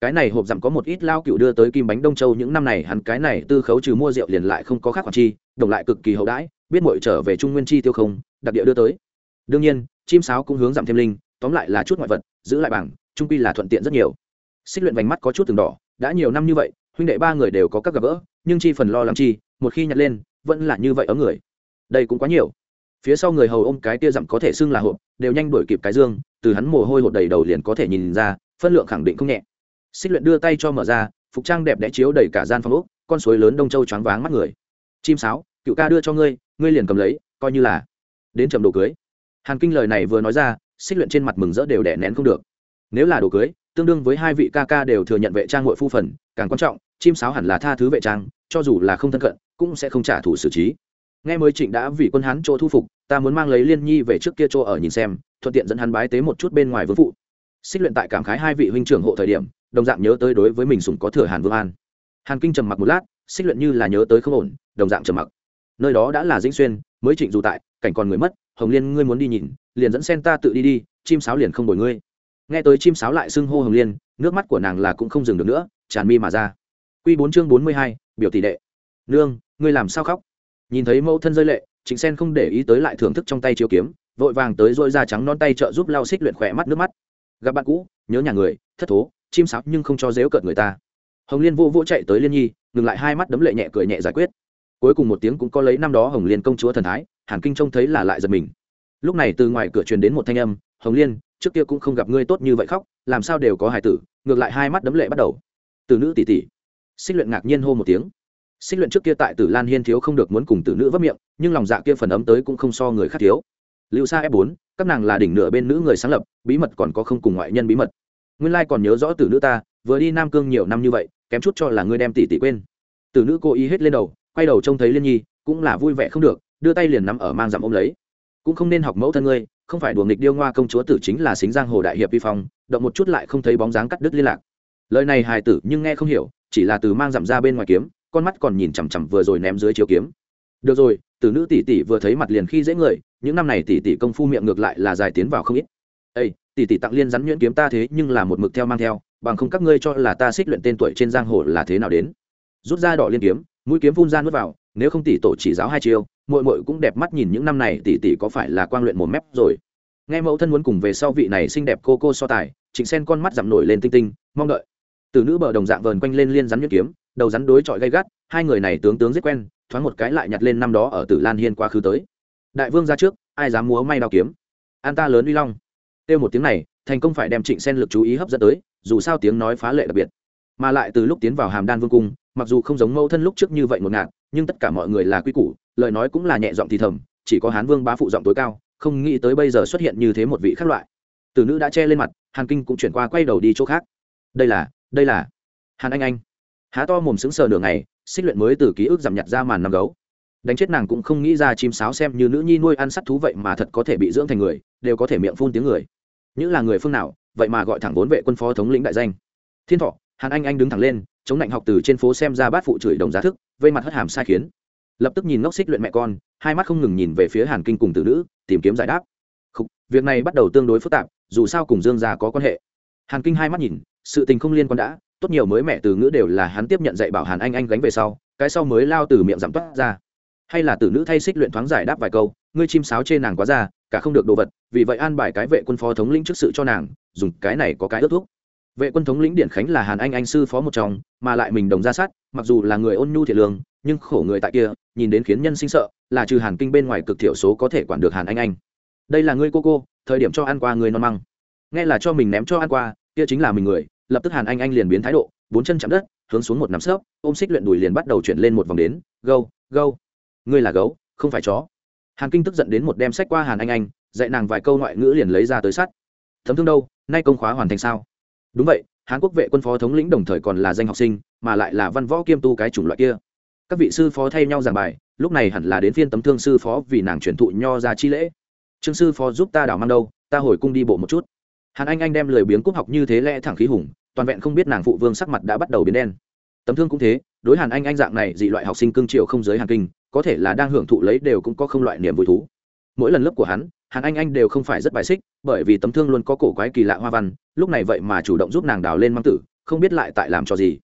Cái này hộp dặm có một ít lao cựu đưa tới kim bánh đông châu những năm này, hắn cái này tư khấu trừ mua rượu liền lại không có khác khoản chi, đồng lại cực kỳ hậu đãi biết mội trở về trung nguyên chi tiêu không, đặc địa đưa tới. Đương nhiên, chim sáo cũng hướng giảm thêm linh, tóm lại là chút ngoại vật, giữ lại bảng trung quy là thuận tiện rất nhiều. Xích luyện vành mắt có chút từng đỏ, đã nhiều năm như vậy, huynh đệ ba người đều có các gặp gỡ, nhưng chi phần lo lắng chi, một khi nhặt lên, vẫn là như vậy ở người. Đây cũng quá nhiều. Phía sau người hầu ôm cái tia dặm có thể xưng là hộp, đều nhanh đuổi kịp cái dương, từ hắn mồ hôi hột đầy đầu liền có thể nhìn ra, phân lượng khẳng định không nhẹ. Xích luyện đưa tay cho mở ra, phục trang đẹp đẽ chiếu đầy cả gian phòng úc con suối lớn đông châu choáng váng mắt người. Chim sáo cựu ca đưa cho ngươi ngươi liền cầm lấy, coi như là. Đến chậm đồ cưới. Hàn kinh lời này vừa nói ra, xích luyện trên mặt mừng rỡ đều đẻ nén không được. Nếu là đồ cưới, tương đương với hai vị ca ca đều thừa nhận vệ trang ngội phu phần, càng quan trọng, chim sáo hẳn là tha thứ vệ trang, cho dù là không thân cận, cũng sẽ không trả thù xử trí. Nghe mới trịnh đã vì quân hán chỗ thu phục, ta muốn mang lấy liên nhi về trước kia chỗ ở nhìn xem, thuận tiện dẫn hắn bái tế một chút bên ngoài vương phụ. Xích luyện tại cảm khái hai vị huynh trưởng hộ thời điểm, đồng dạng nhớ tới đối với mình sùng có thừa hàn vương an. Hàn kinh trầm mặc một lát, xích luyện như là nhớ tới không ổn, đồng dạng trầm mặc nơi đó đã là dĩnh xuyên, mới trịnh dù tại, cảnh còn người mất, hồng liên, ngươi muốn đi nhìn, liền dẫn sen ta tự đi đi, chim sáo liền không đổi ngươi. Nghe tới chim sáo lại xưng hô hồng liên, nước mắt của nàng là cũng không dừng được nữa, tràn mi mà ra. Q bốn chương bốn mươi hai, biểu tỷ đệ. Nương, ngươi làm sao khóc? Nhìn thấy mẫu thân rơi lệ, trịnh sen không để ý tới lại thưởng thức trong tay chiếu kiếm, vội vàng tới dội da trắng non tay trợ giúp lao xích luyện khỏe mắt nước mắt. Gặp bạn cũ, nhớ nhà người, thất thố, chim sáo nhưng không cho dếu cợt người ta. Hồng liên vô vô chạy tới liên nhi, ngừng lại hai mắt đấm lệ nhẹ cười nhẹ giải quyết cuối cùng một tiếng cũng có lấy năm đó hồng liên công chúa thần thái, hàn kinh trông thấy là lại giật mình. Lúc này từ ngoài cửa truyền đến một thanh âm, hồng liên, trước kia cũng không gặp ngươi tốt như vậy khóc, làm sao đều có hài tử, ngược lại hai mắt đấm lệ bắt đầu. Từ nữ tỷ tỷ xích luyện ngạc nhiên hô một tiếng. Xích luyện trước kia tại tử lan hiên thiếu không được muốn cùng tử nữ vấp miệng, nhưng lòng dạ kia phần ấm tới cũng không so người khác thiếu. Lưu sa f bốn, các nàng là đỉnh nửa bên nữ người sáng lập, bí mật còn có không cùng ngoại nhân bí mật. Nguyên lai còn nhớ rõ tử nữ ta, vừa đi nam cương nhiều năm như vậy, kém chút cho là ngươi đem tỷ tỷ quên. Tử nữ cố ý hết lên đầu quay đầu trông thấy liên nhi, cũng là vui vẻ không được, đưa tay liền nắm ở mang dặm ôm lấy. Cũng không nên học mẫu thân ngươi, không phải đùa nghịch điêu ngoa công chúa tử chính là xính giang hồ đại hiệp vi phong, động một chút lại không thấy bóng dáng cắt đứt liên lạc. Lời này hài tử nhưng nghe không hiểu, chỉ là từ mang dặm ra bên ngoài kiếm, con mắt còn nhìn chằm chằm vừa rồi ném dưới chiếu kiếm. Được rồi từ nữ tỷ tỷ vừa thấy mặt liền khi dễ người, những năm này tỷ tỷ công phu miệng ngược lại là dài tiến vào không ít. Ây tỷ tỷ tặng liên rắn nhuyễn kiếm ta thế nhưng là một mực theo mang theo, bằng không các ngươi cho là ta xích luyện tên tuổi trên giang hồ là thế nào đến? Rút ra đỏ liên kiếm mũi kiếm phun ra nuốt vào, nếu không tỷ tổ chỉ giáo hai chiêu, muội muội cũng đẹp mắt nhìn những năm này tỷ tỷ có phải là quang luyện một mép rồi. Nghe mẫu thân muốn cùng về sau vị này xinh đẹp cô cô so tài, trịnh sen con mắt giảm nổi lên tinh tinh, mong đợi. Từ nữ bờ đồng dạng vờn quanh lên liên rắn nhuyễn kiếm, đầu rắn đối chọi gay gắt, hai người này tướng tướng rất quen, thoáng một cái lại nhặt lên năm đó ở tử lan hiên quá khứ tới. Đại vương ra trước, ai dám múa may đao kiếm? An ta lớn uy long. Têu một tiếng này, thành công phải đem trịnh sen lực chú ý hấp dẫn tới, dù sao tiếng nói phá lệ đặc biệt. Mà lại từ lúc tiến vào hàm đan vương cung mặc dù không giống mẫu thân lúc trước như vậy một ngạt, nhưng tất cả mọi người là quy củ, lời nói cũng là nhẹ giọng thì thầm, chỉ có hán vương bá phụ giọng tối cao, không nghĩ tới bây giờ xuất hiện như thế một vị khác loại. Từ nữ đã che lên mặt, hàn kinh cũng chuyển qua quay đầu đi chỗ khác. Đây là đây là, hàn anh anh. Há to mồm sững sờ nửa ngày, xích luyện mới từ ký ức giảm nhặt ra màn năm gấu. Đánh chết nàng cũng không nghĩ ra chim sáo xem như nữ nhi nuôi ăn sắt thú vậy mà thật có thể bị dưỡng thành người, đều có thể miệng phun tiếng người. Những là người phương nào, vậy mà gọi thẳng vốn vệ quân phó thống lĩnh đại danh. Thiên thọ, hàn anh anh đứng thẳng lên chống lạnh học từ trên phố xem ra bát phụ chửi đồng giá thức vây mặt hất hàm sai khiến. Lập tức nhìn ngốc xích luyện mẹ con hai mắt không ngừng nhìn về phía hàn kinh cùng tử nữ tìm kiếm giải đáp. Khúc, việc này bắt đầu tương đối phức tạp dù sao cùng dương gia có quan hệ. Hàn kinh hai mắt nhìn sự tình không liên quan đã tốt nhiều mới mẹ từ ngữ đều là hắn tiếp nhận dạy bảo hàn anh anh gánh về sau cái sau mới lao từ miệng giảm toát ra. Hay là tử nữ thay xích luyện thoáng giải đáp vài câu ngươi chim sáo chê nàng quá ra cả không được đồ vật vì vậy an bài cái vệ quân phó thống lĩnh trước sự cho nàng dùng cái này có cái ước thuốc vệ quân thống lĩnh điện khánh là hàn anh anh sư phó một trong, mà lại mình đồng ra sát, mặc dù là người ôn nhu thiệt lương, nhưng khổ người tại kia, nhìn đến khiến nhân sinh sợ, là trừ hàn kinh bên ngoài cực thiểu số có thể quản được hàn anh anh. Đây là ngươi cô cô, thời điểm cho ăn qua người non măng. Nghe là cho mình ném cho ăn qua, kia chính là mình người, lập tức hàn anh anh liền biến thái độ, bốn chân chạm đất, hướng xuống một nắm sấp ôm xích luyện đùi liền bắt đầu chuyển lên một vòng đến, gâu gâu, ngươi là gấu, không phải chó. Hàn kinh tức giận đến một đem sách qua hàn anh anh, dạy nàng vài câu ngoại ngữ liền lấy ra tới sắt. Thấm thương đâu, nay công khóa hoàn thành sao? Đúng vậy, hán quốc vệ quân phó thống lĩnh đồng thời còn là danh học sinh, mà lại là văn võ kiêm tu cái chủng loại kia. Các vị sư phó thay nhau giảng bài, lúc này hẳn là đến phiên tấm thương sư phó vì nàng truyền thụ nho ra chi lễ. Trương sư phó giúp ta đảo mang đâu, ta hồi cung đi bộ một chút. Hàn anh anh đem lời biếng cúc học như thế lẽ thẳng khí hùng, toàn vẹn không biết nàng phụ vương sắc mặt đã bắt đầu biến đen. Tấm thương cũng thế, đối hàn anh anh dạng này dị loại học sinh cương triều không giới hàn kinh, có thể là đang hưởng thụ lấy đều cũng có không loại niềm vui thú mỗi lần lớp của hắn, hàn anh anh đều không phải rất bài xích, bởi vì tấm thương luôn có cổ quái kỳ lạ hoa văn, lúc này vậy mà chủ động giúp nàng đào lên mang tử, không biết lại tại làm cho gì.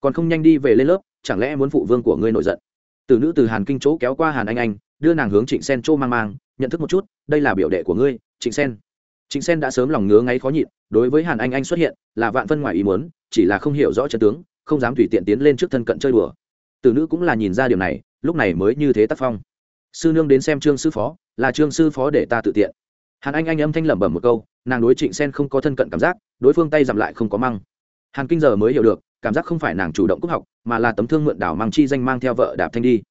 Còn không nhanh đi về lên lớp, chẳng lẽ muốn phụ vương của ngươi nổi giận? Từ nữ từ hàn kinh chỗ kéo qua hàn anh anh, đưa nàng hướng trịnh sen chỗ mang mang, nhận thức một chút, đây là biểu đệ của ngươi, trịnh sen. Trịnh sen đã sớm lòng ngứa ngáy khó nhịn, đối với hàn anh anh xuất hiện, là vạn phân ngoài ý muốn, chỉ là không hiểu rõ trận tướng, không dám tùy tiện tiến lên trước thân cận chơi đùa. Từ nữ cũng là nhìn ra điều này, lúc này mới như thế tác phong. Sư nương đến xem trương sư phó là trương sư phó để ta tự tiện. Hàn anh anh âm thanh lẩm bẩm một câu, nàng đối trịnh sen không có thân cận cảm giác, đối phương tay giảm lại không có măng. Hàn kinh giờ mới hiểu được, cảm giác không phải nàng chủ động cúc học, mà là tấm thương mượn đảo mang chi danh mang theo vợ đạp thanh đi.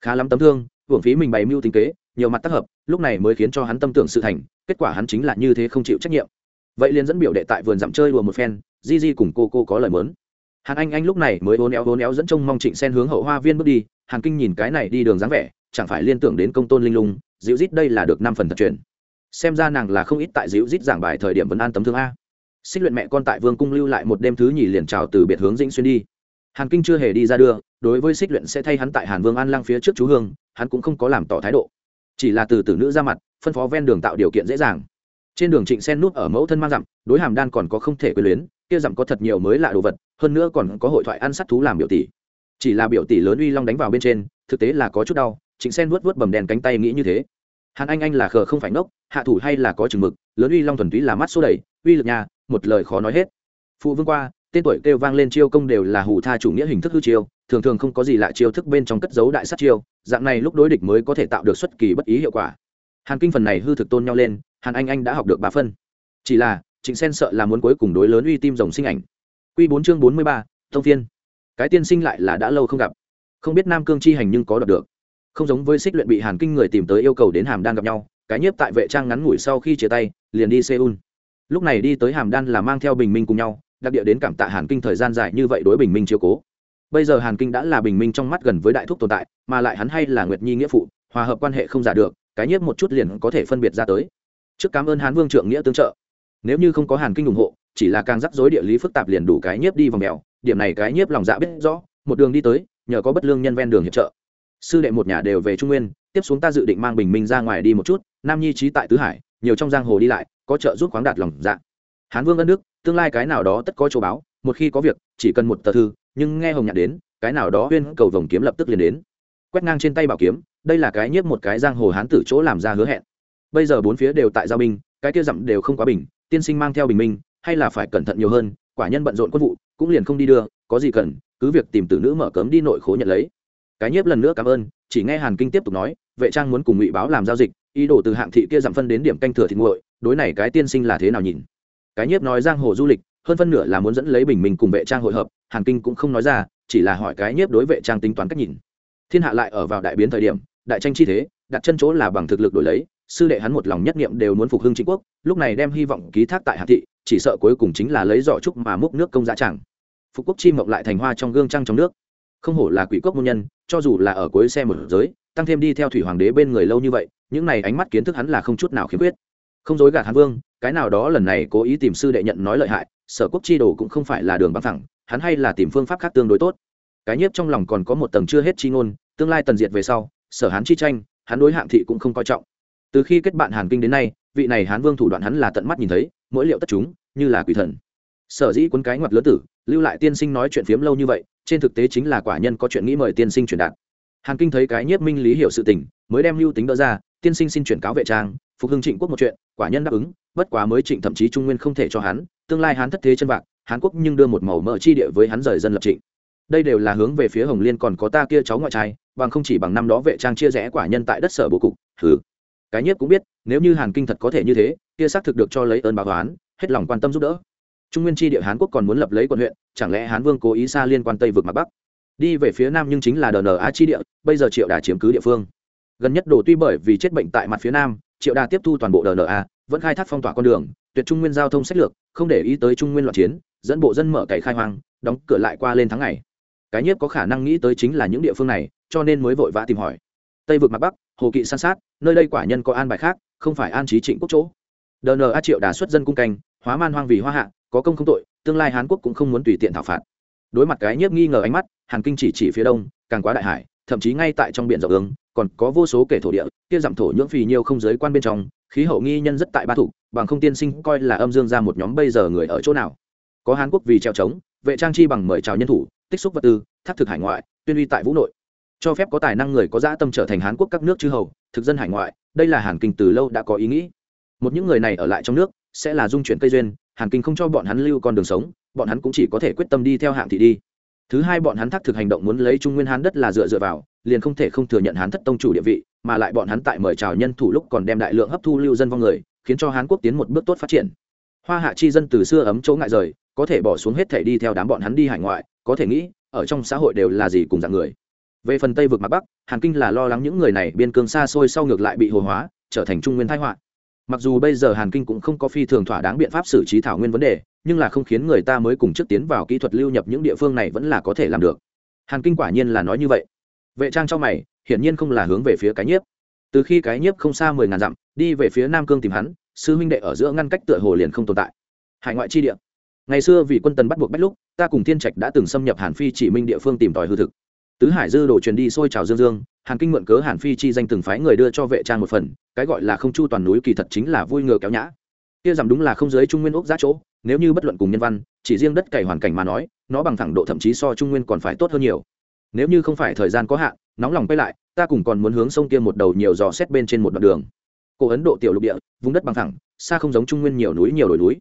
Khá lắm tấm thương, hưởng phí mình bày mưu tính kế, nhiều mặt tác hợp, lúc này mới khiến cho hắn tâm tưởng sự thành, kết quả hắn chính là như thế không chịu trách nhiệm. Vậy liền dẫn biểu đệ tại vườn dặm chơi đùa một phen, di di cùng cô cô có lời mớn hàn anh anh lúc này mới hố éo hố éo dẫn trông mong trịnh sen hướng hậu hoa viên bước đi, hàn kinh nhìn cái này đi đường dáng vẻ, chẳng phải liên tưởng đến công tôn linh lung dịu rít đây là được năm phần thật truyền. Xem ra nàng là không ít tại dịu rít giảng bài thời điểm vẫn an tấm thương a. Xích luyện mẹ con tại vương cung lưu lại một đêm thứ nhì liền trào từ biệt hướng dĩnh xuyên đi. Hàn kinh chưa hề đi ra đưa, đối với xích luyện sẽ thay hắn tại hàn vương an Lang phía trước chú hương, hắn cũng không có làm tỏ thái độ. Chỉ là từ tử nữ ra mặt, phân phó ven đường tạo điều kiện dễ dàng. Trên đường trịnh sen núp ở mẫu thân mang dặm, đối hàm đan còn có không thể quyền luyến, kia dặm có thật nhiều mới lạ đồ vật, hơn nữa còn có hội thoại ăn sắt thú làm biểu tỷ. Chỉ là biểu tỷ lớn uy long đánh vào bên trên, thực tế là có chút đau trịnh sen vuốt vuốt bầm đèn cánh tay nghĩ như thế. Hàn anh anh là khờ không phải ngốc, hạ thủ hay là có chừng mực, lớn uy long thuần túy là mắt số đầy, uy lực nhà, một lời khó nói hết. Phụ vương qua, tên tuổi kêu vang lên chiêu công đều là hủ tha chủ nghĩa hình thức hư chiêu, thường thường không có gì lạ chiêu thức bên trong cất dấu đại sát chiêu, dạng này lúc đối địch mới có thể tạo được xuất kỳ bất ý hiệu quả. Hàn kinh phần này hư thực tôn nhau lên, hàn anh anh đã học được ba phân. Chỉ là, trịnh sen sợ là muốn cuối cùng đối lớn uy tim rồng sinh ảnh. Q bốn chương bốn mươi ba, thông phiên cái tiên sinh lại là đã lâu không gặp. Không biết nam cương chi hành nhưng có đọc được không giống với xích luyện bị hàn kinh người tìm tới yêu cầu đến hàm đan gặp nhau, cái nhiếp tại vệ trang ngắn ngủi sau khi chia tay, liền đi seoul. Lúc này đi tới hàm đan là mang theo bình minh cùng nhau, đặc địa đến cảm tạ hàn kinh thời gian dài như vậy đối bình minh chiếu cố. Bây giờ hàn kinh đã là bình minh trong mắt gần với đại thúc tồn tại, mà lại hắn hay là nguyệt nhi nghĩa phụ, hòa hợp quan hệ không giả được, cái nhiếp một chút liền có thể phân biệt ra tới. Trước cảm ơn hán vương trượng nghĩa tương trợ. Nếu như không có hàn kinh ủng hộ, chỉ là càng rắc rối địa lý phức tạp liền đủ cái nhiếp đi vòng mèo, điểm này cái nhiếp lòng dạ biết rõ, một đường đi tới, nhờ có bất lương nhân ven đường hiệp trợ sư đệ một nhà đều về trung nguyên, tiếp xuống ta dự định mang bình minh ra ngoài đi một chút, nam nhi trí tại tứ hải, nhiều trong giang hồ đi lại, có trợ giúp khoáng đạt lòng dạ. Hán vương ân đức, tương lai cái nào đó tất có châu báo, một khi có việc, chỉ cần một tờ thư, nhưng nghe hồng nhạc đến, cái nào đó huyên cầu vồng kiếm lập tức liền đến. Quét ngang trên tay bảo kiếm, đây là cái nhiếp một cái giang hồ hán tử chỗ làm ra hứa hẹn. Bây giờ bốn phía đều tại giao binh, cái kia dặm đều không quá bình, tiên sinh mang theo bình minh, hay là phải cẩn thận nhiều hơn, quả nhân bận rộn quân vụ, cũng liền không đi đưa, có gì cần, cứ việc tìm tử nữ mở cấm đi nội khố nhận lấy cái nhiếp lần nữa cảm ơn, chỉ nghe hàn kinh tiếp tục nói, vệ trang muốn cùng ngụy báo làm giao dịch, ý đồ từ hạng thị kia giảm phân đến điểm canh thừa thịt nguội, đối này cái tiên sinh là thế nào nhìn? Cái nhiếp nói giang hồ du lịch, hơn phân nửa là muốn dẫn lấy bình mình cùng vệ trang hội hợp, hàn kinh cũng không nói ra, chỉ là hỏi cái nhiếp đối vệ trang tính toán cách nhìn. Thiên hạ lại ở vào đại biến thời điểm, đại tranh chi thế, đặt chân chỗ là bằng thực lực đổi lấy, sư đệ hắn một lòng nhất niệm đều muốn phục hưng chính quốc, lúc này đem hy vọng ký thác tại hạng thị, chỉ sợ cuối cùng chính là lấy giỏ trúc mà múc nước công giá chẳng. Phục quốc chi mộng lại thành hoa trong gương trăng trong nước. Không hổ là quỷ quốc môn nhân cho dù là ở cuối xe một giới, tăng thêm đi theo thủy hoàng đế bên người lâu như vậy, những này ánh mắt kiến thức hắn là không chút nào khiếm khuyết. Không dối gạt hắn vương, cái nào đó lần này cố ý tìm sư đệ nhận nói lợi hại, sở quốc chi đồ cũng không phải là đường băng thẳng hắn hay là tìm phương pháp khác tương đối tốt. Cái nhiếp trong lòng còn có một tầng chưa hết chi ngôn, tương lai tần diệt về sau, sở hán chi tranh, hắn đối hạng thị cũng không coi trọng. Từ khi kết bạn hàn kinh đến nay, vị này hán vương thủ đoạn hắn là tận mắt nhìn thấy, mỗi liệu tất chúng, như là quỷ thần. Sở dĩ quấn cái ngoặt lớn tử, lưu lại tiên sinh nói chuyện phiếm lâu như vậy trên thực tế chính là quả nhân có chuyện nghĩ mời tiên sinh truyền đạt. Hàn kinh thấy cái nhiếp minh lý hiểu sự tình, mới đem lưu tính đỡ ra, tiên sinh xin chuyển cáo vệ trang, phục hưng trịnh quốc một chuyện, quả nhân đáp ứng, bất quá mới trịnh thậm chí trung nguyên không thể cho hắn, tương lai hắn thất thế chân bạc hàn quốc nhưng đưa một màu mỡ chi địa với hắn rời dân lập trịnh. Đây đều là hướng về phía hồng liên còn có ta kia cháu ngoại trai, bằng không chỉ bằng năm đó vệ trang chia rẽ quả nhân tại đất sở bố cục thứ cái nhất cũng biết, nếu như hàn kinh thật có thể như thế, kia xác thực được cho lấy ơn báo toán hết lòng quan tâm giúp đỡ trung nguyên tri địa hán quốc còn muốn lập lấy quận huyện, chẳng lẽ hán vương cố ý xa liên quan tây vực mặt bắc? Đi về phía nam nhưng chính là dna a chi địa, bây giờ triệu đà chiếm cứ địa phương. Gần nhất đồ tuy bởi vì chết bệnh tại mặt phía nam, triệu đà tiếp thu toàn bộ dna a, vẫn khai thác phong tỏa con đường, tuyệt trung nguyên giao thông sách lược, không để ý tới trung nguyên loạn chiến, dẫn bộ dân mở cày khai hoang, đóng cửa lại qua lên tháng ngày. Cái nhất có khả năng nghĩ tới chính là những địa phương này, cho nên mới vội vã tìm hỏi. Tây vực mặt bắc, hồ kỵ san sát, nơi đây quả nhân có an bài khác, không phải an trí trịnh quốc chỗ. A triệu đà xuất dân cung canh, hóa man hoang vì hoa hạ có công không tội, tương lai hán quốc cũng không muốn tùy tiện thảo phạt. Đối mặt cái nhiếp nghi ngờ ánh mắt, hàn kinh chỉ chỉ phía đông, càng quá đại hải, thậm chí ngay tại trong biển rộng ứng còn có vô số kể thổ địa, kia giảm thổ nhưỡng phì nhiêu không giới quan bên trong, khí hậu nghi nhân rất tại ba thủ, bằng không tiên sinh coi là âm dương ra một nhóm bây giờ người ở chỗ nào. Có hán quốc vì treo trống, vệ trang chi bằng mời chào nhân thủ, tích xúc vật tư thác thực hải ngoại, tuyên uy tại vũ nội. Cho phép có tài năng người có dã tâm trở thành hán quốc các nước chư hầu, thực dân hải ngoại, đây là hàn kinh từ lâu đã có ý nghĩ. Một những người này ở lại trong nước, sẽ là dung chuyển cây duyên hàn kinh không cho bọn hắn lưu con đường sống, bọn hắn cũng chỉ có thể quyết tâm đi theo hạng thị đi. Thứ hai bọn hắn thác thực hành động muốn lấy trung nguyên hán đất là dựa dựa vào, liền không thể không thừa nhận hán thất tông chủ địa vị, mà lại bọn hắn tại mời chào nhân thủ lúc còn đem đại lượng hấp thu lưu dân vong người, khiến cho hán quốc tiến một bước tốt phát triển. Hoa hạ chi dân từ xưa ấm chỗ ngại rời, có thể bỏ xuống hết thể đi theo đám bọn hắn đi hải ngoại, có thể nghĩ, ở trong xã hội đều là gì cùng dạng người. Về phần tây vực mặt bắc, hàn kinh là lo lắng những người này biên cương xa xôi sau ngược lại bị hồ hóa, trở thành trung nguyên thái họa mặc dù bây giờ hàn kinh cũng không có phi thường thỏa đáng biện pháp xử trí thảo nguyên vấn đề, nhưng là không khiến người ta mới cùng trước tiến vào kỹ thuật lưu nhập những địa phương này vẫn là có thể làm được. Hàn kinh quả nhiên là nói như vậy. Vệ trang cho mày, hiển nhiên không là hướng về phía cái nhiếp. Từ khi cái nhiếp không xa mười ngàn dặm, đi về phía nam cương tìm hắn, sư huynh đệ ở giữa ngăn cách tựa hồ liền không tồn tại. Hải ngoại chi địa. Ngày xưa vì quân tần bắt buộc bách lúc ta cùng thiên trạch đã từng xâm nhập hàn phi chỉ minh địa phương tìm tòi hư thực tứ hải dư đồ truyền đi xôi trào dương dương, hàn kinh mượn cớ hàn phi chi danh từng phái người đưa cho vệ trang một phần, cái gọi là không chu toàn núi kỳ thật chính là vui ngờ kéo nhã. Kia giảm đúng là không giới trung nguyên ốc giá chỗ, nếu như bất luận cùng nhân văn, chỉ riêng đất cày hoàn cảnh mà nói, nó bằng thẳng độ thậm chí so trung nguyên còn phải tốt hơn nhiều. Nếu như không phải thời gian có hạn, nóng lòng quay lại, ta cùng còn muốn hướng sông kia một đầu nhiều dò xét bên trên một đoạn đường. Cổ ấn độ tiểu lục địa, vùng đất bằng thẳng, xa không giống trung nguyên nhiều núi nhiều đồi núi.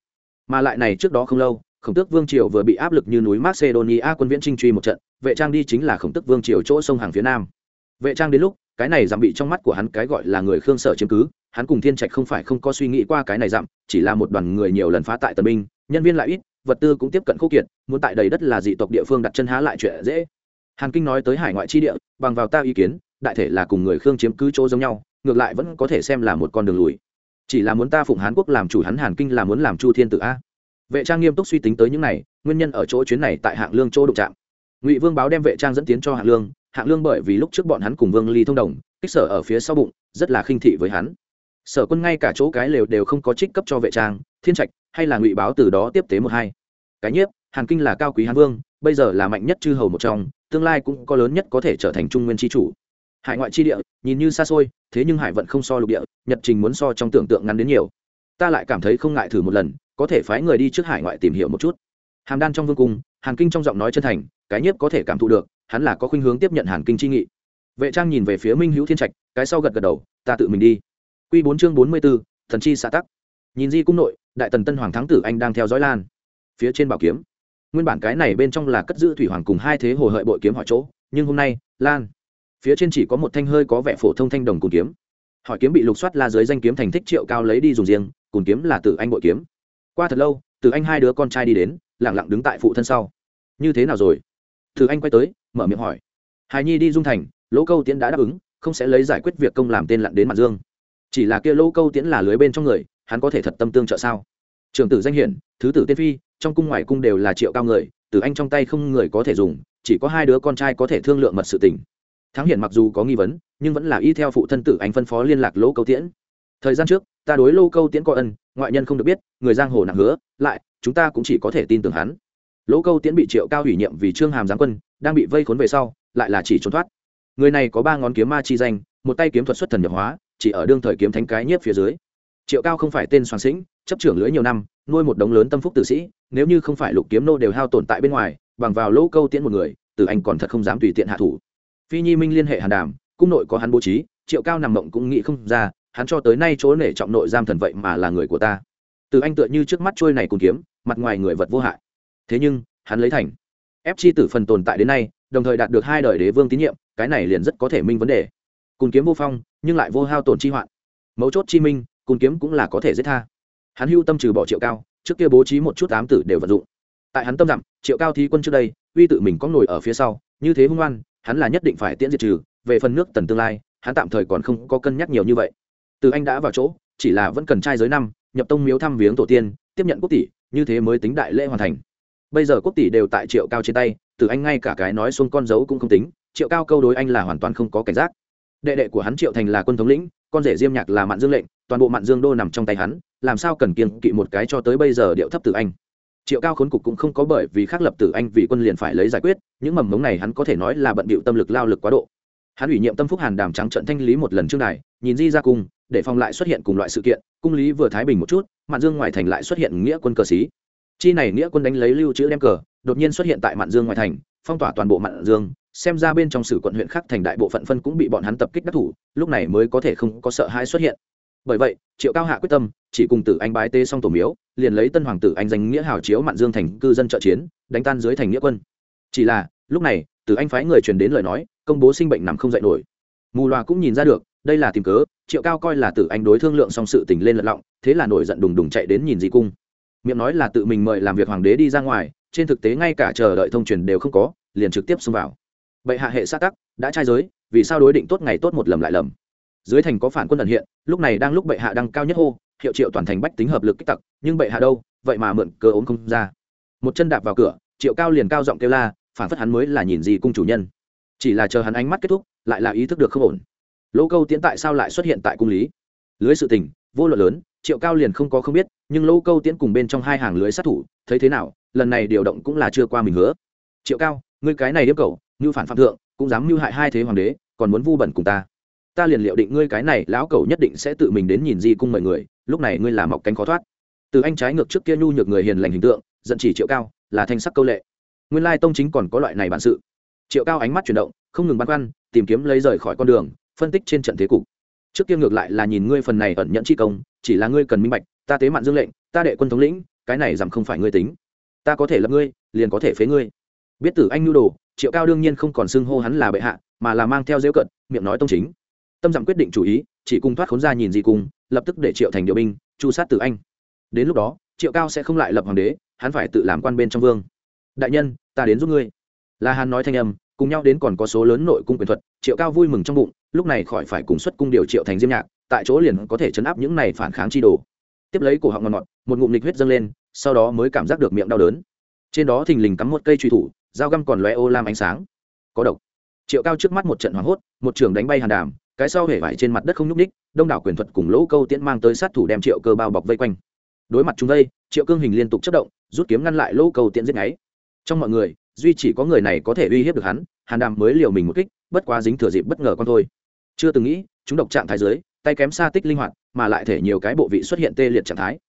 Mà lại này trước đó không lâu khổng tước vương triều vừa bị áp lực như núi macedonia quân viễn trinh truy một trận, vệ trang đi chính là khổng tước vương triều chỗ sông hàng phía nam. Vệ trang đến lúc, cái này giảm bị trong mắt của hắn cái gọi là người khương sở chiếm cứ, hắn cùng thiên trạch không phải không có suy nghĩ qua cái này giảm chỉ là một đoàn người nhiều lần phá tại tân binh, nhân viên lại ít, vật tư cũng tiếp cận khô kiệt, muốn tại đầy đất là dị tộc địa phương đặt chân há lại chuyện dễ. Hàn kinh nói tới hải ngoại chi địa, bằng vào ta ý kiến, đại thể là cùng người khương chiếm cứ chỗ giống nhau, ngược lại vẫn có thể xem là một con đường lùi. Chỉ là muốn ta phụng hán quốc làm chủ hắn hàn kinh là muốn làm chu thiên tự a vệ trang nghiêm túc suy tính tới những này, nguyên nhân ở chỗ chuyến này tại hạng lương chỗ đụng trạm ngụy vương báo đem vệ trang dẫn tiến cho hạng lương hạng lương bởi vì lúc trước bọn hắn cùng vương ly thông đồng, kích sở ở phía sau bụng, rất là khinh thị với hắn. Sở quân ngay cả chỗ cái lều đều không có trích cấp cho vệ trang, thiên trạch hay là ngụy báo từ đó tiếp tế một hai. Cái nhiếp, hàn kinh là cao quý hán vương, bây giờ là mạnh nhất chư hầu một trong, tương lai cũng có lớn nhất có thể trở thành trung nguyên tri chủ. Hải ngoại tri địa, nhìn như xa xôi, thế nhưng hải vận không so lục địa, nhật trình muốn so trong tưởng tượng ngắn đến nhiều. Ta lại cảm thấy không ngại thử một lần có thể phái người đi trước hải ngoại tìm hiểu một chút. Hàm đan trong vương cung, hàn kinh trong giọng nói chân thành, cái nhiếp có thể cảm thụ được, hắn là có khuynh hướng tiếp nhận hàn kinh chi nghị. Vệ trang nhìn về phía minh hữu thiên trạch, cái sau gật gật đầu, ta tự mình đi. Q bốn chương bốn mươi b ố thần chi xã tắc. Nhìn di cung nội, đại tần tân hoàng thắng tử anh đang theo dõi lan. Phía trên bảo kiếm. Nguyên bản cái này bên trong là cất giữ thủy hoàng cùng hai thế hồ hợi bội kiếm hỏi chỗ, nhưng hôm nay, lan. Phía trên chỉ có một thanh hơi có vẻ phổ thông thanh đồng cùn kiếm. Hỏi kiếm bị lục soát la dưới danh kiếm thành thích triệu cao lấy đi dùng riêng, cùn kiếm là tử anh bội kiếm qua thật lâu, từ anh hai đứa con trai đi đến lẳng lặng đứng tại phụ thân sau. Như thế nào rồi? Từ anh quay tới, mở miệng hỏi. Hài nhi đi dung thành, lỗ câu tiễn đã đáp ứng, không sẽ lấy giải quyết việc công làm tên lặn đến mặt dương. Chỉ là kia lỗ câu tiễn là lưới bên trong người, hắn có thể thật tâm tương trợ sao? Trường tử danh hiển, thứ tử tiên phi, trong cung ngoài cung đều là triệu cao người, từ anh trong tay không người có thể dùng, chỉ có hai đứa con trai có thể thương lượng mật sự tình. Thắng hiển mặc dù có nghi vấn, nhưng vẫn là y theo phụ thân tử anh phân phó liên lạc lỗ câu tiễn thời gian trước, ta đối lô câu tiễn có ân, ngoại nhân không được biết, người giang hồ nặng hứa, lại, chúng ta cũng chỉ có thể tin tưởng hắn. Lỗ câu tiễn bị triệu cao ủy nhiệm vì trương hàm giáng quân, đang bị vây khốn về sau, lại là chỉ trốn thoát. Người này có ba ngón kiếm ma chi danh, một tay kiếm thuật xuất thần nhập hóa, chỉ ở đương thời kiếm thánh cái nhiếp phía dưới. Triệu cao không phải tên soàn sĩnh, chấp trưởng lưỡi nhiều năm, nuôi một đống lớn tâm phúc tử sĩ, nếu như không phải lục kiếm nô đều hao tồn tại bên ngoài, bằng vào lỗ câu tiễn một người từ anh còn thật không dám tùy tiện hạ thủ. Phi nhi minh liên hệ hàn đàm, cung nội có hắn bố trí, triệu cao nằm mộng cũng nghĩ không ra hắn cho tới nay chỗ nể trọng nội giam thần vậy mà là người của ta. Từ anh tựa như trước mắt trôi này cùng kiếm, mặt ngoài người vật vô hại. Thế nhưng, hắn lấy thành. Ép chi tử phần tồn tại đến nay, đồng thời đạt được hai đời đế vương tín nhiệm, cái này liền rất có thể minh vấn đề. Cùng kiếm vô phong, nhưng lại vô hao tổn chi hoạn. Mấu chốt chi minh, cùng kiếm cũng là có thể giết tha. Hắn hưu tâm trừ bỏ triệu cao, trước kia bố trí một chút ám tử đều vận dụng. Tại hắn tâm dặm, triệu cao thí quân trước đây, uy tự mình có nổi ở phía sau, như thế hung oan, hắn là nhất định phải tiễn diệt trừ, về phần nước tần tương lai, hắn tạm thời còn không có cân nhắc nhiều như vậy từ anh đã vào chỗ, chỉ là vẫn cần trai giới năm, nhập tông miếu thăm viếng tổ tiên, tiếp nhận quốc tỷ, như thế mới tính đại lễ hoàn thành. Bây giờ quốc tỷ đều tại triệu cao trên tay, từ anh ngay cả cái nói xuống con dấu cũng không tính, triệu cao câu đối anh là hoàn toàn không có cảnh giác. Đệ đệ của hắn triệu thành là quân thống lĩnh, con rể diêm nhạc là mạn dương lệnh, toàn bộ mạn dương đô nằm trong tay hắn, làm sao cần kiên kỵ một cái cho tới bây giờ điệu thấp từ anh. Triệu cao khốn cục cũng không có bởi vì khác lập tử anh vì quân liền phải lấy giải quyết, những mầm mống này hắn có thể nói là bận bịu tâm lực lao lực quá độ. Hắn ủy nhiệm tâm phúc hàn đàm trắng trận thanh lý một lần trước này nhìn di ra cung, để phòng lại xuất hiện cùng loại sự kiện, cung lý vừa thái bình một chút, mạn dương ngoại thành lại xuất hiện nghĩa quân cờ xí chi này nghĩa quân đánh lấy lưu trữ đem cờ, đột nhiên xuất hiện tại mạn dương ngoại thành, phong tỏa toàn bộ mạn dương, xem ra bên trong sử quận huyện khác thành đại bộ phận phân cũng bị bọn hắn tập kích đắc thủ, lúc này mới có thể không có sợ hãi xuất hiện. Bởi vậy, triệu cao hạ quyết tâm, chỉ cùng tử anh bái tê xong tổ miếu, liền lấy tân hoàng tử anh danh nghĩa hào chiếu mạn dương thành cư dân trợ chiến, đánh tan dưới thành nghĩa quân. Chỉ là, lúc này, tử anh phái người truyền đến lời nói, công bố sinh bệnh nằm không dậy nổi. Mù loà cũng nhìn ra được đây là tìm cớ, triệu cao coi là tử anh đối thương lượng xong sự tình lên lật lọng, thế là nổi giận đùng đùng chạy đến nhìn di cung. Miệng nói là tự mình mời làm việc hoàng đế đi ra ngoài, trên thực tế ngay cả chờ đợi thông truyền đều không có, liền trực tiếp xông vào. Bệ hạ hệ sát tắc, đã trai giới, vì sao đối định tốt ngày tốt một lầm lại lầm? Dưới thành có phản quân ẩn hiện, lúc này đang lúc bệ hạ đang cao nhất hô, hiệu triệu toàn thành bách tính hợp lực kích tặc, nhưng bệ hạ đâu, vậy mà mượn cơ ốm không ra. Một chân đạp vào cửa, triệu cao liền cao giọng kêu la, phản phất hắn mới là nhìn gì cung chủ nhân. Chỉ là chờ hắn ánh mắt kết thúc, lại là ý thức được không ổn lỗ câu tiến tại sao lại xuất hiện tại cung lý? Lưới sự tình, vô luận lớn, triệu cao liền không có không biết, nhưng lỗ câu tiến cùng bên trong hai hàng lưới sát thủ, thấy thế nào, lần này điều động cũng là chưa qua mình hứa. Triệu cao, ngươi cái này yêu cầu như phản phạm thượng, cũng dám mưu hại hai thế hoàng đế, còn muốn vu bẩn cùng ta. Ta liền liệu định ngươi cái này lão cầu nhất định sẽ tự mình đến nhìn di cung mọi người, lúc này ngươi làm mọc cánh khó thoát. Từ anh trái ngược trước kia nhu nhược người hiền lành hình tượng, giận chỉ triệu cao, là thanh sắc câu lệ. Nguyên lai tông chính còn có loại này bản sự. Triệu cao ánh mắt chuyển động, không ngừng băn khoăn, tìm kiếm lấy rời khỏi con đường phân tích trên trận thế cục. Trước kia ngược lại là nhìn ngươi phần này ẩn nhận chi công, chỉ là ngươi cần minh bạch, ta tế mạn dương lệnh, ta đệ quân thống lĩnh, cái này rằng không phải ngươi tính. Ta có thể lập ngươi, liền có thể phế ngươi. Biết tử anh nhu đồ, triệu cao đương nhiên không còn xưng hô hắn là bệ hạ, mà là mang theo dễu cận, miệng nói tông chính. Tâm dặm quyết định chủ ý, chỉ cùng thoát khốn ra nhìn gì cùng lập tức để triệu thành điều binh, chu sát tử anh. Đến lúc đó, triệu cao sẽ không lại lập hoàng đế, hắn phải tự làm quan bên trong vương. Đại nhân, ta đến giúp ngươi. Là hàn nói thanh âm cùng nhau đến còn có số lớn nội cung quyền thuật, triệu cao vui mừng trong bụng, lúc này khỏi phải cùng xuất cung điều triệu thành diêm nhạc, tại chỗ liền có thể chấn áp những này phản kháng chi đồ. Tiếp lấy cổ họng ngọt ngọt, một ngụm nịch huyết dâng lên, sau đó mới cảm giác được miệng đau đớn. Trên đó thình lình cắm một cây truy thủ, dao găm còn lóe ô lam ánh sáng. Có độc. Triệu cao trước mắt một trận hoảng hốt, một trường đánh bay hàn đàm, cái sau hể vải trên mặt đất không nhúc ních đông đảo quyền thuật cùng lỗ câu tiễn mang tới sát thủ đem triệu cơ bao bọc vây quanh. Đối mặt chúng đây, triệu cương hình liên tục chất động, rút kiếm ngăn lại lỗ câu tiễn giết ngáy trong mọi người duy chỉ có người này có thể uy hiếp được hắn, hàn đàm mới liều mình một kích, bất quá dính thừa dịp bất ngờ con thôi. Chưa từng nghĩ, chúng độc trạng thái dưới, tay kém xa tích linh hoạt, mà lại thể nhiều cái bộ vị xuất hiện tê liệt trạng thái.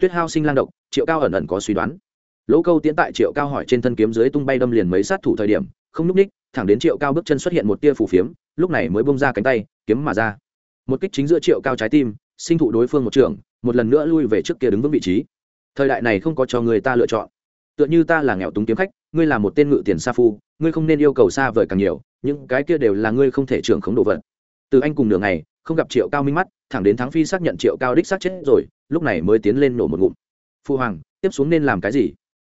Tuyết hao sinh lang độc, triệu cao ẩn ẩn có suy đoán. Lỗ câu tiến tại triệu cao hỏi trên thân kiếm dưới tung bay đâm liền mấy sát thủ thời điểm, không núp ních, thẳng đến triệu cao bước chân xuất hiện một tia phủ phiếm, lúc này mới bông ra cánh tay, kiếm mà ra. Một kích chính giữa triệu cao trái tim, sinh thụ đối phương một trường, một lần nữa lui về trước kia đứng vững vị trí. Thời đại này không có cho người ta lựa chọn. Tựa như ta là nghèo túng kiếm khách ngươi là một tên ngự tiền sa phu, ngươi không nên yêu cầu xa vời càng nhiều, những cái kia đều là ngươi không thể trưởng khống đồ vật. Từ anh cùng đường này không gặp triệu cao minh mắt, thẳng đến thắng phi xác nhận triệu cao đích xác chết rồi, lúc này mới tiến lên nổ một ngụm. Phu hoàng, tiếp xuống nên làm cái gì?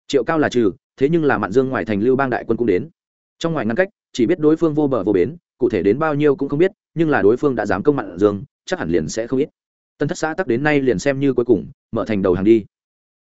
Triệu cao là trừ, thế nhưng là mạn dương ngoài thành lưu bang đại quân cũng đến. Trong ngoài ngăn cách, chỉ biết đối phương vô bờ vô bến, cụ thể đến bao nhiêu cũng không biết, nhưng là đối phương đã dám công mạn dương, chắc hẳn liền sẽ không ít. Tân thất xã tắc đến nay liền xem như cuối cùng, mở thành đầu hàng đi.